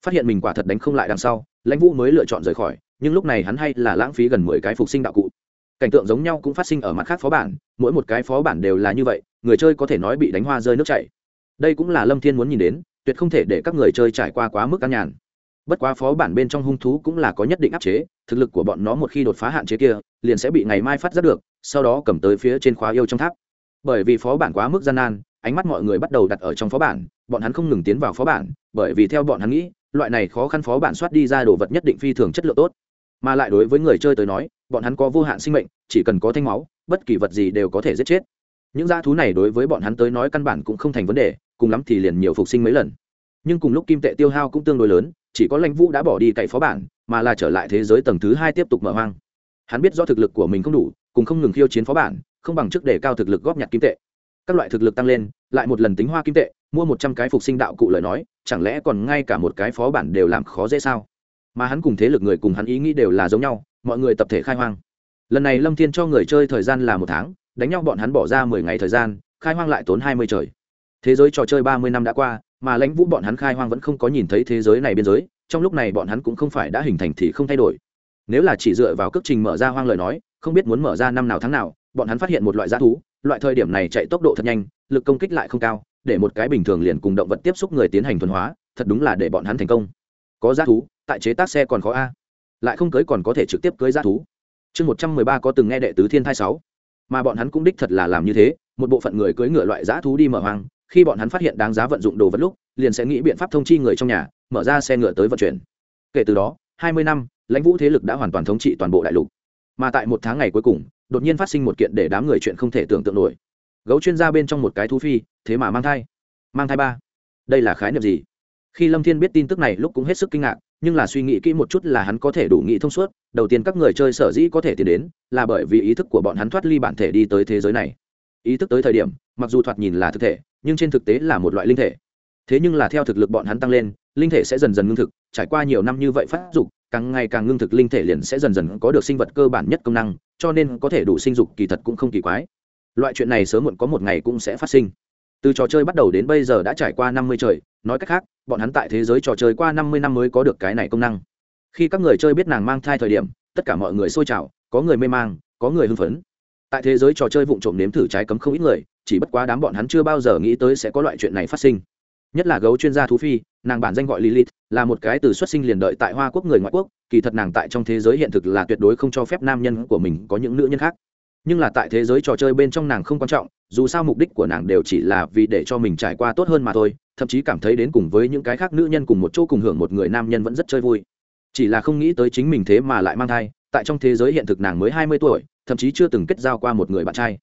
Phát hiện mình quả thật đánh không lại đằng sau, lãnh vũ mới lựa chọn rời khỏi, nhưng lúc này hắn hay là lãng phí gần mười cái phục sinh đạo cụ. Cảnh tượng giống nhau cũng phát sinh ở mặt khác phó bản, mỗi một cái phó bản đều là như vậy, người chơi có thể nói bị đánh hoa rơi nước chảy. Đây cũng là lâm thiên muốn nhìn đến, tuyệt không thể để các người chơi trải qua quá mức an nhàn. Bất quá phó bản bên trong hung thú cũng là có nhất định áp chế, thực lực của bọn nó một khi đột phá hạn chế kia, liền sẽ bị ngày mai phát giác được, sau đó cầm tới phía trên khóa yêu trong tháp. Bởi vì phó bản quá mức gian nan ánh mắt mọi người bắt đầu đặt ở trong phó bản, bọn hắn không ngừng tiến vào phó bản, bởi vì theo bọn hắn nghĩ, loại này khó khăn phó bản soát đi ra đồ vật nhất định phi thường chất lượng tốt. Mà lại đối với người chơi tới nói, bọn hắn có vô hạn sinh mệnh, chỉ cần có thanh máu, bất kỳ vật gì đều có thể giết chết. Những dã thú này đối với bọn hắn tới nói căn bản cũng không thành vấn đề, cùng lắm thì liền nhiều phục sinh mấy lần. Nhưng cùng lúc kim tệ tiêu hao cũng tương đối lớn, chỉ có lãnh vũ đã bỏ đi cậy phó bản, mà là trở lại thế giới tầng thứ hai tiếp tục mở hoang. Hắn biết do thực lực của mình không đủ, cùng không ngừng khiêu chiến phó bản, không bằng trước để cao thực lực góp nhặt kim tệ các loại thực lực tăng lên, lại một lần tính hoa kim tệ, mua một trăm cái phục sinh đạo cụ lời nói, chẳng lẽ còn ngay cả một cái phó bản đều làm khó dễ sao? Mà hắn cùng thế lực người cùng hắn ý nghĩ đều là giống nhau, mọi người tập thể khai hoang. Lần này lâm thiên cho người chơi thời gian là một tháng, đánh nhau bọn hắn bỏ ra mười ngày thời gian, khai hoang lại tốn hai mươi trời. Thế giới trò chơi ba mươi năm đã qua, mà lãnh vũ bọn hắn khai hoang vẫn không có nhìn thấy thế giới này biên giới, trong lúc này bọn hắn cũng không phải đã hình thành thì không thay đổi. Nếu là chỉ dựa vào cước trình mở ra hoang lời nói, không biết muốn mở ra năm nào tháng nào, bọn hắn phát hiện một loại g thú loại thời điểm này chạy tốc độ thật nhanh, lực công kích lại không cao, để một cái bình thường liền cùng động vật tiếp xúc người tiến hành thuần hóa, thật đúng là để bọn hắn thành công. Có g thú, tại chế tác xe còn khó a. Lại không cưới còn có thể trực tiếp cưới g thú. Chương một trăm mười ba có từng nghe đệ tứ thiên thai sáu. Mà bọn hắn cũng đích thật là làm như thế, một bộ phận người cưới ngựa loại g thú đi mở hoang, khi bọn hắn phát hiện đáng giá vận dụng đồ vật lúc, liền sẽ nghĩ biện pháp thông chi người trong nhà, mở ra xe ngựa tới vận chuyển. Kể từ đó, hai mươi năm, lãnh vũ thế lực đã hoàn toàn thống trị toàn bộ đại lục. Mà tại một tháng ngày cuối cùng đột nhiên phát sinh một kiện để đám người chuyện không thể tưởng tượng nổi. Gấu chuyên gia bên trong một cái thú phi, thế mà mang thai. Mang thai ba. Đây là khái niệm gì? Khi lâm thiên biết tin tức này lúc cũng hết sức kinh ngạc, nhưng là suy nghĩ kỹ một chút là hắn có thể đủ nghĩ thông suốt, đầu tiên các người chơi sở dĩ có thể tiến đến, là bởi vì ý thức của bọn hắn thoát ly bản thể đi tới thế giới này. Ý thức tới thời điểm, mặc dù thoạt nhìn là thực thể, nhưng trên thực tế là một loại linh thể. Thế nhưng là theo thực lực bọn hắn tăng lên, linh thể sẽ dần dần ngưng thực, trải qua nhiều năm như vậy phát dục càng ngày càng ngưng thực linh thể liền sẽ dần dần có được sinh vật cơ bản nhất công năng, cho nên có thể đủ sinh dục kỳ thật cũng không kỳ quái. Loại chuyện này sớm muộn có một ngày cũng sẽ phát sinh. Từ trò chơi bắt đầu đến bây giờ đã trải qua năm mươi trời, nói cách khác, bọn hắn tại thế giới trò chơi qua năm mươi năm mới có được cái này công năng. Khi các người chơi biết nàng mang thai thời điểm, tất cả mọi người xôi trào, có người mê mang, có người hưng phấn. Tại thế giới trò chơi vụng trộm nếm thử trái cấm không ít người, chỉ bất quá đám bọn hắn chưa bao giờ nghĩ tới sẽ có loại chuyện này phát sinh. Nhất là gấu chuyên gia thú phi nàng bản danh gọi lilith, là một cái từ xuất sinh liền đợi tại hoa quốc người ngoại quốc, kỳ thật nàng tại trong thế giới hiện thực là tuyệt đối không cho phép nam nhân của mình có những nữ nhân khác. Nhưng là tại thế giới trò chơi bên trong nàng không quan trọng, dù sao mục đích của nàng đều chỉ là vì để cho mình trải qua tốt hơn mà thôi, thậm chí cảm thấy đến cùng với những cái khác nữ nhân cùng một chỗ cùng hưởng một người nam nhân vẫn rất chơi vui. Chỉ là không nghĩ tới chính mình thế mà lại mang thai, tại trong thế giới hiện thực nàng mới hai mươi tuổi, thậm chí chưa từng kết giao qua một người bạn trai.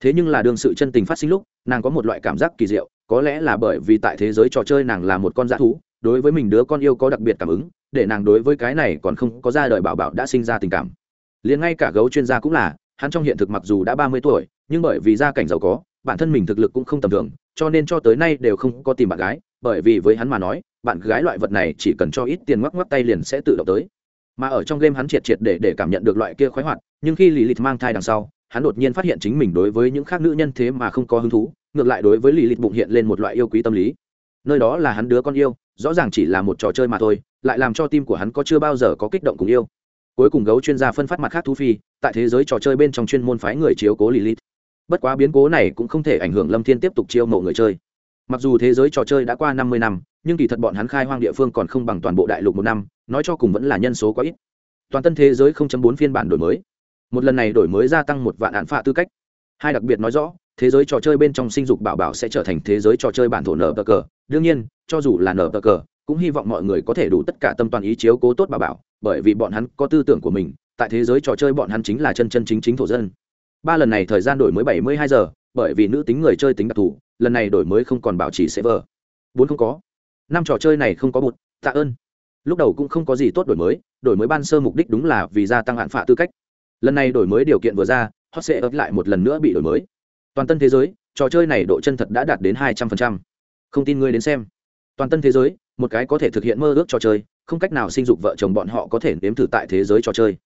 Thế nhưng là đương sự chân tình phát sinh lúc, nàng có một loại cảm giác kỳ diệu có lẽ là bởi vì tại thế giới trò chơi nàng là một con dã thú, đối với mình đứa con yêu có đặc biệt cảm ứng, để nàng đối với cái này còn không có ra đời bảo bảo đã sinh ra tình cảm. Liền ngay cả gấu chuyên gia cũng là, hắn trong hiện thực mặc dù đã ba mươi tuổi, nhưng bởi vì gia cảnh giàu có, bản thân mình thực lực cũng không tầm thường, cho nên cho tới nay đều không có tìm bạn gái, bởi vì với hắn mà nói, bạn gái loại vật này chỉ cần cho ít tiền ngoắc ngoắc tay liền sẽ tự động tới. Mà ở trong game hắn triệt triệt để để cảm nhận được loại kia khoái hoạt, nhưng khi lì lìt mang thai đằng sau, hắn đột nhiên phát hiện chính mình đối với những khác nữ nhân thế mà không có hứng thú ngược lại đối với lì lịt bụng hiện lên một loại yêu quý tâm lý. Nơi đó là hắn đứa con yêu, rõ ràng chỉ là một trò chơi mà thôi, lại làm cho tim của hắn có chưa bao giờ có kích động cùng yêu. Cuối cùng gấu chuyên gia phân phát mặt khác thú phi, tại thế giới trò chơi bên trong chuyên môn phái người chiếu cố lilith bất quá biến cố này cũng không thể ảnh hưởng lâm thiên tiếp tục chiêu mộ người chơi. Mặc dù thế giới trò chơi đã qua năm mươi năm, nhưng kỳ thật bọn hắn khai hoang địa phương còn không bằng toàn bộ đại lục một năm, nói cho cùng vẫn là nhân số quá ít. Toàn tân thế giới 0.4 phiên bản đổi mới. Một lần này đổi mới gia tăng một vạn hạn phạ tư cách. Hai đặc biệt nói rõ thế giới trò chơi bên trong sinh dục bảo bảo sẽ trở thành thế giới trò chơi bản thổ nở cờ. Đương nhiên, cho dù là nở cờ, cũng hy vọng mọi người có thể đủ tất cả tâm toàn ý chiếu cố tốt bảo bảo, bởi vì bọn hắn có tư tưởng của mình, tại thế giới trò chơi bọn hắn chính là chân chân chính chính thổ dân. Ba lần này thời gian đổi mới bảy mươi hai giờ, bởi vì nữ tính người chơi tính đặc thù, lần này đổi mới không còn bảo trì server bốn không có. Năm trò chơi này không có bụt, tạ ơn. Lúc đầu cũng không có gì tốt đổi mới đổi mới ban sơ mục đích đúng là vì gia tăng hạn phạ tư cách. Lần này đổi mới điều kiện vừa ra, hot sẽ ấp lại một lần nữa bị đổi mới toàn tân thế giới, trò chơi này độ chân thật đã đạt đến hai trăm linh không tin ngươi đến xem. Toàn tân thế giới, một cái có thể thực hiện mơ ước trò chơi, không cách nào sinh dục vợ chồng bọn họ có thể nếm thử tại thế giới trò chơi.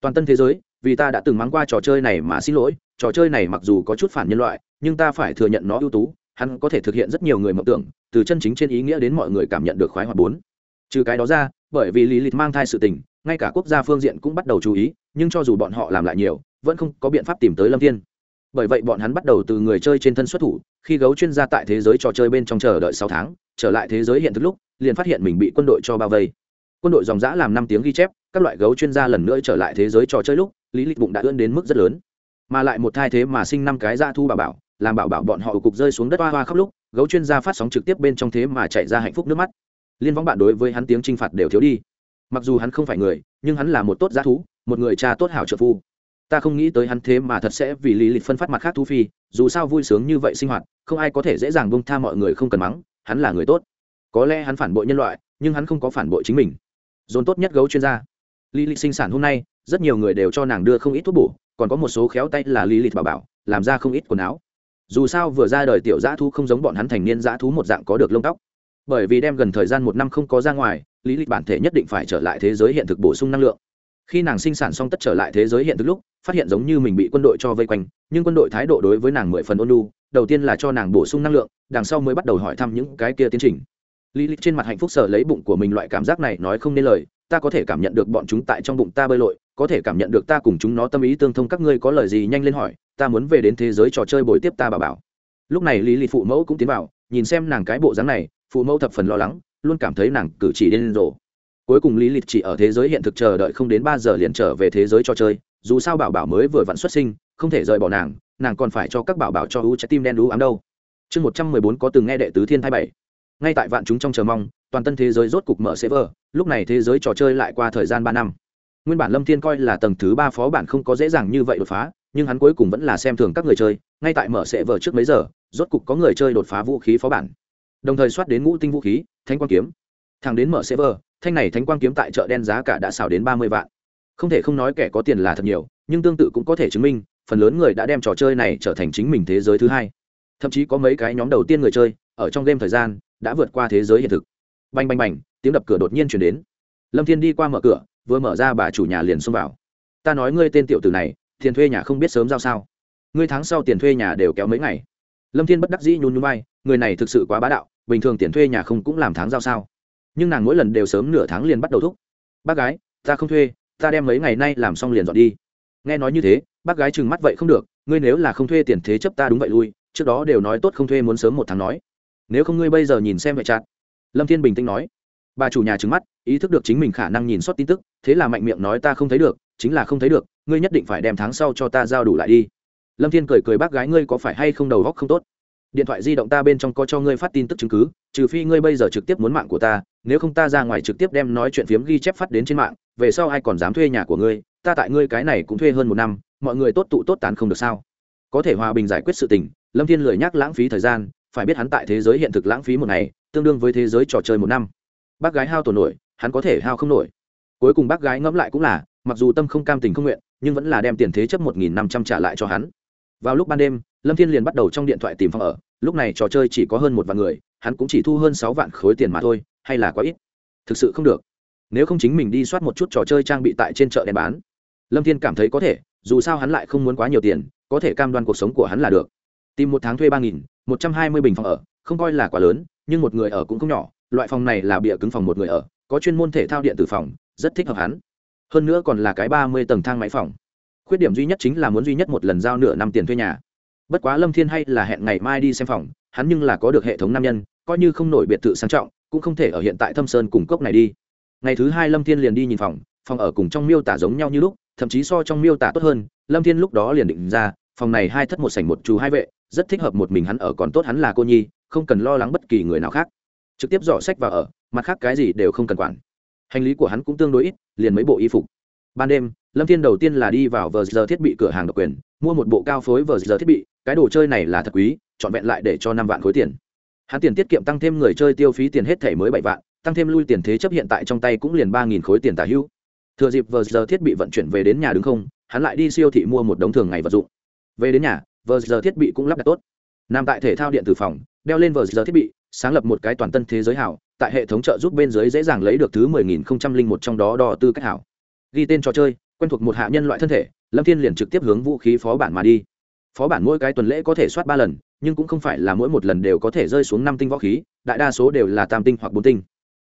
Toàn tân thế giới, vì ta đã từng mắng qua trò chơi này mà xin lỗi, trò chơi này mặc dù có chút phản nhân loại, nhưng ta phải thừa nhận nó ưu tú, hắn có thể thực hiện rất nhiều người mộng tưởng, từ chân chính trên ý nghĩa đến mọi người cảm nhận được khoái hoạt bốn. Trừ cái đó ra, bởi vì lý lịch mang thai sự tình, ngay cả quốc gia phương diện cũng bắt đầu chú ý, nhưng cho dù bọn họ làm lại nhiều, vẫn không có biện pháp tìm tới lâm thiên bởi vậy bọn hắn bắt đầu từ người chơi trên thân xuất thủ, khi gấu chuyên gia tại thế giới trò chơi bên trong chờ đợi sáu tháng, trở lại thế giới hiện thực lúc, liền phát hiện mình bị quân đội cho bao vây. Quân đội dòng giã làm năm tiếng ghi chép, các loại gấu chuyên gia lần nữa trở lại thế giới trò chơi lúc, lý lịch bụng đã ươn đến mức rất lớn. Mà lại một thai thế mà sinh năm cái ra thu bà bảo, làm bảo bảo bọn họ cục rơi xuống đất hoa hoa khóc lúc, gấu chuyên gia phát sóng trực tiếp bên trong thế mà chạy ra hạnh phúc nước mắt. Liên võng bạn đối với hắn tiếng t r i n h phạt đều thiếu đi. Mặc dù hắn không phải người, nhưng hắn là một tốt g thú, một người cha tốt hảo trợ phu ta không nghĩ tới hắn thế mà thật sẽ vì lý lịch phân phát mặt khác thú phi dù sao vui sướng như vậy sinh hoạt, không ai có thể dễ dàng bông tha mọi người không cần mắng, hắn là người tốt. Có lẽ hắn phản bội nhân loại, nhưng hắn không có phản bội chính mình. Dồn tốt nhất gấu chuyên gia. Lý lịch sinh sản hôm nay, rất nhiều người đều cho nàng đưa không ít thuốc bổ, còn có một số khéo tay là lý lịch bảo bảo, làm ra không ít quần áo. Dù sao vừa ra đời tiểu dã thú không giống bọn hắn thành niên dã thú một dạng có được lông tóc. Bởi vì đem gần thời gian một năm không có ra ngoài, lý lịch bản thể nhất định phải trở lại thế giới hiện thực bổ sung năng lượng khi nàng sinh sản xong tất trở lại thế giới hiện thực lúc, phát hiện giống như mình bị quân đội cho vây quanh, nhưng quân đội thái độ đối với nàng mười phần ôn lu đầu tiên là cho nàng bổ sung năng lượng, đằng sau mới bắt đầu hỏi thăm những cái kia tiến trình. Lý lịch trên mặt hạnh phúc sở lấy bụng của mình loại cảm giác này nói không nên lời, ta có thể cảm nhận được bọn chúng tại trong bụng ta bơi lội, có thể cảm nhận được ta cùng chúng nó tâm ý tương thông, các ngươi có lời gì nhanh lên hỏi, ta muốn về đến thế giới trò chơi bồi tiếp ta bà bảo. Lúc này lý lịch phụ mẫu cũng tiến vào, nhìn xem nàng cái bộ dáng này, phụ mẫu thập phần lo lắng, luôn cảm thấy nàng cử chỉ điên rồ cuối cùng lý lịch chỉ ở thế giới hiện thực chờ đợi không đến ba giờ liền trở về thế giới trò chơi, dù sao bảo bảo mới vừa vặn xuất sinh, không thể rời bỏ nàng nàng còn phải cho các bảo bảo cho u trái tim đen đú ám đâu. Chương một trăm mười bốn có từng nghe đệ tứ thiên thai bảy. Ngay tại vạn chúng trong chờ mong, toàn tân thế giới rốt cục mở server, lúc này thế giới trò chơi lại qua thời gian ba năm. Nguyên bản lâm thiên coi là tầng thứ ba phó bản không có dễ dàng như vậy đột phá, nhưng hắn cuối cùng vẫn là xem thường các người chơi, ngay tại mở server trước mấy giờ, rốt cục có người chơi đột phá vũ khí phó bản. Đồng thời soát đến ngũ tinh vũ khí, thanh quang kiếm thằng đến mở server, thanh này thánh quang kiếm tại chợ đen giá cả đã xào đến ba mươi vạn. Không thể không nói kẻ có tiền là thật nhiều, nhưng tương tự cũng có thể chứng minh, phần lớn người đã đem trò chơi này trở thành chính mình thế giới thứ hai. Thậm chí có mấy cái nhóm đầu tiên người chơi, ở trong game thời gian, đã vượt qua thế giới hiện thực. Bành bành bành, tiếng đập cửa đột nhiên chuyển đến. Lâm thiên đi qua mở cửa, vừa mở ra bà chủ nhà liền xông vào. Ta nói ngươi tên tiểu tử này, tiền thuê nhà không biết sớm giao sao. Ngươi tháng sau tiền thuê nhà đều kéo mấy ngày. Lâm thiên bất đắc dĩ nhún nhún vai, người này thực sự quá bá đạo, bình thường tiền thuê nhà không cũng làm tháng giao sao? Nhưng nàng mỗi lần đều sớm nửa tháng liền bắt đầu thúc. Bác gái, ta không thuê, ta đem mấy ngày nay làm xong liền dọn đi. Nghe nói như thế, bác gái trừng mắt vậy không được, ngươi nếu là không thuê tiền thế chấp ta đúng vậy lui, trước đó đều nói tốt không thuê muốn sớm một tháng nói. Nếu không ngươi bây giờ nhìn xem vậy chặt. Lâm thiên bình tĩnh nói. Bà chủ nhà trừng mắt, ý thức được chính mình khả năng nhìn sót tin tức, thế là mạnh miệng nói ta không thấy được, chính là không thấy được, ngươi nhất định phải đem tháng sau cho ta giao đủ lại đi. Lâm thiên cười cười bác gái ngươi có phải hay không đầu góc không tốt? Điện thoại di động ta bên trong có cho ngươi phát tin tức chứng cứ, trừ phi ngươi bây giờ trực tiếp muốn mạng của ta nếu không ta ra ngoài trực tiếp đem nói chuyện phiếm ghi chép phát đến trên mạng, về sau ai còn dám thuê nhà của ngươi, ta tại ngươi cái này cũng thuê hơn một năm, mọi người tốt tụ tốt tán không được sao? Có thể hòa bình giải quyết sự tình, lâm thiên lười nhắc lãng phí thời gian, phải biết hắn tại thế giới hiện thực lãng phí một ngày, tương đương với thế giới trò chơi một năm. Bác gái hao tổn nổi, hắn có thể hao không nổi. Cuối cùng bác gái ngẫm lại cũng là, mặc dù tâm không cam tình không nguyện, nhưng vẫn là đem tiền thế chấp một nghìn năm trăm trả lại cho hắn. Vào lúc ban đêm, lâm thiên liền bắt đầu trong điện thoại tìm phòng ở, lúc này trò chơi chỉ có hơn một vạn người, hắn cũng chỉ thu hơn sáu vạn khối tiền mà thôi hay là quá ít? Thực sự không được. Nếu không chính mình đi soát một chút trò chơi trang bị tại trên chợ đen bán. Lâm thiên cảm thấy có thể, dù sao hắn lại không muốn quá nhiều tiền, có thể cam đoan cuộc sống của hắn là được. Tìm một tháng thuê ba nghìn, một trăm hai mươi bình phòng ở, không coi là quá lớn, nhưng một người ở cũng không nhỏ, loại phòng này là bịa cứng phòng một người ở, có chuyên môn thể thao điện tử phòng, rất thích hợp hắn. Hơn nữa còn là cái ba mươi tầng thang máy phòng. Khuyết điểm duy nhất chính là muốn duy nhất một lần giao nửa năm tiền thuê nhà. Bất quá lâm thiên hay là hẹn ngày mai đi xem phòng, hắn nhưng là có được hệ thống nam nhân, coi như không nổi biệt thự sang trọng cũng không thể ở hiện tại thâm sơn cùng cốc này đi. Ngày thứ hai lâm thiên liền đi nhìn phòng phòng ở cùng trong miêu tả giống nhau như lúc, thậm chí so trong miêu tả tốt hơn, lâm thiên lúc đó liền định ra, phòng này hai thất một sảnh một chú hai vệ, rất thích hợp một mình hắn ở còn tốt hắn là cô nhi, không cần lo lắng bất kỳ người nào khác. Trực tiếp dò sách vào ở, mặt khác cái gì đều không cần quản. Hành lý của hắn cũng tương đối ít, liền mấy bộ y phục. Ban đêm, lâm thiên đầu tiên là đi vào vờ giờ thiết bị cửa hàng độc quyền, mua một bộ cao phối vờ giờ thiết bị, cái đồ chơi này là thật quý, trọn vẹn lại để cho năm vạn khối tiền hắn tiền tiết kiệm tăng thêm người chơi tiêu phí tiền hết thể mới bảy vạn, tăng thêm lui tiền thế chấp hiện tại trong tay cũng liền ba nghìn khối tiền tả hữu. Thừa dịp vờ giờ thiết bị vận chuyển về đến nhà đứng không, hắn lại đi siêu thị mua một đống thường ngày vật dụng. Về đến nhà vờ giờ thiết bị cũng lắp đặt tốt. Nằm tại thể thao điện tử phòng, đeo lên vờ giờ thiết bị, sáng lập một cái toàn tân thế giới hảo, tại hệ thống trợ giúp bên dưới dễ dàng lấy được thứ mười nghìn không trăm linh một trong đó đo tư cách hảo. Ghi tên trò chơi, quen thuộc một hạ nhân loại thân thể, lâm thiên liền trực tiếp hướng vũ khí phó bản mà đi. Phó bản mỗi cái tuần lễ có thể soát ba lần nhưng cũng không phải là mỗi một lần đều có thể rơi xuống năm tinh võ khí, đại đa số đều là tam tinh hoặc bốn tinh.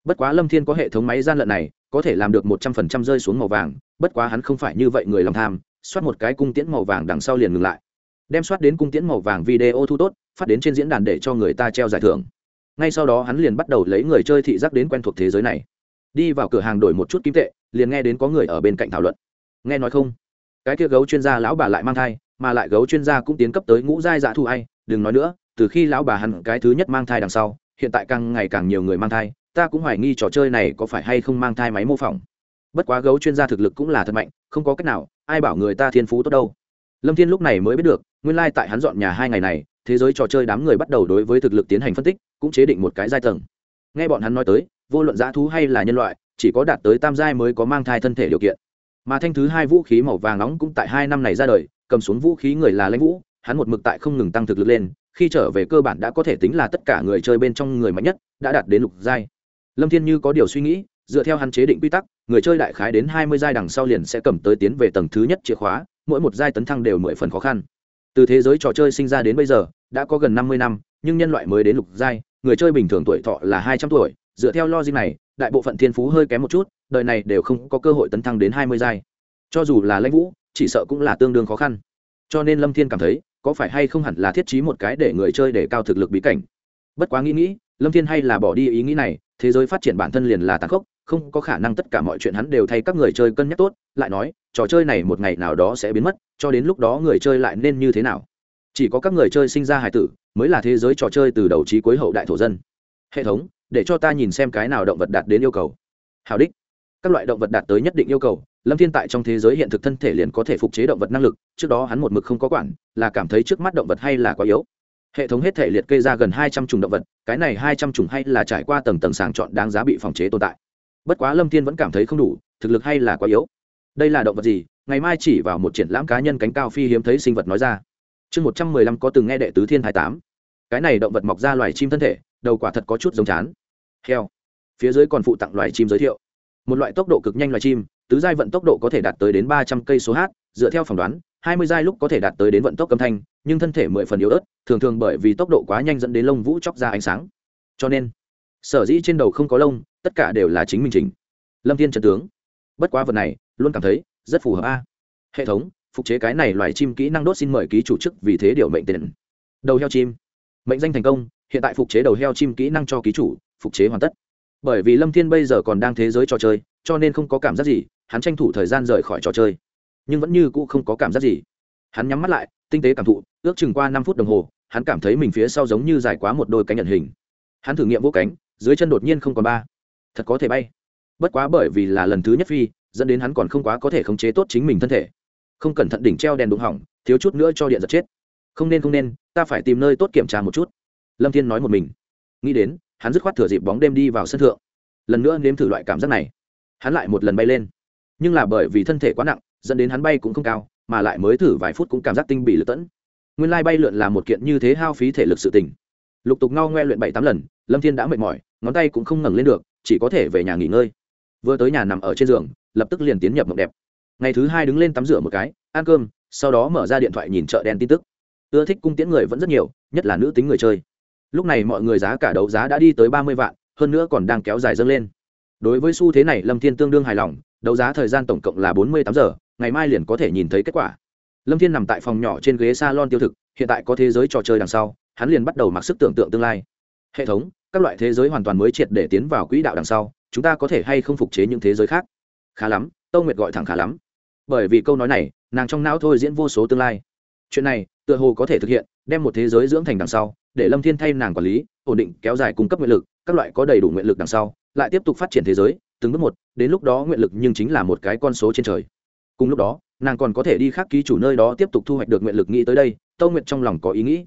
Bất quá lâm thiên có hệ thống máy gian lận này, có thể làm được một trăm phần trăm rơi xuống màu vàng, bất quá hắn không phải như vậy người lòng tham xoát một cái cung tiễn màu vàng đằng sau liền ngừng lại. Đem xoát đến cung tiễn màu vàng video thu tốt, phát đến trên diễn đàn để cho người ta treo giải thưởng. Ngay sau đó hắn liền bắt đầu lấy người chơi thị giác đến quen thuộc thế giới này. Đi vào cửa hàng đổi một chút kim tệ, liền nghe đến có người ở bên cạnh thảo luận. Nghe nói không? Cái kia gấu chuyên gia lão bà lại mang thai, mà lại gấu chuyên gia cũng tiến cấp tới ngũ giai dạ thu ai đừng nói nữa, từ khi lão bà hắn cái thứ nhất mang thai đằng sau, hiện tại càng ngày càng nhiều người mang thai, ta cũng hoài nghi trò chơi này có phải hay không mang thai máy mô phỏng. Bất quá gấu chuyên gia thực lực cũng là thật mạnh, không có cách nào, ai bảo người ta thiên phú tốt đâu. Lâm thiên lúc này mới biết được, nguyên lai tại hắn dọn nhà hai ngày này, thế giới trò chơi đám người bắt đầu đối với thực lực tiến hành phân tích, cũng chế định một cái giai tầng. Nghe bọn hắn nói tới, vô luận dã thú hay là nhân loại, chỉ có đạt tới tam giai mới có mang thai thân thể điều kiện. Mà thanh thứ hai vũ khí màu vàng nóng cũng tại hai năm này ra đời, cầm xuống vũ khí người là lãnh vũ hắn một mực tại không ngừng tăng thực lực lên, khi trở về cơ bản đã có thể tính là tất cả người chơi bên trong người mạnh nhất, đã đạt đến lục giai. Lâm thiên như có điều suy nghĩ, dựa theo hắn chế định quy tắc, người chơi đại khái đến hai mươi giai đằng sau liền sẽ cầm tới tiến về tầng thứ nhất chìa khóa, mỗi một giai tấn thăng đều mười phần khó khăn. Từ thế giới trò chơi sinh ra đến bây giờ, đã có gần năm mươi năm, nhưng nhân loại mới đến lục giai, người chơi bình thường tuổi thọ là hai trăm tuổi, dựa theo logic này, đại bộ phận thiên phú hơi kém một chút, đời này đều không có cơ hội tấn thăng đến hai mươi giai. Cho dù là lãnh vũ, chỉ sợ cũng là tương đương khó khăn. Cho nên lâm thiên cảm thấy có phải hay không hẳn là thiết trí một cái để người chơi để cao thực lực bí cảnh? Bất quá nghĩ nghĩ, lâm thiên hay là bỏ đi ý nghĩ này, thế giới phát triển bản thân liền là tàn khốc, không có khả năng tất cả mọi chuyện hắn đều thay các người chơi cân nhắc tốt, lại nói, trò chơi này một ngày nào đó sẽ biến mất, cho đến lúc đó người chơi lại nên như thế nào? Chỉ có các người chơi sinh ra hải tử, mới là thế giới trò chơi từ đầu trí cuối hậu đại thổ dân. Hệ thống, để cho ta nhìn xem cái nào động vật đạt đến yêu cầu. Hào đích các loại động vật đạt tới nhất định yêu cầu, lâm thiên tại trong thế giới hiện thực thân thể liền có thể phục chế động vật năng lực, trước đó hắn một mực không có quản, là cảm thấy trước mắt động vật hay là quá yếu. Hệ thống hết thể liệt kê ra gần hai trăm chủng động vật, cái này hai trăm chủng hay là trải qua tầng tầng sàng chọn đáng giá bị phòng chế tồn tại. Bất quá lâm thiên vẫn cảm thấy không đủ, thực lực hay là quá yếu. Đây là động vật gì? Ngày mai chỉ vào một triển lãm cá nhân cánh cao phi hiếm thấy sinh vật nói ra. Chương một trăm mười lăm có từng nghe đệ tứ thiên hai tám. Cái này động vật mọc ra loài chim thân thể, đầu quả thật có chút giống chán. Heo. Phía dưới còn phụ tặng loài chim giới thiệu một loại tốc độ cực nhanh loài chim, tứ giai vận tốc độ có thể đạt tới đến ba trăm cây số h dựa theo phỏng đoán, hai mươi giai lúc có thể đạt tới đến vận tốc âm thanh, nhưng thân thể mười phần yếu ớt, thường thường bởi vì tốc độ quá nhanh dẫn đến lông vũ chóc ra ánh sáng. Cho nên, sở dĩ trên đầu không có lông, tất cả đều là chính mình chính lâm thiên trần tướng. Bất quá vật này, luôn cảm thấy rất phù hợp a. Hệ thống, phục chế cái này loài chim kỹ năng đốt xin mời ký chủ chức vì thế điều mệnh tiền. Đầu heo chim. Mệnh danh thành công, hiện tại phục chế đầu heo chim kỹ năng cho ký chủ, phục chế hoàn tất bởi vì lâm thiên bây giờ còn đang thế giới trò chơi, cho nên không có cảm giác gì, hắn tranh thủ thời gian rời khỏi trò chơi. Nhưng vẫn như cũ không có cảm giác gì. Hắn nhắm mắt lại, tinh tế cảm thụ, ước chừng qua năm phút đồng hồ, hắn cảm thấy mình phía sau giống như dài quá một đôi cánh nhận hình. Hắn thử nghiệm vô cánh, dưới chân đột nhiên không còn ba. Thật có thể bay. Bất quá bởi vì là lần thứ nhất phi, dẫn đến hắn còn không quá có thể khống chế tốt chính mình thân thể. Không cẩn thận đỉnh treo đèn đụng hỏng, thiếu chút nữa cho điện giật chết. Không nên không nên, ta phải tìm nơi tốt kiểm tra một chút. Lâm thiên nói một mình. Nghĩ đến hắn dứt khoát thừa dịp bóng đêm đi vào sân thượng. Lần nữa nếm thử loại cảm giác này. Hắn lại một lần bay lên. Nhưng là bởi vì thân thể quá nặng, dẫn đến hắn bay cũng không cao, mà lại mới thử vài phút cũng cảm giác tinh bị lật tẫn. Nguyên lai bay lượn là một kiện như thế hao phí thể lực sự tình. Lục tục ngao ngoe luyện bảy tám lần, lâm thiên đã mệt mỏi, ngón tay cũng không ngẩng lên được, chỉ có thể về nhà nghỉ ngơi. Vừa tới nhà nằm ở trên giường, lập tức liền tiến nhập mộng đẹp. Ngày thứ hai đứng lên tắm rửa một cái, ăn cơm, sau đó mở ra điện thoại nhìn chợ đen tin tức. Ưa thích cung tiễn người vẫn rất nhiều, nhất là nữ tính người chơi lúc này mọi người giá cả đấu giá đã đi tới ba mươi vạn, hơn nữa còn đang kéo dài dâng lên. Đối với xu thế này, lâm thiên tương đương hài lòng, đấu giá thời gian tổng cộng là bốn mươi tám giờ, ngày mai liền có thể nhìn thấy kết quả. Lâm thiên nằm tại phòng nhỏ trên ghế s a lon tiêu thực, hiện tại có thế giới trò chơi đằng sau, hắn liền bắt đầu mặc sức tưởng tượng tương lai. Hệ thống, các loại thế giới hoàn toàn mới triệt để tiến vào quỹ đạo đằng sau, chúng ta có thể hay không phục chế những thế giới khác? Khá lắm, tâu nguyệt gọi thẳng khá lắm. Bởi vì câu nói này, nàng trong não thôi diễn vô số tương lai. Chuyện này, tựa hồ có thể thực hiện, đem một thế giới dưỡng thành đằng sau để lâm thiên thay nàng quản lý, ổn định, kéo dài cung cấp nguyện lực, các loại có đầy đủ nguyện lực đằng sau, lại tiếp tục phát triển thế giới, từng bước một, đến lúc đó nguyện lực nhưng chính là một cái con số trên trời. Cùng lúc đó, nàng còn có thể đi khắc ký chủ nơi đó tiếp tục thu hoạch được nguyện lực nghĩ tới đây, tâu nguyện trong lòng có ý nghĩ.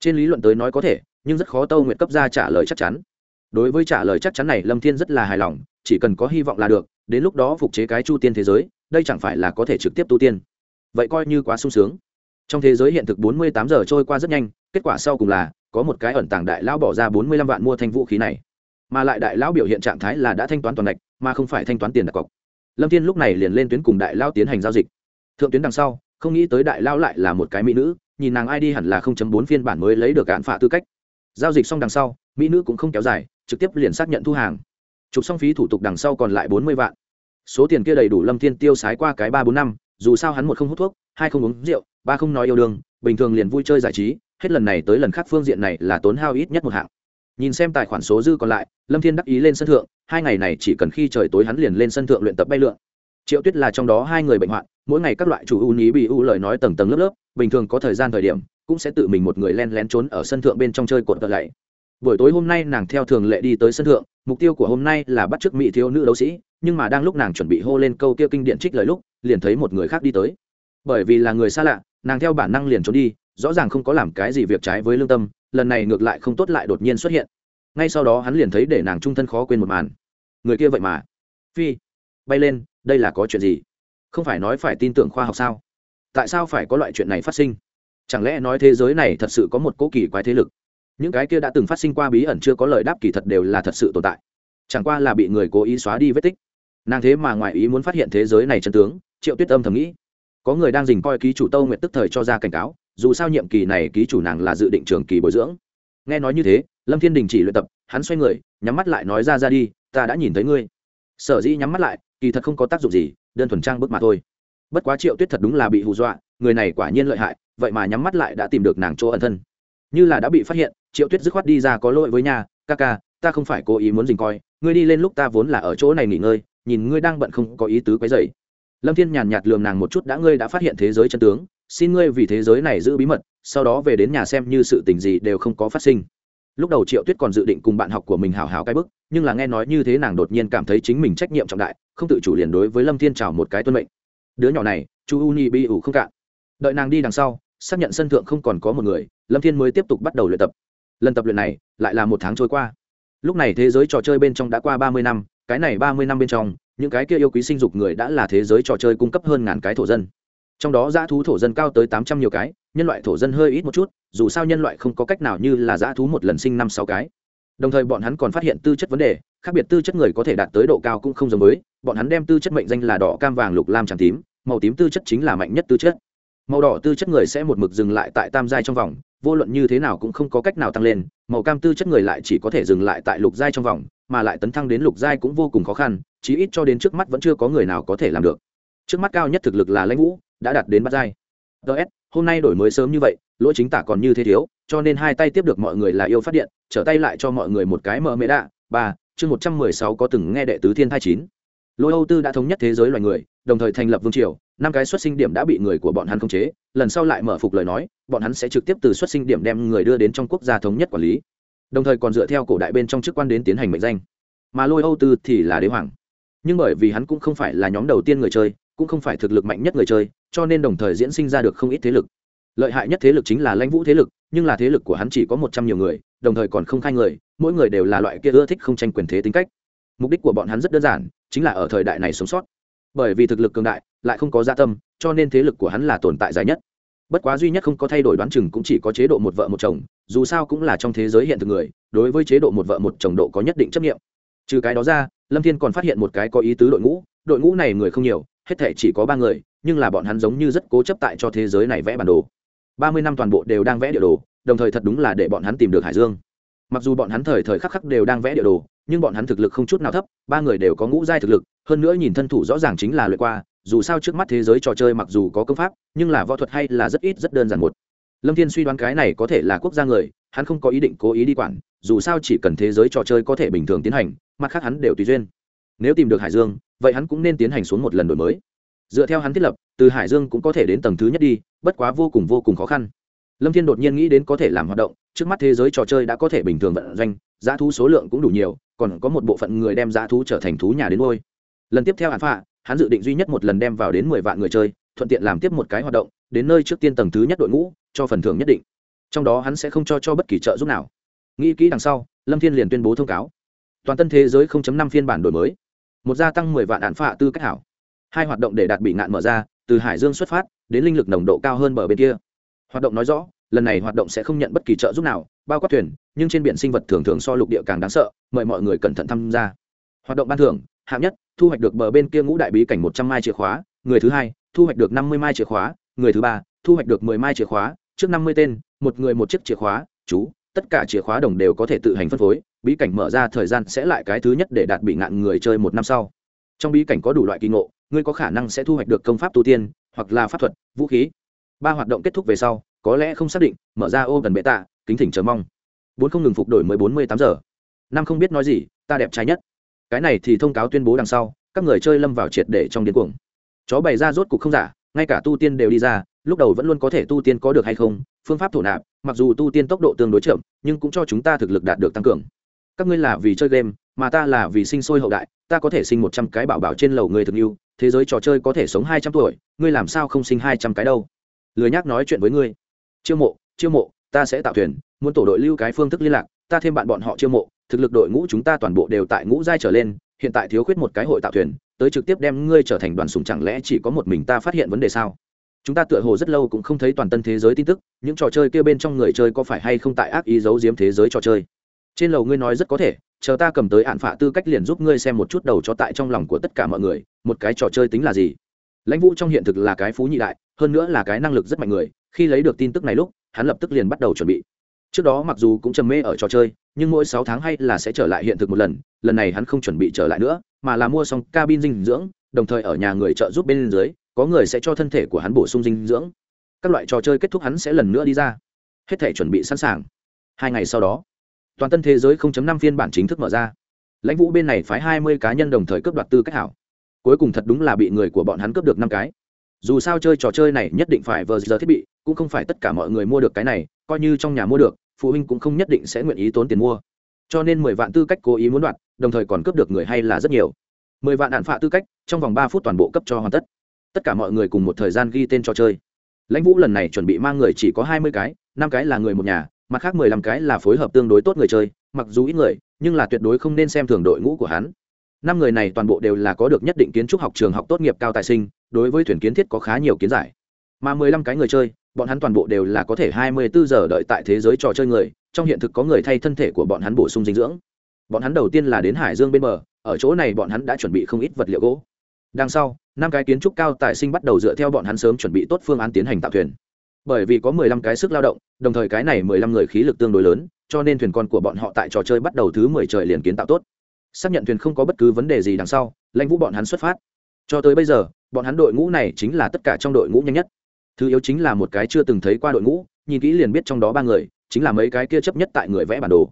Trên lý luận tới nói có thể, nhưng rất khó tâu nguyện cấp ra trả lời chắc chắn. Đối với trả lời chắc chắn này, lâm thiên rất là hài lòng, chỉ cần có hy vọng là được, đến lúc đó phục chế cái chu tiên thế giới, đây chẳng phải là có thể trực tiếp tu tiên. Vậy coi như quá sung sướng. Trong thế giới hiện thực 48 giờ trôi qua rất nhanh, kết quả sau cùng là có một cái ẩn tàng đại lão bỏ ra 45 vạn mua thanh vũ khí này. Mà lại đại lão biểu hiện trạng thái là đã thanh toán toàn ngạch, mà không phải thanh toán tiền đặt cọc. Lâm thiên lúc này liền lên tuyến cùng đại lão tiến hành giao dịch. Thượng tuyến đằng sau, không nghĩ tới đại lão lại là một cái mỹ nữ, nhìn nàng ai đi hẳn là 0.4 phiên bản mới lấy được cạn phạ tư cách. Giao dịch xong đằng sau, mỹ nữ cũng không kéo dài, trực tiếp liền xác nhận thu hàng. Trục xong phí thủ tục đằng sau còn lại 40 vạn. Số tiền kia đầy đủ lâm thiên tiêu sái qua cái ba bốn năm, dù sao hắn một không hút thuốc, hai không uống rượu, ba không nói yêu đương, bình thường liền vui chơi giải trí hết lần này tới lần khác phương diện này là tốn hao ít nhất một hạng. Nhìn xem tài khoản số dư còn lại, lâm thiên đắc ý lên sân thượng, hai ngày này chỉ cần khi trời tối hắn liền lên sân thượng luyện tập bay lượn. Triệu tuyết là trong đó hai người bệnh hoạn, mỗi ngày các loại chủ ưu ní bị ưu lời nói tầng tầng lớp lớp, bình thường có thời gian thời điểm, cũng sẽ tự mình một người len lén trốn ở sân thượng bên trong chơi cột tờ lạy. Buổi tối hôm nay nàng theo thường lệ đi tới sân thượng, mục tiêu của hôm nay là bắt chước mỹ thiếu nữ đấu sĩ, nhưng mà đang lúc nàng chuẩn bị hô lên câu kia kinh điện trích lời lúc, liền thấy một người khác đi tới. Bởi vì là người xa lạ, nàng theo bản năng liền trốn đi rõ ràng không có làm cái gì việc trái với lương tâm, lần này ngược lại không tốt lại đột nhiên xuất hiện. Ngay sau đó hắn liền thấy để nàng trung thân khó quên một màn. Người kia vậy mà. Phi, bay lên, đây là có chuyện gì? Không phải nói phải tin tưởng khoa học sao? Tại sao phải có loại chuyện này phát sinh? Chẳng lẽ nói thế giới này thật sự có một cố kỳ quái thế lực? Những cái kia đã từng phát sinh qua bí ẩn chưa có lời đáp kỳ thật đều là thật sự tồn tại. Chẳng qua là bị người cố ý xóa đi vết tích. Nàng thế mà ngoại ý muốn phát hiện thế giới này chân tướng, triệu tuyết âm thầm nghĩ. Có người đang dình coi ký chủ tâu nguyện tức thời cho ra cảnh cáo dù sao nhiệm kỳ này ký chủ nàng là dự định trường kỳ bồi dưỡng. Nghe nói như thế, lâm thiên đình chỉ luyện tập, hắn xoay người, nhắm mắt lại nói ra ra đi, ta đã nhìn thấy ngươi. Sở dĩ nhắm mắt lại, kỳ thật không có tác dụng gì, đơn thuần trang bức mà thôi. Bất quá triệu tuyết thật đúng là bị hù dọa, người này quả nhiên lợi hại, vậy mà nhắm mắt lại đã tìm được nàng chỗ ẩn thân. Như là đã bị phát hiện, triệu tuyết dứt khoát đi ra có lỗi với nhà, ca ca, ta không phải cố ý muốn dình coi, ngươi đi lên lúc ta vốn là ở chỗ này nghỉ ngơi, nhìn ngươi đang bận không có ý tứ quấy dày lâm thiên nhàn nhạt lường nàng một chút, đã ngươi đã phát hiện thế giới chân tướng xin ngươi vì thế giới này giữ bí mật, sau đó về đến nhà xem như sự tình gì đều không có phát sinh. Lúc đầu triệu tuyết còn dự định cùng bạn học của mình hào hào cái bức, nhưng là nghe nói như thế nàng đột nhiên cảm thấy chính mình trách nhiệm trọng đại, không tự chủ liền đối với lâm thiên chào một cái tuân mệnh. Đứa nhỏ này, chu u ni bi ủ không cạn. Đợi nàng đi đằng sau, xác nhận sân thượng không còn có một người, lâm thiên mới tiếp tục bắt đầu luyện tập. Lần tập luyện này, lại là một tháng trôi qua. Lúc này thế giới trò chơi bên trong đã qua ba mươi năm, cái này ba mươi năm bên trong, những cái kia yêu quý sinh dục người đã là thế giới trò chơi cung cấp hơn ngàn cái thổ dân trong đó dã thú thổ dân cao tới tám trăm nhiều cái, nhân loại thổ dân hơi ít một chút, dù sao nhân loại không có cách nào như là dã thú một lần sinh năm sáu cái. Đồng thời bọn hắn còn phát hiện tư chất vấn đề, khác biệt tư chất người có thể đạt tới độ cao cũng không giống với, bọn hắn đem tư chất mệnh danh là đỏ, cam, vàng, lục, lam tràng tím, màu tím tư chất chính là mạnh nhất tư chất. Màu đỏ tư chất người sẽ một mực dừng lại tại tam giai trong vòng, vô luận như thế nào cũng không có cách nào tăng lên, màu cam tư chất người lại chỉ có thể dừng lại tại lục giai trong vòng, mà lại tấn thăng đến lục giai cũng vô cùng khó khăn, chí ít cho đến trước mắt vẫn chưa có người nào có thể làm được. Trước mắt cao nhất thực lực là lãnh vũ đã đạt đến bát giai. Ts hôm nay đổi mới sớm như vậy, lỗi chính tả còn như thế thiếu, cho nên hai tay tiếp được mọi người là yêu phát điện, trở tay lại cho mọi người một cái mở mễ đạ. Ba, chương một trăm mười sáu có từng nghe đệ tứ thiên thai chín. Lôi âu tư đã thống nhất thế giới loài người, đồng thời thành lập vương triều, năm cái xuất sinh điểm đã bị người của bọn hắn khống chế, lần sau lại mở phục lời nói, bọn hắn sẽ trực tiếp từ xuất sinh điểm đem người đưa đến trong quốc gia thống nhất quản lý. Đồng thời còn dựa theo cổ đại bên trong chức quan đến tiến hành mệnh danh. Mà lôi âu tư thì là đế hoàng. Nhưng bởi vì hắn cũng không phải là nhóm đầu tiên người chơi cũng không phải thực lực mạnh nhất người chơi, cho nên đồng thời diễn sinh ra được không ít thế lực. Lợi hại nhất thế lực chính là lãnh vũ thế lực, nhưng là thế lực của hắn chỉ có một trăm nhiều người, đồng thời còn không khai người, mỗi người đều là loại kia ưa thích không tranh quyền thế tính cách. Mục đích của bọn hắn rất đơn giản, chính là ở thời đại này sống sót. Bởi vì thực lực cường đại, lại không có gia tâm, cho nên thế lực của hắn là tồn tại dài nhất. Bất quá duy nhất không có thay đổi đoán chừng cũng chỉ có chế độ một vợ một chồng, dù sao cũng là trong thế giới hiện thực người, đối với chế độ một vợ một chồng độ có nhất định chấp nghiệm. Trừ cái đó ra, lâm thiên còn phát hiện một cái có ý tứ đội ngũ đội ngũ này người không nhiều hết thể chỉ có ba người, nhưng là bọn hắn giống như rất cố chấp tại cho thế giới này vẽ bản đồ. Ba mươi năm toàn bộ đều đang vẽ địa đồ, đồng thời thật đúng là để bọn hắn tìm được hải dương. Mặc dù bọn hắn thời thời khắc khắc đều đang vẽ địa đồ, nhưng bọn hắn thực lực không chút nào thấp, ba người đều có ngũ giai thực lực, hơn nữa nhìn thân thủ rõ ràng chính là luyện qua, dù sao trước mắt thế giới trò chơi mặc dù có công pháp, nhưng là võ thuật hay là rất ít, rất đơn giản một. Lâm thiên suy đoán cái này có thể là quốc gia người, hắn không có ý định cố ý đi quản, dù sao chỉ cần thế giới trò chơi có thể bình thường tiến hành, mặt khác hắn đều tùy duyên nếu tìm được hải dương, vậy hắn cũng nên tiến hành xuống một lần đổi mới. Dựa theo hắn thiết lập, từ hải dương cũng có thể đến tầng thứ nhất đi, bất quá vô cùng vô cùng khó khăn. Lâm thiên đột nhiên nghĩ đến có thể làm hoạt động, trước mắt thế giới trò chơi đã có thể bình thường vận doanh, giá thú số lượng cũng đủ nhiều, còn có một bộ phận người đem giá thú trở thành thú nhà đến nuôi. Lần tiếp theo hạn phạ, hắn dự định duy nhất một lần đem vào đến mười vạn người chơi, thuận tiện làm tiếp một cái hoạt động, đến nơi trước tiên tầng thứ nhất đội ngũ, cho phần thưởng nhất định. Trong đó hắn sẽ không cho cho bất kỳ trợ giúp nào. Nghĩ kỹ đằng sau, lâm thiên liền tuyên bố thông cáo. Toàn tân thế giới 0.5 phiên bản đổi mới một gia tăng mười vạn đạn phạ tư cách hảo. Hai hoạt động để đạt bị ngạn mở ra, từ hải dương xuất phát, đến linh lực nồng độ cao hơn bờ bên kia. Hoạt động nói rõ, lần này hoạt động sẽ không nhận bất kỳ trợ giúp nào, bao quát thuyền, nhưng trên biển sinh vật thường thường so lục địa càng đáng sợ, mời mọi người cẩn thận tham gia. Hoạt động ban thưởng, hạng nhất, thu hoạch được bờ bên kia ngũ đại bí cảnh một trăm mai chìa khóa, người thứ hai, thu hoạch được năm mươi mai chìa khóa, người thứ ba, thu hoạch được mười mai chìa khóa, trước năm mươi tên, một người một chiếc chìa khóa, chú, tất cả chìa khóa đồng đều có thể tự hành phân phối bí cảnh mở ra thời gian sẽ lại cái thứ nhất để đạt bị ngạn người chơi một năm sau. Trong bí cảnh có đủ loại kỳ ngộ, ngươi có khả năng sẽ thu hoạch được công pháp tu tiên, hoặc là pháp thuật, vũ khí. Ba hoạt động kết thúc về sau, có lẽ không xác định, mở ra ô gần bệ tạ, kính thỉnh chờ mong. Bốn không ngừng phục đổi mới bốn mươi tám giờ. Năm không biết nói gì, ta đẹp trai nhất. Cái này thì thông cáo tuyên bố đằng sau, các người chơi lâm vào triệt để trong điên cuồng. Chó bày ra rốt cục không giả, ngay cả tu tiên đều đi ra, lúc đầu vẫn luôn có thể tu tiên có được hay không, phương pháp thổ nạp, mặc dù tu tiên tốc độ tương đối chậm, nhưng cũng cho chúng ta thực lực đạt được tăng cường các ngươi là vì chơi game, mà ta là vì sinh sôi hậu đại, ta có thể sinh một trăm cái bảo bảo trên lầu người thực yêu, thế giới trò chơi có thể sống hai trăm tuổi, ngươi làm sao không sinh hai trăm cái đâu? Lười nhác nói chuyện với ngươi. Chiêu mộ chiêu mộ, ta sẽ tạo thuyền, muốn tổ đội lưu cái phương thức liên lạc, ta thêm bạn bọn họ chiêu mộ, thực lực đội ngũ chúng ta toàn bộ đều tại ngũ giai trở lên, hiện tại thiếu khuyết một cái hội tạo thuyền, tới trực tiếp đem ngươi trở thành đoàn sùng chẳng lẽ chỉ có một mình ta phát hiện vấn đề sao? Chúng ta tựa hồ rất lâu cũng không thấy toàn tân thế giới tin tức, những trò chơi kia bên trong người chơi có phải hay không tại ác ý giấu giếm thế giới trò chơi? Trên lầu ngươi nói rất có thể, chờ ta cầm tới hạn phạ tư cách liền giúp ngươi xem một chút đầu cho tại trong lòng của tất cả mọi người, một cái trò chơi tính là gì? Lãnh vũ trong hiện thực là cái phú nhị đại, hơn nữa là cái năng lực rất mạnh người, khi lấy được tin tức này lúc, hắn lập tức liền bắt đầu chuẩn bị. Trước đó mặc dù cũng trầm mê ở trò chơi, nhưng mỗi sáu tháng hay là sẽ trở lại hiện thực một lần lần này hắn không chuẩn bị trở lại nữa, mà là mua xong cabin dinh dưỡng, đồng thời ở nhà người trợ giúp bên dưới, có người sẽ cho thân thể của hắn bổ sung dinh dưỡng. Các loại trò chơi kết thúc hắn sẽ lần nữa đi ra. Hết thể chuẩn bị sẵn sàng. Hai ngày sau đó toàn tân thế giới 0.5 phiên bản chính thức mở ra. Lãnh vũ bên này phái 20 cá nhân đồng thời cướp đoạt tư cách hảo. Cuối cùng thật đúng là bị người của bọn hắn cướp được năm cái. Dù sao chơi trò chơi này nhất định phải vờ giờ thiết bị, cũng không phải tất cả mọi người mua được cái này, coi như trong nhà mua được, phụ huynh cũng không nhất định sẽ nguyện ý tốn tiền mua. Cho nên mười vạn tư cách cố ý muốn đoạt, đồng thời còn cướp được người hay là rất nhiều. Mười vạn đạn phạ tư cách, trong vòng ba phút toàn bộ cấp cho hoàn tất. Tất cả mọi người cùng một thời gian ghi tên trò chơi. Lãnh vũ lần này chuẩn bị mang người chỉ có hai mươi cái, năm cái là người một nhà mặt khác mười lăm cái là phối hợp tương đối tốt người chơi, mặc dù ít người, nhưng là tuyệt đối không nên xem thường đội ngũ của hắn. Năm người này toàn bộ đều là có được nhất định kiến trúc học trường học tốt nghiệp cao tài sinh, đối với thuyền kiến thiết có khá nhiều kiến giải. Mà mười lăm cái người chơi, bọn hắn toàn bộ đều là có thể hai mươi bốn giờ đợi tại thế giới trò chơi người, trong hiện thực có người thay thân thể của bọn hắn bổ sung dinh dưỡng. Bọn hắn đầu tiên là đến hải dương bên bờ, ở chỗ này bọn hắn đã chuẩn bị không ít vật liệu gỗ. Đằng sau, năm cái kiến trúc cao tài sinh bắt đầu dựa theo bọn hắn sớm chuẩn bị tốt phương án tiến hành tạo thuyền bởi vì có mười lăm cái sức lao động, đồng thời cái này mười lăm người khí lực tương đối lớn, cho nên thuyền con của bọn họ tại trò chơi bắt đầu thứ mười trời liền kiến tạo tốt. Xác nhận thuyền không có bất cứ vấn đề gì đằng sau, lãnh vũ bọn hắn xuất phát. Cho tới bây giờ, bọn hắn đội ngũ này chính là tất cả trong đội ngũ nhanh nhất. Thứ yếu chính là một cái chưa từng thấy qua đội ngũ, nhìn kỹ liền biết trong đó ba người, chính là mấy cái kia chấp nhất tại người vẽ bản đồ.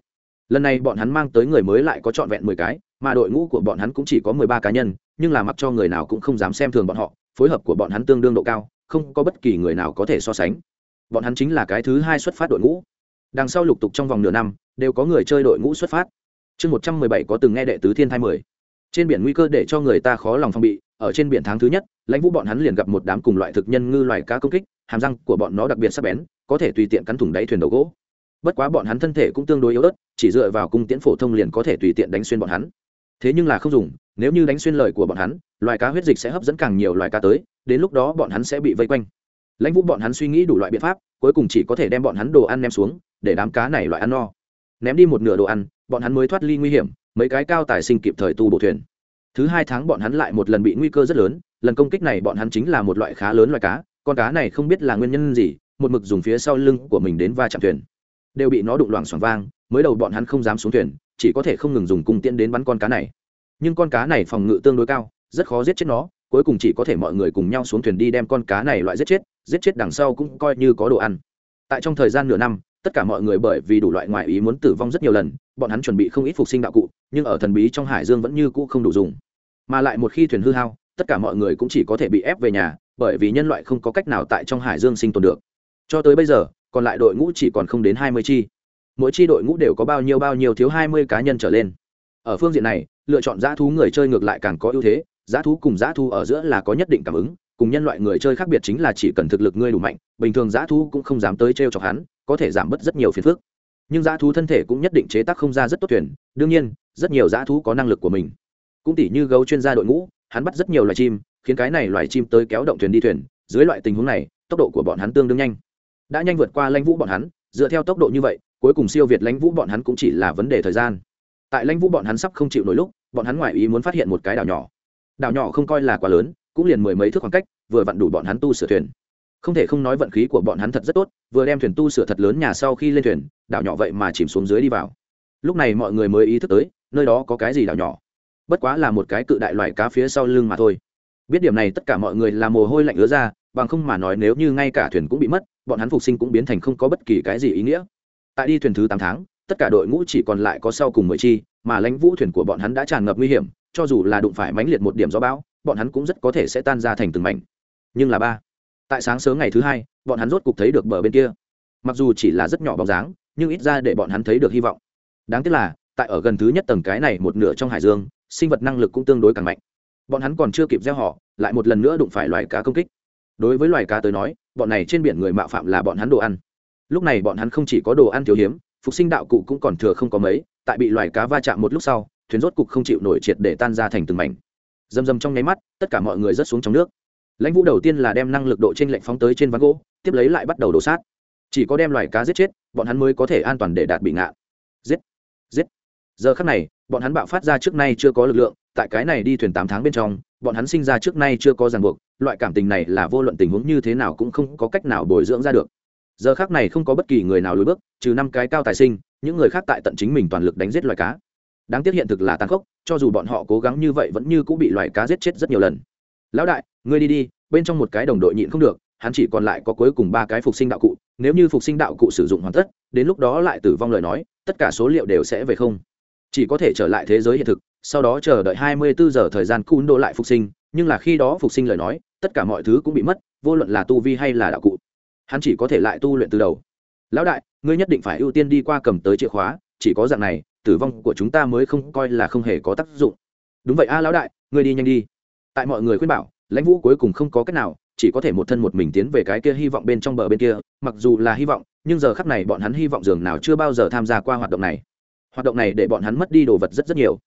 Lần này bọn hắn mang tới người mới lại có trọn vẹn mười cái, mà đội ngũ của bọn hắn cũng chỉ có mười ba cá nhân, nhưng là mặc cho người nào cũng không dám xem thường bọn họ, phối hợp của bọn hắn tương đương độ cao không có bất kỳ người nào có thể so sánh. Bọn hắn chính là cái thứ hai xuất phát đội ngũ. Đằng sau lục tục trong vòng nửa năm, đều có người chơi đội ngũ xuất phát. Chương một trăm mười bảy có từng nghe đệ tứ thiên thai mười. Trên biển nguy cơ để cho người ta khó lòng phòng bị, ở trên biển tháng thứ nhất, lãnh vũ bọn hắn liền gặp một đám cùng loại thực nhân ngư loài cá công kích, hàm răng của bọn nó đặc biệt sắc bén, có thể tùy tiện cắn thủng đáy thuyền đầu gỗ. Bất quá bọn hắn thân thể cũng tương đối yếu ớt, chỉ dựa vào cung tiễn phổ thông liền có thể tùy tiện đánh xuyên bọn hắn. Thế nhưng là không dùng, nếu như đánh xuyên lời của bọn hắn loài cá huyết dịch sẽ hấp dẫn càng nhiều loài cá tới, đến lúc đó bọn hắn sẽ bị vây quanh. Lãnh vũ bọn hắn suy nghĩ đủ loại biện pháp, cuối cùng chỉ có thể đem bọn hắn đồ ăn ném xuống, để đám cá này loại ăn no. Ném đi một nửa đồ ăn, bọn hắn mới thoát ly nguy hiểm, mấy cái cao tài sinh kịp thời tu bổ thuyền. Thứ hai tháng bọn hắn lại một lần bị nguy cơ rất lớn, lần công kích này bọn hắn chính là một loại khá lớn loài cá, con cá này không biết là nguyên nhân gì, một mực dùng phía sau lưng của mình đến va chạm thuyền. Đều bị nó đụng loảng xoảng vang, mới đầu bọn hắn không dám xuống thuyền, chỉ có thể không ngừng dùng cung tiễn đến bắn con cá này. Nhưng con cá này phòng ngự tương đối cao rất khó giết chết nó, cuối cùng chỉ có thể mọi người cùng nhau xuống thuyền đi đem con cá này loại giết chết giết chết đằng sau cũng coi như có đồ ăn. Tại trong thời gian nửa năm, tất cả mọi người bởi vì đủ loại ngoại ý muốn tử vong rất nhiều lần, bọn hắn chuẩn bị không ít phục sinh đạo cụ, nhưng ở thần bí trong hải dương vẫn như cũ không đủ dùng. Mà lại một khi thuyền hư hao, tất cả mọi người cũng chỉ có thể bị ép về nhà, bởi vì nhân loại không có cách nào tại trong hải dương sinh tồn được. Cho tới bây giờ, còn lại đội ngũ chỉ còn không đến hai mươi chi. Mỗi chi đội ngũ đều có bao nhiêu bao nhiêu thiếu hai mươi cá nhân trở lên. Ở phương diện này, lựa chọn dã thú người chơi ngược lại càng có ưu thế giá thú cùng giá thú ở giữa là có nhất định cảm ứng, cùng nhân loại người chơi khác biệt chính là chỉ cần thực lực ngươi đủ mạnh, bình thường giá thú cũng không dám tới t r e o chọc hắn, có thể giảm bớt rất nhiều phiền phức. Nhưng giá thú thân thể cũng nhất định chế tác không ra rất tốt thuyền, đương nhiên, rất nhiều giá thú có năng lực của mình. Cũng tỉ như gấu chuyên gia đội ngũ, hắn bắt rất nhiều loài chim, khiến cái này loài chim tới kéo động thuyền đi thuyền, dưới loại tình huống này, tốc độ của bọn hắn tương đương nhanh. Đã nhanh vượt qua lãnh vũ bọn hắn, dựa theo tốc độ như vậy, cuối cùng siêu việt lãnh vũ bọn hắn cũng chỉ là vấn đề thời gian. Tại lãnh vũ bọn hắn sắp không chịu nổi lúc, bọn hắn ngoại ý muốn phát hiện một cái đảo nhỏ đảo nhỏ không coi là quá lớn, cũng liền mười mấy thước khoảng cách, vừa vặn đủ bọn hắn tu sửa thuyền. Không thể không nói vận khí của bọn hắn thật rất tốt, vừa đem thuyền tu sửa thật lớn nhà sau khi lên thuyền, đảo nhỏ vậy mà chìm xuống dưới đi vào. Lúc này mọi người mới ý thức tới, nơi đó có cái gì đảo nhỏ. Bất quá là một cái cự đại loài cá phía sau lưng mà thôi. Biết điểm này tất cả mọi người là mồ hôi lạnh ứa ra, bằng không mà nói nếu như ngay cả thuyền cũng bị mất, bọn hắn phục sinh cũng biến thành không có bất kỳ cái gì ý nghĩa. Tại đi thuyền thứ tám tháng, tất cả đội ngũ chỉ còn lại có sau cùng mười chi, mà lãnh vũ thuyền của bọn hắn đã tràn ngập nguy hiểm cho dù là đụng phải mãnh liệt một điểm gió bão, bọn hắn cũng rất có thể sẽ tan ra thành từng mảnh. Nhưng là ba, tại sáng sớm ngày thứ hai, bọn hắn rốt cục thấy được bờ bên kia. Mặc dù chỉ là rất nhỏ bóng dáng, nhưng ít ra để bọn hắn thấy được hy vọng. Đáng tiếc là, tại ở gần thứ nhất tầng cái này một nửa trong hải dương, sinh vật năng lực cũng tương đối càng mạnh. Bọn hắn còn chưa kịp gieo họ, lại một lần nữa đụng phải loài cá công kích. Đối với loài cá tới nói, bọn này trên biển người mạo phạm là bọn hắn đồ ăn. Lúc này bọn hắn không chỉ có đồ ăn thiếu hiếm, phục sinh đạo cụ cũng còn thừa không có mấy, tại bị loài cá va chạm một lúc sau thuyền rốt cục không chịu nổi triệt để tan ra thành từng mảnh. Dầm dầm trong nháy mắt, tất cả mọi người rớt xuống trong nước. Lãnh vũ đầu tiên là đem năng lực độ trên lệnh phóng tới trên ván gỗ, tiếp lấy lại bắt đầu đổ sát. Chỉ có đem loài cá giết chết, bọn hắn mới có thể an toàn để đạt bị ngạn giết! Giết! Giờ khắc này, bọn hắn bạo phát ra trước nay chưa có lực lượng, tại cái này đi thuyền tám tháng bên trong, bọn hắn sinh ra trước nay chưa có ràng buộc, loại cảm tình này là vô luận tình huống như thế nào cũng không có cách nào bồi dưỡng ra được. Giờ khác này không có bất kỳ người nào lùi bước, trừ năm cái cao tài sinh, những người khác tại tận chính mình toàn lực đánh giết loài cá đáng tiếc hiện thực là tàn khốc, cho dù bọn họ cố gắng như vậy vẫn như cũng bị loài cá giết chết rất nhiều lần. Lão đại, ngươi đi đi, bên trong một cái đồng đội nhịn không được, hắn chỉ còn lại có cuối cùng ba cái phục sinh đạo cụ, nếu như phục sinh đạo cụ sử dụng hoàn tất, đến lúc đó lại tử vong lời nói, tất cả số liệu đều sẽ về không. Chỉ có thể trở lại thế giới hiện thực, sau đó chờ đợi 24 giờ thời gian cún đô lại phục sinh, nhưng là khi đó phục sinh lời nói, tất cả mọi thứ cũng bị mất, vô luận là tu vi hay là đạo cụ. Hắn chỉ có thể lại tu luyện từ đầu. Lão đại, ngươi nhất định phải ưu tiên đi qua cầm tới chìa khóa, chỉ có dạng này tử vong của chúng ta mới không coi là không hề có tác dụng. Đúng vậy a lão đại, ngươi đi nhanh đi. Tại mọi người khuyên bảo, lãnh vũ cuối cùng không có cách nào, chỉ có thể một thân một mình tiến về cái kia hy vọng bên trong bờ bên kia, mặc dù là hy vọng, nhưng giờ khắc này bọn hắn hy vọng dường nào chưa bao giờ tham gia qua hoạt động này. Hoạt động này để bọn hắn mất đi đồ vật rất rất nhiều.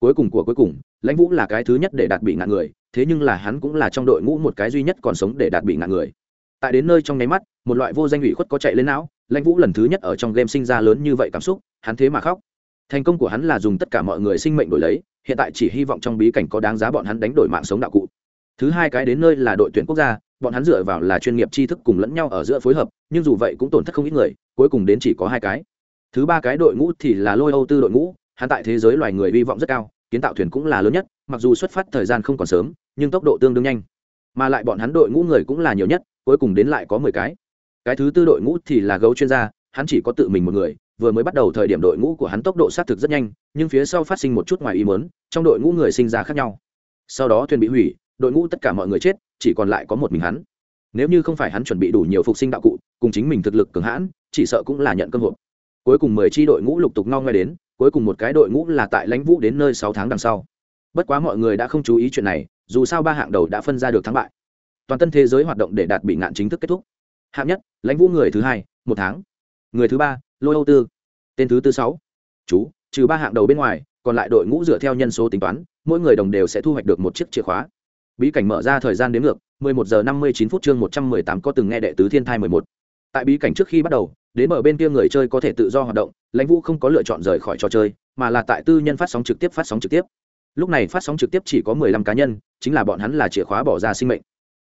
Cuối cùng của cuối cùng, lãnh vũ là cái thứ nhất để đạt bị ngạn người, thế nhưng là hắn cũng là trong đội ngũ một cái duy nhất còn sống để đạt bị ngạn người. Tại đến nơi trong nháy mắt, một loại vô danh ủy khuất có chạy lên não, lãnh vũ lần thứ nhất ở trong game sinh ra lớn như vậy cảm xúc, hắn thế mà khóc thành công của hắn là dùng tất cả mọi người sinh mệnh đổi lấy, hiện tại chỉ hy vọng trong bí cảnh có đáng giá bọn hắn đánh đổi mạng sống đạo cụ. Thứ hai cái đến nơi là đội tuyển quốc gia, bọn hắn dựa vào là chuyên nghiệp tri thức cùng lẫn nhau ở giữa phối hợp, nhưng dù vậy cũng tổn thất không ít người, cuối cùng đến chỉ có hai cái. Thứ ba cái đội ngũ thì là lôi âu tư đội ngũ, hắn tại thế giới loài người hy vọng rất cao, kiến tạo thuyền cũng là lớn nhất, mặc dù xuất phát thời gian không còn sớm, nhưng tốc độ tương đương nhanh. Mà lại bọn hắn đội ngũ người cũng là nhiều nhất, cuối cùng đến lại có mười cái. Cái thứ tư đội ngũ thì là gấu chuyên gia, hắn chỉ có tự mình một người vừa mới bắt đầu thời điểm đội ngũ của hắn tốc độ xác thực rất nhanh, nhưng phía sau phát sinh một chút ngoài ý mớn trong đội ngũ người sinh ra khác nhau. Sau đó thuyền bị hủy, đội ngũ tất cả mọi người chết, chỉ còn lại có một mình hắn. Nếu như không phải hắn chuẩn bị đủ nhiều phục sinh đạo cụ, cùng chính mình thực lực cường hãn, chỉ sợ cũng là nhận cơ hội cuối cùng mười tri đội ngũ lục tục ngao ngay đến, cuối cùng một cái đội ngũ là tại lãnh vũ đến nơi sáu tháng đằng sau. Bất quá mọi người đã không chú ý chuyện này, dù sao ba hạng đầu đã phân ra được thắng bại. Toàn tân thế giới hoạt động để đạt bị ngạn chính thức kết thúc. Hạng nhất, lãnh vũ người thứ hai, một tháng. Người thứ ba lôi âu tư. Tên thứ tư sáu. Chú, trừ ba hạng đầu bên ngoài, còn lại đội ngũ dựa theo nhân số tính toán, mỗi người đồng đều sẽ thu hoạch được một chiếc chìa khóa. Bí cảnh mở ra thời gian đến ngược 11 giờ 59 phút chương 118 có từng nghe đệ tứ thiên thai 11. tại bí cảnh trước khi bắt đầu, đến bờ bên kia người chơi có thể tự do hoạt động, lãnh vũ không có lựa chọn rời khỏi trò chơi, mà là tại tư nhân phát sóng trực tiếp, phát sóng trực tiếp. Lúc này phát sóng trực tiếp chỉ có 15 cá nhân, chính là bọn hắn là chìa khóa bỏ ra sinh mệnh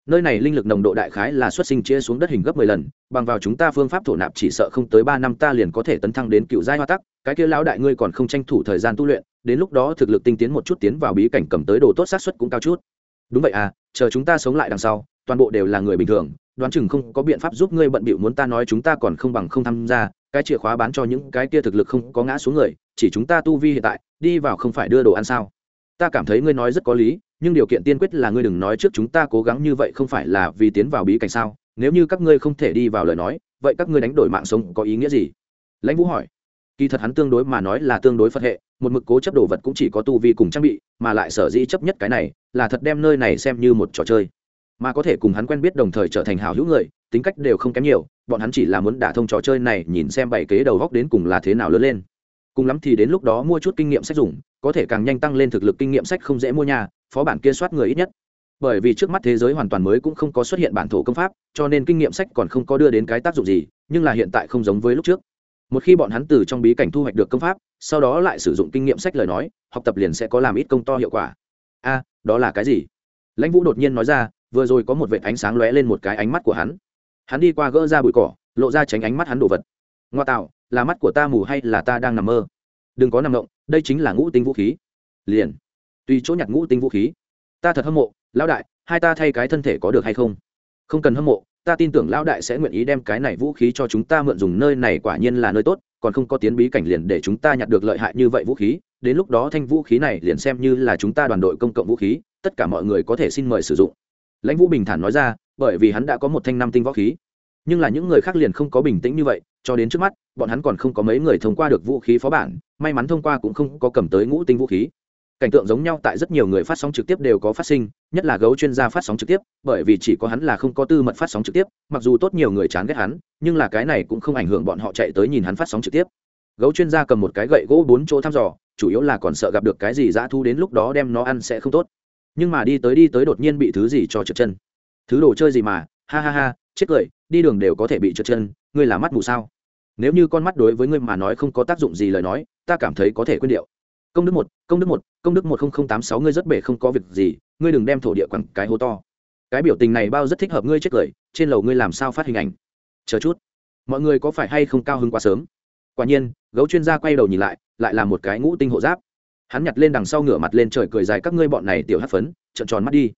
nơi này linh lực nồng độ đại khái là xuất sinh chia xuống đất hình gấp 10 lần, bằng vào chúng ta phương pháp thổ nạp chỉ sợ không tới ba năm ta liền có thể tấn thăng đến cựu giai hoa tắc. Cái kia lão đại ngươi còn không tranh thủ thời gian tu luyện, đến lúc đó thực lực tinh tiến một chút tiến vào bí cảnh cầm tới đồ tốt xác suất cũng cao chút. Đúng vậy à chờ chúng ta sống lại đằng sau, toàn bộ đều là người bình thường, đoán chừng không có biện pháp giúp ngươi bận bịu muốn ta nói chúng ta còn không bằng không tham gia, cái chìa khóa bán cho những cái kia thực lực không có ngã xuống người, chỉ chúng ta tu vi hiện tại, đi vào không phải đưa đồ ăn sao? Ta cảm thấy ngươi nói rất có lý nhưng điều kiện tiên quyết là ngươi đừng nói trước chúng ta cố gắng như vậy không phải là vì tiến vào bí cảnh sao? Nếu như các ngươi không thể đi vào lời nói, vậy các ngươi đánh đổi mạng sống có ý nghĩa gì? Lãnh vũ hỏi. Kỳ thật hắn tương đối mà nói là tương đối phật hệ, một mực cố chấp đồ vật cũng chỉ có tu vi cùng trang bị, mà lại sở dĩ chấp nhất cái này là thật đem nơi này xem như một trò chơi. Mà có thể cùng hắn quen biết đồng thời trở thành hảo hữu người, tính cách đều không kém nhiều, bọn hắn chỉ là muốn đả thông trò chơi này, nhìn xem bảy kế đầu góc đến cùng là thế nào lớn lên. Cùng lắm thì đến lúc đó mua chút kinh nghiệm sách dùng, có thể càng nhanh tăng lên thực lực kinh nghiệm sách không dễ mua nhà phó bản kia soát người ít nhất. Bởi vì trước mắt thế giới hoàn toàn mới cũng không có xuất hiện bản thổ công pháp, cho nên kinh nghiệm sách còn không có đưa đến cái tác dụng gì, nhưng là hiện tại không giống với lúc trước. Một khi bọn hắn từ trong bí cảnh thu hoạch được công pháp, sau đó lại sử dụng kinh nghiệm sách lời nói, học tập liền sẽ có làm ít công to hiệu quả. A, đó là cái gì? Lãnh vũ đột nhiên nói ra, vừa rồi có một vệt ánh sáng lóe lên một cái ánh mắt của hắn. Hắn đi qua gỡ ra bụi cỏ, lộ ra tránh ánh mắt hắn đồ vật. Ngoa tạo, là mắt của ta mù hay là ta đang nằm mơ? Đừng có nằm động, đây chính là ngũ tinh vũ khí. Liền tùy chỗ nhặt ngũ tinh vũ khí. Ta thật hâm mộ, lão đại, hai ta thay cái thân thể có được hay không? Không cần hâm mộ, ta tin tưởng lão đại sẽ nguyện ý đem cái này vũ khí cho chúng ta mượn dùng, nơi này quả nhiên là nơi tốt, còn không có tiến bí cảnh liền để chúng ta nhặt được lợi hại như vậy vũ khí, đến lúc đó thanh vũ khí này liền xem như là chúng ta đoàn đội công cộng vũ khí, tất cả mọi người có thể xin mời sử dụng. Lãnh vũ bình thản nói ra, bởi vì hắn đã có một thanh năm tinh võ khí. Nhưng là những người khác liền không có bình tĩnh như vậy, cho đến trước mắt, bọn hắn còn không có mấy người thông qua được vũ khí phó bản, may mắn thông qua cũng không có cầm tới ngũ tinh vũ khí cảnh tượng giống nhau tại rất nhiều người phát sóng trực tiếp đều có phát sinh, nhất là gấu chuyên gia phát sóng trực tiếp, bởi vì chỉ có hắn là không có tư mật phát sóng trực tiếp, mặc dù tốt nhiều người chán ghét hắn, nhưng là cái này cũng không ảnh hưởng bọn họ chạy tới nhìn hắn phát sóng trực tiếp. Gấu chuyên gia cầm một cái gậy gỗ bốn chỗ thăm dò, chủ yếu là còn sợ gặp được cái gì dã thu đến lúc đó đem nó ăn sẽ không tốt. Nhưng mà đi tới đi tới đột nhiên bị thứ gì cho trượt chân. Thứ đồ chơi gì mà, ha ha ha, chết cười, đi đường đều có thể bị trượt chân, ngươi là mắt mù sao? Nếu như con mắt đối với ngươi mà nói không có tác dụng gì lời nói, ta cảm thấy có thể quên điệu công đức một, công đức một, công đức một nghìn tám sáu, ngươi rất bể không có việc gì, ngươi đừng đem thổ địa quẳng cái hố to. Cái biểu tình này bao rất thích hợp ngươi chết cười, trên lầu ngươi làm sao phát hình ảnh? Chờ chút. Mọi người có phải hay không cao hứng quá sớm? Quả nhiên, gấu chuyên gia quay đầu nhìn lại lại là một cái ngũ tinh hộ giáp. Hắn nhặt lên đằng sau ngửa mặt lên trời cười dài, các ngươi bọn này tiểu hát phấn, trợn tròn mắt đi.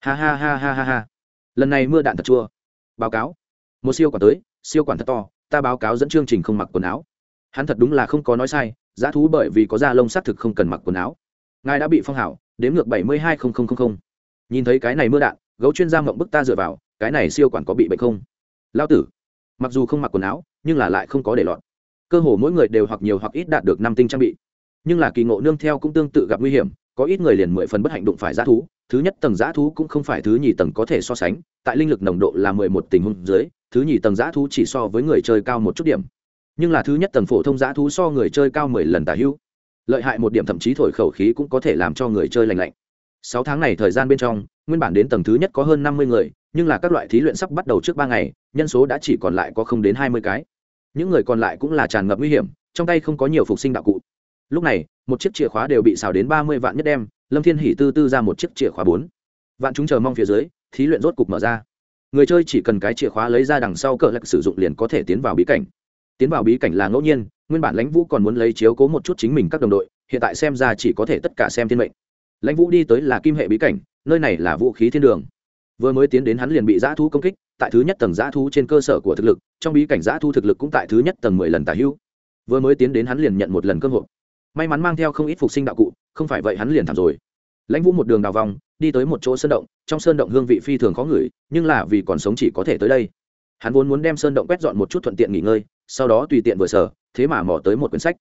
Ha ha ha ha ha ha. Lần này mưa đạn thật chua. Báo cáo. Một siêu quản tới, siêu quản thật to, ta báo cáo dẫn chương trình không mặc quần áo. Hắn thật đúng là không có nói sai giá thú bởi vì có da lông xác thực không cần mặc quần áo. Ngài đã bị phong hảo đếm ngược bảy mươi hai nhìn thấy cái này mưa đạn, gấu chuyên gia mộng bức ta dựa vào, cái này siêu quản có bị bệnh không? Lao tử, mặc dù không mặc quần áo, nhưng là lại không có để lọt. Cơ hồ mỗi người đều hoặc nhiều hoặc ít đạt được năm tinh trang bị. Nhưng là kỳ ngộ nương theo cũng tương tự gặp nguy hiểm, có ít người liền mười phần bất hạnh đụng phải g thú, thứ nhất tầng g thú cũng không phải thứ nhì tầng có thể so sánh, tại linh lực nồng độ là mười một tình huống dưới, thứ nhì tầng g thú chỉ so với người chơi cao một chút điểm nhưng là thứ nhất tầng phổ thông giã thú so người chơi cao mười lần tả hữu. Lợi hại một điểm thậm chí thổi khẩu khí cũng có thể làm cho người chơi lành lạnh. Sáu tháng này thời gian bên trong, nguyên bản đến tầng thứ nhất có hơn năm mươi người, nhưng là các loại thí luyện sắp bắt đầu trước ba ngày, nhân số đã chỉ còn lại có không đến hai mươi cái. Những người còn lại cũng là tràn ngập nguy hiểm, trong tay không có nhiều phục sinh đạo cụ. Lúc này, một chiếc chìa khóa đều bị xào đến ba mươi vạn nhất đem, lâm thiên hỉ tư tư ra một chiếc chìa khóa bốn. Vạn chúng chờ mong phía dưới, thí luyện rốt cục mở ra. Người chơi chỉ cần cái chìa khóa lấy ra đằng sau cờ lạc sử dụng liền có thể tiến vào bí cảnh tiến vào bí cảnh là ngẫu nhiên, nguyên bản lãnh vũ còn muốn lấy chiếu cố một chút chính mình các đồng đội, hiện tại xem ra chỉ có thể tất cả xem thiên mệnh. Lãnh vũ đi tới là kim hệ bí cảnh, nơi này là vũ khí thiên đường. Vừa mới tiến đến hắn liền bị giã thú công kích, tại thứ nhất tầng giã thú trên cơ sở của thực lực, trong bí cảnh giã thu thực lực cũng tại thứ nhất tầng mười lần tả hữu. Vừa mới tiến đến hắn liền nhận một lần cơ hội. May mắn mang theo không ít phục sinh đạo cụ, không phải vậy hắn liền thảm rồi. Lãnh vũ một đường đào vòng, đi tới một chỗ sơn động, trong sơn động hương vị phi thường khó ngửi, nhưng là vì còn sống chỉ có thể tới đây hắn vốn muốn đem sơn động quét dọn một chút thuận tiện nghỉ ngơi, sau đó tùy tiện vừa sở, thế mà mò tới một quyển sách.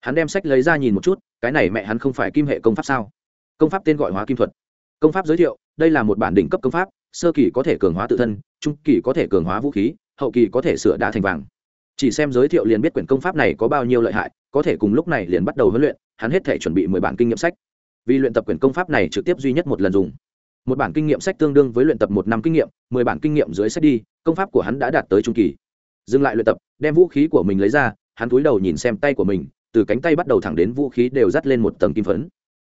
Hắn đem sách lấy ra nhìn một chút, cái này mẹ hắn không phải kim hệ công pháp sao? Công pháp tên gọi hóa kim thuật. Công pháp giới thiệu, đây là một bản đỉnh cấp công pháp, sơ kỳ có thể cường hóa tự thân, trung kỳ có thể cường hóa vũ khí, hậu kỳ có thể sửa đá thành vàng. Chỉ xem giới thiệu liền biết quyển công pháp này có bao nhiêu lợi hại, có thể cùng lúc này liền bắt đầu huấn luyện, hắn hết thể chuẩn bị mười bản kinh nghiệm sách. Vì luyện tập quyển công pháp này trực tiếp duy nhất một lần dùng một bản kinh nghiệm sách tương đương với luyện tập một năm kinh nghiệm, mười bản kinh nghiệm dưới sách đi, công pháp của hắn đã đạt tới trung kỳ. Dừng lại luyện tập, đem vũ khí của mình lấy ra, hắn cúi đầu nhìn xem tay của mình, từ cánh tay bắt đầu thẳng đến vũ khí đều dắt lên một tầng kim phấn.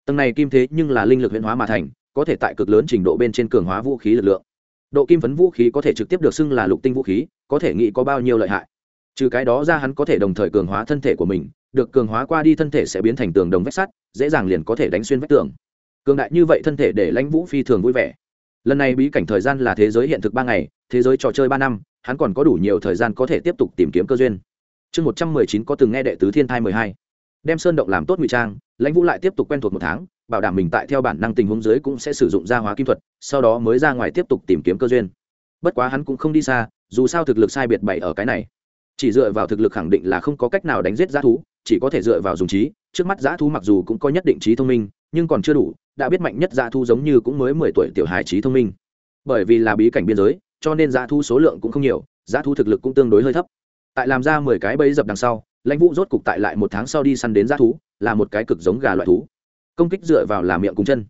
Tầng này kim thế nhưng là linh lực huyễn hóa mà thành, có thể tại cực lớn trình độ bên trên cường hóa vũ khí lực lượng. Độ kim phấn vũ khí có thể trực tiếp được xưng là lục tinh vũ khí, có thể nghĩ có bao nhiêu lợi hại. Trừ cái đó ra hắn có thể đồng thời cường hóa thân thể của mình, được cường hóa qua đi thân thể sẽ biến thành tường đồng vách sắt, dễ dàng liền có thể đánh xuyên vách tường cường đại như vậy thân thể để lãnh vũ phi thường vui vẻ. Lần này bí cảnh thời gian là thế giới hiện thực ba ngày, thế giới trò chơi ba năm, hắn còn có đủ nhiều thời gian có thể tiếp tục tìm kiếm cơ duyên. Chương một trăm mười chín có từng nghe đệ tứ thiên thai mười hai. Đem sơn động làm tốt ngụy trang, lãnh vũ lại tiếp tục quen thuộc một tháng, bảo đảm mình tại theo bản năng tình huống dưới cũng sẽ sử dụng gia hóa kim thuật, sau đó mới ra ngoài tiếp tục tìm kiếm cơ duyên. Bất quá hắn cũng không đi xa, dù sao thực lực sai biệt bày ở cái này. Chỉ dựa vào thực lực khẳng định là không có cách nào đánh giết giá thú, chỉ có thể dựa vào dùng trí, trước mắt giá thú mặc dù cũng có nhất định trí thông minh nhưng còn chưa đủ, đã biết mạnh nhất dạ giá thú giống như cũng mới mười tuổi tiểu hài trí thông minh. Bởi vì là bí cảnh biên giới, cho nên dạ giá thú số lượng cũng không nhiều dạ giá thú thực lực cũng tương đối hơi thấp. Tại làm ra mười cái bẫy dập đằng sau, lãnh vũ rốt cục tại lại một tháng sau đi săn đến giá thú là một cái cực giống gà loại thú. Công kích dựa vào là miệng cùng chân.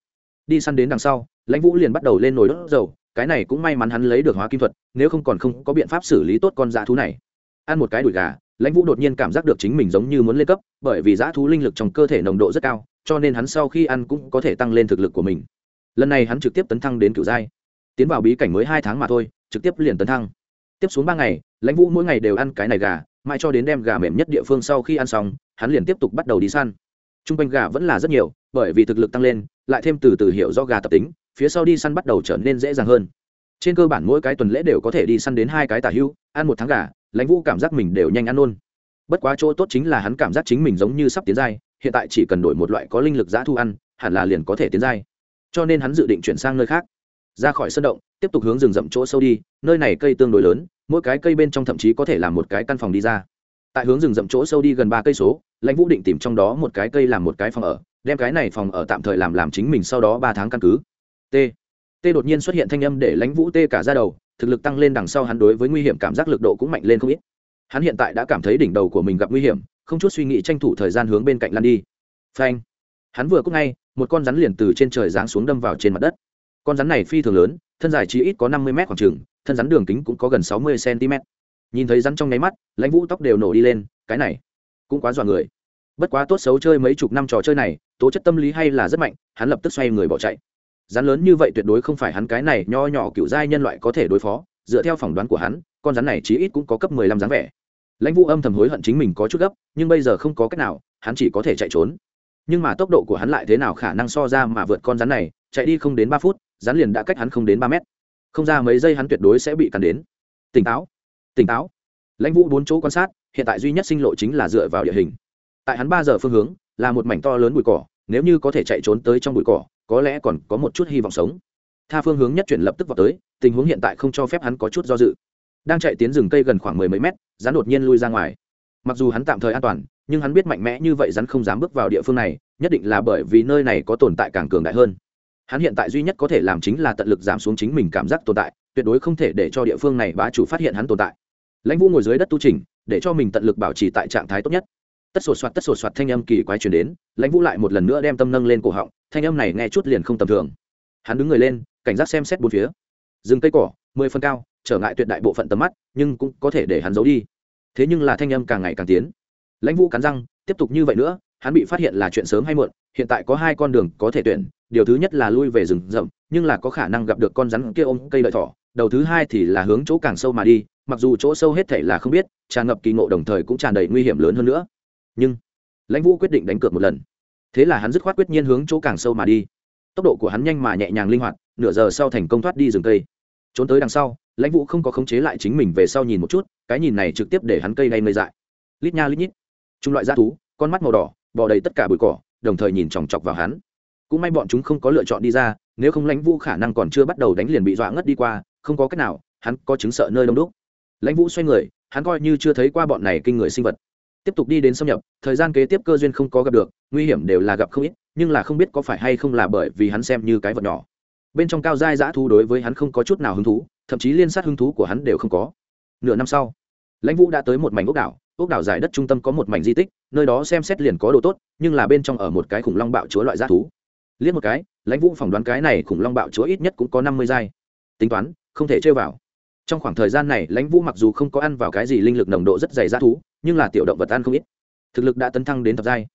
Đi săn đến đằng sau, lãnh vũ liền bắt đầu lên nồi đốt dầu, cái này cũng may mắn hắn lấy được hóa kim thuật, nếu không còn không có biện pháp xử lý tốt con dã thú này. Ăn một cái đùi gà, lãnh vũ đột nhiên cảm giác được chính mình giống như muốn lên cấp, bởi vì dã thú linh lực trong cơ thể nồng độ rất cao cho nên hắn sau khi ăn cũng có thể tăng lên thực lực của mình. Lần này hắn trực tiếp tấn thăng đến cựu giai. Tiến vào bí cảnh mới hai tháng mà thôi, trực tiếp liền tấn thăng. Tiếp xuống ba ngày, lãnh vũ mỗi ngày đều ăn cái này gà, mãi cho đến đem gà mềm nhất địa phương sau khi ăn xong, hắn liền tiếp tục bắt đầu đi săn. T r u n g quanh gà vẫn là rất nhiều, bởi vì thực lực tăng lên, lại thêm từ từ hiểu do gà tập tính, phía sau đi săn bắt đầu trở nên dễ dàng hơn. Trên cơ bản mỗi cái tuần lễ đều có thể đi săn đến hai cái tả hưu, ăn một tháng gà, lãnh vũ cảm giác mình đều nhanh ăn luôn. Bất quá chỗ tốt chính là hắn cảm giác chính mình giống như sắp tiến giai hiện tại chỉ cần đổi một loại có linh lực giã thu ăn, hẳn là liền có thể tiến giai. Cho nên hắn dự định chuyển sang nơi khác. Ra khỏi sân động, tiếp tục hướng rừng rậm chỗ sâu đi, nơi này cây tương đối lớn, mỗi cái cây bên trong thậm chí có thể làm một cái căn phòng đi ra. Tại hướng rừng rậm chỗ sâu đi gần ba cây số, lãnh vũ định tìm trong đó một cái cây làm một cái phòng ở, đem cái này phòng ở tạm thời làm làm chính mình sau đó ba tháng căn cứ. T. T đột nhiên xuất hiện thanh âm để lãnh vũ tê cả ra đầu, thực lực tăng lên đằng sau hắn đối với nguy hiểm cảm giác lực độ cũng mạnh lên không ít. Hắn hiện tại đã cảm thấy đỉnh đầu của mình gặp nguy hiểm không chút suy nghĩ tranh thủ thời gian hướng bên cạnh lăn đi. Phanh. Hắn vừa cúc ngay, một con rắn liền từ trên trời giáng xuống đâm vào trên mặt đất. Con rắn này phi thường lớn, thân dài chỉ ít có năm mươi m khoảng trừng thân rắn đường kính cũng có gần sáu mươi cm nhìn thấy rắn trong nháy mắt, lãnh vũ tóc đều nổ đi lên, cái này cũng quá dọa người. Bất quá tốt xấu chơi mấy chục năm trò chơi này, tố chất tâm lý hay là rất mạnh, hắn lập tức xoay người bỏ chạy. Rắn lớn như vậy tuyệt đối không phải hắn cái này nho nhỏ kiểu giai nhân loại có thể đối phó, dựa theo phỏng đoán của hắn, con rắn này chí ít cũng có cấp mười lăm dáng vẻ lãnh vũ âm thầm hối hận chính mình có chút gấp, nhưng bây giờ không có cách nào, hắn chỉ có thể chạy trốn. Nhưng mà tốc độ của hắn lại thế nào khả năng so ra mà vượt con rắn này, chạy đi không đến ba phút, rắn liền đã cách hắn không đến ba mét. Không ra mấy giây hắn tuyệt đối sẽ bị cắn đến. Tỉnh táo tỉnh táo. Lãnh vũ bốn chỗ quan sát, hiện tại duy nhất sinh lộ chính là dựa vào địa hình. Tại hắn ba giờ phương hướng, là một mảnh to lớn bụi cỏ, nếu như có thể chạy trốn tới trong bụi cỏ, có lẽ còn có một chút hy vọng sống. Tha phương hướng nhất chuyển lập tức vào tới, tình huống hiện tại không cho phép hắn có chút do dự đang chạy tiến rừng cây gần khoảng mười mấy mét, rắn đột nhiên lui ra ngoài. Mặc dù hắn tạm thời an toàn, nhưng hắn biết mạnh mẽ như vậy rắn không dám bước vào địa phương này, nhất định là bởi vì nơi này có tồn tại càng cường đại hơn. Hắn hiện tại duy nhất có thể làm chính là tận lực giảm xuống chính mình cảm giác tồn tại, tuyệt đối không thể để cho địa phương này bá chủ phát hiện hắn tồn tại. Lãnh vũ ngồi dưới đất tu trình để cho mình tận lực bảo trì tại trạng thái tốt nhất. Tất sột soạt, tất sột soạt thanh âm kỳ quái truyền đến, lãnh vũ lại một lần nữa đem tâm nâng lên cổ họng, thanh âm này nghe chút liền không tầm thường. Hắn đứng người lên, cảnh giác xem xét bốn phía. Rừng cây cỏ, mười phân cao trở ngại tuyệt đại bộ phận tầm mắt, nhưng cũng có thể để hắn giấu đi. Thế nhưng là thanh âm càng ngày càng tiến. Lãnh vũ cắn răng, tiếp tục như vậy nữa, hắn bị phát hiện là chuyện sớm hay muộn, hiện tại có hai con đường có thể tuyển, điều thứ nhất là lui về rừng rậm, nhưng là có khả năng gặp được con rắn kia ôm cây lợi thỏ, đầu thứ hai thì là hướng chỗ càng sâu mà đi, mặc dù chỗ sâu hết thể là không biết, tràn ngập kỳ ngộ đồng thời cũng tràn đầy nguy hiểm lớn hơn nữa. Nhưng, lãnh vũ quyết định đánh cược một lần. Thế là hắn dứt khoát quyết nhiên hướng chỗ càng sâu mà đi. Tốc độ của hắn nhanh mà nhẹ nhàng linh hoạt, nửa giờ sau thành công thoát đi rừng cây. Trốn tới đằng sau lãnh vũ không có khống chế lại chính mình về sau nhìn một chút, cái nhìn này trực tiếp để hắn cây gây ngây dại. Lít nha lít nhít. Trung loại g thú, con mắt màu đỏ, bò đầy tất cả bụi cỏ, đồng thời nhìn chòng chọc vào hắn. Cũng may bọn chúng không có lựa chọn đi ra, nếu không lãnh vũ khả năng còn chưa bắt đầu đánh liền bị dọa ngất đi qua, không có cách nào, hắn có chứng sợ nơi đông đúc. Lãnh vũ xoay người, hắn coi như chưa thấy qua bọn này kinh người sinh vật. Tiếp tục đi đến xâm nhập, thời gian kế tiếp cơ duyên không có gặp được, nguy hiểm đều là gặp không ít, nhưng là không biết có phải hay không là bởi vì hắn xem như cái vật nhỏ. Bên trong cao giai dã thu đối với hắn không có chút nào hứng thú thậm chí liên sát hứng thú của hắn đều không có. Nửa năm sau, lãnh vũ đã tới một mảnh ốc đảo. Ốc đảo giải đất trung tâm có một mảnh di tích, nơi đó xem xét liền có đồ tốt, nhưng là bên trong ở một cái khủng long bạo chúa loại g thú. Liếc một cái, lãnh vũ phỏng đoán cái này khủng long bạo chúa ít nhất cũng có năm mươi giai. Tính toán, không thể chơi vào. Trong khoảng thời gian này, lãnh vũ mặc dù không có ăn vào cái gì linh lực nồng độ rất dày g thú, nhưng là tiểu động vật ăn không ít. Thực lực đã tấn thăng đến thập giai.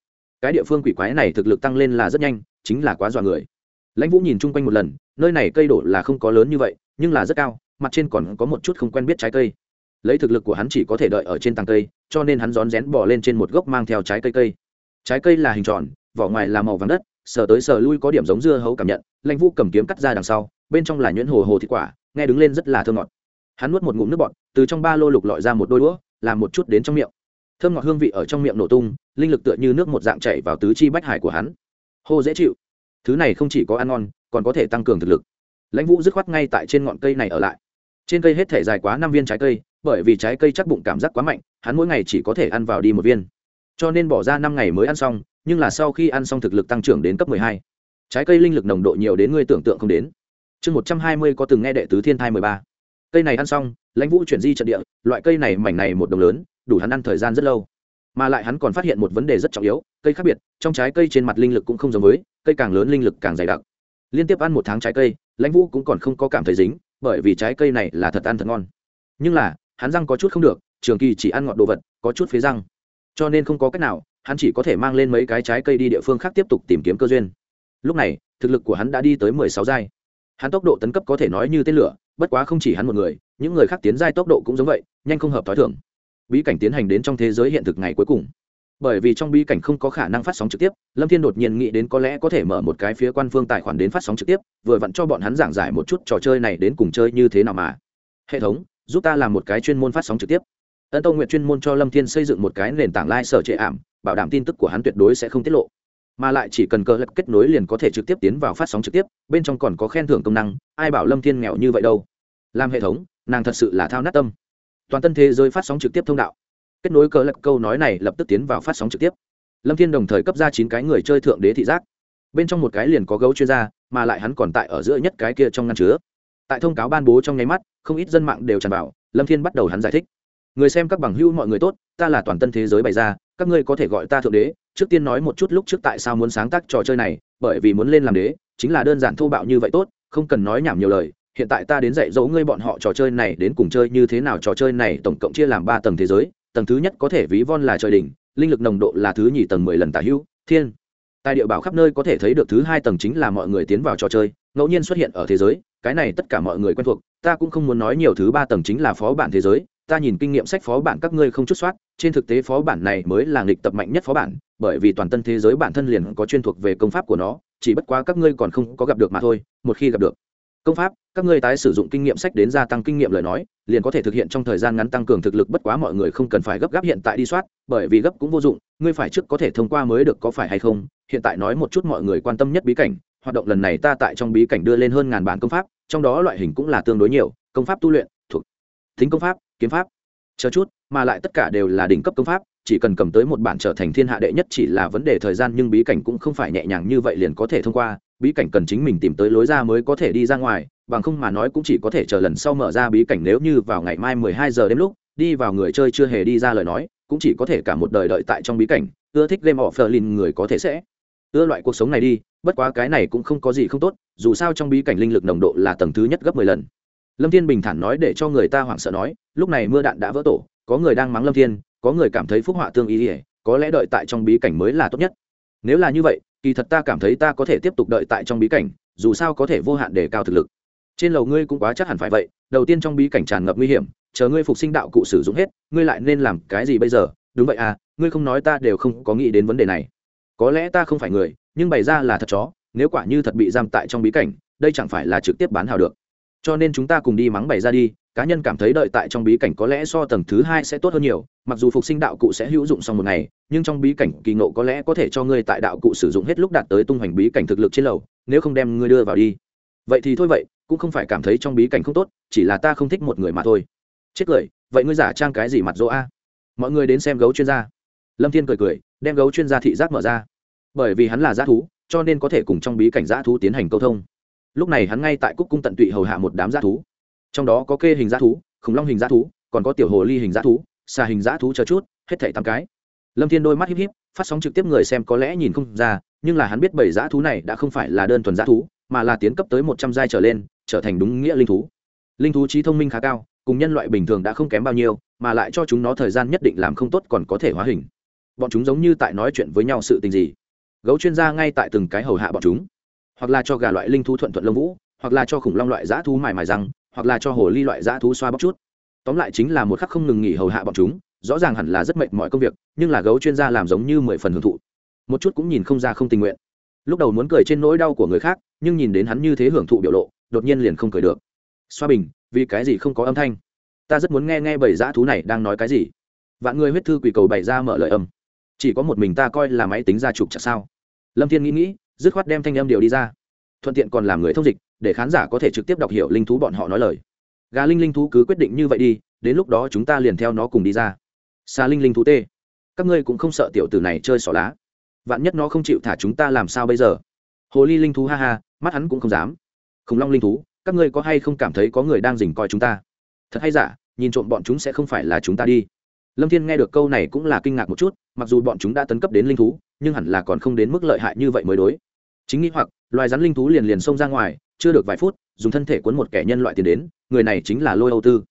Cái địa phương quỷ quái này thực lực tăng lên là rất nhanh, chính là quá dọa người. Lãnh vũ nhìn chung quanh một lần, nơi này cây đổ là không có lớn như vậy nhưng là rất cao, mặt trên còn có một chút không quen biết trái cây. Lấy thực lực của hắn chỉ có thể đợi ở trên tàng cây, cho nên hắn rón rén bỏ lên trên một gốc mang theo trái cây cây. Trái cây là hình tròn, vỏ ngoài là màu vàng đất, sờ tới sờ lui có điểm giống dưa hấu cảm nhận lãnh vũ cầm kiếm cắt ra đằng sau, bên trong là nhuyễn hồ hồ thịt quả, nghe đứng lên rất là thơm ngọt. Hắn nuốt một ngụm nước bọt, từ trong ba lô lục lọi ra một đôi đũa, làm một chút đến trong miệng. Thơm ngọt hương vị ở trong miệng nổ tung, linh lực tựa như nước một dạng chảy vào tứ chi bách hải của hắn. Hô dễ chịu. Thứ này không chỉ có ăn ngon, còn có thể tăng cường thực lực lãnh vũ dứt khoát ngay tại trên ngọn cây này ở lại. Trên cây hết thể dài quá năm viên trái cây, bởi vì trái cây chắc bụng cảm giác quá mạnh, hắn mỗi ngày chỉ có thể ăn vào đi một viên. Cho nên bỏ ra năm ngày mới ăn xong, nhưng là sau khi ăn xong thực lực tăng trưởng đến cấp hai. Trái cây linh lực nồng độ nhiều đến ngươi tưởng tượng không đến. Chương một trăm hai mươi có từng nghe đệ tứ thiên thai mười ba. Cây này ăn xong, lãnh vũ chuyển di trận địa, loại cây này mảnh này một đồng lớn, đủ hắn ăn thời gian rất lâu. Mà lại hắn còn phát hiện một vấn đề rất trọng yếu, cây khác biệt, trong trái cây trên mặt linh lực cũng không giống với, cây càng lớn linh lực càng dày đặc. Liên tiếp ăn một tháng trái cây lãnh vũ cũng còn không có cảm thấy dính, bởi vì trái cây này là thật ăn thật ngon. Nhưng là, hắn răng có chút không được, trường kỳ chỉ ăn ngọt đồ vật, có chút phía răng. Cho nên không có cách nào, hắn chỉ có thể mang lên mấy cái trái cây đi địa phương khác tiếp tục tìm kiếm cơ duyên. Lúc này, thực lực của hắn đã đi tới mười sáu giai. Hắn tốc độ tấn cấp có thể nói như tên lửa, bất quá không chỉ hắn một người, những người khác tiến giai tốc độ cũng giống vậy, nhanh không hợp t h ó i thưởng bí cảnh tiến hành đến trong thế giới hiện thực ngày cuối cùng bởi vì trong bi cảnh không có khả năng phát sóng trực tiếp, lâm thiên đột nhiên nghĩ đến có lẽ có thể mở một cái phía quan phương tài khoản đến phát sóng trực tiếp, vừa vặn cho bọn hắn giảng giải một chút trò chơi này đến cùng chơi như thế nào mà. Hệ thống, giúp ta làm một cái chuyên môn phát sóng trực tiếp. Ấn tông nguyện chuyên môn cho lâm thiên xây dựng một cái nền tảng lai、like、sở trệ ảm, bảo đảm tin tức của hắn tuyệt đối sẽ không tiết lộ. Mà lại chỉ cần cờ lập kết nối liền có thể trực tiếp tiến vào phát sóng trực tiếp, bên trong còn có khen thưởng công năng, ai bảo lâm thiên nghèo như vậy đâu. Làm hệ thống, nàng thật sự là thao nát tâm. Toàn tân thế giới phát sóng trực tiếp thông đạo kết nối cờ lật câu nói này lập tức tiến vào phát sóng trực tiếp. Lâm thiên đồng thời cấp ra chín cái người chơi thượng đế thị giác. Bên trong một cái liền có gấu chuyên gia, mà lại hắn còn tại ở giữa nhất cái kia trong ngăn chứa. Tại thông cáo ban bố trong nháy mắt, không ít dân mạng đều tràn vào, lâm thiên bắt đầu hắn giải thích. Người xem các bằng hữu mọi người tốt, ta là toàn tân thế giới bày ra, các ngươi có thể gọi ta thượng đế, trước tiên nói một chút lúc trước tại sao muốn sáng tác trò chơi này, bởi vì muốn lên làm đế, chính là đơn giản thô bạo như vậy tốt, không cần nói nhảm nhiều lời, hiện tại ta đến dạy dỗ ngươi bọn họ trò chơi này đến cùng chơi như thế nào, trò chơi này tổng cộng chia làm ba tầng thế giới tầng thứ nhất có thể ví von là trời đỉnh, linh lực nồng độ là thứ nhì tầng mười lần tả hữu, thiên. Tài địa bảo khắp nơi có thể thấy được thứ hai tầng chính là mọi người tiến vào trò chơi, ngẫu nhiên xuất hiện ở thế giới, cái này tất cả mọi người quen thuộc, ta cũng không muốn nói nhiều thứ ba tầng chính là phó bản thế giới, ta nhìn kinh nghiệm sách phó bản các ngươi không chút soát, trên thực tế phó bản này mới là nghịch tập mạnh nhất phó bản, bởi vì toàn tân thế giới bản thân liền có chuyên thuộc về công pháp của nó, chỉ bất quá các ngươi còn không có gặp được mà thôi, một khi gặp được công pháp, các ngươi tái sử dụng kinh nghiệm sách đến gia tăng kinh nghiệm lời nói, liền có thể thực hiện trong thời gian ngắn tăng cường thực lực bất quá mọi người không cần phải gấp gáp hiện tại đi soát, bởi vì gấp cũng vô dụng, ngươi phải trước có thể thông qua mới được có phải hay không. Hiện tại nói một chút mọi người quan tâm nhất bí cảnh, hoạt động lần này ta tại trong bí cảnh đưa lên hơn ngàn bản công pháp, trong đó loại hình cũng là tương đối nhiều, công pháp tu luyện, thuộc, thính công pháp, kiếm pháp. Chờ chút, mà lại tất cả đều là đỉnh cấp công pháp, chỉ cần cầm tới một bản trở thành thiên hạ đệ nhất chỉ là vấn đề thời gian, nhưng bí cảnh cũng không phải nhẹ nhàng như vậy liền có thể thông qua bí cảnh cần chính mình tìm tới lối ra mới có thể đi ra ngoài, bằng không mà nói cũng chỉ có thể chờ lần sau mở ra bí cảnh nếu như vào ngày mai mười hai giờ đêm lúc, đi vào người chơi chưa hề đi ra lời nói, cũng chỉ có thể cả một đời đợi tại trong bí cảnh, ưa thích game of Berlin người có thể sẽ ưa loại cuộc sống này đi, bất quá cái này cũng không có gì không tốt, dù sao trong bí cảnh linh lực nồng độ là tầng thứ nhất gấp mười lần. Lâm thiên bình thản nói để cho người ta hoảng sợ nói, lúc này mưa đạn đã vỡ tổ, có người đang mắng lâm thiên, có người cảm thấy phúc họa tương ý ỉa có lẽ đợi tại trong bí cảnh mới là tốt nhất. Nếu là như vậy kỳ thật ta cảm thấy ta có thể tiếp tục đợi tại trong bí cảnh, dù sao có thể vô hạn để cao thực lực. Trên lầu ngươi cũng quá chắc hẳn phải vậy, đầu tiên trong bí cảnh tràn ngập nguy hiểm, chờ ngươi phục sinh đạo cụ sử dụng hết, ngươi lại nên làm cái gì bây giờ? Đúng vậy à ngươi không nói ta đều không có nghĩ đến vấn đề này. Có lẽ ta không phải người, nhưng bày ra là thật chó, nếu quả như thật bị giam tại trong bí cảnh, đây chẳng phải là trực tiếp bán hào được. Cho nên chúng ta cùng đi mắng bày ra đi cá nhân cảm thấy đợi tại trong bí cảnh có lẽ so tầng thứ hai sẽ tốt hơn nhiều, mặc dù phục sinh đạo cụ sẽ hữu dụng sau một ngày, nhưng trong bí cảnh kỳ ngộ có lẽ có thể cho ngươi tại đạo cụ sử dụng hết lúc đạt tới tung hoành bí cảnh thực lực trên lầu, nếu không đem ngươi đưa vào đi. Vậy thì thôi vậy, cũng không phải cảm thấy trong bí cảnh không tốt, chỉ là ta không thích một người mà thôi. Chết cười, vậy ngươi giả trang cái gì mặt dỗ a? Mọi người đến xem gấu chuyên gia. Lâm thiên cười cười, đem gấu chuyên gia thị giác mở ra. Bởi vì hắn là g thú, cho nên có thể cùng trong bí cảnh g thú tiến hành câu thông. Lúc này hắn ngay tại cúc cung tận tụy hầu hạ một đám g thú trong đó có kê hình g thú, khủng long hình g thú, còn có tiểu hồ ly hình g thú, xà hình g thú chờ chút, hết thảy tám cái. Lâm thiên đôi mắt híp híp, phát sóng trực tiếp người xem có lẽ nhìn không ra, nhưng là hắn biết bảy dã thú này đã không phải là đơn thuần dã thú, mà là tiến cấp tới một trăm giai trở lên, trở thành đúng nghĩa linh thú. Linh thú trí thông minh khá cao, cùng nhân loại bình thường đã không kém bao nhiêu, mà lại cho chúng nó thời gian nhất định làm không tốt còn có thể hóa hình. Bọn chúng giống như tại nói chuyện với nhau sự tình gì. Gấu chuyên gia ngay tại từng cái hầu hạ bọn chúng. Hoặc là cho gà loại linh thú thuận thuận lông vũ, hoặc là cho khủng long loại dã thú mài mài răng hoặc là cho hồ ly loại dã thú xoa bóc chút. Tóm lại chính là một khắc không ngừng nghỉ hầu hạ bọn chúng, rõ ràng hẳn là rất mệt mọi công việc, nhưng là gấu chuyên gia làm giống như mười phần hưởng thụ. Một chút cũng nhìn không ra không tình nguyện. Lúc đầu muốn cười trên nỗi đau của người khác, nhưng nhìn đến hắn như thế hưởng thụ biểu lộ, đột nhiên liền không cười được. Xoa bình, vì cái gì không có âm thanh? Ta rất muốn nghe nghe bảy dã thú này đang nói cái gì. Vạn người huyết thư quỷ cầu bày ra mở lời âm. Chỉ có một mình ta coi là máy tính ra trục chặt sao. Lâm thiên nghĩ nghĩ, dứt khoát đem thanh âm điều đi ra thuận tiện còn làm người thông dịch, để khán giả có thể trực tiếp đọc hiểu linh thú bọn họ nói lời. Gà linh linh thú cứ quyết định như vậy đi, đến lúc đó chúng ta liền theo nó cùng đi ra. Xa linh linh thú tê. Các ngươi cũng không sợ tiểu tử này chơi xỏ lá. Vạn nhất nó không chịu thả chúng ta làm sao bây giờ? Hồ ly linh thú ha ha, mắt hắn cũng không dám. Khủng long linh thú, các ngươi có hay không cảm thấy có người đang dình coi chúng ta? Thật hay giả, nhìn trộm bọn chúng sẽ không phải là chúng ta đi. Lâm thiên nghe được câu này cũng là kinh ngạc một chút, mặc dù bọn chúng đã tấn cấp đến linh thú, nhưng hẳn là còn không đến mức lợi hại như vậy mới đối. Chính nghĩ hoặc loài rắn linh thú liền liền xông ra ngoài, chưa được vài phút, dùng thân thể cuốn một kẻ nhân loại tiền đến, người này chính là lôi âu tư.